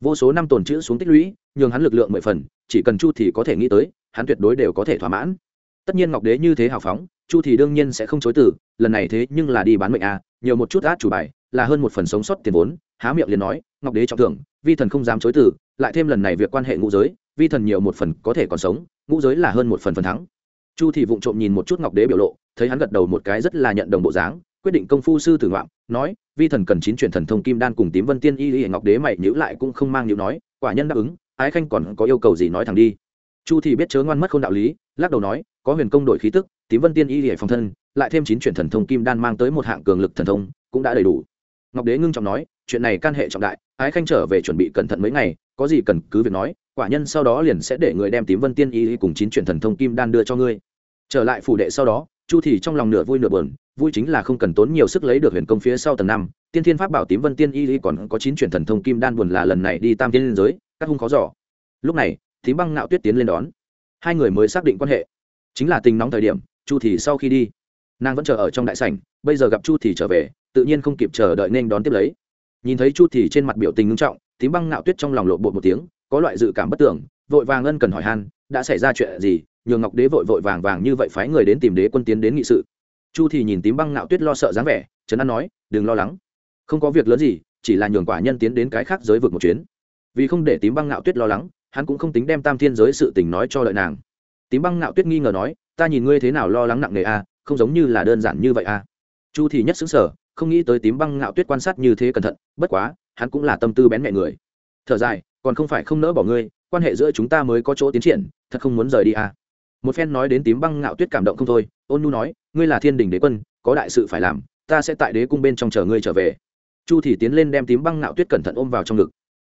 Vô số năm tồn chữ xuống tích lũy, nhường hắn lực lượng mười phần, chỉ cần chu thì có thể nghĩ tới, hắn tuyệt đối đều có thể thỏa mãn. Tất nhiên ngọc đế như thế hào phóng, chu thì đương nhiên sẽ không chối từ, lần này thế nhưng là đi bán mệnh a, nhiều một chút át chủ bài, là hơn một phần sống sót tiền vốn, há miệng liền nói, ngọc đế trọng thưởng, vi thần không dám chối từ, lại thêm lần này việc quan hệ ngũ giới, vi thần nhiều một phần có thể còn sống ngũ giới là hơn một phần phần thắng. Chu thì vụng trộm nhìn một chút ngọc đế biểu lộ, thấy hắn gật đầu một cái rất là nhận đồng bộ dáng, quyết định công phu sư tử ngoạm, nói, vi thần cần chín chuyển thần thông kim đan cùng tím vân tiên y y, ngọc đế mày nhữ lại cũng không mang nhữ nói, quả nhân đáp ứng, ái khanh còn có yêu cầu gì nói thẳng đi. Chu thì biết chớ ngoan mất không đạo lý, lắc đầu nói, có huyền công đổi khí tức, tím vân tiên y y phòng thân, lại thêm chín chuyển thần thông kim đan mang tới một hạng cường lực thần thông, cũng đã đầy đủ. Ngọc đế ngưng trọng nói, chuyện này can hệ trọng đại, ái khanh trở về chuẩn bị cẩn thận mấy ngày, có gì cần cứ việc nói quả nhân sau đó liền sẽ để người đem tím vân tiên y cùng chín chuyển thần thông kim đan đưa cho ngươi. Trở lại phủ đệ sau đó, chu thì trong lòng nửa vui nửa buồn, vui chính là không cần tốn nhiều sức lấy được huyền công phía sau tầng năm, tiên thiên pháp bảo tím vân tiên y còn có chín chuyển thần thông kim đan buồn là lần này đi tam tiên liên giới, các hung khó giỏ lúc này, tím băng nạo tuyết tiến lên đón. Hai người mới xác định quan hệ. Chính là tình nóng thời điểm, chu thì sau khi đi, nàng vẫn chờ ở trong đại sảnh, bây giờ gặp chu thì trở về, tự nhiên không kịp chờ đợi nên đón tiếp lấy. Nhìn thấy chu thì trên mặt biểu tình nghiêm trọng, tím băng nạo tuyết trong lòng lộ bột một tiếng có loại dự cảm bất tưởng, vội vàng ân cần hỏi han, đã xảy ra chuyện gì, nhường ngọc đế vội vội vàng vàng như vậy phái người đến tìm đế quân tiến đến nghị sự. Chu thì nhìn tím băng nạo tuyết lo sợ dáng vẻ, trấn an nói, đừng lo lắng. Không có việc lớn gì, chỉ là nhường quả nhân tiến đến cái khác giới vực một chuyến. Vì không để tím băng nạo tuyết lo lắng, hắn cũng không tính đem tam thiên giới sự tình nói cho lợi nàng. Tím băng nạo tuyết nghi ngờ nói, ta nhìn ngươi thế nào lo lắng nặng nề a không giống như là đơn giản như vậy a chu thì nhất xứng sở không nghĩ tới tím băng ngạo tuyết quan sát như thế cẩn thận, bất quá, hắn cũng là tâm tư bén mẹ người. Thở dài còn không phải không nỡ bỏ ngươi, quan hệ giữa chúng ta mới có chỗ tiến triển, thật không muốn rời đi à. Một phen nói đến tím băng ngạo tuyết cảm động không thôi, ôn nu nói, ngươi là thiên đình đế quân, có đại sự phải làm, ta sẽ tại đế cung bên trong chờ ngươi trở về. Chu thì tiến lên đem tím băng ngạo tuyết cẩn thận ôm vào trong ngực.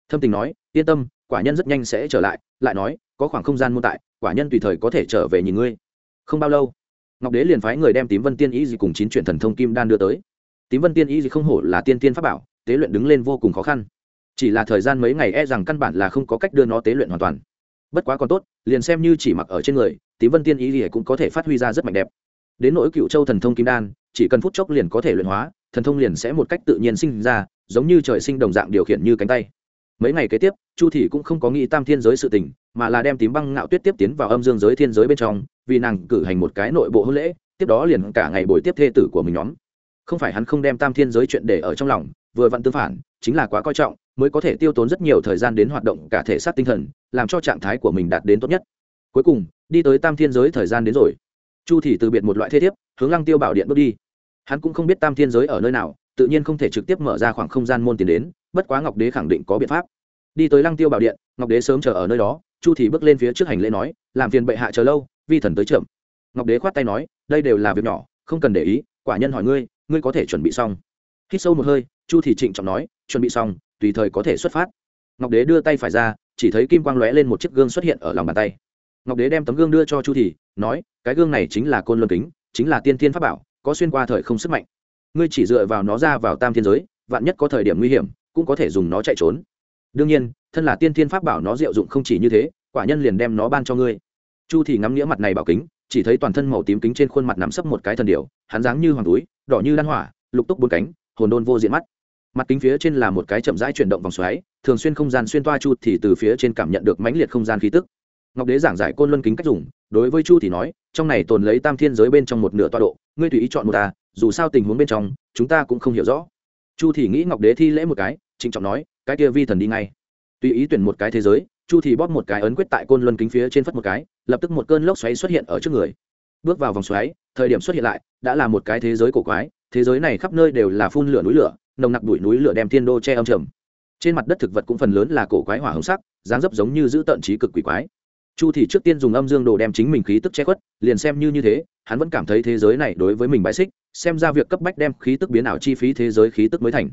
Thâm tình nói, yên tâm, quả nhân rất nhanh sẽ trở lại lại nói, có khoảng không gian muôn tại, quả nhân tùy thời có thể trở về nhìn ngươi. Không bao lâu, ngọc đế liền phái người đem tím vân tiên ý gì cùng chín chuyển thần thông kim đan đưa tới. Tím vân tiên ý gì không hổ là tiên tiên pháp bảo, tế luyện đứng lên vô cùng khó khăn chỉ là thời gian mấy ngày e rằng căn bản là không có cách đưa nó tế luyện hoàn toàn. Bất quá còn tốt, liền xem như chỉ mặc ở trên người, tím vân tiên ý gì cũng có thể phát huy ra rất mạnh đẹp. Đến nỗi cựu châu thần thông kim đan, chỉ cần phút chốc liền có thể luyện hóa, thần thông liền sẽ một cách tự nhiên sinh ra, giống như trời sinh đồng dạng điều khiển như cánh tay. Mấy ngày kế tiếp, chu thị cũng không có nghĩ tam thiên giới sự tình, mà là đem tím băng ngạo tuyết tiếp tiến vào âm dương giới thiên giới bên trong, vì nàng cử hành một cái nội bộ hôn lễ, tiếp đó liền cả ngày buổi tiếp thê tử của mình nhóm không phải hắn không đem tam thiên giới chuyện để ở trong lòng, vừa vặn tương phản, chính là quá coi trọng, mới có thể tiêu tốn rất nhiều thời gian đến hoạt động cả thể xác tinh thần, làm cho trạng thái của mình đạt đến tốt nhất. Cuối cùng, đi tới tam thiên giới thời gian đến rồi. Chu thị từ biệt một loại thế thiếp, hướng lăng tiêu bảo điện bước đi. Hắn cũng không biết tam thiên giới ở nơi nào, tự nhiên không thể trực tiếp mở ra khoảng không gian môn tiền đến, bất quá ngọc đế khẳng định có biện pháp. Đi tới lăng tiêu bảo điện, ngọc đế sớm chờ ở nơi đó, chu thì bước lên phía trước hành lễ nói, làm phiền bệ hạ chờ lâu, vi thần tới chậm. Ngọc đế khoát tay nói, đây đều là việc nhỏ, không cần để ý, quả nhân hỏi ngươi ngươi có thể chuẩn bị xong. Hít sâu một hơi chu Thị trịnh trọng nói chuẩn bị xong tùy thời có thể xuất phát. Ngọc đế đưa tay phải ra chỉ thấy kim quang lóe lên một chiếc gương xuất hiện ở lòng bàn tay. Ngọc đế đem tấm gương đưa cho chu Thị, nói cái gương này chính là côn luân kính chính là tiên thiên pháp bảo có xuyên qua thời không sức mạnh. Ngươi chỉ dựa vào nó ra vào tam thiên giới vạn nhất có thời điểm nguy hiểm cũng có thể dùng nó chạy trốn. Đương nhiên thân là tiên thiên pháp bảo nó diệu dụng không chỉ như thế quả nhân liền đem nó ban cho ngươi. Chu thì ngắm nghĩa mặt này bảo kính chỉ thấy toàn thân màu tím kính trên khuôn mặt nắm sấp một cái thần điệu hắn dáng như hoàng túi đỏ như lan hỏa, lục túc bốn cánh, hồn đôn vô diện mắt. Mặt kính phía trên là một cái chậm rãi chuyển động vòng xoáy, thường xuyên không gian xuyên toa chu thì từ phía trên cảm nhận được mãnh liệt không gian khí tức. Ngọc đế giảng giải côn luân kính cách dùng, đối với chu thì nói, trong này tồn lấy tam thiên giới bên trong một nửa toa độ, ngươi tùy ý chọn một ta, dù sao tình huống bên trong, chúng ta cũng không hiểu rõ. Chu thì nghĩ ngọc đế thi lễ một cái, trịnh trọng nói, cái kia vi thần đi ngay. Tùy ý tuyển một cái thế giới, chu thì bóp một cái ấn quyết tại côn luân kính phía trên phất một cái, lập tức một cơn lốc xoáy xuất hiện ở trước người. Bước vào vòng xoáy thời điểm xuất hiện lại, đã là một cái thế giới cổ quái, thế giới này khắp nơi đều là phun lửa núi lửa, nồng nặc bụi núi lửa đem thiên đô che âm trầm. Trên mặt đất thực vật cũng phần lớn là cổ quái hỏa hồng sắc, dáng dấp giống như giữ tận trí cực quỷ quái. Chu thì trước tiên dùng âm dương đồ đem chính mình khí tức che khuất, liền xem như như thế, hắn vẫn cảm thấy thế giới này đối với mình bãi xích, xem ra việc cấp bách đem khí tức biến ảo chi phí thế giới khí tức mới thành.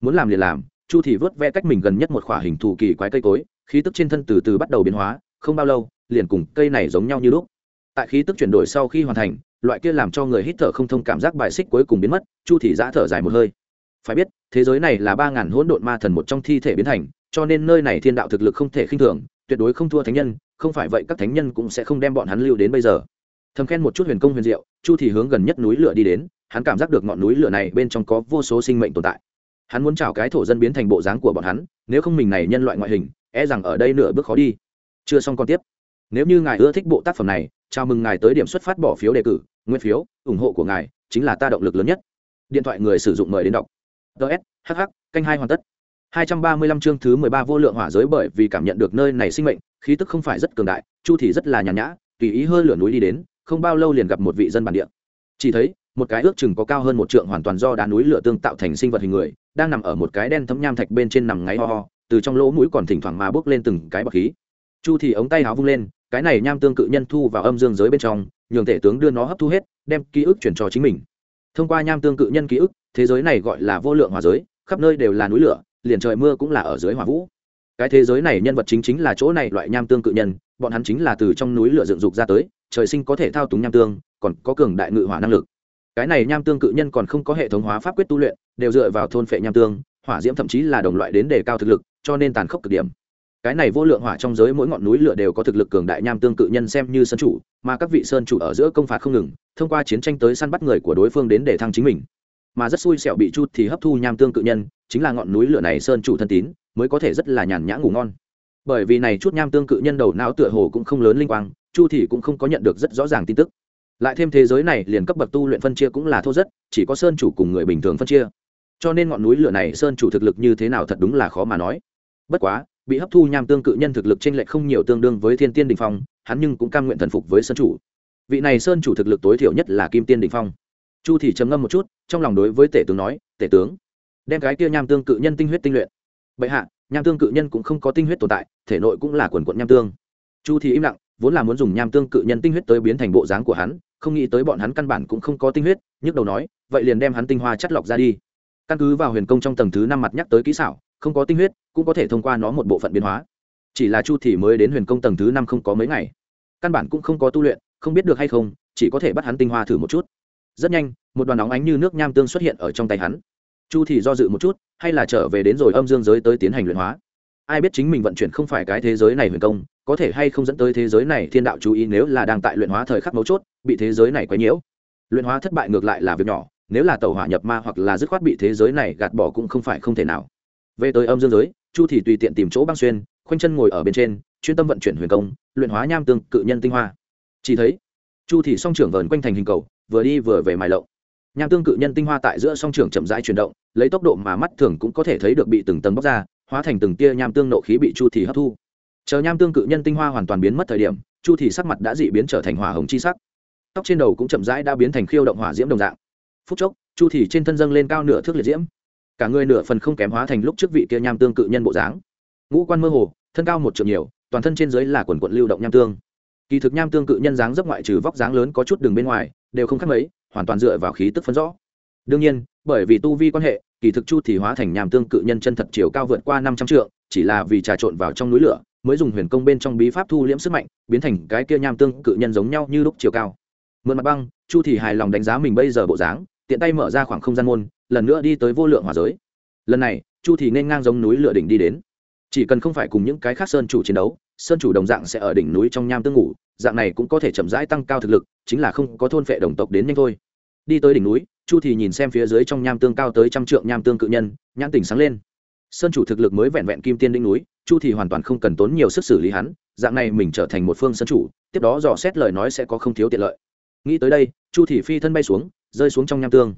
Muốn làm liền làm, chu thì vớt ve cách mình gần nhất một khỏa hình thù kỳ quái cây cối, khí tức trên thân từ từ bắt đầu biến hóa, không bao lâu, liền cùng cây này giống nhau như lúc. Tại khí tức chuyển đổi sau khi hoàn thành loại kia làm cho người hít thở không thông cảm giác bài xích cuối cùng biến mất, chu thì giã thở dài một hơi. Phải biết, thế giới này là ba ngàn hỗn độn ma thần một trong thi thể biến thành, cho nên nơi này thiên đạo thực lực không thể khinh thường, tuyệt đối không thua thánh nhân, không phải vậy các thánh nhân cũng sẽ không đem bọn hắn lưu đến bây giờ. Thầm khen một chút huyền công huyền diệu, chu thì hướng gần nhất núi lửa đi đến, hắn cảm giác được ngọn núi lửa này bên trong có vô số sinh mệnh tồn tại. Hắn muốn chào cái thổ dân biến thành bộ dáng của bọn hắn, nếu không mình này nhân loại ngoại hình e rằng ở đây nửa bước khó đi. Chưa xong còn tiếp. Nếu như ngài ưa thích bộ tác phẩm này chào mừng ngài tới điểm xuất phát bỏ phiếu đề cử, nguyên phiếu, ủng hộ của ngài chính là ta động lực lớn nhất. Điện thoại người sử dụng mời đến đọc. Ts hh canh hai hoàn tất. 235 chương thứ 13 vô lượng hỏa giới bởi vì cảm nhận được nơi này sinh mệnh, khí tức không phải rất cường đại, chu thì rất là nhàn nhã, tùy ý hơi lửa núi đi đến, không bao lâu liền gặp một vị dân bản địa. Chỉ thấy, một cái ước chừng có cao hơn một trượng hoàn toàn do đá núi lửa tương tạo thành sinh vật hình người, đang nằm ở một cái đen thấm nham thạch bên trên nằm ngáy ho ho, từ trong lỗ mũi còn thỉnh thoảng mà bước lên từng cái bọt khí chu thì ống tay áo vung lên, cái này nham tương cự nhân thu vào âm dương giới bên trong, nhường thể tướng đưa nó hấp thu hết, đem ký ức chuyển cho chính mình. Thông qua nham tương cự nhân ký ức, thế giới này gọi là vô lượng hỏa giới, khắp nơi đều là núi lửa, liền trời mưa cũng là ở dưới hỏa vũ. Cái thế giới này nhân vật chính chính là chỗ này loại nham tương cự nhân, bọn hắn chính là từ trong núi lửa dựng dục ra tới, trời sinh có thể thao túng nham tương, còn có cường đại ngự hỏa năng lực. Cái này nham tương cự nhân còn không có hệ thống hóa pháp quyết tu luyện, đều dựa vào thôn phệ nham tương, hỏa diễm thậm chí là đồng loại đến đề cao thực lực, cho nên tàn khốc cực điểm cái này vô lượng hỏa trong giới mỗi ngọn núi lửa đều có thực lực cường đại nham tương cự nhân xem như sơn chủ, mà các vị sơn chủ ở giữa công phạt không ngừng, thông qua chiến tranh tới săn bắt người của đối phương đến để thăng chính mình. Mà rất xui xẻo bị chút thì hấp thu nham tương cự nhân, chính là ngọn núi lửa này sơn chủ thân tín, mới có thể rất là nhàn nhã ngủ ngon. Bởi vì này chút nham tương cự nhân đầu não tựa hồ cũng không lớn linh quang, chu thì cũng không có nhận được rất rõ ràng tin tức. Lại thêm thế giới này liền cấp bậc tu luyện phân chia cũng là thô rất, chỉ có sơn chủ cùng người bình thường phân chia. Cho nên ngọn núi lửa này sơn chủ thực lực như thế nào thật đúng là khó mà nói. Bất quá bị hấp thu nham tương cự nhân thực lực trên lệch không nhiều tương đương với thiên tiên đình phong, hắn nhưng cũng cam nguyện thần phục với sơn chủ. Vị này sơn chủ thực lực tối thiểu nhất là kim tiên đình phong. Chu thì trầm ngâm một chút, trong lòng đối với tể tướng nói, tể tướng, đem cái kia nham tương cự nhân tinh huyết tinh luyện. Bệ hạ, nham tương cự nhân cũng không có tinh huyết tồn tại, thể nội cũng là quần quận nham tương. Chu thì im lặng, vốn là muốn dùng nham tương cự nhân tinh huyết tới biến thành bộ dáng của hắn, không nghĩ tới bọn hắn căn bản cũng không có tinh huyết, nhức đầu nói, vậy liền đem hắn tinh hoa chất lọc ra đi. Căn cứ vào huyền công trong tầng thứ năm mặt nhắc tới kỹ xảo không có tinh huyết, cũng có thể thông qua nó một bộ phận biến hóa. Chỉ là chu thì mới đến huyền công tầng thứ năm không có mấy ngày. Căn bản cũng không có tu luyện, không biết được hay không, chỉ có thể bắt hắn tinh hoa thử một chút. Rất nhanh, một đoàn nóng ánh như nước nham tương xuất hiện ở trong tay hắn. Chu thì do dự một chút, hay là trở về đến rồi âm dương giới tới tiến hành luyện hóa. Ai biết chính mình vận chuyển không phải cái thế giới này huyền công, có thể hay không dẫn tới thế giới này thiên đạo chú ý nếu là đang tại luyện hóa thời khắc mấu chốt, bị thế giới này quấy nhiễu. Luyện hóa thất bại ngược lại là việc nhỏ, nếu là tàu hỏa nhập ma hoặc là dứt khoát bị thế giới này gạt bỏ cũng không phải không thể nào về tới âm dương giới, chu thì tùy tiện tìm chỗ băng xuyên, khoanh chân ngồi ở bên trên, chuyên tâm vận chuyển huyền công, luyện hóa nham tương, cự nhân tinh hoa. Chỉ thấy, chu thì song trưởng vờn quanh thành hình cầu, vừa đi vừa về mài lộng. Nham tương, cự nhân tinh hoa tại giữa song trưởng chậm rãi chuyển động, lấy tốc độ mà mắt thường cũng có thể thấy được bị từng tầng bóc ra, hóa thành từng tia nham tương nộ khí bị chu thì hấp thu. Chờ nham tương, cự nhân tinh hoa hoàn toàn biến mất thời điểm, chu thì sắc mặt đã dị biến trở thành hỏa hồng chi sắc. Tóc trên đầu cũng chậm rãi đã biến thành khiêu động hỏa diễm đồng dạng. Phút chốc, chu thì trên thân dâng lên cao nửa thước liệt diễm cả người nửa phần không kém hóa thành lúc trước vị kia nham tương cự nhân bộ dáng. Ngũ quan mơ hồ, thân cao một trượng nhiều, toàn thân trên dưới là quần quận lưu động nham tương. Kỳ thực nham tương cự nhân dáng dấp ngoại trừ vóc dáng lớn có chút đường bên ngoài, đều không khác mấy, hoàn toàn dựa vào khí tức phân rõ. Đương nhiên, bởi vì tu vi quan hệ, kỳ thực chu thì hóa thành nham tương cự nhân chân thật chiều cao vượt qua năm trăm trượng, chỉ là vì trà trộn vào trong núi lửa, mới dùng huyền công bên trong bí pháp thu liễm sức mạnh, biến thành cái kia nham tương cự nhân giống nhau như lúc chiều cao. Mượn mặt băng, chu thì hài lòng đánh giá mình bây giờ bộ dáng, tiện tay mở ra khoảng không gian môn lần nữa đi tới vô lượng hỏa giới. Lần này, chu thì nên ngang giống núi lửa đỉnh đi đến. Chỉ cần không phải cùng những cái khác sơn chủ chiến đấu, sơn chủ đồng dạng sẽ ở đỉnh núi trong nham tương ngủ, dạng này cũng có thể chậm rãi tăng cao thực lực, chính là không có thôn phệ đồng tộc đến nhanh thôi. Đi tới đỉnh núi, chu thì nhìn xem phía dưới trong nham tương cao tới trăm trượng nham tương cự nhân, nhãn tỉnh sáng lên. Sơn chủ thực lực mới vẹn vẹn kim tiên đỉnh núi, chu thì hoàn toàn không cần tốn nhiều sức xử lý hắn, dạng này mình trở thành một phương sơn chủ, tiếp đó dò xét lời nói sẽ có không thiếu tiện lợi. Nghĩ tới đây, chu thì phi thân bay xuống, rơi xuống trong nham tương.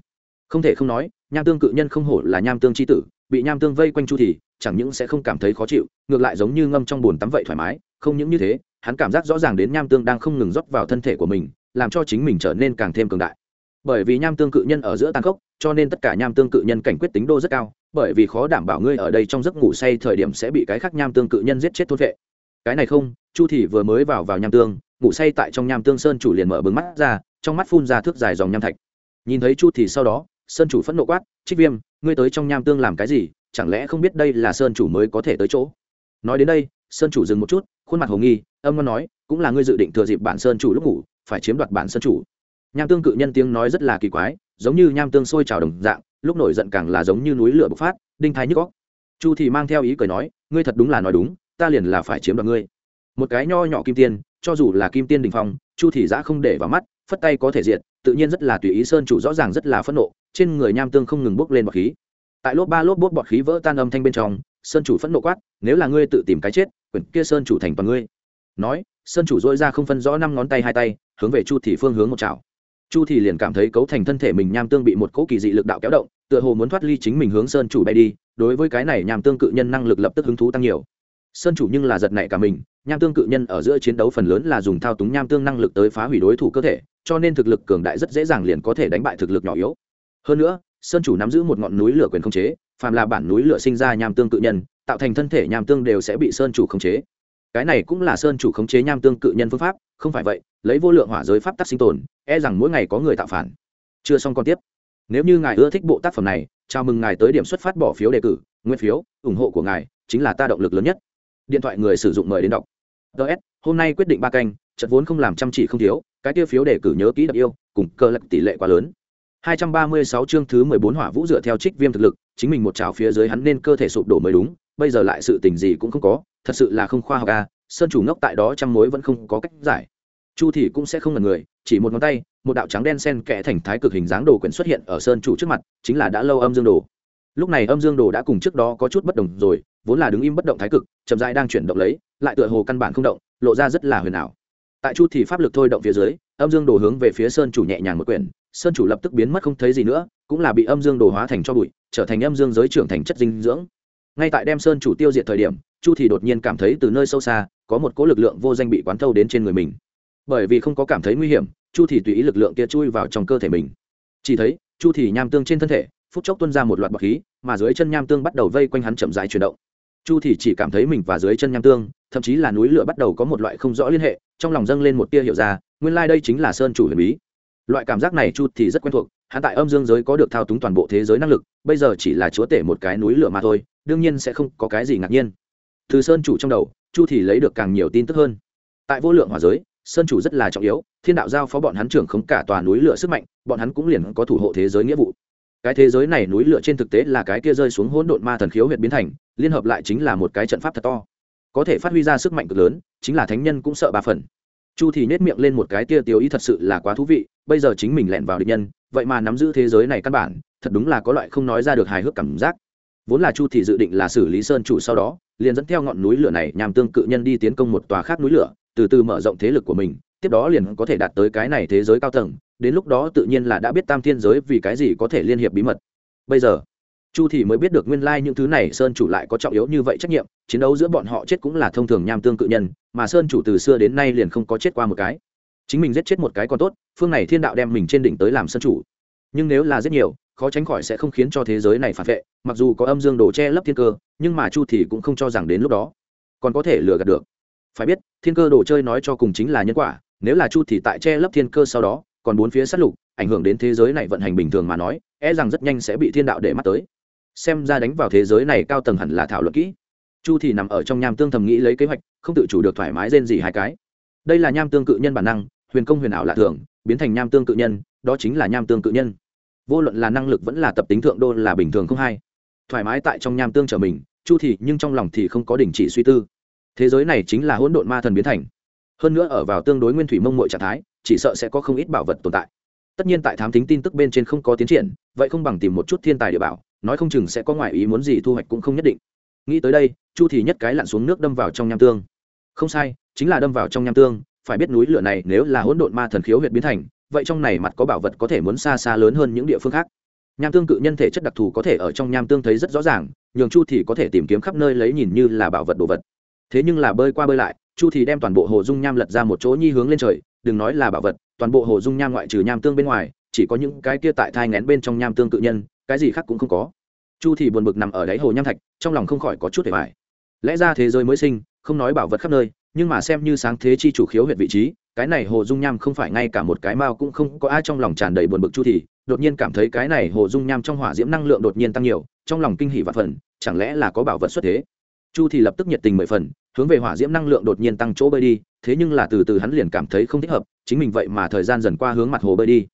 Không thể không nói nham tương cự nhân không hổ là nham tương c h i tử, bị nham tương vây quanh chu thì, chẳng những sẽ không cảm thấy khó chịu, ngược lại giống như ngâm trong bồn tắm vậy thoải mái, không những như thế, hắn cảm giác rõ ràng đến nham tương đang không ngừng rót vào thân thể của mình, làm cho chính mình trở nên càng thêm cường đại. Bởi vì nham tương cự nhân ở giữa tàn khốc, cho nên tất cả nham tương cự nhân cảnh quyết tính đô rất cao, bởi vì khó đảm bảo ngươi ở đây trong giấc ngủ say thời điểm sẽ bị cái khác nham tương cự nhân giết chết thốt vệ. Cái này không, chu thì vừa mới vào vào nham tương, ngủ say tại trong nham tương sơn chủ liền mở bừng mắt ra, trong mắt phun ra thước dài dòng nham thạch. Nhìn thấy chu thì sau đó sơn chủ phẫn nộ quát, trích viêm, ngươi tới trong nham tương làm cái gì? Chẳng lẽ không biết đây là sơn chủ mới có thể tới chỗ? Nói đến đây, sơn chủ dừng một chút, khuôn mặt hồ nghi, âm ngon nói, cũng là ngươi dự định thừa dịp bản sơn chủ lúc ngủ, phải chiếm đoạt bản sơn chủ. Nham tương cự nhân tiếng nói rất là kỳ quái, giống như nham tương sôi trào đồng dạng, lúc nổi giận càng là giống như núi lửa bộc phát, đinh thái nhức góc chu thì mang theo ý cười nói, ngươi thật đúng là nói đúng, ta liền là phải chiếm đoạt ngươi. Một cái nho nhỏ kim tiên, cho dù là kim tiên đình phong, chu thì giã không để vào mắt, phất tay có thể diệt, tự nhiên rất là tùy ý sơn chủ rõ ràng rất là phẫn nộ trên người nham tương không ngừng bốc lên bọt khí. Tại lốp ba lốp bốt bọt khí vỡ tan âm thanh bên trong, sơn chủ phẫn nộ quát, nếu là ngươi tự tìm cái chết, quyển kia sơn chủ thành toàn ngươi. Nói, sơn chủ dỗi ra không phân rõ năm ngón tay hai tay, hướng về chu thì phương hướng một chảo. Chu thì liền cảm thấy cấu thành thân thể mình nham tương bị một cỗ kỳ dị lực đạo kéo động, tựa hồ muốn thoát ly chính mình hướng sơn chủ bay đi, đối với cái này nham tương cự nhân năng lực lập tức hứng thú tăng nhiều. Sơn chủ nhưng là giật nảy cả mình, nham tương cự nhân ở giữa chiến đấu phần lớn là dùng thao túng nham tương năng lực tới phá hủy đối thủ cơ thể, cho nên thực lực cường đại rất dễ dàng liền có thể đánh bại thực lực nhỏ yếu hơn nữa, sơn chủ nắm giữ một ngọn núi lửa quyền khống chế, phàm là bản núi lửa sinh ra nham tương cự nhân, tạo thành thân thể nham tương đều sẽ bị sơn chủ khống chế. Cái này cũng là sơn chủ khống chế nham tương cự nhân phương pháp, không phải vậy, lấy vô lượng hỏa giới pháp tắc sinh tồn e rằng mỗi ngày có người tạo phản. Chưa xong còn tiếp. Nếu như ngài ưa thích bộ tác phẩm này, chào mừng ngài tới điểm xuất phát bỏ phiếu đề cử, nguyên phiếu, ủng hộ của ngài chính là ta động lực lớn nhất. Điện thoại người sử dụng mời đến đọc. Ts hôm nay quyết định ba canh, trận vốn không làm chăm chỉ không thiếu, cái tiêu phiếu đề cử nhớ kỹ đặc yêu, cùng cơ lật tỷ lệ quá lớn. 236 chương thứ 14 hỏa vũ dựa theo trích viêm thực lực, chính mình một chảo phía dưới hắn nên cơ thể sụp đổ mới đúng, bây giờ lại sự tình gì cũng không có, thật sự là không khoa học à sơn chủ ngốc tại đó trăm mối vẫn không có cách giải. Chu thì cũng sẽ không là người, chỉ một ngón tay, một đạo trắng đen sen kẽ thành thái cực hình dáng đồ quyển xuất hiện ở sơn chủ trước mặt, chính là đã lâu âm dương đồ. Lúc này âm dương đồ đã cùng trước đó có chút bất đồng rồi, vốn là đứng im bất động thái cực, chậm rãi đang chuyển động lấy, lại tựa hồ căn bản không động, lộ ra rất là huyền ảo. Tại chu thì pháp lực thôi động phía dưới, âm dương đồ hướng về phía sơn chủ nhẹ nhàng một quyển sơn chủ lập tức biến mất không thấy gì nữa, cũng là bị âm dương đồ hóa thành cho bụi, trở thành âm dương giới trưởng thành chất dinh dưỡng. Ngay tại đem sơn chủ tiêu diệt thời điểm, chu thì đột nhiên cảm thấy từ nơi sâu xa, có một cỗ lực lượng vô danh bị quán thâu đến trên người mình. Bởi vì không có cảm thấy nguy hiểm, chu thì tùy ý lực lượng kia chui vào trong cơ thể mình. Chỉ thấy, chu thì nham tương trên thân thể, phút chốc tuôn ra một loạt bọc khí, mà dưới chân nham tương bắt đầu vây quanh hắn chậm rãi chuyển động. Chu thì chỉ cảm thấy mình và dưới chân nham tương, thậm chí là núi lửa bắt đầu có một loại không rõ liên hệ, trong lòng dâng lên một tia hiểu ra, nguyên lai đây chính là sơn chủ huyền bí loại cảm giác này chu thì rất quen thuộc, hắn tại âm dương giới có được thao túng toàn bộ thế giới năng lực, bây giờ chỉ là chúa tể một cái núi lửa mà thôi, đương nhiên sẽ không có cái gì ngạc nhiên. Từ sơn chủ trong đầu, chu thì lấy được càng nhiều tin tức hơn. Tại vô lượng hỏa giới, sơn chủ rất là trọng yếu, thiên đạo giao phó bọn hắn trưởng khống cả tòa núi lửa sức mạnh, bọn hắn cũng liền có thủ hộ thế giới nghĩa vụ. Cái thế giới này núi lửa trên thực tế là cái kia rơi xuống hỗn độn ma thần khiếu huyệt biến thành, liên hợp lại chính là một cái trận pháp thật to. Có thể phát huy ra sức mạnh cực lớn, chính là thánh nhân cũng sợ ba phần chu thì nết miệng lên một cái tia tiêu ý thật sự là quá thú vị, bây giờ chính mình lẻn vào địch nhân, vậy mà nắm giữ thế giới này căn bản, thật đúng là có loại không nói ra được hài hước cảm giác. Vốn là chu thì dự định là xử lý sơn chủ sau đó, liền dẫn theo ngọn núi lửa này nhằm tương cự nhân đi tiến công một tòa khác núi lửa, từ từ mở rộng thế lực của mình, tiếp đó liền có thể đạt tới cái này thế giới cao tầng, đến lúc đó tự nhiên là đã biết tam thiên giới vì cái gì có thể liên hiệp bí mật. Bây giờ chu thì mới biết được nguyên lai những thứ này sơn chủ lại có trọng yếu như vậy trách nhiệm, chiến đấu giữa bọn họ chết cũng là thông thường nham tương cự nhân, mà sơn chủ từ xưa đến nay liền không có chết qua một cái. Chính mình giết chết một cái còn tốt, phương này thiên đạo đem mình trên đỉnh tới làm sơn chủ. Nhưng nếu là giết nhiều, khó tránh khỏi sẽ không khiến cho thế giới này phản vệ, mặc dù có âm dương đồ che lấp thiên cơ, nhưng mà chu thì cũng không cho rằng đến lúc đó còn có thể lừa gạt được. Phải biết, thiên cơ đồ chơi nói cho cùng chính là nhân quả, nếu là chu thì tại che lấp thiên cơ sau đó, còn bốn phía sát lục, ảnh hưởng đến thế giới này vận hành bình thường mà nói e rằng rất nhanh sẽ bị thiên đạo để mắt tới xem ra đánh vào thế giới này cao tầng hẳn là thảo luận kỹ. Chu thì nằm ở trong nham tương thầm nghĩ lấy kế hoạch, không tự chủ được thoải mái rên gì hai cái. Đây là nham tương cự nhân bản năng, huyền công huyền ảo lạ thường, biến thành nham tương cự nhân, đó chính là nham tương cự nhân. Vô luận là năng lực vẫn là tập tính thượng đô là bình thường không hay. Thoải mái tại trong nham tương trở mình, chu thì nhưng trong lòng thì không có đình chỉ suy tư. Thế giới này chính là hỗn độn ma thần biến thành. Hơn nữa ở vào tương đối nguyên thủy mông muội trạng thái, chỉ sợ sẽ có không ít bảo vật tồn tại. Tất nhiên tại thám tính tin tức bên trên không có tiến triển, vậy không bằng tìm một chút thiên tài địa bảo nói không chừng sẽ có ngoại ý muốn gì thu hoạch cũng không nhất định. Nghĩ tới đây, chu thì nhất cái lặn xuống nước đâm vào trong nham tương. Không sai, chính là đâm vào trong nham tương, phải biết núi lửa này nếu là hỗn độn ma thần khiếu huyệt biến thành, vậy trong này mặt có bảo vật có thể muốn xa xa lớn hơn những địa phương khác. Nham tương cự nhân thể chất đặc thù có thể ở trong nham tương thấy rất rõ ràng, nhường chu thì có thể tìm kiếm khắp nơi lấy nhìn như là bảo vật đồ vật. Thế nhưng là bơi qua bơi lại, chu thì đem toàn bộ hồ dung nham lật ra một chỗ nhi hướng lên trời, đừng nói là bảo vật, toàn bộ hồ dung nham ngoại trừ nham tương bên ngoài, chỉ có những cái kia tại thai ngén bên trong nham tương cự nhân cái gì khác cũng không có. Chu thì buồn bực nằm ở đáy hồ nham thạch, trong lòng không khỏi có chút để bài lẽ ra thế giới mới sinh, không nói bảo vật khắp nơi, nhưng mà xem như sáng thế chi chủ khiếu huyện vị trí, cái này hồ dung nham không phải ngay cả một cái mao cũng không có ai trong lòng tràn đầy buồn bực chu thì, đột nhiên cảm thấy cái này hồ dung nham trong hỏa diễm năng lượng đột nhiên tăng nhiều, trong lòng kinh hỉ và phần, chẳng lẽ là có bảo vật xuất thế? Chu thì lập tức nhiệt tình mười phần, hướng về hỏa diễm năng lượng đột nhiên tăng chỗ bơi đi, thế nhưng là từ từ hắn liền cảm thấy không thích hợp, chính mình vậy mà thời gian dần qua hướng mặt hồ bơi đi.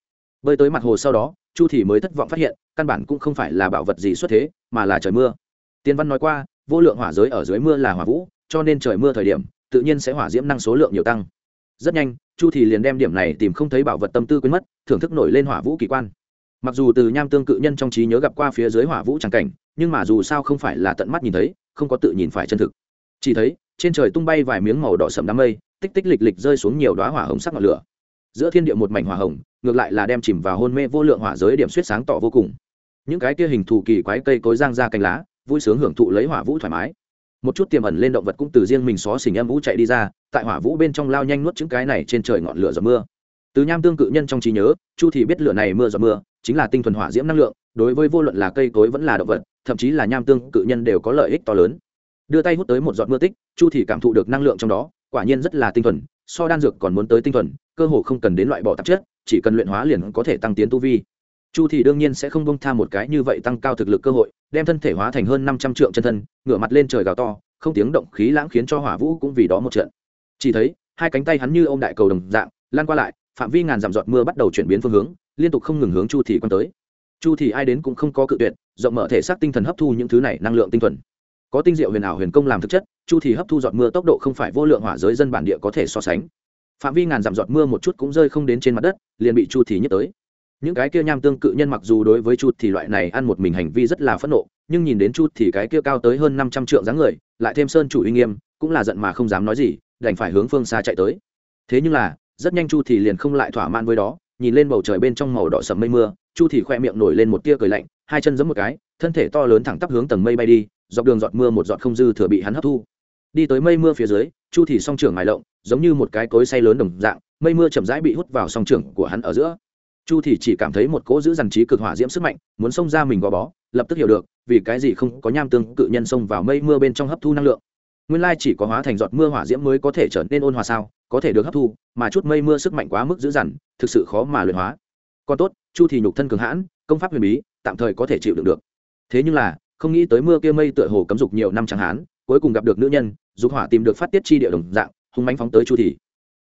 Bơi tới mặt hồ sau đó chu thì mới thất vọng phát hiện, căn bản cũng không phải là bảo vật gì xuất thế, mà là trời mưa. Tiên văn nói qua, vô lượng hỏa giới ở dưới mưa là hỏa vũ, cho nên trời mưa thời điểm, tự nhiên sẽ hỏa diễm năng số lượng nhiều tăng. Rất nhanh, chu thì liền đem điểm này tìm không thấy bảo vật tâm tư quên mất, thưởng thức nổi lên hỏa vũ kỳ quan. Mặc dù từ nham tương cự nhân trong trí nhớ gặp qua phía dưới hỏa vũ tràng cảnh, nhưng mà dù sao không phải là tận mắt nhìn thấy, không có tự nhìn phải chân thực. Chỉ thấy, trên trời tung bay vài miếng màu đỏ sầm đám mây, tích tích lịch lịch rơi xuống nhiều đóa hỏa hồng sắc ngọn lửa. Giữa thiên địa một mảnh hỏa hồng ngược lại là đem chìm vào hôn mê vô lượng hỏa giới điểm suýt sáng tỏ vô cùng. Những cái kia hình thù kỳ quái cây cối giang ra cành lá, vui sướng hưởng thụ lấy hỏa vũ thoải mái. Một chút tiềm ẩn lên động vật cũng từ riêng mình xó xỉnh âm vũ chạy đi ra, tại hỏa vũ bên trong lao nhanh nuốt những cái này trên trời ngọn lửa giọt mưa. Từ nham tương cự nhân trong trí nhớ, chu thì biết lửa này mưa giọt mưa, chính là tinh thuần hỏa diễm năng lượng, đối với vô luận là cây cối vẫn là động vật, thậm chí là nham tương cự nhân đều có lợi ích to lớn. Đưa tay hút tới một giọt mưa tích, chu thì cảm thụ được năng lượng trong đó quả nhiên rất là tinh thuần, so đan dược còn muốn tới tinh thuần, cơ hồ không cần đến loại bỏ tạp chất, chỉ cần luyện hóa liền có thể tăng tiến tu vi. Chu thì đương nhiên sẽ không bông tha một cái như vậy tăng cao thực lực cơ hội, đem thân thể hóa thành hơn năm trăm trượng chân thân, ngửa mặt lên trời gào to, không tiếng động khí lãng khiến cho hỏa vũ cũng vì đó một trận. Chỉ thấy, hai cánh tay hắn như ôm đại cầu đồng dạng, lan qua lại, phạm vi ngàn dặm giọt mưa bắt đầu chuyển biến phương hướng, liên tục không ngừng hướng chu thì quan tới. Chu thì ai đến cũng không có cự tuyệt, rộng mở thể xác tinh thần hấp thu những thứ này năng lượng tinh thuần có tinh diệu huyền ảo huyền công làm thực chất, chu thì hấp thu giọt mưa tốc độ không phải vô lượng hỏa giới dân bản địa có thể so sánh. Phạm vi ngàn dặm giọt mưa một chút cũng rơi không đến trên mặt đất, liền bị chu thì nhấc tới. Những cái kia nham tương cự nhân mặc dù đối với chu thì loại này ăn một mình hành vi rất là phẫn nộ, nhưng nhìn đến chu thì cái kia cao tới hơn năm trăm trượng dáng người, lại thêm sơn chủ uy nghiêm, cũng là giận mà không dám nói gì, đành phải hướng phương xa chạy tới. Thế nhưng là, rất nhanh chu thì liền không lại thỏa mãn với đó, nhìn lên bầu trời bên trong màu đỏ sẩm mây mưa, chu thì khoe miệng nổi lên một tia cười lạnh, hai chân giẫm một cái, thân thể to lớn thẳng tắp hướng tầng mây bay đi dọc đường giọt mưa một giọt không dư thừa bị hắn hấp thu. Đi tới mây mưa phía dưới, chu thì song trưởng mài lộng, giống như một cái cối say lớn đồng dạng, mây mưa chậm rãi bị hút vào song trưởng của hắn ở giữa. Chu thì chỉ cảm thấy một cỗ giữ dằn trí cực hỏa diễm sức mạnh, muốn xông ra mình gò bó, lập tức hiểu được, vì cái gì không có nham tương cự nhân xông vào mây mưa bên trong hấp thu năng lượng. Nguyên lai chỉ có hóa thành giọt mưa hỏa diễm mới có thể trở nên ôn hòa sao, có thể được hấp thu, mà chút mây mưa sức mạnh quá mức giữ dằn, thực sự khó mà luyện hóa. Còn tốt, chu thì nhục thân cường hãn, công pháp huyền bí, tạm thời có thể chịu đựng được. Thế nhưng là không nghĩ tới mưa kia mây tựa hồ cấm dục nhiều năm chẳng hán, cuối cùng gặp được nữ nhân, dục hỏa tìm được phát tiết chi địa đồng dạng, hung mãnh phóng tới chu thì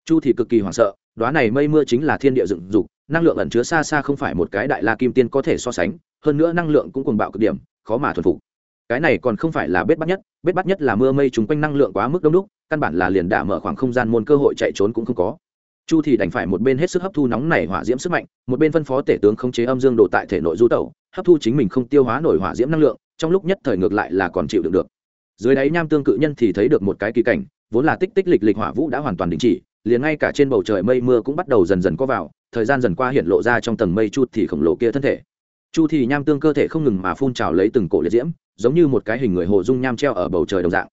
chu thì cực kỳ hoảng sợ đoá này mây mưa chính là thiên địa dựng dục, năng lượng ẩn chứa xa xa không phải một cái đại la kim tiên có thể so sánh, hơn nữa năng lượng cũng cuồng bạo cực điểm, khó mà thuần phục. Cái này còn không phải là bết bắt nhất, bết bắt nhất là mưa mây chúng quanh năng lượng quá mức đông đúc, căn bản là liền đả mở khoảng không gian môn cơ hội chạy trốn cũng không có. Chu thì đành phải một bên hết sức hấp thu nóng này hỏa diễm sức mạnh, một bên phân phó tể tướng khống chế âm dương độ tại thể nội du tẩu, hấp thu chính mình không tiêu hóa nổi hỏa diễm năng lượng trong lúc nhất thời ngược lại là còn chịu đựng được. Dưới đáy nham tương cự nhân thì thấy được một cái kỳ cảnh, vốn là tích tích lịch lịch hỏa vũ đã hoàn toàn đình chỉ, liền ngay cả trên bầu trời mây mưa cũng bắt đầu dần dần có vào, thời gian dần qua hiện lộ ra trong tầng mây chu thì khổng lồ kia thân thể. Chu thì nham tương cơ thể không ngừng mà phun trào lấy từng cổ liệt diễm, giống như một cái hình người hồ dung nham treo ở bầu trời đồng dạng.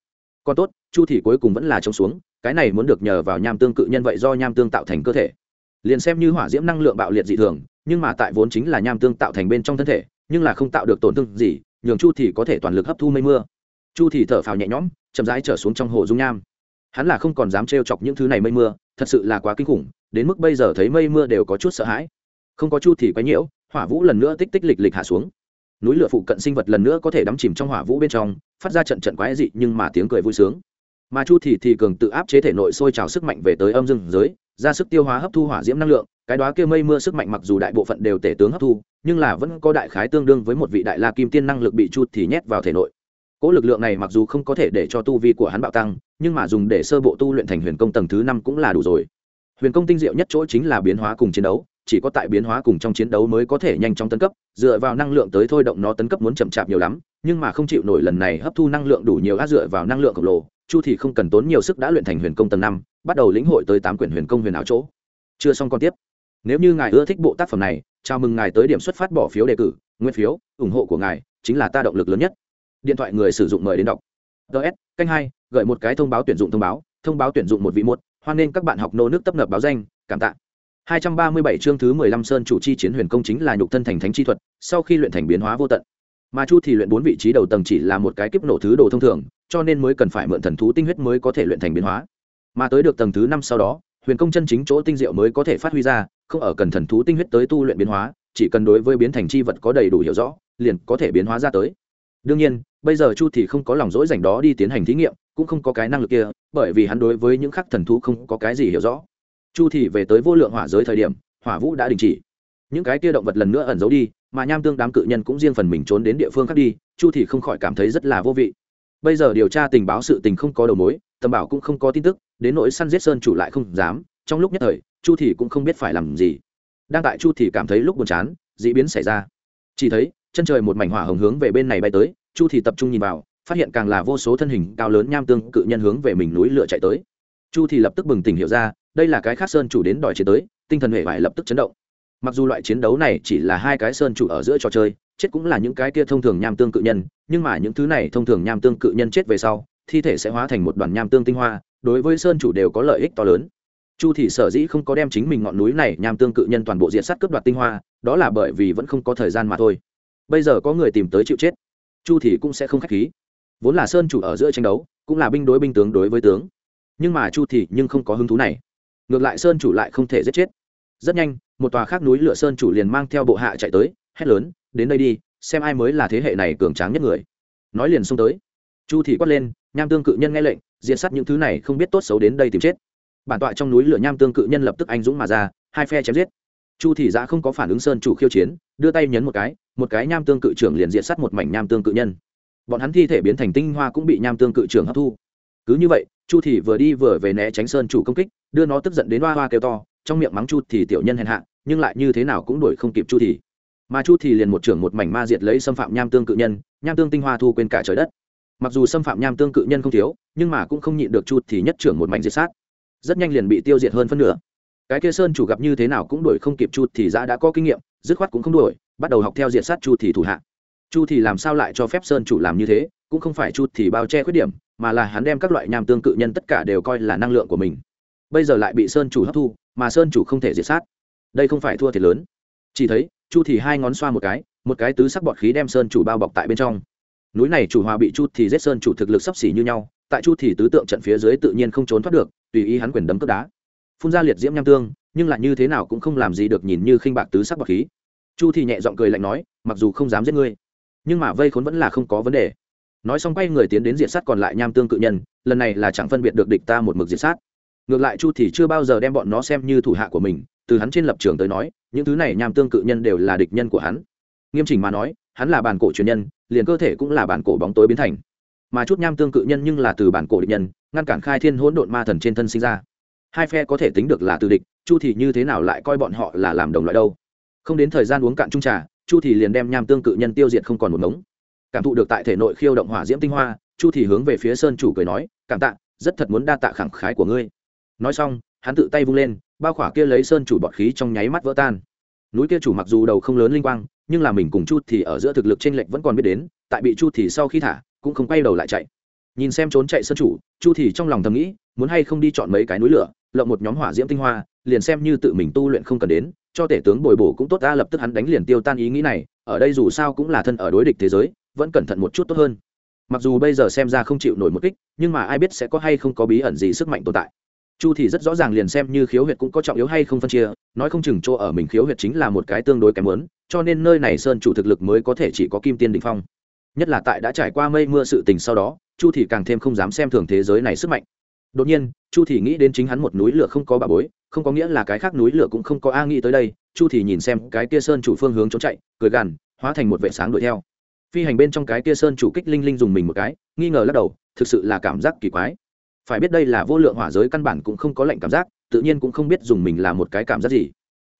Còn tốt, chu thì cuối cùng vẫn là trống xuống, cái này muốn được nhờ vào nham tương cự nhân vậy do nham tương tạo thành cơ thể. Liền xem như hỏa diễm năng lượng bạo liệt dị thường, nhưng mà tại vốn chính là nham tương tạo thành bên trong thân thể, nhưng là không tạo được tổn thương gì nhường chu thì có thể toàn lực hấp thu mây mưa. Chu thì thở phào nhẹ nhõm, chậm rãi trở xuống trong hồ dung nham. Hắn là không còn dám trêu chọc những thứ này mây mưa, thật sự là quá kinh khủng, đến mức bây giờ thấy mây mưa đều có chút sợ hãi. Không có chu thì quấy nhiễu, hỏa vũ lần nữa tích tích lịch lịch hạ xuống. Núi lửa phụ cận sinh vật lần nữa có thể đắm chìm trong hỏa vũ bên trong, phát ra trận trận quái dị nhưng mà tiếng cười vui sướng. Mà chu thì thì cường tự áp chế thể nội sôi trào sức mạnh về tới âm dương giới, ra sức tiêu hóa hấp thu hỏa diễm năng lượng cái đó kia mây mưa sức mạnh mặc dù đại bộ phận đều tể tướng hấp thu, nhưng là vẫn có đại khái tương đương với một vị đại la kim tiên năng lực bị chu thì nhét vào thể nội. Cỗ lực lượng này mặc dù không có thể để cho tu vi của hắn bạo tăng, nhưng mà dùng để sơ bộ tu luyện thành huyền công tầng thứ năm cũng là đủ rồi. Huyền công tinh diệu nhất chỗ chính là biến hóa cùng chiến đấu, chỉ có tại biến hóa cùng trong chiến đấu mới có thể nhanh chóng tấn cấp, dựa vào năng lượng tới thôi động nó tấn cấp muốn chậm chạp nhiều lắm, nhưng mà không chịu nổi lần này hấp thu năng lượng đủ nhiều á dựa vào năng lượng khổng lồ, chu thì không cần tốn nhiều sức đã luyện thành huyền công tầng năm, bắt đầu lĩnh hội tới tám quyển huyền công huyền ảo chỗ. Chưa xong còn tiếp nếu như ngài ưa thích bộ tác phẩm này, chào mừng ngài tới điểm xuất phát bỏ phiếu đề cử, nguyên phiếu, ủng hộ của ngài chính là ta động lực lớn nhất. Điện thoại người sử dụng mời đến đọc. Ts canh hai gợi một cái thông báo tuyển dụng thông báo thông báo tuyển dụng một vị một, hoan nên các bạn học nô nước tấp nập báo danh, cảm tạ. 237 chương thứ 15 sơn chủ chi chiến huyền công chính là nhục thân thành thánh chi thuật, sau khi luyện thành biến hóa vô tận. Mà chu thì luyện bốn vị trí đầu tầng chỉ là một cái kiếp nổ thứ đồ thông thường, cho nên mới cần phải mượn thần thú tinh huyết mới có thể luyện thành biến hóa. Mà tới được tầng thứ năm sau đó huyền công chân chính chỗ tinh diệu mới có thể phát huy ra, không ở cần thần thú tinh huyết tới tu luyện biến hóa, chỉ cần đối với biến thành chi vật có đầy đủ hiểu rõ, liền có thể biến hóa ra tới. Đương nhiên, bây giờ chu thì không có lòng dỗi dành đó đi tiến hành thí nghiệm, cũng không có cái năng lực kia, bởi vì hắn đối với những khắc thần thú không có cái gì hiểu rõ. Chu thì về tới vô lượng hỏa giới thời điểm, hỏa vũ đã đình chỉ. Những cái kia động vật lần nữa ẩn giấu đi, mà nham tương đám cự nhân cũng riêng phần mình trốn đến địa phương khác đi, chu thì không khỏi cảm thấy rất là vô vị. Bây giờ điều tra tình báo sự tình không có đầu mối tầm bảo cũng không có tin tức, đến nỗi săn giết sơn chủ lại không dám, trong lúc nhất thời, chu thì cũng không biết phải làm gì. Đang tại chu thì cảm thấy lúc buồn chán, dị biến xảy ra. Chỉ thấy, chân trời một mảnh hỏa hồng hướng về bên này bay tới, chu thì tập trung nhìn vào, phát hiện càng là vô số thân hình cao lớn nham tương cự nhân hướng về mình núi lửa chạy tới. Chu thì lập tức bừng tỉnh hiểu ra, đây là cái khác sơn chủ đến đòi chiến tới, tinh thần hệ vải lập tức chấn động. Mặc dù loại chiến đấu này chỉ là hai cái sơn chủ ở giữa trò chơi, chết cũng là những cái kia thông thường nham tương cự nhân, nhưng mà những thứ này thông thường nham tương cự nhân chết về sau thi thể sẽ hóa thành một đoàn nham tương tinh hoa, đối với sơn chủ đều có lợi ích to lớn. Chu thị sở dĩ không có đem chính mình ngọn núi này nham tương cự nhân toàn bộ diện sắt cướp đoạt tinh hoa, đó là bởi vì vẫn không có thời gian mà thôi. Bây giờ có người tìm tới chịu chết, chu thị cũng sẽ không khách khí. Vốn là sơn chủ ở giữa tranh đấu, cũng là binh đối binh tướng đối với tướng. Nhưng mà chu thị nhưng không có hứng thú này. Ngược lại sơn chủ lại không thể giết chết. Rất nhanh, một tòa khác núi lửa sơn chủ liền mang theo bộ hạ chạy tới, hét lớn, đến đây đi, xem ai mới là thế hệ này cường tráng nhất người. Nói liền xông tới. Chu thị quát lên nham tương cự nhân nghe lệnh diện sát những thứ này không biết tốt xấu đến đây tìm chết. Bản tọa trong núi lửa nham tương cự nhân lập tức anh dũng mà ra, hai phe chém giết. Chu thị giã không có phản ứng sơn chủ khiêu chiến, đưa tay nhấn một cái một cái nham tương cự trưởng liền diện sát một mảnh nham tương cự nhân. Bọn hắn thi thể biến thành tinh hoa cũng bị nham tương cự trưởng hấp thu. Cứ như vậy, chu thị vừa đi vừa về né tránh sơn chủ công kích, đưa nó tức giận đến hoa hoa kêu to, trong miệng mắng chu thì tiểu nhân hèn hạ, nhưng lại như thế nào cũng đuổi không kịp chu thì mà chu thì liền một trưởng một mảnh ma diệt lấy xâm phạm nham tương cự nhân, nham tương tinh hoa thu quên cả trời đất mặc dù xâm phạm nham tương cự nhân không thiếu, nhưng mà cũng không nhịn được chu thì nhất trưởng một mảnh diệt sát. Rất nhanh liền bị tiêu diệt hơn phân nửa. Cái kia sơn chủ gặp như thế nào cũng đuổi không kịp chu thì giã đã có kinh nghiệm, dứt khoát cũng không đuổi, bắt đầu học theo diệt sát chu thì thủ hạ. Chu thì làm sao lại cho phép sơn chủ làm như thế, cũng không phải chu thì bao che khuyết điểm, mà là hắn đem các loại nham tương cự nhân tất cả đều coi là năng lượng của mình. Bây giờ lại bị sơn chủ hấp thu, mà sơn chủ không thể diệt sát. Đây không phải thua thiệt lớn. Chỉ thấy, chu thì hai ngón xoa một cái một cái tứ sắc bọt khí đem sơn chủ bao bọc tại bên trong núi này chủ hòa bị chu thì giết sơn chủ thực lực sắp xỉ như nhau, tại chu thì tứ tượng trận phía dưới tự nhiên không trốn thoát được, tùy ý hắn quyền đấm cướp đá. Phun ra liệt diễm nham tương, nhưng lại như thế nào cũng không làm gì được nhìn như khinh bạc tứ sắc bọt khí. Chu thì nhẹ giọng cười lạnh nói, mặc dù không dám giết ngươi, nhưng mà vây khốn vẫn là không có vấn đề. Nói xong quay người tiến đến diện sát còn lại nham tương cự nhân, lần này là chẳng phân biệt được địch ta một mực diện sát. Ngược lại chu thì chưa bao giờ đem bọn nó xem như thủ hạ của mình, từ hắn trên lập trường tới nói, những thứ này nham tương cự nhân đều là địch nhân của hắn. Nghiêm chỉnh mà nói hắn là bản cổ truyền nhân, liền cơ thể cũng là bản cổ bóng tối biến thành. Mà chút nham tương cự nhân nhưng là từ bản cổ địch nhân, ngăn cản khai thiên hỗn độn ma thần trên thân sinh ra. Hai phe có thể tính được là từ địch, chu thì như thế nào lại coi bọn họ là làm đồng loại đâu? Không đến thời gian uống cạn chung trà, chu thì liền đem nham tương cự nhân tiêu diệt không còn một ngống. Cảm thụ được tại thể nội khiêu động hỏa diễm tinh hoa, chu thì hướng về phía sơn chủ cười nói, cảm tạ, rất thật muốn đa tạ khẳng khái của ngươi. Nói xong, hắn tự tay vung lên, bao khỏa kia lấy sơn chủ bọt khí trong nháy mắt vỡ tan. Núi kia chủ mặc dù đầu không lớn linh quang nhưng là mình cùng chu thì ở giữa thực lực trên lệch vẫn còn biết đến, tại bị chu thì sau khi thả, cũng không quay đầu lại chạy. Nhìn xem trốn chạy sơn chủ, chu thì trong lòng thầm nghĩ, muốn hay không đi chọn mấy cái núi lửa, lộng một nhóm hỏa diễm tinh hoa, liền xem như tự mình tu luyện không cần đến, cho tể tướng bồi bổ cũng tốt ta lập tức hắn đánh liền tiêu tan ý nghĩ này, ở đây dù sao cũng là thân ở đối địch thế giới, vẫn cẩn thận một chút tốt hơn. Mặc dù bây giờ xem ra không chịu nổi một kích, nhưng mà ai biết sẽ có hay không có bí ẩn gì sức mạnh tồn tại chu thì rất rõ ràng liền xem như khiếu huyệt cũng có trọng yếu hay không phân chia, nói không chừng chỗ ở mình khiếu huyệt chính là một cái tương đối kém lớn cho nên nơi này sơn chủ thực lực mới có thể chỉ có kim tiên đỉnh phong. Nhất là tại đã trải qua mây mưa sự tình sau đó, chu thì càng thêm không dám xem thường thế giới này sức mạnh. Đột nhiên, chu thì nghĩ đến chính hắn một núi lửa không có bà bối, không có nghĩa là cái khác núi lửa cũng không có a nghĩ tới đây, chu thì nhìn xem cái kia sơn chủ phương hướng trốn chạy, cười gằn, hóa thành một vệ sáng đuổi theo. Phi hành bên trong cái kia sơn chủ kích linh linh dùng mình một cái, nghi ngờ lắc đầu, thực sự là cảm giác kỳ quái phải biết đây là vô lượng hỏa giới căn bản cũng không có lệnh cảm giác, tự nhiên cũng không biết dùng mình là một cái cảm giác gì.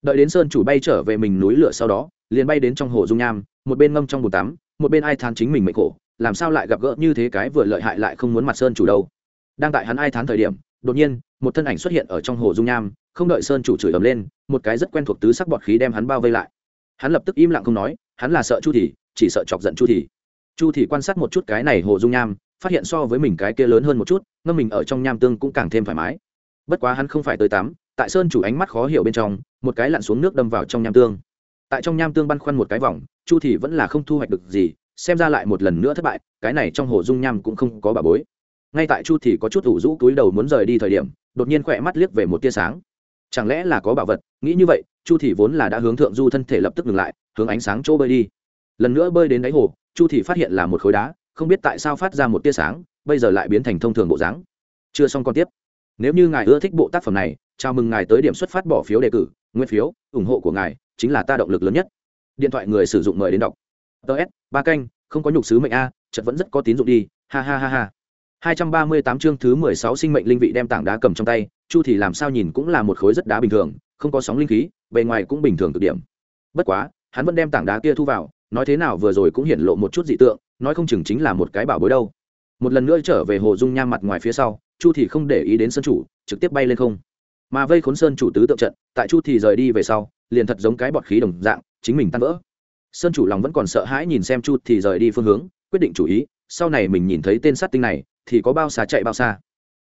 Đợi đến sơn chủ bay trở về mình núi lửa sau đó, liền bay đến trong hồ dung nham, một bên ngâm trong bồn tắm, một bên ai thán chính mình mệnh khổ, làm sao lại gặp gỡ như thế cái vừa lợi hại lại không muốn mặt sơn chủ đâu. Đang tại hắn ai thán thời điểm, đột nhiên, một thân ảnh xuất hiện ở trong hồ dung nham, không đợi sơn chủ chửi ầm lên, một cái rất quen thuộc tứ sắc bọt khí đem hắn bao vây lại. Hắn lập tức im lặng không nói, hắn là sợ chu thì chỉ sợ chọc giận chu thì chu thì quan sát một chút cái này hồ dung nham phát hiện so với mình cái kia lớn hơn một chút, ngâm mình ở trong nham tương cũng càng thêm thoải mái. Bất quá hắn không phải tới tắm, tại sơn chủ ánh mắt khó hiểu bên trong, một cái lặn xuống nước đâm vào trong nham tương. Tại trong nham tương băn khoăn một cái vòng, chu thì vẫn là không thu hoạch được gì, xem ra lại một lần nữa thất bại, cái này trong hồ dung nham cũng không có bà bối. Ngay tại chu thì có chút ủ rũ túi đầu muốn rời đi thời điểm, đột nhiên khỏe mắt liếc về một tia sáng. Chẳng lẽ là có bảo vật? Nghĩ như vậy, chu thì vốn là đã hướng thượng du thân thể lập tức ngừng lại, hướng ánh sáng chỗ bơi đi. Lần nữa bơi đến đáy hồ, chu thì phát hiện là một khối đá không biết tại sao phát ra một tia sáng bây giờ lại biến thành thông thường bộ dáng. Chưa xong còn tiếp. Nếu như ngài ưa thích bộ tác phẩm này chào mừng ngài tới điểm xuất phát bỏ phiếu đề cử nguyên phiếu ủng hộ của ngài chính là ta động lực lớn nhất. Điện thoại người sử dụng mời đến đọc. Ts ba canh không có nhục sứ mệnh a chật vẫn rất có tín dụng đi ha ha ha ha. 238 chương thứ 16 sinh mệnh linh vị đem tảng đá cầm trong tay, Chu thì làm sao nhìn cũng là một khối rất đá bình thường, không có sóng linh khí, bề ngoài cũng bình thường cực điểm. Bất quá, hắn vẫn đem tảng đá kia thu vào, nói thế nào vừa rồi cũng hiển lộ một chút dị tượng, nói không chừng chính là một cái bảo bối đâu. Một lần nữa trở về hồ dung nham mặt ngoài phía sau, Chu thì không để ý đến sơn chủ, trực tiếp bay lên không. Mà vây khốn sơn chủ tứ tượng trận, tại Chu thì rời đi về sau, liền thật giống cái bọt khí đồng dạng, chính mình tan vỡ. Sơn chủ lòng vẫn còn sợ hãi nhìn xem Chu thì rời đi phương hướng, quyết định chủ ý, sau này mình nhìn thấy tên sát tinh này, thì có bao xa chạy bao xa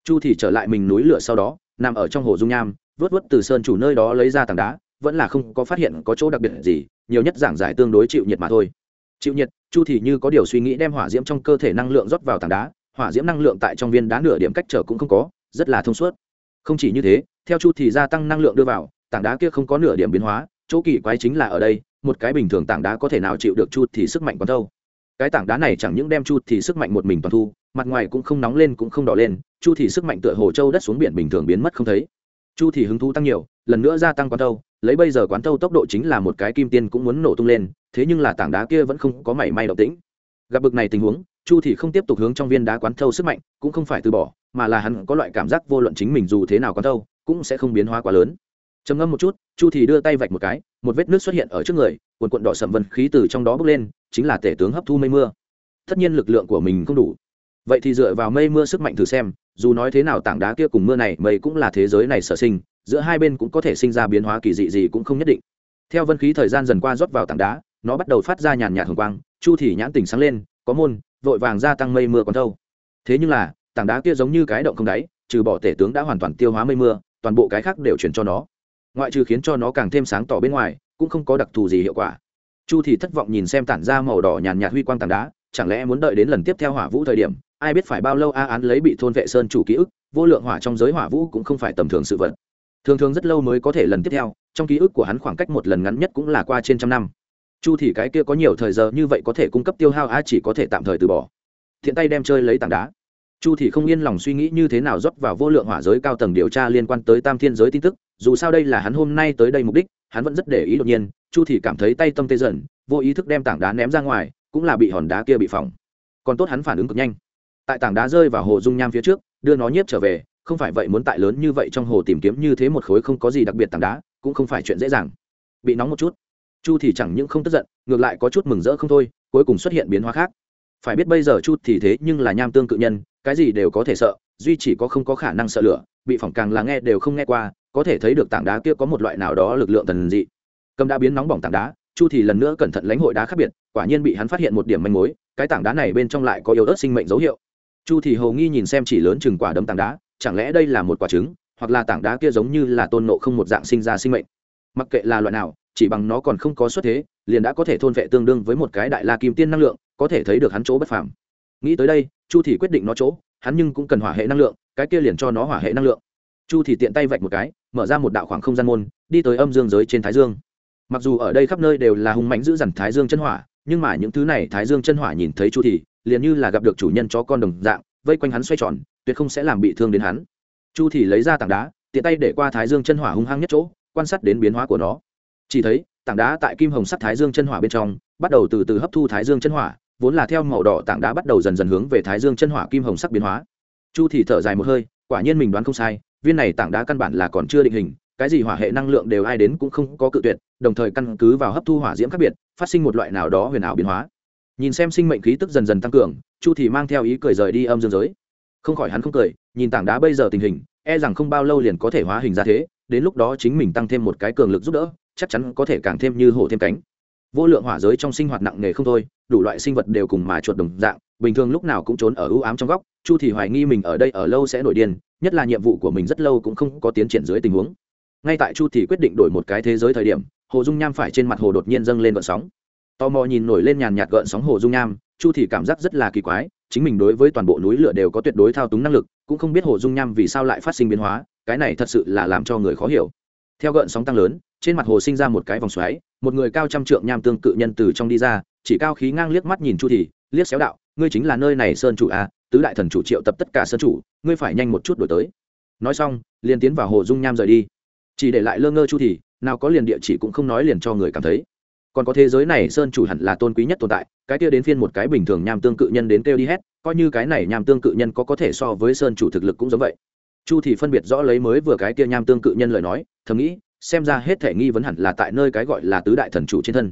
chu thì trở lại mình núi lửa sau đó nằm ở trong hồ dung nham vớt vớt từ sơn chủ nơi đó lấy ra tảng đá vẫn là không có phát hiện có chỗ đặc biệt gì nhiều nhất giảng giải tương đối chịu nhiệt mà thôi. Chịu nhiệt, chu thì như có điều suy nghĩ đem hỏa diễm trong cơ thể năng lượng rót vào tảng đá, hỏa diễm năng lượng tại trong viên đá nửa điểm cách trở cũng không có, rất là thông suốt. Không chỉ như thế, theo chu thì gia tăng năng lượng đưa vào, tảng đá kia không có nửa điểm biến hóa, chỗ kỳ quái chính là ở đây, một cái bình thường tảng đá có thể nào chịu được chu thì sức mạnh còn đâu. Cái tảng đá này chẳng những đem chu thì sức mạnh một mình toàn thu, mặt ngoài cũng không nóng lên cũng không đỏ lên, chu thì sức mạnh tựa hồ châu đất xuống biển bình thường biến mất không thấy. Chu thì hứng thú tăng nhiều, lần nữa gia tăng quán đâu? Lấy bây giờ quán thâu tốc độ chính là một cái kim tiên cũng muốn nổ tung lên, thế nhưng là tảng đá kia vẫn không có mảy may động tĩnh. Gặp bực này tình huống, chu thì không tiếp tục hướng trong viên đá quán thâu sức mạnh, cũng không phải từ bỏ, mà là hắn có loại cảm giác vô luận chính mình dù thế nào quán thâu, cũng sẽ không biến hóa quá lớn. Trầm ngâm một chút, chu thì đưa tay vạch một cái, một vết nước xuất hiện ở trước người, cuộn cuộn đỏ sầm vân khí từ trong đó bốc lên, chính là tể tướng hấp thu mây mưa. Tất nhiên lực lượng của mình không đủ. Vậy thì dựa vào mây mưa sức mạnh thử xem, dù nói thế nào tảng đá kia cùng mưa này, mây cũng là thế giới này sở sinh giữa hai bên cũng có thể sinh ra biến hóa kỳ dị gì cũng không nhất định. Theo vân khí thời gian dần qua rót vào tảng đá, nó bắt đầu phát ra nhàn nhạt hồng quang, chu thì nhãn tỉnh sáng lên, có môn, vội vàng gia tăng mây mưa còn thâu. Thế nhưng là, tảng đá kia giống như cái động không đáy, trừ bỏ tể tướng đã hoàn toàn tiêu hóa mây mưa, toàn bộ cái khác đều chuyển cho nó. Ngoại trừ khiến cho nó càng thêm sáng tỏ bên ngoài, cũng không có đặc thù gì hiệu quả. Chu thì thất vọng nhìn xem tản ra màu đỏ nhàn nhạt huy quang tảng đá, chẳng lẽ muốn đợi đến lần tiếp theo hỏa vũ thời điểm, ai biết phải bao lâu a án lấy bị thôn vệ sơn chủ ký ức, vô lượng hỏa trong giới hỏa vũ cũng không phải tầm thường sự vật thường thường rất lâu mới có thể lần tiếp theo, trong ký ức của hắn khoảng cách một lần ngắn nhất cũng là qua trên trăm năm. Chu thì cái kia có nhiều thời giờ như vậy có thể cung cấp tiêu hao a chỉ có thể tạm thời từ bỏ. Thiện tay đem chơi lấy tảng đá. Chu thì không yên lòng suy nghĩ như thế nào rót vào vô lượng hỏa giới cao tầng điều tra liên quan tới tam thiên giới tin tức, dù sao đây là hắn hôm nay tới đây mục đích, hắn vẫn rất để ý đột nhiên, chu thì cảm thấy tay tâm tê dần, vô ý thức đem tảng đá ném ra ngoài, cũng là bị hòn đá kia bị phỏng. Còn tốt hắn phản ứng cực nhanh. Tại tảng đá rơi vào hồ dung nham phía trước, đưa nó nhiếp trở về không phải vậy muốn tại lớn như vậy trong hồ tìm kiếm như thế một khối không có gì đặc biệt tảng đá, cũng không phải chuyện dễ dàng. Bị nóng một chút. Chu thì chẳng những không tức giận, ngược lại có chút mừng rỡ không thôi, cuối cùng xuất hiện biến hóa khác. Phải biết bây giờ chu thì thế nhưng là nham tương cự nhân, cái gì đều có thể sợ, duy chỉ có không có khả năng sợ lửa, bị phỏng càng là nghe đều không nghe qua, có thể thấy được tảng đá kia có một loại nào đó lực lượng thần dị. Cầm đã biến nóng bỏng tảng đá, chu thì lần nữa cẩn thận lãnh hội đá khác biệt, quả nhiên bị hắn phát hiện một điểm manh mối, cái tảng đá này bên trong lại có yếu ớt sinh mệnh dấu hiệu. Chu thì hầu nghi nhìn xem chỉ lớn chừng quả đấm tảng đá chẳng lẽ đây là một quả trứng, hoặc là tảng đá kia giống như là tôn nộ không một dạng sinh ra sinh mệnh? Mặc kệ là loại nào, chỉ bằng nó còn không có xuất thế, liền đã có thể thôn vệ tương đương với một cái đại la kim tiên năng lượng, có thể thấy được hắn chỗ bất phàm. Nghĩ tới đây, chu thì quyết định nó chỗ, hắn nhưng cũng cần hỏa hệ năng lượng, cái kia liền cho nó hỏa hệ năng lượng. Chu thì tiện tay vạch một cái, mở ra một đạo khoảng không gian môn, đi tới âm dương giới trên thái dương. Mặc dù ở đây khắp nơi đều là hung mãnh giữ dằn thái dương chân hỏa, nhưng mà những thứ này thái dương chân hỏa nhìn thấy chu thì, liền như là gặp được chủ nhân chó con đồng dạng, vây quanh hắn xoay tròn tuyệt không sẽ làm bị thương đến hắn. Chu thì lấy ra tảng đá, tiện tay để qua thái dương chân hỏa hung hăng nhất chỗ, quan sát đến biến hóa của nó. Chỉ thấy, tảng đá tại kim hồng sắt thái dương chân hỏa bên trong, bắt đầu từ từ hấp thu thái dương chân hỏa, vốn là theo màu đỏ tảng đá bắt đầu dần dần hướng về thái dương chân hỏa kim hồng sắc biến hóa. Chu thì thở dài một hơi, quả nhiên mình đoán không sai, viên này tảng đá căn bản là còn chưa định hình, cái gì hỏa hệ năng lượng đều ai đến cũng không có cự tuyệt, đồng thời căn cứ vào hấp thu hỏa diễm khác biệt, phát sinh một loại nào đó huyền ảo biến hóa. Nhìn xem sinh mệnh khí tức dần dần tăng cường, chu thì mang theo ý cười rời đi âm dương giới không khỏi hắn không cười, nhìn tảng đá bây giờ tình hình e rằng không bao lâu liền có thể hóa hình ra thế, đến lúc đó chính mình tăng thêm một cái cường lực giúp đỡ, chắc chắn có thể càng thêm như hổ thêm cánh. Vô lượng hỏa giới trong sinh hoạt nặng nề không thôi, đủ loại sinh vật đều cùng mà chuột đồng dạng, bình thường lúc nào cũng trốn ở ưu ám trong góc, chu thì hoài nghi mình ở đây ở lâu sẽ nổi điên, nhất là nhiệm vụ của mình rất lâu cũng không có tiến triển dưới tình huống. Ngay tại chu thì quyết định đổi một cái thế giới thời điểm, hồ dung nham phải trên mặt hồ đột nhiên dâng lên gợn sóng. Tò mò nhìn nổi lên nhàn nhạt gợn sóng hồ dung nham, chu thì cảm giác rất là kỳ quái chính mình đối với toàn bộ núi lửa đều có tuyệt đối thao túng năng lực, cũng không biết hồ dung nham vì sao lại phát sinh biến hóa, cái này thật sự là làm cho người khó hiểu. Theo gợn sóng tăng lớn, trên mặt hồ sinh ra một cái vòng xoáy, một người cao trăm trượng nham tương cự nhân từ trong đi ra, chỉ cao khí ngang liếc mắt nhìn chu thì liếc xéo đạo, ngươi chính là nơi này sơn chủ à tứ đại thần chủ triệu tập tất cả sơn chủ, ngươi phải nhanh một chút đổi tới. Nói xong, liền tiến vào hồ dung nham rời đi. Chỉ để lại lơ ngơ chu thì nào có liền địa chỉ cũng không nói liền cho người cảm thấy còn có thế giới này sơn chủ hẳn là tôn quý nhất tồn tại, cái kia đến phiên một cái bình thường nham tương cự nhân đến kêu đi hết, coi như cái này nham tương cự nhân có có thể so với sơn chủ thực lực cũng giống vậy. Chu thì phân biệt rõ lấy mới vừa cái kia nham tương cự nhân lời nói, thầm nghĩ, xem ra hết thể nghi vấn hẳn là tại nơi cái gọi là tứ đại thần chủ trên thân.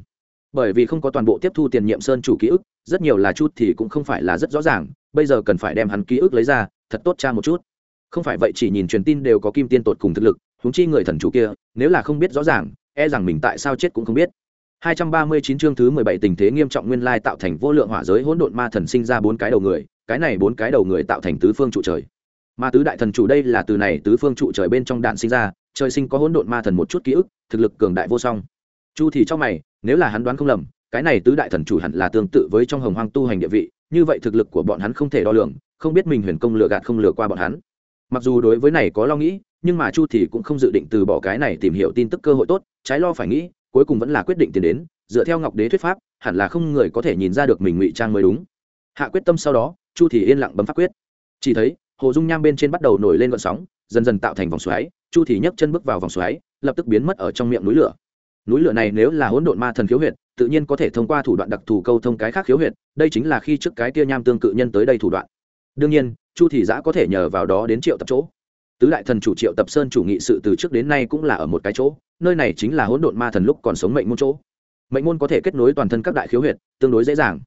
Bởi vì không có toàn bộ tiếp thu tiền nhiệm sơn chủ ký ức, rất nhiều là chút thì cũng không phải là rất rõ ràng, bây giờ cần phải đem hắn ký ức lấy ra, thật tốt cha một chút. Không phải vậy chỉ nhìn truyền tin đều có kim tiên tột cùng thực lực, huống chi người thần chủ kia, nếu là không biết rõ ràng e rằng mình tại sao chết cũng không biết. 239 chương thứ 17 tình thế nghiêm trọng nguyên lai tạo thành vô lượng hỏa giới hỗn độn ma thần sinh ra bốn cái đầu người, cái này bốn cái đầu người tạo thành tứ phương trụ trời. Ma tứ đại thần chủ đây là từ này tứ phương trụ trời bên trong đạn sinh ra, trời sinh có hỗn độn ma thần một chút ký ức, thực lực cường đại vô song. Chu thì cho mày, nếu là hắn đoán không lầm, cái này tứ đại thần chủ hẳn là tương tự với trong hồng hoang tu hành địa vị, như vậy thực lực của bọn hắn không thể đo lường, không biết mình huyền công lừa gạt không lừa qua bọn hắn. Mặc dù đối với này có lo nghĩ, nhưng mà Chu thì cũng không dự định từ bỏ cái này tìm hiểu tin tức cơ hội tốt, trái lo phải nghĩ, cuối cùng vẫn là quyết định tiến đến, dựa theo ngọc đế thuyết pháp, hẳn là không người có thể nhìn ra được mình ngụy trang mới đúng. Hạ quyết tâm sau đó, chu thì yên lặng bấm pháp quyết. Chỉ thấy, hồ dung nham bên trên bắt đầu nổi lên gợn sóng, dần dần tạo thành vòng xoáy, chu thì nhấc chân bước vào vòng xoáy, lập tức biến mất ở trong miệng núi lửa. Núi lửa này nếu là hỗn độn ma thần khiếu huyệt, tự nhiên có thể thông qua thủ đoạn đặc thù câu thông cái khác khiếu huyệt, đây chính là khi trước cái kia nham tương cự nhân tới đây thủ đoạn. Đương nhiên, chu thì giã có thể nhờ vào đó đến triệu tập chỗ. Tứ đại thần chủ triệu tập sơn chủ nghị sự từ trước đến nay cũng là ở một cái chỗ nơi này chính là hỗn độn ma thần lúc còn sống mệnh môn chỗ. Mệnh môn có thể kết nối toàn thân các đại khiếu huyệt, tương đối dễ dàng.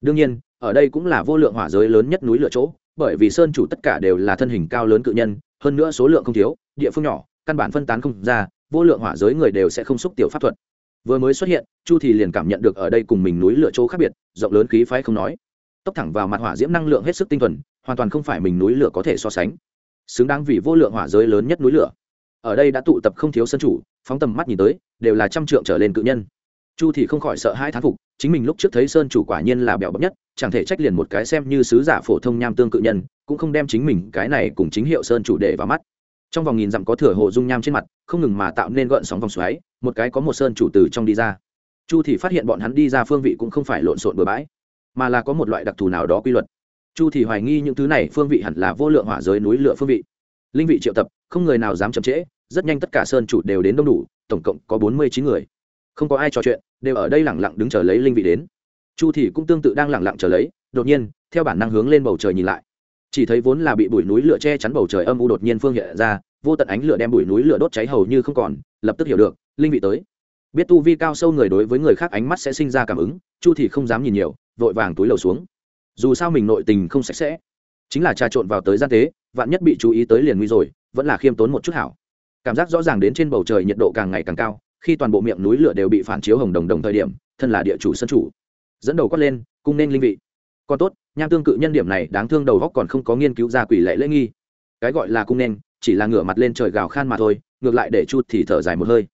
Đương nhiên, ở đây cũng là vô lượng hỏa giới lớn nhất núi lửa chỗ, bởi vì sơn chủ tất cả đều là thân hình cao lớn cự nhân, hơn nữa số lượng không thiếu, địa phương nhỏ, căn bản phân tán không ra, vô lượng hỏa giới người đều sẽ không xúc tiểu pháp thuật. Vừa mới xuất hiện, chu thì liền cảm nhận được ở đây cùng mình núi lửa chỗ khác biệt, rộng lớn khí phái không nói. Tốc thẳng vào mặt hỏa diễm năng lượng hết sức tinh thuần, hoàn toàn không phải mình núi lửa có thể so sánh. Xứng đáng vì vô lượng hỏa giới lớn nhất núi lửa ở đây đã tụ tập không thiếu sân chủ, phóng tầm mắt nhìn tới, đều là trăm trượng trở lên cự nhân. Chu thì không khỏi sợ hai thán phục, chính mình lúc trước thấy sơn chủ quả nhiên là bèo bập nhất, chẳng thể trách liền một cái xem như sứ giả phổ thông nham tương cự nhân, cũng không đem chính mình cái này cùng chính hiệu sơn chủ để vào mắt. Trong vòng nghìn dặm có thừa hồ dung nham trên mặt, không ngừng mà tạo nên gợn sóng vòng xoáy, một cái có một sơn chủ từ trong đi ra. Chu thì phát hiện bọn hắn đi ra phương vị cũng không phải lộn xộn bừa bãi, mà là có một loại đặc thù nào đó quy luật. Chu thì hoài nghi những thứ này phương vị hẳn là vô lượng hỏa giới núi lửa phương vị. Linh vị triệu tập, không người nào dám chậm trễ rất nhanh tất cả sơn chủ đều đến đông đủ, tổng cộng có bốn mươi chín người. Không có ai trò chuyện, đều ở đây lẳng lặng đứng chờ lấy linh vị đến. Chu thì cũng tương tự đang lẳng lặng chờ lấy, đột nhiên, theo bản năng hướng lên bầu trời nhìn lại. Chỉ thấy vốn là bị bụi núi lửa che chắn bầu trời âm u đột nhiên phương hiện ra, vô tận ánh lửa đem bụi núi lửa đốt cháy hầu như không còn, lập tức hiểu được, linh vị tới. Biết tu vi cao sâu người đối với người khác ánh mắt sẽ sinh ra cảm ứng, chu thì không dám nhìn nhiều, vội vàng túi lầu xuống. Dù sao mình nội tình không sạch sẽ. Chính là trà trộn vào tới gian tế, vạn nhất bị chú ý tới liền nguy rồi, vẫn là khiêm tốn một chút hảo cảm giác rõ ràng đến trên bầu trời nhiệt độ càng ngày càng cao, khi toàn bộ miệng núi lửa đều bị phản chiếu hồng đồng đồng thời điểm, thân là địa chủ sân chủ. Dẫn đầu quát lên, cung nên linh vị. Còn tốt, nham tương cự nhân điểm này đáng thương đầu góc còn không có nghiên cứu ra quỷ lệ lễ nghi. Cái gọi là cung nên, chỉ là ngửa mặt lên trời gào khan mà thôi, ngược lại để chút thì thở dài một hơi.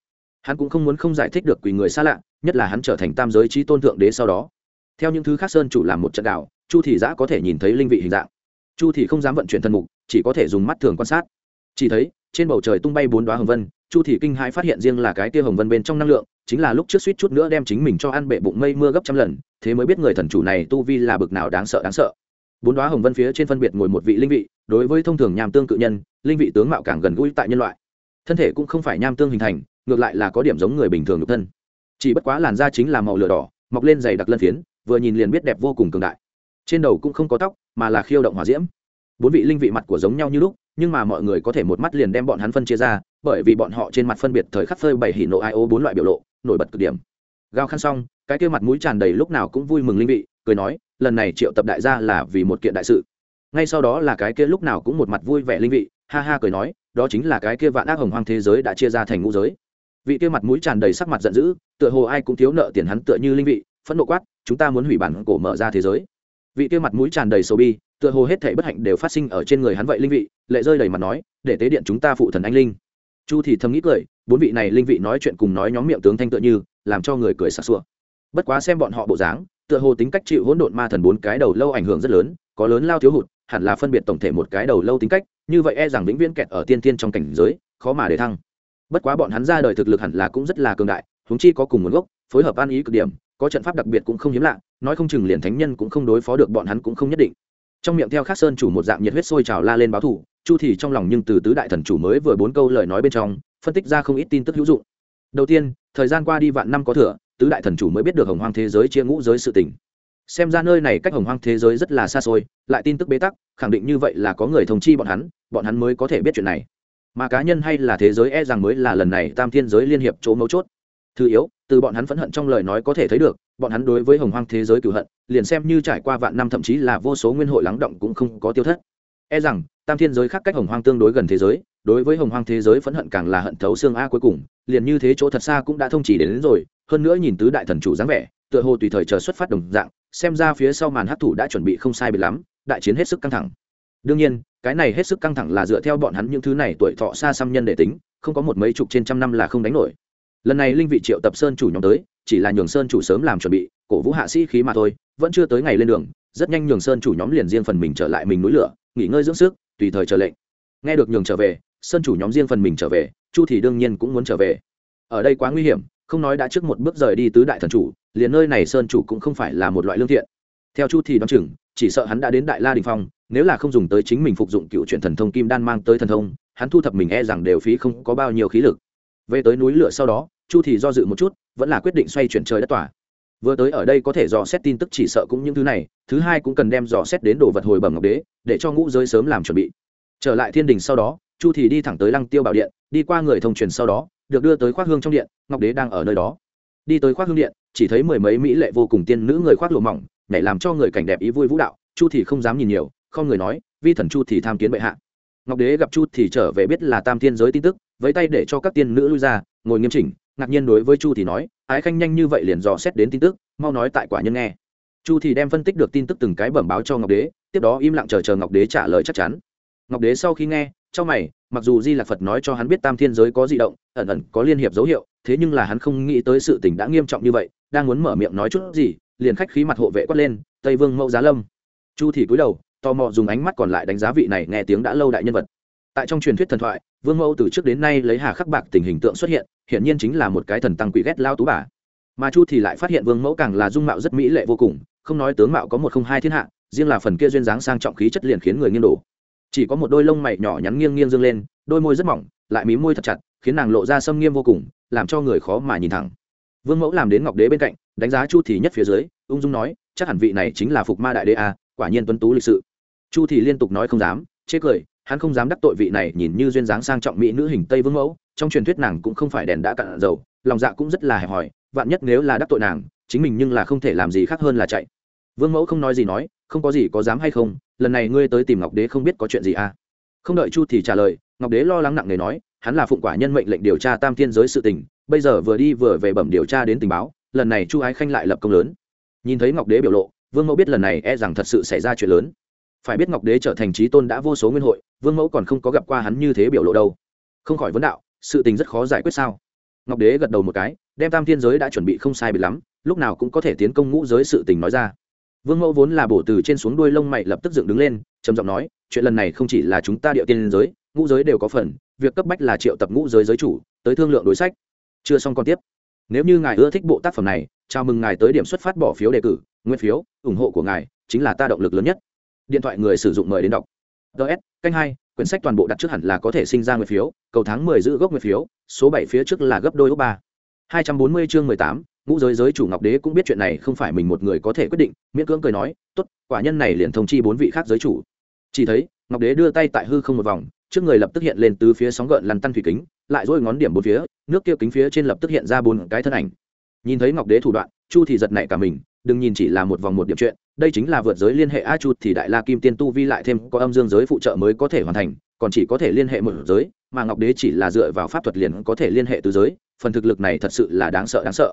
Hắn cũng không muốn không giải thích được quỷ người xa lạ, nhất là hắn trở thành tam giới trí tôn thượng đế sau đó. Theo những thứ khác sơn chủ làm một trận đạo, chu thị giã có thể nhìn thấy linh vị hình dạng. Chu thị không dám vận chuyển thân mục, chỉ có thể dùng mắt thường quan sát. Chỉ thấy trên bầu trời tung bay bốn đoá hồng vân, chu thị kinh hãi phát hiện riêng là cái tia hồng vân bên trong năng lượng, chính là lúc trước suýt chút nữa đem chính mình cho ăn bệ bụng mây mưa gấp trăm lần, thế mới biết người thần chủ này tu vi là bực nào đáng sợ đáng sợ. Bốn đoá hồng vân phía trên phân biệt ngồi một vị linh vị, đối với thông thường nham tương cự nhân, linh vị tướng mạo càng gần gũi tại nhân loại. Thân thể cũng không phải nham tương hình thành, ngược lại là có điểm giống người bình thường nhục thân. Chỉ bất quá làn da chính là màu lửa đỏ, mọc lên dày đặc lân phiến, vừa nhìn liền biết đẹp vô cùng cường đại. Trên đầu cũng không có tóc, mà là khiêu động hòa diễm bốn vị linh vị mặt của giống nhau như lúc, nhưng mà mọi người có thể một mắt liền đem bọn hắn phân chia ra, bởi vì bọn họ trên mặt phân biệt thời khắc phơi bảy hỉ nộ ai ô bốn loại biểu lộ, nổi bật cực điểm. Gao khăn xong, cái kia mặt mũi tràn đầy lúc nào cũng vui mừng linh vị, cười nói, lần này triệu tập đại gia là vì một kiện đại sự. Ngay sau đó là cái kia lúc nào cũng một mặt vui vẻ linh vị, ha ha cười nói, đó chính là cái kia vạn ác hồng hoang thế giới đã chia ra thành ngũ giới. Vị kia mặt mũi tràn đầy sắc mặt giận dữ, tựa hồ ai cũng thiếu nợ tiền hắn tựa như linh vị, phẫn nộ quát, chúng ta muốn hủy bản cổ mở ra thế giới. Vị kia mặt mũi tràn đầy sầu bi tựa hồ hết thảy bất hạnh đều phát sinh ở trên người hắn vậy linh vị, lệ rơi đầy mặt nói, để tế điện chúng ta phụ thần anh linh. Chu thì thầm nghĩ cười, bốn vị này linh vị nói chuyện cùng nói nhóm miệng tướng thanh tựa như, làm cho người cười sặc sụa. Bất quá xem bọn họ bộ dáng, tựa hồ tính cách chịu hỗn độn ma thần bốn cái đầu lâu ảnh hưởng rất lớn, có lớn lao thiếu hụt, hẳn là phân biệt tổng thể một cái đầu lâu tính cách, như vậy e rằng vĩnh viễn kẹt ở tiên tiên trong cảnh giới, khó mà để thăng. Bất quá bọn hắn ra đời thực lực hẳn là cũng rất là cường đại, huống chi có cùng nguồn gốc, phối hợp an ý cực điểm, có trận pháp đặc biệt cũng không hiếm lạ, nói không chừng liền thánh nhân cũng không đối phó được bọn hắn cũng không nhất định trong miệng theo khắc sơn chủ một dạng nhiệt huyết sôi trào la lên báo thủ, chu thì trong lòng nhưng từ tứ đại thần chủ mới vừa bốn câu lời nói bên trong, phân tích ra không ít tin tức hữu dụng. Đầu tiên, thời gian qua đi vạn năm có thừa, tứ đại thần chủ mới biết được hồng hoang thế giới chia ngũ giới sự tình. Xem ra nơi này cách hồng hoang thế giới rất là xa xôi, lại tin tức bế tắc, khẳng định như vậy là có người thông chi bọn hắn bọn hắn mới có thể biết chuyện này. Mà cá nhân hay là thế giới e rằng mới là lần này tam thiên giới liên hiệp chỗ mấu chốt. Thứ yếu, từ bọn hắn phẫn hận trong lời nói có thể thấy được, bọn hắn đối với hồng hoang thế giới cửu hận liền xem như trải qua vạn năm thậm chí là vô số nguyên hội lắng động cũng không có tiêu thất. E rằng tam thiên giới khác cách hồng hoang tương đối gần thế giới đối với hồng hoang thế giới phẫn hận càng là hận thấu xương a cuối cùng liền như thế chỗ thật xa cũng đã thông chỉ đến, đến rồi hơn nữa nhìn tứ đại thần chủ dáng vẻ tựa hồ tùy thời chờ xuất phát đồng dạng xem ra phía sau màn hấp thủ đã chuẩn bị không sai biệt lắm đại chiến hết sức căng thẳng. Đương nhiên cái này hết sức căng thẳng là dựa theo bọn hắn những thứ này tuổi thọ xa xăm nhân để tính không có một mấy chục trên trăm năm là không đánh nổi. Lần này linh vị triệu tập sơn chủ nhóm tới chỉ là nhường sơn chủ sớm làm chuẩn bị cổ vũ hạ sĩ khí mà thôi, vẫn chưa tới ngày lên đường, rất nhanh nhường sơn chủ nhóm liền riêng phần mình trở lại mình núi lửa, nghỉ ngơi dưỡng sức, tùy thời chờ lệnh. Nghe được nhường trở về, sơn chủ nhóm riêng phần mình trở về, chu thì đương nhiên cũng muốn trở về. Ở đây quá nguy hiểm, không nói đã trước một bước rời đi tứ đại thần chủ, liền nơi này sơn chủ cũng không phải là một loại lương thiện. Theo chu thì đoán chừng, chỉ sợ hắn đã đến đại la đình phong, nếu là không dùng tới chính mình phục dụng cựu truyền thần thông kim đan mang tới thần thông, hắn thu thập mình e rằng đều phí không có bao nhiêu khí lực. Về tới núi lửa sau đó, chu thì do dự một chút, vẫn là quyết định xoay chuyển trời đất tỏa vừa tới ở đây có thể dò xét tin tức chỉ sợ cũng những thứ này, thứ hai cũng cần đem dò xét đến đồ vật hồi bẩm ngọc đế, để cho ngũ giới sớm làm chuẩn bị. Trở lại thiên đình sau đó, chu thì đi thẳng tới lăng tiêu bảo điện, đi qua người thông truyền sau đó, được đưa tới khoác hương trong điện, ngọc đế đang ở nơi đó. Đi tới khoác hương điện, chỉ thấy mười mấy mỹ lệ vô cùng tiên nữ người khoác lụa mỏng, nhảy làm cho người cảnh đẹp ý vui vũ đạo, chu thì không dám nhìn nhiều, không người nói, vi thần chu thì tham kiến bệ hạ. Ngọc đế gặp chu thì trở về biết là tam thiên giới tin tức với tay để cho các tiên nữ lui ra, ngồi nghiêm chỉnh ngạc nhiên đối với chu thì nói, ái khanh nhanh như vậy liền dò xét đến tin tức, mau nói tại quả nhân nghe. Chu thì đem phân tích được tin tức từng cái bẩm báo cho ngọc đế, tiếp đó im lặng chờ chờ ngọc đế trả lời chắc chắn. Ngọc đế sau khi nghe, trong mày, mặc dù di lạc phật nói cho hắn biết tam thiên giới có di động, ẩn ẩn có liên hiệp dấu hiệu, thế nhưng là hắn không nghĩ tới sự tình đã nghiêm trọng như vậy, đang muốn mở miệng nói chút gì, liền khách khí mặt hộ vệ quát lên, tây vương mẫu giá lâm. Chu thì cúi đầu, tò mò dùng ánh mắt còn lại đánh giá vị này nghe tiếng đã lâu đại nhân vật tại trong truyền thuyết thần thoại, vương mẫu từ trước đến nay lấy hà khắc bạc tình hình tượng xuất hiện, hiển nhiên chính là một cái thần tăng quỷ ghét lao tú bà. Mà chu thì lại phát hiện vương mẫu càng là dung mạo rất mỹ lệ vô cùng, không nói tướng mạo có một không hai thiên hạ, riêng là phần kia duyên dáng sang trọng khí chất liền khiến người nghiêng đổ. Chỉ có một đôi lông mày nhỏ nhắn nghiêng nghiêng dương lên, đôi môi rất mỏng, lại mí môi thật chặt, khiến nàng lộ ra sâm nghiêm vô cùng, làm cho người khó mà nhìn thẳng. Vương mẫu làm đến ngọc đế bên cạnh, đánh giá chu thì nhất phía dưới, ung dung nói, chắc hẳn vị này chính là phục ma đại đế a quả nhiên tuấn tú lịch sự. Chu thì liên tục nói không dám chế cười hắn không dám đắc tội vị này nhìn như duyên dáng sang trọng mỹ nữ hình tây vương mẫu, trong truyền thuyết nàng cũng không phải đèn đã cạn dầu, lòng dạ cũng rất là hẹp hòi, vạn nhất nếu là đắc tội nàng, chính mình nhưng là không thể làm gì khác hơn là chạy. Vương mẫu không nói gì nói, không có gì có dám hay không, lần này ngươi tới tìm ngọc đế không biết có chuyện gì à? Không đợi chu thì trả lời, ngọc đế lo lắng nặng nề nói, hắn là phụng quả nhân mệnh lệnh điều tra tam thiên giới sự tình, bây giờ vừa đi vừa về bẩm điều tra đến tình báo, lần này chu ái khanh lại lập công lớn. Nhìn thấy ngọc đế biểu lộ, vương mẫu biết lần này e rằng thật sự xảy ra chuyện lớn phải biết ngọc đế trở thành trí tôn đã vô số nguyên hội, vương mẫu còn không có gặp qua hắn như thế biểu lộ đâu. Không khỏi vấn đạo, sự tình rất khó giải quyết sao? Ngọc đế gật đầu một cái, đem tam thiên giới đã chuẩn bị không sai bị lắm, lúc nào cũng có thể tiến công ngũ giới sự tình nói ra. Vương mẫu vốn là bổ từ trên xuống đuôi lông mày lập tức dựng đứng lên, trầm giọng nói, chuyện lần này không chỉ là chúng ta địa tiên giới, ngũ giới đều có phần, việc cấp bách là triệu tập ngũ giới giới chủ, tới thương lượng đối sách. Chưa xong còn tiếp. Nếu như ngài ưa thích bộ tác phẩm này, chào mừng ngài tới điểm xuất phát bỏ phiếu đề cử, nguyên phiếu, ủng hộ của ngài chính là ta động lực lớn nhất điện thoại người sử dụng mời đến đọc. Ts canh hai, quyển sách toàn bộ đặt trước hẳn là có thể sinh ra người phiếu, cầu tháng mười giữ gốc người phiếu, số bảy phía trước là gấp đôi ốc ba. hai trăm bốn mươi chương mười tám, ngũ giới giới chủ ngọc đế cũng biết chuyện này, không phải mình một người có thể quyết định, miễn cưỡng cười nói, tốt, quả nhân này liền thông chi bốn vị khác giới chủ. Chỉ thấy, ngọc đế đưa tay tại hư không một vòng, trước người lập tức hiện lên từ phía sóng gợn lăn tăn thủy kính, lại dôi ngón điểm bốn phía, nước kia kính phía trên lập tức hiện ra bốn cái thân ảnh. Nhìn thấy ngọc đế thủ đoạn, chu thì giật nảy cả mình đừng nhìn chỉ là một vòng một điểm chuyện, đây chính là vượt giới liên hệ a chu thì đại la kim tiên tu vi lại thêm có âm dương giới phụ trợ mới có thể hoàn thành, còn chỉ có thể liên hệ một giới, mà ngọc đế chỉ là dựa vào pháp thuật liền có thể liên hệ tứ giới, phần thực lực này thật sự là đáng sợ đáng sợ.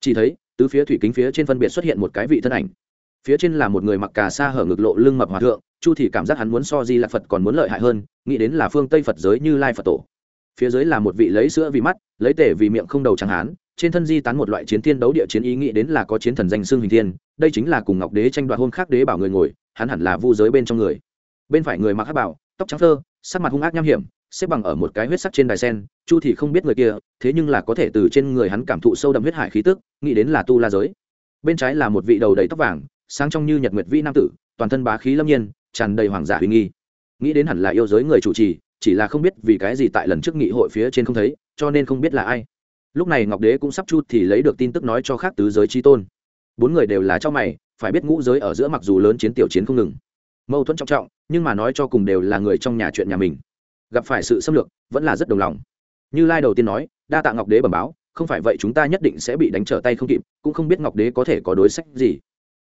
Chỉ thấy, tứ phía thủy kính phía trên phân biệt xuất hiện một cái vị thân ảnh. Phía trên là một người mặc cà sa hở ngực lộ lưng mập hòa thượng, chu thì cảm giác hắn muốn so di lạc phật còn muốn lợi hại hơn, nghĩ đến là phương tây phật giới như lai phật tổ. Phía dưới là một vị lấy sữa vì mắt, lấy tể vì miệng không đầu chẳng hán trên thân di tán một loại chiến thiên đấu địa chiến ý nghĩ đến là có chiến thần danh xương hình thiên, đây chính là cùng ngọc đế tranh đoạt hôn khác đế bảo người ngồi, hắn hẳn là vu giới bên trong người. Bên phải người mặc hát bảo, tóc trắng thơ sắc mặt hung ác nham hiểm, xếp bằng ở một cái huyết sắc trên đài sen, chu thì không biết người kia, thế nhưng là có thể từ trên người hắn cảm thụ sâu đậm huyết hải khí tức, nghĩ đến là tu la giới. Bên trái là một vị đầu đầy tóc vàng, sáng trong như nhật nguyệt vĩ nam tử, toàn thân bá khí lâm nhiên, tràn đầy hoàng giả uy nghi. Nghĩ đến hẳn là yêu giới người chủ trì, chỉ là không biết vì cái gì tại lần trước nghị hội phía trên không thấy, cho nên không biết là ai lúc này ngọc đế cũng sắp chút thì lấy được tin tức nói cho khác tứ giới trí tôn. Bốn người đều là cho mày, phải biết ngũ giới ở giữa mặc dù lớn chiến tiểu chiến không ngừng, mâu thuẫn trọng trọng, nhưng mà nói cho cùng đều là người trong nhà chuyện nhà mình. Gặp phải sự xâm lược, vẫn là rất đồng lòng. Như lai đầu tiên nói, đa tạ ngọc đế bẩm báo, không phải vậy chúng ta nhất định sẽ bị đánh trở tay không kịp, cũng không biết ngọc đế có thể có đối sách gì.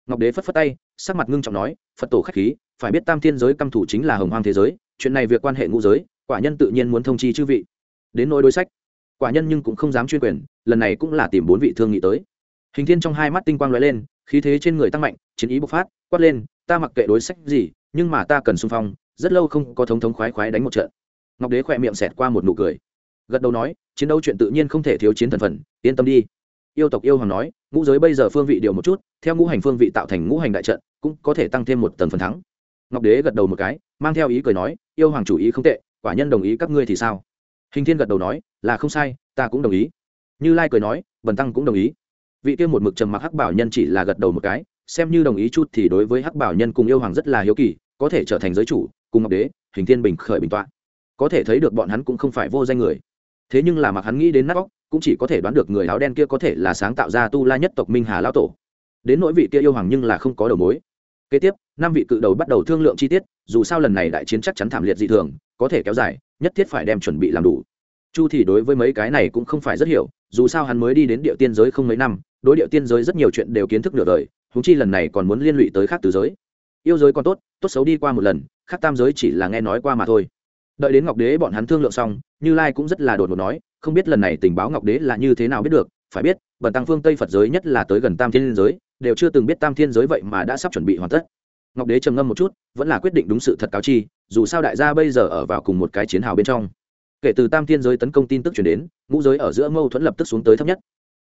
Ngọc đế phất phất tay, sắc mặt ngưng trọng nói, phật tổ k h á c h khí, phải biết tam thiên giới căm thủ chính là hồng hoang thế giới, chuyện này việc quan hệ ngũ giới, quả nhân tự nhiên muốn thông chi chư vị. Đến nỗi đối sách quả nhân nhưng cũng không dám chuyên quyền, lần này cũng là tìm bốn vị thương nghị tới. Hình thiên trong hai mắt tinh quang lóe lên, khí thế trên người tăng mạnh, chiến ý bộc phát, quát lên, ta mặc kệ đối sách gì, nhưng mà ta cần xung phong, rất lâu không có thống thống khoái khoái đánh một trận. Ngọc đế khỏe miệng xẹt qua một nụ cười. Gật đầu nói, chiến đấu chuyện tự nhiên không thể thiếu chiến thần phần, yên tâm đi. Yêu tộc yêu hoàng nói, ngũ giới bây giờ phương vị điều một chút, theo ngũ hành phương vị tạo thành ngũ hành đại trận, cũng có thể tăng thêm một tầng phần thắng. Ngọc đế gật đầu một cái, mang theo ý cười nói, yêu hoàng chủ ý không tệ, quả nhân đồng ý các ngươi thì sao? Hình thiên gật đầu nói là không sai, ta cũng đồng ý. Như lai cười nói, bần tăng cũng đồng ý. Vị kia một mực trầm mặc hắc bảo nhân chỉ là gật đầu một cái, xem như đồng ý chút thì đối với hắc bảo nhân cùng yêu hoàng rất là hiếu kỳ, có thể trở thành giới chủ, cùng ngọc đế, hình thiên bình khởi bình tọa. Có thể thấy được bọn hắn cũng không phải vô danh người. Thế nhưng là mặc hắn nghĩ đến nát bóc cũng chỉ có thể đoán được người áo đen kia có thể là sáng tạo ra tu la nhất tộc minh hà lao tổ. Đến nỗi vị kia yêu hoàng nhưng là không có đầu mối. Kế tiếp, năm vị cự đầu bắt đầu thương lượng chi tiết, dù sao lần này đại chiến chắc chắn thảm liệt dị thường, có thể kéo dài, nhất thiết phải đem chuẩn bị làm đủ chu thì đối với mấy cái này cũng không phải rất hiểu, dù sao hắn mới đi đến địa tiên giới không mấy năm, đối địa tiên giới rất nhiều chuyện đều kiến thức nửa đời húng chi lần này còn muốn liên lụy tới khác từ giới. Yêu giới còn tốt tốt xấu đi qua một lần, khác tam giới chỉ là nghe nói qua mà thôi. Đợi đến ngọc đế bọn hắn thương lượng xong, như lai cũng rất là đột ngột nói, không biết lần này tình báo ngọc đế là như thế nào biết được, phải biết, bần tăng phương tây phật giới nhất là tới gần tam thiên giới, đều chưa từng biết tam thiên giới vậy mà đã sắp chuẩn bị hoàn tất. Ngọc đế trầm ngâm một chút, vẫn là quyết định đúng sự thật cáo chi, dù sao đại gia bây giờ ở vào cùng một cái chiến hào bên trong kể từ tam thiên giới tấn công tin tức chuyển đến, ngũ giới ở giữa mâu thuẫn lập tức xuống tới thấp nhất.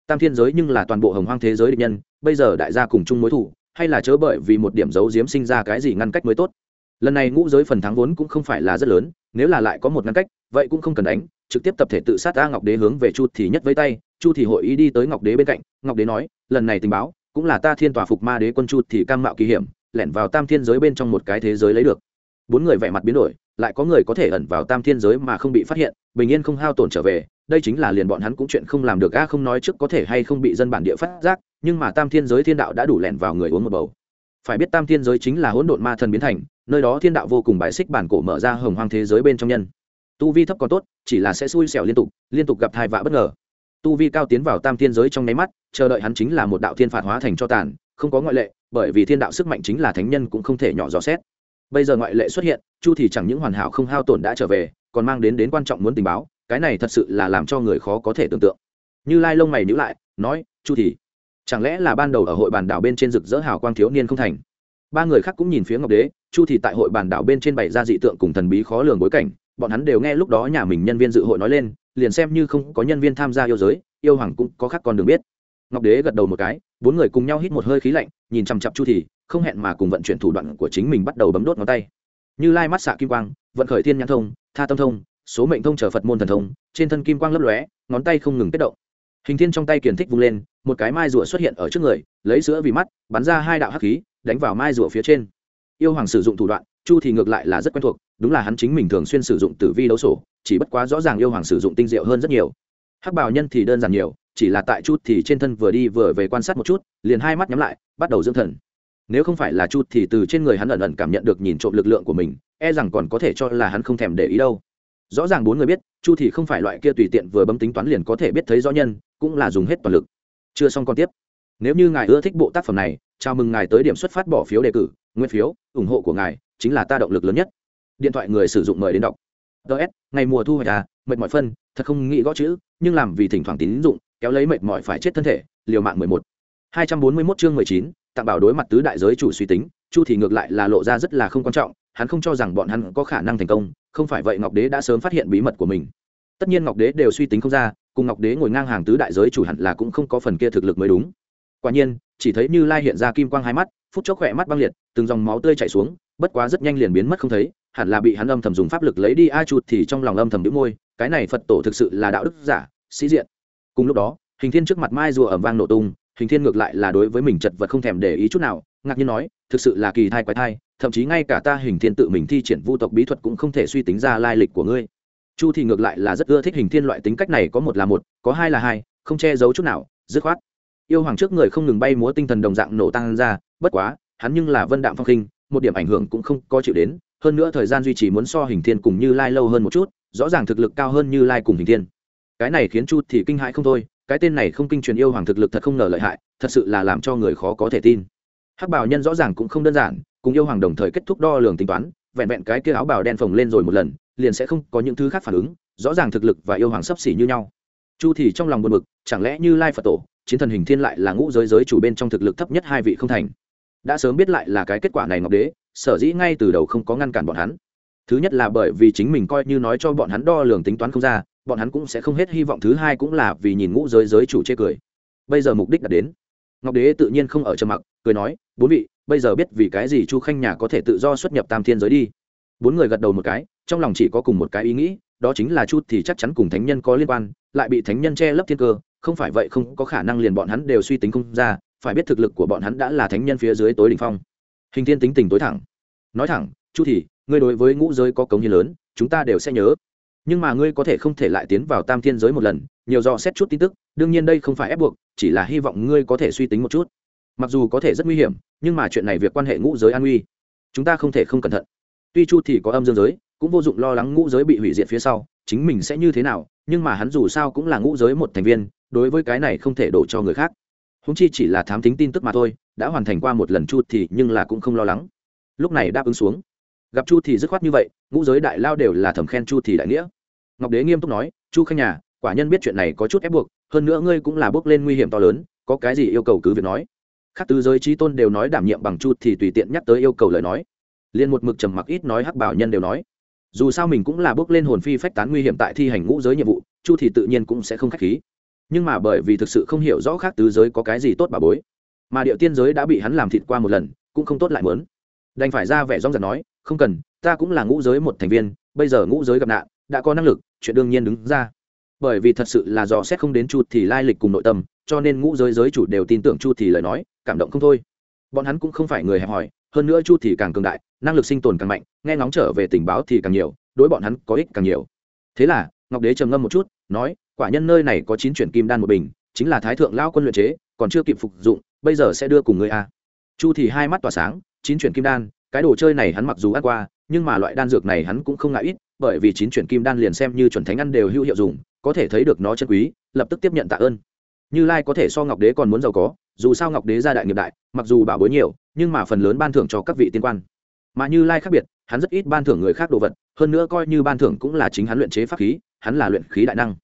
Tam thiên giới nhưng là toàn bộ hồng hoang thế giới địch nhân, bây giờ đại gia cùng chung mối thủ, hay là chớ bởi vì một điểm giấu diếm sinh ra cái gì ngăn cách mới tốt. Lần này ngũ giới phần thắng vốn cũng không phải là rất lớn, nếu là lại có một ngăn cách, vậy cũng không cần đánh, trực tiếp tập thể tự sát ra ngọc đế hướng về chu thì nhất với tay, chu thì hội ý đi tới ngọc đế bên cạnh, ngọc đế nói, lần này tình báo, cũng là ta thiên tòa phục ma đế quân chu thì cam mạo kỳ hiểm, lẻn vào tam thiên giới bên trong một cái thế giới lấy được. Bốn người vẻ mặt biến đổi lại có người có thể ẩn vào tam thiên giới mà không bị phát hiện, bình yên không hao tổn trở về, đây chính là liền bọn hắn cũng chuyện không làm được, a, không nói trước có thể hay không bị dân bản địa phát giác, nhưng mà tam thiên giới thiên đạo đã đủ lẻn vào người uống một bầu. Phải biết tam thiên giới chính là hỗn độn ma thần biến thành, nơi đó thiên đạo vô cùng bài xích bản cổ mở ra hồng hoang thế giới bên trong nhân. Tu vi thấp còn tốt, chỉ là sẽ xui xẻo liên tục liên tục gặp thai vạ bất ngờ. Tu vi cao tiến vào tam thiên giới trong nháy mắt, chờ đợi hắn chính là một đạo thiên phạt hóa thành cho tàn, không có ngoại lệ, bởi vì thiên đạo sức mạnh chính là thánh nhân cũng không thể nhỏ dò xét bây giờ ngoại lệ xuất hiện, chu thì chẳng những hoàn hảo không hao tổn đã trở về, còn mang đến đến quan trọng muốn tình báo, cái này thật sự là làm cho người khó có thể tưởng tượng. Như lai lông mày nhíu lại, nói, chu thì, chẳng lẽ là ban đầu ở hội bàn đảo bên trên rực rỡ hào quang thiếu niên không thành? Ba người khác cũng nhìn phía ngọc đế, chu thì tại hội bàn đảo bên trên bày ra dị tượng cùng thần bí khó lường bối cảnh, bọn hắn đều nghe lúc đó nhà mình nhân viên dự hội nói lên, liền xem như không có nhân viên tham gia yêu giới, yêu hoàng cũng có khác con đường biết. Ngọc đế gật đầu một cái bốn người cùng nhau hít một hơi khí lạnh, nhìn chằm chặp chu thì, không hẹn mà cùng vận chuyển thủ đoạn của chính mình bắt đầu bấm đốt ngón tay. Như lai mắt xạ kim quang, vận khởi thiên nhãn thông, tha tâm thông, số mệnh thông trở phật môn thần thông, trên thân kim quang lấp lóe, ngón tay không ngừng kết động. Hình thiên trong tay kiền thích vung lên, một cái mai rùa xuất hiện ở trước người, lấy sữa vì mắt, bắn ra hai đạo hắc khí, đánh vào mai rùa phía trên. Yêu hoàng sử dụng thủ đoạn, chu thì ngược lại là rất quen thuộc, đúng là hắn chính mình thường xuyên sử dụng tử vi đấu sổ, chỉ bất quá rõ ràng yêu hoàng sử dụng tinh diệu hơn rất nhiều. Hắc bảo nhân thì đơn giản nhiều chỉ là tại chút thì trên thân vừa đi vừa về quan sát một chút, liền hai mắt nhắm lại, bắt đầu dưỡng thần. Nếu không phải là chút thì từ trên người hắn ẩn ẩn cảm nhận được nhìn trộm lực lượng của mình e rằng còn có thể cho là hắn không thèm để ý đâu. Rõ ràng bốn người biết, chu thì không phải loại kia tùy tiện vừa bấm tính toán liền có thể biết thấy rõ nhân, cũng là dùng hết toàn lực. Chưa xong còn tiếp. Nếu như ngài ưa thích bộ tác phẩm này, chào mừng ngài tới điểm xuất phát bỏ phiếu đề cử, nguyên phiếu, ủng hộ của ngài chính là ta động lực lớn nhất. Điện thoại người sử dụng mời đến đọc. Ts ngày mùa thu hoạch à mệt mỏi phân, thật không nghĩ gõ chữ, nhưng làm vì thỉnh thoảng tín dụng kéo lấy mệt mỏi phải chết thân thể, liều mạng mười một. Hai trăm bốn mươi mốt chương mười chín tặng bảo đối mặt tứ đại giới chủ suy tính, chu thì ngược lại là lộ ra rất là không quan trọng, hắn không cho rằng bọn hắn có khả năng thành công, không phải vậy ngọc đế đã sớm phát hiện bí mật của mình. Tất nhiên ngọc đế đều suy tính không ra, cùng ngọc đế ngồi ngang hàng tứ đại giới chủ hẳn là cũng không có phần kia thực lực mới đúng. Quả nhiên, chỉ thấy như lai hiện ra kim quang hai mắt, phút chốc khỏe mắt băng liệt, từng dòng máu tươi chảy xuống, bất quá rất nhanh liền biến mất không thấy, hẳn là bị hắn âm thầm dùng pháp lực lấy đi. A chuột thì trong lòng âm thầm đĩu môi, cái này phật tổ thực sự là đạo đức giả, sĩ diện cùng lúc đó, hình thiên trước mặt mai rùa ẩm vang nổ tung, hình thiên ngược lại là đối với mình chật vật không thèm để ý chút nào, ngạc nhiên nói, thực sự là kỳ thai quái thai, thậm chí ngay cả ta hình thiên tự mình thi triển vu tộc bí thuật cũng không thể suy tính ra lai lịch của ngươi. Chu thì ngược lại là rất ưa thích hình thiên loại tính cách này có một là một, có hai là hai, không che giấu chút nào, dứt khoát. Yêu hoàng trước người không ngừng bay múa tinh thần đồng dạng nổ tăng ra, bất quá, hắn nhưng là vân đạm phong khinh, một điểm ảnh hưởng cũng không có chịu đến, hơn nữa thời gian duy trì muốn so hình thiên cùng như lai lâu hơn một chút, rõ ràng thực lực cao hơn như lai cùng hình thiên cái này khiến chu thì kinh hãi không thôi, cái tên này không kinh truyền yêu hoàng thực lực thật không ngờ lợi hại, thật sự là làm cho người khó có thể tin. Hắc bảo nhân rõ ràng cũng không đơn giản, cùng yêu hoàng đồng thời kết thúc đo lường tính toán, vẹn vẹn cái kia áo bào đen phồng lên rồi một lần, liền sẽ không có những thứ khác phản ứng, rõ ràng thực lực và yêu hoàng sấp xỉ như nhau. Chu thì trong lòng buồn bực, chẳng lẽ như lai phật tổ, chiến thần hình thiên lại là ngũ giới giới chủ bên trong thực lực thấp nhất hai vị không thành? Đã sớm biết lại là cái kết quả này ngọc đế, sở dĩ ngay từ đầu không có ngăn cản bọn hắn. Thứ nhất là bởi vì chính mình coi như nói cho bọn hắn đo lường tính toán không ra bọn hắn cũng sẽ không hết hy vọng thứ hai cũng là vì nhìn ngũ giới giới chủ chê cười. Bây giờ mục đích đã đến. Ngọc đế tự nhiên không ở trầm mặc, cười nói, bốn vị, bây giờ biết vì cái gì chu khanh nhà có thể tự do xuất nhập tam thiên giới đi? Bốn người gật đầu một cái, trong lòng chỉ có cùng một cái ý nghĩ, đó chính là chu thì chắc chắn cùng thánh nhân có liên quan, lại bị thánh nhân che lấp thiên cơ, không phải vậy không có khả năng liền bọn hắn đều suy tính không ra, phải biết thực lực của bọn hắn đã là thánh nhân phía dưới tối đỉnh phong. Hình thiên tính tình tối thẳng, nói thẳng, chu thì, ngươi đối với ngũ giới có cống hiến lớn, chúng ta đều sẽ nhớ nhưng mà ngươi có thể không thể lại tiến vào tam thiên giới một lần, nhiều do xét chút tin tức, đương nhiên đây không phải ép buộc, chỉ là hy vọng ngươi có thể suy tính một chút. Mặc dù có thể rất nguy hiểm, nhưng mà chuyện này việc quan hệ ngũ giới an nguy chúng ta không thể không cẩn thận. Tuy chu thì có âm dương giới, cũng vô dụng lo lắng ngũ giới bị hủy diệt phía sau, chính mình sẽ như thế nào, nhưng mà hắn dù sao cũng là ngũ giới một thành viên, đối với cái này không thể đổ cho người khác. Húng chi chỉ là thám tính tin tức mà thôi, đã hoàn thành qua một lần chu thì nhưng là cũng không lo lắng. Lúc này đáp ứng xuống gặp chu thì dứt khoát như vậy ngũ giới đại lao đều là thầm khen chu thì đại nghĩa. Ngọc đế nghiêm túc nói chu khanh nhà quả nhân biết chuyện này có chút ép buộc hơn nữa ngươi cũng là bước lên nguy hiểm to lớn có cái gì yêu cầu cứ việc nói. Khác tứ giới trí tôn đều nói đảm nhiệm bằng chu thì tùy tiện nhắc tới yêu cầu lời nói. Liền một mực trầm mặc ít nói hắc bảo nhân đều nói dù sao mình cũng là bước lên hồn phi phách tán nguy hiểm tại thi hành ngũ giới nhiệm vụ chu thì tự nhiên cũng sẽ không khách khí. Nhưng mà bởi vì thực sự không hiểu rõ khác tứ giới có cái gì tốt bà bối mà điệu tiên giới đã bị hắn làm thịt qua một lần cũng không tốt lại muốn, đành phải ra vẻ rong rạc nói không cần, ta cũng là ngũ giới một thành viên, bây giờ ngũ giới gặp nạn, đã có năng lực, chuyện đương nhiên đứng ra. Bởi vì thật sự là dò xét không đến chu thì lai lịch cùng nội tâm, cho nên ngũ giới giới chủ đều tin tưởng chu thì lời nói, cảm động không thôi. Bọn hắn cũng không phải người hẹp hòi, hơn nữa chu thì càng cường đại, năng lực sinh tồn càng mạnh, nghe ngóng trở về tình báo thì càng nhiều, đối bọn hắn có ích càng nhiều. Thế là, ngọc đế trầm ngâm một chút, nói, quả nhân nơi này có chín chuyển kim đan một bình, chính là thái thượng lao quân luyện chế, còn chưa kịp phục dụng, bây giờ sẽ đưa cùng người a. Chu thì hai mắt tỏa sáng, chín chuyển kim đan cái đồ chơi này hắn mặc dù ăn qua, nhưng mà loại đan dược này hắn cũng không ngại ít, bởi vì chín chuyển kim đan liền xem như chuẩn thánh ăn đều hữu hiệu dùng, có thể thấy được nó chân quý, lập tức tiếp nhận tạ ơn. Như lai có thể so ngọc đế còn muốn giàu có, dù sao ngọc đế gia đại nghiệp đại, mặc dù bảo bối nhiều, nhưng mà phần lớn ban thưởng cho các vị tiên quan. Mà như lai khác biệt, hắn rất ít ban thưởng người khác đồ vật, hơn nữa coi như ban thưởng cũng là chính hắn luyện chế pháp khí, hắn là luyện khí đại năng.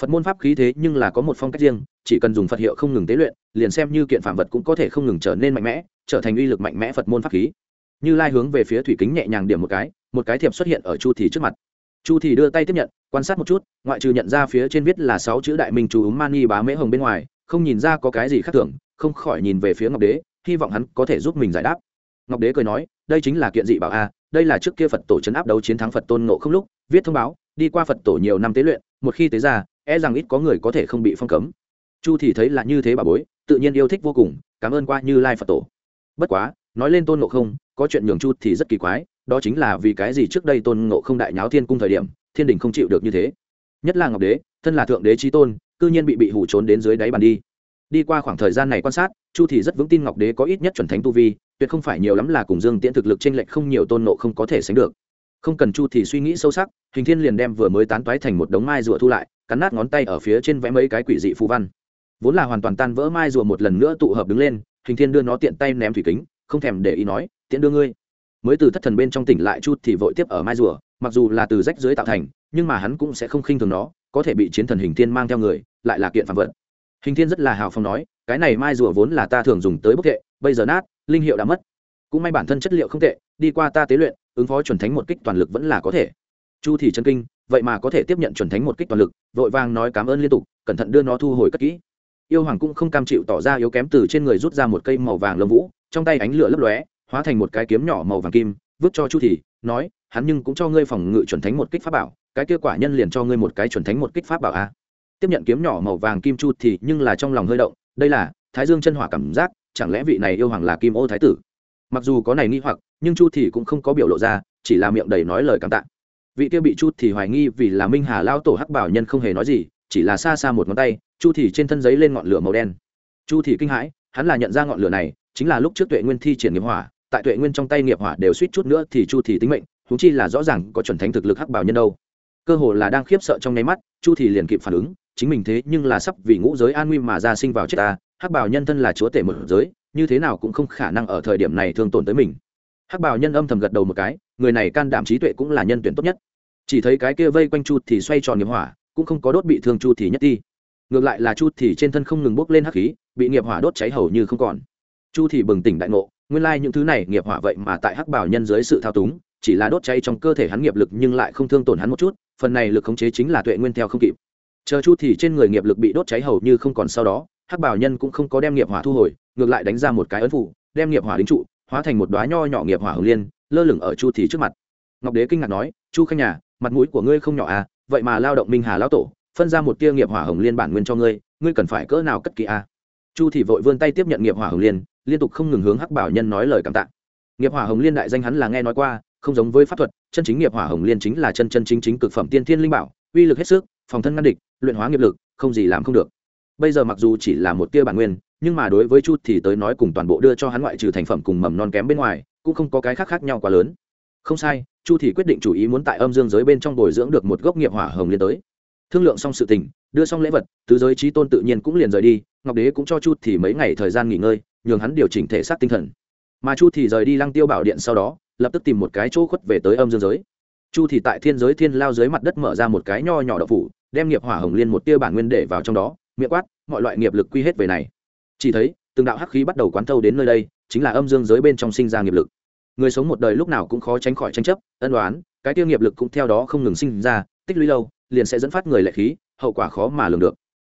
Phật môn pháp khí thế nhưng là có một phong cách riêng, chỉ cần dùng phật hiệu không ngừng tế luyện, liền xem như kiện phạm vật cũng có thể không ngừng trở nên mạnh mẽ, trở thành uy lực mạnh mẽ phật môn pháp khí như lai hướng về phía thủy kính nhẹ nhàng điểm một cái một cái thiệp xuất hiện ở chu thì trước mặt. Chu thì đưa tay tiếp nhận, quan sát một chút, ngoại trừ nhận ra phía trên viết là sáu chữ đại minh chú ứng mani bá mễ hồng bên ngoài, không nhìn ra có cái gì khác thường, không khỏi nhìn về phía ngọc đế, hy vọng hắn có thể giúp mình giải đáp. Ngọc đế cười nói, đây chính là kiện dị bảo a, đây là trước kia phật tổ chấn áp đấu chiến thắng phật tôn ngộ không lúc, viết thông báo, đi qua phật tổ nhiều năm tế luyện, một khi tế ra e rằng ít có người có thể không bị phong cấm. Chu thì thấy là như thế bà bối, tự nhiên yêu thích vô cùng, cảm ơn qua như lai phật tổ. Bất quá nói lên tôn ngộ không, có chuyện nhường chu thì rất kỳ quái, đó chính là vì cái gì trước đây tôn ngộ không đại nháo thiên cung thời điểm, thiên đình không chịu được như thế. Nhất là ngọc đế, thân là thượng đế trí tôn, cư nhiên bị bị hủ trốn đến dưới đáy bàn đi. Đi qua khoảng thời gian này quan sát, chu thì rất vững tin ngọc đế có ít nhất chuẩn thánh tu vi, tuyệt không phải nhiều lắm là cùng dương tiễn thực lực trên lệnh không nhiều tôn nộ không có thể sánh được. Không cần chu thì suy nghĩ sâu sắc, hình thiên liền đem vừa mới tán toái thành một đống mai rùa thu lại, cắn nát ngón tay ở phía trên vẽ mấy cái quỷ dị phù văn. Vốn là hoàn toàn tan vỡ mai rùa một lần nữa tụ hợp đứng lên, hình thiên đưa nó tiện tay ném thủy kính không thèm để ý nói tiện đưa ngươi. Mới từ thất thần bên trong tỉnh lại chút thì vội tiếp ở mai rùa, mặc dù là từ rách dưới tạo thành, nhưng mà hắn cũng sẽ không khinh thường nó, có thể bị chiến thần hình thiên mang theo người, lại là kiện phạm vật. Hình thiên rất là hào phong nói, cái này mai rùa vốn là ta thường dùng tới bốc thệ, bây giờ nát, linh hiệu đã mất. Cũng may bản thân chất liệu không tệ, đi qua ta tế luyện, ứng phó chuẩn thánh một kích toàn lực vẫn là có thể. Chu thì chân kinh, vậy mà có thể tiếp nhận chuẩn thánh một kích toàn lực, vội vàng nói cảm ơn liên tục, cẩn thận đưa nó thu hồi cất kỹ. Yêu hoàng cũng không cam chịu tỏ ra yếu kém từ trên người rút ra một cây màu vàng lông vũ trong tay ánh lửa lấp lóe, hóa thành một cái kiếm nhỏ màu vàng kim, vứt cho chu thì nói, hắn nhưng cũng cho ngươi phòng ngự chuẩn thánh một kích pháp bảo, cái kia quả nhân liền cho ngươi một cái chuẩn thánh một kích pháp bảo a. Tiếp nhận kiếm nhỏ màu vàng kim chu thì nhưng là trong lòng hơi động, đây là, thái dương chân hỏa cảm giác, chẳng lẽ vị này yêu hoàng là kim ô thái tử? Mặc dù có này nghi hoặc, nhưng chu thì cũng không có biểu lộ ra, chỉ là miệng đầy nói lời cảm tạ. Vị kia bị chu thì hoài nghi vì là minh hà lao tổ hắc bảo nhân không hề nói gì, chỉ là xa xa một ngón tay, chu thì trên thân giấy lên ngọn lửa màu đen. Chu thì kinh hãi, hắn là nhận ra ngọn lửa này chính là lúc trước tuệ nguyên thi triển nghiệp hỏa, tại tuệ nguyên trong tay nghiệp hỏa đều suýt chút nữa thì chu thì tính mệnh húng chi là rõ ràng có chuẩn thánh thực lực hắc bảo nhân đâu. Cơ hồ là đang khiếp sợ trong nháy mắt, chu thì liền kịp phản ứng, chính mình thế nhưng là sắp vì ngũ giới an nguy mà ra sinh vào chết ta, hắc bảo nhân thân là chúa tể một giới, như thế nào cũng không khả năng ở thời điểm này thương tổn tới mình. Hắc bảo nhân âm thầm gật đầu một cái, người này can đảm trí tuệ cũng là nhân tuyển tốt nhất. Chỉ thấy cái kia vây quanh chu thì xoay tròn nghiệp hỏa, cũng không có đốt bị thương chu thì nhất đi. Ngược lại là chu thì trên thân không ngừng bốc lên hắc khí, bị nghiệp hỏa đốt cháy hầu như không còn chu thì bừng tỉnh đại ngộ, nguyên lai những thứ này nghiệp hỏa vậy mà tại hắc bảo nhân dưới sự thao túng, chỉ là đốt cháy trong cơ thể hắn nghiệp lực nhưng lại không thương tổn hắn một chút, phần này lực khống chế chính là tuệ nguyên theo không kịp. Chờ chu thì trên người nghiệp lực bị đốt cháy hầu như không còn sau đó, hắc bảo nhân cũng không có đem nghiệp hỏa thu hồi, ngược lại đánh ra một cái ấn phủ, đem nghiệp hỏa đính trụ, hóa thành một đóa nho nhỏ nghiệp hỏa hồng liên, lơ lửng ở chu thì trước mặt. Ngọc đế kinh ngạc nói, chu khanh nhà, mặt mũi của ngươi không nhỏ à vậy mà lao động minh hà lão tổ, phân ra một tia nghiệp hỏa hồng liên bản nguyên cho ngươi ngươi cần phải cỡ nào cất kỹ à? Chu thì vội vươn tay tiếp nhận nghiệp hỏa hồng liên liên tục không ngừng hướng hắc bảo nhân nói lời cảm tạ. Nghiệp hỏa hồng liên đại danh hắn là nghe nói qua, không giống với pháp thuật, chân chính nghiệp hỏa hồng liên chính là chân chân chính chính cực phẩm tiên thiên linh bảo, uy lực hết sức, phòng thân ngăn địch, luyện hóa nghiệp lực, không gì làm không được. Bây giờ mặc dù chỉ là một tia bản nguyên, nhưng mà đối với chu thì tới nói cùng toàn bộ đưa cho hắn ngoại trừ thành phẩm cùng mầm non kém bên ngoài, cũng không có cái khác khác nhau quá lớn. Không sai, chu thì quyết định chủ ý muốn tại âm dương giới bên trong bồi dưỡng được một gốc nghiệp hỏa hồng liên tới. Thương lượng xong sự tình, đưa xong lễ vật, tứ giới trí tôn tự nhiên cũng liền rời đi, ngọc đế cũng cho chu thì mấy ngày thời gian nghỉ ngơi nhường hắn điều chỉnh thể xác tinh thần. Mà chu thì rời đi lăng tiêu bảo điện sau đó, lập tức tìm một cái chỗ khuất về tới âm dương giới. Chu thì tại thiên giới thiên lao dưới mặt đất mở ra một cái nho nhỏ đậu phủ, đem nghiệp hỏa hồng liên một tia bản nguyên để vào trong đó, miệng quát, mọi loại nghiệp lực quy hết về này. Chỉ thấy, từng đạo hắc khí bắt đầu quán thâu đến nơi đây, chính là âm dương giới bên trong sinh ra nghiệp lực. Người sống một đời lúc nào cũng khó tránh khỏi tranh chấp, ân đoán cái tiêu nghiệp lực cũng theo đó không ngừng sinh ra, tích lũy lâu, liền sẽ dẫn phát người lệ khí, hậu quả khó mà lường được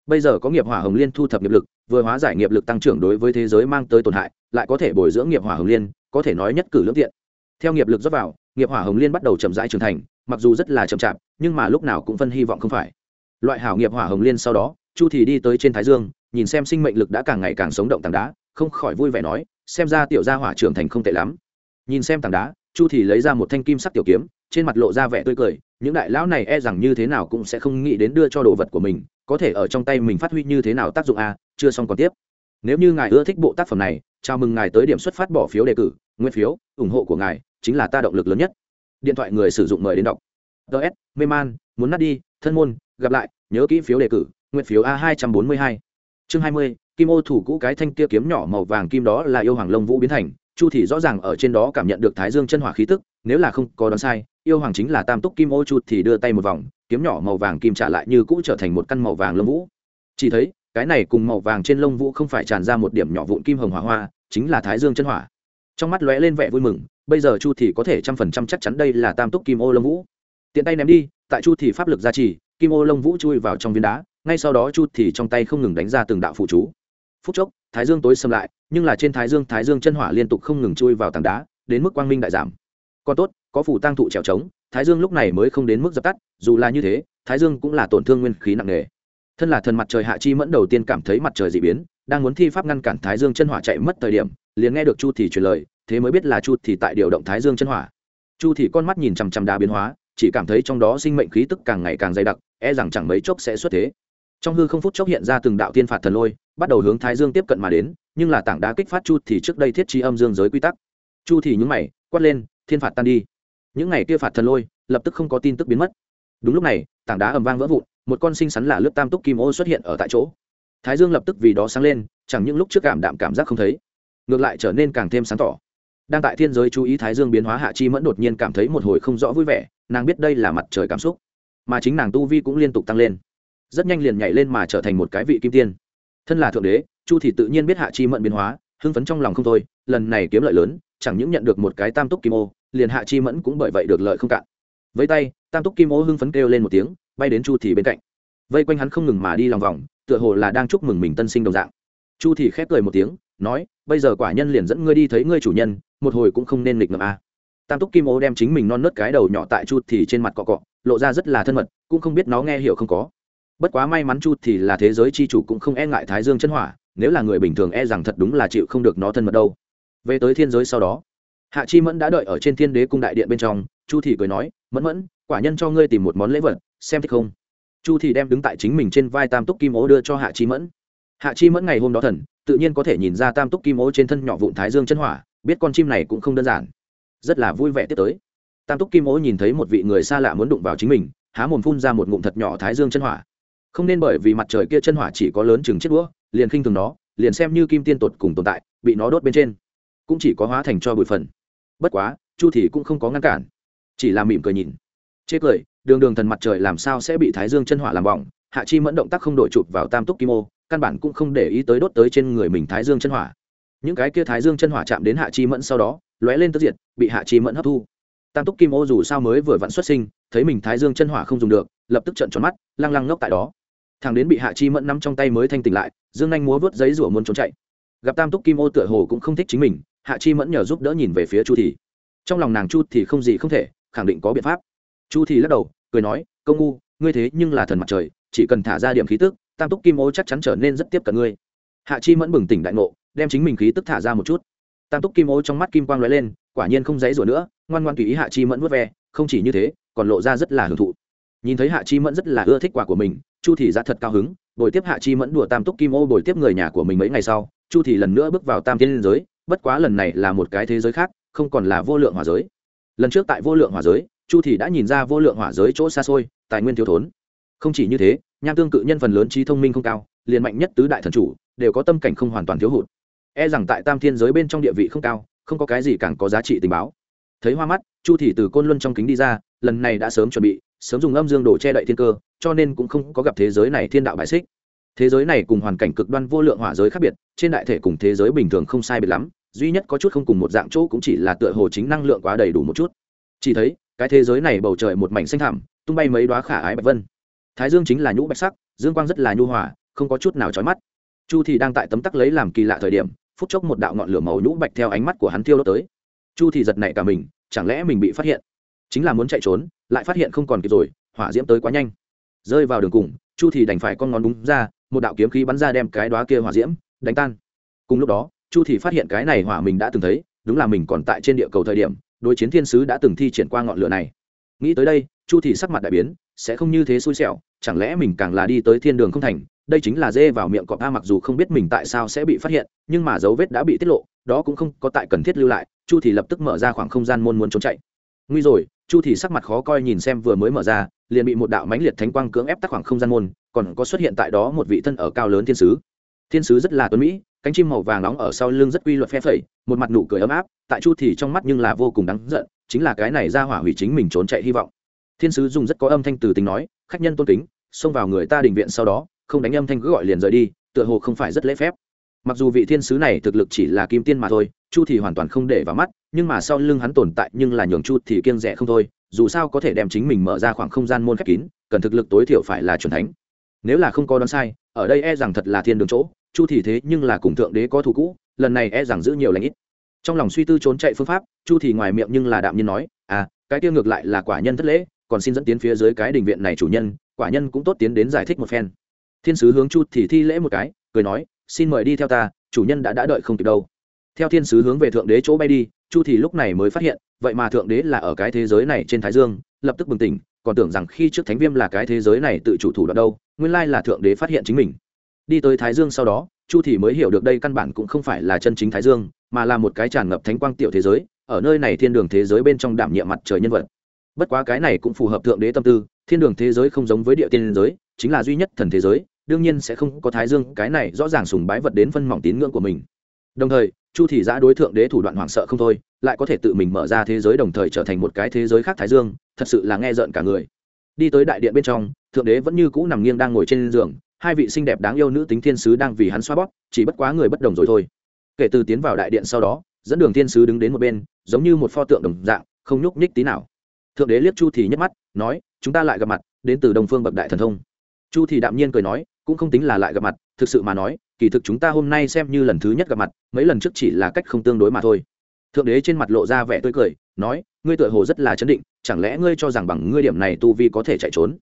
bây giờ có nghiệp hỏa hồng liên thu thập nghiệp lực, vừa hóa giải nghiệp lực tăng trưởng đối với thế giới mang tới tổn hại, lại có thể bồi dưỡng nghiệp hỏa hồng liên, có thể nói nhất cử lưỡng tiện. Theo nghiệp lực dốc vào, nghiệp hỏa hồng liên bắt đầu chậm rãi trưởng thành, mặc dù rất là chậm chạp, nhưng mà lúc nào cũng phân hy vọng không phải. Loại hảo nghiệp hỏa hồng liên sau đó, chu thì đi tới trên thái dương, nhìn xem sinh mệnh lực đã càng ngày càng sống động tảng đá, không khỏi vui vẻ nói, xem ra tiểu gia hỏa trưởng thành không tệ lắm. Nhìn xem tảng đá, chu thì lấy ra một thanh kim sắc tiểu kiếm, trên mặt lộ ra vẻ tươi cười, những đại lão này e rằng như thế nào cũng sẽ không nghĩ đến đưa cho đồ vật của mình có thể ở trong tay mình phát huy như thế nào tác dụng a, chưa xong còn tiếp. Nếu như ngài ưa thích bộ tác phẩm này, chào mừng ngài tới điểm xuất phát bỏ phiếu đề cử, nguyên phiếu, ủng hộ của ngài chính là ta động lực lớn nhất. Điện thoại người sử dụng mời đến đọc. Ts mê man, muốn nát đi, thân môn, gặp lại, nhớ kỹ phiếu đề cử nguyện phiếu a hai trăm bốn mươi hai. Chương hai mươi, kim ô thủ cũ cái thanh kia kiếm nhỏ màu vàng kim đó là yêu hoàng lông vũ biến thành, chu thì rõ ràng ở trên đó cảm nhận được thái dương chân hỏa khí tức, nếu là không có đoán sai yêu hoàng chính là tam túc kim ô chu thì đưa tay một vòng, kiếm nhỏ màu vàng kim trả lại như cũ trở thành một căn màu vàng lông vũ. Chỉ thấy, cái này cùng màu vàng trên lông vũ không phải tràn ra một điểm nhỏ vụn kim hồng hỏa hoa, chính là thái dương chân hỏa. Trong mắt lóe lên vẻ vui mừng, bây giờ chu thì có thể trăm phần trăm chắc chắn đây là tam túc kim ô lông vũ. Tiện tay ném đi, tại chu thì pháp lực gia trì, kim ô lông vũ chui vào trong viên đá, ngay sau đó chu thì trong tay không ngừng đánh ra từng đạo phụ chú. Phút chốc, thái dương tối xâm lại, nhưng là trên thái dương thái dương chân hỏa liên tục không ngừng chui vào tảng đá, đến mức quang minh đại giảm. Còn tốt có phủ tăng thụ trèo trống, thái dương lúc này mới không đến mức dập tắt, dù là như thế, thái dương cũng là tổn thương nguyên khí nặng nề. Thân là thần mặt trời hạ chi mẫn đầu tiên cảm thấy mặt trời dị biến, đang muốn thi pháp ngăn cản thái dương chân hỏa chạy mất thời điểm, liền nghe được chu thì truyền lời, thế mới biết là chu thì tại điều động thái dương chân hỏa. Chu thì con mắt nhìn chằm chằm đá biến hóa, chỉ cảm thấy trong đó sinh mệnh khí tức càng ngày càng dày đặc e rằng chẳng mấy chốc sẽ xuất thế. Trong hư không phút chốc hiện ra từng đạo tiên phạt thần lôi, bắt đầu hướng thái dương tiếp cận mà đến, nhưng là tảng đá kích phát chu thì trước đây thiết trí âm dương giới quy tắc. Chu thì nhúng mày, quát lên, thiên phạt tan đi những ngày kia phạt thần lôi, lập tức không có tin tức biến mất. Đúng lúc này, tảng đá ầm vang vỡ vụn, một con sinh sắn là lướt tam túc kim ô xuất hiện ở tại chỗ. Thái dương lập tức vì đó sáng lên, chẳng những lúc trước cảm đạm cảm giác không thấy, ngược lại trở nên càng thêm sáng tỏ. Đang tại thiên giới chú ý thái dương biến hóa hạ chi mẫn đột nhiên cảm thấy một hồi không rõ vui vẻ, nàng biết đây là mặt trời cảm xúc. Mà chính nàng tu vi cũng liên tục tăng lên. Rất nhanh liền nhảy lên mà trở thành một cái vị kim tiên. Thân là thượng đế, chu thì tự nhiên biết hạ chi mẫn biến hóa, hưng phấn trong lòng không thôi, lần này kiếm lợi lớn chẳng những nhận được một cái tam túc kim ô, liền hạ chi mẫn cũng bởi vậy được lợi không cạn. Với tay, tam túc kim ô hưng phấn kêu lên một tiếng, bay đến chu thì bên cạnh. Vây quanh hắn không ngừng mà đi lòng vòng, tựa hồ là đang chúc mừng mình tân sinh đồng dạng. Chu thì khép cười một tiếng, nói, bây giờ quả nhân liền dẫn ngươi đi thấy ngươi chủ nhân, một hồi cũng không nên nghịch ngợm a à. tam túc kim ô đem chính mình non nớt cái đầu nhỏ tại chu thì trên mặt cọ cọ, lộ ra rất là thân mật, cũng không biết nó nghe hiểu không có. Bất quá may mắn chu thì là thế giới chi chủ cũng không e ngại thái dương chân hỏa, nếu là người bình thường e rằng thật đúng là chịu không được nó thân mật đâu về tới thiên giới sau đó. Hạ chi mẫn đã đợi ở trên thiên đế cung đại điện bên trong, chu thị cười nói, mẫn mẫn, quả nhân cho ngươi tìm một món lễ vật, xem thích không? Chu thị đem đứng tại chính mình trên vai tam túc kim ố đưa cho hạ chi mẫn. Hạ chi mẫn ngày hôm đó thần, tự nhiên có thể nhìn ra tam túc kim ố trên thân nhỏ vụn thái dương chân hỏa, biết con chim này cũng không đơn giản. Rất là vui vẻ tiếp tới. Tam túc kim ố nhìn thấy một vị người xa lạ muốn đụng vào chính mình, há mồm phun ra một ngụm thật nhỏ thái dương chân hỏa. Không nên bởi vì mặt trời kia chân hỏa chỉ có lớn chừng chiếc đũa, liền khinh thường nó, liền xem như kim tiên tột cùng tồn tại, bị nó đốt bên trên cũng chỉ có hóa thành cho bụi phần. Bất quá, chu thì cũng không có ngăn cản, chỉ là mỉm cười nhìn. Chê cười, đường đường thần mặt trời làm sao sẽ bị thái dương chân hỏa làm bỏng, hạ chi mẫn động tác không đổi chụp vào tam túc kim ô, căn bản cũng không để ý tới đốt tới trên người mình thái dương chân hỏa. Những cái kia thái dương chân hỏa chạm đến hạ chi mẫn sau đó, lóe lên tức diệt, bị hạ chi mẫn hấp thu. Tam túc kim ô dù sao mới vừa vặn xuất sinh, thấy mình thái dương chân hỏa không dùng được, lập tức trận tròn mắt, lăng lăng ngốc tại đó. Thằng đến bị hạ chi mẫn nắm trong tay mới thanh tỉnh lại, dương anh múa vớt giấy rủa muốn trốn chạy. Gặp tam túc kim ô tựa hồ cũng không thích chính mình hạ chi mẫn nhờ giúp đỡ nhìn về phía chu thì trong lòng nàng chu thì không gì không thể, khẳng định có biện pháp. Chu thì lắc đầu, cười nói công ngu, ngươi thế nhưng là thần mặt trời, chỉ cần thả ra điểm khí tức, tam túc kim ô chắc chắn trở nên rất tiếp cận ngươi. Hạ chi mẫn bừng tỉnh đại ngộ, đem chính mình khí tức thả ra một chút. Tam túc kim ô trong mắt kim quang lóe lên, quả nhiên không dãy rủa nữa, ngoan ngoan tùy ý hạ chi mẫn vớt ve, không chỉ như thế, còn lộ ra rất là hưởng thụ. Nhìn thấy hạ chi mẫn rất là ưa thích quả của mình, chu thì ra thật cao hứng, bồi tiếp hạ chi mẫn đùa tam túc kim ô bồi tiếp người nhà của mình mấy ngày sau, chu thì lần nữa bước vào tam thiên giới bất quá lần này là một cái thế giới khác, không còn là vô lượng hỏa giới. Lần trước tại vô lượng hỏa giới, chu thì đã nhìn ra vô lượng hỏa giới chỗ xa xôi, tài nguyên thiếu thốn. Không chỉ như thế, nham tương cự nhân phần lớn trí thông minh không cao, liền mạnh nhất tứ đại thần chủ, đều có tâm cảnh không hoàn toàn thiếu hụt. E rằng tại tam thiên giới bên trong địa vị không cao, không có cái gì càng có giá trị tình báo. Thấy hoa mắt, chu thì từ côn luân trong kính đi ra, lần này đã sớm chuẩn bị, sớm dùng âm dương đồ che đậy thiên cơ, cho nên cũng không có gặp thế giới này thiên đạo bại xích thế giới này cùng hoàn cảnh cực đoan vô lượng hỏa giới khác biệt, trên đại thể cùng thế giới bình thường không sai biệt lắm, duy nhất có chút không cùng một dạng chỗ cũng chỉ là tựa hồ chính năng lượng quá đầy đủ một chút. Chỉ thấy, cái thế giới này bầu trời một mảnh xanh thảm tung bay mấy đoá khả ái bạch vân. Thái dương chính là nhũ bạch sắc, dương quang rất là nhu hòa, không có chút nào trói mắt. Chu thì đang tại tấm tắc lấy làm kỳ lạ thời điểm, phút chốc một đạo ngọn lửa màu nhũ bạch theo ánh mắt của hắn thiêu đốt tới. Chu thì giật nảy cả mình, chẳng lẽ mình bị phát hiện? Chính là muốn chạy trốn, lại phát hiện không còn kịp rồi, hỏa diễm tới quá nhanh. Rơi vào đường cùng, chu thì đành phải con ngón đúng ra một đạo kiếm khí bắn ra đem cái đóa kia hỏa diễm đánh tan. Cùng lúc đó, chu thì phát hiện cái này hỏa mình đã từng thấy, đúng là mình còn tại trên địa cầu thời điểm, đối chiến thiên sứ đã từng thi triển qua ngọn lửa này. Nghĩ tới đây, chu thì sắc mặt đại biến, sẽ không như thế xui xẻo, chẳng lẽ mình càng là đi tới thiên đường không thành, đây chính là dê vào miệng cọp a mặc dù không biết mình tại sao sẽ bị phát hiện, nhưng mà dấu vết đã bị tiết lộ, đó cũng không có tại cần thiết lưu lại, chu thì lập tức mở ra khoảng không gian môn muốn trốn chạy. Nguy rồi, chu thì sắc mặt khó coi nhìn xem vừa mới mở ra, liền bị một đạo mãnh liệt thánh quang cưỡng ép tắc khoảng không gian môn còn có xuất hiện tại đó một vị thân ở cao lớn thiên sứ. Thiên sứ rất là tuấn mỹ, cánh chim màu vàng nóng ở sau lưng rất quy luật phe phẩy, một mặt nụ cười ấm áp, tại chu thì trong mắt nhưng là vô cùng đáng giận, chính là cái này ra hỏa hủy chính mình trốn chạy hy vọng. Thiên sứ dùng rất có âm thanh từ tính nói, khách nhân tôn kính, xông vào người ta đình viện sau đó, không đánh âm thanh cứ gọi liền rời đi, tựa hồ không phải rất lễ phép. Mặc dù vị thiên sứ này thực lực chỉ là kim tiên mà thôi, chu thì hoàn toàn không để vào mắt, nhưng mà sau lưng hắn tồn tại nhưng là nhường chu thì kiêng rẻ không thôi, dù sao có thể đem chính mình mở ra khoảng không gian môn khép kín, cần thực lực tối thiểu phải là chuẩn thánh nếu là không có đoán sai, ở đây e rằng thật là thiên đường chỗ, chu thì thế nhưng là cùng thượng đế có thù cũ, lần này e rằng giữ nhiều lãnh ít. Trong lòng suy tư trốn chạy phương pháp, chu thì ngoài miệng nhưng là đạm nhiên nói à cái kia ngược lại là quả nhân thất lễ, còn xin dẫn tiến phía dưới cái đình viện này chủ nhân, quả nhân cũng tốt tiến đến giải thích một phen. Thiên sứ hướng chu thì thi lễ một cái, cười nói, xin mời đi theo ta, chủ nhân đã đã đợi không kịp đâu. Theo thiên sứ hướng về thượng đế chỗ bay đi, chu thì lúc này mới phát hiện, vậy mà thượng đế là ở cái thế giới này trên thái dương, lập tức bừng tỉnh, còn tưởng rằng khi trước thánh viêm là cái thế giới này tự chủ thủ đoạn đâu nguyên lai là thượng đế phát hiện chính mình. Đi tới thái dương sau đó, chu thì mới hiểu được đây căn bản cũng không phải là chân chính thái dương, mà là một cái tràn ngập thánh quang tiểu thế giới, ở nơi này thiên đường thế giới bên trong đảm nhiệm mặt trời nhân vật. Bất quá cái này cũng phù hợp thượng đế tâm tư, thiên đường thế giới không giống với địa tiên giới, chính là duy nhất thần thế giới, đương nhiên sẽ không có thái dương, cái này rõ ràng sùng bái vật đến phân mỏng tín ngưỡng của mình. Đồng thời, chu thị giã đối thượng đế thủ đoạn hoảng sợ không thôi, lại có thể tự mình mở ra thế giới đồng thời trở thành một cái thế giới khác thái dương, thật sự là nghe rợn cả người đi tới đại điện bên trong, thượng đế vẫn như cũ nằm nghiêng đang ngồi trên giường, hai vị xinh đẹp đáng yêu nữ tính thiên sứ đang vì hắn xoa bóp, chỉ bất quá người bất đồng rồi thôi. Kể từ tiến vào đại điện sau đó, dẫn đường thiên sứ đứng đến một bên, giống như một pho tượng đồng dạng, không nhúc nhích tí nào. Thượng đế liếc chu thì nhấc mắt, nói, chúng ta lại gặp mặt, đến từ đồng phương bậc đại thần thông. Chu thì đạm nhiên cười nói, cũng không tính là lại gặp mặt, thực sự mà nói, kỳ thực chúng ta hôm nay xem như lần thứ nhất gặp mặt, mấy lần trước chỉ là cách không tương đối mà thôi. Thượng đế trên mặt lộ ra vẻ tươi cười nói, ngươi tựa hồ rất là chấn định, chẳng lẽ ngươi cho rằng bằng ngươi điểm này tu vi có thể chạy trốn?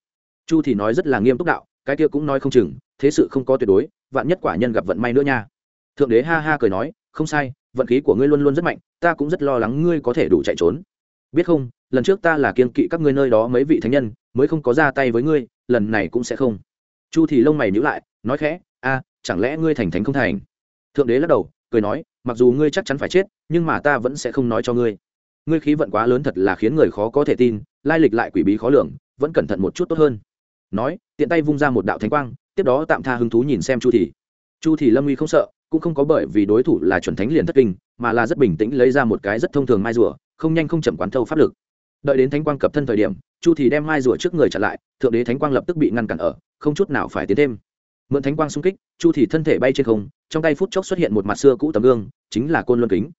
Chu thì nói rất là nghiêm túc đạo, cái kia cũng nói không chừng, thế sự không có tuyệt đối, vạn nhất quả nhân gặp vận may nữa nha. Thượng đế ha ha cười nói, không sai, vận khí của ngươi luôn luôn rất mạnh, ta cũng rất lo lắng ngươi có thể đủ chạy trốn. Biết không, lần trước ta là kiên kỵ các ngươi nơi đó mấy vị thánh nhân, mới không có ra tay với ngươi, lần này cũng sẽ không. Chu thì lông mày nhíu lại, nói khẽ, a, chẳng lẽ ngươi thành thánh không thành? Thượng đế lắc đầu, cười nói, mặc dù ngươi chắc chắn phải chết, nhưng mà ta vẫn sẽ không nói cho ngươi ngươi khí vận quá lớn thật là khiến người khó có thể tin, lai lịch lại quỷ bí khó lường, vẫn cẩn thận một chút tốt hơn. Nói, tiện tay vung ra một đạo thánh quang, tiếp đó tạm tha hứng thú nhìn xem chu thì chu thì lâm uy không sợ, cũng không có bởi vì đối thủ là chuẩn thánh liền thất kinh, mà là rất bình tĩnh lấy ra một cái rất thông thường mai rùa, không nhanh không chậm quán thâu pháp lực. Đợi đến thánh quang cập thân thời điểm, chu thì đem mai rùa trước người chặn lại, thượng đế thánh quang lập tức bị ngăn cản ở, không chút nào phải tiến thêm. Mượn thánh quang xung kích, chu thì thân thể bay trên không, trong tay phút chốc xuất hiện một mặt xưa cũ tấm gương, chính là côn luân kính.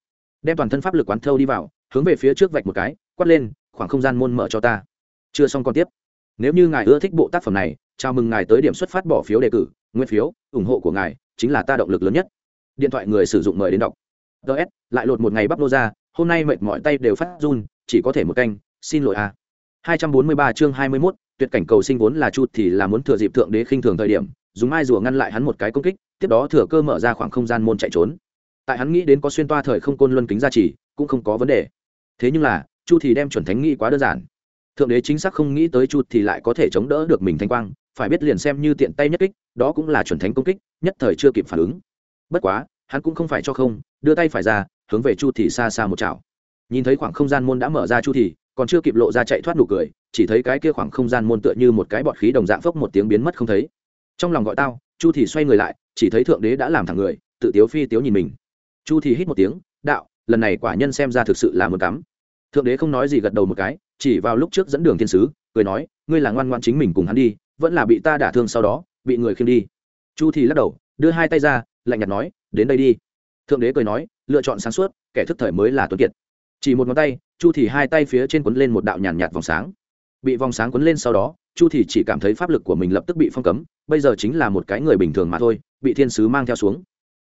Đem toàn thân pháp lực quán thâu đi vào hướng về phía trước vạch một cái quát lên khoảng không gian môn mở cho ta. Chưa xong còn tiếp. Nếu như ngài ưa thích bộ tác phẩm này chào mừng ngài tới điểm xuất phát bỏ phiếu đề cử nguyên phiếu ủng hộ của ngài chính là ta động lực lớn nhất. Điện thoại người sử dụng mời đến đọc. Ts lại lột một ngày bắp nô ra hôm nay mệt mỏi tay đều phát run chỉ có thể một canh xin lỗi a. À. 243 chương 21, tuyệt cảnh cầu sinh vốn là chút thì là muốn thừa dịp thượng đế khinh thường thời điểm dùng mai rùa ngăn lại hắn một cái công kích tiếp đó thừa cơ mở ra khoảng không gian môn chạy trốn. Tại hắn nghĩ đến có xuyên toa thời không côn luân kính gia trì cũng không có vấn đề thế nhưng là, chu thì đem chuẩn thánh nghĩ quá đơn giản. Thượng đế chính xác không nghĩ tới chu thì lại có thể chống đỡ được mình thanh quang, phải biết liền xem như tiện tay nhất kích, đó cũng là chuẩn thánh công kích, nhất thời chưa kịp phản ứng. Bất quá, hắn cũng không phải cho không, đưa tay phải ra, hướng về chu thì xa xa một chảo. Nhìn thấy khoảng không gian môn đã mở ra chu thì, còn chưa kịp lộ ra chạy thoát nụ cười, chỉ thấy cái kia khoảng không gian môn tựa như một cái bọt khí đồng dạng phốc một tiếng biến mất không thấy. Trong lòng gọi tao, chu thì xoay người lại, chỉ thấy thượng đế đã làm thẳng người, tự tiếu phi tiếu nhìn mình. Chu thì hít một tiếng, đạo lần này quả nhân xem ra thực sự là một cắm. Thượng đế không nói gì gật đầu một cái, chỉ vào lúc trước dẫn đường thiên sứ, cười nói, ngươi là ngoan ngoan chính mình cùng hắn đi, vẫn là bị ta đả thương sau đó, bị người khiêng đi. Chu thì lắc đầu, đưa hai tay ra, lạnh nhạt nói, đến đây đi. Thượng đế cười nói, lựa chọn sáng suốt, kẻ thức thời mới là tuấn kiệt. Chỉ một ngón tay, chu thì hai tay phía trên quấn lên một đạo nhàn nhạt vòng sáng. Bị vòng sáng quấn lên sau đó, chu thì chỉ cảm thấy pháp lực của mình lập tức bị phong cấm, bây giờ chính là một cái người bình thường mà thôi, bị thiên sứ mang theo xuống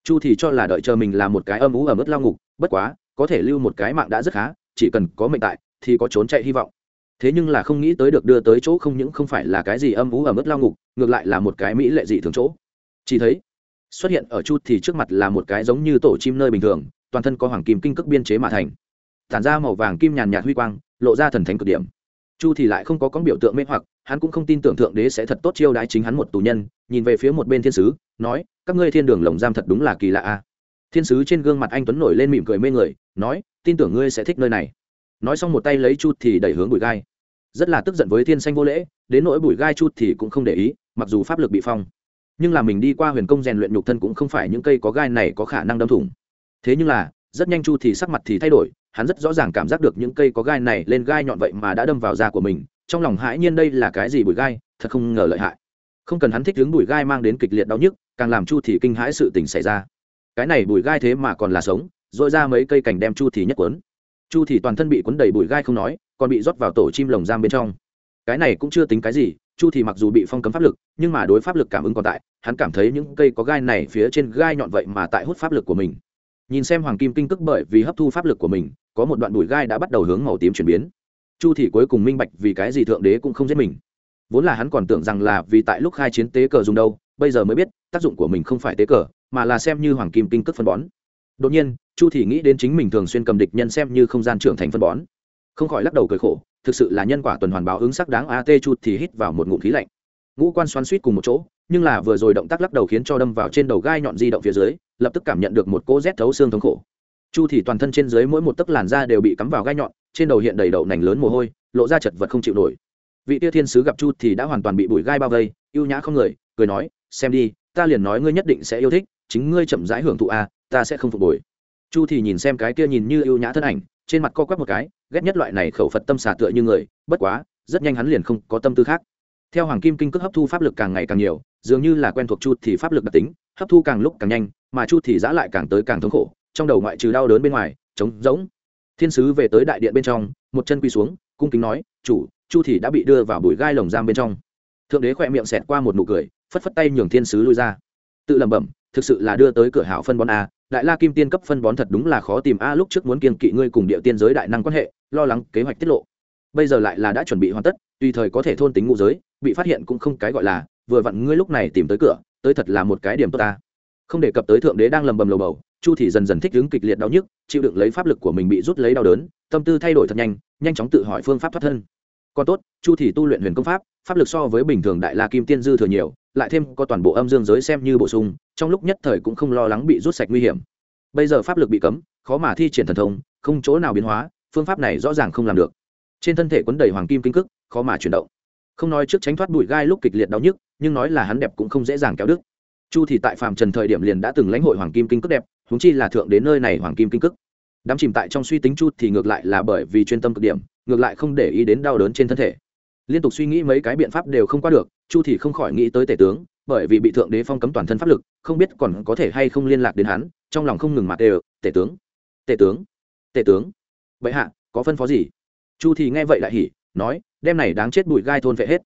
chu thì cho là đợi chờ mình là một cái âm ú ở mức lao ngục, bất quá, có thể lưu một cái mạng đã rất khá, chỉ cần có mệnh tại, thì có trốn chạy hy vọng. Thế nhưng là không nghĩ tới được đưa tới chỗ không những không phải là cái gì âm ú ở mức lao ngục, ngược lại là một cái mỹ lệ dị thường chỗ. Chỉ thấy, xuất hiện ở chu thì trước mặt là một cái giống như tổ chim nơi bình thường, toàn thân có hoàng kim kinh cước biên chế mà thành. Tản ra màu vàng kim nhàn nhạt huy quang, lộ ra thần thánh cực điểm chu thì lại không có con biểu tượng mê hoặc, hắn cũng không tin tưởng thượng đế sẽ thật tốt chiêu đãi chính hắn một tù nhân, nhìn về phía một bên thiên sứ, nói, các ngươi thiên đường lồng giam thật đúng là kỳ lạ a. Thiên sứ trên gương mặt anh tuấn nổi lên mỉm cười mê người, nói, tin tưởng ngươi sẽ thích nơi này. Nói xong một tay lấy chu thì đẩy hướng bụi gai. Rất là tức giận với thiên xanh vô lễ, đến nỗi bụi gai chu thì cũng không để ý, mặc dù pháp lực bị phong. Nhưng là mình đi qua huyền công rèn luyện nhục thân cũng không phải những cây có gai này có khả năng đâm thủng. Thế nhưng là, rất nhanh chu thì sắc mặt thì thay đổi hắn rất rõ ràng cảm giác được những cây có gai này lên gai nhọn vậy mà đã đâm vào da của mình, trong lòng hãi nhiên đây là cái gì bụi gai, thật không ngờ lợi hại. Không cần hắn thích đứng bụi gai mang đến kịch liệt đau nhức, càng làm chu thì kinh hãi sự tình xảy ra. Cái này bụi gai thế mà còn là sống dội ra mấy cây cành đem chu thì nhất quấn chu thì toàn thân bị quấn đầy bụi gai không nói, còn bị rót vào tổ chim lồng giam bên trong. Cái này cũng chưa tính cái gì, chu thì mặc dù bị phong cấm pháp lực, nhưng mà đối pháp lực cảm ứng còn tại, hắn cảm thấy những cây có gai này phía trên gai nhọn vậy mà tại hút pháp lực của mình. Nhìn xem hoàng kim kinh tức bởi vì hấp thu pháp lực của mình có một đoạn bụi gai đã bắt đầu hướng màu tím chuyển biến. Chu thì cuối cùng minh bạch vì cái gì thượng đế cũng không giết mình. Vốn là hắn còn tưởng rằng là vì tại lúc khai chiến tế cờ dùng đâu, bây giờ mới biết, tác dụng của mình không phải tế cờ, mà là xem như hoàng kim kinh cất phân bón. Đột nhiên, chu thì nghĩ đến chính mình thường xuyên cầm địch nhân xem như không gian trưởng thành phân bón. Không khỏi lắc đầu cười khổ, thực sự là nhân quả tuần hoàn báo ứng sắc đáng at chu thì hít vào một ngụm khí lạnh. Ngũ quan xoắn suýt cùng một chỗ, nhưng là vừa rồi động tác lắc đầu khiến cho đâm vào trên đầu gai nhọn di động phía dưới, lập tức cảm nhận được một cỗ rét thấu xương thống khổ chu thì toàn thân trên dưới mỗi một tấc làn da đều bị cắm vào gai nhọn, trên đầu hiện đầy đậu nành lớn mồ hôi, lộ ra chật vật không chịu nổi. Vị tia thiên sứ gặp chu thì đã hoàn toàn bị bụi gai bao vây yêu nhã không người, cười nói, xem đi, ta liền nói ngươi nhất định sẽ yêu thích, chính ngươi chậm rãi hưởng thụ a ta sẽ không phục hồi. Chu thì nhìn xem cái kia nhìn như yêu nhã thân ảnh, trên mặt co quắp một cái, ghét nhất loại này khẩu phật tâm xà tựa như người, bất quá, rất nhanh hắn liền không có tâm tư khác. Theo hoàng kim kinh cước hấp thu pháp lực càng ngày càng nhiều, dường như là quen thuộc chu thì pháp lực đặc tính, hấp thu càng lúc càng nhanh, mà chu thì giã lại càng tới càng thống khổ trong đầu ngoại trừ đau đớn bên ngoài, trống rỗng. Thiên sứ về tới đại điện bên trong, một chân quy xuống, cung kính nói, chủ, chu thì đã bị đưa vào bụi gai lồng giam bên trong. Thượng đế khỏe miệng xẹt qua một nụ cười, phất phất tay nhường thiên sứ lui ra. Tự lẩm bẩm, thực sự là đưa tới cửa hảo phân bón a, đại la kim tiên cấp phân bón thật đúng là khó tìm a, lúc trước muốn kiên kỵ ngươi cùng địa tiên giới đại năng quan hệ, lo lắng kế hoạch tiết lộ. Bây giờ lại là đã chuẩn bị hoàn tất, tùy thời có thể thôn tính ngũ giới, bị phát hiện cũng không cái gọi là, vừa vặn ngươi lúc này tìm tới cửa, tới thật là một cái điểm tốt ta. Không đề cập tới thượng đế đang lầm bầm lầu bầu chu thì dần dần thích ứng kịch liệt đau nhức, chịu đựng lấy pháp lực của mình bị rút lấy đau đớn, tâm tư thay đổi thật nhanh nhanh chóng tự hỏi phương pháp thoát thân. Còn tốt, chu thì tu luyện huyền công pháp pháp lực so với bình thường đại la kim tiên dư thừa nhiều, lại thêm có toàn bộ âm dương giới xem như bổ sung, trong lúc nhất thời cũng không lo lắng bị rút sạch nguy hiểm. Bây giờ pháp lực bị cấm, khó mà thi triển thần thông, không chỗ nào biến hóa, phương pháp này rõ ràng không làm được. Trên thân thể quấn đầy hoàng kim kinh cức khó mà chuyển động. Không nói trước tránh thoát bụi gai lúc kịch liệt đau nhức, nhưng nói là hắn đẹp cũng không dễ dàng kéo đứt. Chu thì tại phạm trần thời điểm liền đã từng lãnh hội hoàng kim kinh Cực đẹp huống chi là thượng đến nơi này hoàng kim kinh cức đám chìm tại trong suy tính chu thì ngược lại là bởi vì chuyên tâm cực điểm, ngược lại không để ý đến đau đớn trên thân thể. Liên tục suy nghĩ mấy cái biện pháp đều không qua được, chu thì không khỏi nghĩ tới tể tướng, bởi vì bị thượng đế phong cấm toàn thân pháp lực, không biết còn có thể hay không liên lạc đến hắn, trong lòng không ngừng mặt đều tể tướng tể tướng tể tướng vậy hạ, có phân phó gì? Chu thì nghe vậy lại hỉ, nói đem này đáng chết bụi gai thôn vệ hết.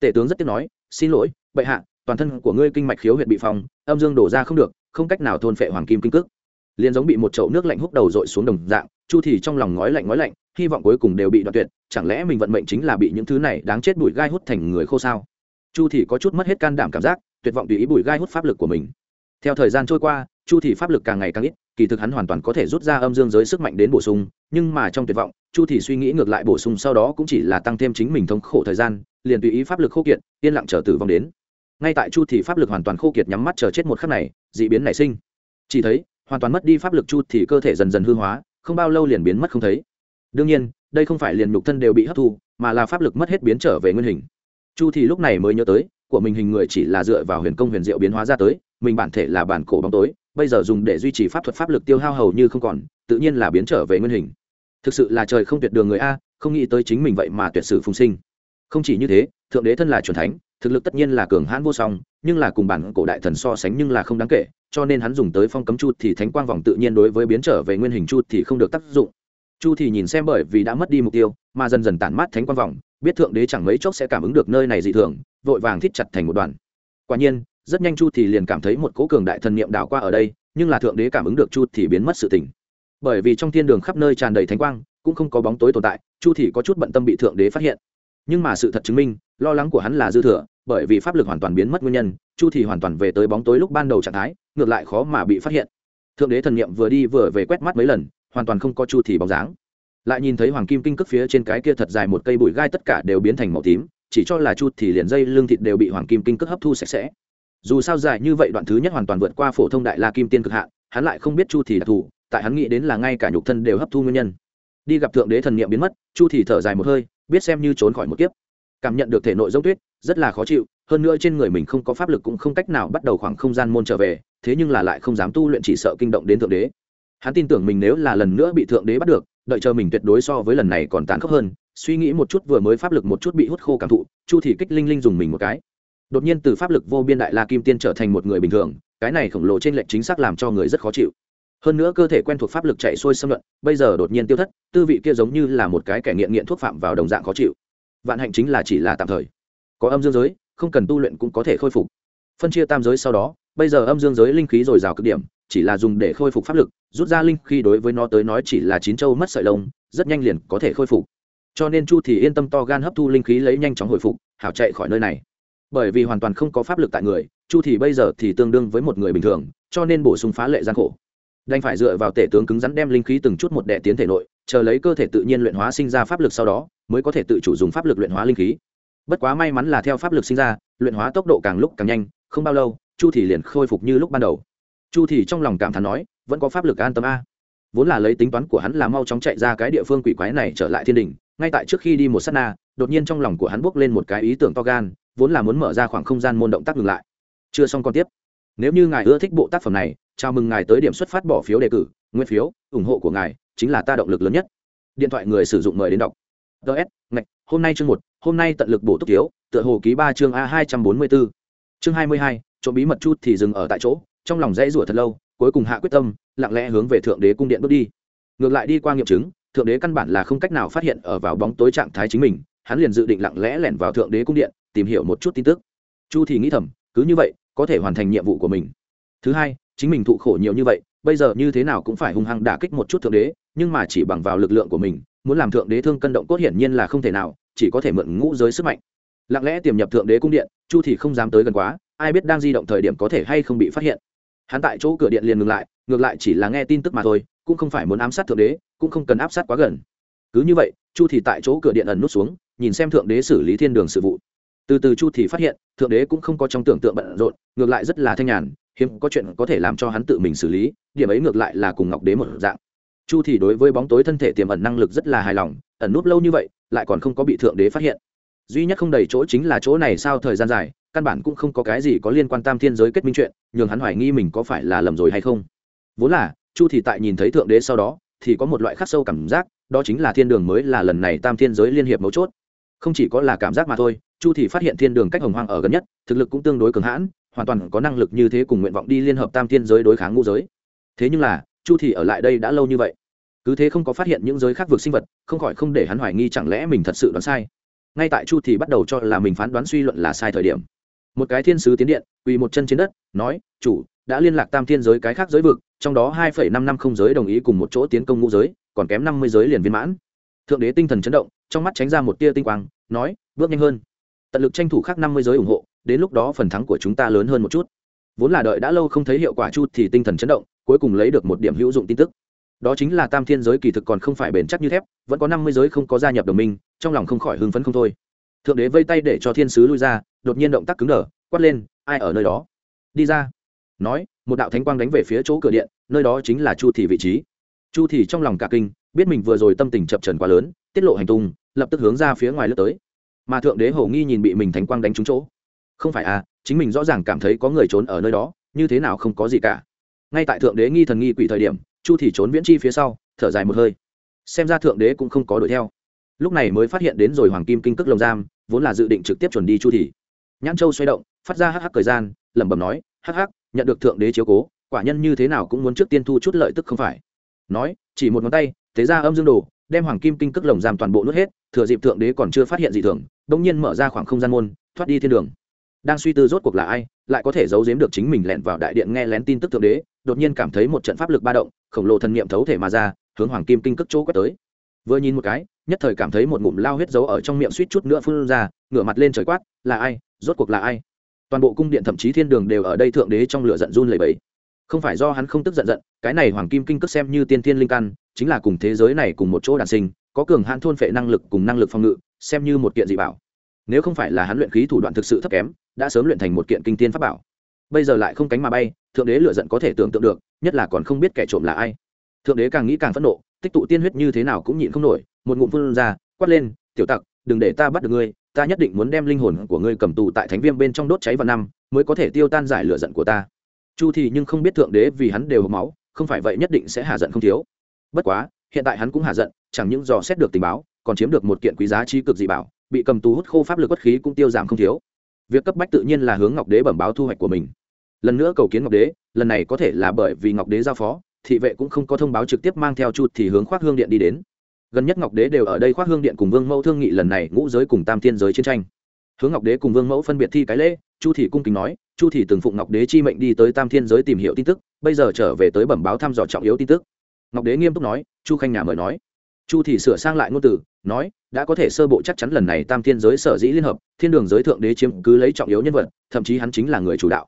Tể tướng rất tiếc nói, xin lỗi, bệ hạ, toàn thân của ngươi kinh mạch khiếu huyệt bị phòng âm dương đổ ra không được không cách nào thôn phệ hoàng kim kinh cước. Liền giống bị một chậu nước lạnh húc đầu dội xuống đồng dạng, chu thì trong lòng ngói lạnh ngói lạnh, hy vọng cuối cùng đều bị đoạn tuyệt, chẳng lẽ mình vận mệnh chính là bị những thứ này đáng chết bụi gai hút thành người khô sao? Chu thì có chút mất hết can đảm cảm giác, tuyệt vọng tùy ý bụi gai hút pháp lực của mình. Theo thời gian trôi qua, chu thì pháp lực càng ngày càng ít, kỳ thực hắn hoàn toàn có thể rút ra âm dương giới sức mạnh đến bổ sung, nhưng mà trong tuyệt vọng, chu thì suy nghĩ ngược lại bổ sung sau đó cũng chỉ là tăng thêm chính mình thống khổ thời gian, liền tùy ý pháp lực khô kiệt, yên lặng chờ tử vong đến ngay tại chu thì pháp lực hoàn toàn khô kiệt nhắm mắt chờ chết một khắc này, dị biến nảy sinh. Chỉ thấy, hoàn toàn mất đi pháp lực chu thì cơ thể dần dần hư hóa, không bao lâu liền biến mất không thấy. Đương nhiên, đây không phải liền nhục thân đều bị hấp thu, mà là pháp lực mất hết biến trở về nguyên hình. Chu thì lúc này mới nhớ tới, của mình hình người chỉ là dựa vào huyền công huyền diệu biến hóa ra tới, mình bản thể là bản cổ bóng tối, bây giờ dùng để duy trì pháp thuật pháp lực tiêu hao hầu như không còn, tự nhiên là biến trở về nguyên hình. Thực sự là trời không tuyệt đường người a, không nghĩ tới chính mình vậy mà tuyệt sử phùng sinh không chỉ như thế, thượng đế thân là c thánh, thực lực tất nhiên là cường hãn vô song, nhưng là cùng bản cổ đại thần so sánh nhưng là không đáng kể, cho nên hắn dùng tới phong cấm chu thì thánh quang vòng tự nhiên đối với biến trở về nguyên hình chu thì không được tác dụng. Chu thì nhìn xem bởi vì đã mất đi mục tiêu, mà dần dần tản mát thánh quang vòng, biết thượng đế chẳng mấy chốc sẽ cảm ứng được nơi này dị thường, vội vàng thít chặt thành một đoàn quả nhiên, rất nhanh chu thì liền cảm thấy một cố cường đại thần niệm đảo qua ở đây, nhưng là thượng đế cảm ứng được chu thì biến mất sự tỉnh bởi vì trong thiên đường khắp nơi tràn đầy thánh quang, cũng không có bóng tối tồn tại, chu thì có chút bận tâm bị thượng đế phát hiện nhưng mà sự thật chứng minh, lo lắng của hắn là dư thừa, bởi vì pháp lực hoàn toàn biến mất nguyên nhân, chu thì hoàn toàn về tới bóng tối lúc ban đầu trạng thái, ngược lại khó mà bị phát hiện. Thượng đế thần niệm vừa đi vừa về quét mắt mấy lần, hoàn toàn không có chu thì bóng dáng. Lại nhìn thấy hoàng kim kinh cước phía trên cái kia thật dài một cây bụi gai tất cả đều biến thành màu tím, chỉ cho là chu thì liền dây lưng thịt đều bị hoàng kim kinh cước hấp thu sạch sẽ. Dù sao dài như vậy đoạn thứ nhất hoàn toàn vượt qua phổ thông đại la kim tiên cực hạn, hắn lại không biết chu thì đặc thù, tại hắn nghĩ đến là ngay cả nhục thân đều hấp thu nguyên nhân. Đi gặp thượng đế thần niệm biến mất, chu thì thở dài một hơi biết xem như trốn khỏi một kiếp. Cảm nhận được thể nội giống tuyết, rất là khó chịu, hơn nữa trên người mình không có pháp lực cũng không cách nào bắt đầu khoảng không gian môn trở về, thế nhưng là lại không dám tu luyện chỉ sợ kinh động đến thượng đế. Hắn tin tưởng mình nếu là lần nữa bị thượng đế bắt được, đợi chờ mình tuyệt đối so với lần này còn tàn khốc hơn, suy nghĩ một chút vừa mới pháp lực một chút bị hút khô cảm thụ, chu thì kích linh linh dùng mình một cái. Đột nhiên từ pháp lực vô biên đại la kim tiên trở thành một người bình thường, cái này khổng lồ trên lệnh chính xác làm cho người rất khó chịu hơn nữa cơ thể quen thuộc pháp lực chạy xuôi xâm luận bây giờ đột nhiên tiêu thất, tư vị kia giống như là một cái kẻ nghiện nghiện thuốc phạm vào đồng dạng khó chịu. Vạn hạnh chính là chỉ là tạm thời. Có âm dương giới, không cần tu luyện cũng có thể khôi phục. Phân chia tam giới sau đó, bây giờ âm dương giới linh khí dồi dào cực điểm, chỉ là dùng để khôi phục pháp lực, rút ra linh khí đối với nó tới nói chỉ là chín châu mất sợi lông, rất nhanh liền có thể khôi phục. Cho nên chu thì yên tâm to gan hấp thu linh khí lấy nhanh chóng hồi phục, hảo chạy khỏi nơi này. Bởi vì hoàn toàn không có pháp lực tại người, chu thì bây giờ thì tương đương với một người bình thường, cho nên bổ sung phá lệ gian khổ đành phải dựa vào tể tướng cứng rắn đem linh khí từng chút một đệ tiến thể nội, chờ lấy cơ thể tự nhiên luyện hóa sinh ra pháp lực sau đó, mới có thể tự chủ dùng pháp lực luyện hóa linh khí. Bất quá may mắn là theo pháp lực sinh ra, luyện hóa tốc độ càng lúc càng nhanh, không bao lâu, chu thì liền khôi phục như lúc ban đầu. Chu thì trong lòng cảm thán nói, vẫn có pháp lực an tâm a. Vốn là lấy tính toán của hắn là mau chóng chạy ra cái địa phương quỷ quái này trở lại thiên đình, ngay tại trước khi đi một sát na, đột nhiên trong lòng của hắn bước lên một cái ý tưởng to gan, vốn là muốn mở ra khoảng không gian môn động tác ngừng lại. Chưa xong còn tiếp. Nếu như ngài ưa thích bộ tác phẩm này chào mừng ngài tới điểm xuất phát bỏ phiếu đề cử, nguyên phiếu, ủng hộ của ngài chính là ta động lực lớn nhất. Điện thoại người sử dụng mời đến đọc. Ts ngạch, hôm nay chương một, hôm nay tận lực bổ túc thiếu, tựa hồ ký ba chương a hai trăm bốn mươi bốn chương hai mươi hai trộm bí mật chút thì dừng ở tại chỗ, trong lòng dãy rủa thật lâu, cuối cùng hạ quyết tâm, lặng lẽ hướng về thượng đế cung điện bước đi. Ngược lại đi qua nghiệm chứng, thượng đế căn bản là không cách nào phát hiện ở vào bóng tối trạng thái chính mình, hắn liền dự định lặng lẽ lẻn vào thượng đế cung điện, tìm hiểu một chút tin tức. Chu thì nghĩ thầm, cứ như vậy, có thể hoàn thành nhiệm vụ của mình. Thứ hai chính mình thụ khổ nhiều như vậy, bây giờ như thế nào cũng phải hung hăng đả kích một chút thượng đế, nhưng mà chỉ bằng vào lực lượng của mình, muốn làm thượng đế thương cân động cốt hiển nhiên là không thể nào, chỉ có thể mượn ngũ giới sức mạnh. Lặng lẽ tiềm nhập thượng đế cung điện, chu thì không dám tới gần quá, ai biết đang di động thời điểm có thể hay không bị phát hiện. Hắn tại chỗ cửa điện liền ngừng lại, ngược lại chỉ là nghe tin tức mà thôi, cũng không phải muốn ám sát thượng đế, cũng không cần áp sát quá gần. Cứ như vậy, chu thì tại chỗ cửa điện ẩn nút xuống, nhìn xem thượng đế xử lý thiên đường sự vụ. Từ từ chu thì phát hiện, thượng đế cũng không có trong tưởng tượng bận rộn, ngược lại rất là thanh nhàn hiếm có chuyện có thể làm cho hắn tự mình xử lý, điểm ấy ngược lại là cùng ngọc đế một dạng. Chu thì đối với bóng tối thân thể tiềm ẩn năng lực rất là hài lòng, ẩn núp lâu như vậy, lại còn không có bị thượng đế phát hiện. Duy nhất không đầy chỗ chính là chỗ này sao thời gian dài, căn bản cũng không có cái gì có liên quan tam thiên giới kết minh chuyện, nhường hắn hoài nghi mình có phải là lầm rồi hay không. Vốn là, chu thì tại nhìn thấy thượng đế sau đó, thì có một loại khắc sâu cảm giác, đó chính là thiên đường mới là lần này tam thiên giới liên hiệp mấu chốt. Không chỉ có là cảm giác mà thôi, chu thì phát hiện thiên đường cách hồng hoang ở gần nhất, thực lực cũng tương đối cường hãn hoàn toàn có năng lực như thế cùng nguyện vọng đi liên hợp tam thiên giới đối kháng ngũ giới. Thế nhưng là, chu thì ở lại đây đã lâu như vậy, cứ thế không có phát hiện những giới khác vực sinh vật, không khỏi không để hắn hoài nghi chẳng lẽ mình thật sự đoán sai. Ngay tại chu thì bắt đầu cho là mình phán đoán suy luận là sai thời điểm, một cái thiên sứ tiến điện, quỳ một chân trên đất, nói, chủ, đã liên lạc tam thiên giới cái khác giới vực, trong đó hai phẩy năm năm không giới đồng ý cùng một chỗ tiến công ngũ giới, còn kém năm mươi giới liền viên mãn. Thượng đế tinh thần chấn động, trong mắt tránh ra một tia tinh quang, nói, bước nhanh hơn. Tận lực tranh thủ khác năm mươi giới ủng hộ đến lúc đó phần thắng của chúng ta lớn hơn một chút. Vốn là đợi đã lâu không thấy hiệu quả chút thì tinh thần chấn động, cuối cùng lấy được một điểm hữu dụng tin tức. Đó chính là tam thiên giới kỳ thực còn không phải bền chắc như thép, vẫn có năm mươi giới không có gia nhập đồng minh, trong lòng không khỏi hưng phấn không thôi. Thượng đế vây tay để cho thiên sứ lui ra, đột nhiên động tác cứng đờ, quát lên, ai ở nơi đó? Đi ra. Nói, một đạo thánh quang đánh về phía chỗ cửa điện, nơi đó chính là chu thị vị trí. Chu thị trong lòng cả kinh, biết mình vừa rồi tâm tình chập trần quá lớn, tiết lộ hành tung, lập tức hướng ra phía ngoài lướt tới. Mà thượng đế hầu nghi nhìn bị mình thánh quang đánh trúng chỗ không phải à chính mình rõ ràng cảm thấy có người trốn ở nơi đó, như thế nào không có gì cả. Ngay tại thượng đế nghi thần nghi quỷ thời điểm, chu thì trốn viễn chi phía sau, thở dài một hơi. Xem ra thượng đế cũng không có đuổi theo. Lúc này mới phát hiện đến rồi hoàng kim kinh cước lồng giam, vốn là dự định trực tiếp chuẩn đi chu thì nhãn châu xoay động, phát ra hắc hắc thời gian, lẩm bẩm nói, hắc hắc, nhận được thượng đế chiếu cố, quả nhân như thế nào cũng muốn trước tiên thu chút lợi tức không phải. Nói, chỉ một ngón tay thế ra âm dương đồ, đem hoàng kim kinh cước lồng giam toàn bộ nuốt hết, thừa dịp thượng đế còn chưa phát hiện gì thường đông nhiên mở ra khoảng không gian môn, thoát đi thiên đường đang suy tư rốt cuộc là ai, lại có thể giấu giếm được chính mình lẹn vào đại điện nghe lén tin tức thượng đế, đột nhiên cảm thấy một trận pháp lực ba động, khổng lồ thần niệm thấu thể mà ra, hướng hoàng kim kinh cước chỗ quét tới. Vừa nhìn một cái, nhất thời cảm thấy một ngụm lao huyết dấu ở trong miệng suýt chút nữa phun ra, ngửa mặt lên trời quát, là ai? Rốt cuộc là ai? Toàn bộ cung điện thậm chí thiên đường đều ở đây thượng đế trong lửa giận run lẩy bẩy. Không phải do hắn không tức giận giận, cái này hoàng kim kinh cước xem như tiên thiên linh căn, chính là cùng thế giới này cùng một chỗ đàn sinh, có cường hãn thôn phệ năng lực cùng năng lực phòng ngự, xem như một kiện dị bảo. Nếu không phải là hắn luyện khí thủ đoạn thực sự thấp kém đã sớm luyện thành một kiện kinh tiên pháp bảo. Bây giờ lại không cánh mà bay, thượng đế lựa giận có thể tưởng tượng được, nhất là còn không biết kẻ trộm là ai. Thượng đế càng nghĩ càng phẫn nộ, tích tụ tiên huyết như thế nào cũng nhịn không nổi, một ngụm phun ra, quát lên, tiểu tặc, đừng để ta bắt được ngươi, ta nhất định muốn đem linh hồn của ngươi cầm tù tại thánh viêm bên trong đốt cháy vào năm, mới có thể tiêu tan giải lửa giận của ta. Chu thì nhưng không biết thượng đế vì hắn đều máu, không phải vậy nhất định sẽ hạ giận không thiếu. Bất quá, hiện tại hắn cũng hạ giận, chẳng những dò xét được tình báo, còn chiếm được một kiện quý giá chi cực dị bảo, bị cầm tù hút khô pháp lực bất khí cũng tiêu giảm không thiếu việc cấp bách tự nhiên là hướng ngọc đế bẩm báo thu hoạch của mình. Lần nữa cầu kiến ngọc đế, lần này có thể là bởi vì ngọc đế giao phó, thị vệ cũng không có thông báo trực tiếp mang theo chu thì hướng khoác hương điện đi đến. Gần nhất ngọc đế đều ở đây khoác hương điện cùng vương mẫu thương nghị lần này ngũ giới cùng tam thiên giới chiến tranh. Hướng ngọc đế cùng vương mẫu phân biệt thi cái lễ, chu thị cung kính nói, chu thị từng phụng ngọc đế chi mệnh đi tới tam thiên giới tìm hiểu tin tức, bây giờ trở về tới bẩm báo thăm dò trọng yếu tin tức. Ngọc đế nghiêm túc nói, chu khanh nhà mời nói. Chu thị sửa sang lại ngôn từ nói, đã có thể sơ bộ chắc chắn lần này tam thiên giới sở dĩ liên hợp, thiên đường giới thượng đế chiếm cứ lấy trọng yếu nhân vật, thậm chí hắn chính là người chủ đạo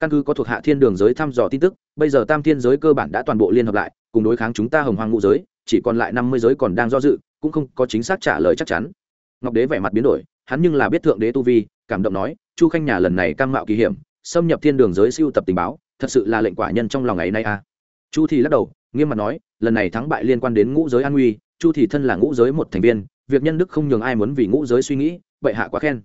căn cứ có thuộc hạ thiên đường giới thăm dò tin tức, bây giờ tam thiên giới cơ bản đã toàn bộ liên hợp lại, cùng đối kháng chúng ta hồng hoang ngũ giới, chỉ còn lại năm mươi giới còn đang do dự, cũng không có chính xác trả lời chắc chắn ngọc đế vẻ mặt biến đổi, hắn nhưng là biết thượng đế tu vi, cảm động nói, chu khanh nhà lần này cam mạo kỳ hiểm, xâm nhập thiên đường giới siêu tập tình báo, thật sự là lệnh quả nhân trong lòng ngày nay a à. chu thì lắc đầu, nghiêm mặt nói, lần này thắng bại liên quan đến ngũ giới an nguy chu thì thân là ngũ giới một thành viên, việc nhân đức không nhường ai muốn vì ngũ giới suy nghĩ, bệ hạ quá khen.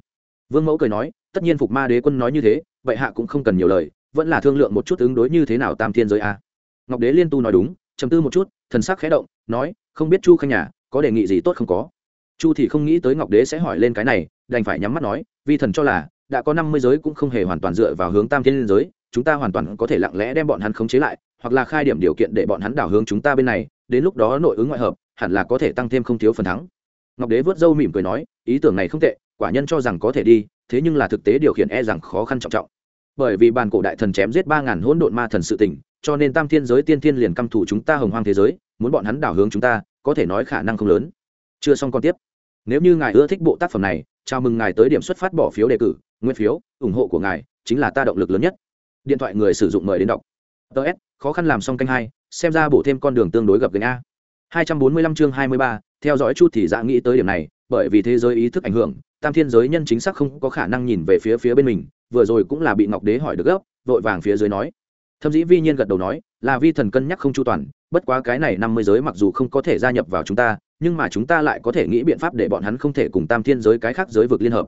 Vương mẫu cười nói, tất nhiên phục ma đế quân nói như thế, bệ hạ cũng không cần nhiều lời, vẫn là thương lượng một chút ứng đối như thế nào tam thiên giới a. Ngọc đế liên tu nói đúng, trầm tư một chút, thần sắc khẽ động, nói, không biết chu khanh nhà, có đề nghị gì tốt không có? Chu thì không nghĩ tới ngọc đế sẽ hỏi lên cái này, đành phải nhắm mắt nói vì thần cho là, đã có năm mươi giới cũng không hề hoàn toàn dựa vào hướng tam thiên liên giới, chúng ta hoàn toàn có thể lặng lẽ đem bọn hắn khống chế lại, hoặc là khai điểm điều kiện để bọn hắn đảo hướng chúng ta bên này, đến lúc đó nội ứng ngoại hợp hẳn là có thể tăng thêm không thiếu phần thắng. Ngọc đế vớt râu mỉm cười nói ý tưởng này không tệ quả nhân cho rằng có thể đi thế nhưng là thực tế điều khiển e rằng khó khăn trọng trọng. Bởi vì bàn cổ đại thần chém giết ba ngàn hỗn độn ma thần sự tình, cho nên tam thiên giới tiên thiên liền căm thủ chúng ta hồng hoang thế giới muốn bọn hắn đảo hướng chúng ta có thể nói khả năng không lớn. Chưa xong còn tiếp. Nếu như ngài ưa thích bộ tác phẩm này chào mừng ngài tới điểm xuất phát bỏ phiếu đề cử nguyên phiếu ủng hộ của ngài chính là ta động lực lớn nhất. Điện thoại người sử dụng mời đến đọc. Ts khó khăn làm xong canh hai xem ra bổ thêm con đường tương đối gặp gành a hai trăm bốn mươi lăm chương hai mươi ba, theo dõi chút thì dạ nghĩ tới điểm này, bởi vì thế giới ý thức ảnh hưởng, tam thiên giới nhân chính xác không có khả năng nhìn về phía phía bên mình, vừa rồi cũng là bị ngọc đế hỏi được gấp, vội vàng phía dưới nói. Thậm dĩ vi nhiên gật đầu nói, là vi thần cân nhắc không chu toàn, bất quá cái này năm mươi giới mặc dù không có thể gia nhập vào chúng ta, nhưng mà chúng ta lại có thể nghĩ biện pháp để bọn hắn không thể cùng tam thiên giới cái khác giới vực liên hợp.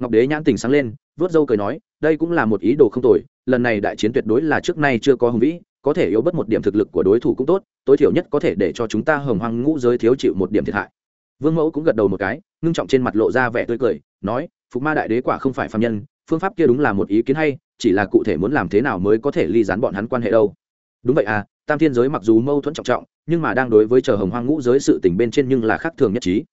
Ngọc đế nhãn tình sáng lên, vớt dâu cười nói, đây cũng là một ý đồ không tồi, lần này đại chiến tuyệt đối là trước nay chưa có hùng vĩ có thể yếu bớt một điểm thực lực của đối thủ cũng tốt, tối thiểu nhất có thể để cho chúng ta hồng hoang ngũ giới thiếu chịu một điểm thiệt hại. Vương mẫu cũng gật đầu một cái, ngưng trọng trên mặt lộ ra vẻ tươi cười, nói, phục ma đại đế quả không phải phạm nhân, phương pháp kia đúng là một ý kiến hay, chỉ là cụ thể muốn làm thế nào mới có thể ly dán bọn hắn quan hệ đâu. Đúng vậy à tam thiên giới mặc dù mâu thuẫn trọng trọng, nhưng mà đang đối với chờ hồng hoang ngũ giới sự tình bên trên nhưng là khác thường nhất trí.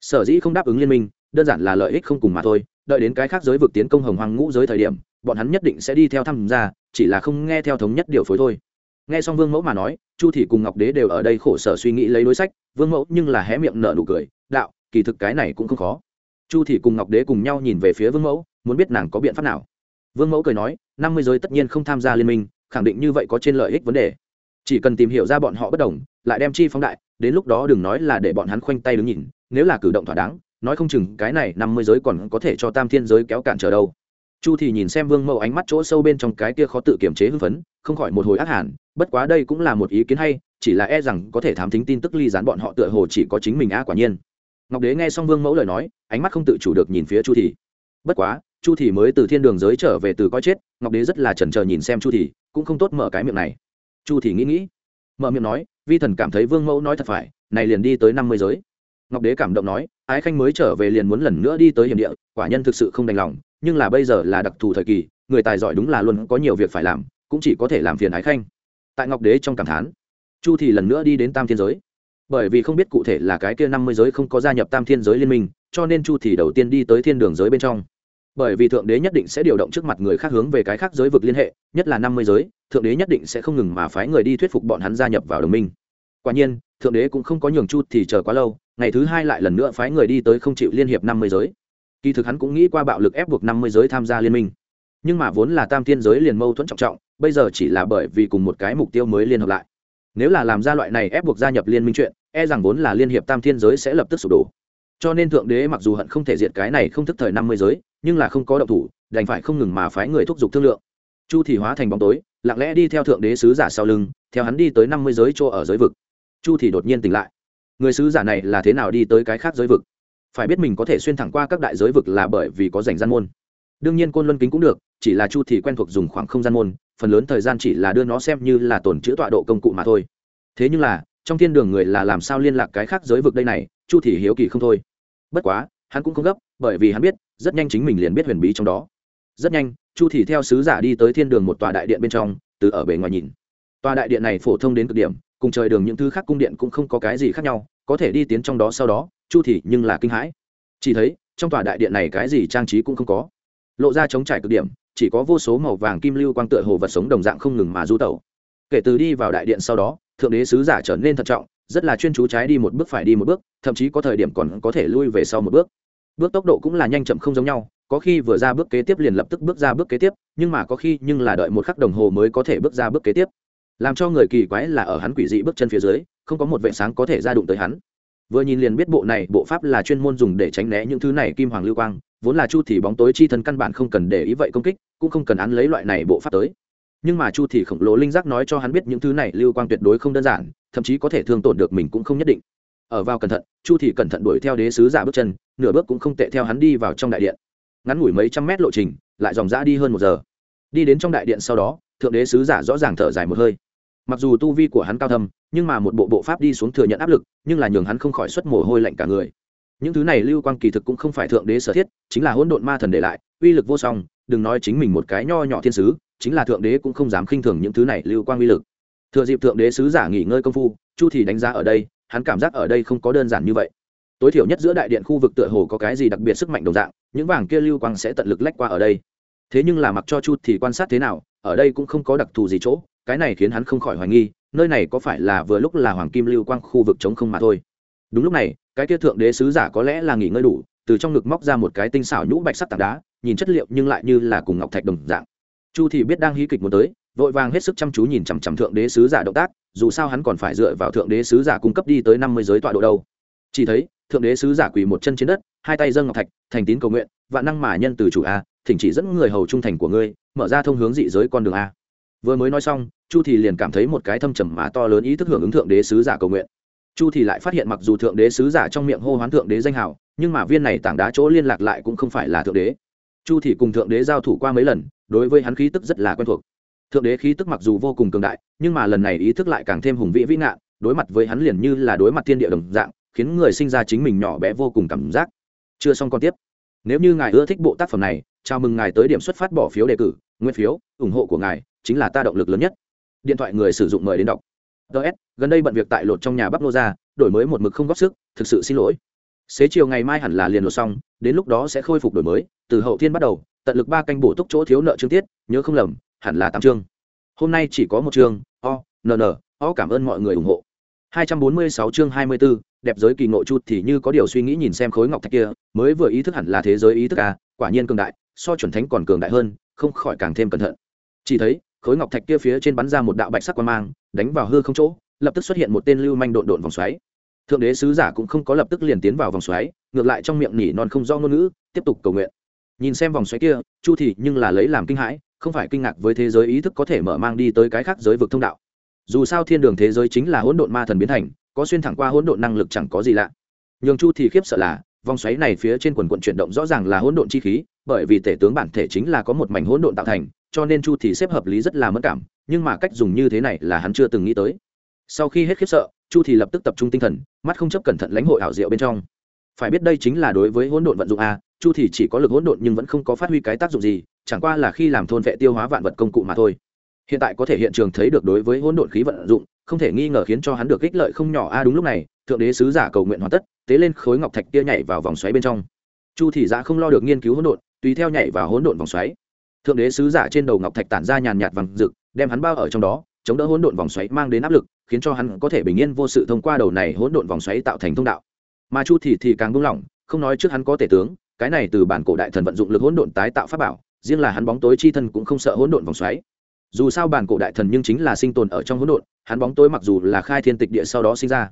Sở dĩ không đáp ứng liên minh, đơn giản là lợi ích không cùng mà thôi, đợi đến cái khác giới vực tiến công hồng hoang ngũ giới thời điểm, bọn hắn nhất định sẽ đi theo tham gia, chỉ là không nghe theo thống nhất điều phối thôi nghe xong vương mẫu mà nói, chu thị cùng ngọc đế đều ở đây khổ sở suy nghĩ lấy đối sách, vương mẫu nhưng là hé miệng nở nụ cười, đạo, kỳ thực cái này cũng không khó. Chu thị cùng ngọc đế cùng nhau nhìn về phía vương mẫu, muốn biết nàng có biện pháp nào. Vương mẫu cười nói, năm mươi giới tất nhiên không tham gia liên minh, khẳng định như vậy có trên lợi ích vấn đề. Chỉ cần tìm hiểu ra bọn họ bất đồng, lại đem chi phóng đại, đến lúc đó đừng nói là để bọn hắn khoanh tay đứng nhìn, nếu là cử động thỏa đáng, nói không chừng cái này năm mươi giới còn có thể cho tam thiên giới kéo cản trở đâu. Chu thì nhìn xem vương mẫu ánh mắt chỗ sâu bên trong cái kia khó tự kiềm chế hưng phấn, không khỏi một hồi ác hẳn bất quá đây cũng là một ý kiến hay, chỉ là e rằng có thể thám thính tin tức ly gián bọn họ tựa hồ chỉ có chính mình a quả nhiên. Ngọc đế nghe xong vương mẫu lời nói, ánh mắt không tự chủ được nhìn phía chu thì bất quá, chu thì mới từ thiên đường giới trở về từ coi chết, ngọc đế rất là chần chờ nhìn xem chu thì cũng không tốt mở cái miệng này. Chu thì nghĩ nghĩ, mở miệng nói, vi thần cảm thấy vương mẫu nói thật phải, này liền đi tới năm mươi giới. Ngọc đế cảm động nói, ái khanh mới trở về liền muốn lần nữa đi tới hiểm địa, quả nhân thực sự không đành lòng, nhưng là bây giờ là đặc thù thời kỳ, người tài giỏi đúng là luôn có nhiều việc phải làm, cũng chỉ có thể làm phiền ái khanh tại ngọc đế trong cảm thán, chu thì lần nữa đi đến tam thiên giới. Bởi vì không biết cụ thể là cái kia năm mươi giới không có gia nhập tam thiên giới liên minh, cho nên chu thì đầu tiên đi tới thiên đường giới bên trong. Bởi vì thượng đế nhất định sẽ điều động trước mặt người khác hướng về cái khác giới vực liên hệ, nhất là năm mươi giới, thượng đế nhất định sẽ không ngừng mà phái người đi thuyết phục bọn hắn gia nhập vào đồng minh. Quả nhiên, thượng đế cũng không có nhường chu thì chờ quá lâu, ngày thứ hai lại lần nữa phái người đi tới không chịu liên hiệp năm mươi giới. Kỳ thực hắn cũng nghĩ qua bạo lực ép buộc năm mươi giới tham gia liên minh. Nhưng mà vốn là tam thiên giới liền mâu thuẫn trọng trọng bây giờ chỉ là bởi vì cùng một cái mục tiêu mới liên hợp lại. Nếu là làm ra loại này ép buộc gia nhập liên minh chuyện e rằng vốn là liên hiệp tam thiên giới sẽ lập tức sụp đổ. Cho nên thượng đế mặc dù hận không thể diệt cái này không thức thời năm mươi giới, nhưng là không có động thủ, đành phải không ngừng mà phái người thúc giục thương lượng. Chu thì hóa thành bóng tối, lặng lẽ đi theo thượng đế sứ giả sau lưng, theo hắn đi tới năm mươi giới chỗ ở giới vực. Chu thì đột nhiên tỉnh lại. Người sứ giả này là thế nào đi tới cái khác giới vực? Phải biết mình có thể xuyên thẳng qua các đại giới vực là bởi vì có rảnh gian môn đương nhiên côn luân kính cũng được, chỉ là chu thì quen thuộc dùng khoảng không gian môn, phần lớn thời gian chỉ là đưa nó xem như là tổn chữ tọa độ công cụ mà thôi. Thế nhưng là, trong thiên đường người là làm sao liên lạc cái khác giới vực đây này, chu thì hiếu kỳ không thôi. Bất quá, hắn cũng không gấp, bởi vì hắn biết, rất nhanh chính mình liền biết huyền bí trong đó. Rất nhanh, chu thì theo sứ giả đi tới thiên đường một tòa đại điện bên trong, từ ở bề ngoài nhìn. Tòa đại điện này phổ thông đến cực điểm, cùng trời đường những thứ khác cung điện cũng không có cái gì khác nhau, có thể đi tiến trong đó sau đó, chu thì nhưng là kinh hãi. Chỉ thấy, trong tòa đại điện này cái gì trang trí cũng không có lộ ra chống trải cực điểm, chỉ có vô số màu vàng kim lưu quang tựa hồ vật sống đồng dạng không ngừng mà du tẩu. Kể từ đi vào đại điện sau đó, thượng đế sứ giả trở nên thận trọng, rất là chuyên chú trái đi một bước phải đi một bước, thậm chí có thời điểm còn có thể lui về sau một bước. Bước tốc độ cũng là nhanh chậm không giống nhau, có khi vừa ra bước kế tiếp liền lập tức bước ra bước kế tiếp, nhưng mà có khi nhưng là đợi một khắc đồng hồ mới có thể bước ra bước kế tiếp. Làm cho người kỳ quái là ở hắn quỷ dị bước chân phía dưới, không có một vệ sáng có thể ra đụng tới hắn vừa nhìn liền biết bộ này bộ pháp là chuyên môn dùng để tránh né những thứ này kim hoàng lưu quang, vốn là chu thì bóng tối chi thân căn bản không cần để ý vậy công kích, cũng không cần án lấy loại này bộ pháp tới. Nhưng mà chu thì khổng lồ linh giác nói cho hắn biết những thứ này lưu quang tuyệt đối không đơn giản, thậm chí có thể thương tổn được mình cũng không nhất định. Ở vào cẩn thận, chu thì cẩn thận đuổi theo đế sứ giả bước chân, nửa bước cũng không tệ theo hắn đi vào trong đại điện. Ngắn ngủi mấy trăm mét lộ trình, lại dòng dã đi hơn một giờ. Đi đến trong đại điện sau đó, thượng đế sứ giả rõ ràng thở dài một hơi mặc dù tu vi của hắn cao thâm, nhưng mà một bộ bộ pháp đi xuống thừa nhận áp lực, nhưng là nhường hắn không khỏi xuất mồ hôi lạnh cả người. Những thứ này lưu quang kỳ thực cũng không phải thượng đế sở thiết, chính là hỗn độn ma thần để lại, uy lực vô song, đừng nói chính mình một cái nho nhỏ thiên sứ, chính là thượng đế cũng không dám khinh thường những thứ này lưu quang uy lực. Thừa dịp thượng đế sứ giả nghỉ ngơi công phu, chu thì đánh giá ở đây, hắn cảm giác ở đây không có đơn giản như vậy. Tối thiểu nhất giữa đại điện khu vực tựa hồ có cái gì đặc biệt sức mạnh đồng dạng, những vàng kia lưu quang sẽ tận lực lách qua ở đây. Thế nhưng là mặc cho chu thì quan sát thế nào, ở đây cũng không có đặc thù gì chỗ cái này khiến hắn không khỏi hoài nghi, nơi này có phải là vừa lúc là hoàng kim lưu quang khu vực chống không mà thôi. Đúng lúc này, cái kia thượng đế sứ giả có lẽ là nghỉ ngơi đủ, từ trong ngực móc ra một cái tinh xảo nhũ bạch sắt tảng đá, nhìn chất liệu nhưng lại như là cùng ngọc thạch đồng dạng. Chu thì biết đang hí kịch muốn tới, vội vàng hết sức chăm chú nhìn chằm chằm thượng đế sứ giả động tác, dù sao hắn còn phải dựa vào thượng đế sứ giả cung cấp đi tới năm mươi giới tọa độ đâu. Chỉ thấy, thượng đế sứ giả quỳ một chân trên đất, hai tay dâng ngọc thạch, thành tín cầu nguyện, vạn năng mà nhân từ chủ a, thỉnh chỉ dẫn người hầu trung thành của ngươi, mở ra thông hướng dị giới con đường a vừa mới nói xong, chu thì liền cảm thấy một cái thâm trầm mà to lớn ý thức hưởng ứng thượng đế sứ giả cầu nguyện. Chu thì lại phát hiện mặc dù thượng đế sứ giả trong miệng hô hoán thượng đế danh hào, nhưng mà viên này tảng đá chỗ liên lạc lại cũng không phải là thượng đế. Chu thì cùng thượng đế giao thủ qua mấy lần, đối với hắn khí tức rất là quen thuộc. Thượng đế khí tức mặc dù vô cùng cường đại, nhưng mà lần này ý thức lại càng thêm hùng vĩ vĩ ngạn đối mặt với hắn liền như là đối mặt thiên địa đồng dạng, khiến người sinh ra chính mình nhỏ bé vô cùng cảm giác. Chưa xong còn tiếp. Nếu như ngài ưa thích bộ tác phẩm này, chào mừng ngài tới điểm xuất phát bỏ phiếu đề cử, nguyên phiếu, ủng hộ của ngài chính là ta động lực lớn nhất. Điện thoại người sử dụng mời đến đọc. Ts gần đây bận việc tại lột trong nhà bắp nô ra đổi mới một mực không góp sức thực sự xin lỗi. Xế chiều ngày mai hẳn là liền lột xong đến lúc đó sẽ khôi phục đổi mới từ hậu thiên bắt đầu tận lực ba canh bổ túc chỗ thiếu nợ chương tiết nhớ không lầm hẳn là tám chương. Hôm nay chỉ có một chương o n n o cảm ơn mọi người ủng hộ. 246 chương 24, đẹp giới kỳ ngộ chút thì như có điều suy nghĩ nhìn xem khối ngọc thạch kia mới vừa ý thức hẳn là thế giới ý thức à quả nhiên cường đại so chuẩn thánh còn cường đại hơn không khỏi càng thêm cẩn thận. Chỉ thấy khối ngọc thạch kia phía trên bắn ra một đạo bạch sắc quang mang, đánh vào hư không chỗ, lập tức xuất hiện một tên lưu manh độn độn vòng xoáy. Thượng đế sứ giả cũng không có lập tức liền tiến vào vòng xoáy, ngược lại trong miệng nỉ non không do ngôn ngữ, tiếp tục cầu nguyện. Nhìn xem vòng xoáy kia, chu thì nhưng là lấy làm kinh hãi, không phải kinh ngạc với thế giới ý thức có thể mở mang đi tới cái khác giới vực thông đạo. Dù sao thiên đường thế giới chính là hỗn độn ma thần biến thành, có xuyên thẳng qua hỗn độn năng lực chẳng có gì lạ. Nhường chu thì khiếp sợ là, vòng xoáy này phía trên quần quận chuyển động rõ ràng là hỗn độn chi khí, bởi vì tể tướng bản thể chính là có một mảnh hỗn độn tạo thành cho nên chu thì xếp hợp lý rất là mất cảm, nhưng mà cách dùng như thế này là hắn chưa từng nghĩ tới. Sau khi hết khiếp sợ, chu thì lập tức tập trung tinh thần, mắt không chấp cẩn thận lãnh hội ảo diệu bên trong. Phải biết đây chính là đối với hỗn độn vận dụng a, chu thì chỉ có lực hỗn độn nhưng vẫn không có phát huy cái tác dụng gì, chẳng qua là khi làm thôn vệ tiêu hóa vạn vật công cụ mà thôi. Hiện tại có thể hiện trường thấy được đối với hỗn độn khí vận dụng, không thể nghi ngờ khiến cho hắn được ích lợi không nhỏ a đúng lúc này, thượng đế sứ giả cầu nguyện hoàn tất, tế lên khối ngọc thạch kia nhảy vào vòng xoáy bên trong. Chu thì giả không lo được nghiên cứu hỗn độn, tùy theo nhảy vào hỗn độn vòng xoáy thượng đế sứ giả trên đầu ngọc thạch tản ra nhàn nhạt vàng rực, đem hắn bao ở trong đó, chống đỡ hỗn độn vòng xoáy mang đến áp lực, khiến cho hắn có thể bình yên vô sự thông qua đầu này hỗn độn vòng xoáy tạo thành thông đạo. Mà chu thì thì càng buông lỏng, không nói trước hắn có thể tướng, cái này từ bản cổ đại thần vận dụng lực hỗn độn tái tạo pháp bảo, riêng là hắn bóng tối chi thân cũng không sợ hỗn độn vòng xoáy. Dù sao bản cổ đại thần nhưng chính là sinh tồn ở trong hỗn độn, hắn bóng tối mặc dù là khai thiên tịch địa sau đó sinh ra,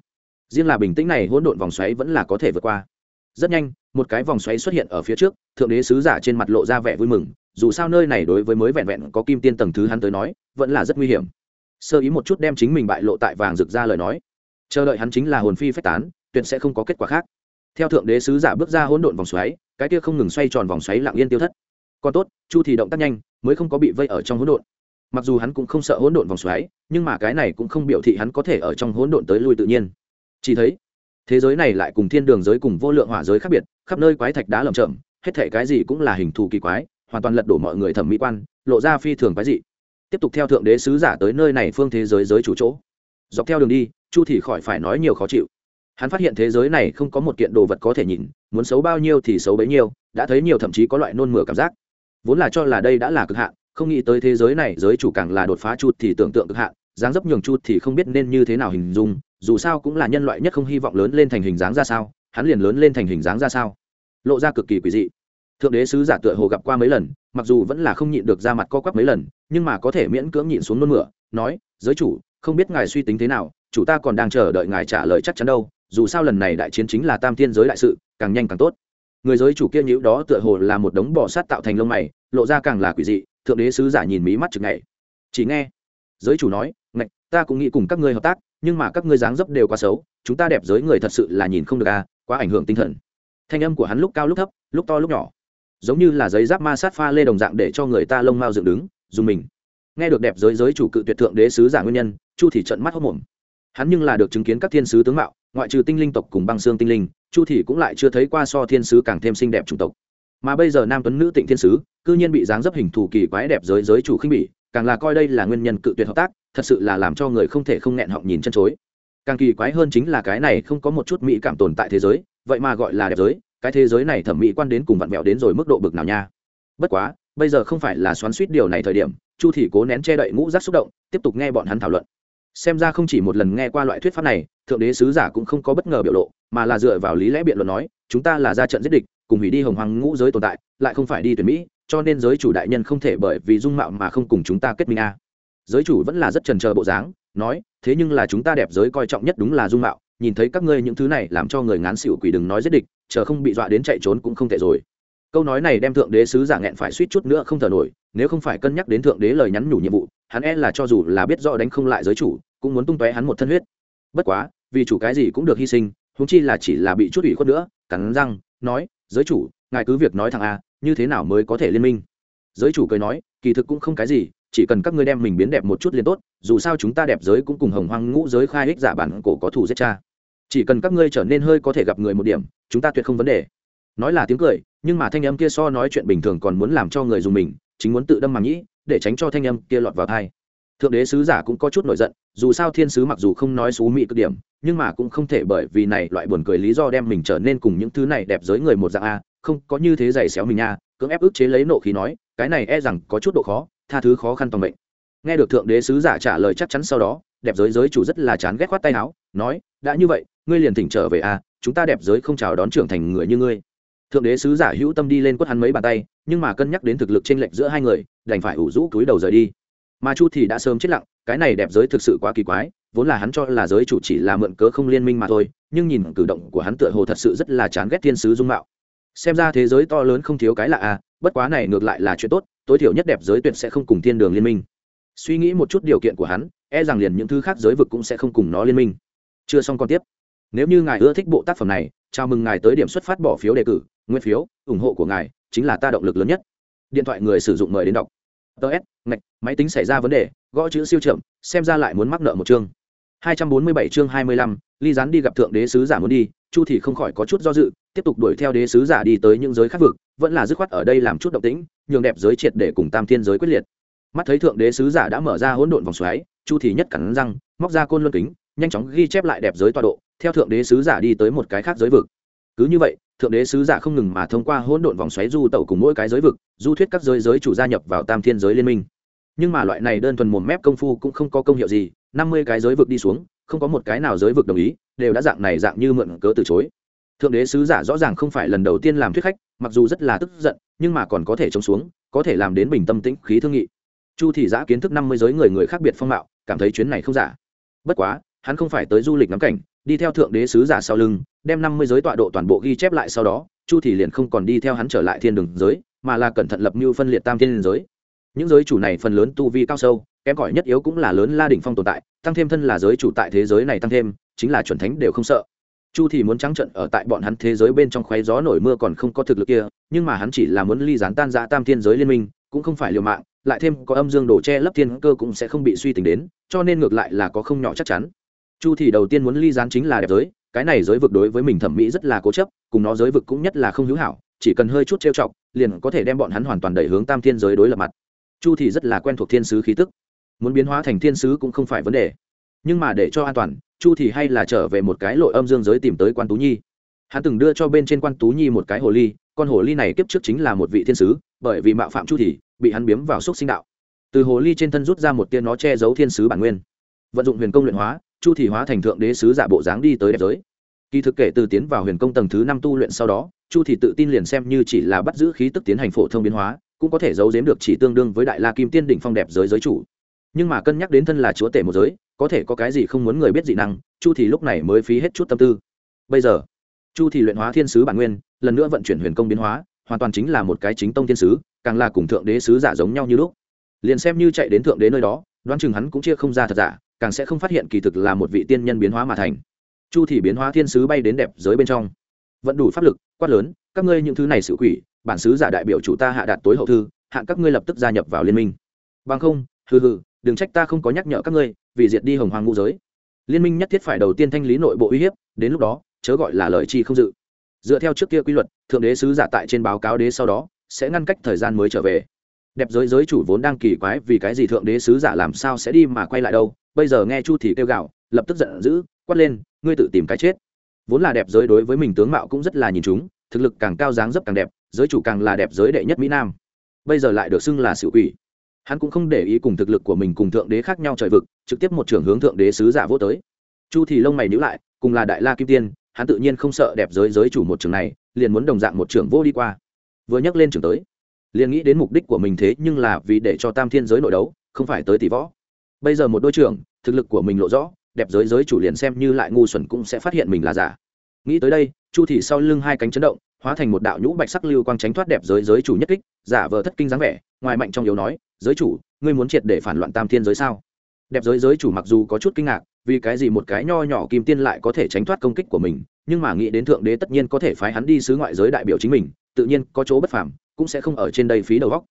riêng là bình tĩnh này hỗn độn vòng xoáy vẫn là có thể vượt qua. Rất nhanh, một cái vòng xoáy xuất hiện ở phía trước, thượng đế sứ giả trên mặt lộ ra vẻ vui mừng dù sao nơi này đối với mới vẹn vẹn có kim tiên tầng thứ hắn tới nói, vẫn là rất nguy hiểm. Sơ ý một chút đem chính mình bại lộ tại vàng rực ra lời nói. Chờ đợi hắn chính là hồn phi phách tán, tuyệt sẽ không có kết quả khác. Theo thượng đế sứ giả bước ra hỗn độn vòng xoáy, cái kia không ngừng xoay tròn vòng xoáy lặng yên tiêu thất. Còn tốt, chu thì động tác nhanh, mới không có bị vây ở trong hỗn độn. Mặc dù hắn cũng không sợ hỗn độn vòng xoáy, nhưng mà cái này cũng không biểu thị hắn có thể ở trong hỗn độn tới lui tự nhiên. Chỉ thấy, thế giới này lại cùng thiên đường giới cùng vô lượng hỏa giới khác biệt, khắp nơi quái thạch đá lầm chởm, hết thể cái gì cũng là hình thù kỳ quái hoàn toàn lật đổ mọi người thẩm mỹ quan, lộ ra phi thường quái dị. Tiếp tục theo thượng đế sứ giả tới nơi này phương thế giới giới chủ chỗ. Dọc theo đường đi, chu thì khỏi phải nói nhiều khó chịu. Hắn phát hiện thế giới này không có một kiện đồ vật có thể nhìn, muốn xấu bao nhiêu thì xấu bấy nhiêu, đã thấy nhiều thậm chí có loại nôn mửa cảm giác. Vốn là cho là đây đã là cực hạn, không nghĩ tới thế giới này giới chủ càng là đột phá chút thì tưởng tượng cực hạn, dáng dấp nhường chút thì không biết nên như thế nào hình dung, dù sao cũng là nhân loại nhất không hy vọng lớn lên thành hình dáng ra sao, hắn liền lớn lên thành hình dáng ra sao. Lộ ra cực kỳ quỷ dị thượng đế sứ giả tựa hồ gặp qua mấy lần, mặc dù vẫn là không nhịn được ra mặt co quắp mấy lần, nhưng mà có thể miễn cưỡng nhịn xuống nôn mửa, nói, giới chủ, không biết ngài suy tính thế nào, chủ ta còn đang chờ đợi ngài trả lời chắc chắn đâu, dù sao lần này đại chiến chính là tam thiên giới đại sự, càng nhanh càng tốt. Người giới chủ kia nhữ đó tựa hồ là một đống bỏ sát tạo thành lông mày, lộ ra càng là quỷ dị, thượng đế sứ giả nhìn mí mắt chừng ngày chỉ nghe. Giới chủ nói, ngạch, ta cũng nghĩ cùng các ngươi hợp tác, nhưng mà các ngươi dáng dấp đều quá xấu, chúng ta đẹp giới người thật sự là nhìn không được à quá ảnh hưởng tinh thần. Thanh âm của hắn lúc cao lúc thấp, lúc to lúc nhỏ giống như là giấy giáp ma sát pha lê đồng dạng để cho người ta lông mao dựng đứng, dùng mình. Nghe được đẹp giới giới chủ cự tuyệt thượng đế sứ giả nguyên nhân, chu thì trận mắt hốc mồm. Hắn nhưng là được chứng kiến các thiên sứ tướng mạo, ngoại trừ tinh linh tộc cùng băng xương tinh linh, chu thì cũng lại chưa thấy qua so thiên sứ càng thêm xinh đẹp chủng tộc. Mà bây giờ nam tuấn nữ tịnh thiên sứ, cư nhiên bị dáng dấp hình thù kỳ quái đẹp giới giới chủ khinh bỉ, càng là coi đây là nguyên nhân cự tuyệt hợp tác, thật sự là làm cho người không thể không nghẹn họng nhìn chân chối. Càng kỳ quái hơn chính là cái này không có một chút mỹ cảm tồn tại thế giới, vậy mà gọi là đẹp giới cái thế giới này thẩm mỹ quan đến cùng vặn vẹo đến rồi mức độ bực nào nha. Bất quá, bây giờ không phải là xoắn suýt điều này thời điểm, chu thị cố nén che đậy ngũ rác xúc động, tiếp tục nghe bọn hắn thảo luận. Xem ra không chỉ một lần nghe qua loại thuyết pháp này, thượng đế sứ giả cũng không có bất ngờ biểu lộ, mà là dựa vào lý lẽ biện luận nói, chúng ta là ra trận giết địch, cùng hủy đi hồng hoàng ngũ giới tồn tại, lại không phải đi tuyển mỹ, cho nên giới chủ đại nhân không thể bởi vì dung mạo mà không cùng chúng ta kết minh a. Giới chủ vẫn là rất trần trờ bộ dáng, nói, thế nhưng là chúng ta đẹp giới coi trọng nhất đúng là dung mạo, nhìn thấy các ngươi những thứ này làm cho người ngán xỉu quỷ đừng nói giết địch chờ không bị dọa đến chạy trốn cũng không thể rồi. Câu nói này đem thượng đế sứ giả nghẹn phải suýt chút nữa không thở nổi, nếu không phải cân nhắc đến thượng đế lời nhắn nhủ nhiệm vụ, hắn e là cho dù là biết rõ đánh không lại giới chủ, cũng muốn tung tóe hắn một thân huyết. Bất quá, vì chủ cái gì cũng được hy sinh húng chi là chỉ là bị chút ủy khuất nữa, cắn răng, nói, giới chủ, ngài cứ việc nói thằng a, như thế nào mới có thể liên minh? Giới chủ cười nói, kỳ thực cũng không cái gì, chỉ cần các ngươi đem mình biến đẹp một chút liền tốt, dù sao chúng ta đẹp giới cũng cùng hồng hoang ngũ giới khai hích giả bản cổ có thủ giết cha chỉ cần các ngươi trở nên hơi có thể gặp người một điểm, chúng ta tuyệt không vấn đề. Nói là tiếng cười, nhưng mà thanh âm kia so nói chuyện bình thường còn muốn làm cho người dùng mình, chính muốn tự đâm màng nhĩ để tránh cho thanh âm kia lọt vào thai thượng đế sứ giả cũng có chút nổi giận, dù sao thiên sứ mặc dù không nói xú mị cực điểm, nhưng mà cũng không thể bởi vì này loại buồn cười lý do đem mình trở nên cùng những thứ này đẹp giới người một dạng a, không, có như thế giày xéo mình nha, cưỡng ép ức chế lấy nộ khí nói, cái này e rằng có chút độ khó, tha thứ khó khăn toàn mệnh. Nghe được thượng đế sứ giả trả lời chắc chắn sau đó, đẹp giới giới chủ rất là chán ghét khoát tay áo, nói, đã như vậy ngươi liền thỉnh trở về a chúng ta đẹp giới không chào đón trưởng thành người như ngươi. Thượng đế sứ giả hữu tâm đi lên quất hắn mấy bàn tay, nhưng mà cân nhắc đến thực lực t r ê n lệch giữa hai người, đành phải ủ rũ túi đầu rời đi. Mà chu thì đã sớm chết lặng, cái này đẹp giới thực sự quá kỳ quái, vốn là hắn cho là giới chủ chỉ là mượn cớ không liên minh mà thôi, nhưng nhìn cử động của hắn tựa hồ thật sự rất là chán ghét thiên sứ dung mạo. Xem ra thế giới to lớn không thiếu cái lạ à bất quá này ngược lại là chuyện tốt, tối thiểu nhất đẹp giới tuyệt sẽ không cùng thiên đường liên minh. Suy nghĩ một chút điều kiện của hắn e rằng liền những thứ khác giới vực cũng sẽ không cùng nó liên minh. Chưa xong còn tiếp nếu như ngài ưa thích bộ tác phẩm này chào mừng ngài tới điểm xuất phát bỏ phiếu đề cử nguyên phiếu ủng hộ của ngài chính là ta động lực lớn nhất. Điện thoại người sử dụng mời đến đọc. Ts ngạch máy tính xảy ra vấn đề gõ chữ siêu chậm xem ra lại muốn mắc nợ một chương. 247 chương 25, ly rán đi gặp thượng đế sứ giả muốn đi chu thì không khỏi có chút do dự tiếp tục đuổi theo đế sứ giả đi tới những giới khác vực vẫn là dứt khoát ở đây làm chút động tĩnh nhường đẹp giới triệt để cùng tam thiên giới quyết liệt. Mắt thấy thượng đế sứ giả đã mở ra hỗn độn vòng xoáy chu thì nhất cắn răng móc ra côn luân kính nhanh chóng ghi chép lại đẹp giới tọa độ theo thượng đế sứ giả đi tới một cái khác giới vực. Cứ như vậy, thượng đế sứ giả không ngừng mà thông qua hỗn độn vòng xoáy du tẩu cùng mỗi cái giới vực, du thuyết các giới giới chủ gia nhập vào tam thiên giới liên minh. Nhưng mà loại này đơn thuần mồm mép công phu cũng không có công hiệu gì, năm mươi cái giới vực đi xuống, không có một cái nào giới vực đồng ý, đều đã dạng này dạng như mượn cớ từ chối. Thượng đế sứ giả rõ ràng không phải lần đầu tiên làm thuyết khách, mặc dù rất là tức giận, nhưng mà còn có thể chống xuống, có thể làm đến bình tâm tĩnh khí thương nghị. Chu thị giã kiến thức năm mươi giới người người khác biệt phong mạo, cảm thấy chuyến này không giả. Bất quá, hắn không phải tới du lịch ngắm cảnh đi theo thượng đế sứ giả sau lưng, đem năm mươi giới tọa độ toàn bộ ghi chép lại sau đó, chu thị liền không còn đi theo hắn trở lại thiên đường giới, mà là cẩn thận lập mưu phân liệt tam thiên giới. Những giới chủ này phần lớn tu vi cao sâu, kém cỏi nhất yếu cũng là lớn la đỉnh phong tồn tại, tăng thêm thân là giới chủ tại thế giới này tăng thêm, chính là chuẩn thánh đều không sợ. Chu thì muốn trắng trận ở tại bọn hắn thế giới bên trong khoáy gió nổi mưa còn không có thực lực kia, nhưng mà hắn chỉ là muốn ly gián tan ra tam thiên giới liên minh, cũng không phải liều mạng, lại thêm có âm dương đổ che lấp thiên cơ cũng sẽ không bị suy tính đến, cho nên ngược lại là có không nhỏ chắc chắn chu thì đầu tiên muốn ly gián chính là đẹp giới, cái này giới vực đối với mình thẩm mỹ rất là cố chấp, cùng nó giới vực cũng nhất là không hữu hảo, chỉ cần hơi chút trêu chọc, liền có thể đem bọn hắn hoàn toàn đẩy hướng tam thiên giới đối lập mặt. Chu thì rất là quen thuộc thiên sứ khí tức. Muốn biến hóa thành thiên sứ cũng không phải vấn đề. Nhưng mà để cho an toàn, chu thì hay là trở về một cái lội âm dương giới tìm tới quan tú nhi. Hắn từng đưa cho bên trên quan tú nhi một cái hồ ly, con hồ ly này kiếp trước chính là một vị thiên sứ, bởi vì mạo phạm chu thì, bị hắn biếm vào xúc sinh đạo. Từ hồ ly trên thân rút ra một tiên nó che giấu thiên sứ bản nguyên. Vận dụng huyền công luyện hóa chu thì hóa thành thượng đế sứ giả bộ dáng đi tới đẹp giới. Kỳ thực kể từ tiến vào huyền công tầng thứ năm tu luyện sau đó, chu thì tự tin liền xem như chỉ là bắt giữ khí tức tiến hành phổ thông biến hóa, cũng có thể giấu giếm được chỉ tương đương với đại la kim tiên đỉnh phong đẹp giới giới chủ. Nhưng mà cân nhắc đến thân là chúa tể một giới, có thể có cái gì không muốn người biết dị năng, chu thì lúc này mới phí hết chút tâm tư. Bây giờ, chu thì luyện hóa thiên sứ bản nguyên, lần nữa vận chuyển huyền công biến hóa, hoàn toàn chính là một cái chính tông thiên sứ, càng là cùng thượng đế sứ giả giống nhau như lúc. Liền xem như chạy đến thượng đế nơi đó, đoán chừng hắn cũng chia không ra thật giả càng sẽ không phát hiện kỳ thực là một vị tiên nhân biến hóa mà thành. Chu thì biến hóa thiên sứ bay đến đẹp giới bên trong. Vẫn đủ pháp lực, quát lớn, các ngươi những thứ này sự quỷ, bản sứ giả đại biểu chủ ta hạ đạt tối hậu thư hạn các ngươi lập tức gia nhập vào liên minh. Bằng không, hừ hừ, đừng trách ta không có nhắc nhở các ngươi, vì diệt đi hồng hoàng ngũ giới. Liên minh nhất thiết phải đầu tiên thanh lý nội bộ uy hiếp, đến lúc đó, chớ gọi là lời chi không dự. Dựa theo trước kia quy luật, thượng đế sứ giả tại trên báo cáo đế sau đó, sẽ ngăn cách thời gian mới trở về đẹp giới giới chủ vốn đang kỳ quái vì cái gì thượng đế sứ giả làm sao sẽ đi mà quay lại đâu, bây giờ nghe chu thì kêu gạo lập tức giận dữ, quát lên, ngươi tự tìm cái chết. Vốn là đẹp giới đối với mình tướng mạo cũng rất là nhìn chúng, thực lực càng cao dáng dấp càng đẹp, giới chủ càng là đẹp giới đệ nhất mỹ nam. Bây giờ lại được xưng là sự quỷ. Hắn cũng không để ý cùng thực lực của mình cùng thượng đế khác nhau trời vực, trực tiếp một trưởng hướng thượng đế sứ giả vô tới. Chu thì lông mày nhíu lại, cùng là đại la kim tiên, hắn tự nhiên không sợ đẹp giới giới chủ một trường này, liền muốn đồng dạng một trưởng vô đi qua. Vừa nhắc lên trường tới liền nghĩ đến mục đích của mình thế nhưng là vì để cho tam thiên giới nội đấu, không phải tới tỷ võ. Bây giờ một đôi trưởng thực lực của mình lộ rõ, đẹp giới giới chủ liền xem như lại ngu xuẩn cũng sẽ phát hiện mình là giả. Nghĩ tới đây, chu thị sau lưng hai cánh chấn động, hóa thành một đạo nhũ bạch sắc lưu quang tránh thoát đẹp giới giới chủ nhất kích, giả vờ thất kinh dáng vẻ, ngoài mạnh trong yếu nói, giới chủ, ngươi muốn triệt để phản loạn tam thiên giới sao? Đẹp giới giới chủ mặc dù có chút kinh ngạc, vì cái gì một cái nho nhỏ kim tiên lại có thể tránh thoát công kích của mình, nhưng mà nghĩ đến thượng đế tất nhiên có thể phái hắn đi xứ ngoại giới đại biểu chính mình tự nhiên có chỗ bất phàm, cũng sẽ không ở trên đây phí đầu góc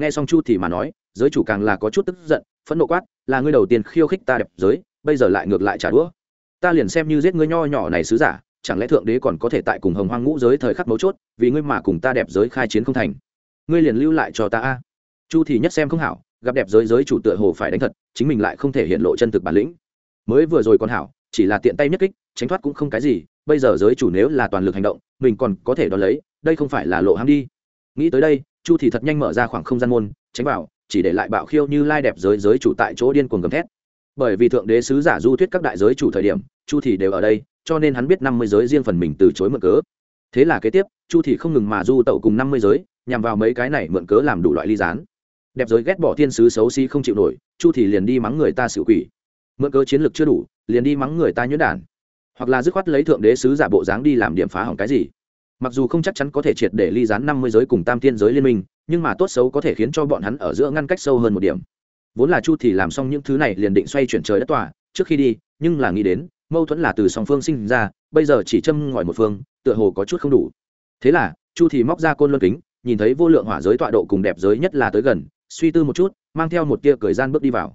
nghe xong chu thì mà nói, giới chủ càng là có chút tức giận, phẫn nộ quát, là ngươi đầu tiên khiêu khích ta đẹp giới, bây giờ lại ngược lại trả đũa. Ta liền xem như giết ngươi nho nhỏ này sứ giả, chẳng lẽ thượng đế còn có thể tại cùng hồng hoang ngũ giới thời khắc mấu chốt, vì ngươi mà cùng ta đẹp giới khai chiến không thành? Ngươi liền lưu lại cho ta a. Chu thì nhất xem không hảo, gặp đẹp giới giới chủ tựa hồ phải đánh thật, chính mình lại không thể hiện lộ chân thực bản lĩnh. Mới vừa rồi còn hảo, chỉ là tiện tay nhất kích, tránh thoát cũng không cái gì, bây giờ giới chủ nếu là toàn lực hành động, mình còn có thể đo lấy đây không phải là lộ ham đi. Nghĩ tới đây, chu thì thật nhanh mở ra khoảng không gian môn, tránh vào, chỉ để lại bạo khiêu như lai đẹp giới giới chủ tại chỗ điên cuồng gầm thét. Bởi vì thượng đế sứ giả du thuyết các đại giới chủ thời điểm, chu thì đều ở đây, cho nên hắn biết năm mươi giới riêng phần mình từ chối mượn cớ. Thế là kế tiếp, chu thì không ngừng mà du tẩu cùng năm mươi giới, nhằm vào mấy cái này mượn cớ làm đủ loại ly gián. Đẹp giới ghét bỏ thiên sứ xấu xí không chịu nổi, chu thì liền đi mắng người ta xử quỷ. Mượn cớ chiến lược chưa đủ, liền đi mắng người ta nhuyễn đản. Hoặc là dứt khoát lấy thượng đế sứ giả bộ dáng đi làm điểm phá hỏng cái gì mặc dù không chắc chắn có thể triệt để ly gián năm mươi giới cùng tam thiên giới liên minh, nhưng mà tốt xấu có thể khiến cho bọn hắn ở giữa ngăn cách sâu hơn một điểm. Vốn là chu thì làm xong những thứ này liền định xoay chuyển trời đất tòa, trước khi đi, nhưng là nghĩ đến, mâu thuẫn là từ song phương sinh ra, bây giờ chỉ châm ngòi một phương, tựa hồ có chút không đủ. Thế là, chu thì móc ra côn luân kính, nhìn thấy vô lượng hỏa giới tọa độ cùng đẹp giới nhất là tới gần, suy tư một chút, mang theo một tia cười gian bước đi vào.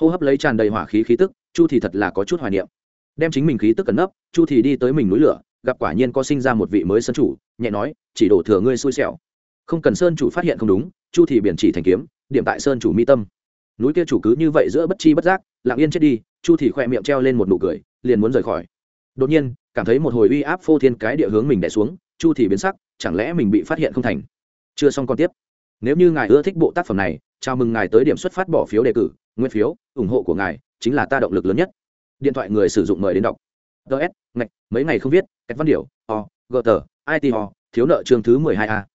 Hô hấp lấy tràn đầy hỏa khí khí tức, chu thì thật là có chút hoài niệm. Đem chính mình khí tức cẩn nấp, chu thì đi tới mình núi lửa gặp quả nhiên có sinh ra một vị mới sơn chủ, nhẹ nói, chỉ đổ thừa ngươi xui xẻo. Không cần sơn chủ phát hiện không đúng, chu thì biển chỉ thành kiếm, điểm tại sơn chủ mi tâm. Núi kia chủ cứ như vậy giữa bất chi bất giác, lặng yên chết đi, chu thì khỏe miệng treo lên một nụ cười, liền muốn rời khỏi. Đột nhiên, cảm thấy một hồi uy áp phô thiên cái địa hướng mình đè xuống, chu thì biến sắc, chẳng lẽ mình bị phát hiện không thành? Chưa xong còn tiếp. Nếu như ngài ưa thích bộ tác phẩm này, chào mừng ngài tới điểm xuất phát bỏ phiếu đề cử, nguyên phiếu, ủng hộ của ngài chính là ta động lực lớn nhất. Điện thoại người sử dụng mời đến đọc. Ts ngạch, mấy ngày không viết cách văn điệu o gờ tờ it ho thiếu nợ chương thứ mười hai a.